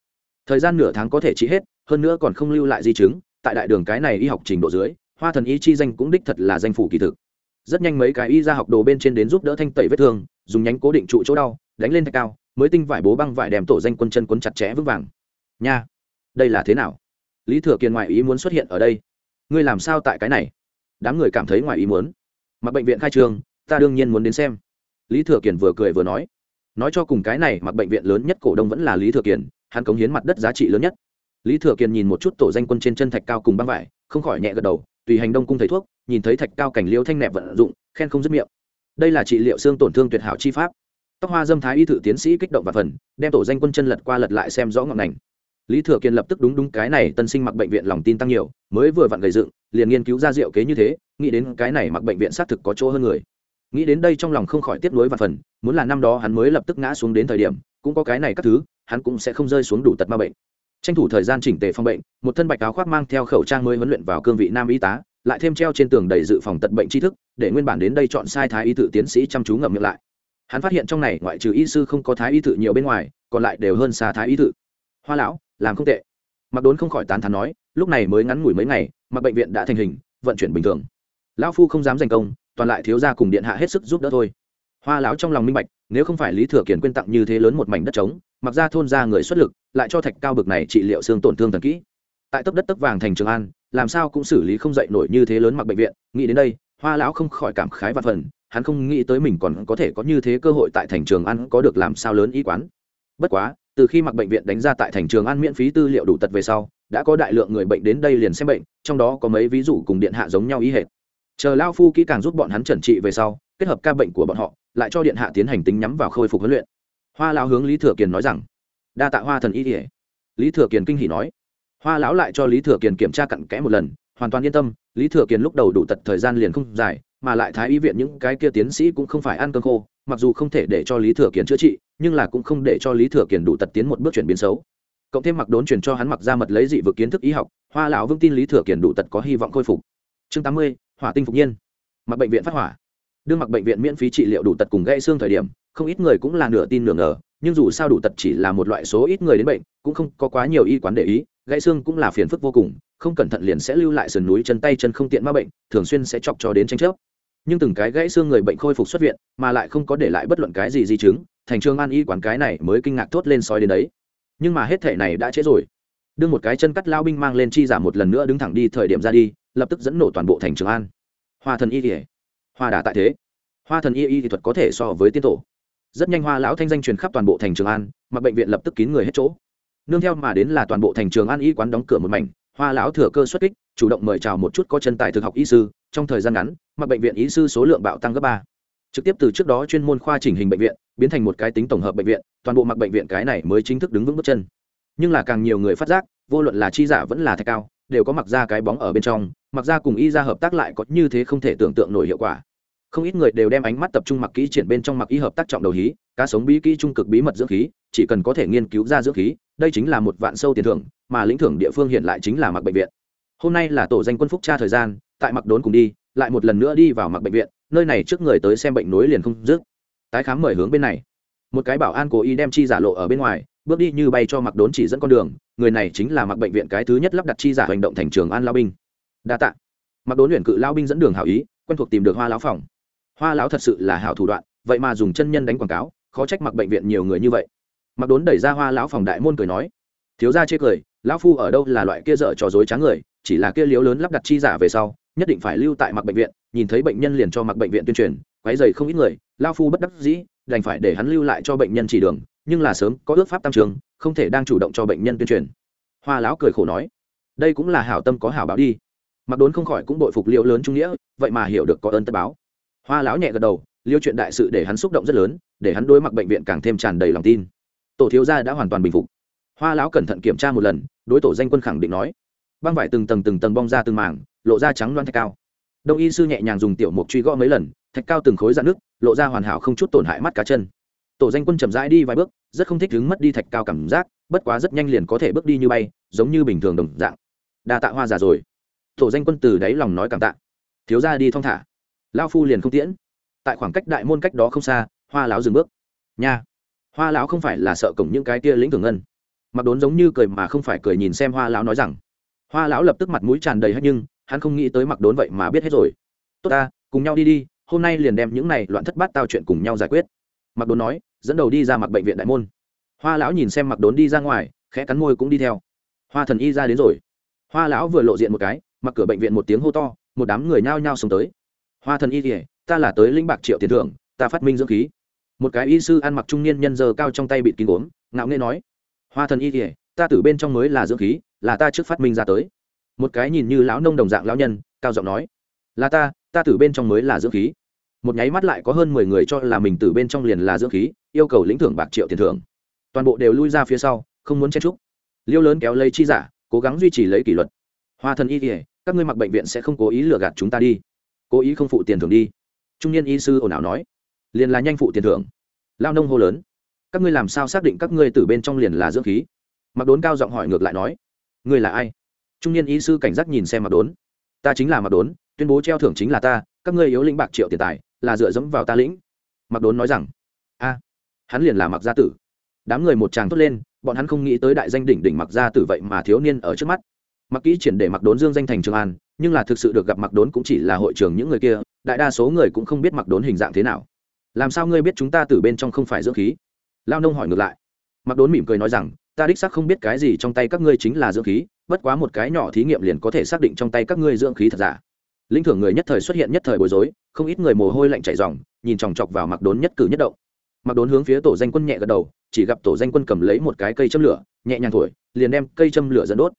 thời gian nửa tháng có thể trị hết hơn nữa còn không lưu lại di chứng, tại đại đường cái này y học trình độ dưới, hoa thần y chi danh cũng đích thật là danh phủ kỳ thực. Rất nhanh mấy cái y ra học đồ bên trên đến giúp đỡ thanh tẩy vết thương, dùng nhánh cố định trụ chỗ đau, đánh lên thạch cao, mới tinh vải bố băng vải đem tổ danh quân chân quấn chặt chẽ vững vàng. Nha, đây là thế nào? Lý thừa kiên ngoại ý muốn xuất hiện ở đây. Ngươi làm sao tại cái này? Đám người cảm thấy ngoài ý muốn. Mặc bệnh viện khai trương ta đương nhiên muốn đến xem. Lý thừa kiền vừa cười vừa nói. Nói cho cùng cái này mặc bệnh viện lớn nhất cổ đông vẫn là lý thừa kiền, hắn cống hiến mặt đất giá trị lớn nhất lý thừa kiền nhìn một chút tổ danh quân trên chân thạch cao cùng băng vải, không khỏi nhẹ gật đầu, tùy hành đông cung thầy thuốc, nhìn thấy thạch cao cảnh liêu thanh nẹp vận dụng, khen không dứt miệng. Đây là trị liệu xương tổn thương tuyệt hảo chi pháp. Tóc hoa dâm thái y thử tiến sĩ kích động và phần, đem tổ danh quân chân lật qua lật lại xem rõ ngọn ngành lý thừa kiên lập tức đúng đúng cái này tân sinh mặc bệnh viện lòng tin tăng nhiều, mới vừa vặn gầy dựng, liền nghiên cứu ra diệu kế như thế, nghĩ đến cái này mặc bệnh viện xác thực có chỗ hơn người. Nghĩ đến đây trong lòng không khỏi tiếp nối và phần, muốn là năm đó hắn mới lập tức ngã xuống đến thời điểm, cũng có cái này các thứ, hắn cũng sẽ không rơi xuống đủ tật ma bệnh tranh thủ thời gian chỉnh tề phòng bệnh, một thân bạch áo khoác mang theo khẩu trang mới huấn luyện vào cương vị nam y tá, lại thêm treo trên tường đầy dự phòng tật bệnh tri thức, để nguyên bản đến đây chọn sai thái y tự tiến sĩ chăm chú ngậm miệng lại. Hắn phát hiện trong này ngoại trừ y sư không có thái y tự nhiều bên ngoài, còn lại đều hơn xa thái y tự. Hoa lão, làm không tệ. Mặc đốn không khỏi tán thán nói, lúc này mới ngắn ngủi mấy ngày mà bệnh viện đã thành hình, vận chuyển bình thường. Lão phu không dám giành công, toàn lại thiếu ra cùng điện hạ hết sức giúp đỡ thôi. Hoa lão trong lòng minh bạch, nếu không phải lý thừa kiển quyên tặng như thế lớn một mảnh đất trống mặc ra thôn ra người xuất lực, lại cho thạch cao bực này trị liệu xương tổn thương thần kỹ. Tại tấp đất tấp vàng thành trường an, làm sao cũng xử lý không dậy nổi như thế lớn mặc bệnh viện, nghĩ đến đây, hoa lão không khỏi cảm khái vặt phần, hắn không nghĩ tới mình còn có thể có như thế cơ hội tại thành trường ăn có được làm sao lớn y quán. Bất quá, từ khi mặc bệnh viện đánh ra tại thành trường ăn miễn phí tư liệu đủ tật về sau, đã có đại lượng người bệnh đến đây liền xem bệnh, trong đó có mấy ví dụ cùng điện hạ giống nhau ý hệt. Chờ lao phu kỹ càng giúp bọn hắn trần trị về sau, kết hợp ca bệnh của bọn họ, lại cho điện hạ tiến hành tính nhắm vào khôi phục huấn luyện hoa lão hướng lý thừa kiền nói rằng, đa tạ hoa thần y ỉa lý thừa kiền kinh hỉ nói, hoa lão lại cho lý thừa kiền kiểm tra cặn kẽ một lần, hoàn toàn yên tâm, lý thừa kiền lúc đầu đủ tật thời gian liền không dài, mà lại thái y viện những cái kia tiến sĩ cũng không phải ăn cơm khô, mặc dù không thể để cho lý thừa kiền chữa trị, nhưng là cũng không để cho lý thừa kiền đủ tật tiến một bước chuyển biến xấu. Cộng thêm mặc đốn truyền cho hắn mặc ra mật lấy dị vực kiến thức y học, hoa lão vững tin lý thừa kiền đủ tật có hy vọng khôi phục. Chương tám mươi, hỏa tinh phục nhiên. Mặc bệnh viện phát hỏa. Đương mặc bệnh viện miễn phí trị liệu đủ tật cùng gãy xương thời điểm không ít người cũng là nửa tin nửa ngờ, nhưng dù sao đủ tật chỉ là một loại số ít người đến bệnh, cũng không có quá nhiều y quán để ý, gãy xương cũng là phiền phức vô cùng, không cẩn thận liền sẽ lưu lại sườn núi chân tay chân không tiện ma bệnh, thường xuyên sẽ chọc cho đến tranh chấp. Nhưng từng cái gãy xương người bệnh khôi phục xuất viện, mà lại không có để lại bất luận cái gì di chứng, thành trường an y quán cái này mới kinh ngạc thốt lên soi đến đấy. Nhưng mà hết thể này đã trễ rồi. Đưa một cái chân cắt lao binh mang lên chi giả một lần nữa đứng thẳng đi thời điểm ra đi, lập tức dẫn nổ toàn bộ thành trường an. Hoa thần y ỉa hoa đà tại thế. Hoa thần y y thì thuật có thể so với tiên tổ rất nhanh hoa lão thanh danh truyền khắp toàn bộ thành trường an mà bệnh viện lập tức kín người hết chỗ nương theo mà đến là toàn bộ thành trường an y quán đóng cửa một mảnh hoa lão thừa cơ xuất kích chủ động mời chào một chút có chân tài thực học y sư trong thời gian ngắn mặc bệnh viện y sư số lượng bạo tăng gấp ba trực tiếp từ trước đó chuyên môn khoa chỉnh hình bệnh viện biến thành một cái tính tổng hợp bệnh viện toàn bộ mặc bệnh viện cái này mới chính thức đứng vững bước chân nhưng là càng nhiều người phát giác vô luận là chi giả vẫn là thạch cao đều có mặc ra cái bóng ở bên trong mặc ra cùng y ra hợp tác lại có như thế không thể tưởng tượng nổi hiệu quả không ít người đều đem ánh mắt tập trung mặc kỹ triển bên trong mặc y hợp tác trọng đầu hí, cá sống bí kỹ trung cực bí mật dưỡng khí, chỉ cần có thể nghiên cứu ra dưỡng khí, đây chính là một vạn sâu tiền thưởng, mà lĩnh thưởng địa phương hiện lại chính là mặc bệnh viện. Hôm nay là tổ danh quân phúc tra thời gian, tại mặc đốn cùng đi, lại một lần nữa đi vào mặc bệnh viện, nơi này trước người tới xem bệnh nối liền không dứt. Tái khám mời hướng bên này. Một cái bảo an cố ý đem chi giả lộ ở bên ngoài, bước đi như bay cho mặc đốn chỉ dẫn con đường, người này chính là mặc bệnh viện cái thứ nhất lắp đặt chi giả hành động thành trường an lao binh. Đa tạ. Mặc đốn luyện cự lao binh dẫn đường hảo ý, quen thuộc tìm được hoa lão phòng hoa lão thật sự là hảo thủ đoạn, vậy mà dùng chân nhân đánh quảng cáo, khó trách mặc bệnh viện nhiều người như vậy. Mặc đốn đẩy ra hoa lão phòng đại môn cười nói, thiếu gia chê cười, lão phu ở đâu là loại kia dở trò dối trá người, chỉ là kia liếu lớn lắp đặt chi giả về sau, nhất định phải lưu tại mặc bệnh viện, nhìn thấy bệnh nhân liền cho mặc bệnh viện tuyên truyền, quấy dày không ít người lao phu bất đắc dĩ, đành phải để hắn lưu lại cho bệnh nhân chỉ đường, nhưng là sớm có ước pháp tăng trường, không thể đang chủ động cho bệnh nhân tuyên truyền. Hoa lão cười khổ nói, đây cũng là hảo tâm có hảo báo đi. Mặc đốn không khỏi cũng bội phục liệu lớn trung nghĩa, vậy mà hiểu được có ơn tất báo hoa lão nhẹ gật đầu, liêu chuyện đại sự để hắn xúc động rất lớn, để hắn đối mặt bệnh viện càng thêm tràn đầy lòng tin. Tổ thiếu gia đã hoàn toàn bình phục. Hoa lão cẩn thận kiểm tra một lần, đối tổ danh quân khẳng định nói. Băng vải từng tầng từng tầng bong ra từng mảng, lộ ra trắng loan thạch cao. Đông y sư nhẹ nhàng dùng tiểu mục truy gõ mấy lần, thạch cao từng khối dạn nước lộ ra hoàn hảo không chút tổn hại mắt cá chân. Tổ danh quân chậm rãi đi vài bước, rất không thích đứng mất đi thạch cao cảm giác, bất quá rất nhanh liền có thể bước đi như bay, giống như bình thường đồng dạng. Đa tạ hoa già rồi. Tổ danh quân từ đáy lòng nói cảm tạ. Thiếu ra đi thong thả lao phu liền không tiễn. Tại khoảng cách đại môn cách đó không xa, hoa lão dừng bước. Nha! Hoa lão không phải là sợ cổng những cái kia lĩnh thường ngân. Mặc đốn giống như cười mà không phải cười nhìn xem hoa lão nói rằng. Hoa lão lập tức mặt mũi tràn đầy hết nhưng, hắn không nghĩ tới mặc đốn vậy mà biết hết rồi. Tốt ta, cùng nhau đi đi, hôm nay liền đem những này loạn thất bát tao chuyện cùng nhau giải quyết. Mặc đốn nói, dẫn đầu đi ra mặc bệnh viện đại môn. Hoa lão nhìn xem mặc đốn đi ra ngoài, khẽ cắn môi cũng đi theo. Hoa thần y ra đến rồi. Hoa lão vừa lộ diện một cái, mặc cửa bệnh viện một tiếng hô to, một đám người nhao nhao xông tới hoa thần y kỉa ta là tới linh bạc triệu tiền thưởng, ta phát minh dưỡng khí. Một cái y sư ăn mặc trung niên nhân giờ cao trong tay bịt kín gốm, ngạo nghễ nói, hoa thần y kỉa ta từ bên trong mới là dưỡng khí, là ta trước phát minh ra tới. Một cái nhìn như lão nông đồng dạng lão nhân, cao giọng nói, là ta ta từ bên trong mới là dưỡng khí. Một nháy mắt lại có hơn mười người cho là mình từ bên trong liền là dưỡng khí, yêu cầu lĩnh thưởng bạc triệu tiền thưởng. Toàn bộ đều lui ra phía sau, không muốn chen trúc liêu lớn kéo lấy chi giả, cố gắng duy trì lấy kỷ luật. Hoa thần y kỉa các ngươi mặc bệnh viện sẽ không cố ý lừa gạt chúng ta đi cố ý không phụ tiền thưởng đi. Trung niên y sư ồn ào nói, liền là nhanh phụ tiền thưởng. Lao nông hô lớn, các ngươi làm sao xác định các ngươi từ bên trong liền là dưỡng khí? Mặc đốn cao giọng hỏi ngược lại nói, ngươi là ai? Trung niên y sư cảnh giác nhìn xem mặc đốn, ta chính là mặc đốn, tuyên bố treo thưởng chính là ta, các ngươi yếu lĩnh bạc triệu tiền tài, là dựa dẫm vào ta lĩnh. Mặc đốn nói rằng, a, hắn liền là mặc gia tử. Đám người một tràng thốt lên, bọn hắn không nghĩ tới đại danh đỉnh đỉnh mặc gia tử vậy mà thiếu niên ở trước mắt mặc kỹ triển để mặc đốn dương danh thành trường an, nhưng là thực sự được gặp mặc đốn cũng chỉ là hội trường những người kia, đại đa số người cũng không biết mặc đốn hình dạng thế nào. Làm sao ngươi biết chúng ta từ bên trong không phải dưỡng khí? Lao nông hỏi ngược lại. Mặc đốn mỉm cười nói rằng, ta đích xác không biết cái gì trong tay các ngươi chính là dưỡng khí, bất quá một cái nhỏ thí nghiệm liền có thể xác định trong tay các ngươi dưỡng khí thật giả. Linh thưởng người nhất thời xuất hiện nhất thời bối rối, không ít người mồ hôi lạnh chảy dòng nhìn chòng chọc vào mặc đốn nhất cử nhất động. Mặc đốn hướng phía tổ danh quân nhẹ gật đầu, chỉ gặp tổ danh quân cầm lấy một cái cây châm lửa, nhẹ nhàng thổi, liền đem cây châm lửa dẫn đốt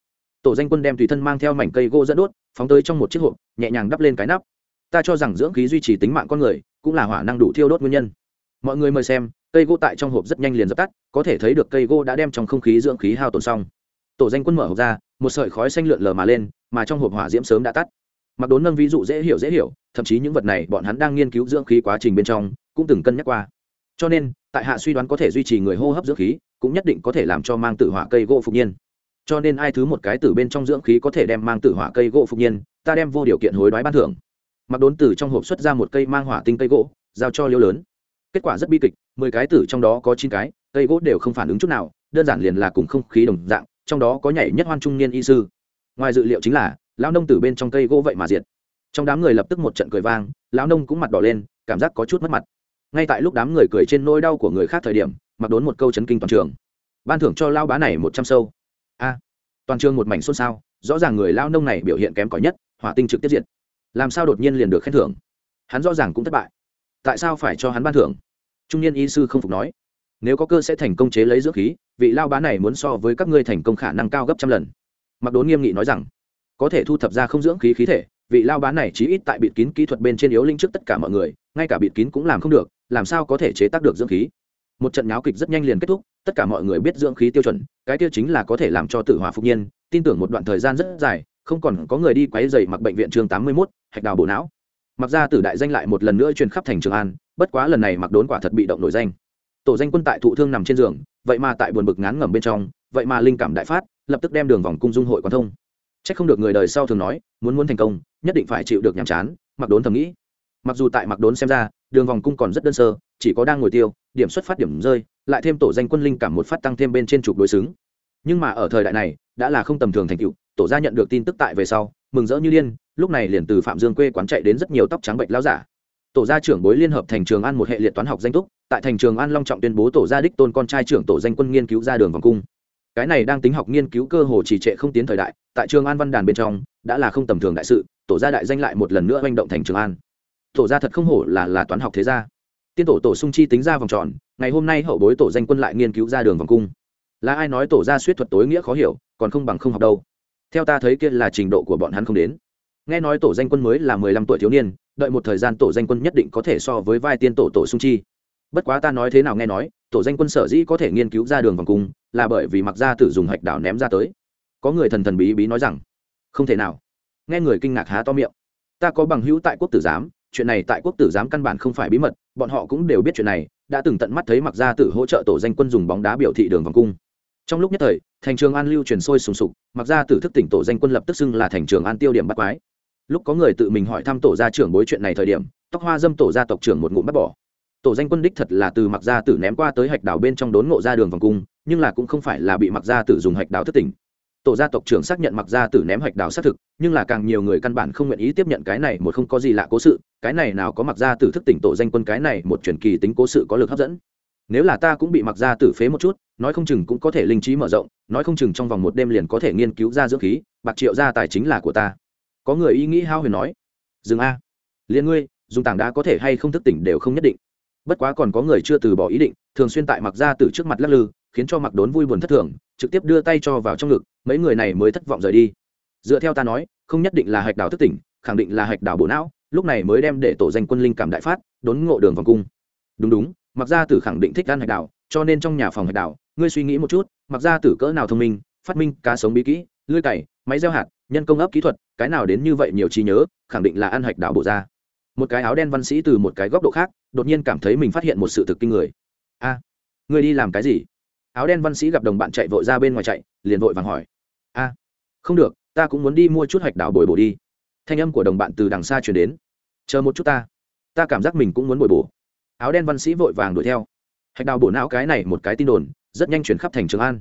tổ danh quân đem tùy thân mang theo mảnh cây gỗ dẫn đốt, phóng tới trong một chiếc hộp, nhẹ nhàng đắp lên cái nắp. Ta cho rằng dưỡng khí duy trì tính mạng con người, cũng là hỏa năng đủ thiêu đốt nguyên nhân. Mọi người mời xem, cây gỗ tại trong hộp rất nhanh liền dập tắt, có thể thấy được cây gỗ đã đem trong không khí dưỡng khí hao tổn xong. Tổ danh quân mở hộp ra, một sợi khói xanh lượn lờ mà lên, mà trong hộp hỏa diễm sớm đã tắt. Mặc đốn nâng ví dụ dễ hiểu dễ hiểu, thậm chí những vật này bọn hắn đang nghiên cứu dưỡng khí quá trình bên trong, cũng từng cân nhắc qua. Cho nên, tại hạ suy đoán có thể duy trì người hô hấp dưỡng khí, cũng nhất định có thể làm cho mang tử hỏa cây gỗ phục nhiên cho nên ai thứ một cái từ bên trong dưỡng khí có thể đem mang tử hỏa cây gỗ phục nhiên, ta đem vô điều kiện hối đoái ban thưởng. Mặc đốn tử trong hộp xuất ra một cây mang hỏa tinh cây gỗ, giao cho liêu lớn. Kết quả rất bi kịch, mười cái tử trong đó có chín cái, cây gỗ đều không phản ứng chút nào, đơn giản liền là cùng không khí đồng dạng, trong đó có nhảy nhất hoan trung niên y sư. Ngoài dự liệu chính là, lão nông tử bên trong cây gỗ vậy mà diệt. Trong đám người lập tức một trận cười vang, lão nông cũng mặt đỏ lên, cảm giác có chút mất mặt. Ngay tại lúc đám người cười trên nỗi đau của người khác thời điểm, mặc đốn một câu chấn kinh toàn trường. Ban thưởng cho lao bá này một trăm sâu a, toàn trường một mảnh xôn xao, rõ ràng người lao nông này biểu hiện kém cỏi nhất, hỏa tinh trực tiếp diện làm sao đột nhiên liền được khen thưởng? Hắn rõ ràng cũng thất bại. Tại sao phải cho hắn ban thưởng? Trung niên y sư không phục nói. Nếu có cơ sẽ thành công chế lấy dưỡng khí, vị lao bá này muốn so với các ngươi thành công khả năng cao gấp trăm lần. Mặc đốn nghiêm nghị nói rằng, có thể thu thập ra không dưỡng khí khí thể, vị lao bá này chí ít tại bịt kín kỹ thuật bên trên yếu linh trước tất cả mọi người, ngay cả bịt kín cũng làm không được, làm sao có thể chế tác được dưỡng khí? Một trận nháo kịch rất nhanh liền kết thúc, tất cả mọi người biết dưỡng khí tiêu chuẩn, cái tiêu chính là có thể làm cho tử hỏa phục nhiên, tin tưởng một đoạn thời gian rất dài, không còn có người đi quấy dày mặc bệnh viện chương tám mươi mốt, hạch đào bổ não. Mặc ra tử đại danh lại một lần nữa truyền khắp thành trường an, bất quá lần này mặc đốn quả thật bị động nổi danh. Tổ danh quân tại thụ thương nằm trên giường, vậy mà tại buồn bực ngán ngẩm bên trong, vậy mà linh cảm đại phát, lập tức đem đường vòng cung dung hội quán thông. C h ắ c không được người đời sau thường nói, muốn muốn thành công, nhất định phải chịu được nhàm chán, mặc đốn thầm nghĩ. Mặc dù tại mặc đốn xem ra đường vòng cung còn rất đơn sơ, chỉ có đang ngồi tiêu, điểm xuất phát điểm rơi, lại thêm tổ danh quân linh cảm một phát tăng thêm bên trên trục đối xứng. Nhưng mà ở thời đại này, đã là không tầm thường thành tựu, tổ gia nhận được tin tức tại về sau, mừng rỡ như điên, lúc này liền từ phạm dương quê quán chạy đến rất nhiều tóc trắng bệnh lao giả. Tổ gia trưởng bối liên hợp thành trường an một hệ liệt toán học danh túc, tại thành trường an long trọng tuyên bố tổ gia đích tôn con trai trưởng tổ danh quân nghiên cứu ra đường vòng cung. Cái này đang tính học nghiên cứu cơ hồ trì trệ không tiến thời đại, tại trường an văn đàn bên trong, đã là không tầm thường đại sự, tổ gia đại danh lại một lần nữa manh động thành trường an tổ gia thật không hổ là là toán học thế gia. Tiên tổ tổ sung chi tính ra vòng tròn, ngày hôm nay hậu bối tổ danh quân lại nghiên cứu ra đường vòng cung. Là ai nói tổ gia suýt thuật tối nghĩa khó hiểu, còn không bằng không học đâu. Theo ta thấy kia là trình độ của bọn hắn không đến. Nghe nói tổ danh quân mới là mười lăm tuổi thiếu niên, đợi một thời gian tổ danh quân nhất định có thể so với vai tiên tổ tổ sung chi. Bất quá ta nói thế nào nghe nói, tổ danh quân sở dĩ có thể nghiên cứu ra đường vòng cung, là bởi vì mặc gia tử dùng hạch đảo ném ra tới. Có người thần thần bí bí nói rằng, không thể nào. Nghe người kinh ngạc há to miệng. Ta có bằng hữu tại quốc tử giám chuyện này tại quốc tử giám căn bản không phải bí mật, bọn họ cũng đều biết chuyện này, đã từng tận mắt thấy mặc gia tử hỗ trợ tổ danh quân dùng bóng đá biểu thị đường vòng cung. Trong lúc nhất thời, thành trường an lưu truyền sôi sùng sục, mặc gia tử thức tỉnh tổ danh quân lập tức xưng là thành trường an tiêu điểm bắt quái. Lúc có người tự mình hỏi thăm tổ gia trưởng bối chuyện này thời điểm, tóc hoa dâm tổ gia tộc trưởng một ngụm bắt bỏ. Tổ danh quân đích thật là từ mặc gia tử ném qua tới hạch đảo bên trong đốn ngộ ra đường vòng cung, nhưng là cũng không phải là bị mặc gia tử dùng hạch đảo thức tỉnh tổ gia tộc trưởng xác nhận mặc gia tử ném hạch đào xác thực, nhưng là càng nhiều người căn bản không nguyện ý tiếp nhận cái này một không có gì lạ cố sự, cái này nào có mặc gia tử thức tỉnh tổ danh quân cái này một truyền kỳ tính cố sự có lực hấp dẫn. Nếu là ta cũng bị mặc gia tử phế một chút, nói không chừng cũng có thể linh trí mở rộng, nói không chừng trong vòng một đêm liền có thể nghiên cứu ra dưỡng khí, bạc triệu gia tài chính là của ta. Có người ý nghĩ hao huyền nói, dừng a, liền ngươi, dùng tảng đá có thể hay không thức tỉnh đều không nhất định. Bất quá còn có người chưa từ bỏ ý định thường xuyên tại mặc ra từ trước mặt lắc lư khiến cho mặc đốn vui buồn thất thường trực tiếp đưa tay cho vào trong ngực mấy người này mới thất vọng rời đi. Dựa theo ta nói không nhất định là hạch đảo thức tỉnh khẳng định là hạch đảo bộ não lúc này mới đem để tổ danh quân linh cảm đại phát đốn ngộ đường vòng cung. Đúng đúng mặc ra tử khẳng định thích ăn hạch đảo, cho nên trong nhà phòng hạch đảo, ngươi suy nghĩ một chút mặc ra tử cỡ nào thông minh phát minh cá sống bí kỹ lưới cày máy gieo hạt nhân công ấp kỹ thuật cái nào đến như vậy nhiều trí nhớ khẳng định là ăn hạch đảo bộ ra. Một cái áo đen văn sĩ từ một cái góc độ khác đột nhiên cảm thấy mình phát hiện một sự thực kinh người a à, người đi làm cái gì? Áo đen văn sĩ gặp đồng bạn chạy vội ra bên ngoài chạy liền vội vàng hỏi. A không được ta cũng muốn đi mua chút hạch đảo bồi bổ đi. Thanh âm của đồng bạn từ đằng xa chuyển đến. Chờ một chút ta. Ta cảm giác mình cũng muốn bồi bổ. Áo đen văn sĩ vội vàng đuổi theo. Hạch đào bổ não cái này một cái tin đồn rất nhanh chuyển khắp thành trường an.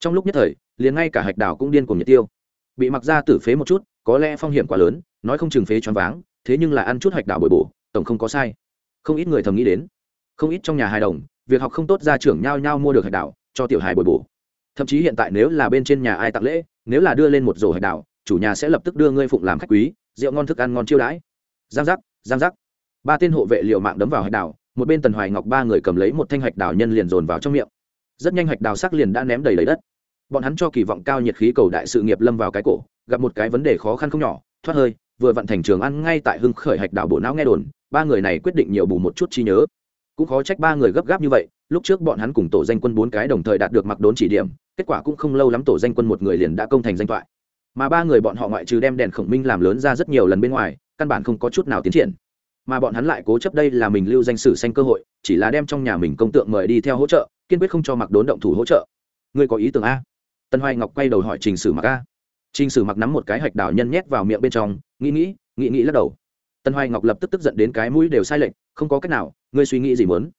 Trong lúc nhất thời liền ngay cả hạch đào cũng điên cùng nhiệt tiêu. Bị mặc ra tử phế một chút có lẽ phong hiểm quá lớn nói không chừng phế choáng váng thế nhưng là ăn chút hạch đào bồi bổ tổng không có sai. Không ít người thầm nghĩ đến. Không ít trong nhà hài đồng việc học không tốt ra trưởng nhau nhau mua được hạch đảo, cho tiểu hài bồi bổ. Thậm chí hiện tại nếu là bên trên nhà ai tặng lễ, nếu là đưa lên một rổ hạch đảo, chủ nhà sẽ lập tức đưa ngươi phụng làm khách quý, rượu ngon thức ăn ngon chiêu đãi. Giang giác giang giác. Ba tên hộ vệ liệu mạng đấm vào hạch đảo, một bên tần hoài ngọc ba người cầm lấy một thanh hạch đảo nhân liền dồn vào trong miệng. Rất nhanh hạch đào sắc liền đã ném đầy lấy đất. Bọn hắn cho kỳ vọng cao nhiệt khí cầu đại sự nghiệp lâm vào cái cổ, gặp một cái vấn đề khó khăn không nhỏ, thoát hơi, vừa vận thành trường ăn ngay tại hưng khởi hạch đảo bộ não nghe đồn, ba người này quyết định nhiều bù một chút chi nhớ cũng khó trách ba người gấp gáp như vậy, lúc trước bọn hắn cùng tổ danh quân bốn cái đồng thời đạt được mặc đốn chỉ điểm, kết quả cũng không lâu lắm tổ danh quân một người liền đã công thành danh thoại. Mà ba người bọn họ ngoại trừ đem đèn khổng minh làm lớn ra rất nhiều lần bên ngoài, căn bản không có chút nào tiến triển. Mà bọn hắn lại cố chấp đây là mình lưu danh sử xanh cơ hội, chỉ là đem trong nhà mình công tượng mời đi theo hỗ trợ, kiên quyết không cho mặc đốn động thủ hỗ trợ. Ngươi có ý tưởng a? Tân hoài ngọc quay đầu hỏi trình sử mặc a. Trình sử mặc nắm một cái hạch đảo nhân nhét vào miệng bên trong, nghĩ nghĩ nghĩ nghĩ lắc đầu. Tân hoài ngọc lập tức tức giận đến cái mũi đều sai lệch không có cách nào, ngươi suy nghĩ gì muốn?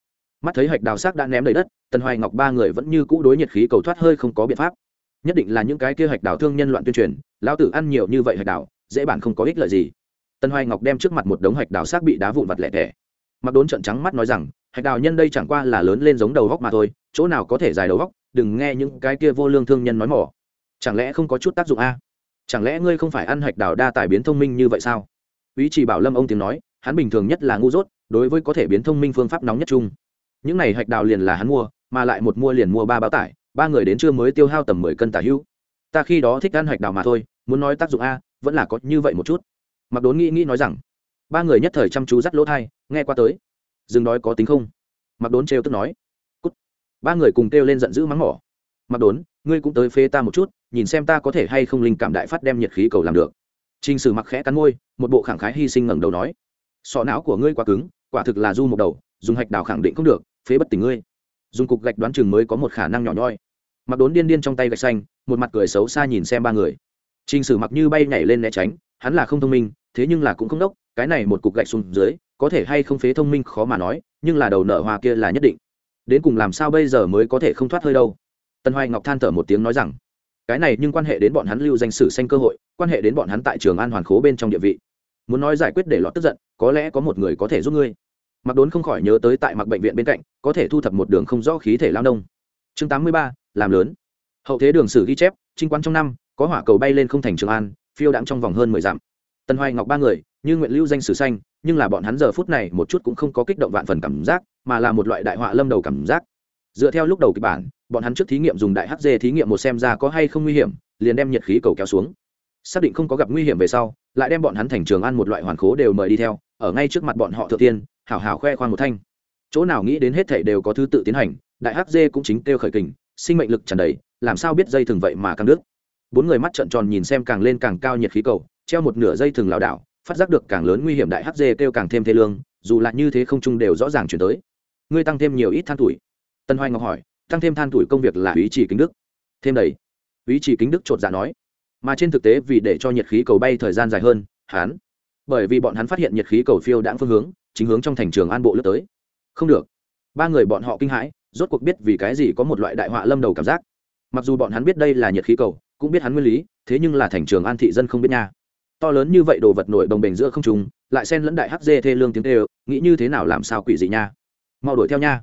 Mắt thấy hạch đào xác đã ném đầy đất tân hoài ngọc ba người vẫn như cũ đối nhiệt khí cầu thoát hơi không có biện pháp. Nhất định là những cái kia hạch đào thương nhân loạn tuyên truyền, lão tử ăn nhiều như vậy hạch đào, dễ bản không có ích lợi gì. Tân hoài ngọc đem trước mặt một đống hạch đào xác bị đá vụn vặt lẻ tẻ. Mặc đốn trận trắng mắt nói rằng, hạch đào nhân đây chẳng qua là lớn lên giống đầu góc mà thôi, chỗ nào có thể dài đầu góc, đừng nghe những cái kia vô lương thương nhân nói mỏ. Chẳng lẽ không có chút tác dụng a? Chẳng lẽ ngươi không phải ăn hạch đào đa tài biến thông minh như vậy sao? Ý chỉ bảo lâm ông tiếng nói, hắn bình thường nhất là ngu dốt đối với có thể biến thông minh phương pháp nóng nhất chung. Những này hạch đào liền là hắn mua, mà lại một mua liền mua ba báo tải, ba người đến trưa mới tiêu hao tầm mười cân tả hữu. Ta khi đó thích ăn hạch đào mà thôi, muốn nói tác dụng a, vẫn là có như vậy một chút. Mặc đốn nghĩ nghĩ nói rằng, ba người nhất thời chăm chú dắt lỗ thai, nghe qua tới. Dừng đói có tính không? Mặc đốn trêu tức nói. Cút. ba người cùng kêu lên giận dữ mắng mỏ. Mặc đốn, ngươi cũng tới phê ta một chút, nhìn xem ta có thể hay không linh cảm đại phát đem nhiệt khí cầu làm được. T r ì n h sử mặc khẽ cắn môi, một bộ khẳng khái hy sinh ngẩng đầu nói. Sọ não của ngươi quá cứng quả thực là du một đầu, dùng hạch đào khẳng định không được, phế bất tỉnh ngươi. Dùng cục gạch đoán chừng mới có một khả năng nhỏ nhoi. Mặc đốn điên điên trong tay gạch xanh, một mặt cười xấu xa nhìn xem ba người. T r ì n h sử mặc như bay nhảy lên né tránh, hắn là không thông minh, thế nhưng là cũng không đốc, cái này một cục gạch xuống dưới, có thể hay không phế thông minh khó mà nói, nhưng là đầu nở hoa kia là nhất định. Đến cùng làm sao bây giờ mới có thể không thoát hơi đâu? Tân hoài ngọc than thở một tiếng nói rằng, cái này nhưng quan hệ đến bọn hắn lưu danh sử xanh cơ hội, quan hệ đến bọn hắn tại trường an hoàn khố bên trong địa vị muốn nói giải quyết để lọt tức giận, có lẽ có một người có thể giúp ngươi. Mặc đốn không khỏi nhớ tới tại mặc bệnh viện bên cạnh, có thể thu thập một đường không rõ khí thể lao nông. Chương tám mươi ba, làm lớn. Hậu thế đường sử ghi chép, trinh quán trong năm, có hỏa cầu bay lên không thành trường an, phiêu đãng trong vòng hơn mười dặm. Tân hoài ngọc ba người, như nguyện lưu danh sử xanh, nhưng là bọn hắn giờ phút này một chút cũng không có kích động vạn phần cảm giác, mà là một loại đại họa lâm đầu cảm giác. Dựa theo lúc đầu kịch bản, bọn hắn trước thí nghiệm dùng đại hd thí nghiệm một xem ra có hay không nguy hiểm, liền đem nhiệt khí cầu kéo xuống. Xác định không có gặp nguy hiểm về sau lại đem bọn hắn thành trường ăn một loại hoàn khố đều mời đi theo, ở ngay trước mặt bọn họ thượng tiên, hảo hảo khoe khoang một thanh. Chỗ nào nghĩ đến hết thảy đều có thứ tự tiến hành, đại hắc dê cũng chính kêu khởi kình, sinh mệnh lực tràn đầy, làm sao biết dây thừng vậy mà căng đứt. Bốn người mắt trợn tròn nhìn xem càng lên càng cao nhiệt khí cầu, treo một nửa dây thừng lảo đảo, phát giác được càng lớn nguy hiểm đại hắc dê kêu càng thêm thế lương, dù là như thế không chung đều rõ ràng chuyển tới. Ngươi tăng thêm nhiều ít than tuổi. Tân hoài ngọc hỏi, tăng thêm than tuổi công việc là ý chỉ kính đức. Thêm đầy. Ý chỉ kính đức chột dạ nói mà trên thực tế vì để cho nhiệt khí cầu bay thời gian dài hơn hán bởi vì bọn hắn phát hiện nhiệt khí cầu phiêu đãng phương hướng, chính hướng trong thành trường an bộ lướt tới. Không được. Ba người bọn họ kinh hãi, rốt cuộc biết vì cái gì có một loại đại họa lâm đầu cảm giác. Mặc dù bọn hắn biết đây là nhiệt khí cầu, cũng biết hắn nguyên lý, thế nhưng là thành trường an thị dân không biết nha. To lớn như vậy đồ vật nổi đồng bền giữa không trùng lại xen lẫn đại hắc dê thê lương tiếng tê nghĩ như thế nào làm sao quỷ dị nha. Mau đuổi theo nha.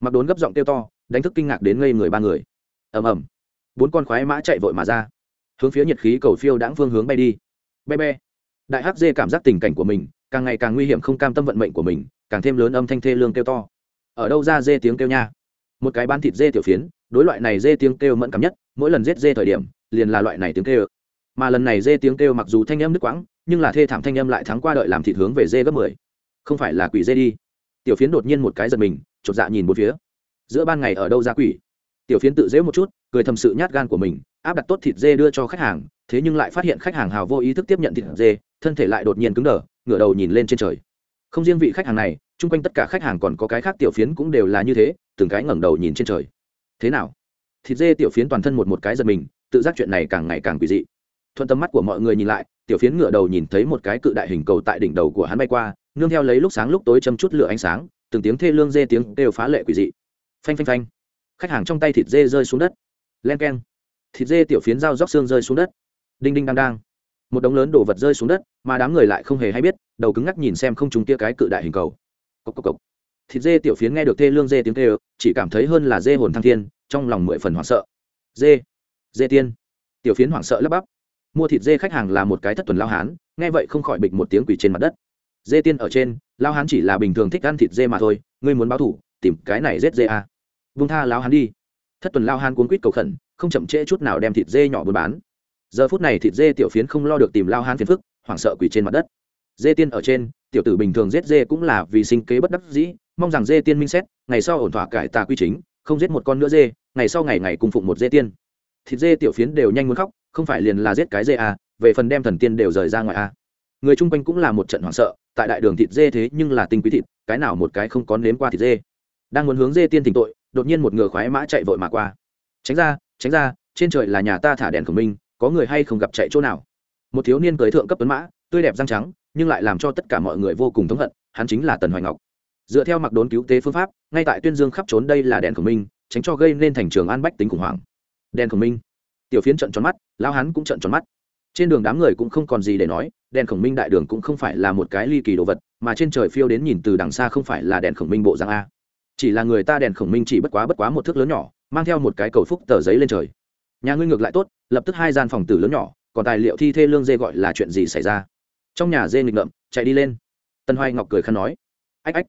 Mặc đốn gấp giọng kêu to, đánh thức kinh ngạc đến ngây người ba người. Ầm ầm. Bốn con khoái mã chạy vội mà ra hướng phía nhiệt khí cầu phiêu đãng phương hướng bay đi. Be be. Đại hắc dê cảm giác tình cảnh của mình càng ngày càng nguy hiểm không cam tâm vận mệnh của mình, càng thêm lớn âm thanh thê lương kêu to. Ở đâu ra dê tiếng kêu nha? Một cái bán thịt dê tiểu phiến, đối loại này dê tiếng kêu mẫn cảm nhất, mỗi lần giết dê thời điểm, liền là loại này tiếng kêu. Mà lần này dê tiếng kêu mặc dù thanh âm nước quãng, nhưng là thê thảm thanh âm lại thắng qua đợi làm thịt hướng về dê gấp mười. Không phải là quỷ dê đi. Tiểu phiến đột nhiên một cái giật mình, chột dạ nhìn một phía. Giữa ban ngày ở đâu ra quỷ? Tiểu phiến tự dễ một chút, cười thầm sự nhát gan của mình áp đặt tốt thịt dê đưa cho khách hàng, thế nhưng lại phát hiện khách hàng hào vô ý thức tiếp nhận thịt dê, thân thể lại đột nhiên cứng đờ, ngửa đầu nhìn lên trên trời. Không riêng vị khách hàng này, chung quanh tất cả khách hàng còn có cái khác tiểu phiến cũng đều là như thế, từng cái ngẩng đầu nhìn trên trời. Thế nào? Thịt dê tiểu phiến toàn thân một một cái giật mình, tự giác chuyện này càng ngày càng quỷ dị. Thuận tầm mắt của mọi người nhìn lại, tiểu phiến ngửa đầu nhìn thấy một cái cự đại hình cầu tại đỉnh đầu của hắn bay qua, nương theo lấy lúc sáng lúc tối châm chút lửa ánh sáng, từng tiếng thê lương dê tiếng đều phá lệ quỷ dị. Phanh phanh phanh. Khách hàng trong tay thịt dê rơi xuống đất. Len keng thịt dê tiểu phiến dao róc xương rơi xuống đất. Đinh đinh đang đang một đống lớn đồ vật rơi xuống đất, mà đám người lại không hề hay biết, đầu cứng ngắc nhìn xem không trúng tia cái cự đại hình cầu. Cốc cốc cốc. thịt dê tiểu phiến nghe được thê lương dê tiếng kêu, chỉ cảm thấy hơn là dê hồn thăng thiên, trong lòng mười phần hoảng sợ. Dê dê tiên. Tiểu phiến hoảng sợ lắp bắp. Mua thịt dê khách hàng là một cái thất tuần lao hán, nghe vậy không khỏi bịch một tiếng quỷ trên mặt đất. Dê tiên ở trên, lao hán chỉ là bình thường thích ăn thịt dê mà thôi, ngươi muốn báo thủ, tìm cái này rết dê à. vung tha lao hán đi. Thất tuần lao hán cuốn quýt cầu khẩn không chậm trễ chút nào đem thịt dê nhỏ buôn bán. Giờ phút này thịt dê tiểu phiến không lo được tìm lao hán phiền phức hoảng sợ quỳ trên mặt đất. Dê tiên ở trên tiểu tử bình thường giết dê cũng là vì sinh kế bất đắc dĩ mong rằng dê tiên minh xét ngày sau ổn thỏa cải tà quy chính không giết một con nữa dê ngày sau ngày ngày cung phụng một dê tiên. Thịt dê tiểu phiến đều nhanh muốn khóc không phải liền là giết cái dê à, về phần đem thần tiên đều rời ra ngoài à. người chung quanh cũng là một trận hoảng sợ tại đại đường thịt dê thế nhưng là tinh quý thịt cái nào một cái không có nếm qua thịt dê. Đang muốn hướng dê tiên tỉnh tội đột nhiên một ngựa khoái mã chạy vội mà qua. Tránh ra tránh ra, trên trời là nhà ta thả đèn của mình, có người hay không gặp chạy chỗ nào? Một thiếu niên cưới thượng cấp tuấn mã, tươi đẹp răng trắng, nhưng lại làm cho tất cả mọi người vô cùng thống hận, hắn chính là tần hoài ngọc. Dựa theo mặc đốn cứu tế phương pháp, ngay tại tuyên dương khắp trốn đây là đèn của minh tránh cho gây nên thành trường an bách tính khủng hoảng. Đèn khổng minh tiểu phiến trận tròn mắt lao hắn cũng trận tròn mắt. Trên đường đám người cũng không còn gì để nói, đèn khổng minh đại đường cũng không phải là một cái ly kỳ đồ vật, mà trên trời phiêu đến nhìn từ đằng xa không phải là đèn khổng minh bộ giang a. Chỉ là người ta đèn khổng minh chỉ bất quá bất quá một thước lớn nhỏ mang theo một cái cầu phúc tờ giấy lên trời. Nhà ngươi ngược lại tốt, lập tức hai gian phòng tử lớn nhỏ, còn tài liệu thi thê lương dê gọi là chuyện gì xảy ra? Trong nhà dê nghịch ngợm, chạy đi lên. Tân hoài ngọc cười khăn nói, ách ách,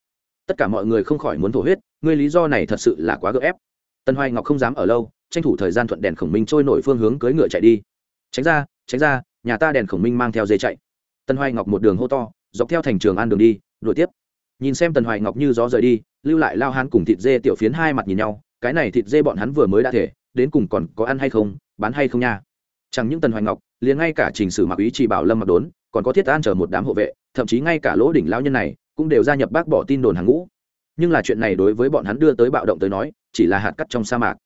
tất cả mọi người không khỏi muốn thổ huyết, ngươi lý do này thật sự là quá gỡ ép. Tân hoài ngọc không dám ở lâu, tranh thủ thời gian thuận đèn khổng minh trôi nổi phương hướng cưới ngựa chạy đi. Tránh ra tránh ra, nhà ta đèn khổng minh mang theo dê chạy. Tân hoài ngọc một đường hô to, dọc theo thành trường an đường đi, đuổi tiếp. Nhìn xem tần hoài ngọc như gió rời đi, lưu lại lao hán cùng thịt dê tiểu phiến hai mặt nhìn nhau cái này thịt dê bọn hắn vừa mới đã thể, đến cùng còn có ăn hay không, bán hay không nha. Chẳng những tần hoài ngọc, liền ngay cả trình sử mặc ý chỉ bảo lâm mặc đốn, còn có thiết an chờ một đám hộ vệ, thậm chí ngay cả lỗ đỉnh lao nhân này, cũng đều gia nhập bác bỏ tin đồn hàng ngũ. Nhưng là chuyện này đối với bọn hắn đưa tới bạo động tới nói, chỉ là hạt cắt trong sa mạc.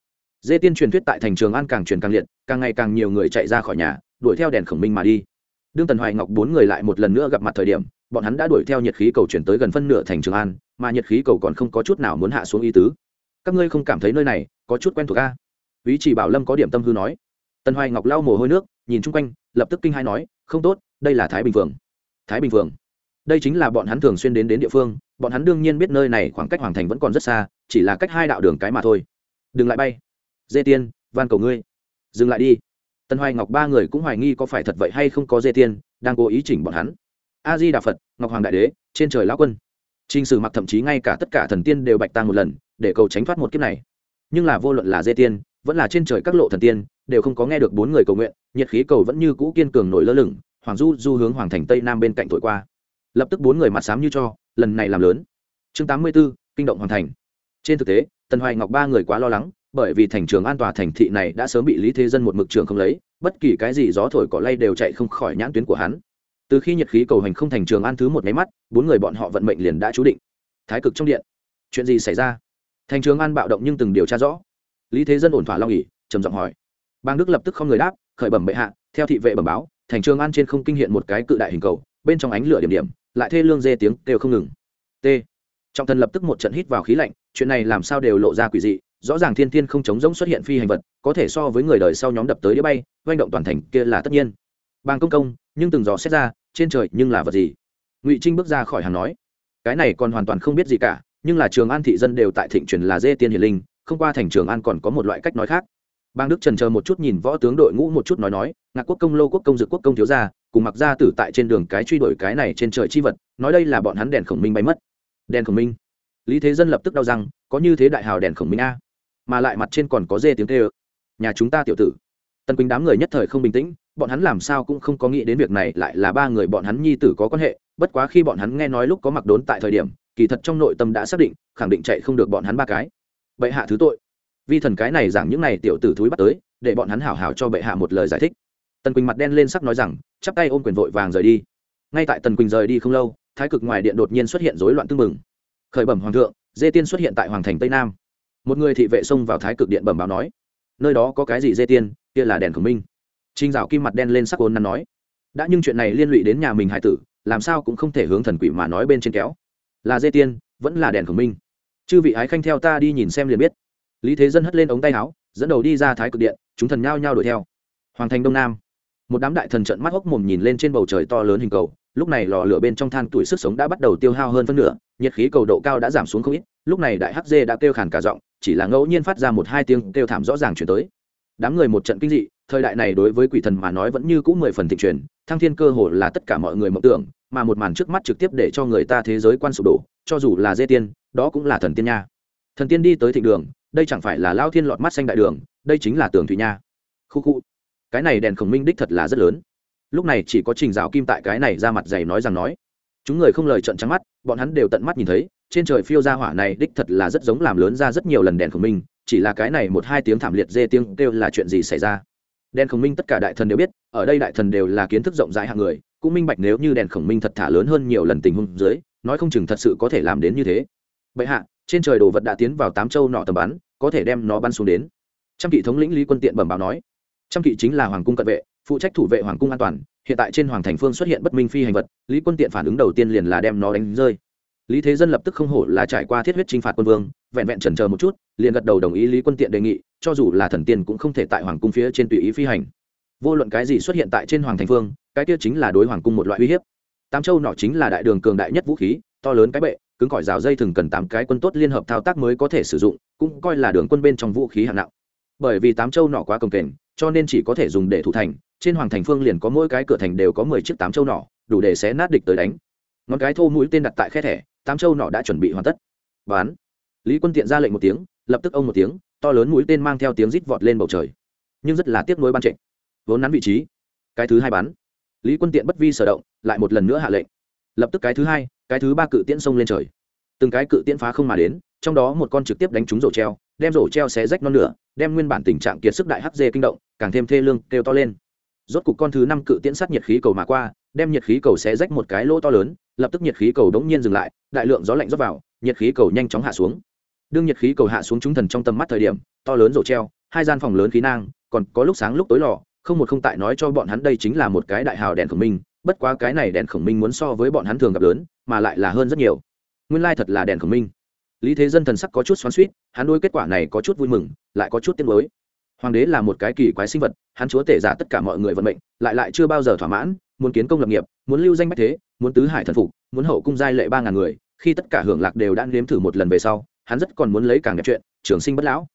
Dê tiên truyền thuyết tại thành trường an càng truyền càng liệt, càng ngày càng nhiều người chạy ra khỏi nhà, đuổi theo đèn khổng minh mà đi. Đương tần hoài ngọc bốn người lại một lần nữa gặp mặt thời điểm, bọn hắn đã đuổi theo nhiệt khí cầu chuyển tới gần phân nửa thành trường an, mà nhiệt khí cầu còn không có chút nào muốn hạ xuống ý tứ các ngươi không cảm thấy nơi này có chút quen thuộc a? Ý chỉ bảo lâm có điểm tâm hư nói. Tần hoài ngọc lau mồ hôi nước, nhìn chung quanh, lập tức kinh hai nói, không tốt, đây là thái bình phường. Thái bình phường? Đây chính là bọn hắn thường xuyên đến đến địa phương, bọn hắn đương nhiên biết nơi này khoảng cách hoàng thành vẫn còn rất xa, chỉ là cách hai đạo đường cái mà thôi. Đừng lại bay. Dê tiên, van cầu ngươi. Dừng lại đi. Tân hoài ngọc ba người cũng hoài nghi có phải thật vậy hay không có dê tiên đang cố ý chỉnh bọn hắn. A di đà phật, ngọc hoàng đại đế, trên trời lão quân. T r ì n h sử mặc thậm chí ngay cả tất cả thần tiên đều bạch tang một lần để cầu tránh thoát một kiếp này. Nhưng là vô luận là dê tiên, vẫn là trên trời các lộ thần tiên, đều không có nghe được bốn người cầu nguyện, nhiệt khí cầu vẫn như cũ kiên cường nổi lơ lửng, hoàng du du hướng hoàng thành tây nam bên cạnh thổi qua. Lập tức bốn người mặt xám như cho, lần này làm lớn. Chương tám mươi b ố kinh động hoàng thành. Trên thực tế, tần hoài ngọc ba người quá lo lắng, bởi vì thành trường an tòa thành thị này đã sớm bị lý thế dân một mực trường không lấy, bất kỳ cái gì gió thổi cỏ lay đều chạy không khỏi nhãn tuyến của hắn. Từ khi nhiệt khí cầu hành không thành trường an thứ một máy mắt, bốn người bọn họ vận mệnh liền đã chú định. Thái cực trong điện. Chuyện gì xảy ra? Thành trường an bạo động nhưng từng điều tra rõ. Lý thế dân ổn thỏa long ỉ, trầm giọng hỏi. Bang đức lập tức không người đáp, khởi bẩm bệ hạ, theo thị vệ bẩm báo, thành trường an trên không kinh hiện một cái cự đại hình cầu, bên trong ánh lửa điểm điểm, lại thê lương dê tiếng đều không ngừng. T. Trọng thần lập tức một trận hít vào khí lạnh, chuyện này làm sao đều lộ ra quỷ dị, rõ ràng thiên thiên không chống giống xuất hiện phi hành vật, có thể so với người đời sau nhóm đập tới đĩa bay oanh động toàn thành kia là tất nhiên. Bang công công, nhưng từng dò xét ra, trên trời nhưng là vật gì? Ngụy trinh bước ra khỏi hàng nói. Cái này còn hoàn toàn không biết gì cả nhưng là trường an thị dân đều tại thịnh truyền là dê tiên hiền linh, không qua thành trường an còn có một loại cách nói khác. Bang đức trần chờ một chút nhìn võ tướng đội ngũ một chút nói nói, ngạc quốc công, lô quốc công, dực quốc công thiếu gia, cùng mặc gia tử tại trên đường cái truy đuổi cái này trên trời chi vật, nói đây là bọn hắn đèn khổng minh bay mất. Đèn khổng minh? Lý thế dân lập tức đau rằng có như thế đại hào đèn khổng minh a? Mà lại mặt trên còn có dê tiếng tê ơ nhà chúng ta tiểu tử. Tân quỳnh đám người nhất thời không bình tĩnh, bọn hắn làm sao cũng không có nghĩ đến việc này lại là ba người bọn hắn nhi tử có quan hệ, bất quá khi bọn hắn nghe nói lúc có mặc đốn tại thời điểm kỳ thật trong nội tâm đã xác định, khẳng định chạy không được bọn hắn ba cái. Bệ hạ thứ tội. Vi thần cái này giảng những này tiểu tử thúi bắt tới, để bọn hắn hảo hảo cho bệ hạ một lời giải thích. Tần quỳnh mặt đen lên sắc nói rằng, chắp tay ôm quyền vội vàng rời đi. Ngay tại tần quỳnh rời đi không lâu, thái cực ngoài điện đột nhiên xuất hiện rối loạn tưng mừng khởi bẩm hoàng thượng, dê tiên xuất hiện tại hoàng thành tây nam. Một người thị vệ xông vào thái cực điện bẩm báo nói, nơi đó có cái gì dê tiên, kia là đèn khổng minh. Trinh dạo kim mặt đen lên sắc ôn năn nói, đã nhưng chuyện này liên lụy đến nhà mình hải tử, làm sao cũng không thể hướng thần quỷ mà nói bên trên kéo là dê tiên, vẫn là đèn khổng minh. Chư vị ái khanh theo ta đi nhìn xem liền biết. Lý thế dân hất lên ống tay áo, dẫn đầu đi ra thái cực điện, chúng thần nhao nhao đuổi theo. Hoàng thành đông nam. Một đám đại thần trận mắt hốc mồm nhìn lên trên bầu trời to lớn hình cầu, lúc này lò lửa bên trong than tuổi sức sống đã bắt đầu tiêu hao hơn phân nửa, nhiệt khí cầu độ cao đã giảm xuống không ít, lúc này đại hắc dê đã kêu khàn cả giọng, chỉ là ngẫu nhiên phát ra một hai tiếng kêu thảm rõ ràng chuyển tới. Đám người một trận kinh dị, thời đại này đối với quỷ thần mà nói vẫn như cũ mười phần thịnh truyền, thăng thiên cơ hồ là tất cả mọi người mộng tưởng mà một màn trước mắt trực tiếp để cho người ta thế giới quan sụp đổ, cho dù là dê tiên, đó cũng là thần tiên nha. Thần tiên đi tới thịnh đường, đây chẳng phải là lao thiên lọt mắt xanh đại đường, đây chính là tường thủy nha. Khu khu. Cái này đèn khổng minh đích thật là rất lớn. Lúc này chỉ có trình rào kim tại cái này ra mặt dày nói rằng nói. Chúng người không lời trận trắng mắt, bọn hắn đều tận mắt nhìn thấy, trên trời phiêu ra hỏa này đích thật là rất giống làm lớn ra rất nhiều lần đèn khổng minh, chỉ là cái này một hai tiếng thảm liệt dê tiếng kêu là chuyện gì xảy ra. Đèn khổng minh tất cả đại thần đều biết ở đây đại thần đều là kiến thức rộng rãi hạng người, cũng minh bạch nếu như đèn khổng minh thật thả lớn hơn nhiều lần tình huống dưới, nói không chừng thật sự có thể làm đến như thế. Bệ hạ, trên trời đồ vật đã tiến vào tám châu nọ tầm bắn, có thể đem nó bắn xuống đến. Trăm kỵ thống lĩnh lý quân tiện bẩm báo nói. Trăm kỵ chính là hoàng cung cận vệ, phụ trách thủ vệ hoàng cung an toàn, hiện tại trên hoàng thành phương xuất hiện bất minh phi hành vật, lý quân tiện phản ứng đầu tiên liền là đem nó đánh rơi. Lý thế dân lập tức không hổ là trải qua thiết huyết t r i n h phạt quân vương, vẹn vẹn trần chờ một chút, liền gật đầu đồng ý lý quân tiện đề nghị, cho dù là thần tiên cũng không thể tại hoàng cung phía trên tùy ý phi hành vô luận cái gì xuất hiện tại trên hoàng thành phương, cái kia chính là đối hoàng cung một loại uy hiếp. Tám châu nọ chính là đại đường cường đại nhất vũ khí, to lớn cái bệ, cứng cỏi rào dây thường cần tám cái quân tốt liên hợp thao tác mới có thể sử dụng, cũng coi là đường quân bên trong vũ khí hạng nặng. Bởi vì tám châu nọ quá cồng kềnh, cho nên chỉ có thể dùng để thủ thành, trên hoàng thành phương liền có mỗi cái cửa thành đều có mười chiếc tám châu nọ, đủ để xé nát địch tới đánh. Ngón cái thô mũi tên đặt tại khe thẻ, tám châu nọ đã chuẩn bị hoàn tất. Bán lý quân tiện ra lệnh một tiếng, lập tức ông một tiếng, to lớn mũi tên mang theo tiếng rít vọt lên bầu trời. Nhưng rất là tiếc nuối ban trệnh vốn nắn vị trí. Cái thứ hai bắn. Lý quân tiện bất vi sở động, lại một lần nữa hạ lệnh. Lập tức cái thứ hai, cái thứ ba cự tiễn xông lên trời. Từng cái cự tiễn phá không mà đến, trong đó một con trực tiếp đánh trúng rổ treo, đem rổ treo xé rách non lửa đem nguyên bản tình trạng kiệt sức đại hắc dê kinh động, càng thêm thê lương, kêu to lên. Rốt cục con thứ năm cự tiễn sát nhiệt khí cầu mà qua, đem nhiệt khí cầu xé rách một cái lỗ to lớn, lập tức nhiệt khí cầu đống nhiên dừng lại, đại lượng gió lạnh rót vào, nhiệt khí cầu nhanh chóng hạ xuống. Đương nhiệt khí cầu hạ xuống chúng thần trong tầm mắt thời điểm, to lớn rổ treo, hai gian phòng lớn khí nang, còn có lúc sáng lúc tối lò không một không tại nói cho bọn hắn đây chính là một cái đại hào đèn của mình bất quá cái này đèn khổng minh muốn so với bọn hắn thường gặp lớn, mà lại là hơn rất nhiều. Nguyên lai thật là đèn khổng minh. Lý thế dân thần sắc có chút xoắn suýt hắn đôi kết quả này có chút vui mừng, lại có chút tiếc nuối. Hoàng đế là một cái kỳ quái sinh vật, hắn chúa tể giả tất cả mọi người vận mệnh, lại lại chưa bao giờ thỏa mãn, muốn kiến công lập nghiệp, muốn lưu danh bách thế, muốn tứ hải thần phục, muốn hậu cung giai lệ ba ngàn người, khi tất cả hưởng lạc đều đã nếm thử một lần về sau, hắn rất còn muốn lấy càng đẹp chuyện, trường sinh bất lão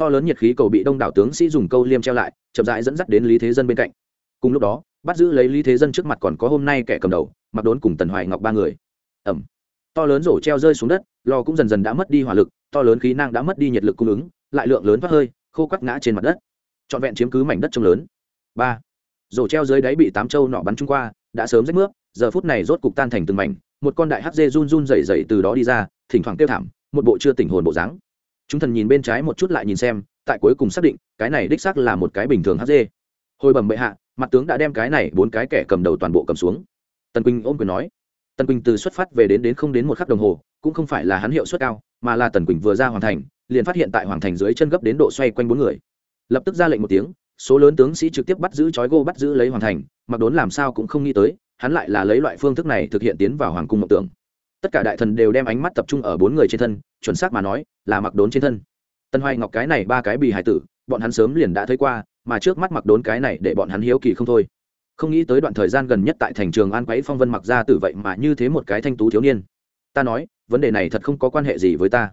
to lớn nhiệt khí cầu bị đông đảo tướng sĩ dùng câu liêm treo lại, chậm rãi dẫn dắt đến lý thế dân bên cạnh. Cùng lúc đó, bắt giữ lấy lý thế dân trước mặt còn có hôm nay kẻ cầm đầu, mặc đốn cùng tần hoài ngọc ba người. Ẩm. To lớn rổ treo rơi xuống đất, lò cũng dần dần đã mất đi hỏa lực, to lớn khí năng đã mất đi nhiệt lực cung ứng, lại lượng lớn thoát hơi, khô quắc ngã trên mặt đất. Trọn vẹn chiếm cứ mảnh đất trông lớn. Ba. Rổ treo dưới đáy bị tám trâu nọ bắn trung qua, đã sớm rách nước giờ phút này rốt cục tan thành từng mảnh, một con đại hắc dê run run rẩy rẩy từ đó đi ra, thỉnh thoảng kêu thảm, một bộ chưa tỉnh hồn bộ dáng chúng thần nhìn bên trái một chút lại nhìn xem, tại cuối cùng xác định, cái này đích xác là một cái bình thường hd hồi bẩm bệ hạ, mặt tướng đã đem cái này bốn cái kẻ cầm đầu toàn bộ cầm xuống. Tần quỳnh ôm quyền nói. Tần quỳnh từ xuất phát về đến đến không đến một khắc đồng hồ, cũng không phải là hắn hiệu suất cao, mà là tần quỳnh vừa ra hoàn thành, liền phát hiện tại hoàng thành dưới chân gấp đến độ xoay quanh bốn người. Lập tức ra lệnh một tiếng, số lớn tướng sĩ trực tiếp bắt giữ trói gô, bắt giữ lấy hoàng thành, mặc đốn làm sao cũng không nghĩ tới, hắn lại là lấy loại phương thức này thực hiện tiến vào hoàng cung mộng tưởng. Tất cả đại thần đều đem ánh mắt tập trung ở bốn người trên thân, chuẩn xác mà nói là mặc đốn trên thân. Tân hoài ngọc cái này ba cái bì hải tử, bọn hắn sớm liền đã thấy qua, mà trước mắt mặc đốn cái này để bọn hắn hiếu kỳ không thôi. Không nghĩ tới đoạn thời gian gần nhất tại thành trường an quấy phong vân mặc ra tử vậy mà như thế một cái thanh tú thiếu niên. Ta nói, vấn đề này thật không có quan hệ gì với ta.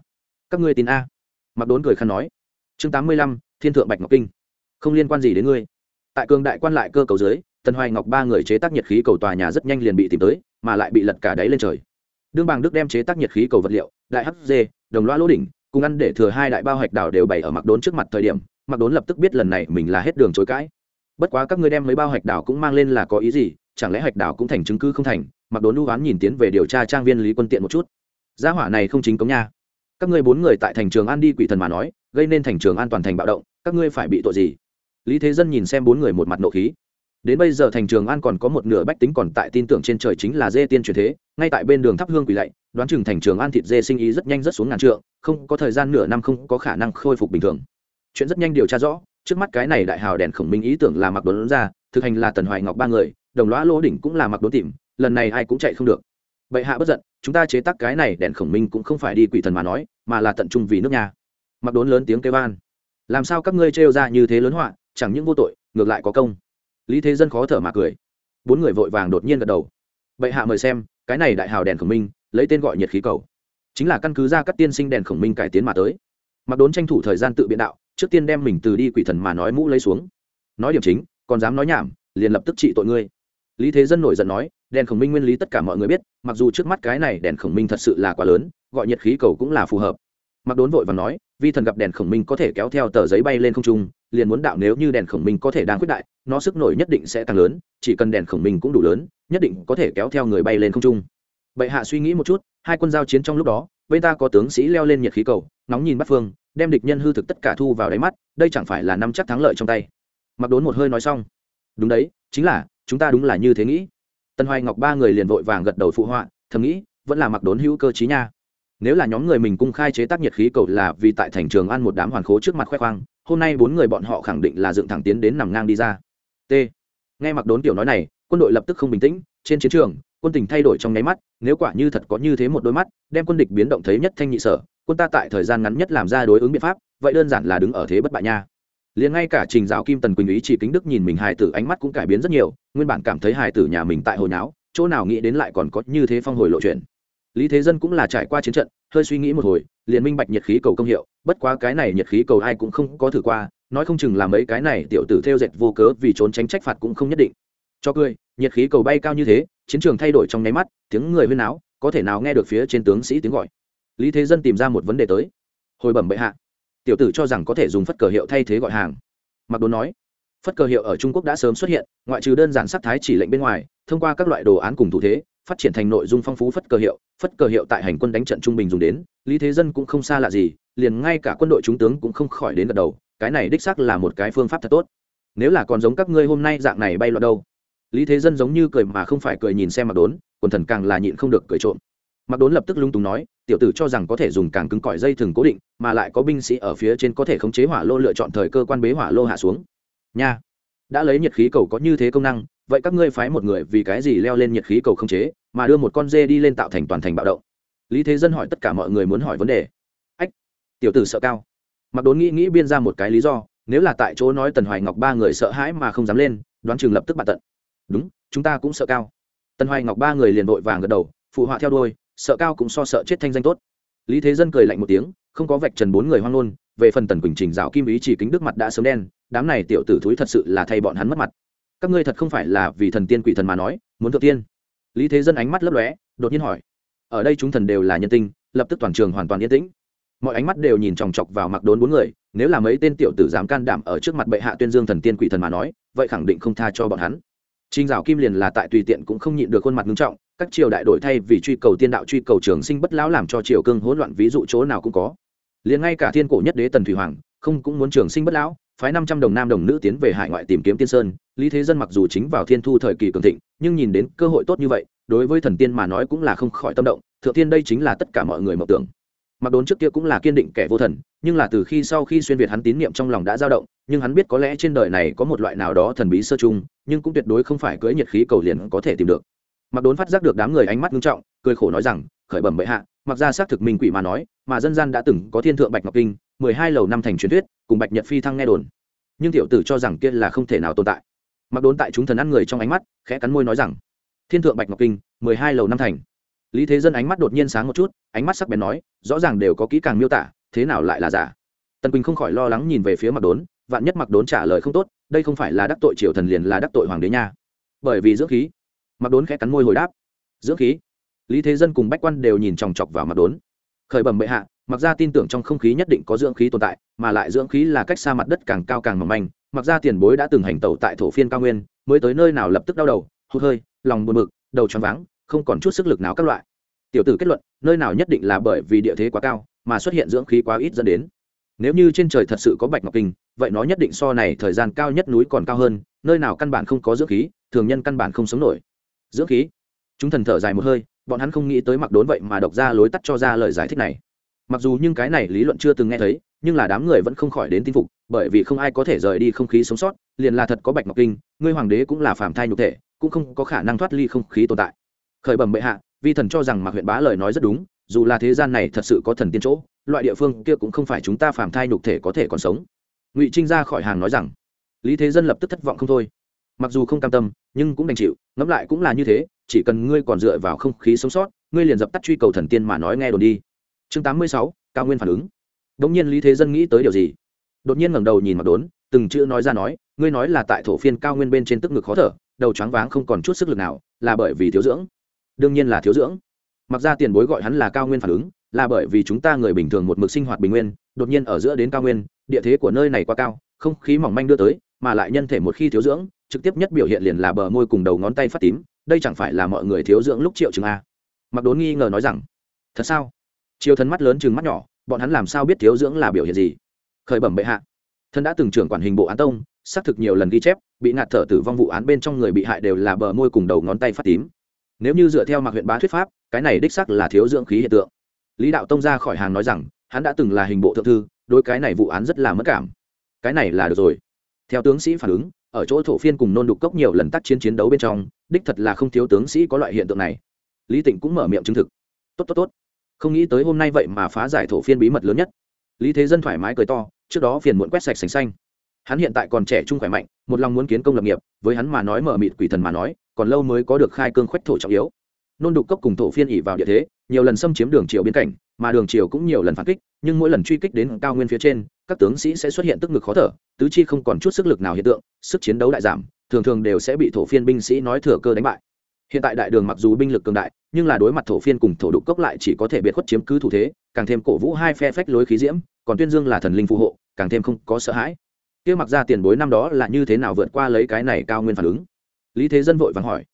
Các ngươi tin a. Mặc đốn cười khăn nói. Chương tám mươi lăm, thiên thượng bạch ngọc kinh. Không liên quan gì đến ngươi. Tại cường đại quan lại cơ cầu dưới tần hoài ngọc ba người chế tác nhiệt khí cầu tòa nhà rất nhanh liền bị tìm tới, mà lại bị lật cả đáy lên trời. Đương bàng đức đem chế tác nhiệt khí cầu vật liệu, đại hd dê, đồng loa lỗ đỉnh cùng ăn để thừa hai đại bao hạch đảo đều bày ở mặc đốn trước mặt thời điểm, mặc đốn lập tức biết lần này mình là hết đường chối cãi. Bất quá các ngươi đem mấy bao hạch đảo cũng mang lên là có ý gì, chẳng lẽ hạch đảo cũng thành chứng cứ không thành? Mặc đốn lưu oán nhìn tiến về điều tra trang viên lý quân tiện một chút. Gia hỏa này không chính cống nha. Các ngươi bốn người tại thành trường an đi quỷ thần mà nói, gây nên thành trường an toàn thành bạo động, các ngươi phải bị tội gì? Lý thế dân nhìn xem bốn người một mặt nộ khí đến bây giờ thành trường an còn có một nửa bách tính còn tại tin tưởng trên trời chính là dê tiên truyền thế, ngay tại bên đường thắp hương quỳ lạy, đoán chừng thành trường an thịt dê sinh ý rất nhanh rất xuống ngàn trượng, không có thời gian nửa năm không có khả năng khôi phục bình thường. Chuyện rất nhanh điều tra rõ, trước mắt cái này đại hào đèn khổng minh ý tưởng là mặc đốn ra, thực hành là tần hoài ngọc ba người, đồng lõa lỗ đỉnh cũng là mặc đốn tìm, lần này ai cũng chạy không được. Bệ hạ bất giận, chúng ta chế tác cái này đèn khổng minh cũng không phải đi quỷ thần mà nói, mà là tận trung vì nước nhà. Mặc đốn lớn tiếng kêu van. Làm sao các ngươi trêu ra như thế lớn họa, chẳng những vô tội, ngược lại có công lý thế dân khó thở mà cười. Bốn người vội vàng đột nhiên gật đầu. Bệ hạ mời xem, cái này đại hào đèn khổng minh, lấy tên gọi nhiệt khí cầu. Chính là căn cứ ra các tiên sinh đèn khổng minh cải tiến mà tới. Mặc đốn tranh thủ thời gian tự biện đạo, trước tiên đem mình từ đi quỷ thần mà nói mũ lấy xuống. Nói điểm chính, còn dám nói nhảm, liền lập tức trị tội ngươi. Lý thế dân nổi giận nói, đèn khổng minh nguyên lý tất cả mọi người biết, mặc dù trước mắt cái này đèn khổng minh thật sự là quá lớn, gọi nhiệt khí cầu cũng là phù hợp mặc đốn vội và nói, vi thần gặp đèn khổng minh có thể kéo theo tờ giấy bay lên không trung, liền muốn đạo nếu như đèn khổng minh có thể đang quyết đại, nó sức nổi nhất định sẽ tăng lớn, chỉ cần đèn khổng minh cũng đủ lớn, nhất định có thể kéo theo người bay lên không trung. Bệ hạ suy nghĩ một chút, hai quân giao chiến trong lúc đó, bên ta có tướng sĩ leo lên nhiệt khí cầu, nóng nhìn bắt phương, đem địch nhân hư thực tất cả thu vào đáy mắt, đây chẳng phải là năm chắc thắng lợi trong tay. Mặc đốn một hơi nói xong, đúng đấy, chính là, chúng ta đúng là như thế nghĩ. Tân hoài ngọc ba người liền vội vàng gật đầu phụ họa, thầm nghĩ, vẫn là mặc đốn hữu cơ chí nha nếu là nhóm người mình cung khai chế tác nhiệt khí cầu là vì tại thành trường ăn một đám hoàn khố trước mặt khoe khoang, hôm nay bốn người bọn họ khẳng định là dựng thẳng tiến đến nằm ngang đi ra. T. Nghe mặc đốn tiểu nói này, quân đội lập tức không bình tĩnh, trên chiến trường, quân tình thay đổi trong nháy mắt, nếu quả như thật có như thế một đôi mắt, đem quân địch biến động thấy nhất thanh nhị sở, quân ta tại thời gian ngắn nhất làm ra đối ứng biện pháp, vậy đơn giản là đứng ở thế bất bại nha. Liền ngay cả trình giáo kim tần quỳnh ý chỉ kính đức nhìn mình hài tử ánh mắt cũng cải biến rất nhiều, nguyên bản cảm thấy hài tử nhà mình tại hồi náo chỗ nào nghĩ đến lại còn có như thế phong hồi lộ chuyện lý thế dân cũng là trải qua chiến trận, hơi suy nghĩ một hồi, liền minh bạch nhiệt khí cầu công hiệu, bất quá cái này nhiệt khí cầu ai cũng không có thử qua, nói không chừng là mấy cái này tiểu tử theo dệt vô cớ vì trốn tránh trách phạt cũng không nhất định. Cho cười, nhiệt khí cầu bay cao như thế, chiến trường thay đổi trong nháy mắt, tiếng người huyên áo có thể nào nghe được phía trên tướng sĩ tiếng gọi. Lý thế dân tìm ra một vấn đề tới. Hồi bẩm bệ hạ, tiểu tử cho rằng có thể dùng phất cờ hiệu thay thế gọi hàng. Mặc đồn nói, phất cờ hiệu ở trung quốc đã sớm xuất hiện, ngoại trừ đơn giản sắc thái chỉ lệnh bên ngoài, thông qua các loại đồ án cùng thủ thế phát triển thành nội dung phong phú phất cờ hiệu, phất cờ hiệu tại hành quân đánh trận trung bình dùng đến, lý thế dân cũng không xa lạ gì, liền ngay cả quân đội chúng tướng cũng không khỏi đến gật đầu, cái này đích xác là một cái phương pháp thật tốt. Nếu là còn giống các ngươi hôm nay dạng này bay loạn đâu? Lý thế dân giống như cười mà không phải cười nhìn xem mặc đốn, quần thần càng là nhịn không được cười trộm. Mặc đốn lập tức lung túng nói, tiểu tử cho rằng có thể dùng càng cứng cỏi dây thừng cố định, mà lại có binh sĩ ở phía trên có thể khống chế hỏa lô lựa chọn thời cơ quan bế hỏa lô hạ xuống. Nha, đã lấy nhiệt khí cầu có như thế công năng vậy các ngươi phái một người vì cái gì leo lên nhiệt khí cầu không chế, mà đưa một con dê đi lên tạo thành toàn thành bạo động? Lý thế dân hỏi tất cả mọi người muốn hỏi vấn đề. Ách, tiểu tử sợ cao. Mặc đốn nghĩ nghĩ biên ra một cái lý do, nếu là tại chỗ nói tần hoài ngọc ba người sợ hãi mà không dám lên, đoán chừng lập tức bạt tận. Đúng, chúng ta cũng sợ cao. Tần hoài ngọc ba người liền vội vàng gật đầu, phụ họa theo đôi sợ cao cũng so sợ chết thanh danh tốt. Lý thế dân cười lạnh một tiếng, không có vạch trần bốn người hoang nôn về phần tần quỳnh trình rào kim ý chỉ kính đức mặt đã sớm đen, đám này tiểu tử thúi thật sự là thay bọn hắn mất mặt các ngươi thật không phải là vì thần tiên quỷ thần mà nói muốn thượng tiên. Lý thế dân ánh mắt lấp lóe đột nhiên hỏi ở đây chúng thần đều là nhân tinh lập tức toàn trường hoàn toàn yên tĩnh. Mọi ánh mắt đều nhìn chòng chọc vào mặc đốn bốn người nếu là mấy tên tiểu tử dám can đảm ở trước mặt bệ hạ tuyên dương thần tiên quỷ thần mà nói vậy khẳng định không tha cho bọn hắn. Trình Dạo Kim liền là tại tùy tiện cũng không nhịn được khuôn mặt nghiêm trọng, các triều đại đổi thay vì truy cầu tiên đạo truy cầu trường sinh bất lão làm cho triều cương hỗn loạn ví dụ chỗ nào cũng có. Liền ngay cả thiên cổ nhất đế Tần Thủy Hoàng, không cũng muốn trường sinh bất lão, phái năm trăm đồng nam đồng nữ tiến về hải ngoại tìm kiếm tiên sơn, Lý Thế Dân mặc dù chính vào thiên thu thời kỳ cường thịnh, nhưng nhìn đến cơ hội tốt như vậy, đối với thần tiên mà nói cũng là không khỏi tâm động, thượng tiên đây chính là tất cả mọi người mộng tưởng. Mặc đốn trước kia cũng là kiên định kẻ vô thần, nhưng là từ khi sau khi xuyên việt hắn tín niệm trong lòng đã dao động, nhưng hắn biết có lẽ trên đời này có một loại nào đó thần bí sơ chung, nhưng cũng tuyệt đối không phải cưỡi nhiệt khí cầu liền có thể tìm được. Mặc đốn phát giác được đám người ánh mắt nghiêm trọng, cười khổ nói rằng, khởi bẩm bệ hạ, mặc ra xác thực minh quỷ mà nói, mà dân gian đã từng có thiên thượng bạch ngọc kinh, mười hai lầu năm thành truyền thuyết, cùng bạch nhật phi thăng nghe đồn. Nhưng tiểu tử cho rằng kia là không thể nào tồn tại. Mặc đốn tại chúng thần ăn người trong ánh mắt, khẽ cắn môi nói rằng, thiên thượng bạch ngọc kinh, mười hai lầu năm thành. Lý Thế Dân ánh mắt đột nhiên sáng một chút, ánh mắt sắc bén nói, rõ ràng đều có kỹ càng miêu tả, thế nào lại là giả? tần quỳnh không khỏi lo lắng nhìn về phía mặc đốn vạn nhất mặc đốn trả lời không tốt đây không phải là đắc tội triều thần liền là đắc tội hoàng đế nha bởi vì dưỡng khí mặc đốn khẽ cắn môi hồi đáp dưỡng khí lý thế dân cùng bách quan đều nhìn chòng chọc vào mặc đốn khởi bẩm bệ hạ mặc ra tin tưởng trong không khí nhất định có dưỡng khí tồn tại, mà lại dưỡng khí là cách xa mặt đất càng cao càng mỏng manh. Mặc ra tiền bối đã từng hành tẩu tại thổ phiên cao nguyên, mới tới nơi nào lập tức đau đầu, hụt hơi, lòng buồn bực, đầu choáng váng, không còn chút sức lực nào các loại. Tiểu tử kết luận, nơi nào nhất định là bởi vì địa thế quá cao, mà xuất hiện dưỡng khí quá ít dẫn đến. Nếu như trên trời thật sự có bạch ngọc kinh, vậy nó nhất định so này thời gian cao nhất núi còn cao hơn, nơi nào căn bản không có dưỡng khí, thường nhân căn bản không sống nổi. Dưỡng khí? Chúng thần thở dài một hơi, bọn hắn không nghĩ tới mặc đốn vậy mà độc ra lối tắt cho ra lời giải thích này mặc dù nhưng cái này lý luận chưa từng nghe thấy, nhưng là đám người vẫn không khỏi đến tin phục, bởi vì không ai có thể rời đi không khí sống sót, liền là thật có bạch ngọc kinh, ngươi hoàng đế cũng là phàm thai nhục thể, cũng không có khả năng thoát ly không khí tồn tại. Khởi bẩm bệ hạ, vi thần cho rằng mạc huyện bá lời nói rất đúng, dù là thế gian này thật sự có thần tiên chỗ, loại địa phương kia cũng không phải chúng ta phàm thai nhục thể có thể còn sống. Ngụy trinh ra khỏi hàng nói rằng, lý thế dân lập tức thất vọng không thôi. Mặc dù không cam tâm, nhưng cũng đành chịu, ngẫm lại cũng là như thế, chỉ cần ngươi còn dựa vào không khí sống sót, ngươi liền dập tắt truy cầu thần tiên mà nói nghe đồn đi chương tám mươi sáu, cao nguyên phản ứng. Đ ỗ n g nhiên lý thế dân nghĩ tới điều gì? Đột nhiên ngẩng đầu nhìn mặc đốn, từng chữ nói ra nói, ngươi nói là tại thổ phiên cao nguyên bên trên tức ngực khó thở, đầu choáng váng không còn chút sức lực nào, là bởi vì thiếu dưỡng. Đương nhiên là thiếu dưỡng. Mặc ra tiền bối gọi hắn là cao nguyên phản ứng, là bởi vì chúng ta người bình thường một mực sinh hoạt bình nguyên, đột nhiên ở giữa đến cao nguyên, địa thế của nơi này quá cao, không khí mỏng manh đưa tới, mà lại nhân thể một khi thiếu dưỡng, trực tiếp nhất biểu hiện liền là bờ môi cùng đầu ngón tay phát tím, đây chẳng phải là mọi người thiếu dưỡng lúc triệu chứng a? Mặc đốn nghi ngờ nói rằng, thật sao? Chiêu thần mắt lớn chừng mắt nhỏ, bọn hắn làm sao biết thiếu dưỡng là biểu hiện gì? Khởi bẩm bệ hạ. Thân đã từng trưởng quản hình bộ án tông, xác thực nhiều lần ghi chép, bị ngạt thở tử vong vụ án bên trong người bị hại đều là bờ môi cùng đầu ngón tay phát tím. Nếu như dựa theo mạc huyện bá thuyết pháp, cái này đích xác là thiếu dưỡng khí hiện tượng. Lý đạo tông ra khỏi hàng nói rằng, hắn đã từng là hình bộ thượng thư, đối cái này vụ án rất là mất cảm. Cái này là được rồi. Theo tướng sĩ phản ứng, ở chỗ thổ phiên cùng nôn đục cốc nhiều lần tác chiến chiến đấu bên trong, đích thật là không thiếu tướng sĩ có loại hiện tượng này. Lý tịnh cũng mở miệng chứng thực. Tốt tốt tốt không nghĩ tới hôm nay vậy mà phá giải thổ phiên bí mật lớn nhất. Lý thế dân thoải mái cười to, trước đó phiền muộn quét sạch sành xanh. Hắn hiện tại còn trẻ trung khỏe mạnh, một lòng muốn kiến công lập nghiệp, với hắn mà nói mở mịt quỷ thần mà nói, còn lâu mới có được khai cương khoách thổ trọng yếu. Nôn đục cốc cùng thổ phiên ỉ vào địa thế, nhiều lần xâm chiếm đường triều biên cảnh, mà đường triều cũng nhiều lần phản kích, nhưng mỗi lần truy kích đến cao nguyên phía trên, các tướng sĩ sẽ xuất hiện tức ngực khó thở, tứ chi không còn chút sức lực nào hiện tượng, sức chiến đấu đại giảm, thường thường đều sẽ bị thổ phiên binh sĩ nói thừa cơ đánh bại hiện tại đại đường mặc dù binh lực cường đại, nhưng là đối mặt thổ phiên cùng thổ đục cốc lại chỉ có thể biệt khuất chiếm cứ thủ thế, càng thêm cổ vũ hai phe phách lối khí diễm, còn tuyên dương là thần linh phù hộ, càng thêm không có sợ hãi. Kia mặc ra tiền bối năm đó là như thế nào vượt qua lấy cái này cao nguyên phản ứng? Lý thế dân vội vàng hỏi.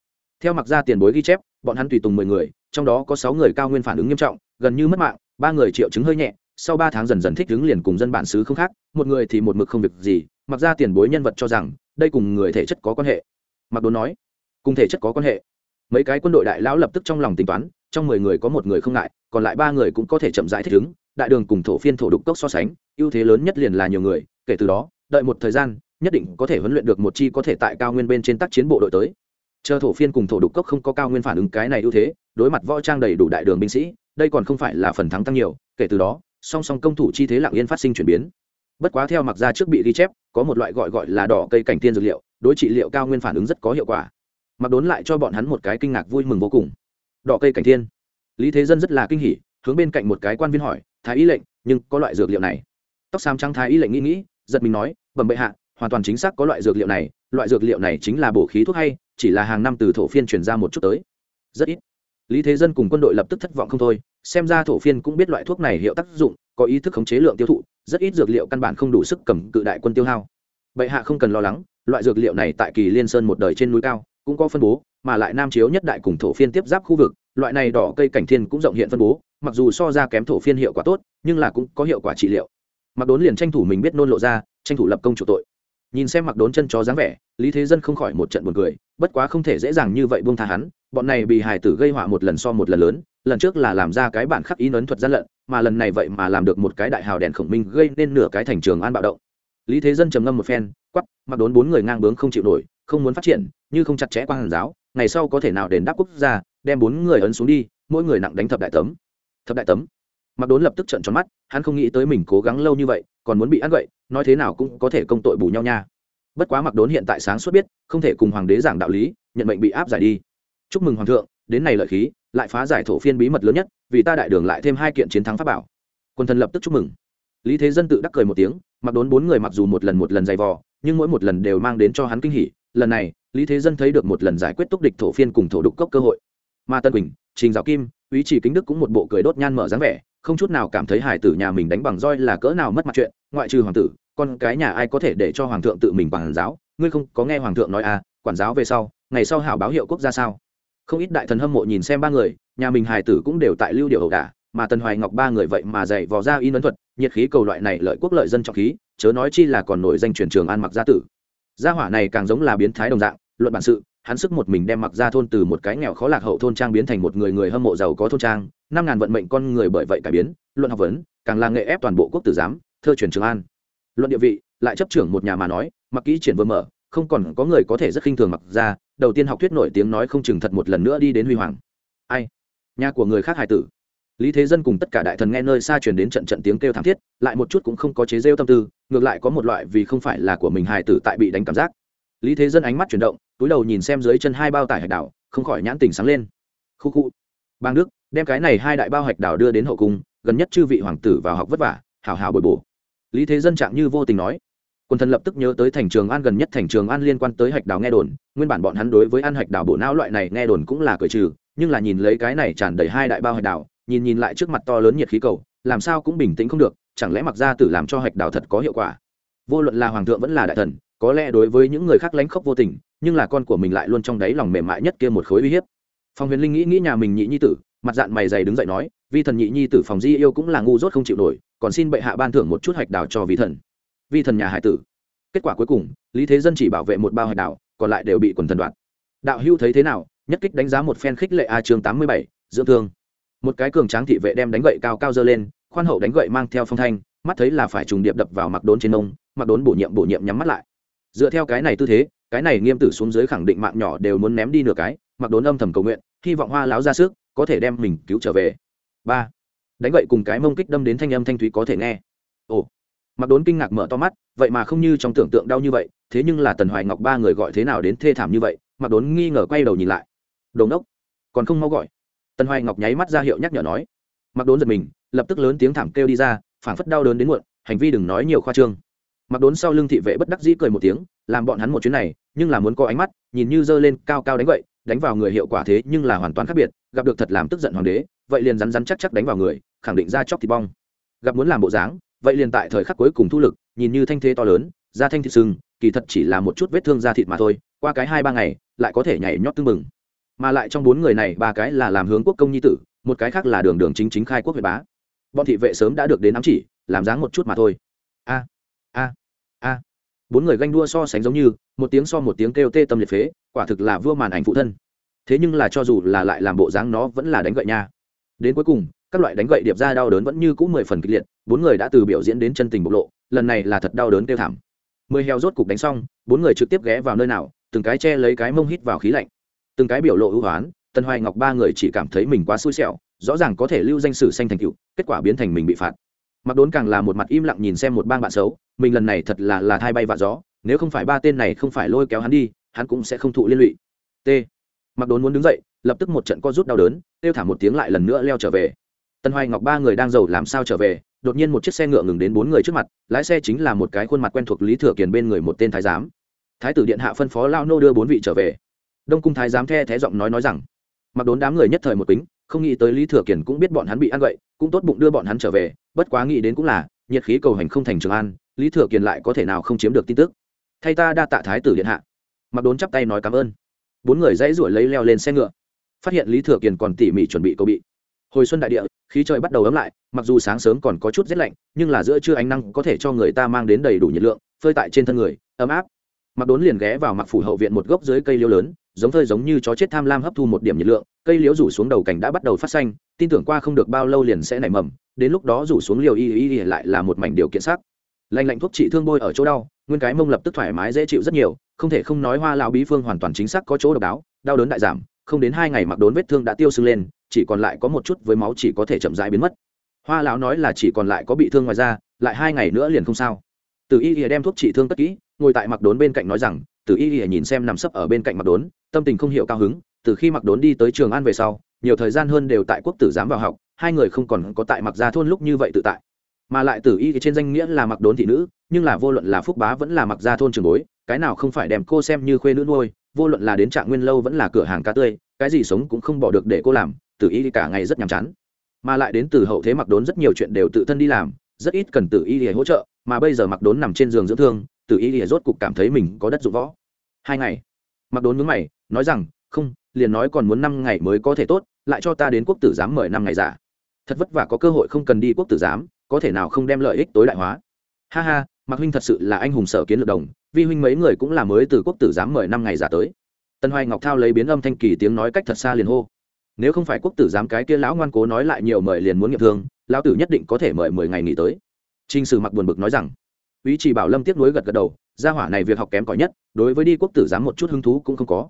Theo mặc ra tiền bối ghi chép, bọn hắn tùy tùng mười người, trong đó có sáu người cao nguyên phản ứng nghiêm trọng, gần như mất mạng, ba người triệu chứng hơi nhẹ, sau ba tháng dần dần thích ứng liền cùng dân bản xứ không khác, một người thì một mực không việc gì, mặc ra tiền bối nhân vật cho rằng, đây cùng người thể chất có quan hệ. Mặc đồ nói, cùng thể chất có quan hệ mấy cái quân đội đại lão lập tức trong lòng tính toán, trong mười người có một người không ngại, còn lại ba người cũng có thể chậm rãi thích ứng, đại đường cùng thổ phiên thổ đục cốc so sánh, ưu thế lớn nhất liền là nhiều người, kể từ đó, đợi một thời gian, nhất định có thể huấn luyện được một chi có thể tại cao nguyên bên trên tác chiến bộ đội tới. Chờ thổ phiên cùng thổ đục cốc không có cao nguyên phản ứng cái này ưu thế, đối mặt võ trang đầy đủ đại đường binh sĩ, đây còn không phải là phần thắng tăng nhiều, kể từ đó, song song công thủ chi thế lặng yên phát sinh chuyển biến. Bất quá theo mặc ra trước bị ghi chép, có một loại gọi gọi là đỏ cây cảnh tiên dược liệu, đối trị liệu cao nguyên phản ứng rất có hiệu quả mặc đốn lại cho bọn hắn một cái kinh ngạc vui mừng vô cùng. Đỏ cây cảnh thiên. Lý thế dân rất là kinh hỉ, hướng bên cạnh một cái quan viên hỏi, thái y lệnh, nhưng có loại dược liệu này? Tóc xám trắng thái y lệnh nghĩ nghĩ, giật mình nói, bẩm bệ hạ, hoàn toàn chính xác có loại dược liệu này, loại dược liệu này chính là bổ khí thuốc hay, chỉ là hàng năm từ thổ phiên chuyển ra một chút tới. Rất ít. Lý thế dân cùng quân đội lập tức thất vọng không thôi, xem ra thổ phiên cũng biết loại thuốc này hiệu tác dụng, có ý thức khống chế lượng tiêu thụ, rất ít dược liệu căn bản không đủ sức cầm cự đại quân tiêu hao. Bệ hạ không cần lo lắng, loại dược liệu này tại kỳ liên sơn một đời trên núi cao cũng có phân bố, mà lại nam chiếu nhất đại cùng thổ phiên tiếp giáp khu vực, loại này đỏ cây cảnh thiên cũng rộng hiện phân bố, mặc dù so ra kém thổ phiên hiệu quả tốt, nhưng là cũng có hiệu quả trị liệu. Mặc đốn liền tranh thủ mình biết nôn lộ ra, tranh thủ lập công chủ tội. Nhìn xem mặc đốn chân chó dáng vẻ, lý thế dân không khỏi một trận buồn cười, bất quá không thể dễ dàng như vậy buông tha hắn, bọn này bị hải tử gây họa một lần so một lần lớn, lần trước là làm ra cái bản khắc ý nấn thuật gian lận, mà lần này vậy mà làm được một cái đại hào đèn khổng minh gây nên nửa cái thành trường an bạo động. Lý thế dân trầm ngâm một phen quắp mặc đốn bốn người ngang bướng không chịu nổi không muốn phát triển, như không chặt chẽ quan hàn giáo, ngày sau có thể nào đền đáp quốc gia, đem bốn người ấn xuống đi, mỗi người nặng đánh thập đại tấm. Thập đại tấm. Mặc đốn lập tức trận tròn mắt, hắn không nghĩ tới mình cố gắng lâu như vậy, còn muốn bị ăn vậy nói thế nào cũng có thể công tội bù nhau nha. Bất quá mặc đốn hiện tại sáng suốt biết, không thể cùng hoàng đế giảng đạo lý, nhận mệnh bị áp giải đi. Chúc mừng hoàng thượng, đến này lợi khí, lại phá giải thổ phiên bí mật lớn nhất, vì ta đại đường lại thêm hai kiện chiến thắng pháp bảo. Quân thần lập tức chúc mừng. Lý thế dân tự đắc cười một tiếng, mặc đốn bốn người mặc dù một lần một lần dày vò, nhưng mỗi một lần đều mang đến cho hắn kinh hỉ lần này, lý thế dân thấy được một lần giải quyết túc địch thổ phiên cùng thổ đục cốc cơ hội. Ma tân quỳnh, trình giáo kim ý chỉ kính đức cũng một bộ cười đốt nhan mở dáng vẻ, không chút nào cảm thấy hải tử nhà mình đánh bằng roi là cỡ nào mất mặt chuyện, ngoại trừ hoàng tử, con cái nhà ai có thể để cho hoàng thượng tự mình quản giáo, ngươi không có nghe hoàng thượng nói à quản giáo về sau, ngày sau hảo báo hiệu quốc gia sao? Không ít đại thần hâm mộ nhìn xem ba người, nhà mình hài tử cũng đều tại lưu điệu ẩu đả, mà tần hoài ngọc ba người vậy mà dạy vò ra in ấn thuật, nhiệt khí cầu loại này lợi quốc lợi dân trọng khí, chớ nói chi là còn nổi danh truyền trường an mặc gia tử gia hỏa này càng giống là biến thái đồng dạng, luận bản sự, hắn sức một mình đem mặc ra thôn từ một cái nghèo khó lạc hậu thôn trang biến thành một người người hâm mộ giàu có thôn trang, năm ngàn vận mệnh con người bởi vậy cải biến, luận học vấn, càng là nghệ ép toàn bộ quốc tử giám, thơ truyền trường an. Luận địa vị, lại chấp trưởng một nhà mà nói, mặc kỹ triển vừa mở không còn có người có thể rất khinh thường mặc ra, đầu tiên học thuyết nổi tiếng nói không chừng thật một lần nữa đi đến huy hoàng. Ai? Nhà của người khác hài tử lý thế dân cùng tất cả đại thần nghe nơi xa truyền đến trận trận tiếng kêu thảm thiết, lại một chút cũng không có chế rêu tâm tư, ngược lại có một loại vì không phải là của mình hài tử tại bị đánh cảm giác. Lý thế dân ánh mắt chuyển động, túi đầu nhìn xem dưới chân hai bao tải hạch đảo, không khỏi nhãn tình sáng lên. Khu khu. Bang đức, đem cái này hai đại bao hạch đảo đưa đến hậu cung, gần nhất chư vị hoàng tử vào học vất vả, hào hào bồi bổ. Lý thế dân trạng như vô tình nói. Quần thần lập tức nhớ tới thành trường an gần nhất thành trường an liên quan tới hạch đảo nghe đồn, nguyên bản bọn hắn đối với ăn hạch đảo bộ não loại này nghe đồn cũng là cởi trừ, nhưng là nhìn lấy cái này tràn đầy hai đại bao hạch đảo nhìn nhìn lại trước mặt to lớn nhiệt khí cầu, làm sao cũng bình tĩnh không được, chẳng lẽ mặc ra tử làm cho hạch đào thật có hiệu quả? Vô luận là hoàng thượng vẫn là đại thần, có lẽ đối với những người khác lánh khóc vô tình, nhưng là con của mình lại luôn trong đáy lòng mềm mại nhất kia một khối uy hiếp. Phong huyền linh nghĩ nghĩ nhà mình nhị nhi tử, mặt dạng mày dày đứng dậy nói, vi thần nhị nhi tử phòng di yêu cũng là ngu dốt không chịu nổi, còn xin bệ hạ ban thưởng một chút hạch đào cho vi thần. Vi thần nhà hải tử. Kết quả cuối cùng, lý thế dân chỉ bảo vệ một bao hạch đào, còn lại đều bị quần thần đoạt. Đạo hưu thấy thế nào? Nhất kích đánh giá một phen khích lệ a chương tám mươi bảy, dưỡng thương một cái cường tráng thị vệ đem đánh gậy cao cao dơ lên, khoan hậu đánh gậy mang theo phong thanh, mắt thấy là phải trùng điệp đập vào mặc đốn trên nông mặc đốn bổ nhiệm bổ nhiệm nhắm mắt lại. Dựa theo cái này tư thế, cái này nghiêm tử xuống dưới khẳng định mạng nhỏ đều muốn ném đi nửa cái, mặc đốn âm thầm cầu nguyện, hy vọng hoa láo ra sức, có thể đem mình cứu trở về. Ba, đánh gậy cùng cái mông kích đâm đến thanh âm thanh thúy có thể nghe. Ồ, mặc đốn kinh ngạc mở to mắt, vậy mà không như trong tưởng tượng đau như vậy, thế nhưng là tần hoài ngọc ba người gọi thế nào đến thê thảm như vậy, mặc đốn nghi ngờ quay đầu nhìn lại. Đồn đốc còn không mau gọi tần hoài ngọc nháy mắt ra hiệu nhắc nhở nói. Mặc đốn giật mình, lập tức lớn tiếng thảm kêu đi ra, phảng phất đau đớn đến muộn, hành vi đừng nói nhiều khoa trương. Mặc đốn sau lưng thị vệ bất đắc dĩ cười một tiếng, làm bọn hắn một chuyến này, nhưng là muốn có ánh mắt, nhìn như giơ lên, cao cao đánh vậy đánh vào người hiệu quả thế nhưng là hoàn toàn khác biệt, gặp được thật làm tức giận hoàng đế, vậy liền rắn rắn chắc chắc đánh vào người, khẳng định ra chóc thịt bong. Gặp muốn làm bộ dáng, vậy liền tại thời khắc cuối cùng thu lực, nhìn như thanh thế to lớn, da thanh thịt sưng kỳ thật chỉ là một chút vết thương da thịt mà thôi, qua cái hai ba ngày, lại có thể nhảy nhót tưng mừng mà lại trong bốn người này, ba cái là làm hướng quốc công nhi tử, một cái khác là đường đường chính chính khai quốc việt bá. Bọn thị vệ sớm đã được đến ám chỉ, làm dáng một chút mà thôi. A a a. Bốn người ganh đua so sánh giống như, một tiếng so một tiếng kêu tê tâm liệt phế, quả thực là vua màn ảnh phụ thân. Thế nhưng là cho dù là lại làm bộ dáng nó vẫn là đánh gậy nha. Đến cuối cùng, các loại đánh gậy điệp ra đau đớn vẫn như cũng mười phần kịch liệt, bốn người đã từ biểu diễn đến chân tình bộc lộ, lần này là thật đau đớn kêu thảm. Mười heo rốt cục đánh xong, bốn người trực tiếp ghé vào nơi nào, từng cái che lấy cái mông hít vào khí lạnh từng cái biểu lộ ưu hoán, tân hoài ngọc ba người chỉ cảm thấy mình quá xui xẻo, rõ ràng có thể lưu danh sử xanh thành cựu kết quả biến thành mình bị phạt. Mặc đốn càng là một mặt im lặng nhìn xem một bang bạn xấu, mình lần này thật là là thai bay vạ gió, nếu không phải ba tên này không phải lôi kéo hắn đi, hắn cũng sẽ không thụ liên lụy. T. Mặc đốn muốn đứng dậy, lập tức một trận co rút đau đớn, kêu thả một tiếng lại lần nữa leo trở về. Tân hoài ngọc ba người đang giàu làm sao trở về, đột nhiên một chiếc xe ngựa ngừng đến bốn người trước mặt, lái xe chính là một cái khuôn mặt quen thuộc lý thừa kiền bên người một tên thái giám. Thái tử điện hạ phân phó lao nô đưa bốn vị trở về đông cung thái giám the thé giọng nói nói rằng mặc đốn đám người nhất thời một tính, không nghĩ tới lý thừa kiền cũng biết bọn hắn bị ăn vậy cũng tốt bụng đưa bọn hắn trở về bất quá nghĩ đến cũng là nhiệt khí cầu hành không thành trường an lý thừa kiền lại có thể nào không chiếm được tin tức. Thay ta đa tạ thái tử điện hạ. Mặc đốn chắp tay nói cảm ơn. Bốn người dãy ruổi lấy leo lên xe ngựa. Phát hiện lý thừa kiền còn tỉ mỉ chuẩn bị cầu bị. Hồi xuân đại địa khí trời bắt đầu ấm lại mặc dù sáng sớm còn có chút rét lạnh nhưng là giữa trưa ánh năng có thể cho người ta mang đến đầy đủ nhiệt lượng phơi tại trên thân người ấm áp. Mặc đốn liền ghé vào mặc phủ hậu viện một gốc dưới cây liêu lớn giống thơi giống như chó chết tham lam hấp thu một điểm nhiệt lượng, cây liễu rủ xuống đầu cảnh đã bắt đầu phát xanh, tin tưởng qua không được bao lâu liền sẽ nảy mầm, đến lúc đó rủ xuống liều y y y lại là một mảnh điều kiện sắc. Lành lạnh thuốc trị thương bôi ở chỗ đau, nguyên cái mông lập tức thoải mái dễ chịu rất nhiều, không thể không nói hoa lão bí phương hoàn toàn chính xác có chỗ độc đáo, đau đớn đại giảm, không đến hai ngày mặc đốn vết thương đã tiêu sưng lên, chỉ còn lại có một chút với máu chỉ có thể chậm rãi biến mất. Hoa lão nói là chỉ còn lại có bị thương ngoài ra lại hai ngày nữa liền không sao. Từ y y đem thuốc trị thương tất kỹ, ngồi tại mặc đốn bên cạnh nói rằng từ y y nhìn xem nằm sấp ở bên cạnh mặc đốn, tâm tình không hiểu cao hứng, từ khi mặc đốn đi tới trường an về sau, nhiều thời gian hơn đều tại quốc tử giám vào học, hai người không còn có tại mặc gia thôn lúc như vậy tự tại. Mà lại tử y trên danh nghĩa là mặc đốn thị nữ, nhưng là vô luận là phúc bá vẫn là mặc gia thôn trường bối, cái nào không phải đem cô xem như khuê nữ nuôi, vô luận là đến trạng nguyên lâu vẫn là cửa hàng cá tươi, cái gì sống cũng không bỏ được để cô làm tử y cả ngày rất nhàm chán. Mà lại đến từ hậu thế mặc đốn rất nhiều chuyện đều tự thân đi làm, rất ít cần tử y để hỗ trợ, mà bây giờ mặc đốn nằm trên giường dưỡng thương tử y để rốt cục cảm thấy mình có đất dụng võ. Hai ngày mặc đốn mướn mày, nói rằng, không, liền nói còn muốn năm ngày mới có thể tốt, lại cho ta đến quốc tử giám mời năm ngày giả. Thật vất vả có cơ hội không cần đi quốc tử giám, có thể nào không đem lợi ích tối đại hóa? Ha ha mặc huynh thật sự là anh hùng sở kiến lược đồng, vi huynh mấy người cũng là mới từ quốc tử giám mời năm ngày giả tới. Tân hoài ngọc thao lấy biến âm thanh kỳ tiếng nói cách thật xa liền hô, nếu không phải quốc tử giám cái kia lão ngoan cố nói lại nhiều mời liền muốn nghiệp thương, lão tử nhất định có thể mời mười ngày nghỉ tới. Trình sử mặc buồn bực nói rằng ý chỉ bảo lâm tiếp nối gật gật đầu, gia hỏa này việc học kém cỏi nhất, đối với đi quốc tử giám một chút hứng thú cũng không có.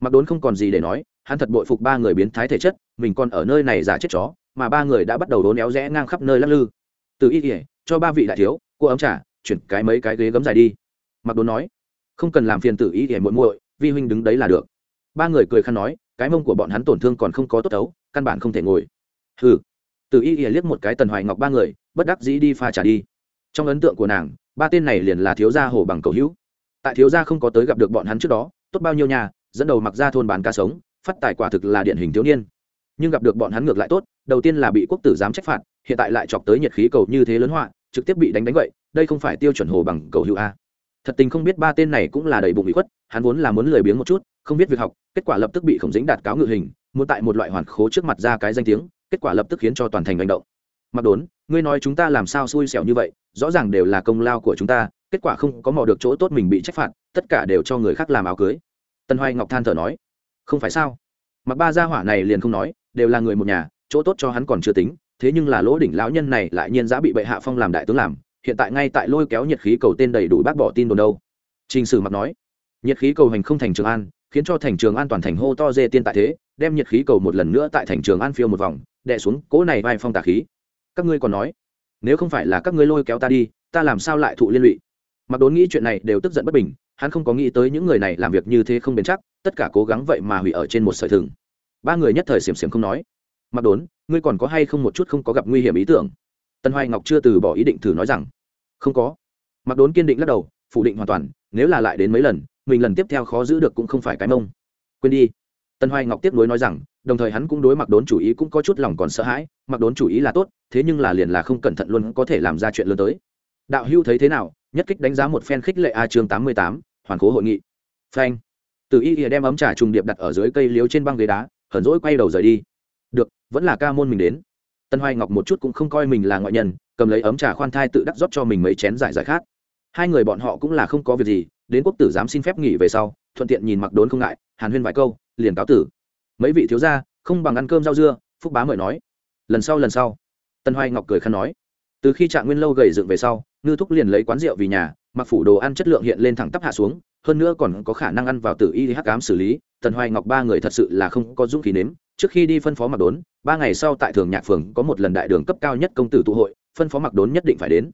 Mặc đốn không còn gì để nói, hắn thật bội phục ba người biến thái thể chất, mình còn ở nơi này giả chết chó, mà ba người đã bắt đầu đốn éo rẽ ngang khắp nơi lắc lư. Từ y kỉa cho ba vị đại thiếu cô ấm trả chuyển cái mấy cái ghế gấm dài đi. Mặc đốn nói, không cần làm phiền tử y kỉa muội muội, vi huynh đứng đấy là được. Ba người cười khăn nói, cái mông của bọn hắn tổn thương còn không có tốt đấu, căn bản không thể ngồi. Hừ. Từ y ỉa liếc một cái tần hoài ngọc ba người, bất đắc dĩ đi pha trả đi. Trong ấn tượng của nàng ba tên này liền là thiếu gia hồ bằng cầu hữu. Tại thiếu gia không có tới gặp được bọn hắn trước đó, tốt bao nhiêu nhà, dẫn đầu mặc ra thôn bán cá sống, phát tài quả thực là điển hình thiếu niên. Nhưng gặp được bọn hắn ngược lại tốt, đầu tiên là bị quốc tử giám trách phạt, hiện tại lại chọc tới nhiệt khí cầu như thế lớn họa, trực tiếp bị đánh đánh vậy đây không phải tiêu chuẩn hồ bằng cầu hữu a. Thật tình không biết ba tên này cũng là đầy bụng bị khuất, hắn vốn là muốn lười biếng một chút, không biết việc học, kết quả lập tức bị khổng dính đạt cáo ngự hình, muốn tại một loại hoàn khố trước mặt ra cái danh tiếng, kết quả lập tức khiến cho toàn thành manh động. Mặc đốn ngươi nói chúng ta làm sao xui xẻo như vậy, rõ ràng đều là công lao của chúng ta, kết quả không có mò được chỗ tốt mình bị trách phạt, tất cả đều cho người khác làm áo cưới. Tân hoài ngọc than thở nói. Không phải sao? Mặc ba gia hỏa này liền không nói, đều là người một nhà, chỗ tốt cho hắn còn chưa tính, thế nhưng là lỗ đỉnh lão nhân này lại nhiên giá bị bệ hạ phong làm đại tướng làm, hiện tại ngay tại lôi kéo nhiệt khí cầu tên đầy đủ bác bỏ tin đồn đâu. Trình sử mặc nói. Nhiệt khí cầu hành không thành trường an, khiến cho thành trường an toàn thành hô to dê tiên tại thế, đem nhiệt khí cầu một lần nữa tại thành trường an phiêu một vòng, đè xuống cỗ này vai phong tà khí các ngươi còn nói, nếu không phải là các ngươi lôi kéo ta đi, ta làm sao lại thụ liên lụy? Mặc đốn nghĩ chuyện này đều tức giận bất bình, hắn không có nghĩ tới những người này làm việc như thế không bền chắc, tất cả cố gắng vậy mà hủy ở trên một sợi thừng. Ba người nhất thời xiềm xiềm không nói. Mặc đốn, ngươi còn có hay không một chút không có gặp nguy hiểm ý tưởng? Tân hoài ngọc chưa từ bỏ ý định thử nói rằng, không có. Mặc đốn kiên định lắc đầu, phủ định hoàn toàn, nếu là lại đến mấy lần, mình lần tiếp theo khó giữ được cũng không phải cái mông. Quên đi tân hoài ngọc tiếp nối nói rằng, đồng thời hắn cũng đối mặc đốn chủ ý cũng có chút lòng còn sợ hãi mặc đốn chủ ý là tốt, thế nhưng là liền là không cẩn thận luôn có thể làm ra chuyện lớn tới. Đạo hưu thấy thế nào? Nhất kích đánh giá một phen khích lệ a chương tám mươi tám, hoàn cố hội nghị. Phanh. Từ y ỉa đem ấm trà trùng điệp đặt ở dưới cây liếu trên băng ghế đá, hờn rỗi quay đầu rời đi. Được, vẫn là ca môn mình đến. Tân hoài ngọc một chút cũng không coi mình là ngoại nhân, cầm lấy ấm trà khoan thai tự đắc rót cho mình mấy chén giải giải khát. Hai người bọn họ cũng là không có việc gì, đến quốc tử dám xin phép nghỉ về sau, thuận tiện nhìn mặc đốn không ngại hàn huyên vài câu, liền cáo tử. Mấy vị thiếu gia, không bằng ăn cơm rau dưa, phúc bá mời nói. Lần sau lần sau. Tân hoài ngọc cười khăn nói. Từ khi trạng nguyên lâu gầy dựng về sau, ngư thúc liền lấy quán rượu vì nhà, mặc phủ đồ ăn chất lượng hiện lên thẳng tắp hạ xuống, hơn nữa còn có khả năng ăn vào tử y hắc ám xử lý. Tần hoài ngọc ba người thật sự là không có dũng khí nếm. Trước khi đi phân phó mặc đốn, ba ngày sau tại thường nhạc phường có một lần đại đường cấp cao nhất công tử tụ hội, phân phó mặc đốn nhất định phải đến.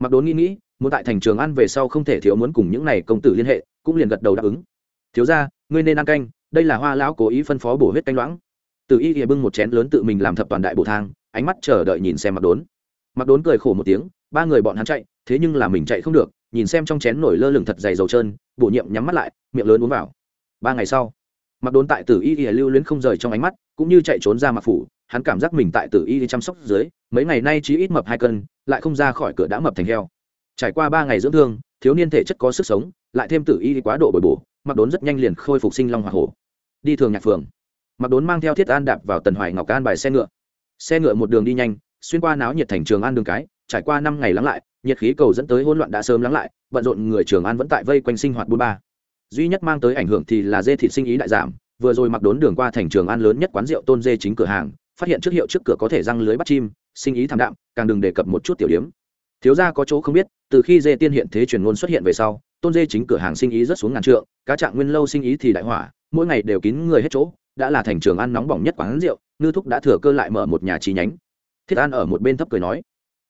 Mặc đốn nghĩ nghĩ, muốn tại thành trường ăn về sau không thể thiếu muốn cùng những này công tử liên hệ, cũng liền gật đầu đáp ứng. Thiếu ra ngươi nên ăn canh, đây là hoa lão cố ý phân phó bổ huyết canh loãng. Từ y ỉa bưng một chén lớn tự mình làm thập toàn đại bổ thang, ánh mắt chờ đợi nhìn xem mặc đốn. Mặc đốn cười khổ một tiếng, ba người bọn hắn chạy, thế nhưng là mình chạy không được, nhìn xem trong chén nổi lơ lửng thật dày dầu trơn, bổ nhiệm nhắm mắt lại, miệng lớn uống vào. Ba ngày sau mặc đốn tại tử y y lưu luyến không rời trong ánh mắt, cũng như chạy trốn ra mặc phủ, hắn cảm giác mình tại tử y chăm sóc dưới, mấy ngày nay chỉ ít mập hai cân, lại không ra khỏi cửa đã mập thành heo. Trải qua ba ngày dưỡng thương, thiếu niên thể chất có sức sống, lại thêm tử y quá độ bồi bổ mặc đốn rất nhanh liền khôi phục sinh long hoa hổ. Đi thường nhạc phường. Mặc đốn mang theo thiết an đạp vào tần hoài ngọc an bài xe ngựa. Xe ngựa một đường đi nhanh, xuyên qua náo nhiệt thành trường an đường cái, trải qua năm ngày lắng lại, nhiệt khí cầu dẫn tới hỗn loạn đã sớm lắng lại, bận rộn người trường an vẫn tại vây quanh sinh hoạt buôn ba. Duy nhất mang tới ảnh hưởng thì là dê thịt sinh ý đại giảm, vừa rồi mặc đốn đường qua thành trường an lớn nhất quán rượu tôn dê chính cửa hàng, phát hiện trước hiệu trước cửa có thể răng lưới bắt chim, sinh ý thảm đạm, càng đừng đề cập một chút tiểu điếm thiếu gia có chỗ không biết, từ khi dê tiên hiện thế truyền ngôn xuất hiện về sau tôn dê chính cửa hàng sinh ý rất xuống ngàn trượng, cá trạng nguyên lâu sinh ý thì đại hỏa, mỗi ngày đều kín người hết chỗ, đã là thành trường ăn nóng bỏng nhất quán rượu, ngư thúc đã thừa cơ lại mở một nhà chi nhánh. Thiết an ở một bên thấp cười nói.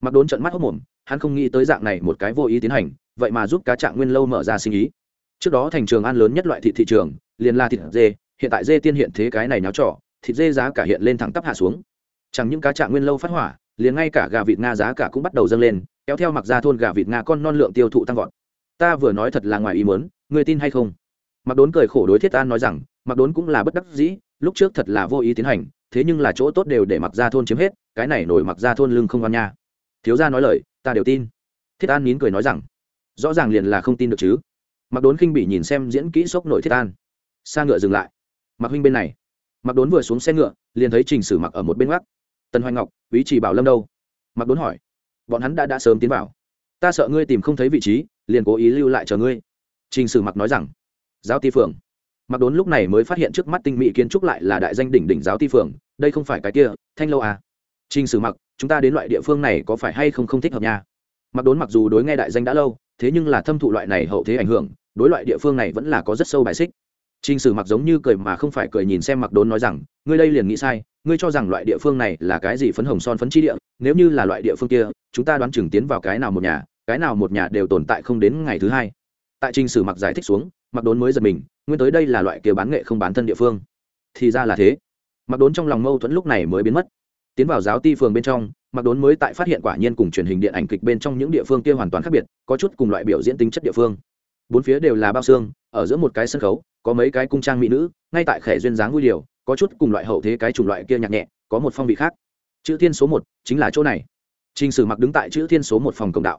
Mặc đốn trận mắt hốc mồm, hắn không nghĩ tới dạng này một cái vô ý tiến hành, vậy mà giúp cá trạng nguyên lâu mở ra sinh ý. Trước đó thành trường ăn lớn nhất loại thị thị trường, liền là thịt dê, hiện tại dê tiên hiện thế cái này náo trọ, thịt dê giá cả hiện lên thẳng tắp hạ xuống. Chẳng những cá trạng nguyên lâu phát hỏa, liền ngay cả gà vịt nga giá cả cũng bắt đầu dâng lên, kéo theo mặc ra thôn gà vịt nga con non lượng tiêu thụ tăng vọt ta vừa nói thật là ngoài ý muốn người tin hay không? Mặc đốn cười khổ đối thiết an nói rằng mặc đốn cũng là bất đắc dĩ, lúc trước thật là vô ý tiến hành, thế nhưng là chỗ tốt đều để mặc ra thôn chiếm hết, cái này nổi mặc ra thôn lưng không ngon nha. Thiếu gia nói lời, ta đều tin. Thiết an nín cười nói rằng, rõ ràng liền là không tin được chứ. Mặc đốn khinh bị nhìn xem diễn kỹ sốc nổi thiết an. Xa ngựa dừng lại. Mặc huynh bên này. Mặc đốn vừa xuống xe ngựa, liền thấy trình sử mặc ở một bên gác tần hoài ngọc ý chỉ bảo lâm đâu? Mặc đốn hỏi. Bọn hắn đã đã sớm tiến vào. Ta sợ ngươi tìm không thấy vị trí liền cố ý lưu lại chờ ngươi. Trình sử mặc nói rằng. Giáo ti phường mặc đốn lúc này mới phát hiện trước mắt tinh mỹ kiến trúc lại là đại danh đỉnh đỉnh giáo ti phường đây không phải cái kia thanh lâu à? Trình sử mặc chúng ta đến loại địa phương này có phải hay không không thích hợp nha? Mặc đốn mặc dù đối nghe đại danh đã lâu thế nhưng là thâm thụ loại này hậu thế ảnh hưởng đối loại địa phương này vẫn là có rất sâu bài xích. Trình Sử mặc giống như cười mà không phải cười nhìn xem Mặc Đốn nói rằng, ngươi đây liền nghĩ sai, ngươi cho rằng loại địa phương này là cái gì phấn hồng son phấn chi địa, nếu như là loại địa phương kia, chúng ta đoán chừng tiến vào cái nào một nhà, cái nào một nhà đều tồn tại không đến ngày thứ hai. Tại Trình Sử mặc giải thích xuống, Mặc Đốn mới giật mình, nguyên tới đây là loại kia bán nghệ không bán thân địa phương. Thì ra là thế. Mặc Đốn trong lòng mâu thuẫn lúc này mới biến mất. Tiến vào giáo ti phường bên trong, Mặc Đốn mới tại phát hiện quả nhiên cùng truyền hình điện ảnh kịch bên trong những địa phương kia hoàn toàn khác biệt, có chút cùng loại biểu diễn tính chất địa phương. Bốn phía đều là bao xương, ở giữa một cái sân khấu, có mấy cái cung trang mỹ nữ ngay tại khẻ duyên dáng vui điều có chút cùng loại hậu thế cái chủng loại kia nhạc nhẹ có một phong vị khác chữ thiên số một chính là chỗ này t r ì n h sử mặc đứng tại chữ thiên số một phòng cộng đạo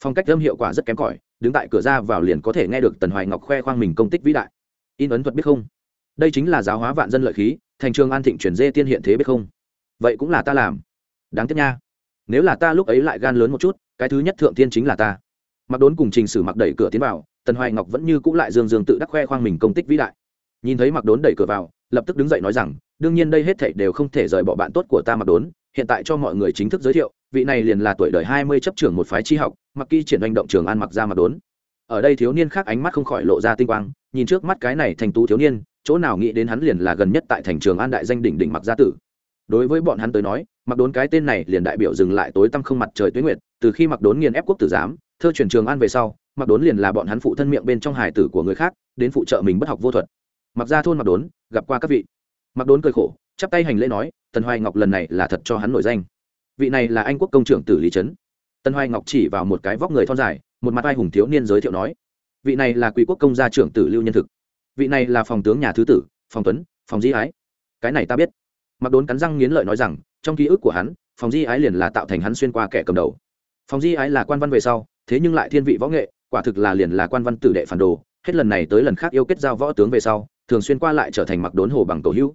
phong cách âm hiệu quả rất kém cỏi, đứng tại cửa ra vào liền có thể nghe được tần hoài ngọc khoe khoang mình công tích vĩ đại. In ấn thuật biết không? Đây chính là giáo hóa vạn dân lợi khí, thành trường an thịnh chuyển dê tiên hiện thế biết không? Vậy cũng là ta làm. Đáng tiếc nha. Nếu là ta lúc ấy lại gan lớn một chút, cái thứ nhất thượng tiên chính là ta. Mặc đốn cùng trình sử mặc đẩy cửa tiến vào, tần hoài ngọc vẫn như cũ lại dương dương tự đắc khoe khoang mình công tích vĩ đại. Nhìn thấy mặc đốn đẩy cửa vào, lập tức đứng dậy nói rằng, đương nhiên đây hết thảy đều không thể rời bỏ bạn tốt của ta mặc đốn, hiện tại cho mọi người chính thức giới thiệu, vị này liền là tuổi đời hai mươi chấp trưởng một phái tri học mặc kỳ triển hành động trường an mặc ra mặc đốn. Ở đây thiếu niên khác ánh mắt không khỏi lộ ra tinh quang, nhìn trước mắt cái này thành tú thiếu niên, chỗ nào nghĩ đến hắn liền là gần nhất tại thành trường an đại danh đỉnh đỉnh mặc gia tử. Đối với bọn hắn tới nói, mặc đốn cái tên này liền đại biểu dừng lại tối tăm không mặt trời tuyết nguyệt, từ khi mặc đốn nghiền ép quốc tử giám, thơ truyền trường an về sau, mặc đốn liền là bọn hắn phụ thân miệng bên trong hài tử của người khác, đến phụ trợ mình bất học vô thuật. Mặc ra thôn mặc đốn, gặp qua các vị. Mặc đốn cười khổ, chắp tay hành lễ nói, tần hoài ngọc lần này là thật cho hắn nổi danh. Vị này là anh quốc công trưởng tử lý trấn. Tân hoài ngọc chỉ vào một cái vóc người thon dài, một mặt ai hùng thiếu niên giới thiệu nói, vị này là quý quốc công gia trưởng tử lưu nhân thực. Vị này là phòng tướng nhà thứ tử, phòng tuấn, phòng di ái. Cái này ta biết. Mặc đốn cắn răng nghiến lợi nói rằng, trong ký ức của hắn, phòng di ái liền là tạo thành hắn xuyên qua kẻ cầm đầu. Phòng di ái là quan văn về sau, thế nhưng lại thiên vị võ nghệ, quả thực là liền là quan văn tử đệ phản đồ. Hết lần này tới lần khác yêu kết giao võ tướng về sau, thường xuyên qua lại trở thành mặc đốn hồ bằng cầu hữu.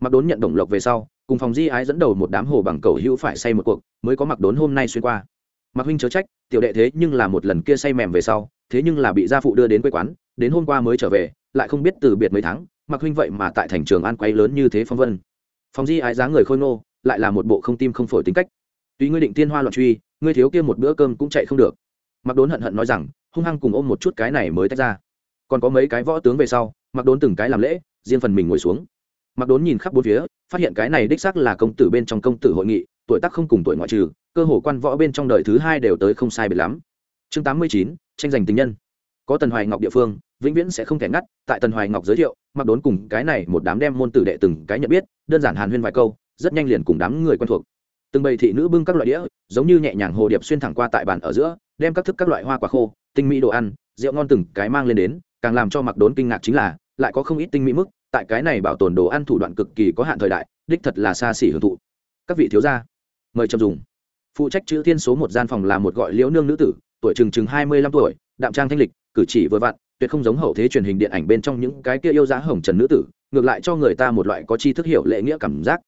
Mặc đốn nhận đồng lộc về sau, cùng phòng di ái dẫn đầu một đám hồ bằng cầu hữu phải say một cuộc, mới có mặc đốn hôm nay xuyên qua mặc huynh chớ trách, tiểu đệ thế nhưng là một lần kia say mềm về sau, thế nhưng là bị gia phụ đưa đến quê quán, đến hôm qua mới trở về, lại không biết từ biệt mấy tháng mặc huynh vậy mà tại thành trường an quay lớn như thế phong vân. Phòng di ái giá người khôi ngô, lại là một bộ không tim không phổi tính cách. Tuy ngươi định tiên hoa loạn truy, ngươi thiếu kia một bữa cơm cũng chạy không được. Mặc đốn hận hận nói rằng, hung hăng cùng ôm một chút cái này mới tách ra. Còn có mấy cái võ tướng về sau mặc đốn từng cái làm lễ, riêng phần mình ngồi xuống. Mặc đốn nhìn khắp bốn phía, phát hiện cái này đích xác là công tử bên trong công tử hội nghị tuổi tác không cùng tuổi ngoại trừ, cơ hồ quan võ bên trong đời thứ hai đều tới không sai biệt lắm. Chương tám mươi chín, tranh giành tình nhân. Có tần hoài ngọc địa phương, vĩnh viễn sẽ không thể ngắt, tại tần hoài ngọc giới thiệu, mặc đốn cùng cái này một đám đem môn tử đệ từng cái nhận biết, đơn giản hàn huyên vài câu, rất nhanh liền cùng đám người quen thuộc. Từng bầy thị nữ bưng các loại đĩa, giống như nhẹ nhàng hồ điệp xuyên thẳng qua tại bàn ở giữa, đem các thức các loại hoa quả khô, tinh mỹ đồ ăn, rượu ngon từng cái mang lên đến, càng làm cho mặc đốn kinh ngạc chính là, lại có không ít tinh mỹ mức, tại cái này bảo tồn đồ ăn thủ đoạn cực kỳ có hạn thời đại, đích thật là xa xỉ hưởng thụ. Các vị thiếu gia mời chậm dùng. Phụ trách chữ thiên số một gian phòng là một gọi liễu nương nữ tử, tuổi chừng chừng hai mươi lăm tuổi, đạm trang thanh lịch, cử chỉ vừa vặn, tuyệt không giống hậu thế truyền hình điện ảnh bên trong những cái kia yêu giá hồng trần nữ tử, ngược lại cho người ta một loại có chi thức hiểu lệ nghĩa cảm giác.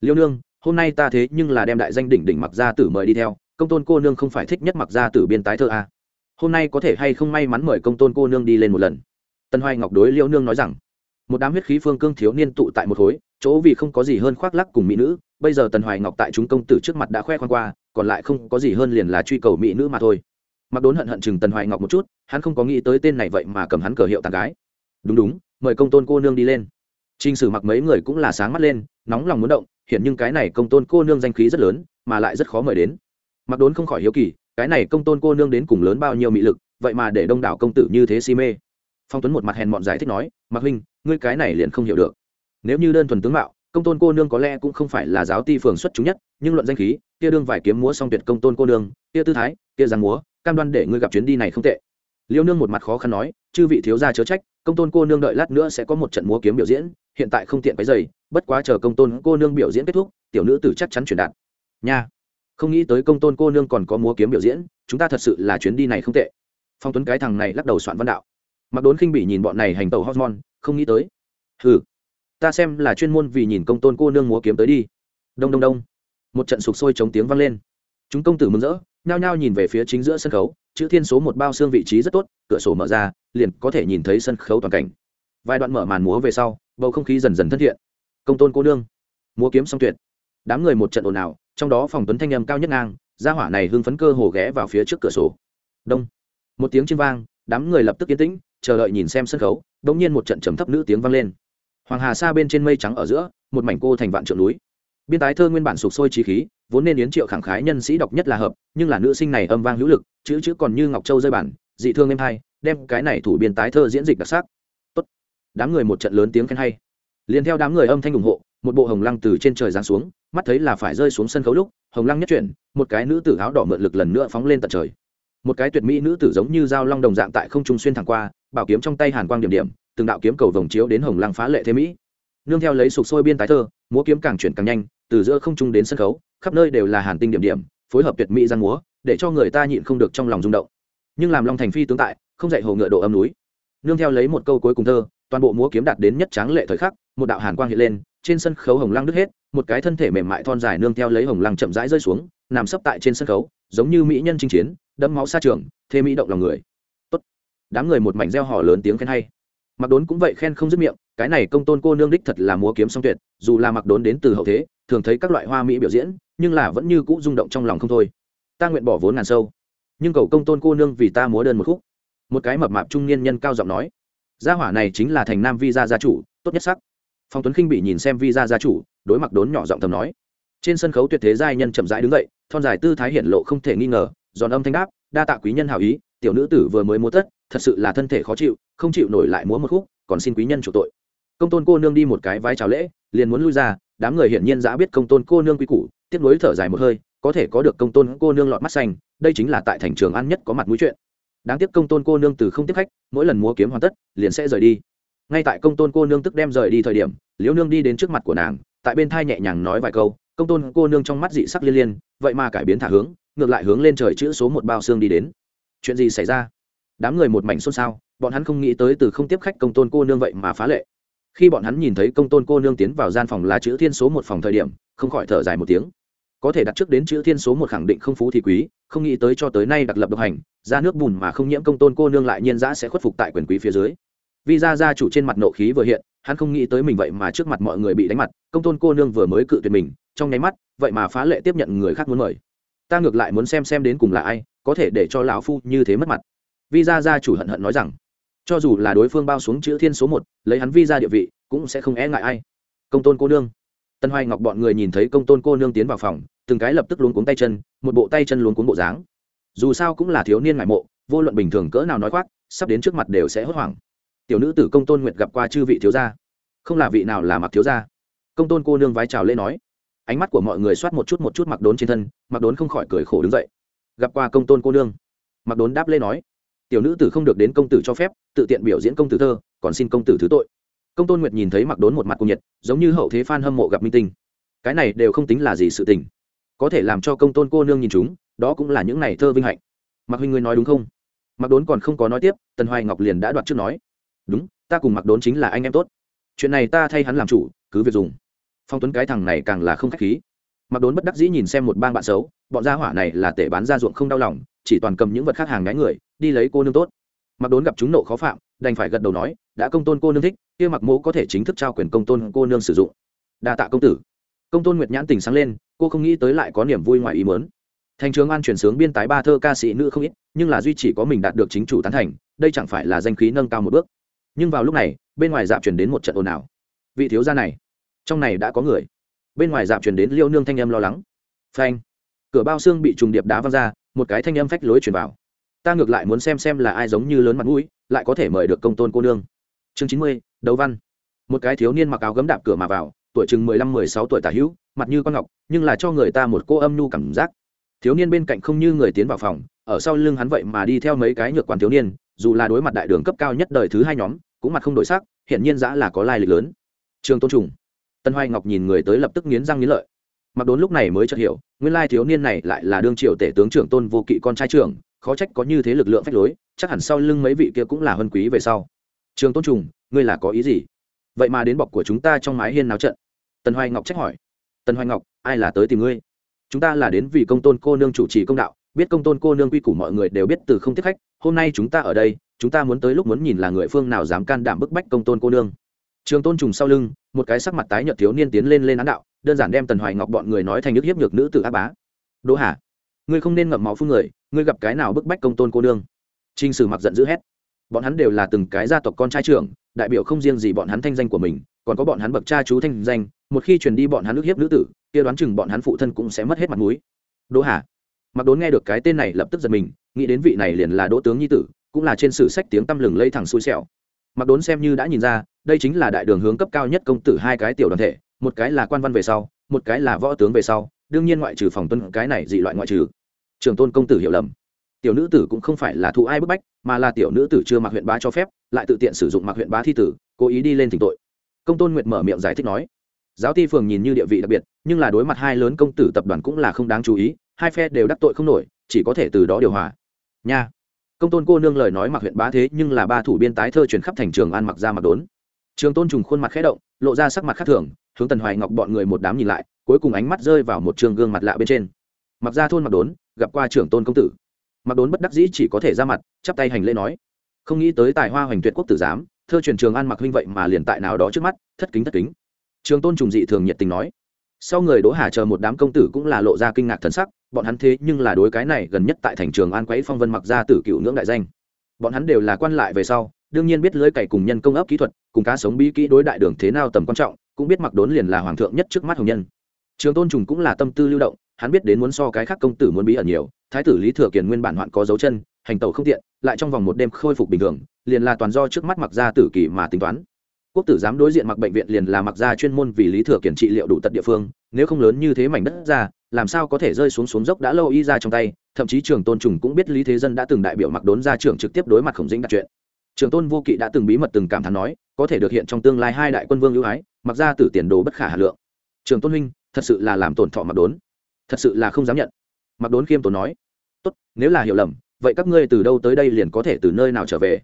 Liêu nương, hôm nay ta thế nhưng là đem đại danh đỉnh đỉnh mặc gia tử mời đi theo, công tôn cô nương không phải thích nhất mặc gia tử biên tái thơ à. hôm nay có thể hay không may mắn mời công tôn cô nương đi lên một lần? Tân hoài ngọc đối liêu nương nói rằng một đám huyết khí phương cương thiếu niên tụ tại một khối, chỗ vì không có gì hơn khoác lắc cùng mỹ nữ, bây giờ tần hoài ngọc tại chúng công tử trước mặt đã khoe khoan qua, còn lại không có gì hơn liền là truy cầu mỹ nữ mà thôi. Mặc đốn hận hận chừng tần hoài ngọc một chút, hắn không có nghĩ tới tên này vậy mà cầm hắn cờ hiệu tàn gái. Đúng đúng, mời công tôn cô nương đi lên. T r i n h sử mặc mấy người cũng là sáng mắt lên, nóng lòng muốn động, hiện nhưng cái này công tôn cô nương danh khí rất lớn, mà lại rất khó mời đến. Mặc đốn không khỏi hiếu kỳ, cái này công tôn cô nương đến cùng lớn bao nhiêu mị lực, vậy mà để đông đảo công tử như thế si mê. Phong tuấn một mặt hèn mọn giải thích nói, mặc huynh ngươi cái này liền không hiểu được. Nếu như đơn thuần tướng mạo, công tôn cô nương có lẽ cũng không phải là giáo ti phường xuất chúng nhất, nhưng luận danh khí, kia đương vải kiếm múa song tuyệt công tôn cô nương, kia tư thái, kia giang múa, cam đoan để ngươi gặp chuyến đi này không tệ. Liêu nương một mặt khó khăn nói, chư vị thiếu gia chớ trách, công tôn cô nương đợi lát nữa sẽ có một trận múa kiếm biểu diễn, hiện tại không tiện cái giày bất quá chờ công tôn cô nương biểu diễn kết thúc, tiểu nữ tử chắc chắn chuyển đạt. Nha, không nghĩ tới công tôn cô nương còn có múa kiếm biểu diễn, chúng ta thật sự là chuyến đi này không tệ. Phong tuấn cái thằng này lắc đầu soạn văn đạo. Mặc đốn khinh bỉ nhìn bọn này hành tàu hormone không nghĩ tới. Hừ, ta xem là chuyên môn vì nhìn công tôn cô nương múa kiếm tới đi. Đông đông đông. Một trận sục sôi chống tiếng vang lên. Chúng công tử mừng rỡ, nhao nhao nhìn về phía chính giữa sân khấu, chữ thiên số một bao xương vị trí rất tốt, cửa sổ mở ra, liền có thể nhìn thấy sân khấu toàn cảnh. Vài đoạn mở màn múa về sau, bầu không khí dần dần thân thiện. Công tôn cô nương, múa kiếm xong tuyệt. Đám người một trận ồn ào, trong đó phòng tuấn thanh âm cao nhất ngang, gia hỏa này hưng phấn cơ hồ ghé vào phía trước cửa sổ. Đông. Một tiếng chiên vang, đám người lập tức yên tĩnh, chờ đợi nhìn xem sân khấu đột nhiên một trận trầm thấp nữ tiếng vang lên. Hoàng hà xa bên trên mây trắng ở giữa, một mảnh cô thành vạn trượng núi. Biên tái thơ nguyên bản sụp sôi trí khí, vốn nên yến triệu khẳng khái nhân sĩ độc nhất là hợp, nhưng là nữ sinh này âm vang hữu lực, chữ chữ còn như ngọc châu rơi bản, dị thương êm hay đem cái này thủ biên tái thơ diễn dịch đặc sắc. Tốt. Đám người một trận lớn tiếng khen hay. Liền theo đám người âm thanh ủng hộ, một bộ hồng lăng từ trên trời giáng xuống, mắt thấy là phải rơi xuống sân khấu lúc, hồng lăng nhất chuyển, một cái nữ tử áo đỏ mượn lực lần nữa phóng lên tận trời một cái tuyệt mỹ nữ tử giống như dao long đồng dạng tại không trung xuyên thẳng qua, bảo kiếm trong tay hàn quang điểm điểm, từng đạo kiếm cầu vồng chiếu đến hồng lăng phá lệ thế mỹ. Nương theo lấy sục sôi biên tái thơ, múa kiếm càng chuyển càng nhanh, từ giữa không trung đến sân khấu, khắp nơi đều là hàn tinh điểm điểm, phối hợp tuyệt mỹ giang múa, để cho người ta nhịn không được trong lòng rung động. Nhưng làm long thành phi tướng tại, không dạy hồ ngựa độ âm núi. Nương theo lấy một câu cuối cùng thơ, toàn bộ múa kiếm đạt đến nhất tráng lệ thời khắc, một đạo hàn quang hiện lên, trên sân khấu hồng lăng đứt hết, một cái thân thể mềm mại thon dài nương theo lấy hồng lăng chậm rãi rơi xuống, nằm sấp tại trên sân khấu, giống như mỹ nhân chinh chiến đẫm máu xa trường, thê mỹ động lòng người. Tốt. đám người một mảnh reo hò lớn tiếng khen hay. Mặc đốn cũng vậy khen không dứt miệng, cái này công tôn cô nương đích thật là múa kiếm song tuyệt, dù là mặc đốn đến từ hậu thế, thường thấy các loại hoa mỹ biểu diễn, nhưng là vẫn như cũ rung động trong lòng không thôi. Ta nguyện bỏ vốn ngàn sâu. Nhưng cầu công tôn cô nương vì ta múa đơn một khúc. Một cái mập mạp trung niên nhân cao giọng nói, gia hỏa này chính là thành nam vi gia gia chủ, tốt nhất sắc. Phong tuấn khinh bị nhìn xem vi gia gia chủ, đối mặt đốn nhỏ giọng thầm nói. Trên sân khấu tuyệt thế giai nhân chậm rãi đứng dậy, thon dài tư thái hiển lộ không thể nghi ngờ giòn âm thanh đáp, đa tạ quý nhân hảo ý, tiểu nữ tử vừa mới múa tất, thật sự là thân thể khó chịu, không chịu nổi lại múa một khúc, còn xin quý nhân chủ tội. Công tôn cô nương đi một cái vai chào lễ, liền muốn lui ra, đám người hiển nhiên đã biết công tôn cô nương quý củ tiếp nối thở dài một hơi, có thể có được công tôn cô nương lọt mắt xanh, đây chính là tại thành trường ăn nhất có mặt mũi chuyện. Đáng tiếc công tôn cô nương từ không tiếp khách, mỗi lần múa kiếm hoàn tất, liền sẽ rời đi. Ngay tại công tôn cô nương tức đem rời đi thời điểm, liễu nương đi đến trước mặt của nàng, tại bên thai nhẹ nhàng nói vài câu, công tôn cô nương trong mắt dị sắc liên liên, vậy mà cải biến thả hướng ngược lại hướng lên trời chữ số một bao xương đi đến. Chuyện gì xảy ra? Đám người một mảnh xôn xao, bọn hắn không nghĩ tới từ không tiếp khách công tôn cô nương vậy mà phá lệ. Khi bọn hắn nhìn thấy công tôn cô nương tiến vào gian phòng lá chữ thiên số một phòng thời điểm, không khỏi thở dài một tiếng. Có thể đặt trước đến chữ thiên số một khẳng định không phú thì quý, không nghĩ tới cho tới nay đặc lập độc hành, ra nước bùn mà không nhiễm công tôn cô nương lại nhiên giã sẽ khuất phục tại quyền quý phía dưới. Vì ra gia chủ trên mặt nộ khí vừa hiện, hắn không nghĩ tới mình vậy mà trước mặt mọi người bị đánh mặt, công tôn cô nương vừa mới cự tuyệt mình, trong nháy mắt, vậy mà phá lệ tiếp nhận người khác muốn mời ta ngược lại muốn xem xem đến cùng là ai, có thể để cho lão phu như thế mất mặt. Vi ra gia chủ hận hận nói rằng, cho dù là đối phương bao xuống chữ thiên số một, lấy hắn vi ra địa vị, cũng sẽ không e ngại ai. Công tôn cô nương. Tân hoài ngọc bọn người nhìn thấy công tôn cô nương tiến vào phòng, từng cái lập tức luống cuống tay chân, một bộ tay chân luống cuống bộ dáng. Dù sao cũng là thiếu niên ngại mộ, vô luận bình thường cỡ nào nói khoác, sắp đến trước mặt đều sẽ hốt hoảng. Tiểu nữ tử công tôn nguyệt gặp qua chư vị thiếu gia. Không là vị nào là mặc thiếu gia. Công tôn cô nương vái chào lễ nói ánh mắt của mọi người soát một chút một chút mặc đốn trên thân mặc đốn không khỏi cười khổ đứng dậy. Gặp qua công tôn cô nương. Mặc đốn đáp lễ nói, tiểu nữ tử không được đến công tử cho phép, tự tiện biểu diễn công tử thơ, còn xin công tử thứ tội. Công tôn nguyệt nhìn thấy mặc đốn một mặt cung nhiệt, giống như hậu thế f hâm mộ gặp minh tinh. Cái này đều không tính là gì sự tình. Có thể làm cho công tôn cô nương nhìn chúng, đó cũng là những ngày thơ vinh hạnh. Mặc huynh ngươi nói đúng không? Mặc đốn còn không có nói tiếp, tần hoài ngọc liền đã đoạt trước nói, đúng, ta cùng mặc đốn chính là anh em tốt. Chuyện này ta thay hắn làm chủ, cứ việc dùng phong tuấn cái thằng này càng là không k h á c h khí. Mặc đốn bất đắc dĩ nhìn xem một bang bạn xấu, bọn gia hỏa này là tể bán ra ruộng không đau lòng, chỉ toàn cầm những vật khác hàng ngái người, đi lấy cô nương tốt. Mặc đốn gặp chúng nộ khó phạm, đành phải gật đầu nói, đã công tôn cô nương thích, kia mặc mố có thể chính thức trao quyền công tôn cô nương sử dụng. Đa tạ công tử. Công tôn nguyệt nhãn tình sáng lên, cô không nghĩ tới lại có niềm vui ngoài ý mớn thành trường an chuyển sướng biên tái ba thơ ca sĩ nữ không ít, nhưng là duy chỉ có mình đạt được chính chủ tán thành, đây chẳng phải là danh khí nâng cao một bước. Nhưng vào lúc này, bên ngoài dạp chuyển đến một trận ồn ào. Vị thiếu gia này trong này đã có người. Bên ngoài dạp chuyển đến liêu nương thanh âm lo lắng. Phanh. Cửa bao xương bị trùng điệp đá văng ra, một cái thanh âm phách lối truyền vào. Ta ngược lại muốn xem xem là ai giống như lớn mặt mũi, lại có thể mời được công tôn cô nương. Chương chín mươi, đấu văn. Một cái thiếu niên mặc áo gấm đạp cửa mà vào, tuổi chừng mười lăm, mười sáu tuổi tả hữu, mặt như con ngọc, nhưng là cho người ta một cô âm nhu cảm giác. Thiếu niên bên cạnh không như người tiến vào phòng, ở sau lưng hắn vậy mà đi theo mấy cái nhược quản thiếu niên, dù là đối mặt đại đường cấp cao nhất đời thứ hai nhóm, cũng mặt không đổi sắc hiện nhiên giã là có lai lịch lớn. Trường tôn trùng tân hoài ngọc nhìn người tới lập tức nghiến răng nghiến lợi. Mặc đốn lúc này mới chợt hiểu, nguyên lai thiếu niên này lại là đương triều tể tướng trưởng tôn vô kỵ con trai trưởng, khó trách có như thế lực lượng phách lối, chắc hẳn sau lưng mấy vị kia cũng là huân quý về sau. Trường tôn trùng, ngươi là có ý gì? Vậy mà đến bọc của chúng ta trong mái hiên náo trận. Tần hoài ngọc trách hỏi. Tần hoài ngọc, ai là tới tìm ngươi? Chúng ta là đến vì công tôn cô nương chủ trì công đạo, biết công tôn cô nương quy củ mọi người đều biết từ không tiếp khách, hôm nay chúng ta ở đây, chúng ta muốn tới lúc muốn nhìn là người phương nào dám can đảm bức bách công tôn cô nương trường tôn trùng sau lưng, một cái sắc mặt tái nhợt thiếu niên tiến lên lên án đạo, đơn giản đem tần hoài ngọc bọn người nói thành nước hiếp nhược nữ tử ác bá. Đỗ hà, ngươi không nên ngậm máu phun người, ngươi gặp cái nào bức bách công tôn cô nương? Trinh sử mặc giận dữ hét. Bọn hắn đều là từng cái gia tộc con trai trưởng, đại biểu không riêng gì bọn hắn thanh danh của mình, còn có bọn hắn bậc cha chú thanh danh, một khi truyền đi bọn hắn ức hiếp nữ tử, kia đoán chừng bọn hắn phụ thân cũng sẽ mất hết mặt mũi. Đỗ hà. Mặc đốn nghe được cái tên này lập tức giật mình, nghĩ đến vị này liền là đỗ tướng nhi tử, cũng là trên sử sách tiếng tăm lừng lây thẳng xui xẻo mặc đốn xem như đã nhìn ra, đây chính là đại đường hướng cấp cao nhất công tử hai cái tiểu đoàn thể, một cái là quan văn về sau, một cái là võ tướng về sau, đương nhiên ngoại trừ phòng tuân cái này dị loại ngoại trừ. Trường tôn công tử hiểu lầm. Tiểu nữ tử cũng không phải là thụ ai bức bách, mà là tiểu nữ tử chưa mặc huyện bá cho phép, lại tự tiện sử dụng mặc huyện bá thi tử, cố ý đi lên thỉnh tội. Công tôn nguyệt mở miệng giải thích nói, giáo ti phường nhìn như địa vị đặc biệt, nhưng là đối mặt hai lớn công tử tập đoàn cũng là không đáng chú ý, hai phe đều đắc tội không nổi, chỉ có thể từ đó điều hòa. Nha công tôn cô nương lời nói mặc huyện bá thế, nhưng là ba thủ biên tái thơ truyền khắp thành trường an mặc ra mặc đốn. Trường tôn trùng khuôn mặt khẽ động, lộ ra sắc mặt khác thường, hướng tần hoài ngọc bọn người một đám nhìn lại, cuối cùng ánh mắt rơi vào một trường gương mặt lạ bên trên. Mặc ra thôn mặc đốn, gặp qua trưởng tôn công tử. Mặc đốn bất đắc dĩ chỉ có thể ra mặt, chắp tay hành lễ nói. Không nghĩ tới tài hoa hoành tuyệt quốc tử giám, thơ truyền trường an mặc huynh vậy mà liền tại nào đó trước mắt, thất kính thất kính. Trường tôn trùng dị thường nhiệt tình nói. Sau người đỗ hà chờ một đám công tử cũng là lộ ra kinh ngạc thần sắc bọn hắn thế nhưng là đối cái này gần nhất tại thành trường an quấy phong vân mặc ra tử cựu ngưỡng đại danh. Bọn hắn đều là quan lại về sau, đương nhiên biết lưới cày cùng nhân công ấp kỹ thuật, cùng cá sống bí kỹ đối đại đường thế nào tầm quan trọng, cũng biết mặc đốn liền là hoàng thượng nhất trước mắt hồng nhân. Trường tôn trùng cũng là tâm tư lưu động, hắn biết đến muốn so cái khác công tử muốn bí ẩn nhiều, thái tử lý thừa kiền nguyên bản hoạn có dấu chân, hành tẩu không tiện, lại trong vòng một đêm khôi phục bình thường, liền là toàn do trước mắt mặc ra tử kỳ mà tính toán. Quốc tử dám đối diện mặc bệnh viện liền là mặc ra chuyên môn vì lý thừa kiển trị liệu đủ tận địa phương, nếu không lớn như thế mảnh đất ra làm sao có thể rơi xuống xuống dốc đã lâu y ra trong tay, thậm chí trường tôn trùng cũng biết lý thế dân đã từng đại biểu mặc đốn ra trường trực tiếp đối mặt khổng dĩnh đặt chuyện. Trường tôn vô kỵ đã từng bí mật từng cảm thán nói, có thể được hiện trong tương lai hai đại quân vương ưu ái, mặc ra từ tiền đồ bất khả hà lượng. Trường tôn huynh, thật sự là làm tổn thọ mặc đốn. Thật sự là không dám nhận. Mặc đốn khiêm tốn nói, tốt, nếu là hiểu lầm, vậy các ngươi từ đâu tới đây liền có thể từ nơi nào trở về?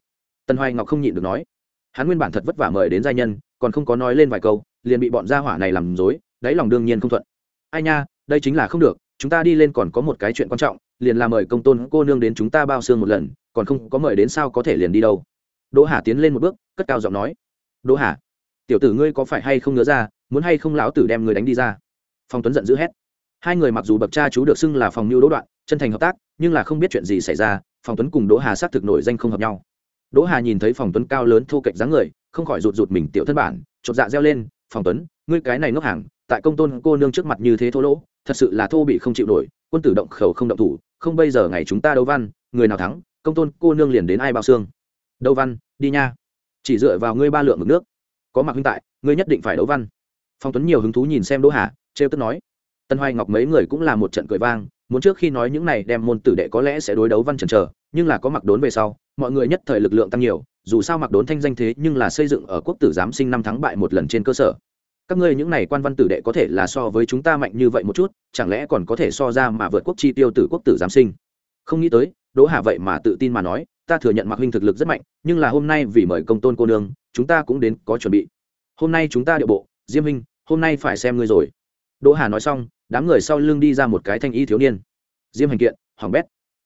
Tân hoài ngọc không nhịn được nói, hắn nguyên bản thật vất vả mời đến gia nhân, còn không có nói lên vài câu, liền bị bọn gia hỏa này làm dối đáy lòng đương nhiên không thuận. Ai nha đây chính là không được, chúng ta đi lên còn có một cái chuyện quan trọng, liền là mời công tôn cô nương đến chúng ta bao xương một lần, còn không có mời đến sao có thể liền đi đâu. Đỗ hà tiến lên một bước, cất cao giọng nói. Đỗ hà, tiểu tử ngươi có phải hay không nhớ ra, muốn hay không lão tử đem người đánh đi ra? Phong tuấn giận dữ hét. Hai người mặc dù bậc cha chú được xưng là phòng mưu đỗ đoạn, chân thành hợp tác, nhưng là không biết chuyện gì xảy ra, phong tuấn cùng đỗ hà xác thực nổi danh không hợp nhau. Đỗ hà nhìn thấy phòng tuấn cao lớn thu kệch dáng người, không khỏi rụt rụt mình tiểu thân bản, chột dạ reo lên phòng tuấn, ngươi cái này ngốc hàng tại công tôn cô nương trước mặt như thế thô lỗ, thật sự là thô bị không chịu nổi, quân tử động khẩu không động thủ, không bây giờ ngày chúng ta đấu văn, người nào thắng, công tôn cô nương liền đến ai bao xương? Đấu văn, đi nha. Chỉ dựa vào ngươi ba lượng mực nước. Có mặc huynh tại, ngươi nhất định phải đấu văn. Phong tuấn nhiều hứng thú nhìn xem đỗ hà, trêu tức nói. Tân hoài ngọc mấy người cũng là một trận cười vang, muốn trước khi nói những này đem môn tử đệ có lẽ sẽ đối đấu văn trần trờ nhưng là có mặc đốn về sau, mọi người nhất thời lực lượng tăng nhiều, dù sao mặc đốn thanh danh thế nhưng là xây dựng ở quốc tử giám sinh năm tháng bại một lần trên cơ sở các ngươi những này quan văn tử đệ có thể là so với chúng ta mạnh như vậy một chút, chẳng lẽ còn có thể so ra mà vượt quốc chi tiêu tử quốc tử giám sinh? Không nghĩ tới, đỗ hà vậy mà tự tin mà nói, ta thừa nhận mặc huynh thực lực rất mạnh, nhưng là hôm nay vì mời công tôn cô nương, chúng ta cũng đến có chuẩn bị. Hôm nay chúng ta điệu bộ, diêm huynh hôm nay phải xem ngươi rồi. Đỗ hà nói xong, đám người sau lưng đi ra một cái thanh y thiếu niên. Diêm hành kiện, hoàng bét.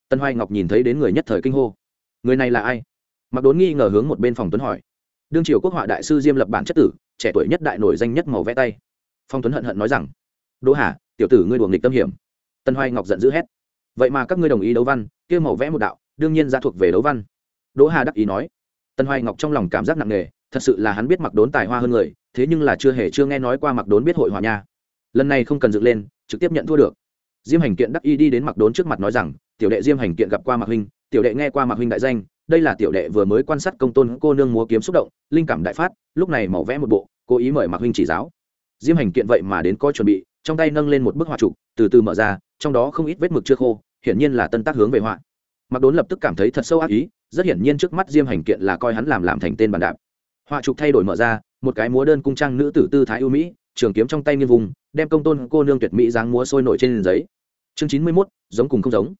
Tân hoài ngọc nhìn thấy đến người nhất thời kinh hô. Người này là ai? Mặc đốn nghi ngờ hướng một bên phòng tuấn hỏi. Đương triều quốc họa đại sư diêm lập bản chất tử trẻ tuổi nhất đại nổi danh nhất màu vẽ tay. Phong tuấn hận hận nói rằng, đỗ hà, tiểu tử ngươi đùa nghịch tâm hiểm. Tân hoài ngọc giận dữ hét, vậy mà các ngươi đồng ý đấu văn, kia màu vẽ một đạo, đương nhiên ra thuộc về đấu văn. Đỗ hà đắc ý nói. Tân hoài ngọc trong lòng cảm giác nặng nề, thật sự là hắn biết mặc đốn tài hoa hơn người, thế nhưng là chưa hề chưa nghe nói qua mặc đốn biết hội hòa nha. Lần này không cần dựng lên, trực tiếp nhận thua được. Diêm hành kiện đắc y đi đến mặc đốn trước mặt nói rằng, tiểu đệ diêm hành kiện gặp qua mặc huynh, tiểu đệ nghe qua mặc huynh đại danh đây là tiểu đệ vừa mới quan sát công tôn cô nương múa kiếm xúc động, linh cảm đại phát, lúc này màu vẽ một bộ, cố ý mời mặc huynh chỉ giáo. Diêm hành kiện vậy mà đến coi chuẩn bị, trong tay nâng lên một bức họa trục, từ từ mở ra, trong đó không ít vết mực chưa khô, hiển nhiên là tân tác hướng về họa. Mặc đốn lập tức cảm thấy thật sâu ác ý, rất hiển nhiên trước mắt diêm hành kiện là coi hắn làm làm thành tên bàn đạp. Họa trục thay đổi mở ra, một cái múa đơn cung trang nữ tử tư thái ưu mỹ, trường kiếm trong tay nghiêng vùng, đem công tôn cô nương tuyệt mỹ dáng múa sôi nổi trên giấy. Chương chín mươi mốt, giống cùng không giống.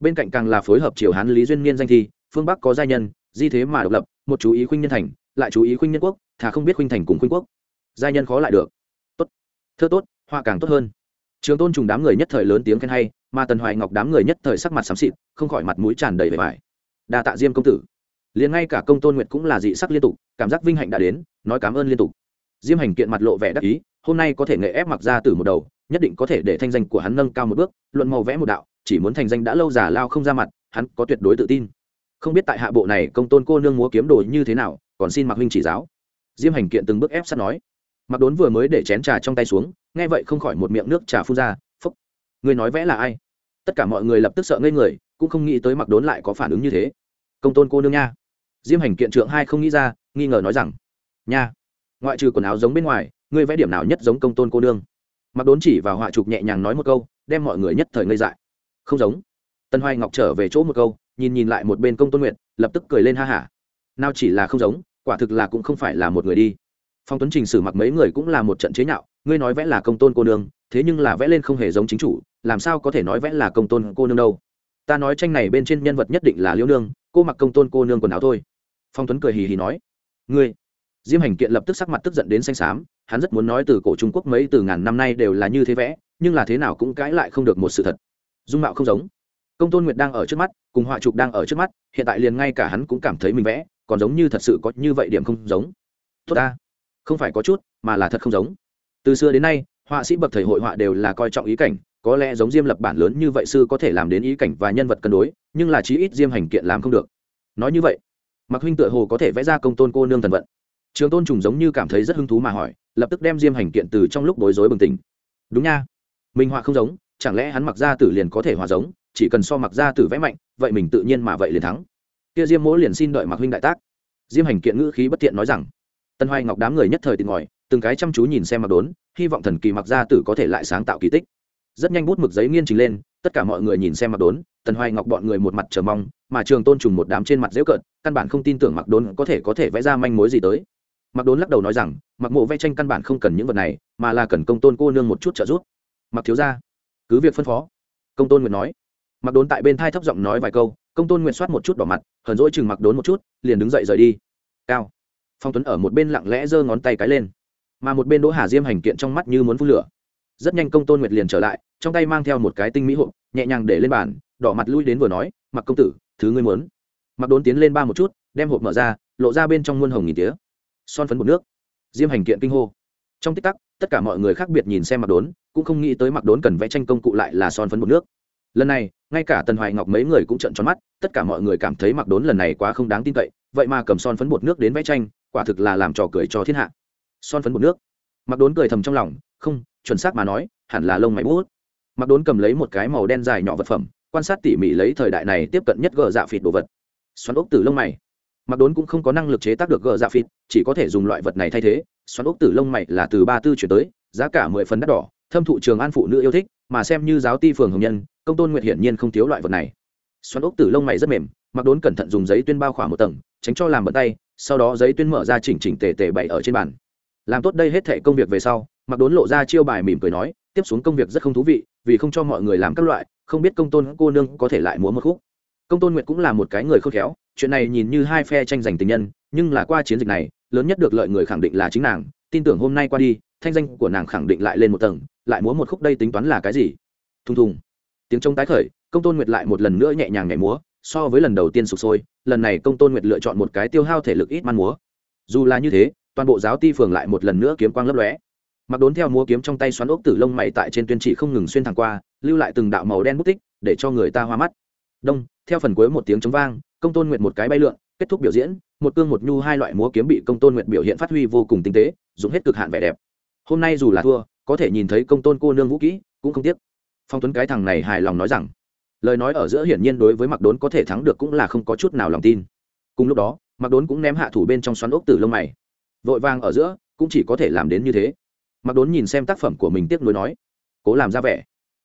Bên cạnh càng là phối hợp triều hán lý duyên niên danh thi phương bắc có gia nhân, di thế mà độc lập, một chú ý khuynh nhân thành, lại chú ý khuynh nhân quốc, thà không biết khuynh thành cùng khuynh quốc. Gia nhân khó lại được. Tốt. Thơ tốt, họa càng tốt hơn. Trường tôn trùng đám người nhất thời lớn tiếng khen hay, mà tần hoài ngọc đám người nhất thời sắc mặt xám xịt, không khỏi mặt mũi tràn đầy vẻ vải. Đa tạ diêm công tử. Liền ngay cả công tôn nguyệt cũng là dị sắc liên tục, cảm giác vinh hạnh đã đến, nói cảm ơn liên tục. Diêm hành kiện mặt lộ vẻ đắc ý, hôm nay có thể nghệ ép mặc ra từ một đầu, nhất định có thể để thanh danh của hắn nâng cao một bước, luận màu vẽ một đạo, chỉ muốn thành danh đã lâu già lao không ra mặt, hắn có tuyệt đối tự tin không biết tại hạ bộ này công tôn cô nương múa kiếm đồ như thế nào, còn xin mặc huynh chỉ giáo. Diêm hành kiện từng bước ép sát nói. Mặc đốn vừa mới để chén trà trong tay xuống, nghe vậy không khỏi một miệng nước trà phun ra, phúc người nói vẽ là ai? Tất cả mọi người lập tức sợ ngây người, cũng không nghĩ tới mặc đốn lại có phản ứng như thế. Công tôn cô nương nha. Diêm hành kiện trượng hai không nghĩ ra, nghi ngờ nói rằng, nha, ngoại trừ quần áo giống bên ngoài, ngươi vẽ điểm nào nhất giống công tôn cô nương? Mặc đốn chỉ vào họa trục nhẹ nhàng nói một câu, đem mọi người nhất thời ngây dại. Không giống. Tân hoài ngọc trở về chỗ một câu nhìn nhìn lại một bên công tôn nguyện lập tức cười lên ha hả. Nào chỉ là không giống, quả thực là cũng không phải là một người đi. Phong tuấn trình xử mặc mấy người cũng là một trận chế nhạo, ngươi nói vẽ là công tôn cô nương, thế nhưng là vẽ lên không hề giống chính chủ, làm sao có thể nói vẽ là công tôn cô nương đâu? Ta nói tranh này bên trên nhân vật nhất định là liễu nương, cô mặc công tôn cô nương quần áo thôi. Phong tuấn cười hì hì nói, ngươi. Diêm hành kiện lập tức sắc mặt tức giận đến xanh xám, hắn rất muốn nói từ cổ trung quốc mấy từ ngàn năm nay đều là như thế vẽ, nhưng là thế nào cũng cãi lại không được một sự thật. Dung mạo không giống công tôn nguyệt đang ở trước mắt, cùng họa trục đang ở trước mắt, hiện tại liền ngay cả hắn cũng cảm thấy mình vẽ, còn giống như thật sự có như vậy điểm không giống. Tốt ta, không phải có chút, mà là thật không giống. Từ xưa đến nay, họa sĩ bậc thầy hội họa đều là coi trọng ý cảnh, có lẽ giống diêm lập bản lớn như vậy sư có thể làm đến ý cảnh và nhân vật cân đối, nhưng là chí ít diêm hành kiện làm không được. Nói như vậy mặc huynh tựa hồ có thể vẽ ra công tôn cô nương thần vận. Trường tôn trùng giống như cảm thấy rất hứng thú mà hỏi, lập tức đem diêm hành kiện từ trong lúc bối rối bừng tỉnh. Đúng nha minh họa không giống, chẳng lẽ hắn mặc ra tử liền có thể hòa giống chỉ cần so mặc ra tử vẽ mạnh, vậy mình tự nhiên mà vậy liền thắng. Kia diêm mỗ liền xin đợi mặc huynh đại tác. Diêm hành kiện ngữ khí bất thiện nói rằng, tân hoài ngọc đám người nhất thời tìm ngòi từng cái chăm chú nhìn xem mặc đốn, hy vọng thần kỳ mặc gia tử có thể lại sáng tạo kỳ tích. Rất nhanh bút mực giấy nghiên trình lên, tất cả mọi người nhìn xem mặc đốn tần hoài ngọc bọn người một mặt chờ mong, mà trường tôn trùng một đám trên mặt dễu cợt, căn bản không tin tưởng mặc đốn có thể có thể vẽ ra manh mối gì tới. Mặc đốn lắc đầu nói rằng mặc mộ vẽ tranh căn bản không cần những vật này, mà là cần công tôn cô nương một chút trợ giúp. Mặc thiếu ra cứ việc phân phó. Công tôn nguyệt nói mặc đốn tại bên thai thấp giọng nói vài câu, công tôn nguyện soát một chút bỏ mặt, hờn dỗi chừng mặc đốn một chút, liền đứng dậy rời đi. Cao. Phong tuấn ở một bên lặng lẽ giơ ngón tay cái lên. Mà một bên đỗ hà diêm hành kiện trong mắt như muốn phun lửa. Rất nhanh công tôn nguyệt liền trở lại, trong tay mang theo một cái tinh mỹ hộp, nhẹ nhàng để lên bàn, đỏ mặt lui đến vừa nói, mặc công tử, thứ ngươi muốn. Mặc đốn tiến lên ba một chút, đem hộp mở ra, lộ ra bên trong muôn hồng nghìn tía. Son phấn bột nước. Diêm hành kiện kinh hô. Trong tích tắc, tất cả mọi người khác biệt nhìn xem mặc đốn, cũng không nghĩ tới mặc đốn cần vẽ tranh công cụ lại là son phấn bột nước lần này, ngay cả tần hoài ngọc mấy người cũng trận tròn mắt, tất cả mọi người cảm thấy mặc đốn lần này quá không đáng tin cậy, vậy mà cầm son phấn bột nước đến vẽ tranh, quả thực là làm trò cười cho thiên hạ. Son phấn bột nước. Mặc đốn cười thầm trong lòng, không, chuẩn xác mà nói, hẳn là lông mày bút. Mặc đốn cầm lấy một cái màu đen dài nhỏ vật phẩm, quan sát tỉ mỉ lấy thời đại này tiếp cận nhất gờ dạ phịt đồ vật. Xoắn ốc từ lông mày. Mặc đốn cũng không có năng lực chế tác được gờ dạ phịt, chỉ có thể dùng loại vật này thay thế. Xoắn ốc từ lông mày là từ ba tư chuyển tới, giá cả mười phần đắt đỏ, thâm thụ trường an phụ nữ yêu thích, mà xem như giáo ti phường hồng nhân công tôn nguyệt hiển nhiên không thiếu loại vật này. Xoắn ốc tử lông mày rất mềm, mặc đốn cẩn thận dùng giấy tuyên bao khỏa một tầng, tránh cho làm bận tay, sau đó giấy tuyên mở ra chỉnh chỉnh tề tề bày ở trên bàn. Làm tốt đây hết thệ công việc về sau, mặc đốn lộ ra chiêu bài mỉm cười nói, tiếp xuống công việc rất không thú vị, vì không cho mọi người làm các loại, không biết công tôn cô nương có thể lại múa một khúc. Công tôn nguyệt cũng là một cái người khôn khéo, chuyện này nhìn như hai phe tranh giành tình nhân, nhưng là qua chiến dịch này, lớn nhất được lợi người khẳng định là chính nàng, tin tưởng hôm nay qua đi, thanh danh của nàng khẳng định lại lên một tầng, lại múa một khúc đây tính toán là cái gì? Thùng thùng tiếng trống tái khởi, công tôn nguyệt lại một lần nữa nhẹ nhàng nhảy múa, so với lần đầu tiên sụp sôi, lần này công tôn nguyệt lựa chọn một cái tiêu hao thể lực ít man múa. Dù là như thế, toàn bộ giáo ti phường lại một lần nữa kiếm quang lấp lóe. Mặc đốn theo múa kiếm trong tay xoắn ốc tử lông mày tại trên tuyên trị không ngừng xuyên thẳng qua, lưu lại từng đạo màu đen bút tích, để cho người ta hoa mắt. Đông, theo phần cuối một tiếng chống vang, công tôn nguyệt một cái bay lượn, kết thúc biểu diễn, một cương một nhu hai loại múa kiếm bị công tôn nguyệt biểu hiện phát huy vô cùng tinh tế, dùng hết cực hạn vẻ đẹp. Hôm nay dù là thua, có thể nhìn thấy công tôn cô nương vũ kỹ, cũng không tiếc phong tuấn cái thằng này hài lòng nói rằng, lời nói ở giữa hiển nhiên đối với mặc đốn có thể thắng được cũng là không có chút nào lòng tin. Cùng lúc đó mặc đốn cũng ném hạ thủ bên trong xoắn ốc tử lông mày. Vội vàng ở giữa, cũng chỉ có thể làm đến như thế. Mặc đốn nhìn xem tác phẩm của mình tiếc nuối nói, cố làm ra vẻ.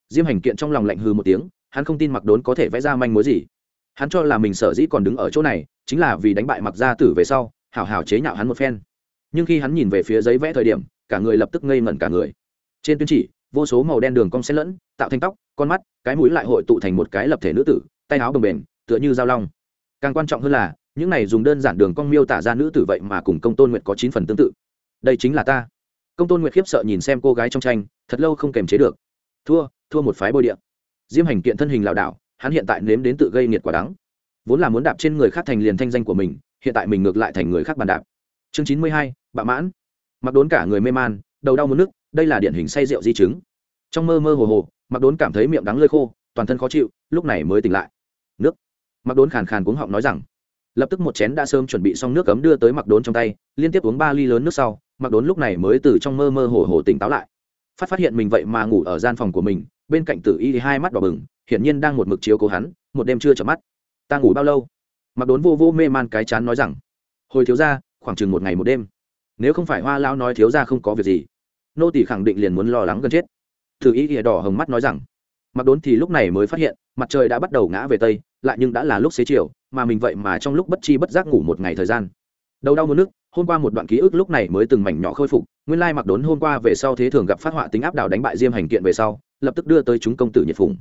Diêm hành kiện trong lòng lạnh hư một tiếng, hắn không tin mặc đốn có thể vẽ ra manh mối gì. Hắn cho là mình sở dĩ còn đứng ở chỗ này, chính là vì đánh bại mặc gia tử về sau hào hào chế nhạo hắn một phen. Nhưng khi hắn nhìn về phía giấy vẽ thời điểm, cả người lập tức ngây ngẩn cả người. Trên tuyên chỉ vô số màu đen đường cong xen lẫn, tạo thành tóc, con mắt, cái mũi lại hội tụ thành một cái lập thể nữ tử, tay áo bồng bềnh, tựa như dao long. Càng quan trọng hơn là, những này dùng đơn giản đường cong miêu tả ra nữ tử vậy mà cùng công tôn nguyệt có chín phần tương tự. Đây chính là ta. Công tôn nguyệt khiếp sợ nhìn xem cô gái trong tranh, thật lâu không kềm chế được. Thua thua một phái bôi điện diêm hành kiện thân hình lảo đảo, hắn hiện tại nếm đến tự gây nghiệt quả đắng. Vốn là muốn đạp trên người khác thành liền thanh danh của mình, hiện tại mình ngược lại thành người khác bàn đạp. Chương chín mươi hai, bạ mãn. Mặc đốn cả người mê man đầu đau muốn nước, đây là điển hình say rượu di chứng. Trong mơ mơ hồ hồ mặc đốn cảm thấy miệng đắng lơi khô, toàn thân khó chịu, lúc này mới tỉnh lại. Nước. Mặc đốn khàn khàn cuống họng nói rằng, lập tức một chén đã sớm chuẩn bị xong nước cấm đưa tới mặc đốn trong tay, liên tiếp uống ba ly lớn nước sau mặc đốn lúc này mới từ trong mơ mơ hồ hồ tỉnh táo lại. Phát phát hiện mình vậy mà ngủ ở gian phòng của mình, bên cạnh tử y hai mắt đỏ bừng, hiển nhiên đang một mực chiếu cố hắn, một đêm chưa chợp mắt. Ta ngủ bao lâu? Mặc đốn vô vô mê man cái chán nói rằng, hồi thiếu ra khoảng chừng một ngày một đêm. Nếu không phải hoa Lão nói thiếu ra không có việc gì nô tỷ khẳng định liền muốn lo lắng gần chết. Thử y ỉa đỏ hồng mắt nói rằng, mặc đốn thì lúc này mới phát hiện, mặt trời đã bắt đầu ngã về tây, lại nhưng đã là lúc xế chiều, mà mình vậy mà trong lúc bất chi bất giác ngủ một ngày thời gian. Đầu đau muốn nước, hôm qua một đoạn ký ức lúc này mới từng mảnh nhỏ khôi phục, nguyên lai mặc đốn hôm qua về sau thế thường gặp phát họa tính áp đảo đánh bại diêm hành kiện về sau, lập tức đưa tới chúng công tử nhiệt phùng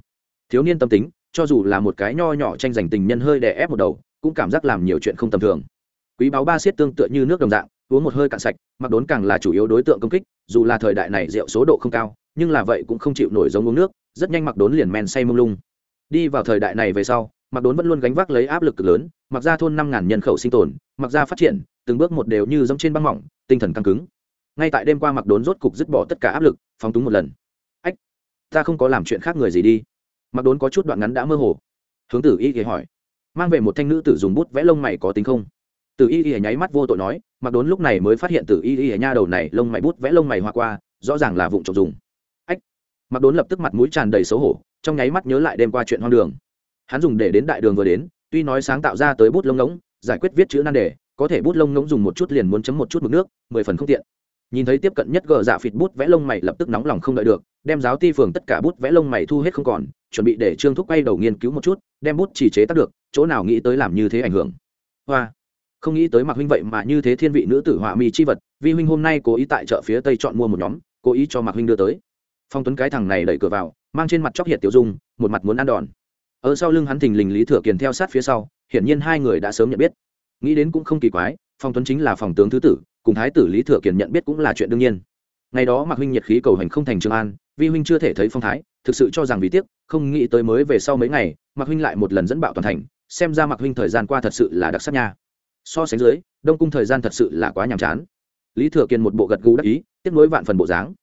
thiếu niên tâm tính, cho dù là một cái nho nhỏ tranh giành tình nhân hơi đè ép một đầu, cũng cảm giác làm nhiều chuyện không tầm thường. Quý báo ba siết tương tựa như nước đồng dạng uống một hơi cạn sạch, mặc đốn càng là chủ yếu đối tượng công kích, dù là thời đại này rượu số độ không cao, nhưng là vậy cũng không chịu nổi giống uống nước, rất nhanh mặc đốn liền men say mông lung. Đi vào thời đại này về sau, mặc đốn vẫn luôn gánh vác lấy áp lực cực lớn, mặc ra thôn năm ngàn nhân khẩu sinh tồn, mặc ra phát triển, từng bước một đều như giống trên băng mỏng, tinh thần căng cứng. Ngay tại đêm qua mặc đốn rốt cục dứt bỏ tất cả áp lực, phóng túng một lần. Ách, ta không có làm chuyện khác người gì đi. Mặc đốn có chút đoạn ngắn đã mơ hồ. Hướng tử y thì hỏi. Mang về một thanh nữ tử dùng bút vẽ lông mày có tính không? Tử y y nháy mắt vô tội nói, mặc đốn lúc này mới phát hiện tử y y nha đầu này lông mày bút vẽ lông mày hoa qua, rõ ràng là vụng trộm dùng. Ách! Mặc đốn lập tức mặt mũi tràn đầy xấu hổ, trong nháy mắt nhớ lại đêm qua chuyện hoang đường. Hắn dùng để đến đại đường vừa đến, tuy nói sáng tạo ra tới bút lông ngỗng, giải quyết viết chữ nan đề, có thể bút lông ngỗng dùng một chút liền muốn chấm một chút mực nước, mười phần không tiện. Nhìn thấy tiếp cận nhất gờ dạ phịt bút vẽ lông mày lập tức nóng lòng không đợi được, đem giáo ti phường tất cả bút vẽ lông mày thu hết không còn, chuẩn bị để trương thúc quay đầu nghiên cứu một chút, đem bút chỉ chế tác được, chỗ nào nghĩ tới làm như thế ảnh hưởng. Hoa! Không nghĩ tới mặc huynh vậy mà như thế thiên vị nữ tử họa mi chi vật, vi huynh hôm nay cố ý tại chợ phía tây chọn mua một nhóm, cố ý cho mặc huynh đưa tới. Phong tuấn cái thằng này đẩy cửa vào, mang trên mặt chóc hiệt tiểu dung, một mặt muốn ăn đòn. Ở sau lưng hắn thình lình lý thừa kiền theo sát phía sau, hiển nhiên hai người đã sớm nhận biết. Nghĩ đến cũng không kỳ quái, phong tuấn chính là phòng tướng thứ tử, cùng thái tử lý thừa kiền nhận biết cũng là chuyện đương nhiên. Ngày đó mạc huynh nhiệt khí cầu hành không thành trường an, vi huynh chưa thể thấy phong thái, thực sự cho rằng vì tiếc, không nghĩ tới mới về sau mấy ngày, mạc huynh lại một lần dẫn bạo toàn thành, xem ra mạc huynh thời gian qua thật sự là đặc sắc nha so sánh dưới đông cung thời gian thật sự là quá nhàm chán. Lý thừa Kiên một bộ gật gù đắc ý tiếp nối vạn phần bộ dáng.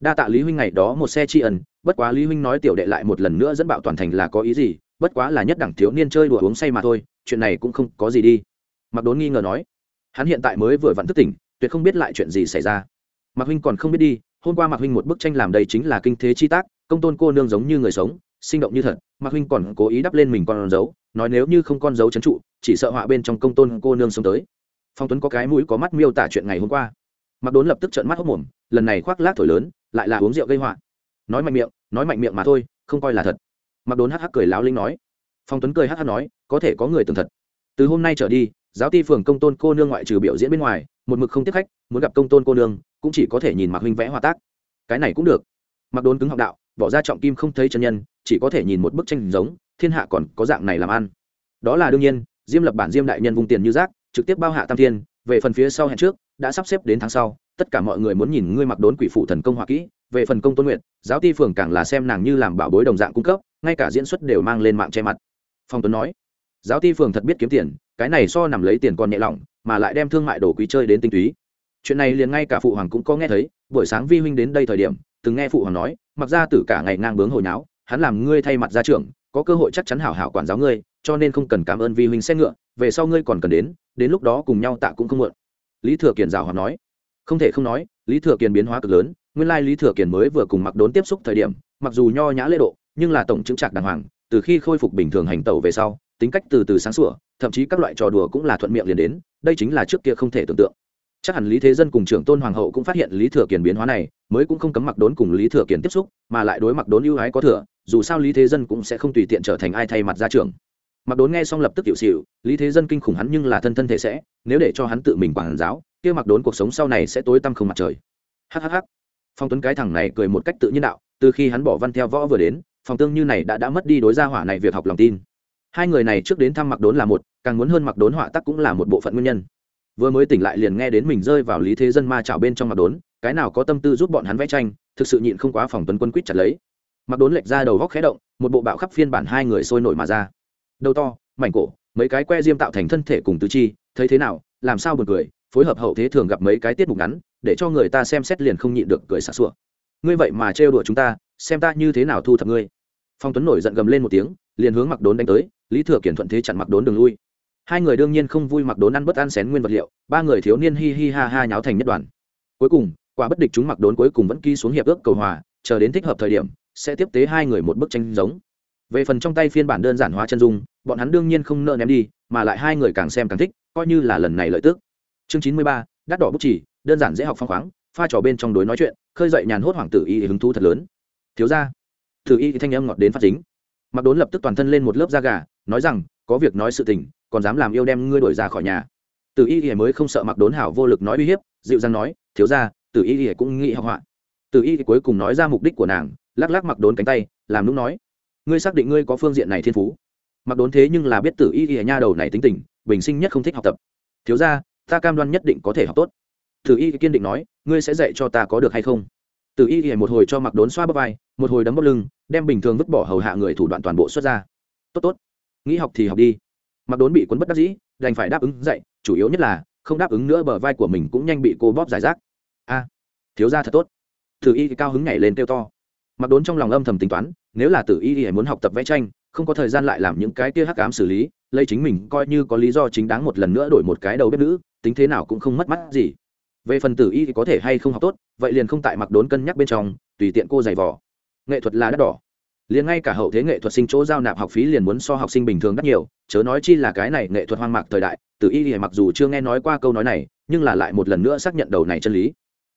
Đa tạ lý huynh ngày đó một xe tri ân, bất quá lý huynh nói tiểu đệ lại một lần nữa dẫn bạo toàn thành là có ý gì bất quá là nhất đẳng thiếu niên chơi đùa uống say mà thôi chuyện này cũng không có gì đi. Mặc đốn nghi ngờ nói hắn hiện tại mới vừa vặn thức tỉnh tuyệt không biết lại chuyện gì xảy ra. Mạc huynh còn không biết đi hôm qua mạc huynh một bức tranh làm đây chính là kinh thế chi tác công tôn cô nương giống như người sống sinh động như thật mạc huynh còn cố ý đắp lên mình con dấu nói nếu như không con dấu trấn trụ chỉ sợ họa bên trong công tôn cô nương sống tới. Phong tuấn có cái mũi có mắt miêu tả chuyện ngày hôm qua. Mặc đốn lập tức trợn mắt hốc mồm, lần này khoác lác thổi lớn, lại là uống rượu gây họa. Nói mạnh miệng, nói mạnh miệng mà thôi, không coi là thật. Mặc đốn hắc hắc cười láo linh nói. Phong tuấn cười hắc hắc nói, có thể có người tưởng thật. Từ hôm nay trở đi, giáo ti phường công tôn cô nương ngoại trừ biểu diễn bên ngoài, một mực không tiếp khách, muốn gặp công tôn cô nương, cũng chỉ có thể nhìn mặc huynh vẽ hòa tác. Cái này cũng được. Mặc đốn cứng học đạo, bỏ ra trọng kim không thấy chân nhân, chỉ có thể nhìn một bức tranh giống, thiên hạ còn có dạng này làm ăn. Đó là đương nhiên diêm lập bản diêm đại nhân vung tiền như rác, trực tiếp bao hạ tam thiên, về phần phía sau hẹn trước, đã sắp xếp đến tháng sau, tất cả mọi người muốn nhìn ngươi mặc đốn quỷ phụ thần công họa kỹ, về phần công tôn nguyện giáo ti phường càng là xem nàng như làm bảo bối đồng dạng cung cấp, ngay cả diễn xuất đều mang lên mạng che mặt. Phong tuấn nói, giáo ti phường thật biết kiếm tiền, cái này so nằm lấy tiền còn nhẹ lỏng mà lại đem thương mại đồ quý chơi đến tinh túy. Chuyện này liền ngay cả phụ hoàng cũng có nghe thấy, buổi sáng vi huynh đến đây thời điểm, từng nghe phụ hoàng nói, mặc ra tử cả ngày ngang bướng hồi nháo, hắn làm ngươi thay mặt ra trưởng, có cơ hội chắc chắn hảo hảo quản giáo ngươi cho nên không cần cảm ơn vi huynh xe ngựa, về sau ngươi còn cần đến đến lúc đó cùng nhau tạ cũng không muộn. Lý thừa kiền rào hòa nói. Không thể không nói, lý thừa kiền biến hóa cực lớn, nguyên lai lý thừa kiền mới vừa cùng mặc đốn tiếp xúc thời điểm, mặc dù nho nhã lễ độ, nhưng là tổng chứng trạc đàng hoàng, từ khi khôi phục bình thường hành tẩu về sau, tính cách từ từ sáng sủa, thậm chí các loại trò đùa cũng là thuận miệng liền đến, đây chính là trước kia không thể tưởng tượng. Chắc hẳn lý thế dân cùng trưởng tôn hoàng hậu cũng phát hiện lý thừa kiền biến hóa này, mới cũng không cấm mặc đốn cùng lý thừa kiền tiếp xúc, mà lại đối mặc đốn ưu ái có thừa, dù sao lý thế dân cũng sẽ không tùy tiện trở thành ai thay mặt ra trường mặc đốn nghe xong lập tức tiểu xỉu, lý thế dân kinh khủng hắn nhưng là thân thân thể sẽ, nếu để cho hắn tự mình quản giáo, kia mặc đốn cuộc sống sau này sẽ tối tăm không mặt trời. Hhh phong tuấn cái thằng này cười một cách tự nhiên đạo, từ khi hắn bỏ văn theo võ vừa đến phòng tương như này đã đã mất đi đối gia hỏa này việc học lòng tin. Hai người này trước đến thăm mặc đốn là một, càng muốn hơn mặc đốn họa tắc cũng là một bộ phận nguyên nhân. Vừa mới tỉnh lại liền nghe đến mình rơi vào lý thế dân ma chảo bên trong mặc đốn, cái nào có tâm tư giúp bọn hắn vẽ tranh, thực sự nhịn không quá phòng tuấn quân quýt chặt lấy. Mặc đốn lệch ra đầu góc khé động, một bộ bạo khắp phiên bản hai người sôi nổi mà ra đầu to, mảnh cổ, mấy cái que diêm tạo thành thân thể cùng tứ chi, thấy thế nào, làm sao buồn cười, phối hợp hậu thế thường gặp mấy cái tiết mục ngắn, để cho người ta xem xét liền không nhịn được cười xả sủa ngươi vậy mà trêu đùa chúng ta, xem ta như thế nào thu thập ngươi. Phong tuấn nổi giận gầm lên một tiếng, liền hướng mặc đốn đánh tới, lý thừa kiển thuận thế chặn mặc đốn đường lui. Hai người đương nhiên không vui mặc đốn ăn bất ăn xén nguyên vật liệu, ba người thiếu niên hi hi ha ha nháo thành nhất đoàn. Cuối cùng, quả bất địch chúng mặc đốn cuối cùng vẫn ký xuống hiệp ước cầu hòa, chờ đến thích hợp thời điểm, sẽ tiếp tế hai người một bức tranh giống về phần trong tay phiên bản đơn giản hóa chân dung, bọn hắn đương nhiên không nợ ném đi, mà lại hai người càng xem càng thích, coi như là lần này lợi tức. Chương chín mươi ba, đắt đỏ bút chỉ, đơn giản dễ học phong khoáng, pha trò bên trong đối nói chuyện, khơi dậy nhàn hốt hoàng tử y hứng thú thật lớn. Thiếu ra tử y thanh âm ngọt đến phát chính. Mặc đốn lập tức toàn thân lên một lớp da gà, nói rằng, có việc nói sự tình, còn dám làm yêu đem ngươi đổi ra khỏi nhà. Tử y mới không sợ mặc đốn hảo vô lực nói uy hiếp, dịu dàng nói, thiếu ra tử y cũng nghĩ học họa. Tử y cuối cùng nói ra mục đích của nàng, lắc lắc mặc đốn cánh tay, làm lúc nói ngươi xác định ngươi có phương diện này thiên phú. Mặc đốn thế nhưng là biết tử y y nha đầu này tính tình, bình sinh nhất không thích học tập. Thiếu ra ta cam đoan nhất định có thể học tốt. Tử y kiên định nói, ngươi sẽ dạy cho ta có được hay không? Tử y y một hồi cho mặc đốn xoa bắp vai, một hồi đấm bắp lưng, đem bình thường vứt bỏ hầu hạ người thủ đoạn toàn bộ xuất ra. Tốt tốt, nghĩ học thì học đi. Mặc đốn bị cuốn bất đắc dĩ, đành phải đáp ứng dạy, chủ yếu nhất là, không đáp ứng nữa bờ vai của mình cũng nhanh bị cô bóp giải rác. A, thiếu ra thật tốt. Tử y cao hứng nhảy lên kêu to mặc đốn trong lòng âm thầm tính toán, nếu là tử y y muốn học tập vẽ tranh, không có thời gian lại làm những cái kia hắc ám xử lý, lấy chính mình coi như có lý do chính đáng một lần nữa đổi một cái đầu bếp nữ, tính thế nào cũng không mất mắt gì. Về phần tử y thì có thể hay không học tốt, vậy liền không tại mặc đốn cân nhắc bên trong, tùy tiện cô giày vò. Nghệ thuật là đắt đỏ. Liền ngay cả hậu thế nghệ thuật sinh chỗ giao nạp học phí liền muốn so học sinh bình thường đắt nhiều, chớ nói chi là cái này nghệ thuật hoang mạc thời đại, tử y thì mặc dù chưa nghe nói qua câu nói này, nhưng là lại một lần nữa xác nhận đầu này chân lý.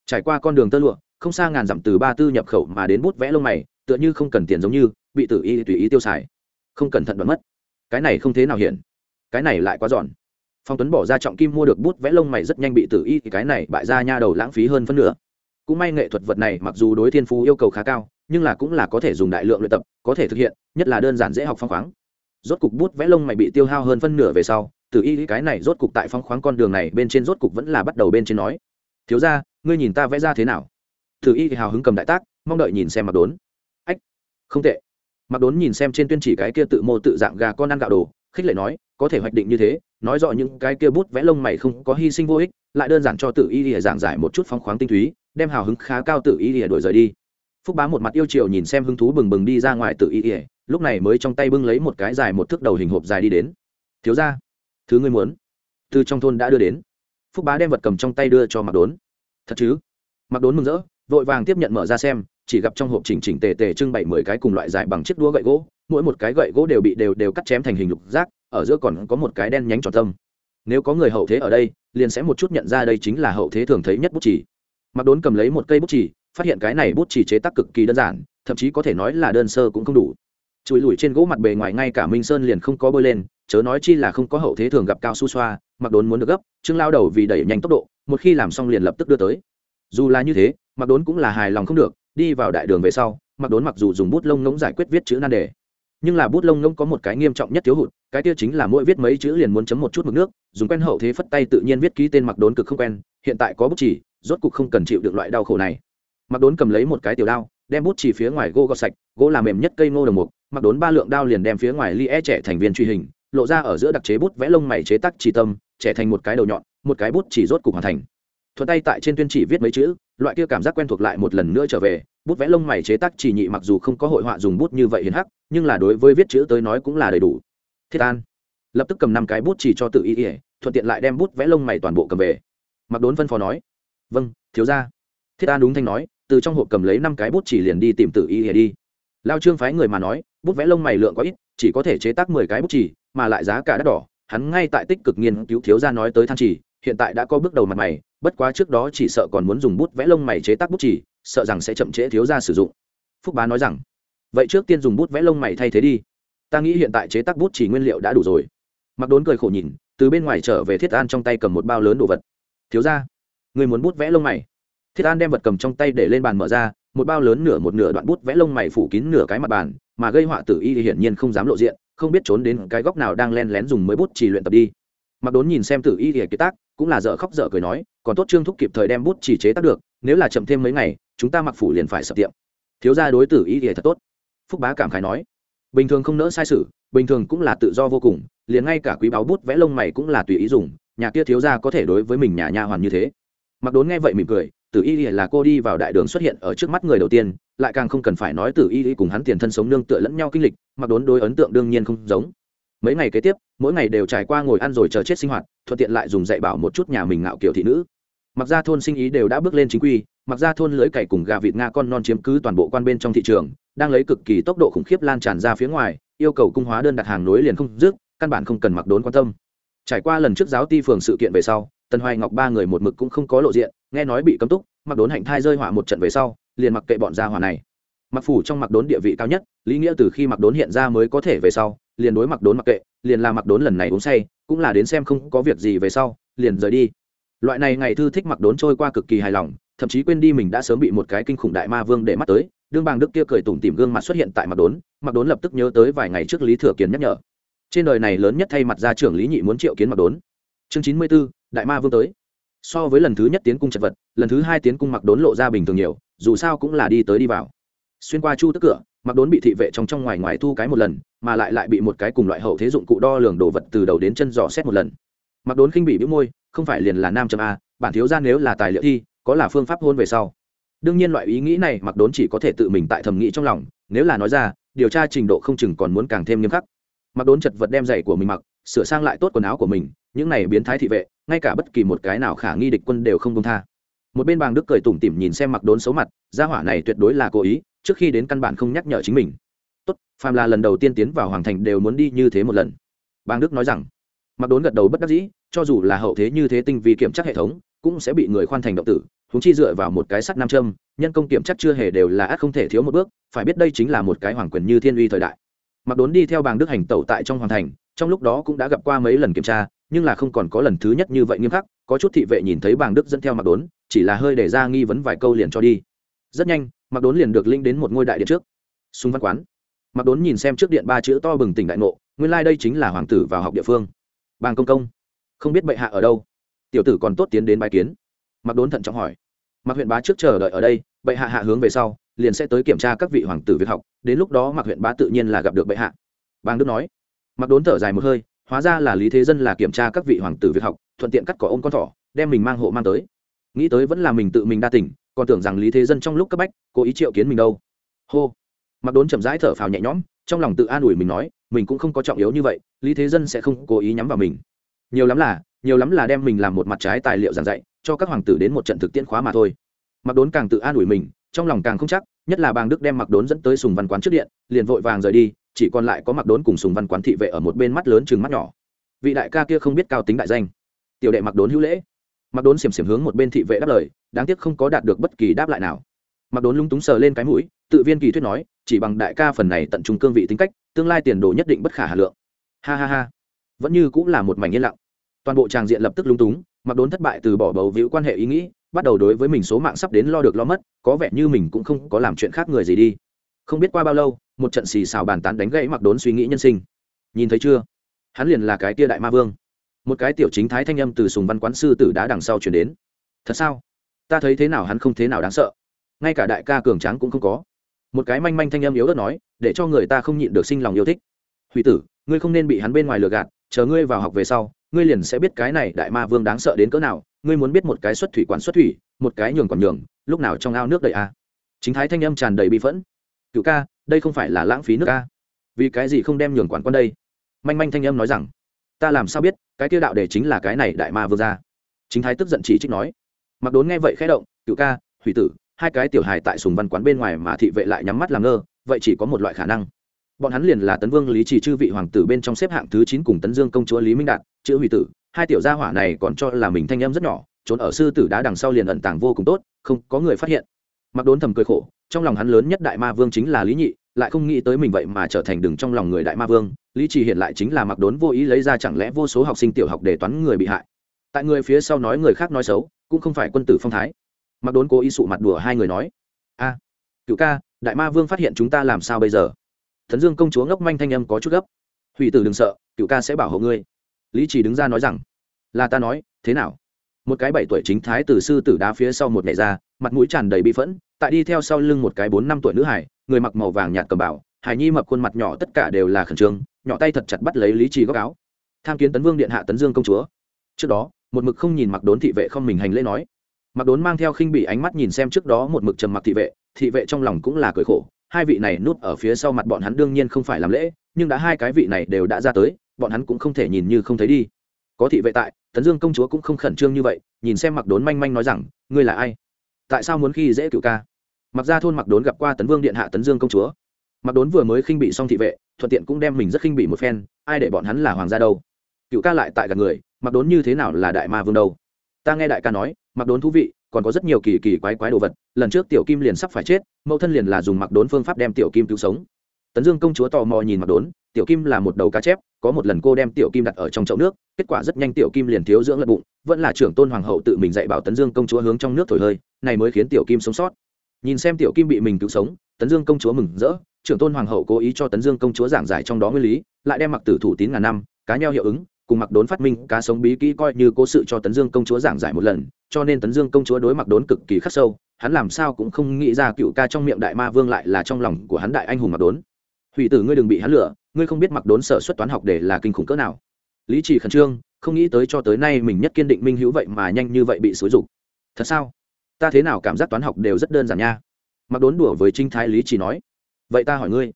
Trải qua con đường tơ lụa không xa ngàn dặm từ ba tư nhập khẩu mà đến bút vẽ lông mày, tựa như không cần tiền giống như, bị tử y tùy ý tiêu xài. Không cẩn thận đoán mất. Cái này không thế nào hiện cái này lại quá giòn. Phong tuấn bỏ ra trọng kim mua được bút vẽ lông mày rất nhanh bị tử y, thì cái này bại ra nha đầu lãng phí hơn phân nửa. Cũng may nghệ thuật vật này mặc dù đối thiên phú yêu cầu khá cao, nhưng là cũng là có thể dùng đại lượng luyện tập, có thể thực hiện, nhất là đơn giản dễ học phong khoáng. Rốt cục bút vẽ lông mày bị tiêu hao hơn phân nửa về sau, tử y cái này rốt cục tại phong khoáng con đường này bên trên rốt cục vẫn là bắt đầu bên trên nói. Thiếu ra ngươi nhìn ta vẽ ra thế nào? Tử y hào hứng cầm đại tác, mong đợi nhìn xem mặc đốn. Ách, không tệ. Mặc đốn nhìn xem trên tuyên chỉ cái kia tự mô tự dạng gà con ăn gạo đồ, khích lệ nói, có thể hoạch định như thế, nói rõ những cái kia bút vẽ lông mày không có hy sinh vô ích, lại đơn giản cho tự y thì giảng giải một chút phong khoáng tinh túy, đem hào hứng khá cao tự y thì đổi rời đi. Phúc bá một mặt yêu chiều nhìn xem hứng thú bừng bừng đi ra ngoài tự y lìa, lúc này mới trong tay bưng lấy một cái dài một thước đầu hình hộp dài đi đến. Thiếu ra thứ ngươi muốn, từ trong thôn đã đưa đến. Phúc bá đem vật cầm trong tay đưa cho mặc đốn. Thật chứ? Mặc đốn mừng rỡ vội vàng tiếp nhận mở ra xem, chỉ gặp trong hộp chỉnh chỉnh tề tề trưng bày mười cái cùng loại dài bằng chiếc đũa gậy gỗ, mỗi một cái gậy gỗ đều bị đều đều cắt chém thành hình lục giác ở giữa còn có một cái đen nhánh tròn tâm. Nếu có người hậu thế ở đây, liền sẽ một chút nhận ra đây chính là hậu thế thường thấy nhất bút chỉ mặc đốn cầm lấy một cây bút chỉ phát hiện cái này bút chỉ chế tác cực kỳ đơn giản, thậm chí có thể nói là đơn sơ cũng không đủ. Chùi lùi trên gỗ mặt bề ngoài ngay cả minh sơn liền không có bơi lên, chớ nói chi là không có hậu thế thường gặp cao su xoa, mặc đốn muốn được gấp, trương lao đầu vì đẩy nhanh tốc độ, một khi làm xong liền lập tức đưa tới. Dù là như thế mặc đốn cũng là hài lòng không được, đi vào đại đường về sau mặc đốn mặc dù dùng bút lông ngỗng giải quyết viết chữ nan đề, nhưng là bút lông ngỗng có một cái nghiêm trọng nhất thiếu hụt, cái tiêu chính là mỗi viết mấy chữ liền muốn chấm một chút mực nước, dùng quen hậu thế phất tay tự nhiên viết ký tên mặc đốn cực không quen, hiện tại có bút chỉ, rốt cục không cần chịu được loại đau khổ này. Mặc đốn cầm lấy một cái tiểu đao, đem bút chỉ phía ngoài gỗ gọt sạch, gỗ làm mềm nhất cây ngô đồng mục mặc đốn ba lượng đao liền đem phía ngoài ly e trẻ thành viên truy hình, lộ ra ở giữa đặc chế bút vẽ lông mày chế tắc chỉ tâm, trẻ thành một cái đầu nhọn, một cái bút chỉ rốt cục hoàn thành thuận tay tại trên tuyên chỉ viết mấy chữ, loại kia cảm giác quen thuộc lại một lần nữa trở về. Bút vẽ lông mày chế tác chỉ nhị mặc dù không có hội họa dùng bút như vậy hiền hắc, nhưng là đối với viết chữ tới nói cũng là đầy đủ. Thiết an lập tức cầm năm cái bút chỉ cho tự ý ỉa thuận tiện lại đem bút vẽ lông mày toàn bộ cầm về. Mặc đốn phân phó nói vâng thiếu ra thiết an đúng thanh nói, từ trong hộp cầm lấy năm cái bút chỉ liền đi tìm tự ý ỉa đi. Lao trương phái người mà nói, bút vẽ lông mày lượng có ít, chỉ có thể chế tác mười cái bút chỉ, mà lại giá cả đắt đỏ. Hắn ngay tại tích cực nghiên cứu thiếu ra nói tới than chỉ, hiện tại đã có bước đầu mặt mày bất quá trước đó chỉ sợ còn muốn dùng bút vẽ lông mày chế tác bút chỉ sợ rằng sẽ chậm trễ thiếu ra sử dụng. Phúc bá nói rằng, vậy trước tiên dùng bút vẽ lông mày thay thế đi. Ta nghĩ hiện tại chế tác bút chỉ nguyên liệu đã đủ rồi. Mặc đốn cười khổ nhìn, từ bên ngoài trở về thiết an trong tay cầm một bao lớn đồ vật. Thiếu ra người muốn bút vẽ lông mày. Thiết an đem vật cầm trong tay để lên bàn mở ra, một bao lớn nửa một nửa đoạn bút vẽ lông mày phủ kín nửa cái mặt bàn, mà gây họa tử y thì hiển nhiên không dám lộ diện, không biết trốn đến cái góc nào đang len lén dùng mới bút chỉ luyện tập đi. Mặc đốn nhìn xem tử y thì kiệt tác cũng là dở khóc dở cười nói, còn tốt trương thúc kịp thời đem bút chỉ chế tác được, nếu là chậm thêm mấy ngày, chúng ta mặc phủ liền phải sập tiệm. Thiếu gia đối tử y thì thật tốt. Phúc bá cảm khái nói, bình thường không nỡ sai sự, bình thường cũng là tự do vô cùng, liền ngay cả quý báo bút vẽ lông mày cũng là tùy ý dùng, nhà kia thiếu gia có thể đối với mình nhà nha hoàn như thế. Mặc đốn nghe vậy mỉm cười, tử y là cô đi vào đại đường xuất hiện ở trước mắt người đầu tiên, lại càng không cần phải nói tử y cùng hắn tiền thân sống nương tựa lẫn nhau kinh lịch, mặc đốn đối ấn tượng đương nhiên không giống mấy ngày kế tiếp, mỗi ngày đều trải qua ngồi ăn rồi chờ chết sinh hoạt, thuận tiện lại dùng dạy bảo một chút nhà mình ngạo kiểu thị nữ. Mặc ra thôn sinh ý đều đã bước lên chính quy, mặc ra thôn lưới cày cùng gà vịt nga con non chiếm cứ toàn bộ quan bên trong thị trường, đang lấy cực kỳ tốc độ khủng khiếp lan tràn ra phía ngoài, yêu cầu cung hóa đơn đặt hàng nối liền không dứt, căn bản không cần mặc đốn quan tâm. Trải qua lần trước giáo ti phường sự kiện về sau, tần hoài ngọc ba người một mực cũng không có lộ diện, nghe nói bị cấm túc, mặc đốn hạnh thai rơi họa một trận về sau, liền mặc kệ bọn gia hỏa này. Mặc phủ trong mặc đốn địa vị cao nhất, lý nghĩa từ khi mặc đốn hiện ra mới có thể về sau liền đối mặc đốn mặc kệ, liền là mặc đốn lần này uống say, cũng là đến xem không có việc gì về sau, liền rời đi. Loại này ngày thư thích mặc đốn trôi qua cực kỳ hài lòng, thậm chí quên đi mình đã sớm bị một cái kinh khủng đại ma vương để mắt tới, đương bàng đức kia cười tủm tìm gương mặt xuất hiện tại mặc đốn mặc đốn lập tức nhớ tới vài ngày trước lý thừa kiến nhắc nhở. Trên đời này lớn nhất thay mặt ra trưởng lý nhị muốn triệu kiến mặc đốn. Chương chín mươi b ố đại ma vương tới. So với lần thứ nhất tiến cung chật vật, lần thứ hai tiến cung mặc đốn lộ ra bình thường nhiều, dù sao cũng là đi tới đi vào xuyên qua chu tức cửa, mặc đốn bị thị vệ trong trong ngoài ngoài thu cái một lần, mà lại lại bị một cái cùng loại hậu thế dụng cụ đo lường đồ vật từ đầu đến chân dò xét một lần. Mặc đốn khinh bị bĩu môi, không phải liền là nam châm a, bản thiếu ra nếu là tài liệu thi, có là phương pháp hôn về sau. Đương nhiên loại ý nghĩ này mặc đốn chỉ có thể tự mình tại thầm nghĩ trong lòng, nếu là nói ra, điều tra trình độ không chừng còn muốn càng thêm nghiêm khắc. Mặc đốn chật vật đem giày của mình mặc, sửa sang lại tốt quần áo của mình, những này biến thái thị vệ, ngay cả bất kỳ một cái nào khả nghi địch quân đều không công tha một bên bàng đức cười tủm tỉm nhìn xem mặc đốn xấu mặt, gia hỏa này tuyệt đối là cố ý, trước khi đến căn bản không nhắc nhở chính mình. Tốt, phàm là lần đầu tiên tiến vào hoàng thành đều muốn đi như thế một lần. Bàng đức nói rằng. Mặc đốn gật đầu bất đắc dĩ, cho dù là hậu thế như thế tinh vi kiểm tra hệ thống, cũng sẽ bị người khoan thành động tử húng chi dựa vào một cái sắt nam châm, nhân công kiểm chắc chưa hề đều là ắt không thể thiếu một bước, phải biết đây chính là một cái hoàng quyền như thiên uy thời đại. Mặc đốn đi theo bàng đức hành tẩu tại trong hoàng thành, trong lúc đó cũng đã gặp qua mấy lần kiểm tra, nhưng là không còn có lần thứ nhất như vậy nghiêm khắc, có chút thị vệ nhìn thấy bàng đức dẫn theo mặc đốn chỉ là hơi để ra nghi vấn vài câu liền cho đi. Rất nhanh mặc đốn liền được linh đến một ngôi đại điện trước. Súng văn quán. Mặc đốn nhìn xem trước điện ba chữ to bừng tỉnh đại ngộ, nguyên lai、like、đây chính là hoàng tử vào học địa phương. Bàng công công, không biết bệ hạ ở đâu? Tiểu tử còn tốt tiến đến bài kiến. Mặc đốn thận trọng hỏi. Mặc huyện bá trước chờ đợi ở đây, bệ hạ hạ hướng về sau, liền sẽ tới kiểm tra các vị hoàng tử việc học, đến lúc đó mặc huyện bá tự nhiên là gặp được bệ hạ. Bàng đức nói. Mặc đốn thở dài một hơi, hóa ra là lý thế dân là kiểm tra các vị hoàng tử việc học, thuận tiện cắt cỏ ôm con thỏ, đem mình mang hộ mang tới nghĩ tới vẫn là mình tự mình đa tỉnh còn tưởng rằng lý thế dân trong lúc cấp bách, cố ý triệu kiến mình đâu. Hô. Mặc đốn chậm rãi thở phào nhẹ nhõm, trong lòng tự an ủi mình nói, mình cũng không có trọng yếu như vậy, lý thế dân sẽ không cố ý nhắm vào mình. Nhiều lắm là, nhiều lắm là đem mình làm một mặt trái tài liệu giảng dạy, cho các hoàng tử đến một trận thực tiễn khóa mà thôi. Mặc đốn càng tự an ủi mình, trong lòng càng không chắc, nhất là bàng đức đem mặc đốn dẫn tới sùng văn quán trước điện, liền vội vàng rời đi, chỉ còn lại có mặc đốn cùng sùng văn quán thị vệ ở một bên mắt lớn chừng mắt nhỏ. Vị đại ca kia không biết cao tính đại danh. Tiểu đệ mặc đốn hữu lễ mặc đốn xiềm xiềm hướng một bên thị vệ đáp lời, đáng tiếc không có đạt được bất kỳ đáp lại nào. Mặc đốn lung túng sờ lên cái mũi, tự viên kỳ thuyết nói, chỉ bằng đại ca phần này tận trung cương vị tính cách, tương lai tiền đồ nhất định bất khả hà lượng. Ha ha ha. Vẫn như cũng là một mảnh yên lặng. Toàn bộ tràng diện lập tức lung túng, mặc đốn thất bại từ bỏ bầu víu quan hệ ý nghĩ, bắt đầu đối với mình số mạng sắp đến lo được lo mất, có vẻ như mình cũng không có làm chuyện khác người gì đi. Không biết qua bao lâu, một trận xì xào bàn tán đánh gãy mặc đốn suy nghĩ nhân sinh. Nhìn thấy chưa? Hắn liền là cái tia đại ma vương một cái tiểu chính thái thanh âm từ sùng văn quán sư tử đá đằng sau chuyển đến. Thật sao? Ta thấy thế nào hắn không thế nào đáng sợ. Ngay cả đại ca cường tráng cũng không có. Một cái manh manh thanh âm yếu ớt nói, để cho người ta không nhịn được sinh lòng yêu thích. Hủy tử, ngươi không nên bị hắn bên ngoài lừa gạt, chờ ngươi vào học về sau, ngươi liền sẽ biết cái này đại ma vương đáng sợ đến cỡ nào, ngươi muốn biết một cái xuất thủy quản xuất thủy, một cái nhường còn nhường, lúc nào trong ao nước đầy a? Chính thái thanh âm tràn đầy bị phẫn. Cựu ca, đây không phải là lãng phí nước ca vì cái gì không đem nhường quản quan đây? Manh manh thanh âm nói rằng ta làm sao biết, cái tiêu đạo để chính là cái này đại ma vương ra chính thái tức giận chỉ trích nói. Mặc đốn nghe vậy khẽ động cựu ca, hủy tử, hai cái tiểu hài tại sùng văn quán bên ngoài mà thị vệ lại nhắm mắt làm ngơ, vậy chỉ có một loại khả năng. Bọn hắn liền là tấn vương, lý trì chư vị hoàng tử bên trong xếp hạng thứ chín cùng tấn dương công chúa lý minh đạt, chữ hủy tử, hai tiểu gia hỏa này còn cho là mình thanh em rất nhỏ, trốn ở sư tử đá đằng sau liền ẩn tàng vô cùng tốt, không có người phát hiện mặc đốn thầm cười khổ, trong lòng hắn lớn nhất đại ma vương chính là lý nhị, lại không nghĩ tới mình vậy mà trở thành đừng trong lòng người đại ma vương. Lý trì hiện lại chính là mặc đốn vô ý lấy ra chẳng lẽ vô số học sinh tiểu học để toán người bị hại. Tại người phía sau nói người khác nói xấu, cũng không phải quân tử phong thái. Mặc đốn cố ý sụ mặt đùa hai người nói, a, cựu ca, đại ma vương phát hiện chúng ta làm sao bây giờ? Thần dương công chúa ngốc manh thanh âm có chút gấp. Hủy tử đừng sợ, cựu ca sẽ bảo hộ ngươi. Lý chỉ đứng ra nói rằng, là ta nói, thế nào? Một cái bảy tuổi chính thái từ sư tử đá phía sau một nhảy ra, mặt mũi tràn đầy bi phẫn, tại đi theo sau lưng một cái bốn năm tuổi nữ hải, người mặc màu vàng nhạt cầm bảo hải nhi mập khuôn mặt nhỏ tất cả đều là khẩn trương, nhỏ tay thật chặt bắt lấy lý trì góc áo. Tham kiến tấn vương điện hạ tấn dương công chúa. Trước đó, một mực không nhìn mặc đốn thị vệ không mình hành lễ nói. Mặc đốn mang theo khinh bị ánh mắt nhìn xem trước đó một mực trầm mặc thị vệ thị vệ trong lòng cũng là cười khổ. Hai vị này núp ở phía sau mặt bọn hắn đương nhiên không phải làm lễ, nhưng đã hai cái vị này đều đã ra tới, bọn hắn cũng không thể nhìn như không thấy đi có thị vệ tại, tấn dương công chúa cũng không khẩn trương như vậy, nhìn xem mặc đốn manh manh nói rằng, ngươi là ai? Tại sao muốn khi dễ cựu ca? Mặc ra thôn mặc đốn gặp qua tấn vương điện hạ tấn dương công chúa. Mặc đốn vừa mới khinh bị xong thị vệ, thuận tiện cũng đem mình rất khinh bị một phen, ai để bọn hắn là hoàng gia đâu? Cựu ca lại tại gần người mặc đốn như thế nào là đại ma vương đâu? Ta nghe đại ca nói mặc đốn thú vị, còn có rất nhiều kỳ kỳ quái quái đồ vật, lần trước tiểu kim liền sắp phải chết, mẫu thân liền là dùng mặc đốn phương pháp đem tiểu kim cứu sống. Tấn dương công chúa tò mò nhìn mặc đốn tiểu kim là một đầu cá chép, có một lần cô đem tiểu kim đặt ở trong chậu nước, kết quả rất nhanh tiểu kim liền thiếu dưỡng lật bụng, vẫn là trưởng tôn hoàng hậu tự mình dạy bảo tấn dương công chúa hướng trong nước thổi hơi, này mới khiến tiểu kim sống sót. Nhìn xem tiểu kim bị mình cứu sống, tấn dương công chúa mừng rỡ, trưởng tôn hoàng hậu cố ý cho tấn dương công chúa giảng giải trong đó nguyên lý, lại đem mặc tử thủ tín ngàn năm, cá nheo hiệu ứng, cùng mặc đốn phát minh, cá sống bí kỹ coi như cố sự cho tấn dương công chúa giảng giải một lần, cho nên tấn dương công chúa đối mặc đốn cực kỳ khắc sâu, hắn làm sao cũng không nghĩ ra cựu ca trong miệng đại ma vương lại là trong lòng của hắn đại anh hùng mặc đốn. Hủy tử ngươi đừng bị hắn lửa ngươi không biết mặc đốn sở xuất toán học để là kinh khủng cỡ nào. Lý chỉ khẩn trương, không nghĩ tới cho tới nay mình nhất kiên định minh hữu vậy mà nhanh như vậy bị xúi dục. Thật sao? Ta thế nào cảm giác toán học đều rất đơn giản nha. Mặc đốn đùa với trinh thái lý chỉ nói. Vậy ta hỏi ngươi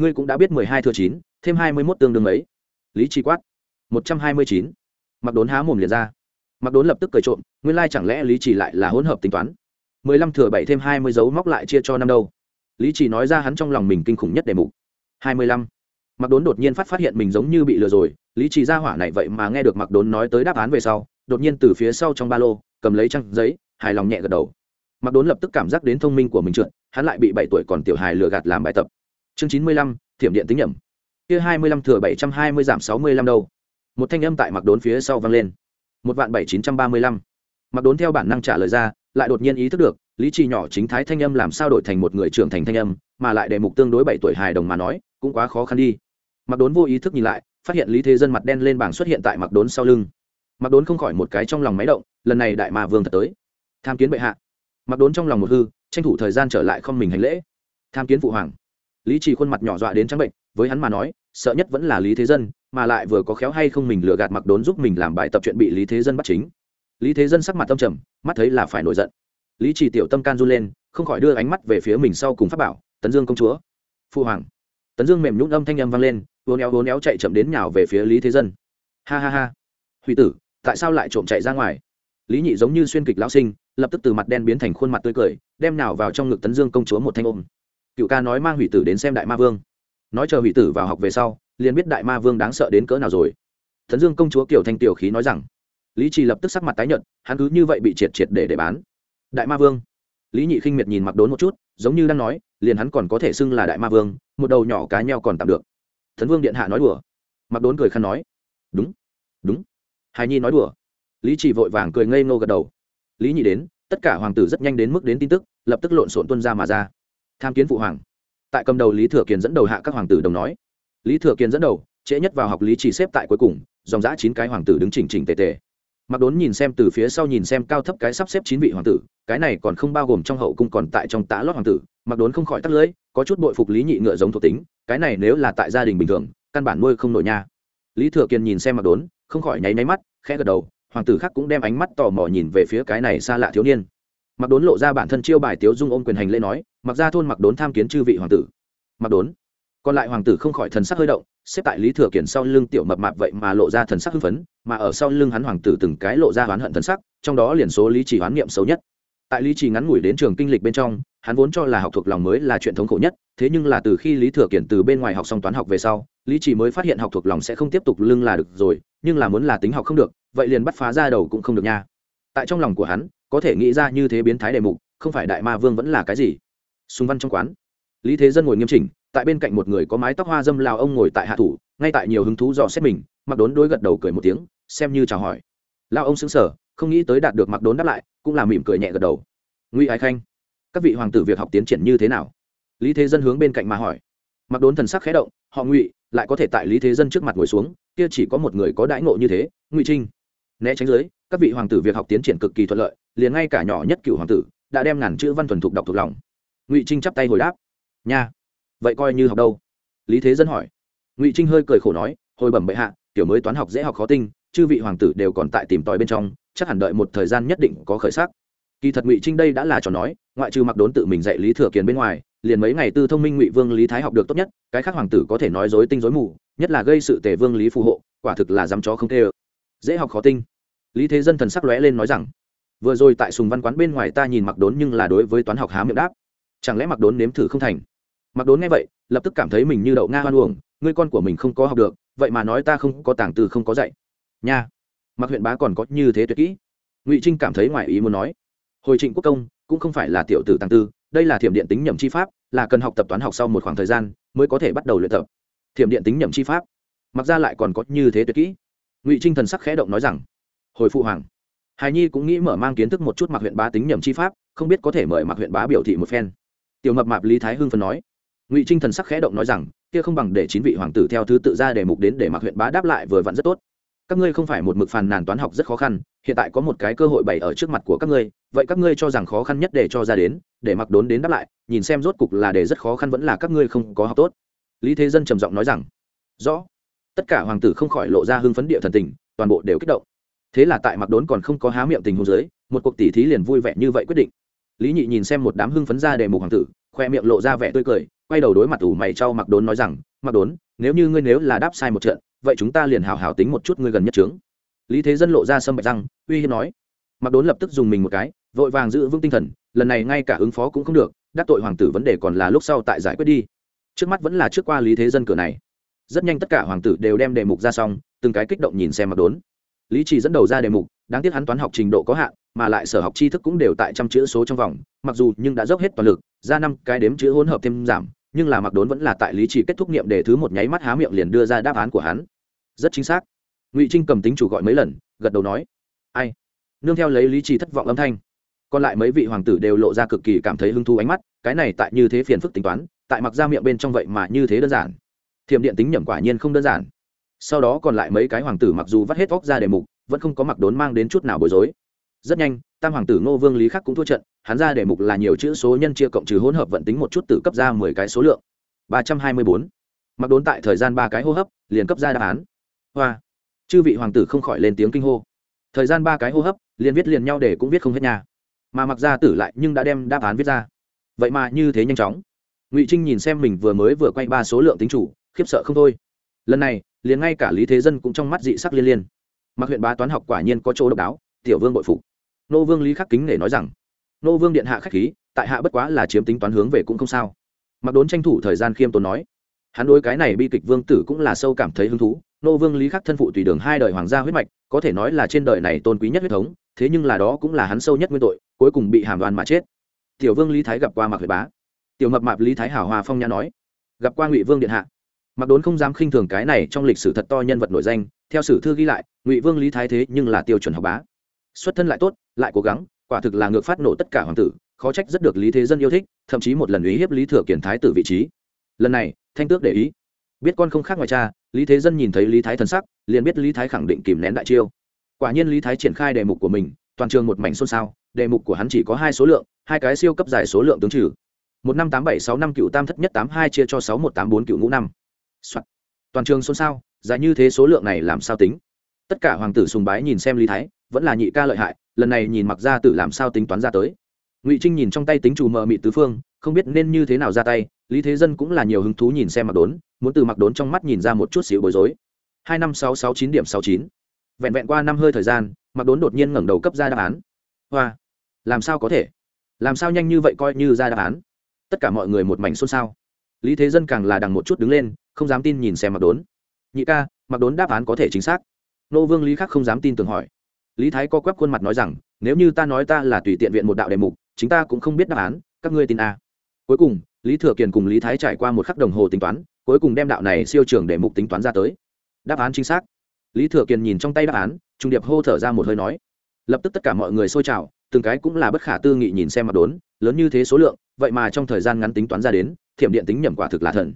ngươi cũng đã biết mười hai thừa chín, thêm hai mươi mốt tương đương ấy. Lý chỉ quát. Một trăm hai mươi chín. Mặc đốn há mồm liền ra. Mặc đốn lập tức cười trộm, nguyên lai chẳng lẽ lý chỉ lại là hỗn hợp tính toán? mười lăm thừa bảy thêm hai mươi dấu móc lại chia cho năm đâu. Lý chỉ nói ra hắn trong lòng mình kinh khủng nhất đề mục. Hai mươi lăm mặc đốn đột nhiên phát phát hiện mình giống như bị lừa rồi, lý trí ra hỏa này vậy mà nghe được mặc đốn nói tới đáp án về sau, đột nhiên từ phía sau trong ba lô, cầm lấy trang giấy, hài lòng nhẹ gật đầu. Mặc đốn lập tức cảm giác đến thông minh của mình trượt, hắn lại bị bảy tuổi còn tiểu hài lừa gạt làm bài tập. Chương chín mươi lăm, thiểm điện tính nhẩm. Kia hai mươi lăm thừa bảy trăm hai mươi giảm sáu mươi lăm đâu. Một thanh âm tại mặc đốn phía sau vang lên. Một vạn bảy chín trăm ba mươi lăm. Mặc đốn theo bản năng trả lời ra, lại đột nhiên ý thức được, lý trì nhỏ chính thái thanh âm làm sao đổi thành một người trưởng thành thanh âm, mà lại đề mục tương đối bảy tuổi hài đồng mà nói, cũng quá khó khăn đi mặc đốn vô ý thức nhìn lại, phát hiện lý thế dân mặt đen lên bảng xuất hiện tại mặc đốn sau lưng. Mặc đốn không khỏi một cái trong lòng máy động, lần này đại mà vương thật tới. Tham kiến bệ hạ. Mặc đốn trong lòng một hư, tranh thủ thời gian trở lại không mình hành lễ. Tham kiến phụ hoàng. Lý trì khuôn mặt nhỏ dọa đến trắng bệnh, với hắn mà nói, sợ nhất vẫn là lý thế dân, mà lại vừa có khéo hay không mình lừa gạt mặc đốn giúp mình làm bài tập chuyện bị lý thế dân bắt chính. Lý thế dân sắc mặt tâm trầm, mắt thấy là phải nổi giận. Lý chỉ tiểu tâm can run lên, không khỏi đưa ánh mắt về phía mình sau cùng phát bảo, tấn dương công chúa. Phụ hoàng tấn dương mềm nhũng âm thanh âm vang lên vốn éo vốn éo chạy chậm đến nhào về phía lý thế dân. Ha ha ha. Huy tử, tại sao lại trộm chạy ra ngoài? Lý nhị giống như xuyên kịch lão sinh, lập tức từ mặt đen biến thành khuôn mặt tươi cười, đem nào vào trong ngực tấn dương công chúa một thanh ôm. Cựu ca nói mang hủy tử đến xem đại ma vương. Nói chờ hủy tử vào học về sau, liền biết đại ma vương đáng sợ đến cỡ nào rồi. Tấn dương công chúa kiểu thanh tiểu khí nói rằng, lý trì lập tức sắc mặt tái nhợt, hắn cứ như vậy bị triệt triệt để để bán. Đại ma vương. Lý nhị khinh miệt nhìn mặc đốn một chút, giống như đang nói, liền hắn còn có thể xưng là đại ma vương một đầu nhỏ cá nheo còn tạm được. Thần vương điện hạ nói đùa. Mặc đốn cười khăn nói. Đúng đúng. Hài nhi nói đùa. Lý Chỉ vội vàng cười ngây ngô gật đầu. Lý nhị đến, tất cả hoàng tử rất nhanh đến mức đến tin tức, lập tức lộn xộn tuân ra mà ra. Tham kiến phụ hoàng. Tại cầm đầu lý thừa kiền dẫn đầu hạ các hoàng tử đồng nói. Lý thừa kiền dẫn đầu, trễ nhất vào học lý chỉ xếp tại cuối cùng, dòng giã chín cái hoàng tử đứng chỉnh chỉnh tề tề mặc đốn nhìn xem từ phía sau nhìn xem cao thấp cái sắp xếp chín vị hoàng tử, cái này còn không bao gồm trong hậu cung còn tại trong tã lót hoàng tử. Mặc đốn không khỏi tắt lưỡi, có chút bội phục lý nhị ngựa giống thuộc tính, cái này nếu là tại gia đình bình thường, căn bản nuôi không nổi nha. Lý thừa Kiên nhìn xem mặc đốn, không khỏi nháy nháy mắt, khẽ gật đầu, hoàng tử khác cũng đem ánh mắt tò mò nhìn về phía cái này xa lạ thiếu niên. Mặc đốn lộ ra bản thân chiêu bài tiếu dung ôm quyền hành lễ nói, mặc ra thôn mặc đốn tham kiến chư vị hoàng tử. Mặc đốn còn lại hoàng tử không khỏi thần sắc hơi động, xếp tại lý thừa kiển sau lưng tiểu mập mạp vậy mà lộ ra thần sắc hưng phấn, mà ở sau lưng hắn hoàng tử từng cái lộ ra oán hận thần sắc, trong đó liền số lý chỉ oán niệm xấu nhất. Tại lý chỉ ngắn ngủi đến trường kinh lịch bên trong, hắn vốn cho là học thuộc lòng mới là chuyện thống khổ nhất, thế nhưng là từ khi lý thừa kiển từ bên ngoài học xong toán học về sau, lý chỉ mới phát hiện học thuộc lòng sẽ không tiếp tục lưng là được rồi, nhưng là muốn là tính học không được, vậy liền bắt phá ra đầu cũng không được nha. Tại trong lòng của hắn, có thể nghĩ ra như thế biến thái đề mục, không phải đại ma vương vẫn là cái gì. Xung văn trong quán. Lý thế dân ngồi nghiêm chỉnh tại bên cạnh một người có mái tóc hoa dâm lào ông ngồi tại hạ thủ, ngay tại nhiều hứng thú dò xét mình mặc đốn đối gật đầu cười một tiếng, xem như chào hỏi. Lao ông xứng sở không nghĩ tới đạt được mặc đốn đáp lại, cũng là mỉm cười nhẹ gật đầu. Ngụy ái khanh, các vị hoàng tử việc học tiến triển như thế nào? Lý thế dân hướng bên cạnh mà hỏi. Mặc đốn thần sắc khẽ động, họ ngụy, lại có thể tại lý thế dân trước mặt ngồi xuống, kia chỉ có một người có đãi ngộ như thế, ngụy trinh. Né tránh dưới, các vị hoàng tử việc học tiến triển cực kỳ thuận lợi, liền ngay cả nhỏ nhất cựu hoàng tử, đã đem ngàn chữ văn thuần thục đọc thuộc lòng. Ngụy trinh chắp tay hồi đáp. Nha vậy coi như học đâu? Lý thế dân hỏi. Ngụy trinh hơi cười khổ nói, hồi bẩm bệ hạ, tiểu mới toán học dễ học khó tinh, chư vị hoàng tử đều còn tại tìm tòi bên trong, chắc hẳn đợi một thời gian nhất định có khởi sắc. Kỳ thật ngụy trinh đây đã là trò nói, ngoại trừ mặc đốn tự mình dạy lý thừa kiến bên ngoài, liền mấy ngày tư thông minh ngụy vương lý thái học được tốt nhất, cái khác hoàng tử có thể nói dối tinh dối mù, nhất là gây sự tề vương lý phù hộ, quả thực là dám chó không tê ơ. Dễ học khó tinh. Lý thế dân thần sắc lóe lên nói rằng, vừa rồi tại sùng văn quán bên ngoài ta nhìn mặc đốn nhưng là đối với toán học há miệng đáp. Chẳng lẽ mặc đốn nếm thử không thành? Mặc đốn nghe vậy, lập tức cảm thấy mình như đậu nga hoan uổng, ngươi con của mình không có học được, vậy mà nói ta không, có tàng từ không có dạy. Nha. Mặc huyện bá còn có như thế tuyệt kỹ. Ngụy trinh cảm thấy ngoài ý muốn nói. Hồi trịnh quốc công, cũng không phải là tiểu tử tàng tư, đây là thiểm điện tính nhầm chi pháp, là cần học tập toán học sau một khoảng thời gian mới có thể bắt đầu luyện tập. Thiểm điện tính nhầm chi pháp. Mặc ra lại còn có như thế tuyệt kỹ. Ngụy trinh thần sắc khẽ động nói rằng, hồi phụ hoàng. Hài nhi cũng nghĩ mở mang kiến thức một chút mặc huyện bá tính nhầm chi pháp, không biết có thể mời mặc huyện bá biểu thị một phen. Tiểu mập mạp lý thái hưng phần nói ngụy trinh thần sắc khẽ động nói rằng, kia không bằng để chín vị hoàng tử theo thứ tự ra đề mục đến để mặc huyện bá đáp lại vừa vặn rất tốt. Các ngươi không phải một mực phàn nàn toán học rất khó khăn, hiện tại có một cái cơ hội bày ở trước mặt của các ngươi, vậy các ngươi cho rằng khó khăn nhất để cho ra đến, để mặc đốn đến đáp lại, nhìn xem rốt cục là để rất khó khăn vẫn là các ngươi không có học tốt. Lý thế dân trầm giọng nói rằng, rõ. Tất cả hoàng tử không khỏi lộ ra hưng phấn địa thần tình, toàn bộ đều kích động. Thế là tại mặc đốn còn không có há miệng tình hôn giới một cuộc tỉ thí liền vui vẻ như vậy quyết định. Lý nhị nhìn xem một đám hưng phấn ra đề mục hoàng tử, khoe miệng lộ ra vẻ tươi cười quay đầu đối mặt ủ mày trao mặc đốn nói rằng mặc đốn, nếu như ngươi nếu là đáp sai một trận, vậy chúng ta liền hào hào tính một chút ngươi gần nhất trướng lý thế dân lộ ra sâm bạch răng, uy hiếp nói. Mặc đốn lập tức dùng mình một cái, vội vàng giữ vững tinh thần, lần này ngay cả ứng phó cũng không được, đắc tội hoàng tử vấn đề còn là lúc sau tại giải quyết đi. Trước mắt vẫn là trước qua lý thế dân cửa này. Rất nhanh tất cả hoàng tử đều đem đề mục ra xong, từng cái kích động nhìn xem mặc đốn. Lý chỉ dẫn đầu ra đề mục, đáng tiếc hắn toán học trình độ có hạn, mà lại sở học tri thức cũng đều tại trăm chữ số trong vòng, mặc dù nhưng đã dốc hết toàn lực, ra năm cái đếm chữ hỗn hợp thêm giảm nhưng là mặc đốn vẫn là tại lý chỉ kết thúc nghiệm đề thứ một nháy mắt há miệng liền đưa ra đáp án của hắn. Rất chính xác. Ngụy trinh cầm tính chủ gọi mấy lần, gật đầu nói, ai? Nương theo lấy lý chỉ thất vọng âm thanh. Còn lại mấy vị hoàng tử đều lộ ra cực kỳ cảm thấy hứng thú ánh mắt, cái này tại như thế phiền phức tính toán, tại mặc ra miệng bên trong vậy mà như thế đơn giản. Thiểm điện tính nhẩm quả nhiên không đơn giản. Sau đó còn lại mấy cái hoàng tử mặc dù vắt hết vóc ra đề mục, vẫn không có mặc đốn mang đến chút nào bối rối rất nhanh, tam hoàng tử ngô vương lý khắc cũng thua trận, hắn ra để mục là nhiều chữ số nhân chia cộng trừ hỗn hợp vận tính một chút từ cấp ra mười cái số lượng. ba trăm hai mươi bốn. Mặc đốn tại thời gian ba cái hô hấp, liền cấp ra đáp án. Hoa. Chư vị hoàng tử không khỏi lên tiếng kinh hô. Thời gian ba cái hô hấp, liền viết liền nhau để cũng viết không hết nhà mà mặc ra tử lại nhưng đã đem đáp án viết ra. Vậy mà như thế nhanh chóng. Ngụy trinh nhìn xem mình vừa mới vừa quay ba số lượng tính chủ, khiếp sợ không thôi. Lần này, liền ngay cả lý thế dân cũng trong mắt dị sắc liên liên. Mặc huyện bá toán học quả nhiên có chỗ độc đáo, tiểu vương bội phục nô vương lý khắc kính nể nói rằng, nô vương điện hạ khách khí, tại hạ bất quá là chiếm tính toán hướng về cũng không sao. Mặc đốn tranh thủ thời gian khiêm tốn nói, hắn đối cái này bi kịch vương tử cũng là sâu cảm thấy hứng thú. Nô vương lý khắc thân phụ tùy đường hai đời hoàng gia huyết mạch, có thể nói là trên đời này tôn quý nhất huyết thống, thế nhưng là đó cũng là hắn sâu nhất nguyên tội, cuối cùng bị hàm đoàn mà chết. Tiểu vương lý thái gặp qua mạc huệ bá. Tiểu mập mạp lý thái hảo hòa phong nhã nói, gặp qua ngụy vương điện hạ. Mặc đốn không dám khinh thường cái này trong lịch sử thật to nhân vật nổi danh, theo sử thư ghi lại, ngụy vương lý thái thế nhưng là tiêu chuẩn học bá xuất thân lại tốt, lại cố gắng, quả thực là ngược phát nổ tất cả hoàng tử, khó trách rất được lý thế dân yêu thích, thậm chí một lần ý hiếp lý thừa kiển thái tử vị trí. Lần này, thanh tước để ý. Biết con không khác ngoài cha, lý thế dân nhìn thấy lý thái thần sắc, liền biết lý thái khẳng định kìm nén đại chiêu. Quả nhiên lý thái triển khai đề mục của mình, toàn trường một mảnh xôn xao, đề mục của hắn chỉ có hai số lượng, hai cái siêu cấp dài số lượng tướng trừ. Một năm tám bảy sáu năm cựu tam thất nhất tám hai chia cho sáu một tám bốn cựu ngũ năm. Toàn trường xôn xao, dài như thế số lượng này làm sao tính? Tất cả hoàng tử sùng bái nhìn xem lý thái vẫn là nhị ca lợi hại, lần này nhìn mặc gia tử làm sao tính toán ra tới. Ngụy trinh nhìn trong tay tính chủ mờ mị tứ phương, không biết nên như thế nào ra tay, lý thế dân cũng là nhiều hứng thú nhìn xem mặc đốn, muốn từ mặc đốn trong mắt nhìn ra một chút xíu bối rối. Hai năm sáu sáu chín điểm sáu chín. Vẹn vẹn qua năm hơi thời gian, mặc đốn đột nhiên ngẩng đầu cấp ra đáp án. Hoa, làm sao có thể? Làm sao nhanh như vậy coi như ra đáp án? Tất cả mọi người một mảnh xôn xao. Lý thế dân càng là đằng một chút đứng lên, không dám tin nhìn xem mặc đốn. Nhị ca, mặc đốn đáp án có thể chính xác. Nô vương lý khắc không dám tin tưởng hỏi lý thái co quắp khuôn mặt nói rằng, nếu như ta nói ta là tùy tiện viện một đạo đề mục, chính ta cũng không biết đáp án, các ngươi tin a à. cuối cùng, lý thừa kiền cùng lý thái trải qua một khắc đồng hồ tính toán, cuối cùng đem đạo này siêu trường đề mục tính toán ra tới. Đáp án chính xác. Lý thừa kiền nhìn trong tay đáp án, trung điệp hô thở ra một hơi nói. Lập tức tất cả mọi người xôi trào, từng cái cũng là bất khả tư nghị nhìn xem mặc đốn, lớn như thế số lượng, vậy mà trong thời gian ngắn tính toán ra đến, thiểm điện tính nhầm quả thực là thần.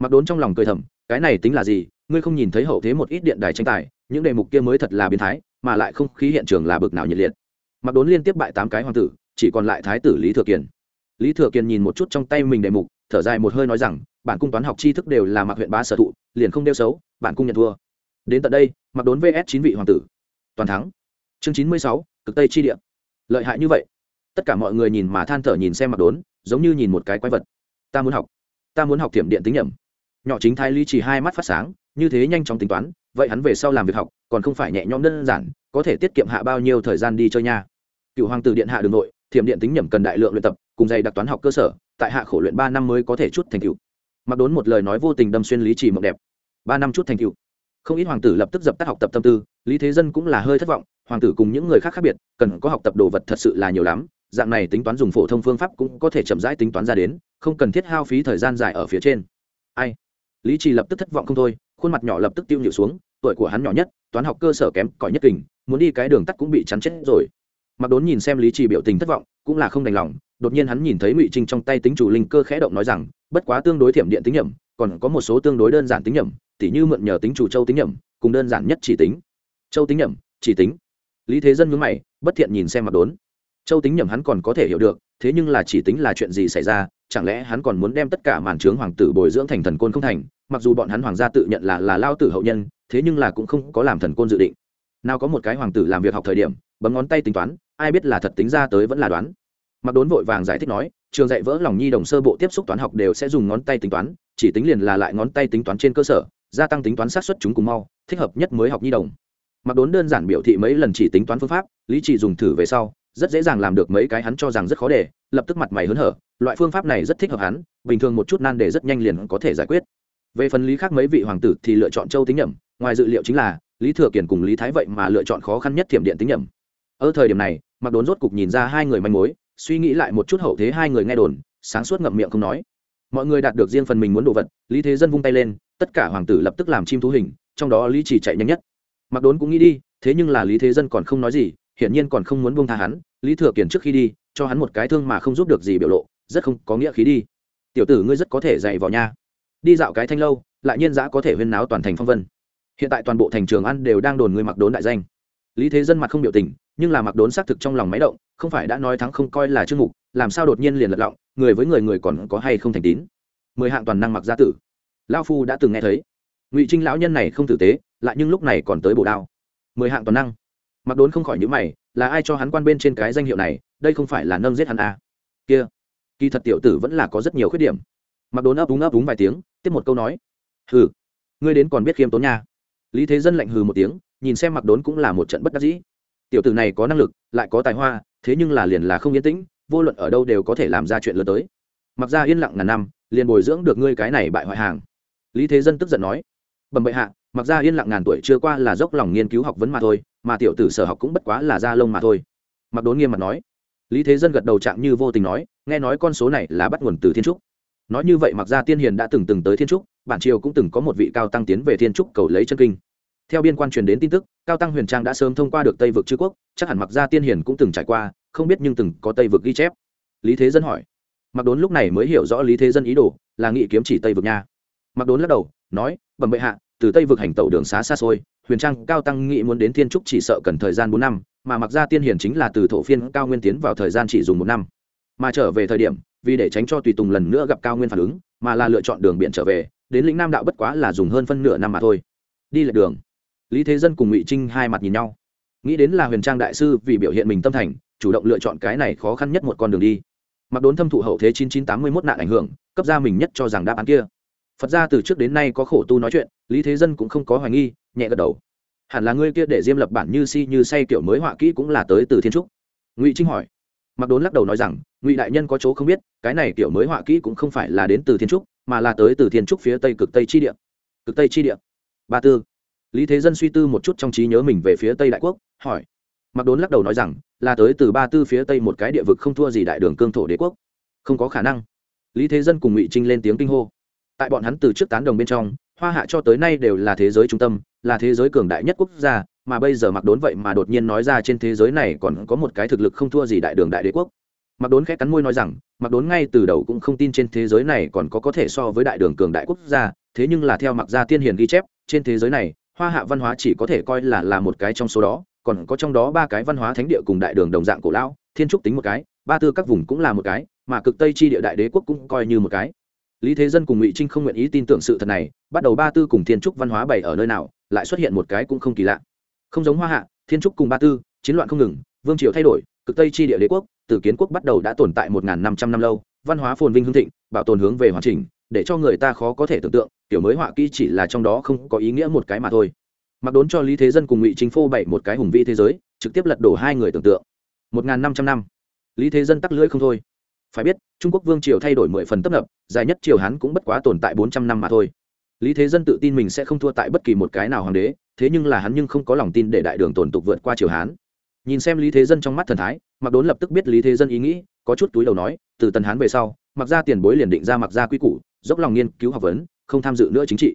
Mặc đốn trong lòng cười thầm, cái này tính là gì? Ngươi không nhìn thấy hậu thế một ít điện đài tranh tài, những đề mục kia mới thật là biến thái mà lại không khí hiện trường là bực nào nhiệt liệt. Mặc đốn liên tiếp bại tám cái hoàng tử, chỉ còn lại thái tử lý thừa kiền. Lý thừa kiền nhìn một chút trong tay mình đề mục, thở dài một hơi nói rằng, bản cung toán học tri thức đều là mặc huyện bá sở thụ, liền không đeo xấu, bản cung nhận thua. Đến tận đây mặc đốn vs chín vị hoàng tử. Toàn thắng. Chương chín mươi sáu, cực tây chi địa. Lợi hại như vậy. Tất cả mọi người nhìn mà than thở nhìn xem mặc đốn, giống như nhìn một cái quái vật. Ta muốn học. Ta muốn học thiểm điện tính nhầm nhỏ chính thái lý chỉ hai mắt phát sáng, như thế nhanh chóng tính toán vậy hắn về sau làm việc học, còn không phải nhẹ nhõm đơn giản, có thể tiết kiệm hạ bao nhiêu thời gian đi chơi nha. Cựu hoàng tử điện hạ đường nội, thiểm điện tính nhẩm cần đại lượng luyện tập, cùng dày đặc toán học cơ sở, tại hạ khổ luyện ba năm mới có thể chút thành cựu mặc đốn một lời nói vô tình đâm xuyên lý trì mộng đẹp. Ba năm chút thành cựu không ít hoàng tử lập tức dập tắt học tập tâm tư, lý thế dân cũng là hơi thất vọng, hoàng tử cùng những người khác khác biệt, cần có học tập đồ vật thật sự là nhiều lắm, dạng này tính toán dùng phổ thông phương pháp cũng có thể chậm rãi tính toán ra đến, không cần thiết hao phí thời gian dài ở phía trên. Ai? Lý trì lập tức thất vọng không thôi khuôn mặt nhỏ lập tức tiêu nhịu xuống, tuổi của hắn nhỏ nhất, toán học cơ sở kém cỏi nhất kình, muốn đi cái đường tắt cũng bị chắn chết rồi. Mặc đốn nhìn xem lý trì biểu tình thất vọng, cũng là không đành lòng, đột nhiên hắn nhìn thấy ngụy trinh trong tay tính chủ linh cơ khẽ động nói rằng, bất quá tương đối thiểm điện tính nhẩm, còn có một số tương đối đơn giản tính nhẩm, tỉ như mượn nhờ tính chủ châu tính nhẩm, cùng đơn giản nhất chỉ tính. Châu tính nhẩm, chỉ tính? Lý thế dân nhướng mày, bất thiện nhìn xem mặc đốn. Châu tính nhẩm hắn còn có thể hiểu được, thế nhưng là chỉ tính là chuyện gì xảy ra chẳng lẽ hắn còn muốn đem tất cả màn trướng hoàng tử bồi dưỡng thành thần côn không thành, mặc dù bọn hắn hoàng gia tự nhận là là lao tử hậu nhân, thế nhưng là cũng không có làm thần côn dự định. Nào có một cái hoàng tử làm việc học thời điểm, bấm ngón tay tính toán, ai biết là thật tính ra tới vẫn là đoán. Mặc đốn vội vàng giải thích nói, trường dạy vỡ lòng nhi đồng sơ bộ tiếp xúc toán học đều sẽ dùng ngón tay tính toán, chỉ tính liền là lại ngón tay tính toán trên cơ sở, gia tăng tính toán sát xuất chúng cùng mau, thích hợp nhất mới học nhi đồng. Mặc đốn đơn giản biểu thị mấy lần chỉ tính toán phương pháp, lý trị dùng thử về sau rất dễ dàng làm được mấy cái hắn cho rằng rất khó để, lập tức mặt mày hớn hở, loại phương pháp này rất thích hợp hắn, bình thường một chút nan đề rất nhanh liền có thể giải quyết. Về phần lý khác mấy vị hoàng tử thì lựa chọn châu tính nhẩm, ngoài dự liệu chính là, lý thừa kiển cùng lý thái vậy mà lựa chọn khó khăn nhất thiểm điện tính nhẩm. Ở thời điểm này mặc đốn rốt cục nhìn ra hai người manh mối, suy nghĩ lại một chút hậu thế hai người nghe đồn, sáng suốt ngậm miệng không nói. Mọi người đạt được riêng phần mình muốn đồ vật, lý thế dân vung tay lên, tất cả hoàng tử lập tức làm chim thú hình, trong đó lý chỉ chạy nhanh nhất. Mặc đốn cũng nghĩ đi, thế nhưng là lý thế dân còn không nói gì hiển nhiên còn không muốn buông tha hắn, lý thừa kiển trước khi đi, cho hắn một cái thương mà không giúp được gì biểu lộ, rất không có nghĩa khí đi. Tiểu tử ngươi rất có thể dạy vào nha. Đi dạo cái thanh lâu, lại nhiên giã có thể huyên náo toàn thành phong vân. Hiện tại toàn bộ thành trường ăn đều đang đồn ngươi mặc đốn đại danh. Lý thế dân mặt không biểu tình, nhưng là mặc đốn xác thực trong lòng máy động, không phải đã nói thắng không coi là chương mục, làm sao đột nhiên liền lật lọng, người với người người còn có hay không thành tín. Mười hạng toàn năng mặc gia tử. Lao phu đã từng nghe thấy. Ngụy trinh lão nhân này không tử tế, lại nhưng lúc này còn tới bổ đao. Mười hạng toàn năng mặc đốn không khỏi những mày, là ai cho hắn quan bên trên cái danh hiệu này, đây không phải là nâng giết hắn à. kia, kỳ thật tiểu tử vẫn là có rất nhiều khuyết điểm. Mặc đốn ấp úng ấp úng vài tiếng, tiếp một câu nói. Hừ, ngươi đến còn biết khiêm tốn nha. Lý thế dân lạnh hừ một tiếng, nhìn xem mặc đốn cũng là một trận bất đắc dĩ. Tiểu tử này có năng lực, lại có tài hoa, thế nhưng là liền là không yên tĩnh, vô luận ở đâu đều có thể làm ra chuyện lớn tới. Mặc ra yên lặng ngàn năm, liền bồi dưỡng được ngươi cái này bại hoại hàng. Lý thế dân tức giận nói. Bẩm bệ hạ, mặc ra yên lặng ngàn tuổi chưa qua là dốc lòng nghiên cứu học vấn mà thôi mà tiểu tử sở học cũng bất quá là da lông mà thôi. Mặc đốn nghiêm mặt nói. Lý thế dân gật đầu chạm như vô tình nói, nghe nói con số này là bắt nguồn từ thiên trúc. Nói như vậy mặc ra tiên hiền đã từng từng tới thiên trúc, bản triều cũng từng có một vị cao tăng tiến về thiên trúc cầu lấy chân kinh. Theo biên quan truyền đến tin tức, cao tăng huyền trang đã sớm thông qua được tây vực chư quốc, chắc hẳn mặc ra tiên hiền cũng từng trải qua, không biết nhưng từng có tây vực ghi chép. Lý thế dân hỏi. Mặc đốn lúc này mới hiểu rõ lý thế dân ý đồ, là nghị kiếm chỉ tây vực nha. Mặc đốn lắc đầu, nói, bẩm bệ hạ, từ tây vực hành tẩu đường xá xa xôi huyền trang cao tăng nghị muốn đến thiên trúc chỉ sợ cần thời gian bốn năm, mà mặc ra tiên hiển chính là từ thổ phiên cao nguyên tiến vào thời gian chỉ dùng một năm. Mà trở về thời điểm, vì để tránh cho tùy tùng lần nữa gặp cao nguyên phản ứng, mà là lựa chọn đường biển trở về, đến lĩnh nam đạo bất quá là dùng hơn phân nửa năm mà thôi. Đi lệch đường. Lý thế dân cùng ngụy trinh hai mặt nhìn nhau. Nghĩ đến là huyền trang đại sư vì biểu hiện mình tâm thành, chủ động lựa chọn cái này khó khăn nhất một con đường đi. Mặc đốn thâm thụ hậu thế chín chín tám mươi mốt nạn ảnh hưởng, cấp ra mình nhất cho rằng đáp án kia. Phật ra từ trước đến nay có khổ tu nói chuyện lý thế dân cũng không có hoài nghi, nhẹ gật đầu. Hẳn là ngươi kia để diêm lập bản như si như say kiểu mới họa kỹ cũng là tới từ thiên trúc. Ngụy trinh hỏi. Mặc đốn lắc đầu nói rằng, ngụy đại nhân có chỗ không biết, cái này kiểu mới họa kỹ cũng không phải là đến từ thiên trúc, mà là tới từ thiên trúc phía tây cực tây chi địa. Cực tây chi địa. Ba tư. Lý thế dân suy tư một chút trong trí nhớ mình về phía tây đại quốc, hỏi. Mặc đốn lắc đầu nói rằng, là tới từ ba tư phía tây một cái địa vực không thua gì đại đường cương thổ đế quốc. Không có khả năng. Lý thế dân cùng ngụy trinh lên tiếng kinh hô. Tại bọn hắn từ trước tán đồng bên trong hoa hạ cho tới nay đều là thế giới trung tâm, là thế giới cường đại nhất quốc gia, mà bây giờ mặc đốn vậy mà đột nhiên nói ra trên thế giới này còn có một cái thực lực không thua gì đại đường đại đế quốc. Mặc đốn khẽ cắn môi nói rằng mặc đốn ngay từ đầu cũng không tin trên thế giới này còn có có thể so với đại đường cường đại quốc gia, thế nhưng là theo mặc gia tiên hiền ghi chép, trên thế giới này, hoa hạ văn hóa chỉ có thể coi là là một cái trong số đó, còn có trong đó ba cái văn hóa thánh địa cùng đại đường đồng dạng cổ lão, thiên trúc tính một cái, ba tư các vùng cũng là một cái, mà cực tây chi địa đại đế quốc cũng coi như một cái lý thế dân cùng ngụy trinh không nguyện ý tin tưởng sự thật này, bắt đầu ba tư cùng thiên trúc văn hóa bày ở nơi nào, lại xuất hiện một cái cũng không kỳ lạ. Không giống hoa hạ, thiên trúc cùng ba tư, chiến loạn không ngừng, vương triều thay đổi, cực tây chi địa đế quốc, từ kiến quốc bắt đầu đã tồn tại một năm trăm năm lâu, văn hóa phồn vinh hưng thịnh, bảo tồn hướng về hoàn chỉnh, để cho người ta khó có thể tưởng tượng, kiểu mới họa kỹ chỉ là trong đó không có ý nghĩa một cái mà thôi. Mặc đốn cho lý thế dân cùng ngụy chính phô bảy một cái hùng vĩ thế giới, trực tiếp lật đổ hai người tưởng tượng. Một năm trăm năm, lý thế dân tắc lưỡi không thôi phải biết, trung quốc vương triều thay đổi mười phần tấp nập, dài nhất triều hán cũng bất quá tồn tại bốn trăm năm mà thôi. Lý thế dân tự tin mình sẽ không thua tại bất kỳ một cái nào hoàng đế, thế nhưng là hắn nhưng không có lòng tin để đại đường tổn tục vượt qua triều hán. Nhìn xem lý thế dân trong mắt thần thái mặc đốn lập tức biết lý thế dân ý nghĩ, có chút túi đầu nói, từ tần hán về sau mặc ra tiền bối liền định ra mặc ra quy củ, dốc lòng nghiên cứu học vấn, không tham dự nữa chính trị.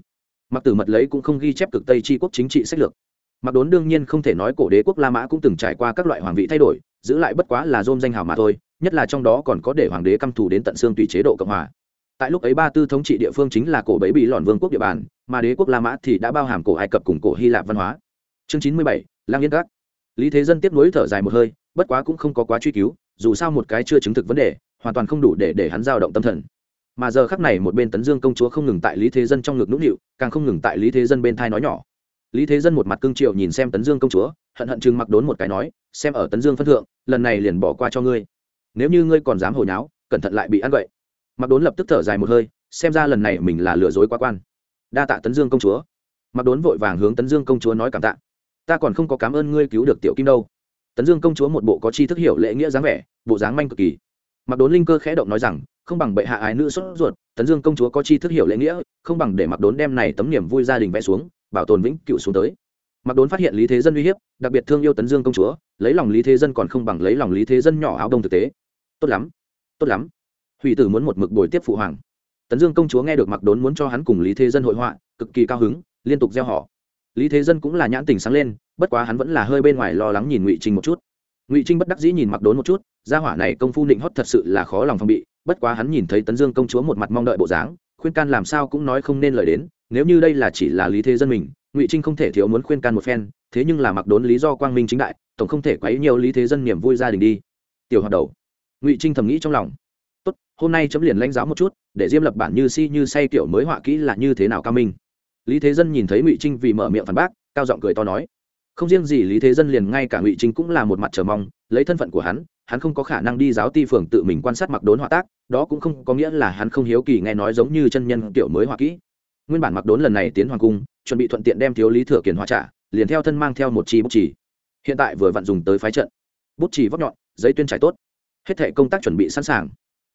Mặc tử mật lấy cũng không ghi chép cực tây tri quốc chính trị sách lược. Mặc đốn đương nhiên không thể nói cổ đế quốc la mã cũng từng trải qua các loại hoàng vị thay đổi, giữ lại bất quá là dôm danh hào mà thôi nhất là trong đó còn có để hoàng đế căm thù đến tận xương tùy chế độ cộng hòa. Tại lúc ấy ba tư thống trị địa phương chính là cổ bấy bị lòn vương quốc địa bàn, mà đế quốc la mã thì đã bao hàm cổ ai cập cùng cổ hy lạp văn hóa. Chương chín mươi bảy, lang yên các. Lý thế dân tiếp nối thở dài một hơi, bất quá cũng không có quá truy cứu, dù sao một cái chưa chứng thực vấn đề, hoàn toàn không đủ để để hắn giao động tâm thần. Mà giờ khắc này một bên tấn dương công chúa không ngừng tại lý thế dân trong ngực nũng nịu, càng không ngừng tại lý thế dân bên thai nói nhỏ. Lý thế dân một mặt cương triệu nhìn xem tấn dương công chúa, hận hận chừng mặc đốn một cái nói, xem ở tấn dương phân thượng, lần này liền bỏ qua cho ngươi nếu như ngươi còn dám hồi náo cẩn thận lại bị ăn vậy mặc đốn lập tức thở dài một hơi, xem ra lần này mình là lừa dối quá quan. Đa tạ tấn dương công chúa. Mặc đốn vội vàng hướng tấn dương công chúa nói cảm tạ. Ta còn không có cảm ơn ngươi cứu được tiểu kim đâu. Tấn dương công chúa một bộ có chi thức hiểu lễ nghĩa dáng vẻ, bộ dáng manh cực kỳ. Mặc đốn linh cơ khẽ động nói rằng, không bằng bệ hạ ái nữ xuất ruột, tấn dương công chúa có chi thức hiểu lễ nghĩa, không bằng để mặc đốn đem này tấm niềm vui gia đình vẽ xuống, bảo tồn vĩnh cựu xuống tới. Mặc đốn phát hiện lý thế dân uy hiếp, đặc biệt thương yêu tấn dương công chúa, lấy lòng lý thế dân còn không bằng lấy lòng lý thế dân nhỏ áo đông thực tế tốt lắm tốt lắm. Hủy tử muốn một mực bồi tiếp phụ hoàng. Tấn dương công chúa nghe được mặc đốn muốn cho hắn cùng lý thế dân hội họa, cực kỳ cao hứng, liên tục gieo họ. Lý thế dân cũng là nhãn tình sáng lên, bất quá hắn vẫn là hơi bên ngoài lo lắng nhìn ngụy trinh một chút. Ngụy trinh bất đắc dĩ nhìn mặc đốn một chút, gia hỏa này công phu định hót thật sự là khó lòng phòng bị, bất quá hắn nhìn thấy tấn dương công chúa một mặt mong đợi bộ dáng, khuyên can làm sao cũng nói không nên lời đến, nếu như đây là chỉ là lý thế dân mình, ngụy trinh không thể thiếu muốn khuyên can một phen, thế nhưng là mặc đốn lý do quang minh chính đại, tổng không thể quấy nhiều lý thế dân niềm vui gia đình đi. Tiểu hoạt đầu ngụy trinh thầm nghĩ trong lòng tốt hôm nay chấm liền lãnh giáo một chút để diêm lập bản như si như say kiểu mới họa kỹ là như thế nào cao minh lý thế dân nhìn thấy ngụy trinh vì mở miệng phản bác cao giọng cười to nói không riêng gì lý thế dân liền ngay cả ngụy trinh cũng là một mặt chờ mong lấy thân phận của hắn hắn không có khả năng đi giáo ti phường tự mình quan sát mặc đốn họa tác đó cũng không có nghĩa là hắn không hiếu kỳ nghe nói giống như chân nhân kiểu mới họa kỹ nguyên bản mặc đốn lần này tiến hoàng cung chuẩn bị thuận tiện đem thiếu lý thừa kiền họa trả liền theo thân mang theo một chi bút chỉ hiện tại vừa vặn dùng tới phái trận bút chỉ vóc nhọn giấy tuyên trải tốt hết thể công tác chuẩn bị sẵn sàng.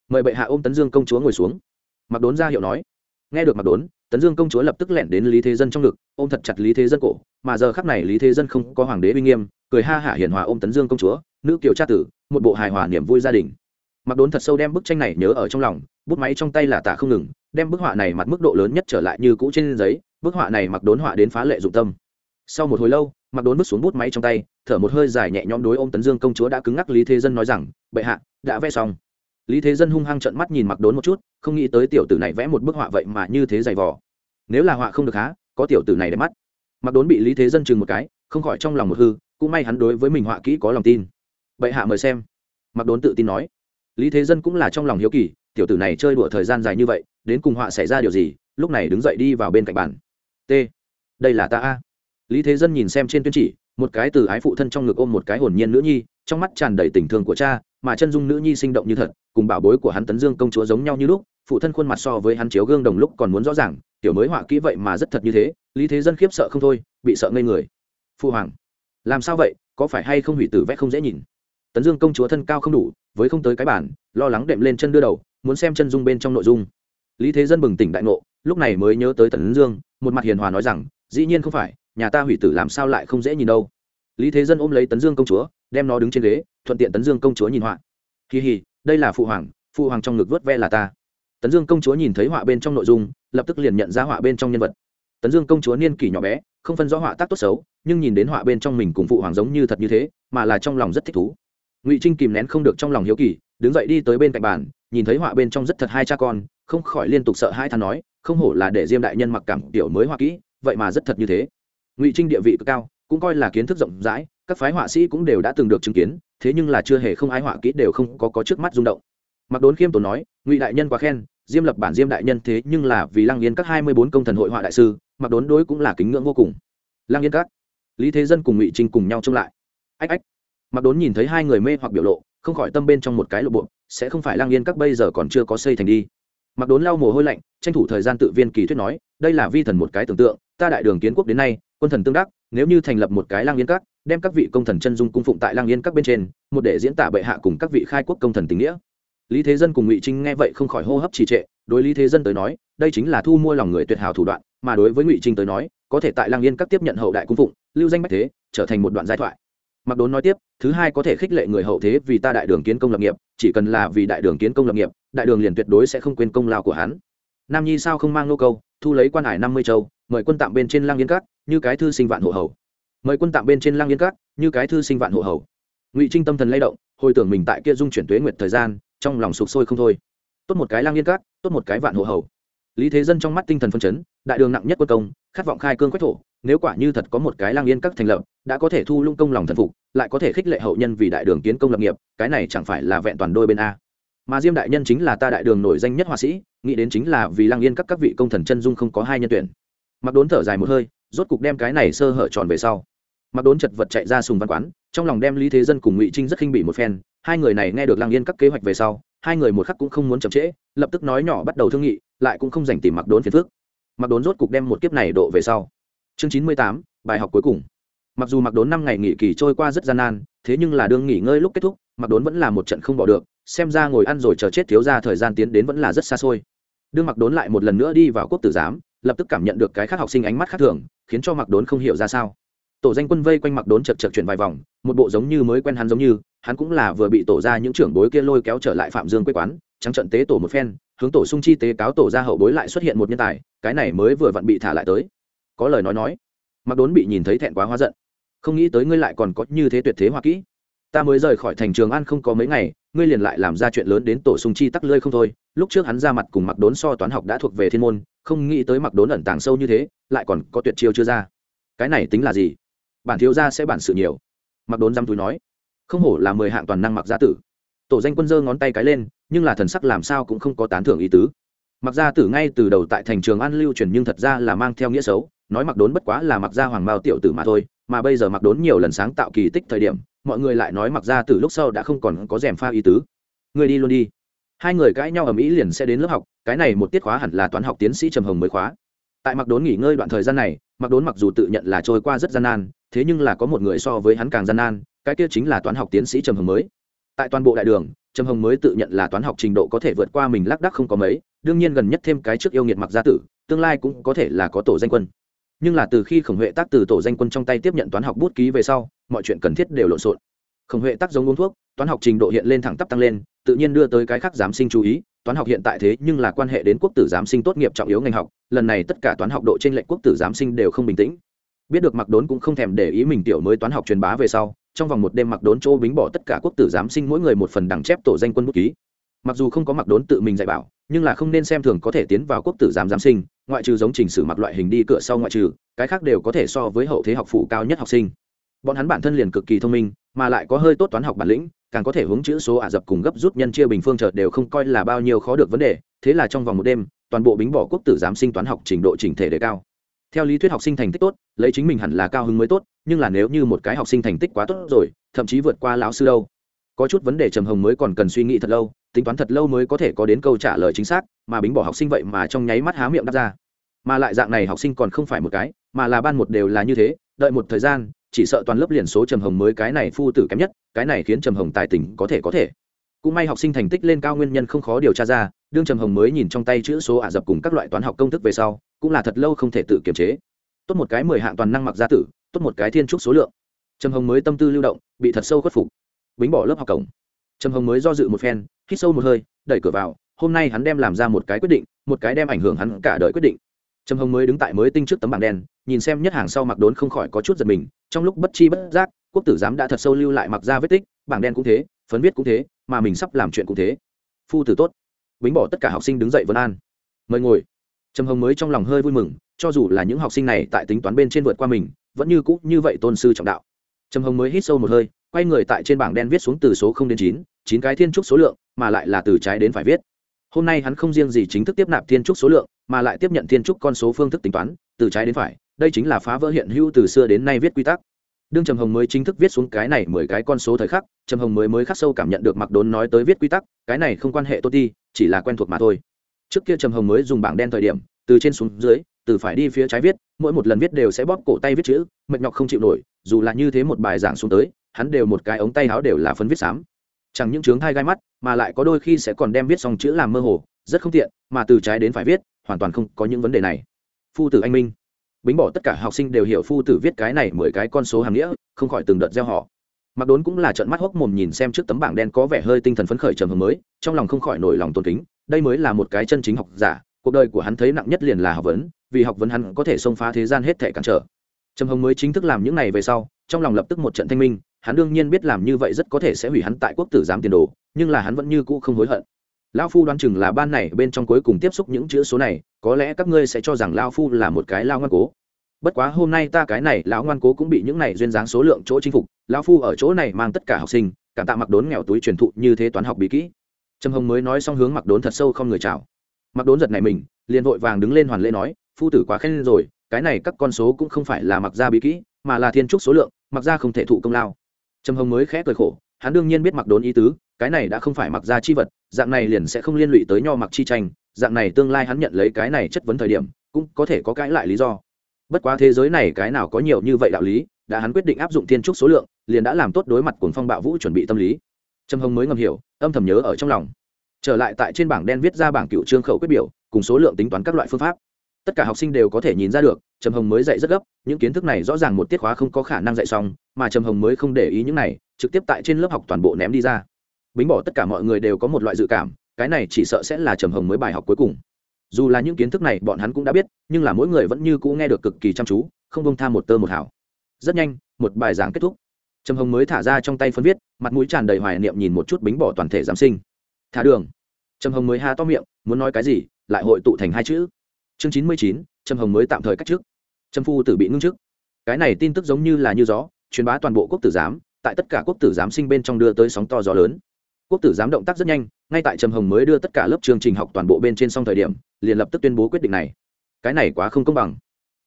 Mời bệ hạ ôm tấn dương công chúa ngồi xuống. Mặc đốn ra hiệu nói. Nghe được mặc đốn, tấn dương công chúa lập tức lẻn đến lý thế dân trong ngực, ôm thật chặt lý thế dân cổ, mà giờ khắc này lý thế dân không có hoàng đế uy nghiêm, cười ha hả hiền hòa ôm tấn dương công chúa, nữ kiều tra tử, một bộ hài hòa niềm vui gia đình. Mặc đốn thật sâu đem bức tranh này nhớ ở trong lòng, bút máy trong tay là tả không ngừng, đem bức họa này mặt mức độ lớn nhất trở lại như cũ trên giấy, bức họa này mặc đốn họa đến phá lệ dụng tâm sau một hồi lâu mặc đốn bước xuống bút máy trong tay, thở một hơi dài nhẹ nhõm đối ôm tấn dương công chúa đã cứng ngắc lý thế dân nói rằng, bệ hạ, đã vẽ xong. Lý thế dân hung hăng trận mắt nhìn mặc đốn một chút, không nghĩ tới tiểu tử này vẽ một bức họa vậy mà như thế dày vò. Nếu là họa không được há, có tiểu tử này đẹp mắt. Mặc đốn bị lý thế dân chừng một cái, không khỏi trong lòng một hư, cũng may hắn đối với mình họa kỹ có lòng tin. Bệ hạ mời xem. Mặc đốn tự tin nói. Lý thế dân cũng là trong lòng hiếu kỳ, tiểu tử này chơi đùa thời gian dài như vậy, đến cùng họa xảy ra điều gì, lúc này đứng dậy đi vào bên cạnh bàn. T, đây là ta a lý thế dân nhìn xem trên tuyên chỉ, một cái từ ái phụ thân trong ngực ôm một cái hồn nhiên nữ nhi, trong mắt tràn đầy tình thương của cha, mà chân dung nữ nhi sinh động như thật, cùng bảo bối của hắn tấn dương công chúa giống nhau như lúc, phụ thân khuôn mặt so với hắn chiếu gương đồng lúc còn muốn rõ ràng tiểu mới họa kỹ vậy mà rất thật như thế, lý thế dân khiếp sợ không thôi, bị sợ ngây người. Phụ hoàng, làm sao vậy, có phải hay không hủy tử vẽ không dễ nhìn? Tấn dương công chúa thân cao không đủ, với không tới cái bản, lo lắng đệm lên chân đưa đầu, muốn xem chân dung bên trong nội dung. Lý thế dân bừng tỉnh đại ngộ, lúc này mới nhớ tới tấn dương, một mặt hiền hòa nói rằng, dĩ nhiên không phải nhà ta hủy tử làm sao lại không dễ nhìn đâu. Lý thế dân ôm lấy tấn dương công chúa, đem nó đứng trên ghế, thuận tiện tấn dương công chúa nhìn họa. Kỳ hì đây là phụ hoàng phụ hoàng trong ngực vớt ve là ta. Tấn dương công chúa nhìn thấy họa bên trong nội dung, lập tức liền nhận ra họa bên trong nhân vật. Tấn dương công chúa niên kỷ nhỏ bé, không phân rõ họa tác tốt xấu, nhưng nhìn đến họa bên trong mình cùng phụ hoàng giống như thật như thế, mà là trong lòng rất thích thú. Ngụy trinh kìm nén không được trong lòng hiếu kỳ, đứng dậy đi tới bên cạnh bàn, nhìn thấy họa bên trong rất thật hai cha con, không khỏi liên tục sợ hai thằng nói, không hổ là để diêm đại nhân mặc cảm tiểu mới họa kỹ, vậy mà rất thật như thế ngụy trinh địa vị cực cao cũng coi là kiến thức rộng rãi các phái họa sĩ cũng đều đã từng được chứng kiến thế nhưng là chưa hề không ai họa kỹ đều không có, có trước mắt rung động. Mặc đốn khiêm tốn nói ngụy đại nhân quá khen diêm lập bản diêm đại nhân thế nhưng là vì lăng yên các hai mươi bốn công thần hội họa đại sư mặc đốn đối cũng là kính ngưỡng vô cùng. Lăng yên các lý thế dân cùng ngụy trinh cùng nhau trông lại. Ách ách. Mặc đốn nhìn thấy hai người mê hoặc biểu lộ không khỏi tâm bên trong một cái lộ bộ sẽ không phải lăng yên các bây giờ còn chưa có xây thành đi. Mặc đốn lau mồ hôi lạnh tranh thủ thời gian tự viên kỳ thuyết nói đây là vi thần một cái tưởng tượng ta đại đường kiến quốc đến nay quân thần tương đắc, nếu như thành lập một cái lang yên các, đem các vị công thần chân dung cung phụng tại lang yên các bên trên, một để diễn tả bệ hạ cùng các vị khai quốc công thần tình nghĩa. Lý thế dân cùng ngụy trinh nghe vậy không khỏi hô hấp trì trệ, đối lý thế dân tới nói, đây chính là thu mua lòng người tuyệt hảo thủ đoạn, mà đối với ngụy trinh tới nói, có thể tại lang yên các tiếp nhận hậu đại cung phụng, lưu danh bách thế, trở thành một đoạn giai thoại. Mặc đốn nói tiếp, thứ hai có thể khích lệ người hậu thế vì ta đại đường kiến công lập nghiệp, chỉ cần là vì đại đường kiến công lập nghiệp, đại đường liền tuyệt đối sẽ không quên công lao của hắn. Nam nhi sao không mang nô câu, thu lấy quan hải năm mươi châu mời quân tạm bên trên lang yên các, như cái thư sinh vạn hộ hầu. Mời quân tạm bên trên lang yên các, như cái thư sinh vạn hộ hầu. Ngụy trinh tâm thần lay động, hồi tưởng mình tại kia dung chuyển tuế nguyệt thời gian, trong lòng sụp sôi không thôi. Tốt một cái lang yên các, tốt một cái vạn hộ hầu. Lý thế dân trong mắt tinh thần phân chấn, đại đường nặng nhất quân công, khát vọng khai cương quách thổ, nếu quả như thật có một cái lang yên các thành lập, đã có thể thu lung công lòng thần phục, lại có thể khích lệ hậu nhân vì đại đường kiến công lập nghiệp, cái này chẳng phải là vẹn toàn đôi bên a. Mà diêm đại nhân chính là ta đại đường nổi danh nhất họa sĩ, nghĩ đến chính là vì lang yên các các vị công thần chân dung không có hai nhân tuyển mặc đốn thở dài một hơi, rốt cục đem cái này sơ hở tròn về sau. Mặc đốn chật vật chạy ra sùng văn quán, trong lòng đem lý thế dân cùng ngụy trinh rất khinh bỉ một phen, hai người này nghe được lang yên các kế hoạch về sau, hai người một khắc cũng không muốn chậm trễ, lập tức nói nhỏ bắt đầu thương nghị, lại cũng không dành tìm mặc đốn phiền phước mặc đốn rốt cục đem một kiếp này độ về sau. Chương chín mươi tám, bài học cuối cùng. Mặc dù mặc đốn năm ngày nghỉ kỳ trôi qua rất gian nan, thế nhưng là đương nghỉ ngơi lúc kết thúc, mặc đốn vẫn là một trận không bỏ được, xem ra ngồi ăn rồi chờ chết thiếu ra thời gian tiến đến vẫn là rất xa xôi. Đương mặc đốn lại một lần nữa đi vào quốc tử giám lập tức cảm nhận được cái khác học sinh ánh mắt khác thường, khiến cho mặc đốn không hiểu ra sao. Tổ danh quân vây quanh mặc đốn chật chật chuyển vài vòng, một bộ giống như mới quen hắn giống như, hắn cũng là vừa bị tổ ra những trưởng bối kia lôi kéo trở lại phạm dương quê quán, trắng trận tế tổ một phen, hướng tổ sung chi tế cáo tổ ra hậu bối lại xuất hiện một nhân tài, cái này mới vừa vặn bị thả lại tới. Có lời nói nói mặc đốn bị nhìn thấy thẹn quá hóa giận. Không nghĩ tới ngươi lại còn có như thế tuyệt thế hoa kỹ. Ta mới rời khỏi thành trường an không có mấy ngày, ngươi liền lại làm ra chuyện lớn đến tổ sung chi tắc lơi không thôi. Lúc trước hắn ra mặt cùng mặc đốn so toán học đã thuộc về thiên môn không nghĩ tới mặc đốn ẩn tàng sâu như thế, lại còn có tuyệt chiêu chưa ra. Cái này tính là gì? Bản thiếu gia sẽ bản sự nhiều. Mặc đốn dăm túi nói. Không hổ là mười hạng toàn năng mặc gia tử. Tổ danh quân giơ ngón tay cái lên, nhưng là thần sắc làm sao cũng không có tán thưởng ý tứ. Mặc gia tử ngay từ đầu tại thành trường an lưu truyền nhưng thật ra là mang theo nghĩa xấu, nói mặc đốn bất quá là mặc gia hoàng mao tiểu tử mà thôi, mà bây giờ mặc đốn nhiều lần sáng tạo kỳ tích thời điểm, mọi người lại nói mặc gia tử lúc sau đã không còn có rèm pha ý tứ. Người đi luôn đi hai người cãi nhau ở mỹ liền sẽ đến lớp học, cái này một tiết khóa hẳn là toán học tiến sĩ trầm hồng mới khóa. Tại mặc đốn nghỉ ngơi đoạn thời gian này mặc đốn mặc dù tự nhận là trôi qua rất gian nan, thế nhưng là có một người so với hắn càng gian nan, cái kia chính là toán học tiến sĩ trầm hồng mới. Tại toàn bộ đại đường, trầm hồng mới tự nhận là toán học trình độ có thể vượt qua mình lác đắc không có mấy, đương nhiên gần nhất thêm cái trước yêu nghiệt mặc gia tử, tương lai cũng có thể là có tổ danh quân. Nhưng là từ khi khổng huệ tác từ tổ danh quân trong tay tiếp nhận toán học bút ký về sau, mọi chuyện cần thiết đều lộn xộn. Khổng huệ tác giống uống thuốc, toán học trình độ hiện lên thẳng tắp tăng lên tự nhiên đưa tới cái khác giám sinh chú ý, toán học hiện tại thế nhưng là quan hệ đến quốc tử giám sinh tốt nghiệp trọng yếu ngành học, lần này tất cả toán học độ trên lệnh quốc tử giám sinh đều không bình tĩnh. Biết được mặc đốn cũng không thèm để ý mình tiểu mới toán học truyền bá về sau, trong vòng một đêm mặc đốn chỗ bính bỏ tất cả quốc tử giám sinh mỗi người một phần đằng chép tổ danh quân bút ký. Mặc dù không có mặc đốn tự mình dạy bảo, nhưng là không nên xem thường có thể tiến vào quốc tử giám giám sinh, ngoại trừ giống trình sử mặc loại hình đi cửa sau ngoại trừ, cái khác đều có thể so với hậu thế học phủ cao nhất học sinh. Bọn hắn bản thân liền cực kỳ thông minh, mà lại có hơi tốt toán học bản lĩnh càng có thể hướng chữ số ả rập cùng gấp rút nhân chia bình phương chợt đều không coi là bao nhiêu khó được vấn đề, thế là trong vòng một đêm, toàn bộ bính bỏ quốc tử giám sinh toán học trình độ chỉnh thể đề cao. Theo lý thuyết học sinh thành tích tốt, lấy chính mình hẳn là cao hứng mới tốt, nhưng là nếu như một cái học sinh thành tích quá tốt rồi, thậm chí vượt qua lão sư đâu. Có chút vấn đề trầm hồng mới còn cần suy nghĩ thật lâu, tính toán thật lâu mới có thể có đến câu trả lời chính xác, mà bính bỏ học sinh vậy mà trong nháy mắt há miệng đáp ra. Mà lại dạng này học sinh còn không phải một cái, mà là ban một đều là như thế, đợi một thời gian chỉ sợ toàn lớp liền số trầm hồng mới cái này phu tử kém nhất, cái này khiến trầm hồng tài tình có thể có thể. Cũng may học sinh thành tích lên cao nguyên nhân không khó điều tra ra, đương trầm hồng mới nhìn trong tay chữ số ả rập cùng các loại toán học công thức về sau, cũng là thật lâu không thể tự kiềm chế. Tốt một cái mười hạng toàn năng mặc gia tử, tốt một cái thiên trúc số lượng. Trầm hồng mới tâm tư lưu động, bị thật sâu khuất phục. Bính bỏ lớp học cổng. Trầm hồng mới do dự một phen, hít sâu một hơi, đẩy cửa vào, hôm nay hắn đem làm ra một cái quyết định, một cái đem ảnh hưởng hắn cả đời quyết định trầm hồng mới đứng tại mới tinh trước tấm bảng đen, nhìn xem nhất hàng sau mặc đốn không khỏi có chút giật mình, trong lúc bất chi bất giác, quốc tử giám đã thật sâu lưu lại mặc ra vết tích, bảng đen cũng thế, phấn viết cũng thế, mà mình sắp làm chuyện cũng thế. Phu tử tốt. Bính bỏ tất cả học sinh đứng dậy vân an. Mời ngồi. Trầm hồng mới trong lòng hơi vui mừng, cho dù là những học sinh này tại tính toán bên trên vượt qua mình, vẫn như cũ như vậy tôn sư trọng đạo. Trầm hồng mới hít sâu một hơi, quay người tại trên bảng đen viết xuống từ số không đến chín chín cái thiên trúc số lượng, mà lại là từ trái đến phải viết hôm nay hắn không riêng gì chính thức tiếp nạp thiên trúc số lượng, mà lại tiếp nhận thiên trúc con số phương thức tính toán, từ trái đến phải, đây chính là phá vỡ hiện hữu từ xưa đến nay viết quy tắc. Đương trầm hồng mới chính thức viết xuống cái này mười cái con số thời khắc, trầm hồng mới mới khắc sâu cảm nhận được mặc đốn nói tới viết quy tắc, cái này không quan hệ tốt đi, chỉ là quen thuộc mà thôi. Trước kia trầm hồng mới dùng bảng đen thời điểm, từ trên xuống dưới, từ phải đi phía trái viết, mỗi một lần viết đều sẽ bóp cổ tay viết chữ, mệt nhọc không chịu nổi, dù là như thế một bài giảng xuống tới, hắn đều một cái ống tay áo đều là phấn viết xám chẳng những chướng thai gai mắt, mà lại có đôi khi sẽ còn đem viết xong chữ làm mơ hồ, rất không tiện, mà từ trái đến phải viết, hoàn toàn không có những vấn đề này. Phu tử anh minh. Bính bỏ tất cả học sinh đều hiểu phu tử viết cái này mười cái con số hàng nghĩa, không khỏi từng đợt gieo họ. Mặc đốn cũng là trận mắt hốc mồm nhìn xem trước tấm bảng đen có vẻ hơi tinh thần phấn khởi trầm hồng mới, trong lòng không khỏi nổi lòng tôn kính, đây mới là một cái chân chính học giả, cuộc đời của hắn thấy nặng nhất liền là học vấn, vì học vấn hắn có thể xông phá thế gian hết thể cản trở. Trầm hồng mới chính thức làm những này về sau, trong lòng lập tức một trận thanh minh hắn đương nhiên biết làm như vậy rất có thể sẽ hủy hắn tại quốc tử giám tiền đồ, nhưng là hắn vẫn như cũ không hối hận. Lao phu đoán chừng là ban này bên trong cuối cùng tiếp xúc những chữ số này, có lẽ các ngươi sẽ cho rằng lao phu là một cái lao ngoan cố. Bất quá hôm nay ta cái này lão ngoan cố cũng bị những này duyên dáng số lượng chỗ chinh phục lao phu ở chỗ này mang tất cả học sinh, cảm tạ mặc đốn nghèo túi truyền thụ như thế toán học bí kỹ. Trầm hồng mới nói xong hướng mặc đốn thật sâu không người chào. Mặc đốn giật này mình, liền vội vàng đứng lên hoàn lễ nói, phu tử quá khen rồi, cái này các con số cũng không phải là mặc ra bí kỹ, mà là thiên trúc số lượng mặc ra không thể thụ công lao trầm hồng mới khẽ cười khổ, hắn đương nhiên biết mặc đốn ý tứ, cái này đã không phải mặc ra chi vật, dạng này liền sẽ không liên lụy tới nho mặc chi tranh, dạng này tương lai hắn nhận lấy cái này chất vấn thời điểm, cũng có thể có cãi lại lý do. Bất quá thế giới này cái nào có nhiều như vậy đạo lý, đã hắn quyết định áp dụng thiên trúc số lượng, liền đã làm tốt đối mặt cuồng phong bạo vũ chuẩn bị tâm lý. Trầm hồng mới ngầm hiểu, âm thầm nhớ ở trong lòng. Trở lại tại trên bảng đen viết ra bảng cựu trương khẩu quyết biểu, cùng số lượng tính toán các loại phương pháp tất cả học sinh đều có thể nhìn ra được, trầm hồng mới dạy rất gấp, những kiến thức này rõ ràng một tiết khóa không có khả năng dạy xong, mà trầm hồng mới không để ý những này, trực tiếp tại trên lớp học toàn bộ ném đi ra. Bính bỏ tất cả mọi người đều có một loại dự cảm, cái này chỉ sợ sẽ là trầm hồng mới bài học cuối cùng. Dù là những kiến thức này bọn hắn cũng đã biết, nhưng là mỗi người vẫn như cũ nghe được cực kỳ chăm chú, không bông tham một tơ một hảo rất nhanh, một bài giảng kết thúc. Trầm hồng mới thả ra trong tay phân viết, mặt mũi tràn đầy hoài niệm nhìn một chút bính bỏ toàn thể giám sinh. Thả đường. Trầm hồng mới ha to miệng, muốn nói cái gì, lại hội tụ thành hai chữ chương chín mươi chín, trầm hồng mới tạm thời cách trước trầm phu tử bị ngưng chức. Cái này tin tức giống như là như gió, truyền bá toàn bộ quốc tử giám, tại tất cả quốc tử giám sinh bên trong đưa tới sóng to gió lớn. Quốc tử giám động tác rất nhanh, ngay tại trầm hồng mới đưa tất cả lớp chương trình học toàn bộ bên trên xong thời điểm, liền lập tức tuyên bố quyết định này. Cái này quá không công bằng.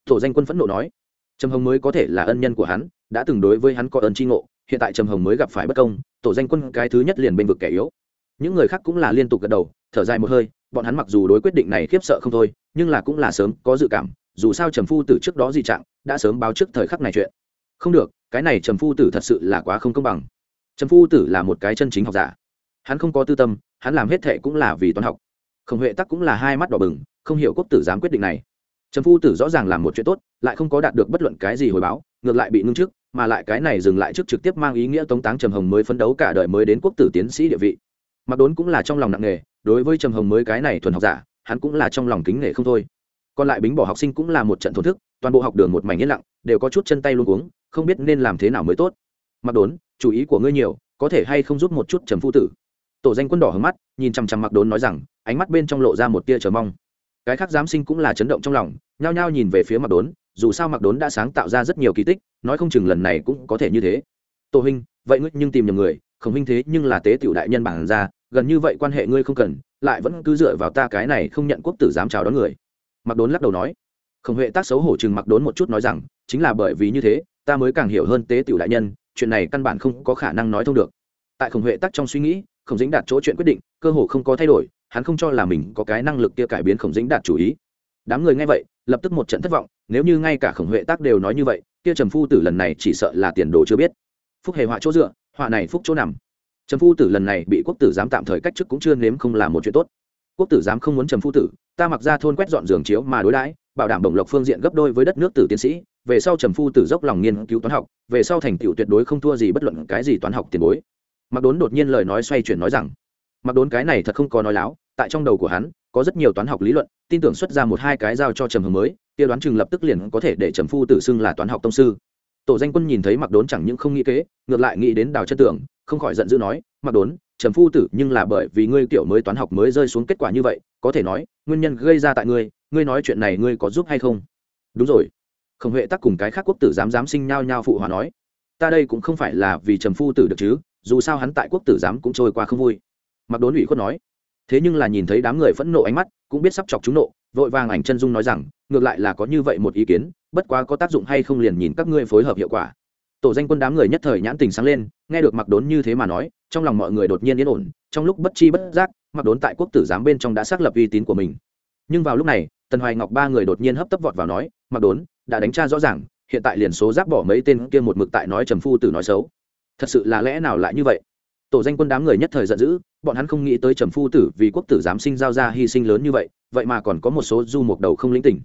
Tổ danh quân phẫn nộ nói, trầm hồng mới có thể là ân nhân của hắn, đã từng đối với hắn có ơn tri ngộ, hiện tại trầm hồng mới gặp phải bất công tổ danh quân cái thứ nhất liền bênh vực kẻ yếu. Những người khác cũng là liên tục gật đầu, thở dài một hơi bọn hắn mặc dù đối quyết định này khiếp sợ không thôi, nhưng là cũng là sớm có dự cảm, dù sao trầm phu tử trước đó gì trạng, đã sớm báo trước thời khắc này chuyện. Không được, cái này trầm phu tử thật sự là quá không công bằng. Trầm phu tử là một cái chân chính học giả. Hắn không có tư tâm, hắn làm hết thệ cũng là vì toán học. Khổng huệ tắc cũng là hai mắt đỏ bừng, không hiểu quốc tử dám quyết định này. Trầm phu tử rõ ràng làm một chuyện tốt, lại không có đạt được bất luận cái gì hồi báo, ngược lại bị ngưng trước, mà lại cái này dừng lại trước trực tiếp mang ý nghĩa tống táng trầm hồng mới phấn đấu cả đời mới đến quốc tử tiến sĩ địa vị. Mặc đốn cũng là trong lòng nặng nề đối với trầm hồng mới cái này thuần học giả, hắn cũng là trong lòng kính nể không thôi. Còn lại bính bỏ học sinh cũng là một trận thổn thức, toàn bộ học đường một mảnh yên lặng, đều có chút chân tay luôn cuống, không biết nên làm thế nào mới tốt. Mặc đốn, chú ý của ngươi nhiều, có thể hay không giúp một chút trầm phu tử? Tổ danh quân đỏ hướng mắt, nhìn chằm chằm mặc đốn nói rằng, ánh mắt bên trong lộ ra một tia chờ mong. Cái khác giám sinh cũng là chấn động trong lòng, nhao nhao nhìn về phía mặc đốn, dù sao mặc đốn đã sáng tạo ra rất nhiều kỳ tích, nói không chừng lần này cũng có thể như thế. Tổ huynh, vậy ngươi nhưng tìm nhầm người không huynh thế nhưng là tế tiểu đại nhân bản ra gần như vậy quan hệ ngươi không cần, lại vẫn cứ dựa vào ta cái này không nhận quốc tử dám chào đón người. Mặc đốn lắc đầu nói. Khổng huệ tác xấu hổ chừng mặc đốn một chút nói rằng, chính là bởi vì như thế, ta mới càng hiểu hơn tế tiểu đại nhân, chuyện này căn bản không có khả năng nói thông được. Tại khổng huệ tác trong suy nghĩ, khổng dính đạt chỗ chuyện quyết định, cơ hồ không có thay đổi, hắn không cho là mình có cái năng lực kia cải biến khổng dính đạt chủ ý. Đám người nghe vậy, lập tức một trận thất vọng, nếu như ngay cả khổng huệ tác đều nói như vậy, kia trầm phu tử lần này chỉ sợ là tiền đồ chưa biết. Phúc hề họa chỗ dựa, họa này phúc chỗ nằm trầm phu tử lần này bị quốc tử giám tạm thời cách chức cũng chưa nếm không là một chuyện tốt. Quốc tử giám không muốn trầm phu tử, ta mặc ra thôn quét dọn giường chiếu mà đối đãi, bảo đảm bổng lộc phương diện gấp đôi với đất nước tử tiến sĩ, về sau trầm phu tử dốc lòng nghiên cứu toán học, về sau thành tựu tuyệt đối không thua gì bất luận cái gì toán học tiền bối. Mặc đốn đột nhiên lời nói xoay chuyển nói rằng mặc đốn cái này thật không có nói láo, tại trong đầu của hắn, có rất nhiều toán học lý luận, tin tưởng xuất ra một hai cái giao cho trầm hồng mới Tiêu đoán chừng lập tức liền có thể để trầm phu tử xưng là toán học tông sư. Tổ danh quân nhìn thấy mặc đốn chẳng những không nghĩ kế, ngược lại nghĩ đến đào chất tưởng không khỏi giận dữ nói, mặc đốn, trầm phu tử, nhưng là bởi vì ngươi kiểu mới toán học mới rơi xuống kết quả như vậy, có thể nói, nguyên nhân gây ra tại ngươi ngươi nói chuyện này ngươi có giúp hay không? Đúng rồi. Khổng huệ tắc cùng cái khác quốc tử dám dám sinh nhau nhau phụ hòa nói, ta đây cũng không phải là vì trầm phu tử được chứ, dù sao hắn tại quốc tử giám cũng trôi qua không vui. Mặc đốn ủy khuất nói, thế nhưng là nhìn thấy đám người phẫn nộ ánh mắt, cũng biết sắp chọc chúng nộ, vội vàng ảnh chân dung nói rằng, ngược lại là có như vậy một ý kiến, bất quá có tác dụng hay không liền nhìn các ngươi phối hợp hiệu quả. Tổ danh quân đám người nhất thời nhãn tình sáng lên nghe được mặc đốn như thế mà nói, trong lòng mọi người đột nhiên yên ổn, trong lúc bất chi bất giác mặc đốn tại quốc tử giám bên trong đã xác lập uy tín của mình. Nhưng vào lúc này, tần hoài ngọc ba người đột nhiên hấp tấp vọt vào nói mặc đốn, đã đánh tra rõ ràng, hiện tại liền số giáp bỏ mấy tên kia một mực tại nói trầm phu tử nói xấu. Thật sự là lẽ nào lại như vậy? Tổ danh quân đám người nhất thời giận dữ, bọn hắn không nghĩ tới trầm phu tử vì quốc tử giám sinh giao ra hy sinh lớn như vậy vậy mà còn có một số du mục đầu không lĩnh tình.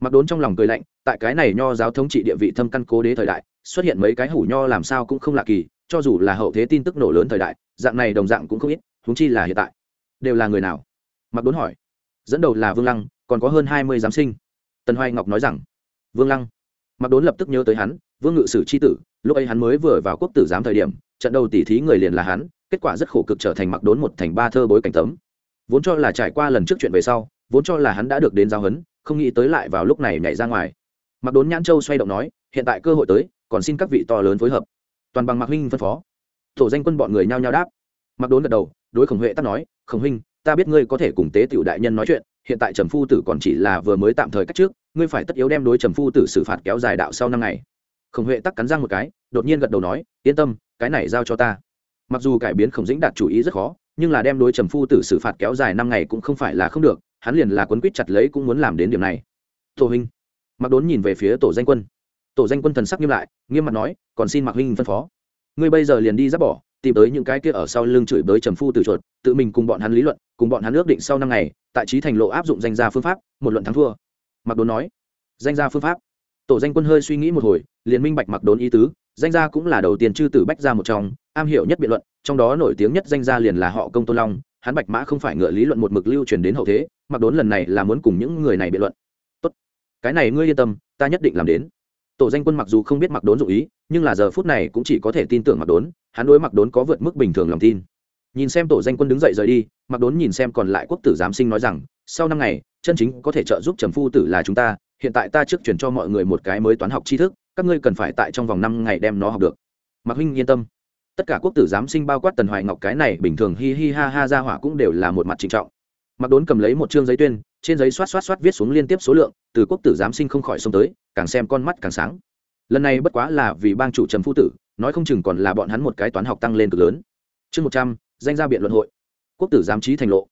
Mặc đốn trong lòng cười lạnh, tại cái này nho giáo thống trị địa vị thâm căn cố đế thời đại, xuất hiện mấy cái hủ nho làm sao cũng không lạ kỳ cho dù là hậu thế tin tức nổ lớn thời đại, dạng này đồng dạng cũng không ít húng chi là hiện tại. Đều là người nào? Mặc đốn hỏi. Dẫn đầu là vương lăng, còn có hơn hai mươi giám sinh. Tần hoài ngọc nói rằng, vương lăng. Mặc đốn lập tức nhớ tới hắn, vương ngự sử c h i tử, lúc ấy hắn mới vừa vào quốc tử giám thời điểm, trận đầu tỉ thí người liền là hắn, kết quả rất khổ cực trở thành mặc đốn một thành ba thơ bối cảnh tấm. Vốn cho là trải qua lần trước chuyện về sau, vốn cho là hắn đã được đến giao hấn không nghĩ tới lại vào lúc này nhảy ra ngoài. Mặc đốn nhãn châu xoay động nói, hiện tại cơ hội tới, còn xin các vị to lớn phối hợp toàn bằng mạc huynh phân phó. Tổ danh quân bọn người nhao nhao đáp. Mặc đốn gật đầu, đối khổng huệ tắt nói, khổng huynh, ta biết ngươi có thể cùng tế tiểu đại nhân nói chuyện, hiện tại trầm phu tử còn chỉ là vừa mới tạm thời cách trước, ngươi phải tất yếu đem đối trầm phu tử xử phạt kéo dài đạo sau năm ngày. Khổng huệ tắc cắn răng một cái, đột nhiên gật đầu nói, yên tâm, cái này giao cho ta. Mặc dù cải biến khổng dĩnh đạt chủ ý rất khó, nhưng là đem đối trầm phu tử xử phạt kéo dài năm ngày cũng không phải là không được, hắn liền là quấn quýt chặt lấy cũng muốn làm đến điểm này. Tổ huynh. Mặc đốn nhìn về phía tổ danh quân tổ danh quân thần sắc nghiêm lại, nghiêm mặt nói, còn xin mặc huynh phân phó. Ngươi bây giờ liền đi giáp bỏ, tìm tới những cái kia ở sau lưng chửi bới trầm phu từ chuột, tự mình cùng bọn hắn lý luận, cùng bọn hắn ước định sau năm ngày, tại trí thành lộ áp dụng danh gia phương pháp, một luận thắng thua. Mặc đốn nói, danh gia phương pháp? Tổ danh quân hơi suy nghĩ một hồi, liền minh bạch mặc đốn ý tứ, danh gia cũng là đầu tiên chư tử bách gia một trong, am hiểu nhất biện luận, trong đó nổi tiếng nhất danh gia liền là họ công tôn long, hắn bạch mã không phải ngựa lý luận một mực lưu truyền đến hậu thế mặc đốn lần này là muốn cùng những người này biện luận. Tốt, cái này ngươi yên tâm, ta nhất định làm đến tổ danh quân mặc dù không biết mặc đốn dụ ý, nhưng là giờ phút này cũng chỉ có thể tin tưởng mặc đốn, hắn đối mặc đốn có vượt mức bình thường lòng tin. Nhìn xem tổ danh quân đứng dậy rời đi, mặc đốn nhìn xem còn lại quốc tử giám sinh nói rằng, sau năm ngày, chân chính có thể trợ giúp trầm phu tử là chúng ta, hiện tại ta trước chuyển cho mọi người một cái mới toán học tri thức, các ngươi cần phải tại trong vòng năm ngày đem nó học được. Mạc huynh yên tâm. Tất cả quốc tử giám sinh bao quát tần hoài ngọc cái này bình thường hi hi ha ha ra hỏa cũng đều là một mặt trịnh trọng. Mặc đốn cầm lấy một chương giấy tuyên trên giấy xoát xoát xoát viết xuống liên tiếp số lượng, từ quốc tử giám sinh không khỏi xông tới, càng xem con mắt càng sáng. Lần này bất quá là vì bang chủ trầm phu tử, nói không chừng còn là bọn hắn một cái toán học tăng lên cực lớn. Chương một trăm, danh gia biện luận hội. Quốc tử giám trí thành lộ.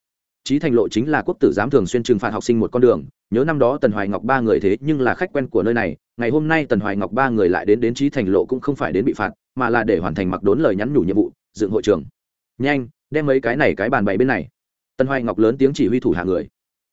Trí thành lộ chính là quốc tử giám thường xuyên trừng phạt học sinh một con đường, nhớ năm đó tần hoài ngọc ba người thế nhưng là khách quen của nơi này, ngày hôm nay tần hoài ngọc ba người lại đến đến trí thành lộ cũng không phải đến bị phạt, mà là để hoàn thành mặc đốn lời nhắn nhủ nhiệm vụ, dựng hội trường. Nhanh, đem mấy cái này cái bàn bày bên này. Tần hoài ngọc lớn tiếng chỉ huy thủ hạ người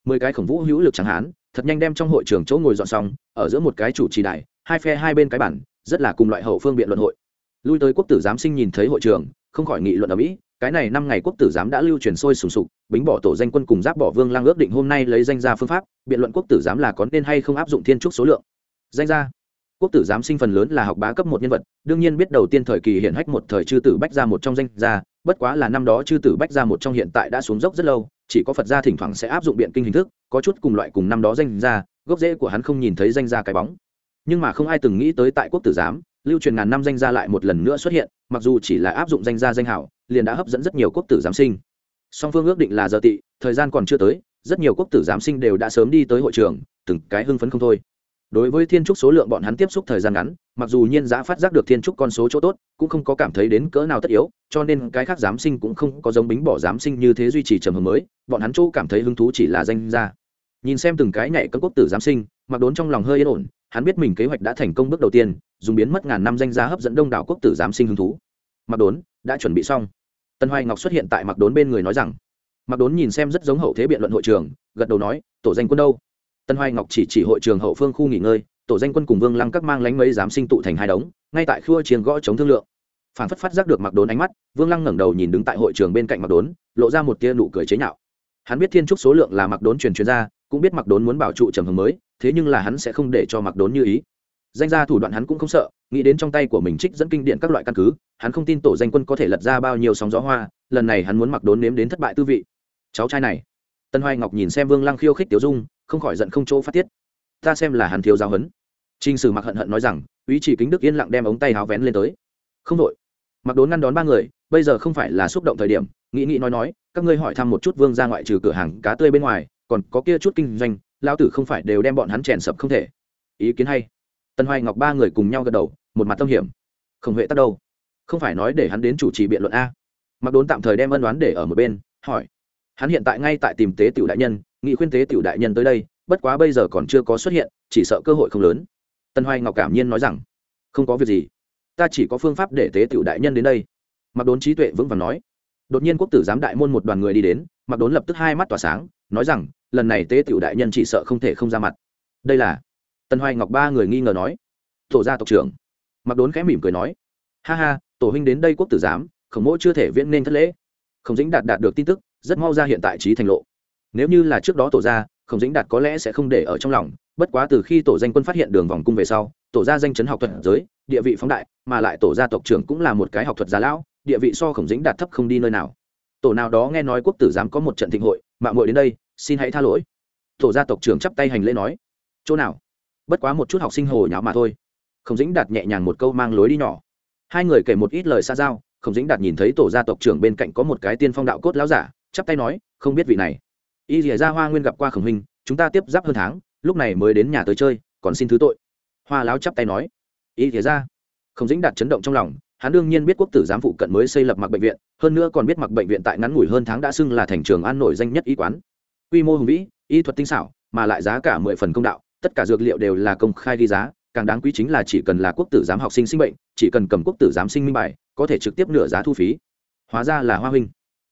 mười cái khổng vũ hữu lực chẳng hán thật nhanh đem trong hội trường chỗ ngồi dọn xong, ở giữa một cái chủ trì đài, hai phe hai bên cái bản, rất là cùng loại hậu phương biện luận hội. Lui tới quốc tử giám sinh nhìn thấy hội trường, không khỏi nghị luận ở mỹ cái này năm ngày quốc tử giám đã lưu truyền sôi sùng sục, bính bỏ tổ danh quân cùng giáp bỏ vương lang ước định hôm nay lấy danh gia phương pháp, biện luận quốc tử giám là có nên hay không áp dụng thiên trúc số lượng. Danh gia. Quốc tử giám sinh phần lớn là học bá cấp một nhân vật, đương nhiên biết đầu tiên thời kỳ hiện hách một thời chư tử bách ra một trong danh gia, bất quá là năm đó chư tử bách ra một trong hiện tại đã xuống dốc rất lâu chỉ có phật gia thỉnh thoảng sẽ áp dụng biện kinh hình thức, có chút cùng loại cùng năm đó danh gia, gốc rễ của hắn không nhìn thấy danh gia cái bóng. Nhưng mà không ai từng nghĩ tới tại quốc tử giám, lưu truyền ngàn năm danh gia lại một lần nữa xuất hiện, mặc dù chỉ là áp dụng danh gia danh hảo, liền đã hấp dẫn rất nhiều quốc tử giám sinh. Song phương ước định là giờ tị, thời gian còn chưa tới, rất nhiều quốc tử giám sinh đều đã sớm đi tới hội trường, từng cái hưng phấn không thôi. Đối với thiên trúc số lượng bọn hắn tiếp xúc thời gian ngắn mặc dù nhiên giã phát giác được thiên trúc con số chỗ tốt, cũng không có cảm thấy đến cỡ nào tất yếu, cho nên cái khác giám sinh cũng không có giống bính bỏ giám sinh như thế duy trì trầm hưởng mới, bọn hắn chỗ cảm thấy hứng thú chỉ là danh gia. Nhìn xem từng cái nhảy cân quốc tử giám sinh, mặc đốn trong lòng hơi yên ổn, hắn biết mình kế hoạch đã thành công bước đầu tiên, dùng biến mất ngàn năm danh gia hấp dẫn đông đảo quốc tử giám sinh hứng thú. Mặc đốn, đã chuẩn bị xong. Tân hoài ngọc xuất hiện tại mặc đốn bên người nói rằng, mặc đốn nhìn xem rất giống hậu thế biện luận hội trường, gật đầu nói, tổ danh quân đâu? Tân hoài ngọc chỉ chỉ hội trường hậu phương khu nghỉ ngơi tổ danh quân cùng vương lăng các mang lánh mấy giám sinh tụ thành hai đống, ngay tại khua chiến gõ chống thương lượng. Phản phất phát giác được mặc đốn ánh mắt, vương lăng ngẩng đầu nhìn đứng tại hội trường bên cạnh mặc đốn, lộ ra một tia nụ cười chế nhạo. Hắn biết thiên trúc số lượng là mặc đốn truyền chuyên gia cũng biết mặc đốn muốn bảo trụ trầm hồng mới, thế nhưng là hắn sẽ không để cho mặc đốn như ý. Danh gia thủ đoạn hắn cũng không sợ, nghĩ đến trong tay của mình trích dẫn kinh điện các loại căn cứ, hắn không tin tổ danh quân có thể lật ra bao nhiêu sóng gió hoa, lần này hắn muốn mặc đốn nếm đến thất bại tư vị. Cháu trai này. Tân hoài ngọc nhìn xem vương lăng khiêu khích tiểu dung, không khỏi giận không chỗ phát tiết ta xem là hắn thiếu giáo huấn Trình Sử Mặc hận hận nói rằng, Úy Chỉ Kính Đức yên lặng đem ống tay áo vén lên tới. Không đổi. Mặc Đốn ngăn đón ba người, bây giờ không phải là xúc động thời điểm, nghĩ nghĩ nói nói, các ngươi hỏi thăm một chút Vương gia ngoại trừ cửa hàng cá tươi bên ngoài, còn có kia chút kinh doanh, lão tử không phải đều đem bọn hắn chèn sập không thể. Ý kiến hay. Tân Hoài Ngọc ba người cùng nhau gật đầu, một mặt tâm hiểm. Không huệ tắt đâu? Không phải nói để hắn đến chủ trì biện luận a? Mặc Đốn tạm thời đem ân đoán để ở một bên, hỏi. Hắn hiện tại ngay tại tìm tế tiểu đại nhân, nghị khuyên tế tiểu đại nhân tới đây, bất quá bây giờ còn chưa có xuất hiện, chỉ sợ cơ hội không lớn. Tân hoài ngọc cảm nhiên nói rằng không có việc gì ta chỉ có phương pháp để tế tiểu đại nhân đến đây. Mặc đốn trí tuệ vững vàng nói. Đột nhiên quốc tử giám đại môn một đoàn người đi đến mặc đốn lập tức hai mắt tỏa sáng nói rằng lần này tế tiểu đại nhân chỉ sợ không thể không ra mặt. Đây là tân hoài ngọc ba người nghi ngờ nói. Tổ gia tộc trưởng. Mặc đốn khẽ mỉm cười nói. Ha ha tổ huynh đến đây quốc tử giám khổng mỗ chưa thể viễn nên thất lễ. Khổng dĩnh đạt đạt được tin tức rất mau ra hiện tại trí thành lộ. Nếu như là trước đó tổ gia khổng dĩnh đạt có lẽ sẽ không để ở trong lòng, bất quá từ khi tổ danh quân phát hiện đường vòng cung về sau, tổ gia danh chấn học thuật giới, địa vị phóng đại, mà lại tổ gia tộc trưởng cũng là một cái học thuật gia lão, địa vị so khổng dĩnh đạt thấp không đi nơi nào. Tổ nào đó nghe nói quốc tử giám có một trận thịnh hội, mạng muội đến đây, xin hãy tha lỗi. Tổ gia tộc trưởng chắp tay hành lễ nói, chỗ nào? Bất quá một chút học sinh hồ nháo mà thôi. Khổng dĩnh đạt nhẹ nhàng một câu mang lối đi nhỏ. Hai người kể một ít lời xa giao, khổng dĩnh đạt nhìn thấy tổ gia tộc trưởng bên cạnh có một cái tiên phong đạo cốt lão giả, chắp tay nói, không biết vị này y rìa ra hoa nguyên gặp qua khổng hình, chúng ta tiếp giáp hơn tháng lúc này mới đến nhà tới chơi còn xin thứ tội. Hoa láo chắp tay nói. Y rìa ra không dĩnh đạt chấn động trong lòng hắn đương nhiên biết quốc tử giám phụ cận mới xây lập mặc bệnh viện hơn nữa còn biết mặc bệnh viện tại ngắn ngủi hơn tháng đã xưng là thành trường an nổi danh nhất y quán. Quy mô hùng vĩ y thuật tinh xảo mà lại giá cả mười phần công đạo tất cả dược liệu đều là công khai ghi giá càng đáng quý chính là chỉ cần là quốc tử giám học sinh sinh bệnh chỉ cần cầm quốc tử giám sinh minh bài có thể trực tiếp nửa giá thu phí. Hóa ra là hoa huynh.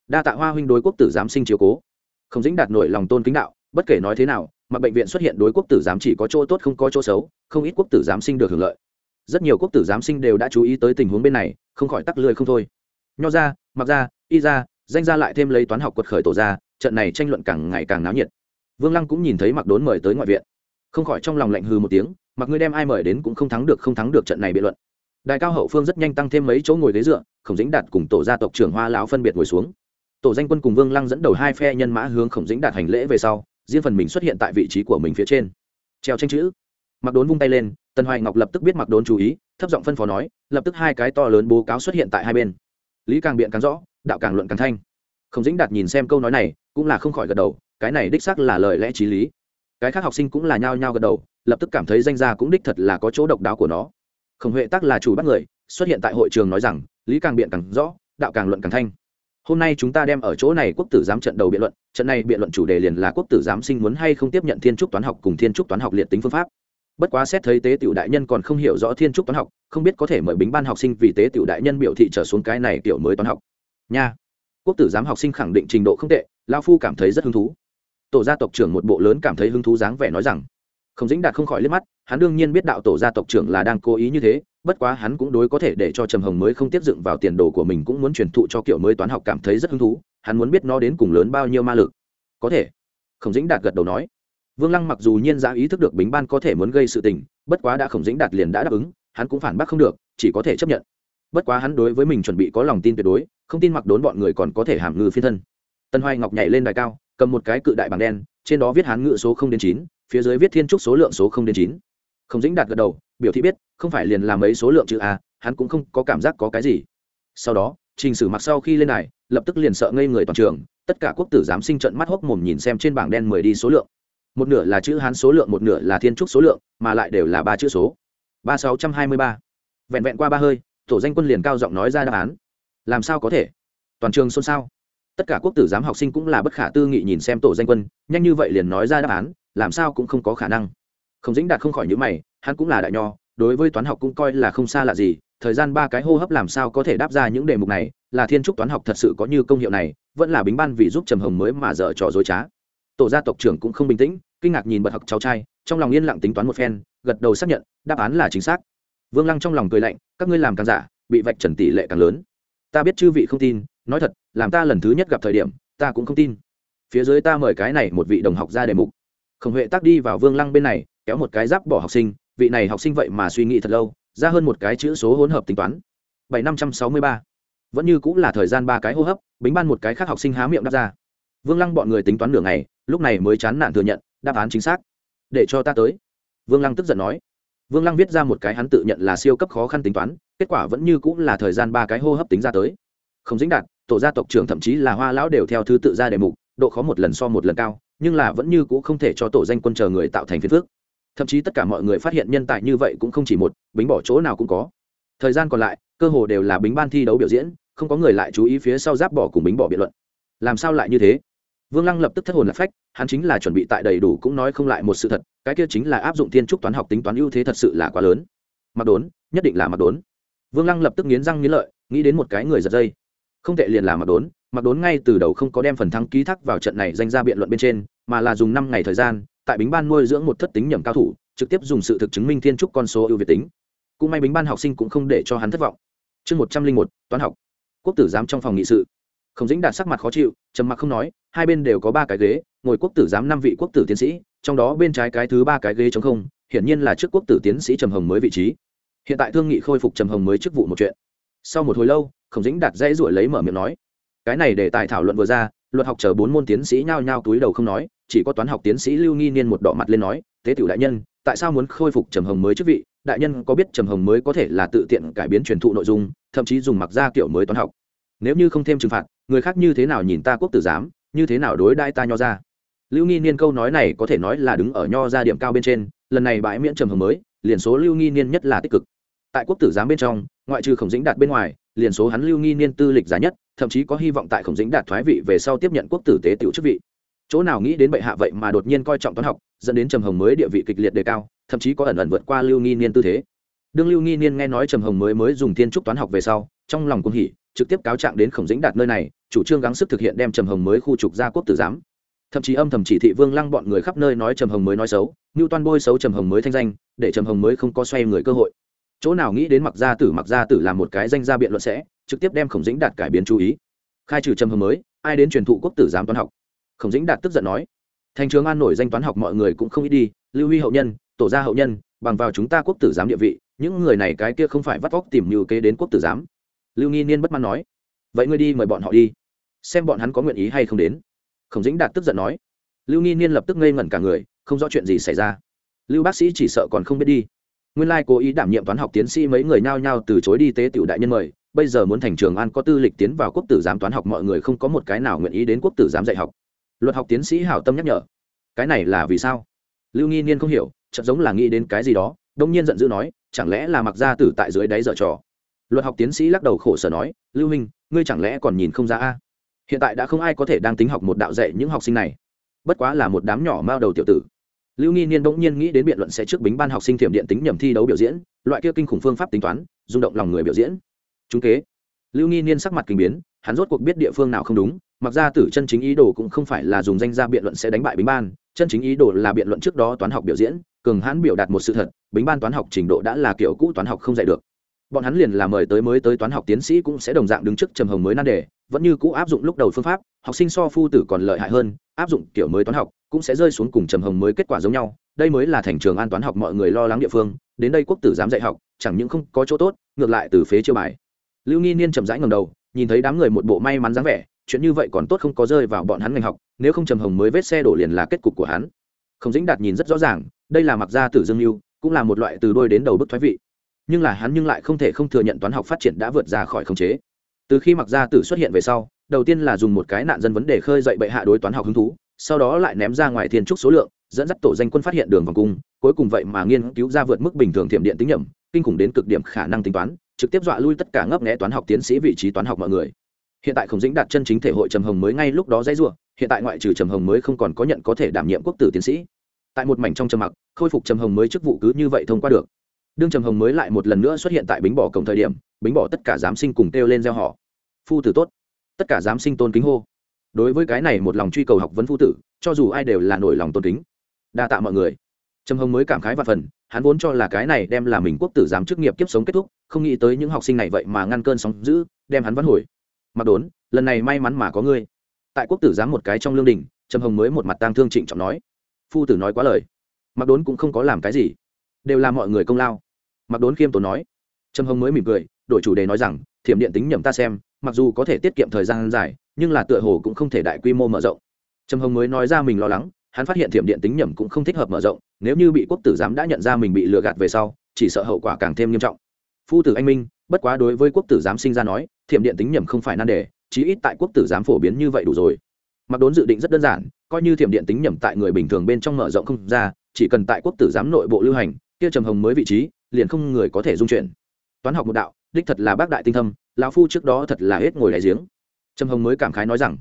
Đa tạ hoa huynh đối quốc tử giám sinh chiếu cố không dính đạt nổi lòng tôn kính đạo, bất kể nói thế nào, mà bệnh viện xuất hiện đối quốc tử giám chỉ có chỗ tốt không có chỗ xấu, không ít quốc tử giám sinh được hưởng lợi. Rất nhiều quốc tử giám sinh đều đã chú ý tới tình huống bên này, không khỏi tắc lười không thôi. Nho ra, mặc ra, y ra, danh ra lại thêm lấy toán học quật khởi tổ ra, trận này tranh luận càng ngày càng náo nhiệt. Vương lăng cũng nhìn thấy mặc đốn mời tới ngoại viện. Không khỏi trong lòng lạnh hư một tiếng mặc ngươi đem ai mời đến cũng không thắng được, không thắng được trận này biện luận. Đại cao hậu phương rất nhanh tăng thêm mấy chỗ ngồi ghế dựa, khổng dính đạt cùng tổ gia tộc trưởng hoa lão phân biệt ngồi xuống tổ danh quân cùng vương lăng dẫn đầu hai phe nhân mã hướng khổng dĩnh đạt hành lễ về sau, riêng phần mình xuất hiện tại vị trí của mình phía trên. Treo tranh chữ. Mặc đốn vung tay lên, tần hoài ngọc lập tức biết mặc đốn chú ý, thấp giọng phân phó nói, lập tức hai cái to lớn bố cáo xuất hiện tại hai bên. Lý càng biện càng rõ, đạo càng luận càng thanh. Khổng dĩnh đạt nhìn xem câu nói này, cũng là không khỏi gật đầu, cái này đích xác là lời lẽ t r í lý. Cái khác học sinh cũng là nhao nhao gật đầu, lập tức cảm thấy danh gia cũng đích thật là có chỗ độc đáo của nó. Khổng huệ tắc là chủ bắt người, xuất hiện tại hội trường nói rằng, lý càng biện càng rõ, đạo càng luận càng thanh hôm nay chúng ta đem ở chỗ này quốc tử giám trận đầu biện luận, trận này biện luận chủ đề liền là quốc tử giám sinh muốn hay không tiếp nhận thiên trúc toán học cùng thiên trúc toán học liệt tính phương pháp. Bất quá xét thấy tế tiểu đại nhân còn không hiểu rõ thiên trúc toán học, không biết có thể mời bính ban học sinh vì tế tiểu đại nhân biểu thị trở xuống cái này kiểu mới toán học. Nha. Quốc tử giám học sinh khẳng định trình độ không tệ, lao phu cảm thấy rất hứng thú. Tổ gia tộc trưởng một bộ lớn cảm thấy hứng thú dáng vẻ nói rằng, không dĩnh đạt không khỏi liếc mắt, hắn đương nhiên biết đạo tổ gia tộc trưởng là đang cố ý như thế bất quá hắn cũng đối có thể để cho trầm hồng mới không tiếp dựng vào tiền đồ của mình cũng muốn truyền thụ cho kiểu mới toán học cảm thấy rất hứng thú, hắn muốn biết nó đến cùng lớn bao nhiêu ma lực. Có thể. Khổng dĩnh đạt gật đầu nói. Vương lăng mặc dù nhiên ra ý thức được bính ban có thể muốn gây sự tình, bất quá đã khổng dĩnh đạt liền đã đáp ứng, hắn cũng phản bác không được, chỉ có thể chấp nhận. Bất quá hắn đối với mình chuẩn bị có lòng tin tuyệt đối, không tin mặc đốn bọn người còn có thể hàm ngư phiên thân. Tân hoài ngọc nhảy lên đài cao, cầm một cái cự đại bằng đen, trên đó viết hán ngự số không đến chín, phía dưới viết thiên trúc số lượng số không đến chín. Không dĩnh đạt gật đầu biểu thị biết, không phải liền làm mấy số lượng chữ a, hắn cũng không có cảm giác có cái gì. Sau đó, trình sử mặc sau khi lên này lập tức liền sợ ngây người toàn trường, tất cả quốc tử giám sinh trận mắt hốc mồm nhìn xem trên bảng đen mười đi số lượng. Một nửa là chữ hán số lượng, một nửa là thiên trúc số lượng, mà lại đều là ba chữ số. Ba sáu trăm hai mươi ba. Vẹn vẹn qua ba hơi, tổ danh quân liền cao giọng nói ra đáp án. Làm sao có thể? Toàn trường xôn xao. Tất cả quốc tử giám học sinh cũng là bất khả tư nghị nhìn xem tổ danh quân, nhanh như vậy liền nói ra đáp án, làm sao cũng không có khả năng không dĩnh đạt không khỏi nhữ mày, hắn cũng là đại nho, đối với toán học cũng coi là không xa lạ gì, thời gian ba cái hô hấp làm sao có thể đáp ra những đề mục này, là thiên trúc toán học thật sự có như công hiệu này, vẫn là bính ban vì giúp trầm hồng mới mà dở trò dối trá. Tổ gia tộc trưởng cũng không bình tĩnh, kinh ngạc nhìn bật học cháu trai, trong lòng yên lặng tính toán một phen, gật đầu xác nhận, đáp án là chính xác. Vương lăng trong lòng cười lạnh, các ngươi làm càng giả, bị vạch trần tỷ lệ càng lớn. Ta biết chư vị không tin, nói thật, làm ta lần thứ nhất gặp thời điểm, ta cũng không tin. Phía dưới ta mời cái này một vị đồng học ra đề mục khổng huệ tác đi vào vương lăng bên này, kéo một cái giáp bỏ học sinh, vị này học sinh vậy mà suy nghĩ thật lâu, ra hơn một cái chữ số hỗn hợp tính toán. Bảy năm trăm sáu mươi ba. Vẫn như cũng là thời gian ba cái hô hấp, bính ban một cái khác học sinh há miệng đáp ra. Vương lăng bọn người tính toán nửa ngày, lúc này mới chán nản thừa nhận, đáp án chính xác. Để cho ta tới. Vương lăng tức giận nói. Vương lăng viết ra một cái hắn tự nhận là siêu cấp khó khăn tính toán, kết quả vẫn như cũng là thời gian ba cái hô hấp tính ra tới. Không dính đạt, tổ gia tộc trưởng thậm chí là hoa lão đều theo thứ tự ra đề mục, độ khó một lần so một lần cao nhưng là vẫn như cũng không thể cho tổ danh quân chờ người tạo thành phiền phước thậm chí tất cả mọi người phát hiện nhân tài như vậy cũng không chỉ một, bính bỏ chỗ nào cũng có. Thời gian còn lại, cơ hồ đều là bính ban thi đấu biểu diễn, không có người lại chú ý phía sau giáp bỏ cùng bính bỏ biện luận. Làm sao lại như thế? Vương lăng lập tức thất hồn lạc phách, hắn chính là chuẩn bị tại đầy đủ cũng nói không lại một sự thật, cái kia chính là áp dụng thiên trúc toán học tính toán ưu thế thật sự là quá lớn. Mặc đốn, nhất định là mặc đốn. Vương lăng lập tức nghiến răng nghiến lợi, nghĩ đến một cái người giật dây. Không tệ liền là mặc đốn mặc đốn ngay từ đầu không có đem phần thắng ký thác vào trận này danh ra biện luận bên trên, mà là dùng năm ngày thời gian, tại bính ban nuôi dưỡng một thất tính nhầm cao thủ, trực tiếp dùng sự thực chứng minh thiên trúc con số ưu việt tính. Cũng may bính ban học sinh cũng không để cho hắn thất vọng. Chương một trăm linh một, toán học. Quốc tử giám trong phòng nghị sự. Khổng dĩnh đạt sắc mặt khó chịu, trầm mặc không nói, hai bên đều có ba cái ghế, ngồi quốc tử giám năm vị quốc tử tiến sĩ, trong đó bên trái cái thứ ba cái ghế chống không, hiển nhiên là trước quốc tử tiến sĩ trầm hồng mới vị trí. Hiện tại thương nghị khôi phục trầm hồng mới chức vụ một chuyện. Sau một hồi lâu, khổng dĩnh đạt dãy ruổi lấy mở miệng nói cái này để tài thảo luận vừa ra, luật học chờ bốn môn tiến sĩ nhao nhao túi đầu không nói, chỉ có toán học tiến sĩ lưu nghi niên một đỏ mặt lên nói, thế tiểu đại nhân, tại sao muốn khôi phục trầm hồng mới chức vị? Đại nhân có biết trầm hồng mới có thể là tự tiện cải biến truyền thụ nội dung, thậm chí dùng mặc ra kiểu mới toán học? Nếu như không thêm trừng phạt, người khác như thế nào nhìn ta quốc tử giám, như thế nào đối đãi ta nho ra lưu nghi niên câu nói này có thể nói là đứng ở nho ra điểm cao bên trên, lần này bãi miễn trầm hồng mới, liền số lưu nghi niên nhất là tích cực tại quốc tử giám bên trong, ngoại trừ khổng dĩnh đạt bên ngoài, liền số hắn lưu nghi niên tư lịch giá nhất, thậm chí có hy vọng tại khổng dĩnh đạt thoái vị về sau tiếp nhận quốc tử tế tiểu chức vị. Chỗ nào nghĩ đến bệ hạ vậy mà đột nhiên coi trọng toán học, dẫn đến trầm hồng mới địa vị kịch liệt đề cao, thậm chí có ẩn ẩn vượt qua lưu nghi niên tư thế. Đương lưu nghi niên nghe nói trầm hồng mới mới dùng thiên trúc toán học về sau, trong lòng cung hỉ, trực tiếp cáo trạng đến khổng dĩnh đạt nơi này, chủ trương gắng sức thực hiện đem trầm hồng mới khu trục ra quốc tử giám. Thậm chí âm thầm chỉ thị vương lăng bọn người khắp nơi nói trầm hồng mới nói xấu như toan bôi xấu trầm hồng mới thanh danh, để trầm hồng mới không có xoay người cơ hội chỗ nào nghĩ đến mặc gia tử, mặc gia tử làm một cái danh gia biện luận sẽ, trực tiếp đem khổng dĩnh đạt cải biến chú ý. Khai trừ trầm hương mới, ai đến truyền thụ quốc tử giám toán học? Khổng dĩnh đạt tức giận nói. Thành trường an nổi danh toán học mọi người cũng không ít đi, lưu huy hậu nhân, tổ gia hậu nhân, bằng vào chúng ta quốc tử giám địa vị, những người này cái kia không phải vắt vóc tìm như kế đến quốc tử giám. Lưu nghi niên bất mãn nói. Vậy ngươi đi mời bọn họ đi, xem bọn hắn có nguyện ý hay không đến. Khổng dĩnh đạt tức giận nói. Lưu nghi niên lập tức ngây ngẩn cả người, không rõ chuyện gì xảy ra. Lưu bác sĩ chỉ sợ còn không biết đi nguyên lai cố ý đảm nhiệm toán học tiến sĩ mấy người nhao nhao từ chối đi tế tiểu đại nhân mời, bây giờ muốn thành trường an có tư lịch tiến vào quốc tử giám toán học mọi người không có một cái nào nguyện ý đến quốc tử giám dạy học. Luật học tiến sĩ hảo tâm nhắc nhở. Cái này là vì sao? Lưu nghi niên không hiểu, chợt giống là nghĩ đến cái gì đó, đông nhiên giận dữ nói, chẳng lẽ là mặc gia tử tại dưới đáy dở trò? Luật học tiến sĩ lắc đầu khổ sở nói, lưu minh, ngươi chẳng lẽ còn nhìn không ra a? Hiện tại đã không ai có thể đang tính học một đạo dạy những học sinh này. Bất quá là một đám nhỏ mao đầu tiểu tử lưu nghi niên bỗng nhiên nghĩ đến biện luận sẽ trước bính ban học sinh thiểm điện tính nhầm thi đấu biểu diễn, loại kia kinh khủng phương pháp tính toán, rung động lòng người biểu diễn. Chúng kế. Lưu nghi niên sắc mặt kinh biến, hắn rốt cuộc biết địa phương nào không đúng, mặc ra tử chân chính ý đồ cũng không phải là dùng danh gia biện luận sẽ đánh bại bính ban, chân chính ý đồ là biện luận trước đó toán học biểu diễn, cường hãn biểu đạt một sự thật, bính ban toán học trình độ đã là kiểu cũ toán học không dạy được. Bọn hắn liền là mời tới mới tới toán học tiến sĩ cũng sẽ đồng dạng đứng trước trầm hồng mới nan đề, vẫn như cũ áp dụng lúc đầu phương pháp, học sinh so phu tử còn lợi hại hơn áp dụng kiểu mới toán học, cũng sẽ rơi xuống cùng trầm hồng mới kết quả giống nhau. Đây mới là thành trường an toán học mọi người lo lắng địa phương, đến đây quốc tử dám dạy học, chẳng những không có chỗ tốt, ngược lại từ phế chưa bài. Lưu nghi niên chậm rãi ngầm đầu, nhìn thấy đám người một bộ may mắn dáng vẻ, chuyện như vậy còn tốt không có rơi vào bọn hắn ngành học, nếu không trầm hồng mới vết xe đổ liền là kết cục của hắn. Không dĩnh đạt nhìn rất rõ ràng, đây là mặc gia tử dương lưu, cũng là một loại từ đôi đến đầu bức thoái vị. Nhưng là hắn nhưng lại không thể không thừa nhận toán học phát triển đã vượt ra khỏi khống chế. Từ khi mặc gia tử xuất hiện về sau đầu tiên là dùng một cái nạn dân vấn đề khơi dậy bệ hạ đối toán học hứng thú, sau đó lại ném ra ngoài thiên trúc số lượng, dẫn dắt tổ danh quân phát hiện đường vòng cung, cuối cùng vậy mà nghiên cứu ra vượt mức bình thường thiểm điện tính nhầm, kinh khủng đến cực điểm khả năng tính toán, trực tiếp dọa lui tất cả ngấp nghẽ toán học tiến sĩ vị trí toán học mọi người. Hiện tại khổng dĩnh đạt chân chính thể hội trầm hồng mới ngay lúc đó dãy ruộng hiện tại ngoại trừ trầm hồng mới không còn có nhận có thể đảm nhiệm quốc tử tiến sĩ. Tại một mảnh trong trầm mặc, khôi phục trầm hồng mới chức vụ cứ như vậy thông qua được. Đương trầm hồng mới lại một lần nữa xuất hiện tại bính bỏ cổng thời điểm, bính bỏ tất cả giám sinh cùng kêu lên gieo họ. Phu tử tốt tất cả dám sinh tôn kính hô. Đối với cái này một lòng truy cầu học vấn phu tử, cho dù ai đều là nổi lòng tôn kính. Đa tạ mọi người. Trầm hồng mới cảm khái và phần, hắn vốn cho là cái này đem là mình quốc tử giám chức nghiệp kiếp sống kết thúc, không nghĩ tới những học sinh này vậy mà ngăn cơn sóng giữ đem hắn vẫn hồi. Mặc đốn, lần này may mắn mà có ngươi. Tại quốc tử giám một cái trong lương đình, trầm hồng mới một mặt tang thương trịnh trọng nói. Phu tử nói quá lời. Mặc đốn cũng không có làm cái gì. Đều là mọi người công lao. Mặc đốn khiêm tốn nói. Trầm hồng mới mỉm cười, đổi chủ đề nói rằng, thiểm điện tính nhầm ta xem mặc dù có thể tiết kiệm thời gian dài, nhưng là tựa hồ cũng không thể đại quy mô mở rộng. Trầm hồng mới nói ra mình lo lắng, hắn phát hiện thiểm điện tính nhầm cũng không thích hợp mở rộng, nếu như bị quốc tử giám đã nhận ra mình bị lừa gạt về sau, chỉ sợ hậu quả càng thêm nghiêm trọng. Phu tử anh minh, bất quá đối với quốc tử giám sinh ra nói, thiểm điện tính nhầm không phải nan đề, chí ít tại quốc tử giám phổ biến như vậy đủ rồi. Mặc đốn dự định rất đơn giản, coi như thiểm điện tính nhầm tại người bình thường bên trong mở rộng không ra, chỉ cần tại quốc tử giám nội bộ lưu hành, kia trầm hồng mới vị trí, liền không người có thể dung chuyển. Toán học một đạo, đích thật là bác đại tinh thâm lão phu trước đó thật là hết ngồi đại giếng. Trầm hồng mới cảm khái nói rằng,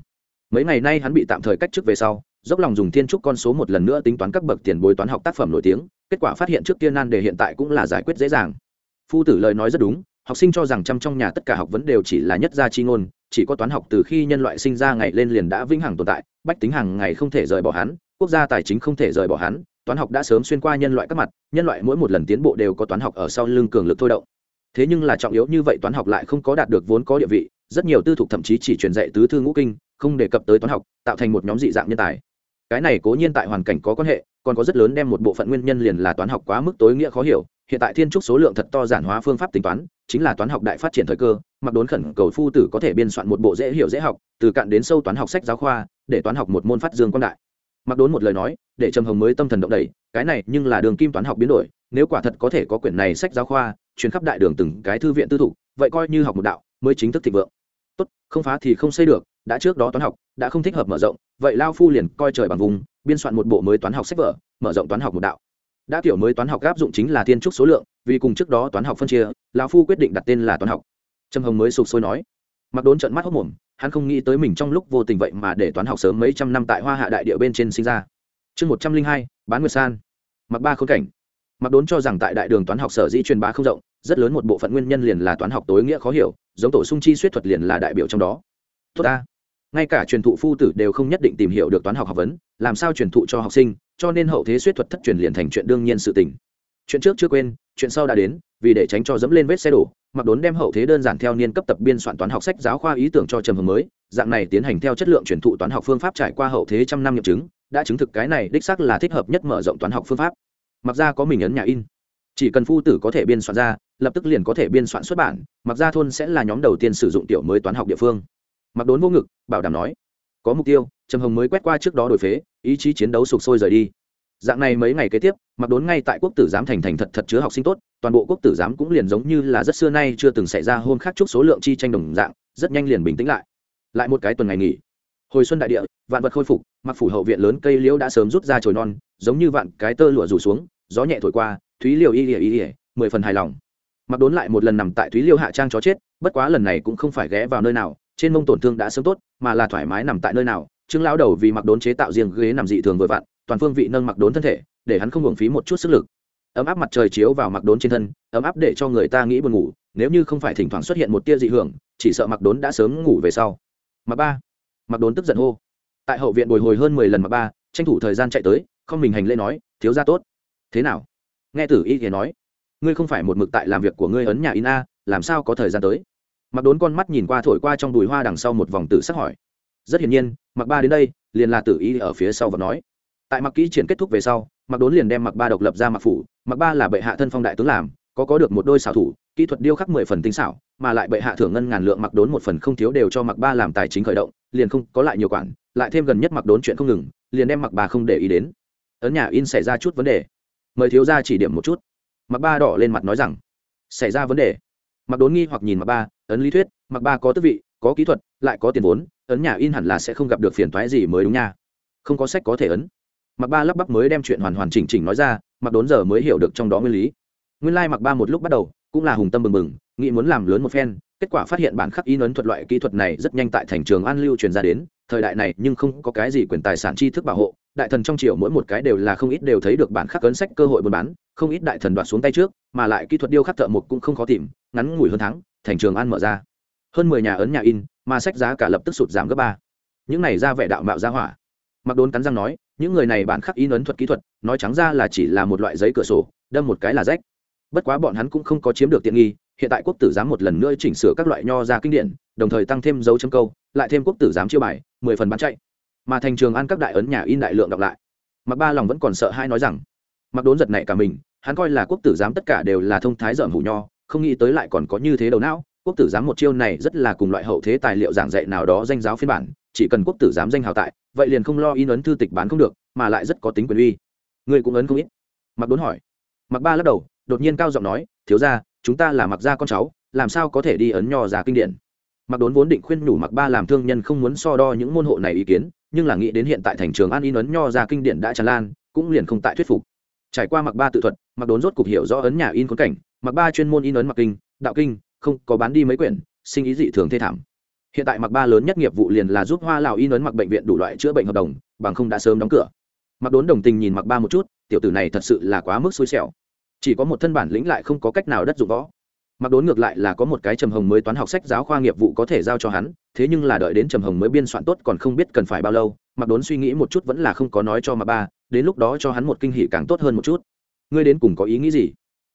mấy ngày nay hắn bị tạm thời cách chức về sau, dốc lòng dùng thiên trúc con số một lần nữa tính toán các bậc tiền bối toán học tác phẩm nổi tiếng, kết quả phát hiện trước tiên nan đề hiện tại cũng là giải quyết dễ dàng. Phu tử lời nói rất đúng, học sinh cho rằng trăm trong nhà tất cả học vấn đều chỉ là nhất gia chi ngôn, chỉ có toán học từ khi nhân loại sinh ra ngày lên liền đã vĩnh hằng tồn tại, bách tính hàng ngày không thể rời bỏ hắn, quốc gia tài chính không thể rời bỏ hắn, toán học đã sớm xuyên qua nhân loại các mặt, nhân loại mỗi một lần tiến bộ đều có toán học ở sau lưng cường lực thôi động thế nhưng là trọng yếu như vậy toán học lại không có đạt được vốn có địa vị, rất nhiều tư thục thậm chí chỉ truyền dạy tứ thư ngũ kinh, không đề cập tới toán học, tạo thành một nhóm dị dạng nhân tài. Cái này cố nhiên tại hoàn cảnh có quan hệ, còn có rất lớn đem một bộ phận nguyên nhân liền là toán học quá mức tối nghĩa khó hiểu. Hiện tại thiên trúc số lượng thật to giản hóa phương pháp tính toán, chính là toán học đại phát triển thời cơ, mặc đốn khẩn cầu phu tử có thể biên soạn một bộ dễ hiểu dễ học, từ cạn đến sâu toán học sách giáo khoa, để toán học một môn phát dương quan đại. Mặc đốn một lời nói, để trầm hồng mới tâm thần động đầy cái này nhưng là đường kim toán học biến đổi, nếu quả thật có thể có quyển này sách giáo khoa chuyến khắp đại đường từng cái thư viện tư thục, vậy coi như học một đạo, mới chính thức thịnh vượng. Tốt, không phá thì không xây được, đã trước đó toán học, đã không thích hợp mở rộng, vậy lao phu liền coi trời bằng vùng, biên soạn một bộ mới toán học sách vở, mở rộng toán học một đạo. Đã kiểu mới toán học áp dụng chính là thiên trúc số lượng, vì cùng trước đó toán học phân chia lão phu quyết định đặt tên là toán học. Trầm hồng mới sụp sôi nói. Mặc đốn trận mắt hốc mồm, hắn không nghĩ tới mình trong lúc vô tình vậy mà để toán học sớm mấy trăm năm tại hoa hạ đại địa bên trên sinh ra. Chương một trăm linh hai, bán nguyệt san. Mặc ba khốn cảnh mặc đốn cho rằng tại đại đường toán học sở di truyền bá không rộng, rất lớn một bộ phận nguyên nhân liền là toán học tối nghĩa khó hiểu, giống tổ sung chi suýt thuật liền là đại biểu trong đó. Tốt ta. Ngay cả truyền thụ phu tử đều không nhất định tìm hiểu được toán học học vấn, làm sao truyền thụ cho học sinh, cho nên hậu thế suýt thuật thất truyền liền thành chuyện đương nhiên sự tình. Chuyện trước chưa quên, chuyện sau đã đến, vì để tránh cho dẫm lên vết xe đổ mặc đốn đem hậu thế đơn giản theo niên cấp tập biên soạn toán học sách giáo khoa ý tưởng cho trầm hồng mới, dạng này tiến hành theo chất lượng truyền thụ toán học phương pháp trải qua hậu thế trăm năm nghiệm chứng, đã chứng thực cái này đích xác là thích hợp nhất mở rộng toán học phương pháp mặc ra có mình ấn nhà in. Chỉ cần phu tử có thể biên soạn ra, lập tức liền có thể biên soạn xuất bản, mặc ra thôn sẽ là nhóm đầu tiên sử dụng tiểu mới toán học địa phương. Mặc đốn vô ngực, bảo đảm nói, có mục tiêu, trầm hồng mới quét qua trước đó đổi phế, ý chí chiến đấu sụp sôi rời đi. Dạng này mấy ngày kế tiếp, mặc đốn ngay tại quốc tử giám thành thành thật thật chứa học sinh tốt, toàn bộ quốc tử giám cũng liền giống như là rất xưa nay chưa từng xảy ra hôm khác chúc số lượng chi tranh đồng dạng, rất nhanh liền bình tĩnh lại. Lại một cái tuần ngày nghỉ. Hồi xuân đại địa, vạn vật khôi phục, mặc phủ hậu viện lớn cây liễu đã sớm rút ra chồi non giống như vạn cái tơ lụa rủ xuống, gió nhẹ thổi qua, thúy liều y ỉa y ỉa mười phần hài lòng. Mặc đốn lại một lần nằm tại thúy liêu hạ trang chó chết, bất quá lần này cũng không phải ghé vào nơi nào, trên mông tổn thương đã sớm tốt, mà là thoải mái nằm tại nơi nào. Trương lão đầu vì mặc đốn chế tạo riêng ghế nằm dị thường vội vặn, toàn phương vị nâng mặc đốn thân thể, để hắn không hưởng phí một chút sức lực. Ấm áp mặt trời chiếu vào mặc đốn trên thân, ấm áp để cho người ta nghĩ buồn ngủ, nếu như không phải thỉnh thoảng xuất hiện một tia dị hưởng, chỉ sợ mặc đốn đã sớm ngủ về sau. Mặc ba. Mặc đốn tức giận hô. Tại hậu viện bồi hồi hơn mười lần mặc ba, tranh thủ thời gian chạy tới không mình hành lễ nói, thiếu ra tốt. Thế nào? Nghe tử y thì nói, ngươi không phải một mực tại làm việc của ngươi ấn nhà in a, làm sao có thời gian tới? Mặc đốn con mắt nhìn qua thổi qua trong đùi hoa đằng sau một vòng tử sắc hỏi. Rất hiển nhiên mặc ba đến đây, liền là tử y ở phía sau và nói. Tại mặc kỹ triển kết thúc về sau mặc đốn liền đem mặc ba độc lập ra mặc phủ. Mặc ba là bệ hạ thân phong đại tướng làm, có có được một đôi xảo thủ, kỹ thuật điêu khắc mười phần tinh xảo, mà lại bệ hạ thưởng ngân ngàn lượng mặc đốn một phần không thiếu đều cho mặc ba làm tài chính khởi động, liền không có lại nhiều quản, lại thêm gần nhất mặc đốn chuyện không ngừng, liền đem mặc ba không để ý đến ấn nhà in xảy ra chút vấn đề. Mời thiếu ra chỉ điểm một chút. Mặc ba đỏ lên mặt nói rằng, xảy ra vấn đề. Mặc đốn nghi hoặc nhìn mặc ba, ấn lý thuyết mặc ba có tước vị, có kỹ thuật, lại có tiền vốn, ấn nhà in hẳn là sẽ không gặp được phiền toái gì mới đúng nha. Không có sách có thể ấn. Mặc ba lắp bắp mới đem chuyện hoàn hoàn chỉnh chỉnh nói ra mặc đốn giờ mới hiểu được trong đó nguyên lý. Nguyên lai、like、mặc ba một lúc bắt đầu, cũng là hùng tâm bừng bừng, nghĩ muốn làm lớn một phen, kết quả phát hiện bản khắc in ấn thuật loại kỹ thuật này rất nhanh tại thành trường an lưu truyền ra đến, thời đại này nhưng không có cái gì quyền tài sản tri thức bảo hộ đại thần trong triều mỗi một cái đều là không ít đều thấy được bản khắc ấn sách cơ hội buôn bán, không ít đại thần đoạt xuống tay trước, mà lại kỹ thuật điêu khắc thợ mộc cũng không khó tìm, ngắn ngủi hơn tháng, thành trường an mở ra. Hơn mười nhà ấn nhà in, mà sách giá cả lập tức sụt giảm gấp ba. Những này ra vẻ đạo mạo ra hỏa. Mặc đốn cắn răng nói, những người này bản khắc in ấn thuật kỹ thuật, nói trắng ra là chỉ là một loại giấy cửa sổ, đâm một cái là rách. Bất quá bọn hắn cũng không có chiếm được tiện nghi, hiện tại quốc tử giám một lần nữa chỉnh sửa các loại nho ra kinh điển, đồng thời tăng thêm dấu chấm câu, lại thêm quốc tử giám chiêu bài, mười phần bán chạy mà thành trường ăn các đại ấn nhà in đại lượng đọc lại. Mặc ba lòng vẫn còn sợ hai nói rằng mặc đốn giật này cả mình, hắn coi là quốc tử giám tất cả đều là thông thái dởm hủ nho, không nghĩ tới lại còn có như thế đầu não. Quốc tử giám một chiêu này rất là cùng loại hậu thế tài liệu giảng dạy nào đó danh giáo phiên bản, chỉ cần quốc tử giám danh hào tại, vậy liền không lo in ấn thư tịch bán không được, mà lại rất có tính quyền uy. Người cũng ấn không ít. Mặc đốn hỏi. Mặc ba lắc đầu, đột nhiên cao giọng nói, thiếu ra chúng ta là mặc gia con cháu, làm sao có thể đi ấn nho ra kinh điển? Mặc đốn vốn định khuyên nhủ mặc ba làm thương nhân không muốn so đo những môn hộ này ý kiến nhưng là nghĩ đến hiện tại thành trường an in ấn nho ra kinh điển đã tràn lan, cũng liền không tại thuyết phục. Trải qua mặc ba tự thuật, mặc đốn rốt cục hiểu rõ ấn nhà in khốn cảnh, mặc ba chuyên môn in ấn mặc kinh, đạo kinh, không có bán đi mấy quyển, sinh ý dị thường thê thảm. Hiện tại mặc ba lớn nhất nghiệp vụ liền là giúp hoa lào in ấn mặc bệnh viện đủ loại chữa bệnh hợp đồng, bằng không đã sớm đóng cửa. Mặc đốn đồng tình nhìn mặc ba một chút, tiểu tử này thật sự là quá mức xui xẻo. Chỉ có một thân bản lĩnh lại không có cách nào đất dụng võ mặc đốn ngược lại là có một cái trầm hồng mới toán học sách giáo khoa nghiệp vụ có thể giao cho hắn, thế nhưng là đợi đến trầm hồng mới biên soạn tốt còn không biết cần phải bao lâu, mặc đốn suy nghĩ một chút vẫn là không có nói cho mà ba, đến lúc đó cho hắn một kinh hỷ càng tốt hơn một chút. Ngươi đến cùng có ý nghĩ gì?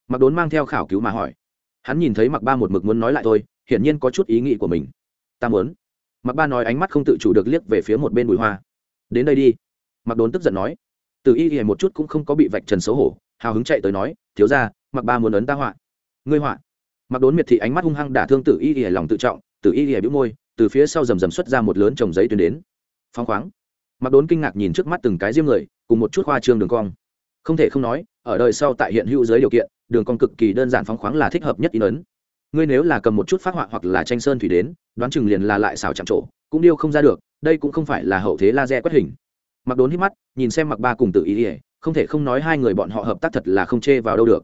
Mặc đốn mang theo khảo cứu mà hỏi. Hắn nhìn thấy mặc ba một mực muốn nói lại thôi, hiển nhiên có chút ý nghĩ của mình. Ta muốn. Mặc ba nói ánh mắt không tự chủ được liếc về phía một bên bụi hoa. Đến đây đi. Mặc đốn tức giận nói. Từ y y một chút cũng không có bị vạch trần xấu hổ, hào hứng chạy tới nói, thiếu ra mặc ba muốn ấn ta họa. Ngươi họa? Mặc đốn miệt thị ánh mắt hung hăng đả thương tử y ỉa lòng tự trọng, tử y ỉa bĩu môi, từ phía sau rầm rầm xuất ra một lớn chồng giấy tuyến đến. Phóng khoáng. Mặc đốn kinh ngạc nhìn trước mắt từng cái riêng người, cùng một chút hoa trương đường cong. Không thể không nói, ở đời sau tại hiện hữu giới điều kiện, đường cong cực kỳ đơn giản phóng khoáng là thích hợp nhất in ấn. Ngươi nếu là cầm một chút phát họa hoặc là tranh sơn thủy đến, đoán chừng liền là lại xào chạm trổ, cũng điêu không ra được, đây cũng không phải là hậu thế laser quét hình. Mặc đốn hít mắt, nhìn xem mặc ba cùng tự ý ỉa không thể không nói hai người bọn họ hợp tác thật là không chê vào đâu được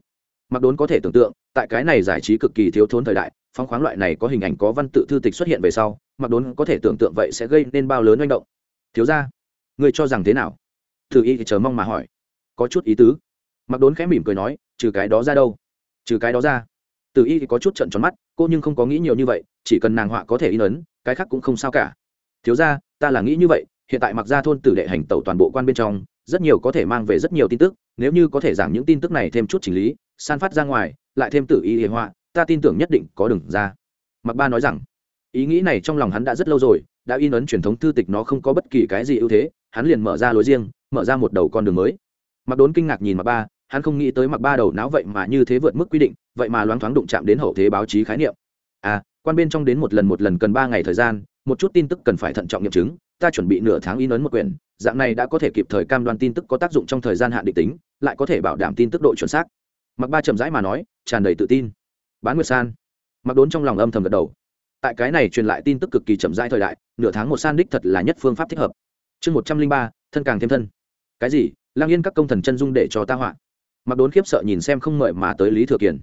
mặc đốn có thể tưởng tượng, tại cái này giải trí cực kỳ thiếu thốn thời đại, phóng khoáng loại này có hình ảnh có văn tự thư tịch xuất hiện về sau, mặc đốn có thể tưởng tượng vậy sẽ gây nên bao lớn manh động. Thiếu ra người cho rằng thế nào? Thử y thì chờ mong mà hỏi. Có chút ý tứ. Mặc đốn khẽ mỉm cười nói, trừ cái đó ra đâu? Trừ cái đó ra. Từ y thì có chút trận tròn mắt, cô nhưng không có nghĩ nhiều như vậy, chỉ cần nàng họa có thể in ấn, cái khác cũng không sao cả. Thiếu ra ta là nghĩ như vậy, hiện tại mặc ra thôn tử đệ hành tẩu toàn bộ quan bên trong, rất nhiều có thể mang về rất nhiều tin tức, nếu như có thể giảng những tin tức này thêm chút chỉnh lý san phát ra ngoài, lại thêm tự y hệ họa, ta tin tưởng nhất định có đường ra. Mặc ba nói rằng, ý nghĩ này trong lòng hắn đã rất lâu rồi, đã in ấn truyền thống thư tịch nó không có bất kỳ cái gì ưu thế, hắn liền mở ra lối riêng, mở ra một đầu con đường mới. Mặc đốn kinh ngạc nhìn mặc ba, hắn không nghĩ tới mặc ba đầu não vậy mà như thế vượt mức quy định, vậy mà loáng thoáng đụng chạm đến hậu thế báo chí khái niệm. À quan bên trong đến một lần một lần cần ba ngày thời gian, một chút tin tức cần phải thận trọng nghiệm chứng, ta chuẩn bị nửa tháng in ấn một quyển, dạng này đã có thể kịp thời cam đoan tin tức có tác dụng trong thời gian hạn định tính, lại có thể bảo đảm tin tức độ chuẩn xác mặc ba chậm rãi mà nói, tràn đầy tự tin. Bán nguyệt san. Mặc đốn trong lòng âm thầm gật đầu. Tại cái này truyền lại tin tức cực kỳ chậm rãi thời đại, nửa tháng một san đích thật là nhất phương pháp thích hợp. Chương một trăm linh ba, thân càng thêm thân. Cái gì? Lang yên các công thần chân dung để cho ta họa. Mặc đốn khiếp sợ nhìn xem không mời mà tới lý thừa kiền.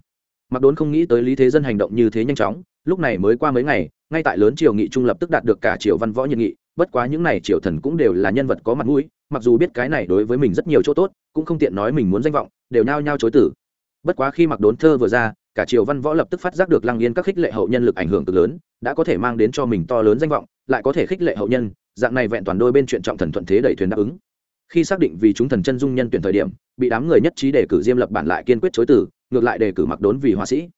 Mặc đốn không nghĩ tới lý thế dân hành động như thế nhanh chóng, lúc này mới qua mấy ngày, ngay tại lớn triều nghị trung lập tức đạt được cả triều văn võ nhiệt nghị, bất quá những này triều thần cũng đều là nhân vật có mặt mũi, mặc dù biết cái này đối với mình rất nhiều chỗ tốt, cũng không tiện nói mình muốn danh vọng, đều nao nhao chối tử bất quá khi mặc đốn thơ vừa ra, cả triều văn võ lập tức phát giác được lăng yên các khích lệ hậu nhân lực ảnh hưởng cực lớn, đã có thể mang đến cho mình to lớn danh vọng, lại có thể khích lệ hậu nhân, dạng này vẹn toàn đôi bên chuyện trọng thần thuận thế đẩy thuyền đáp ứng. Khi xác định vì chúng thần chân dung nhân tuyển thời điểm, bị đám người nhất trí đề cử diêm lập bản lại kiên quyết chối tử ngược lại đề cử mặc đốn vì họa sĩ.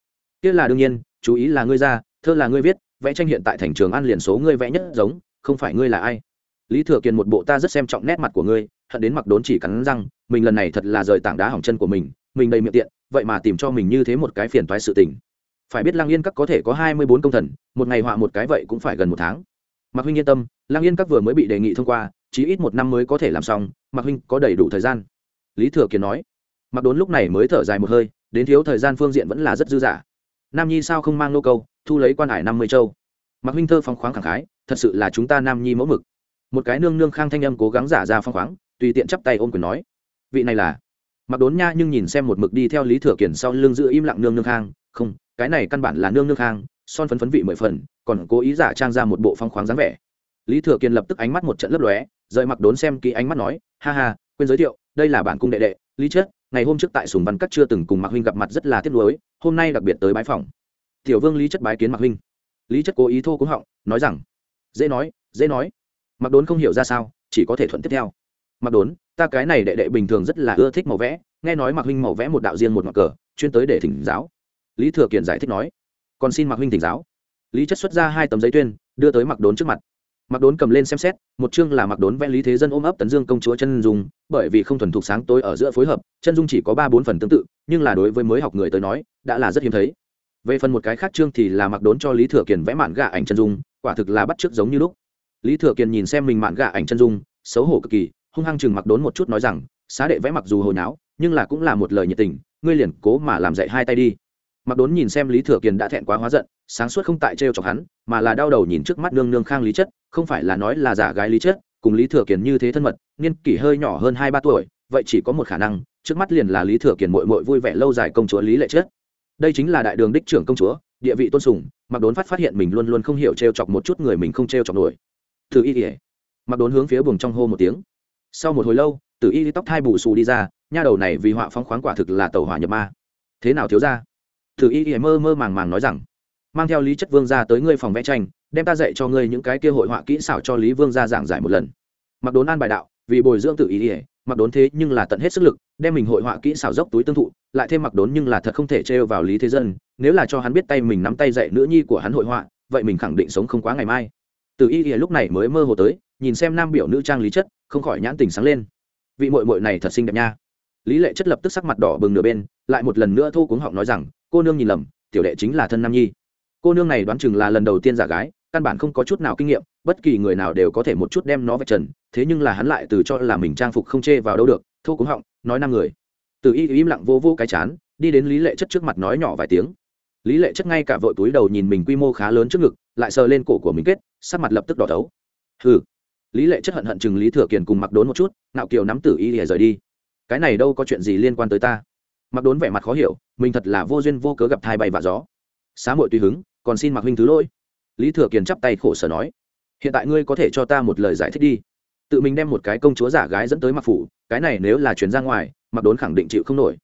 Kia là đương nhiên, chú ý là ngươi ra, thơ là ngươi viết, vẽ tranh hiện tại thành trường an liền số ngươi vẽ nhất giống, không phải ngươi là ai. Lý thừa kiên một bộ ta rất xem trọng nét mặt của ngươi, hận đến mặc đốn chỉ cắn răng, mình lần này thật là rời tảng đá hỏng chân của mình mình đầy miệng tiện vậy mà tìm cho mình như thế một cái phiền toái sự tình. Phải biết lang yên các có thể có hai mươi bốn công thần, một ngày họa một cái vậy cũng phải gần một tháng. Mạc huynh yên tâm lang yên các vừa mới bị đề nghị thông qua chỉ ít một năm mới có thể làm xong, mạc huynh có đầy đủ thời gian. Lý thừa Kiệt nói mặc đốn lúc này mới thở dài một hơi, đến thiếu thời gian phương diện vẫn là rất dư dả. Nam nhi sao không mang nô câu, thu lấy quan hải năm mươi châu. Mạc huynh thơ phong khoáng khẳng khái, thật sự là chúng ta nam nhi mẫu mực. Một cái nương nương khang thanh âm cố gắng giả ra phong khoáng, tùy tiện chắp tay ôm quyền nói, vị này là mặc đốn nha nhưng nhìn xem một mực đi theo lý thừa kiển sau lưng giữ im lặng nương nương khang, không, cái này căn bản là nương nương khang, son phấn phấn vị mười phần, còn cố ý giả trang ra một bộ phong khoáng dáng vẻ. Lý thừa kiển lập tức ánh mắt một trận lấp lóe, rời mặc đốn xem kỹ ánh mắt nói, ha ha, quên giới thiệu, đây là bản cung đệ đệ, lý chết ngày hôm trước tại sùng văn cắt chưa từng cùng mạc huynh gặp mặt rất là tiếc nuối, hôm nay đặc biệt tới bái phòng. Tiểu vương lý chất bái kiến mạc huynh. Lý chất cố ý thô cúng họng, nói rằng, dễ nói dễ nói. Mặc đốn không hiểu ra sao, chỉ có thể thuận tiếp theo mặc đốn, ta cái này đệ đệ bình thường rất là ưa thích màu vẽ, nghe nói mặc huynh màu vẽ một đạo riêng một mặt cờ, chuyên tới để thỉnh giáo. Lý thừa kiển giải thích nói, còn xin mặc huynh thỉnh giáo. Lý chất xuất ra hai tấm giấy tuyên, đưa tới mặc đốn trước mặt. Mặc đốn cầm lên xem xét, một chương là mặc đốn vẽ lý thế dân ôm ấp tấn dương công chúa chân dung, bởi vì không thuần thục sáng tối ở giữa phối hợp, chân dung chỉ có ba bốn phần tương tự, nhưng là đối với mới học người tới nói, đã là rất hiếm thấy. Về phần một cái khác chương thì là mặc đốn cho lý thừa kiền vẽ mạn gà ảnh chân dung, quả thực là bắt chước giống như lúc. Lý thừa kiền nhìn xem mình mạn gà ảnh chân dung, xấu hổ cực kỳ hung hăng chừng mặc đốn một chút nói rằng, xá đệ vẽ mặc dù hồi náo, nhưng là cũng là một lời nhiệt tình, ngươi liền cố mà làm dạy hai tay đi. Mặc đốn nhìn xem lý thừa kiền đã thẹn quá hóa giận, sáng suốt không tại trêu chọc hắn, mà là đau đầu nhìn trước mắt nương nương khang lý chất, không phải là nói là giả gái lý chất, cùng lý thừa kiền như thế thân mật, niên kỷ hơi nhỏ hơn hai ba tuổi, vậy chỉ có một khả năng, trước mắt liền là lý thừa kiền mội mội vui vẻ lâu dài công chúa lý lệ chất. Đây chính là đại đường đích trưởng công chúa, địa vị tôn sùng, mặc đốn phát phát hiện mình luôn luôn không hiểu trêu chọc một chút người mình không trêu chọc nổi. Từ y ỉa mặc đốn hướng phía buồng trong hô một tiếng sau một hồi lâu Tử y tóc thai bù xù đi ra, nha đầu này vì họa phóng khoáng quả thực là tàu hỏa nhập ma. Thế nào thiếu ra Tử y mơ mơ màng màng nói rằng, mang theo lý chất vương ra tới ngươi phòng vẽ tranh, đem ta dạy cho ngươi những cái kia hội họa kỹ xảo cho lý vương ra giảng giải một lần. Mặc đốn an bài đạo, vì bồi dưỡng tự ý ỉa mặc đốn thế nhưng là tận hết sức lực, đem mình hội họa kỹ xảo dốc túi tương thụ, lại thêm mặc đốn nhưng là thật không thể trêu vào lý thế dân, nếu là cho hắn biết tay mình nắm tay dạy nữ nhi của hắn hội họa, vậy mình khẳng định sống không quá ngày mai. Tự y ỉa lúc này mới mơ hồ tới nhìn xem nam biểu nữ trang lý chất, không khỏi nhãn tình sáng lên. Vị mội mội này thật xinh đẹp nha. Lý lệ chất lập tức sắc mặt đỏ bừng nửa bên, lại một lần nữa thu cuống họng nói rằng, cô nương nhìn lầm, tiểu đệ chính là thân nam nhi. Cô nương này đoán chừng là lần đầu tiên giả gái, căn bản không có chút nào kinh nghiệm, bất kỳ người nào đều có thể một chút đem nó vạch trần, thế nhưng là hắn lại từ cho là mình trang phục không chê vào đâu được, thô cuống họng, nói năm người. Từ y im lặng vô vô cái chán, đi đến lý lệ chất trước mặt nói nhỏ vài tiếng. Lý lệ chất ngay cả vội túi đầu nhìn mình quy mô khá lớn trước ngực, lại sờ lên cổ của mình kết, sắc mặt lập tức đỏ thấu. Hừ lý lệ chất hận hận chừng lý thừa kiền cùng mặc đốn một chút nạo kiều nắm tử y lìa rời đi. Cái này đâu có chuyện gì liên quan tới ta. Mặc đốn vẻ mặt khó hiểu, mình thật là vô duyên vô cớ gặp thai bay và gió. Xá muội tùy hứng, còn xin mặc huynh thứ lỗi. Lý thừa kiền chắp tay khổ sở nói, hiện tại ngươi có thể cho ta một lời giải thích đi. Tự mình đem một cái công chúa giả gái dẫn tới mặc phủ, cái này nếu là chuyển ra ngoài mặc đốn khẳng định chịu không nổi.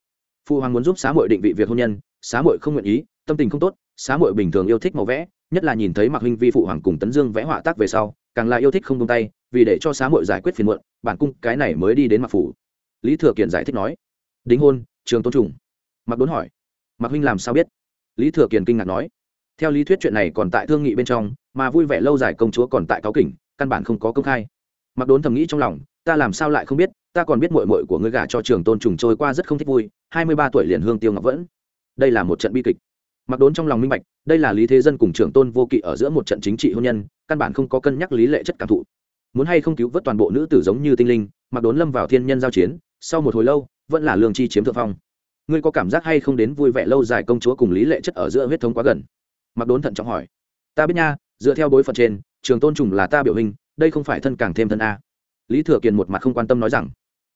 Phụ hoàng muốn giúp xá muội định vị việc hôn nhân, xá muội không nguyện ý, tâm tình không tốt, xá muội bình thường yêu thích màu vẽ, nhất là nhìn thấy mặc huynh vi phụ hoàng cùng tấn dương vẽ họa tác về sau càng là yêu thích không tung tay, vì để cho xá muội giải quyết phiền muộn, bản cung cái này mới đi đến mặc phủ. Lý thừa kiền giải thích nói, đính hôn, trường tôn trùng. Mặc đốn hỏi mặc huynh làm sao biết? Lý thừa kiền kinh ngạc nói, theo lý thuyết chuyện này còn tại thương nghị bên trong, mà vui vẻ lâu dài công chúa còn tại cáo kỉnh, căn bản không có công khai. Mặc đốn thầm nghĩ trong lòng, ta làm sao lại không biết, ta còn biết mội mội của ngươi gả cho trường tôn trùng trôi qua rất không thích vui, hai mươi ba tuổi liền hương tiêu ngọc vẫn. Đây là một trận bi kịch mặc đốn trong lòng minh bạch, đây là lý thế dân cùng trường tôn vô kỵ ở giữa một trận chính trị hôn nhân, căn bản không có cân nhắc lý lệ chất cảm thụ. Muốn hay không cứu vớt toàn bộ nữ tử giống như tinh linh, mặc đốn lâm vào thiên nhân giao chiến, sau một hồi lâu, vẫn là lương chi chiếm thượng phong. Ngươi có cảm giác hay không đến vui vẻ lâu dài công chúa cùng lý lệ chất ở giữa huyết thống quá gần? Mặc đốn thận trọng hỏi. Ta biết nha, dựa theo bối phận trên trường tôn trùng là ta biểu hình, đây không phải thân càng thêm thân a. Lý thừa kiền một mặt không quan tâm nói rằng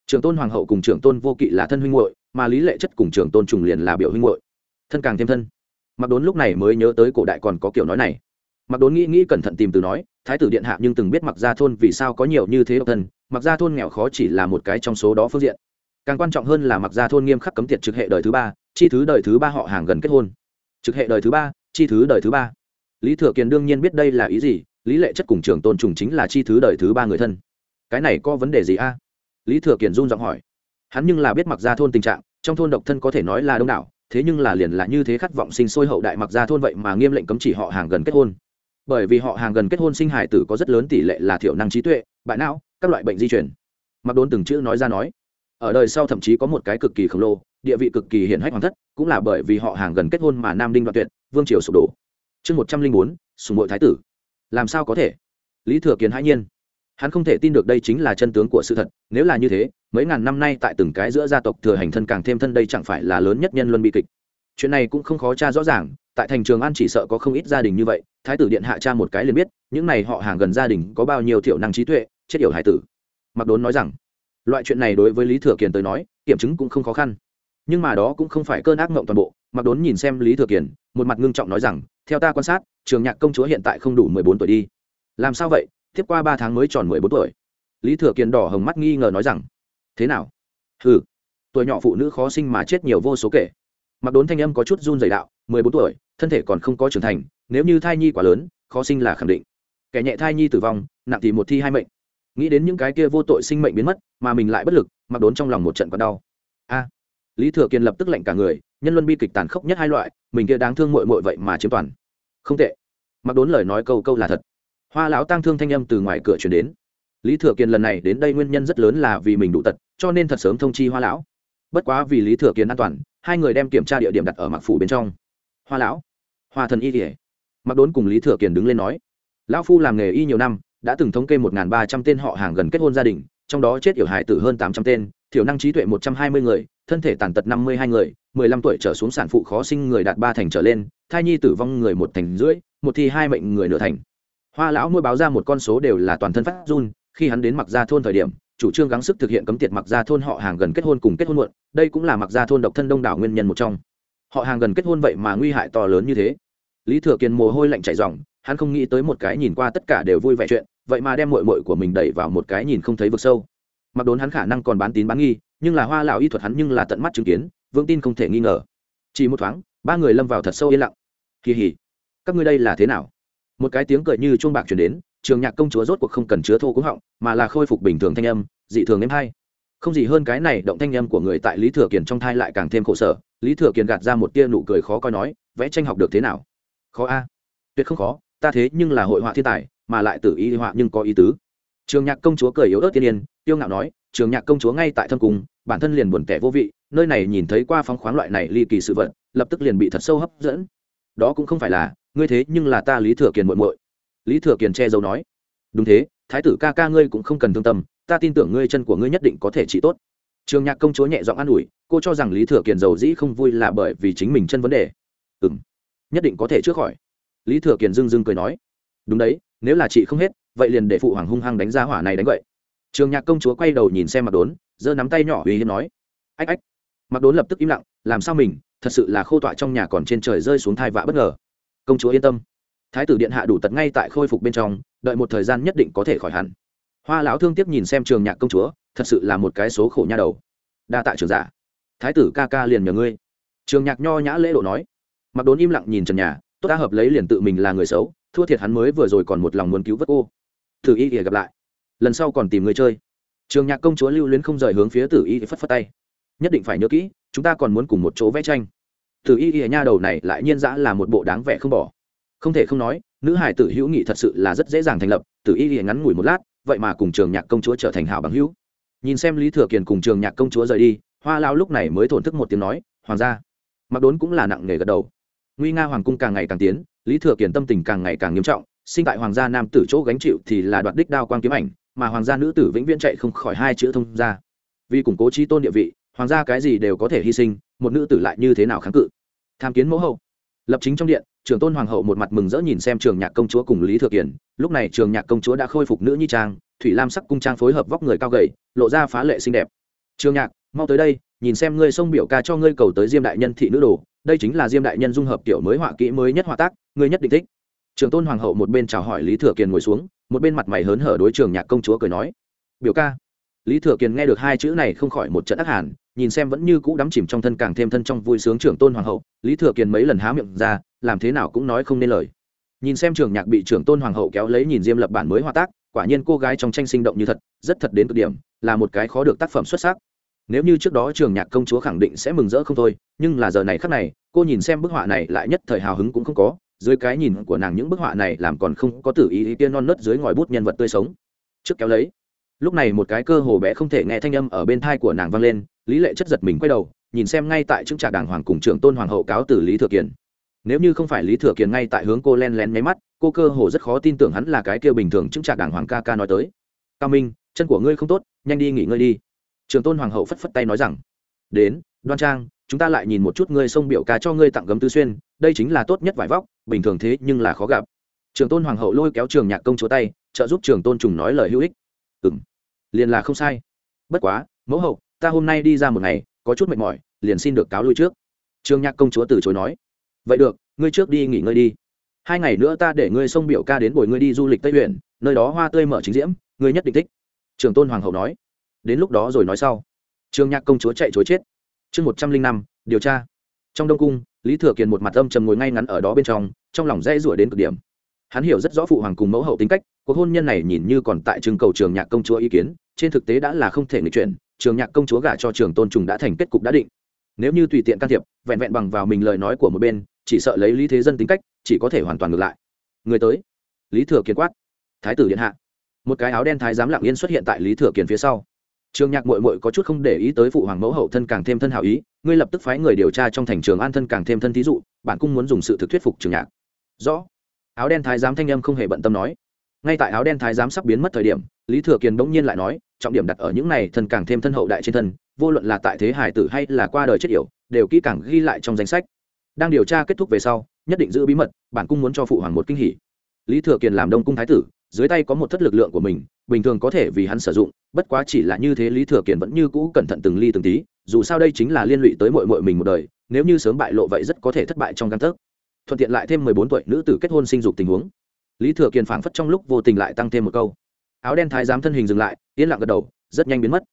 trường tôn hoàng hậu cùng trường tôn vô kỵ là thân huynh hội mà lý lệ chất cùng trường tôn trùng liền là biểu huynh hội thân càng thêm thân mặc đốn lúc này mới nhớ tới cổ đại còn có kiểu nói này. Mặc đốn nghĩ nghĩ cẩn thận tìm từ nói, thái tử điện hạ nhưng từng biết mặc gia thôn vì sao có nhiều như thế độc thân mặc gia thôn nghèo khó chỉ là một cái trong số đó phương diện. Càng quan trọng hơn là mặc gia thôn nghiêm khắc cấm tiệt trực hệ đời thứ ba, chi thứ đời thứ ba họ hàng gần kết hôn. Trực hệ đời thứ ba, chi thứ đời thứ ba. Lý thừa kiền đương nhiên biết đây là ý gì, lý lệ chất cùng trường tôn trùng chính là chi thứ đời thứ ba người thân. Cái này có vấn đề gì a? Lý thừa kiền run giọng hỏi. Hắn nhưng là biết mặc gia thôn tình trạng, trong thôn độc thân có thể nói là đông đảo thế nhưng là liền là như thế khát vọng sinh sôi hậu đại mặc gia thôn vậy mà nghiêm lệnh cấm chỉ họ hàng gần kết hôn. Bởi vì họ hàng gần kết hôn sinh hải tử có rất lớn tỷ lệ là thiểu năng trí tuệ, bại não, các loại bệnh di chuyển mặc đốn từng chữ nói ra nói. Ở đời sau thậm chí có một cái cực kỳ khổng lồ, địa vị cực kỳ hiển hách hoàng thất, cũng là bởi vì họ hàng gần kết hôn mà nam đinh đoạn tuyệt, vương triều sụp đổ. Chương một trăm linh bốn sùng hội thái tử. Làm sao có thể? Lý thừa kiến hãi nhiên. Hắn không thể tin được đây chính là chân tướng của sự thật, nếu là như thế mấy ngàn năm nay tại từng cái giữa gia tộc thừa hành thân càng thêm thân đây chẳng phải là lớn nhất nhân luân bi kịch. Chuyện này cũng không khó tra rõ ràng, tại thành trường an chỉ sợ có không ít gia đình như vậy, thái tử điện hạ cha một cái liền biết, những này họ hàng gần gia đình có bao nhiêu thiểu năng trí tuệ, chết yểu hải tử. Mặc đốn nói rằng, loại chuyện này đối với lý thừa kiền tới nói, kiểm chứng cũng không khó khăn. Nhưng mà đó cũng không phải cơn ác mộng toàn bộ, mặc đốn nhìn xem lý thừa kiền, một mặt ngưng trọng nói rằng, theo ta quan sát, trường nhạc công chúa hiện tại không đủ mười bốn tuổi đi. Làm sao vậy? Tiếp qua ba tháng mới tròn mười bốn tuổi. Lý thừa kiền đỏ hồng mắt nghi ngờ nói rằng thế nào? Ừ tuổi nhỏ phụ nữ khó sinh mà chết nhiều vô số kể. Mặc đốn thanh âm có chút run dày đạo, mười bốn tuổi, thân thể còn không có trưởng thành, nếu như thai nhi quá lớn, khó sinh là khẳng định. Kẻ nhẹ thai nhi tử vong, nặng thì một thi hai mệnh. Nghĩ đến những cái kia vô tội sinh mệnh biến mất, mà mình lại bất lực, mặc đốn trong lòng một trận còn đau. A. Lý thừa kiên lập tức lệnh cả người, nhân luân bi kịch tàn khốc nhất hai loại, mình kia đáng thương mội mội vậy mà chiếm toàn. Không tệ. Mặc đốn lời nói câu câu là thật. Hoa lão tăng thương thanh âm từ ngoài cửa chuyển đến lý thừa kiên lần này đến đây nguyên nhân rất lớn là vì mình đủ tật, cho nên thật sớm thông chi hoa lão. Bất quá vì lý thừa kiên an toàn, hai người đem kiểm tra địa điểm đặt ở mặc phủ bên trong. Hoa lão, hoa thần y kỉa mặc đốn cùng lý thừa kiền đứng lên nói, lão phu làm nghề y nhiều năm, đã từng thống kê một ba trăm tên họ hàng gần kết hôn gia đình, trong đó chết yểu hại tử hơn tám trăm tên, thiểu năng trí tuệ một trăm hai mươi người, thân thể tàn tật năm mươi hai người, mười lăm tuổi trở xuống sản phụ khó sinh người đạt ba thành trở lên, thai nhi tử vong người một thành rưỡi, một thi hai mệnh người nửa thành. Hoa lão nuôi báo ra một con số đều là toàn thân phát run khi hắn đến mặc gia thôn thời điểm, chủ trương gắng sức thực hiện cấm tiệt mặc gia thôn họ hàng gần kết hôn cùng kết hôn muộn, đây cũng là mặc gia thôn độc thân đông đảo nguyên nhân một trong. Họ hàng gần kết hôn vậy mà nguy hại to lớn như thế. Lý thừa kiên mồ hôi lạnh chảy dòng hắn không nghĩ tới một cái nhìn qua tất cả đều vui vẻ chuyện, vậy mà đem mội mội của mình đẩy vào một cái nhìn không thấy vực sâu. Mặc đốn hắn khả năng còn bán tín bán nghi, nhưng là hoa lão y thuật hắn nhưng là tận mắt chứng kiến vương tin không thể nghi ngờ. Chỉ một thoáng, ba người lâm vào thật sâu yên lặng. Kỳ hỉ, các ngươi đây là thế nào? Một cái tiếng cười như chuông bạc chuyển đến trường nhạc công chúa rốt cuộc không cần chứa thô cúng họng, mà là khôi phục bình thường thanh âm, dị thường êm hay. Không gì hơn cái này, động thanh âm của người tại lý thừa kiền trong thai lại càng thêm khổ sở. Lý thừa kiền gạt ra một tia nụ cười khó coi nói, vẽ tranh học được thế nào? Khó a. Tuyệt không khó, ta thế nhưng là hội họa thiên tài, mà lại tự ý họa nhưng có ý tứ. Trường nhạc công chúa cười yếu ớt tiên yên, tiêu ngạo nói, trường nhạc công chúa ngay tại thâm cung, bản thân liền buồn tẻ vô vị, nơi này nhìn thấy qua phóng khoáng loại này ly kỳ sự vật, lập tức liền bị thật sâu hấp dẫn. Đó cũng không phải là, ngươi thế nhưng là ta lý thừa kiền muội muội lý thừa kiền che giấu nói, đúng thế, thái tử ca ca ngươi cũng không cần thương tâm, ta tin tưởng ngươi chân của ngươi nhất định có thể trị tốt. Trường nhạc công chúa nhẹ giọng an ủi, cô cho rằng lý thừa kiền giàu dĩ không vui là bởi vì chính mình chân vấn đề. Ừ m nhất định có thể chữa khỏi. Lý thừa kiền dưng dưng cười nói, đúng đấy, nếu là chị không hết, vậy liền để phụ hoàng hung hăng đánh ra hỏa này đánh vậy trường nhạc công chúa quay đầu nhìn xem mặc đốn, giơ nắm tay nhỏ uy hiếp nói, ách ách. Mặc đốn lập tức im lặng, làm sao mình? Thật sự là khô tọa trong nhà còn trên trời rơi xuống thai vạ bất ngờ. Công chúa yên tâm thái tử điện hạ đủ tật ngay tại khôi phục bên trong, đợi một thời gian nhất định có thể khỏi hẳn. Hoa lão thương tiếp nhìn xem trường nhạc công chúa, thật sự là một cái số khổ nha đầu. Đa tạ trường giả. Thái tử ca ca liền nhờ ngươi. Trường nhạc nho nhã lễ độ nói. Mặc đốn im lặng nhìn trần nhà, tốt đã hợp lấy liền tự mình là người xấu, thua thiệt hắn mới vừa rồi còn một lòng muốn cứu vớt cô. Thử y thì gặp lại. Lần sau còn tìm người chơi. Trường nhạc công chúa lưu luyến không rời hướng phía tử y thì phất phất tay. Nhất định phải nhớ kỹ, chúng ta còn muốn cùng một chỗ vẽ tranh. Tử y thì nha đầu này lại nhiên dã là một bộ đáng vẻ không bỏ không thể không nói, nữ hải tử hữu nghị thật sự là rất dễ dàng thành lập, tử y liền ngắn ngủi một lát, vậy mà cùng trường nhạc công chúa trở thành hảo bằng hữu. Nhìn xem lý thừa kiền cùng trường nhạc công chúa rời đi, hoa lao lúc này mới thổn thức một tiếng nói, hoàng gia. Mặc đốn cũng là nặng nghề gật đầu. Nguy nga hoàng cung càng ngày càng tiến, lý thừa kiền tâm tình càng ngày càng nghiêm trọng, sinh tại hoàng gia nam tử chỗ gánh chịu thì là đoạt đích đao quang kiếm ảnh, mà hoàng gia nữ tử vĩnh viễn chạy không khỏi hai chữ thông gia. Vì củng cố trí tôn địa vị, hoàng gia cái gì đều có thể hy sinh, một nữ tử lại như thế nào kháng cự? Tham kiến mẫu hậu lập chính trong điện trường tôn hoàng hậu một mặt mừng rỡ nhìn xem trường nhạc công chúa cùng lý thừa kiền lúc này trường nhạc công chúa đã khôi phục nữ nhi trang, thủy lam sắc cung trang phối hợp vóc người cao gầy, lộ ra phá lệ xinh đẹp. Trường nhạc, mau tới đây, nhìn xem ngươi sông biểu ca cho ngươi cầu tới diêm đại nhân thị nữ đồ, đây chính là diêm đại nhân dung hợp kiểu mới họa kỹ mới nhất họa tác, ngươi nhất định thích. Trường tôn hoàng hậu một bên chào hỏi lý thừa kiền ngồi xuống, một bên mặt mày hớn hở đối trường nhạc công chúa cười nói, biểu ca. Lý thừa kiền nghe được hai chữ này không khỏi một trận ác hàn nhìn xem vẫn như cũ đắm chìm trong thân càng thêm thân trong vui sướng trưởng tôn hoàng hậu, lý thừa kiền mấy lần há miệng ra, làm thế nào cũng nói không nên lời. Nhìn xem trường nhạc bị trưởng tôn hoàng hậu kéo lấy nhìn diêm lập bản mới hòa tác, quả nhiên cô gái trong tranh sinh động như thật, rất thật đến cực điểm, là một cái khó được tác phẩm xuất sắc. Nếu như trước đó trường nhạc công chúa khẳng định sẽ mừng rỡ không thôi, nhưng là giờ này khắc này, cô nhìn xem bức họa này lại nhất thời hào hứng cũng không có, dưới cái nhìn của nàng những bức họa này làm còn không có tử ý ý tiên non nớt dưới ngòi bút nhân vật tươi sống. Trước kéo lấy, lúc này một cái cơ hồ bé không thể nghe thanh âm ở bên thai của nàng vang lên lý lệ chất giật mình quay đầu, nhìn xem ngay tại chứng trà đàng hoàng cùng trưởng tôn hoàng hậu cáo từ lý thừa kiền. Nếu như không phải lý thừa kiền ngay tại hướng cô len lén máy mắt, cô cơ hồ rất khó tin tưởng hắn là cái kia bình thường chứng trà đàng hoàng ca ca nói tới. Cao minh, chân của ngươi không tốt, nhanh đi nghỉ ngơi đi. Trường tôn hoàng hậu phất phất tay nói rằng. Đến, đoan trang, chúng ta lại nhìn một chút ngươi sông biểu ca cho ngươi tặng gấm tư xuyên, đây chính là tốt nhất vải vóc, bình thường thế nhưng là khó gặp. Trường tôn hoàng hậu lôi kéo trường nhạc công chúa tay, trợ giúp trường tôn trùng nói lời hữu ích. Ừ m liền là không sai. Bất quá, mẫu hậu ta hôm nay đi ra một ngày, có chút mệt mỏi, liền xin được cáo lui trước. Trương nhạc công chúa từ chối nói. Vậy được, ngươi trước đi nghỉ ngơi đi. Hai ngày nữa ta để ngươi sông biểu ca đến bồi ngươi đi du lịch tây huyện nơi đó hoa tươi mở chính diễm, ngươi nhất định thích. Trường tôn hoàng hậu nói. Đến lúc đó rồi nói sau. Trương nhạc công chúa chạy chối chết. Chương một trăm linh năm, điều tra. Trong đông cung, lý thừa kiền một mặt âm trầm ngồi ngay ngắn ở đó bên trong trong lòng dễ rủa đến cực điểm. Hắn hiểu rất rõ phụ hoàng cùng mẫu hậu tính cách, cuộc hôn nhân này nhìn như còn tại trường cầu trường nhạc công chúa ý kiến, trên thực tế đã là không thể nghịch chuyển trường nhạc công chúa gả cho trường tôn trùng đã thành kết cục đã định. Nếu như tùy tiện can thiệp, vẹn vẹn bằng vào mình lời nói của một bên, chỉ sợ lấy lý thế dân tính cách, chỉ có thể hoàn toàn ngược lại. Người tới. Lý thừa kiền quát. Thái tử điện hạ. Một cái áo đen thái giám lặng yên xuất hiện tại lý thừa kiền phía sau. Trường nhạc mội mội có chút không để ý tới phụ hoàng mẫu hậu thân càng thêm thân hảo ý, ngươi lập tức phái người điều tra trong thành trường an thân càng thêm thân thí dụ bản cung muốn dùng sự thực thuyết phục trường nhạc. Rõ. Áo đen thái giám thanh âm không hề bận tâm nói. Ngay tại áo đen thái giám sắp biến mất thời điểm, lý thừa kiền bỗng nhiên lại nói trọng điểm đặt ở những này thân càng thêm thân hậu đại trên thân, vô luận là tại thế hải tử hay là qua đời chết yểu, đều kỹ càng ghi lại trong danh sách. Đang điều tra kết thúc về sau, nhất định giữ bí mật, bản cung muốn cho phụ hoàng một kinh hỉ. Lý thừa kiền làm đông cung thái tử, dưới tay có một thất lực lượng của mình, bình thường có thể vì hắn sử dụng, bất quá chỉ là như thế lý thừa kiền vẫn như cũ cẩn thận từng ly từng tí, dù sao đây chính là liên lụy tới mội mội mình một đời, nếu như sớm bại lộ vậy rất có thể thất bại trong căn thức thuận tiện lại thêm mười bốn tuổi nữ tử kết hôn sinh dục tình huống. Lý thừa kiền phảng phất trong lúc vô tình lại tăng thêm một câu. Áo đen thái giám thân hình dừng lại yên lặng gật đầu, rất nhanh biến mất.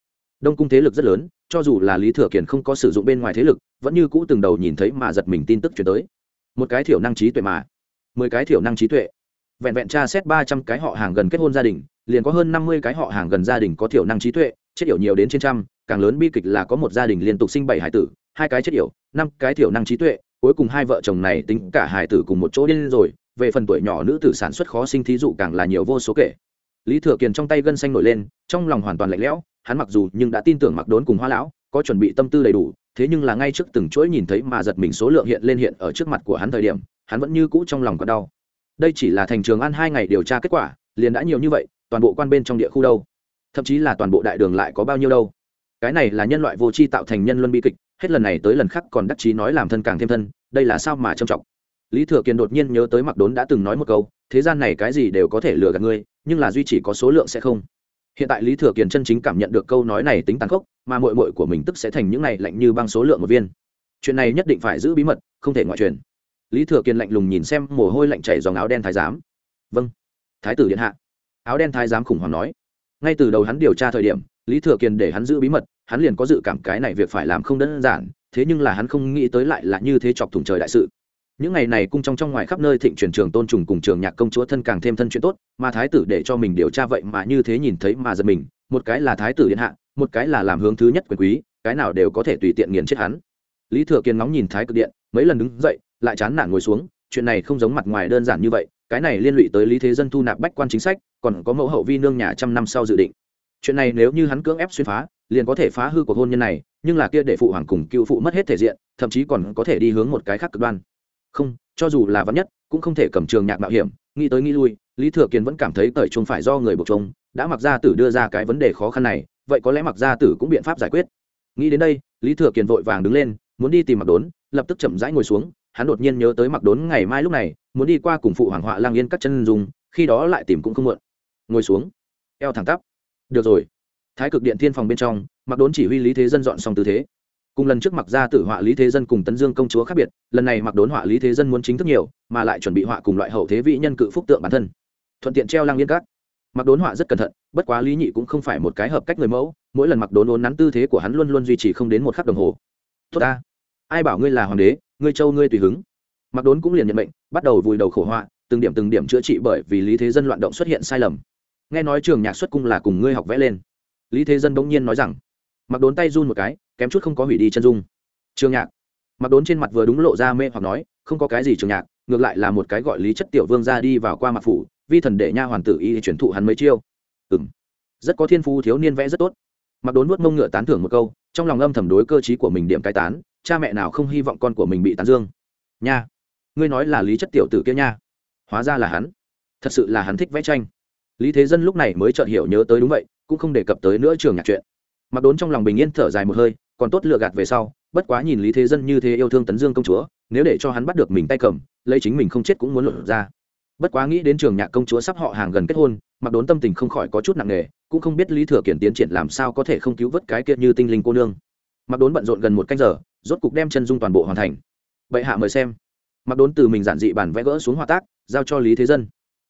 Đông cung thế lực rất lớn, cho dù là lý thừa kiền không có sử dụng bên ngoài thế lực, vẫn như cũ từng đầu nhìn thấy mà giật mình tin tức chuyển tới. Một cái thiểu năng trí tuệ mà. Mười cái thiểu năng trí tuệ. Vẹn vẹn tra xét ba trăm cái họ hàng gần kết hôn gia đình, liền có hơn năm mươi cái họ hàng gần gia đình có thiểu năng trí tuệ, chết yểu nhiều đến trên trăm, càng lớn bi kịch là có một gia đình liên tục sinh bảy hải tử, hai cái chết yểu, năm cái thiểu năng trí tuệ, cuối cùng hai vợ chồng này tính cả hải tử cùng một chỗ điên rồi, về phần tuổi nhỏ nữ tử sản xuất khó sinh thí dụ càng là nhiều vô số kể lý thừa kiền trong tay gân xanh nổi lên, trong lòng hoàn toàn lạnh lẽo, hắn mặc dù nhưng đã tin tưởng mặc đốn cùng hoa lão có chuẩn bị tâm tư đầy đủ, thế nhưng là ngay trước từng chuỗi nhìn thấy mà giật mình số lượng hiện lên hiện ở trước mặt của hắn thời điểm, hắn vẫn như cũ trong lòng còn đau. Đây chỉ là thành trường ăn hai ngày điều tra kết quả, liền đã nhiều như vậy, toàn bộ quan bên trong địa khu đâu? Thậm chí là toàn bộ đại đường lại có bao nhiêu đâu? Cái này là nhân loại vô tri tạo thành nhân luân bi kịch, hết lần này tới lần khác còn đắc chí nói làm thân càng thêm thân, đây là sao mà trầm trọng? Lý thừa kiền đột nhiên nhớ tới mặc đốn đã từng nói một câu thế gian này cái gì đều có thể lừa gạt ngươi, nhưng là duy chỉ có số lượng sẽ không. Hiện tại lý thừa kiền chân chính cảm nhận được câu nói này tính tàn khốc, mà mội mội của mình tức sẽ thành những này lạnh như băng số lượng một viên. Chuyện này nhất định phải giữ bí mật, không thể ngoại truyền. Lý thừa kiền lạnh lùng nhìn xem mồ hôi lạnh chảy dòng áo đen thái giám. Vâng. Thái tử điện hạ. Áo đen thái giám khủng hoảng nói. Ngay từ đầu hắn điều tra thời điểm, lý thừa kiền để hắn giữ bí mật, hắn liền có dự cảm cái này việc phải làm không đơn giản, thế nhưng là hắn không nghĩ tới lại là như thế chọc thủng trời đại sự những ngày này cung trong trong ngoài khắp nơi thịnh truyền trường tôn trùng cùng trường nhạc công chúa thân càng thêm thân chuyện tốt, mà thái tử để cho mình điều tra vậy mà như thế nhìn thấy mà giật mình, một cái là thái tử điện hạ, một cái là làm hướng thứ nhất quyền quý, cái nào đều có thể tùy tiện nghiền chết hắn. Lý thừa kiên nóng nhìn thái cực điện, mấy lần đứng dậy, lại chán nản ngồi xuống, chuyện này không giống mặt ngoài đơn giản như vậy, cái này liên lụy tới lý thế dân thu nạp bách quan chính sách, còn có mẫu hậu vi nương nhà trăm năm sau dự định. Chuyện này nếu như hắn cưỡng ép xuyên phá, liền có thể phá hư cuộc hôn nhân này, nhưng là kia để phụ hoàng cùng cựu phụ mất hết thể diện, thậm chí còn có thể đi hướng một cái khác cực đoan không, cho dù là vắn nhất, cũng không thể cầm trường nhạc mạo hiểm. Nghĩ tới nghĩ lui, lý thừa kiên vẫn cảm thấy cởi chung phải do người buộc chung đã mặc gia tử đưa ra cái vấn đề khó khăn này, vậy có lẽ mặc gia tử cũng biện pháp giải quyết. Nghĩ đến đây, lý thừa kiên vội vàng đứng lên, muốn đi tìm mặc đốn, lập tức chậm rãi ngồi xuống. Hắn đột nhiên nhớ tới mặc đốn ngày mai lúc này, muốn đi qua cùng phụ hoàng họa lang yên cắt chân dùng khi đó lại tìm cũng không muộn. Ngồi xuống, eo thẳng tắp. Được rồi. Thái cực điện thiên phòng bên trong mặc đốn chỉ huy lý thế dân dọn xong tư thế cùng lần trước mặc ra tử họa lý thế dân cùng tấn dương công chúa khác biệt, lần này mặc đốn họa lý thế dân muốn chính thức nhiều, mà lại chuẩn bị họa cùng loại hậu thế vị nhân cự phúc tượng bản thân. Thuận tiện treo lăng liên cát. mặc đốn họa rất cẩn thận, bất quá lý nhị cũng không phải một cái hợp cách người mẫu, mỗi lần mặc đốn ốn nắn tư thế của hắn luôn luôn duy trì không đến một khắc đồng hồ. Tốt ta. Ai bảo ngươi là hoàng đế, ngươi châu ngươi tùy hứng. Mặc đốn cũng liền nhận mệnh, bắt đầu vùi đầu khổ họa, từng điểm từng điểm chữa trị bởi vì lý thế dân loạn động xuất hiện sai lầm. Nghe nói trường nhạc xuất cung là cùng ngươi học vẽ lên. Lý thế dân bỗng nhiên nói rằng mặc đốn tay run một cái, kém chút không có hủy đi chân dung. Trường nhạc. Mặc đốn trên mặt vừa đúng lộ ra mê hoặc nói, không có cái gì trường nhạc, ngược lại là một cái gọi lý chất tiểu vương ra đi vào qua mặt phủ, vi thần để nha hoàn tử y chuyển thụ hắn mấy chiêu. Ừ m rất có thiên phú thiếu niên vẽ rất tốt. Mặc đốn nuốt mông ngựa tán thưởng một câu, trong lòng âm thầm đối cơ t của mình điểm cai tán, cha mẹ nào không hy vọng con của mình bị tán dương. Nha, ngươi nói là lý chất tiểu tử kia nha, hóa ra là hắn, thật sự là hắn thích vẽ tranh. Lý thế dân lúc này mới chợt hiểu nhớ tới đúng vậy, cũng không đề cập tới nữa trường nhạc chuyện mặc đốn trong lòng bình yên thở dài một hơi, còn tốt lựa gạt về sau, bất quá nhìn lý thế dân như thế yêu thương tấn dương công chúa, nếu để cho hắn bắt được mình tay cầm, lấy chính mình không chết cũng muốn luận ra. Bất quá nghĩ đến trường nhạc công chúa sắp họ hàng gần kết hôn, mặc đốn tâm tình không khỏi có chút nặng nề, cũng không biết lý thừa kiển tiến triển làm sao có thể không cứu vớt cái kia như tinh linh cô nương. Mặc đốn bận rộn gần một canh giờ, rốt cục đem chân dung toàn bộ hoàn thành. Bệ hạ mời xem. Mặc đốn từ mình giản dị bản vẽ gỡ xuống hòa tác, giao cho lý thế dân.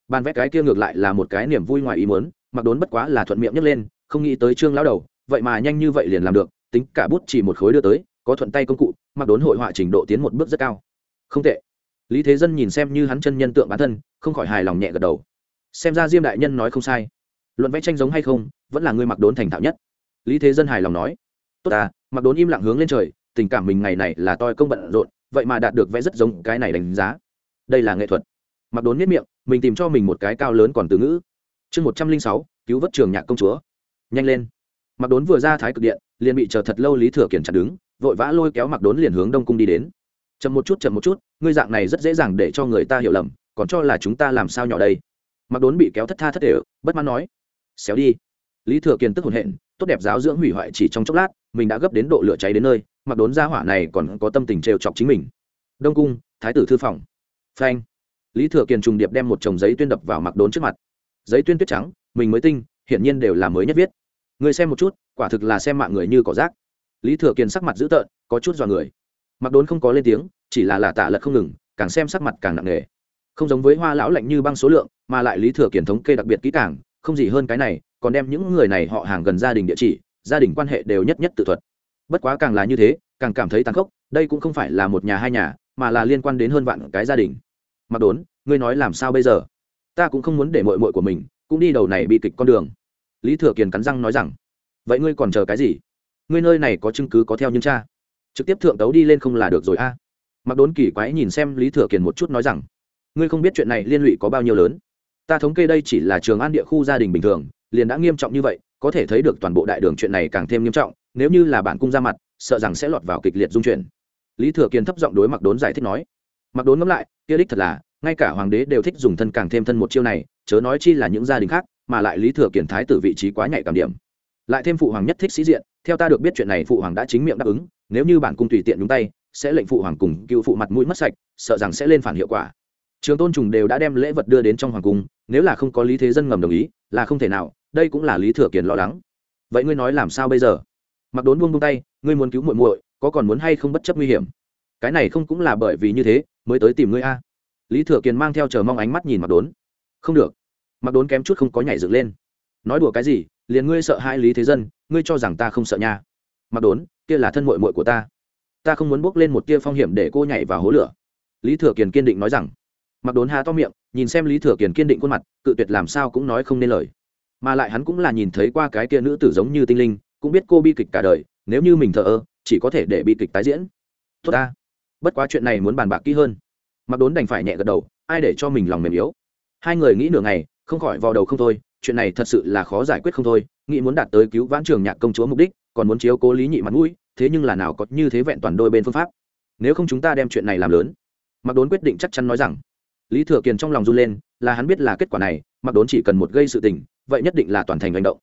Bản vẽ cái kia ngược lại là một cái niềm vui ngoài ý muốn, mặc đốn bất quá là thuận miệng nhấc lên, không nghĩ tới trương lão đầu vậy mà nhanh như vậy liền làm được, tính cả bút chỉ một khối đưa tới, có thuận tay công cụ, mặc đốn hội họa trình độ tiến một bước rất cao. Không tệ. Lý thế dân nhìn xem như hắn chân nhân tượng bản thân, không khỏi hài lòng nhẹ gật đầu. Xem ra diêm đại nhân nói không sai. Luận vẽ tranh giống hay không, vẫn là người mặc đốn thành thạo nhất. Lý thế dân hài lòng nói. Tốt à mặc đốn im lặng hướng lên trời, tình cảm mình ngày này là toi công bận rộn, vậy mà đạt được vẽ rất giống cái này đánh giá. Đây là nghệ thuật. Mặc đốn miết miệng, mình tìm cho mình một cái cao lớn còn từ ngữ. Chương một trăm linh sáu, cứu vớt trường nhạc công chúa. Nhanh lên mặc đốn vừa ra thái cực điện, liền bị chờ thật lâu lý thừa kiển chặt đứng, vội vã lôi kéo mặc đốn liền hướng đông cung đi đến. Chậm một chút, chậm một chút, ngươi dạng này rất dễ dàng để cho người ta hiểu lầm, còn cho là chúng ta làm sao nhỏ đây? Mặc đốn bị kéo thất tha thất đều bất mãn nói, xéo đi. Lý thừa kiển tức hồn hện, tốt đẹp giáo dưỡng hủy hoại chỉ trong chốc lát, mình đã gấp đến độ lửa cháy đến nơi, mặc đốn ra hỏa này còn có tâm tình trêu chọc chính mình. Đông cung, thái tử thư phòng. Phanh. Lý thừa kiền trùng điệp đem một chồng giấy tuyên đập vào mặc đốn trước mặt. Giấy tuyên tuyết trắng, mình mới tinh, hiển nhiên đều là mới nhất viết người xem một chút, quả thực là xem mạng người như cỏ rác. Lý thừa kiền sắc mặt dữ tợn, có chút dọa người. Mặc đốn không có lên tiếng, chỉ là là tả lật không ngừng, càng xem sắc mặt càng nặng nề. Không giống với hoa lão lạnh như băng số lượng, mà lại lý thừa kiền thống kê đặc biệt kỹ càng, không gì hơn cái này, còn đem những người này họ hàng gần gia đình địa chỉ, gia đình quan hệ đều nhất nhất tự thuật. Bất quá càng là như thế, càng cảm thấy tàn khốc, đây cũng không phải là một nhà hai nhà, mà là liên quan đến hơn vạn cái gia đình. Mặc đốn, ngươi nói làm sao bây giờ? Ta cũng không muốn để mội mội của mình, cũng đi đầu này bị kịch con đường lý thừa kiền cắn răng nói rằng, vậy ngươi còn chờ cái gì? Ngươi nơi này có chứng cứ có theo nhưng cha? Trực tiếp thượng tấu đi lên không là được rồi a. À. mặc đốn kỳ quái nhìn xem lý thừa kiền một chút nói rằng, ngươi không biết chuyện này liên lụy có bao nhiêu lớn. Ta thống kê đây chỉ là trường an địa khu gia đình bình thường, liền đã nghiêm trọng như vậy, có thể thấy được toàn bộ đại đường chuyện này càng thêm nghiêm trọng, nếu như là bản cung ra mặt, sợ rằng sẽ lọt vào kịch liệt dung chuyển. Lý thừa kiền thấp giọng đối mặc đốn giải thích nói. Mặc đốn ngẫm lại, kia đích thật là, ngay cả hoàng đế đều thích dùng thân càng thêm thân một chiêu này, chớ nói chi là những gia đình khác mà lại lý thừa kiển thái tử vị trí quá nhạy cảm điểm. Lại thêm phụ hoàng nhất thích sĩ diện, theo ta được biết chuyện này phụ hoàng đã chính miệng đáp ứng, nếu như bản cung tùy tiện nhúng tay, sẽ lệnh phụ hoàng cùng cựu phụ mặt mũi mất sạch, sợ rằng sẽ lên phản hiệu quả. Trường tôn trùng đều đã đem lễ vật đưa đến trong hoàng cung, nếu là không có lý thế dân ngầm đồng ý, là không thể nào, đây cũng là lý thừa kiển lo lắng. Vậy ngươi nói làm sao bây giờ? Mặc đốn buông buông tay, ngươi muốn cứu muội muội, có còn muốn hay không bất chấp nguy hiểm? Cái này không cũng là bởi vì như thế, mới tới tìm ngươi a. Lý thừa kiền mang theo chờ mong ánh mắt nhìn mặc đốn. Không được mặc đốn kém chút không có nhảy dựng lên. Nói đùa cái gì, liền ngươi sợ hai lý thế dân, ngươi cho rằng ta không sợ nha. Mặc đốn, kia là thân mội mội của ta. Ta không muốn bước lên một tia phong hiểm để cô nhảy vào hố lửa. Lý thừa kiền kiên định nói rằng. Mặc đốn hà to miệng, nhìn xem lý thừa kiền kiên định khuôn mặt, cự tuyệt làm sao cũng nói không nên lời. Mà lại hắn cũng là nhìn thấy qua cái kia nữ tử giống như tinh linh, cũng biết cô bi kịch cả đời, nếu như mình thờ ơ, chỉ có thể để bi kịch tái diễn. Tốt ta. Bất quá chuyện này muốn bàn bạc kỹ hơn. Mặc đốn đành phải nhẹ gật đầu, ai để cho mình lòng mềm yếu. Hai người nghĩ nửa ngày không khỏi vào đầu không thôi, chuyện này thật sự là khó giải quyết không thôi, nghĩ muốn đạt tới cứu vãn trường nhạc công chúa mục đích, còn muốn chiếu cố lý nhị mặt mũi, thế nhưng là nào có như thế vẹn toàn đôi bên phương pháp. Nếu không chúng ta đem chuyện này làm lớn. Mặc đốn quyết định chắc chắn nói rằng, lý thừa kiền trong lòng run lên, là hắn biết là kết quả này mặc đốn chỉ cần một gây sự tình, vậy nhất định là toàn thành hành động.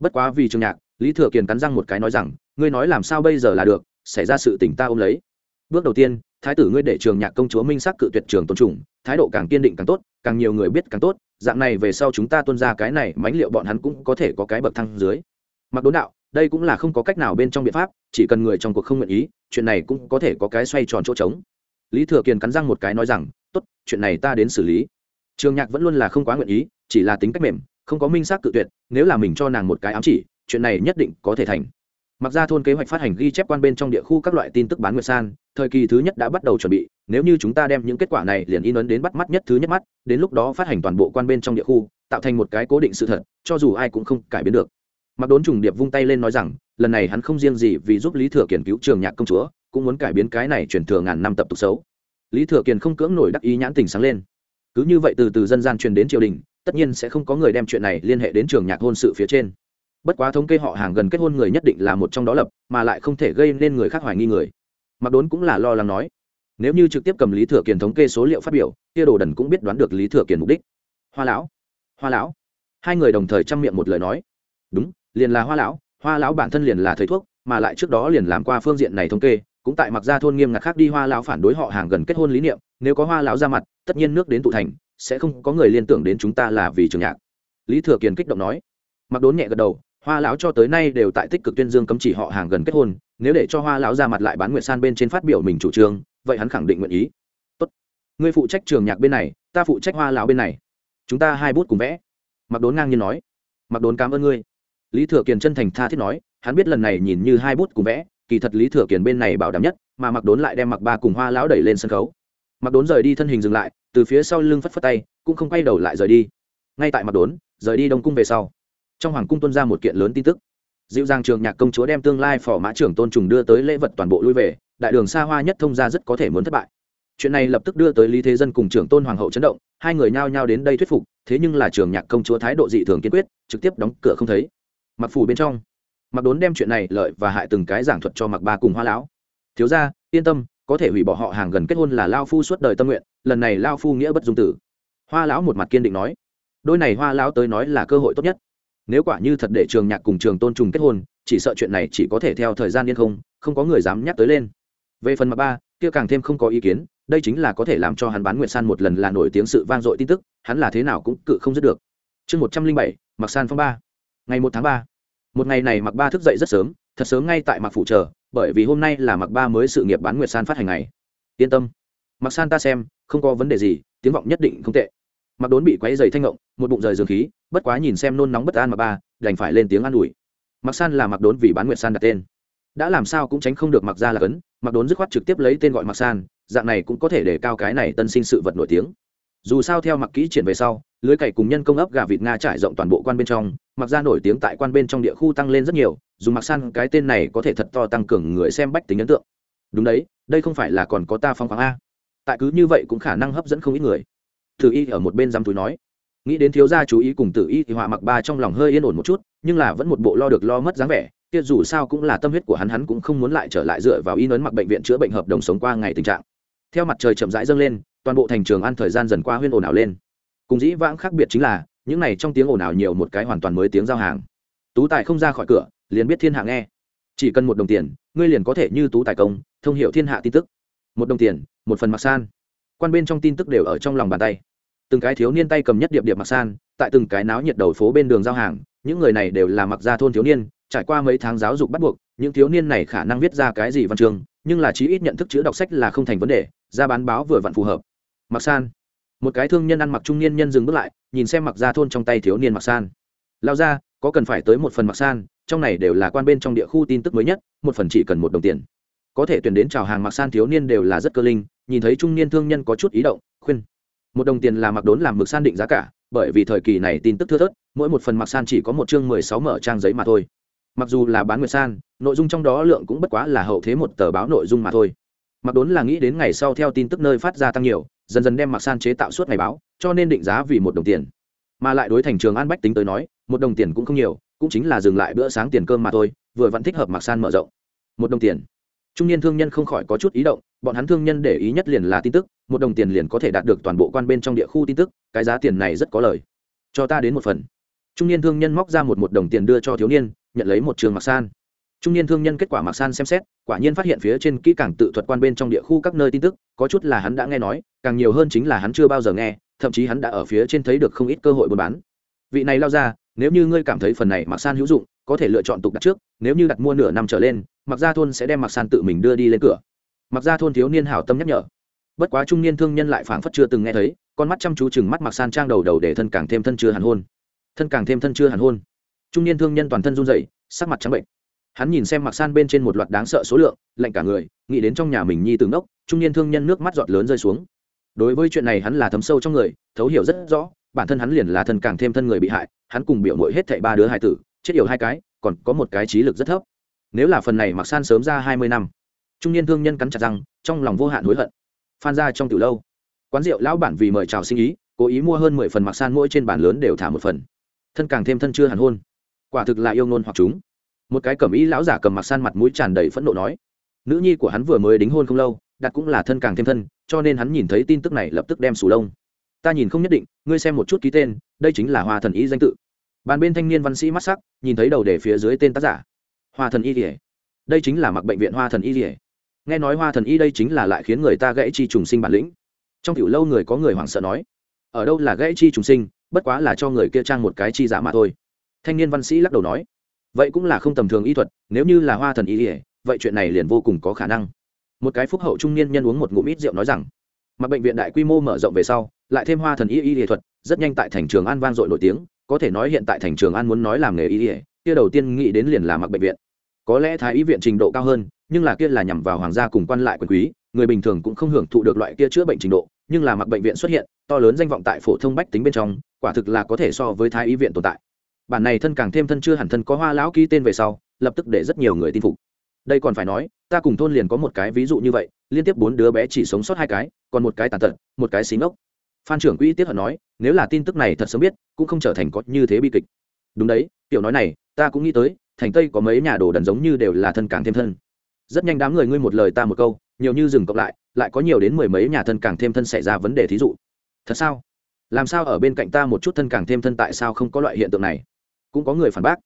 Bất quá vì trường nhạc, lý thừa kiền cắn răng một cái nói rằng, ngươi nói làm sao bây giờ là được, xảy ra sự tình ta ôm lấy. Bước đầu tiên, thái tử ngươi để trường nhạc công chúa minh sắc cự tuyệt trường tôn trùng, thái độ càng kiên định càng tốt, càng nhiều người biết càng tốt dạng này về sau chúng ta tuân ra cái này mánh liệu bọn hắn cũng có thể có cái bậc thăng dưới. Mặc đốn đạo, đây cũng là không có cách nào bên trong biện pháp, chỉ cần người trong cuộc không nguyện ý, chuyện này cũng có thể có cái xoay tròn chỗ trống. Lý thừa kiền cắn răng một cái nói rằng, tốt, chuyện này ta đến xử lý. Trường nhạc vẫn luôn là không quá nguyện ý, chỉ là tính cách mềm, không có minh xác cự tuyệt, nếu là mình cho nàng một cái ám chỉ, chuyện này nhất định có thể thành mặc ra thôn kế hoạch phát hành ghi chép quan bên trong địa khu các loại tin tức bán nguyệt san, thời kỳ thứ nhất đã bắt đầu chuẩn bị, nếu như chúng ta đem những kết quả này liền in ấn đến bắt mắt nhất thứ nhất mắt, đến lúc đó phát hành toàn bộ quan bên trong địa khu, tạo thành một cái cố định sự thật, cho dù ai cũng không cải biến được. Mặc đốn trùng điệp vung tay lên nói rằng, lần này hắn không riêng gì vì giúp lý thừa kiển cứu trường nhạc công chúa, cũng muốn cải biến cái này truyền thừa ngàn năm tập tục xấu. Lý thừa kiền không cưỡng nổi đắc ý nhãn tình sáng lên. Cứ như vậy từ từ dân gian truyền đến triều đình, tất nhiên sẽ không có người đem chuyện này liên hệ đến trường nhạc hôn sự phía trên bất quá thống kê họ hàng gần kết hôn người nhất định là một trong đó lập, mà lại không thể gây nên người khác hoài nghi người. Mặc đốn cũng là lo lắng nói. Nếu như trực tiếp cầm lý thừa kiền thống kê số liệu phát biểu, kia đồ đần cũng biết đoán được lý thừa kiền mục đích. Hoa lão hoa lão. Hai người đồng thời chăm miệng một lời nói. Đúng, liền là hoa lão hoa lão bản thân liền là thầy thuốc, mà lại trước đó liền làm qua phương diện này thống kê, cũng tại mặc gia thôn nghiêm ngặt khác đi hoa lão phản đối họ hàng gần kết hôn lý niệm, nếu có hoa lão ra mặt, tất nhiên nước đến tụ thành, sẽ không có người liên tưởng đến chúng ta là vì trường nhạc. Lý thừa kiền kích động nói. Mặc đốn nhẹ gật đầu hoa lão cho tới nay đều tại tích cực tuyên dương cấm chỉ họ hàng gần kết hôn, nếu để cho hoa lão ra mặt lại bán nguyện san bên trên phát biểu mình chủ trương, vậy hắn khẳng định nguyện ý. Tốt. Ngươi phụ trách trường nhạc bên này, ta phụ trách hoa lão bên này. Chúng ta hai bút cùng vẽ. Mặc đốn ngang nhiên nói. Mặc đốn cảm ơn ngươi. Lý thừa kiền chân thành tha thiết nói, hắn biết lần này nhìn như hai bút cùng vẽ, kỳ thật lý thừa kiền bên này bảo đảm nhất, mà mặc đốn lại đem mặc ba cùng hoa lão đẩy lên sân khấu. Mặc đốn rời đi thân hình dừng lại, từ phía sau lưng phất phất tay, cũng không quay đầu lại rời đi. Ngay tại mặc đốn, rời đi đông cung về sau trong hoàng cung tuân ra một kiện lớn tin tức. Dịu dàng trường nhạc công chúa đem tương lai phò mã trưởng tôn trùng đưa tới lễ vật toàn bộ lui về, đại đường xa hoa nhất thông ra rất có thể muốn thất bại. Chuyện này lập tức đưa tới lý thế dân cùng trưởng tôn hoàng hậu chấn động, hai người nhao nhao đến đây thuyết phục, thế nhưng là trường nhạc công chúa thái độ dị thường kiên quyết, trực tiếp đóng cửa không thấy. Mặc phủ bên trong mặc đốn đem chuyện này lợi và hại từng cái giảng thuật cho mặc ba cùng hoa lão. Thiếu ra yên tâm, có thể hủy bỏ họ hàng gần kết hôn là lao phu suốt đời tâm nguyện, lần này lao phu nghĩa bất dung tử. Hoa lão một mặt kiên định nói. Đôi này hoa lão tới nói là cơ hội tốt nhất nếu quả như thật để trường nhạc cùng trường tôn trùng kết hôn, chỉ sợ chuyện này chỉ có thể theo thời gian yên không không có người dám nhắc tới lên. Về phần mặt ba, kia càng thêm không có ý kiến, đây chính là có thể làm cho hắn bán nguyệt san một lần là nổi tiếng sự vang dội tin tức, hắn là thế nào cũng cự không dứt được. Chương một trăm linh bảy mặc san phong ba. Ngày một tháng ba. Một ngày này mặc ba thức dậy rất sớm, thật sớm ngay tại mặc phủ chờ, bởi vì hôm nay là mặc ba mới sự nghiệp bán nguyệt san phát hành ngày. Yên tâm. Mặc san ta xem, không có vấn đề gì, tiếng vọng nhất định không tệ mặc đốn bị quấy dày thanh ngộng, một bụng rời dường khí, bất quá nhìn xem nôn nóng bất an mà ba, đành phải lên tiếng an ủi. Mặc san là mặc đốn vì bán nguyệt san đặt tên. Đã làm sao cũng tránh không được mặc ra là cấn mặc đốn dứt khoát trực tiếp lấy tên gọi mặc san, dạng này cũng có thể để cao cái này tân sinh sự vật nổi tiếng. Dù sao theo mặc kỹ triển về sau, lưới cày cùng nhân công ấp gà vịt nga trải rộng toàn bộ quan bên trong, mặc ra nổi tiếng tại quan bên trong địa khu tăng lên rất nhiều, dù mặc san cái tên này có thể thật to tăng cường người xem bách tính ấn tượng. Đúng đấy, đây không phải là còn có ta phong khoáng a. Tại cứ như vậy cũng khả năng hấp dẫn không ít người tử y ở một bên dám túi nói. Nghĩ đến thiếu gia chú ý cùng tử y thì họa mặc ba trong lòng hơi yên ổn một chút, nhưng là vẫn một bộ lo được lo mất dáng vẻ, kia dù sao cũng là tâm huyết của hắn hắn cũng không muốn lại trở lại dựa vào y nấn mặc bệnh viện chữa bệnh hợp đồng sống qua ngày tình trạng. Theo mặt trời chậm rãi dâng lên, toàn bộ thành trường ăn thời gian dần qua huyên ồn ào lên. Cùng dĩ vãng khác biệt chính là, những này trong tiếng ồn ào nhiều một cái hoàn toàn mới tiếng giao hàng. Tú tài không ra khỏi cửa, liền biết thiên hạ nghe. Chỉ cần một đồng tiền, ngươi liền có thể như tú tài công, thông hiệu thiên hạ tin tức. Một đồng tiền, một phần mặc san. Quan bên trong tin tức đều ở trong lòng bàn tay từng cái thiếu niên tay cầm nhất điệp điệp mặc san, tại từng cái náo nhiệt đầu phố bên đường giao hàng, những người này đều là mặc gia thôn thiếu niên, trải qua mấy tháng giáo dục bắt buộc, những thiếu niên này khả năng viết ra cái gì văn chương, nhưng là chí ít nhận thức chữ đọc sách là không thành vấn đề, ra bán báo vừa vặn phù hợp. Mặc san. Một cái thương nhân ăn mặc trung niên nhân dừng bước lại, nhìn xem mặc gia thôn trong tay thiếu niên mặc san. Lao ra, có cần phải tới một phần mặc san, trong này đều là quan bên trong địa khu tin tức mới nhất, một phần chỉ cần một đồng tiền. Có thể tuyển đến chào hàng mặc san thiếu niên đều là rất cơ linh, nhìn thấy trung niên thương nhân có chút ý động, khuyên một đồng tiền là mặc đốn làm mực san định giá cả, bởi vì thời kỳ này tin tức thưa thớt, mỗi một phần mặc san chỉ có một chương mười sáu mở trang giấy mà thôi. Mặc dù là bán nguyệt san, nội dung trong đó lượng cũng bất quá là hậu thế một tờ báo nội dung mà thôi. Mặc đốn là nghĩ đến ngày sau theo tin tức nơi phát ra tăng nhiều, dần dần đem mặc san chế tạo suốt ngày báo, cho nên định giá vì một đồng tiền. Mà lại đối thành trường an bách tính tới nói, một đồng tiền cũng không nhiều, cũng chính là dừng lại bữa sáng tiền cơm mà thôi, vừa vẫn thích hợp mặc san mở rộng. Một đồng tiền trung niên thương nhân không khỏi có chút ý động, bọn hắn thương nhân để ý nhất liền là tin tức, một đồng tiền liền có thể đạt được toàn bộ quan bên trong địa khu tin tức, cái giá tiền này rất có lời. Cho ta đến một phần. Trung niên thương nhân móc ra một một đồng tiền đưa cho thiếu niên, nhận lấy một trường mặc san. Trung niên thương nhân kết quả mặc san xem xét, quả nhiên phát hiện phía trên kỹ càng tự thuật quan bên trong địa khu các nơi tin tức, có chút là hắn đã nghe nói, càng nhiều hơn chính là hắn chưa bao giờ nghe, thậm chí hắn đã ở phía trên thấy được không ít cơ hội buôn bán. Vị này lao ra nếu như ngươi cảm thấy phần này mặc san hữu dụng có thể lựa chọn tục đặt trước nếu như đặt mua nửa năm trở lên mặc gia thôn sẽ đem mặc san tự mình đưa đi lên cửa. Mặc gia thôn thiếu niên hảo tâm nhắc nhở. Bất quá trung niên thương nhân lại phảng phất chưa từng nghe thấy con mắt chăm chú chừng mắt mặc san trang đầu đầu để thân càng thêm thân chưa hàn hôn. Thân càng thêm thân chưa hàn hôn. Trung niên thương nhân toàn thân run rẩy, sắc mặt trắng bệnh. Hắn nhìn xem mặc san bên trên một loạt đáng sợ số lượng lạnh cả người nghĩ đến trong nhà mình nhi từng ốc trung niên thương nhân nước mắt giọt lớn rơi xuống. Đối với chuyện này hắn là thấm sâu trong người thấu hiểu rất rõ bản thân hắn liền là thân càng thêm thân người bị hại hắn cùng biểu mội hết thảy ba đứa hài tử, chết yểu hai cái, còn có một cái trí lực rất thấp. Nếu là phần này mặc san sớm ra hai mươi năm, trung niên thương nhân cắn chặt răng, trong lòng vô hạn hối hận. Phan ra trong từ lâu, quán rượu lão bản vì mời chào sinh ý, cố ý mua hơn mười phần mặc san mỗi trên bàn lớn đều thả một phần. Thân càng thêm thân chưa hàn hôn. Quả thực là yêu ngôn hoặc chúng. Một cái cẩm ý lão giả cầm mặc san mặt mũi tràn đầy phẫn nộ nói, nữ nhi của hắn vừa mới đính hôn không lâu, đặt cũng là thân càng thêm thân, cho nên hắn nhìn thấy tin tức này lập tức đem sù lông. Ta nhìn không nhất định, ngươi xem một chút ký tên, đây chính là hoa thần ý danh tự bàn bên thanh niên văn sĩ mắt sắc, nhìn thấy đầu để phía dưới tên tác giả. Hoa thần y kỉa đây chính là mặc bệnh viện hoa thần y kỉa nghe nói hoa thần y đây chính là lại khiến người ta gãy chi trùng sinh bản lĩnh. Trong kiểu lâu người có người hoảng sợ nói, ở đâu là gãy chi trùng sinh, bất quá là cho người kia trang một cái chi giả mà thôi. Thanh niên văn sĩ lắc đầu nói, vậy cũng là không tầm thường y thuật, nếu như là hoa thần y ỉa vậy chuyện này liền vô cùng có khả năng. Một cái phúc hậu trung niên nhân uống một ngụm ít rượu nói rằng, mặc bệnh viện đại quy mô mở rộng về sau, lại thêm hoa thần y y nghệ thuật, rất nhanh tại thành trường an vang dội nổi tiếng có thể nói hiện tại thành trường an muốn nói làm nghề y kia đầu tiên nghĩ đến liền là mặc bệnh viện. Có lẽ thái y viện trình độ cao hơn, nhưng là kia là nhằm vào hoàng gia cùng quan lại quyền quý, người bình thường cũng không hưởng thụ được loại kia chữa bệnh trình độ, nhưng là mặc bệnh viện xuất hiện, to lớn danh vọng tại phổ thông bách tính bên trong, quả thực là có thể so với thái y viện tồn tại. Bản này thân càng thêm thân chưa hẳn thân có hoa lão ký tên về sau, lập tức để rất nhiều người tin phục. Đây còn phải nói, ta cùng thôn liền có một cái ví dụ như vậy, liên tiếp bốn đứa bé chỉ sống sót hai cái, còn một cái tàn tật, một cái xí ngốc phan trưởng quỹ tiếp hận nói, nếu là tin tức này thật sớm biết, cũng không trở thành có như thế bi kịch. Đúng đấy, tiểu nói này, ta cũng nghĩ tới, thành tây có mấy nhà đồ đần giống như đều là thân càng thêm thân. Rất nhanh đám người ngươi một lời ta một câu, nhiều như dừng cộng lại lại có nhiều đến mười mấy nhà thân càng thêm thân xảy ra vấn đề thí dụ. Thật sao? Làm sao ở bên cạnh ta một chút thân càng thêm thân tại sao không có loại hiện tượng này? Cũng có người phản bác.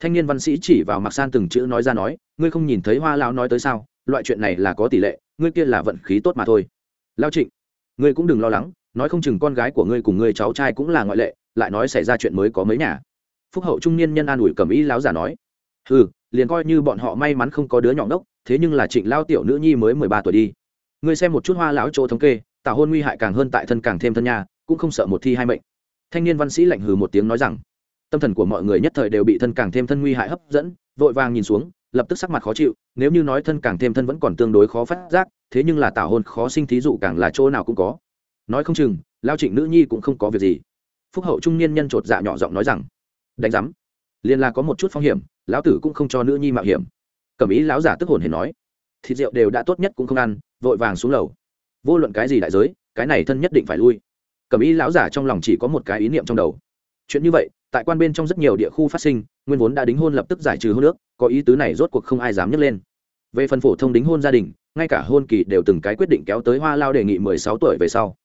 Thanh niên văn sĩ chỉ vào mặc san từng chữ nói ra nói, ngươi không nhìn thấy hoa lão nói tới sao? Loại chuyện này là có tỷ lệ, ngươi kia là vận khí tốt mà thôi. Lao trịnh, ngươi cũng đừng lo lắng nói không chừng con gái của ngươi cùng ngươi cháu trai cũng là ngoại lệ, lại nói xảy ra chuyện mới có mấy nhà. Phúc hậu trung niên nhân an ủi cầm ý láo giả nói ừ liền coi như bọn họ may mắn không có đứa nhỏ ngốc, thế nhưng là trịnh lao tiểu nữ nhi mới mười ba tuổi đi. Ngươi xem một chút hoa lão chỗ thống kê, tảo hôn nguy hại càng hơn tại thân càng thêm thân nhà cũng không sợ một thi hai mệnh. Thanh niên văn sĩ lạnh hừ một tiếng nói rằng, tâm thần của mọi người nhất thời đều bị thân càng thêm thân nguy hại hấp dẫn, vội vàng nhìn xuống, lập tức sắc mặt khó chịu, nếu như nói thân càng thêm thân vẫn còn tương đối khó phát giác, thế nhưng là tảo hôn khó sinh thí dụ càng là chỗ nào cũng có nói không chừng, lao trịnh nữ nhi cũng không có việc gì. Phúc hậu trung niên nhân chột dạ nhỏ giọng nói rằng, đánh giám, liền là có một chút phong hiểm, lão tử cũng không cho nữ nhi mạo hiểm. Cẩm ý lão giả tức hồn hề nói, thịt rượu đều đã tốt nhất cũng không ăn, vội vàng xuống lầu. Vô luận cái gì đại giới, cái này thân nhất định phải lui. Cẩm ý lão giả trong lòng chỉ có một cái ý niệm trong đầu. Chuyện như vậy, tại quan bên trong rất nhiều địa khu phát sinh, nguyên vốn đã đính hôn lập tức giải trừ hôn nước có ý tứ này rốt cuộc không ai dám nhấc lên. Về phần phổ thông đính hôn gia đình, ngay cả hôn kỳ đều từng cái quyết định kéo tới hoa lao đề nghị mười sáu tuổi về sau.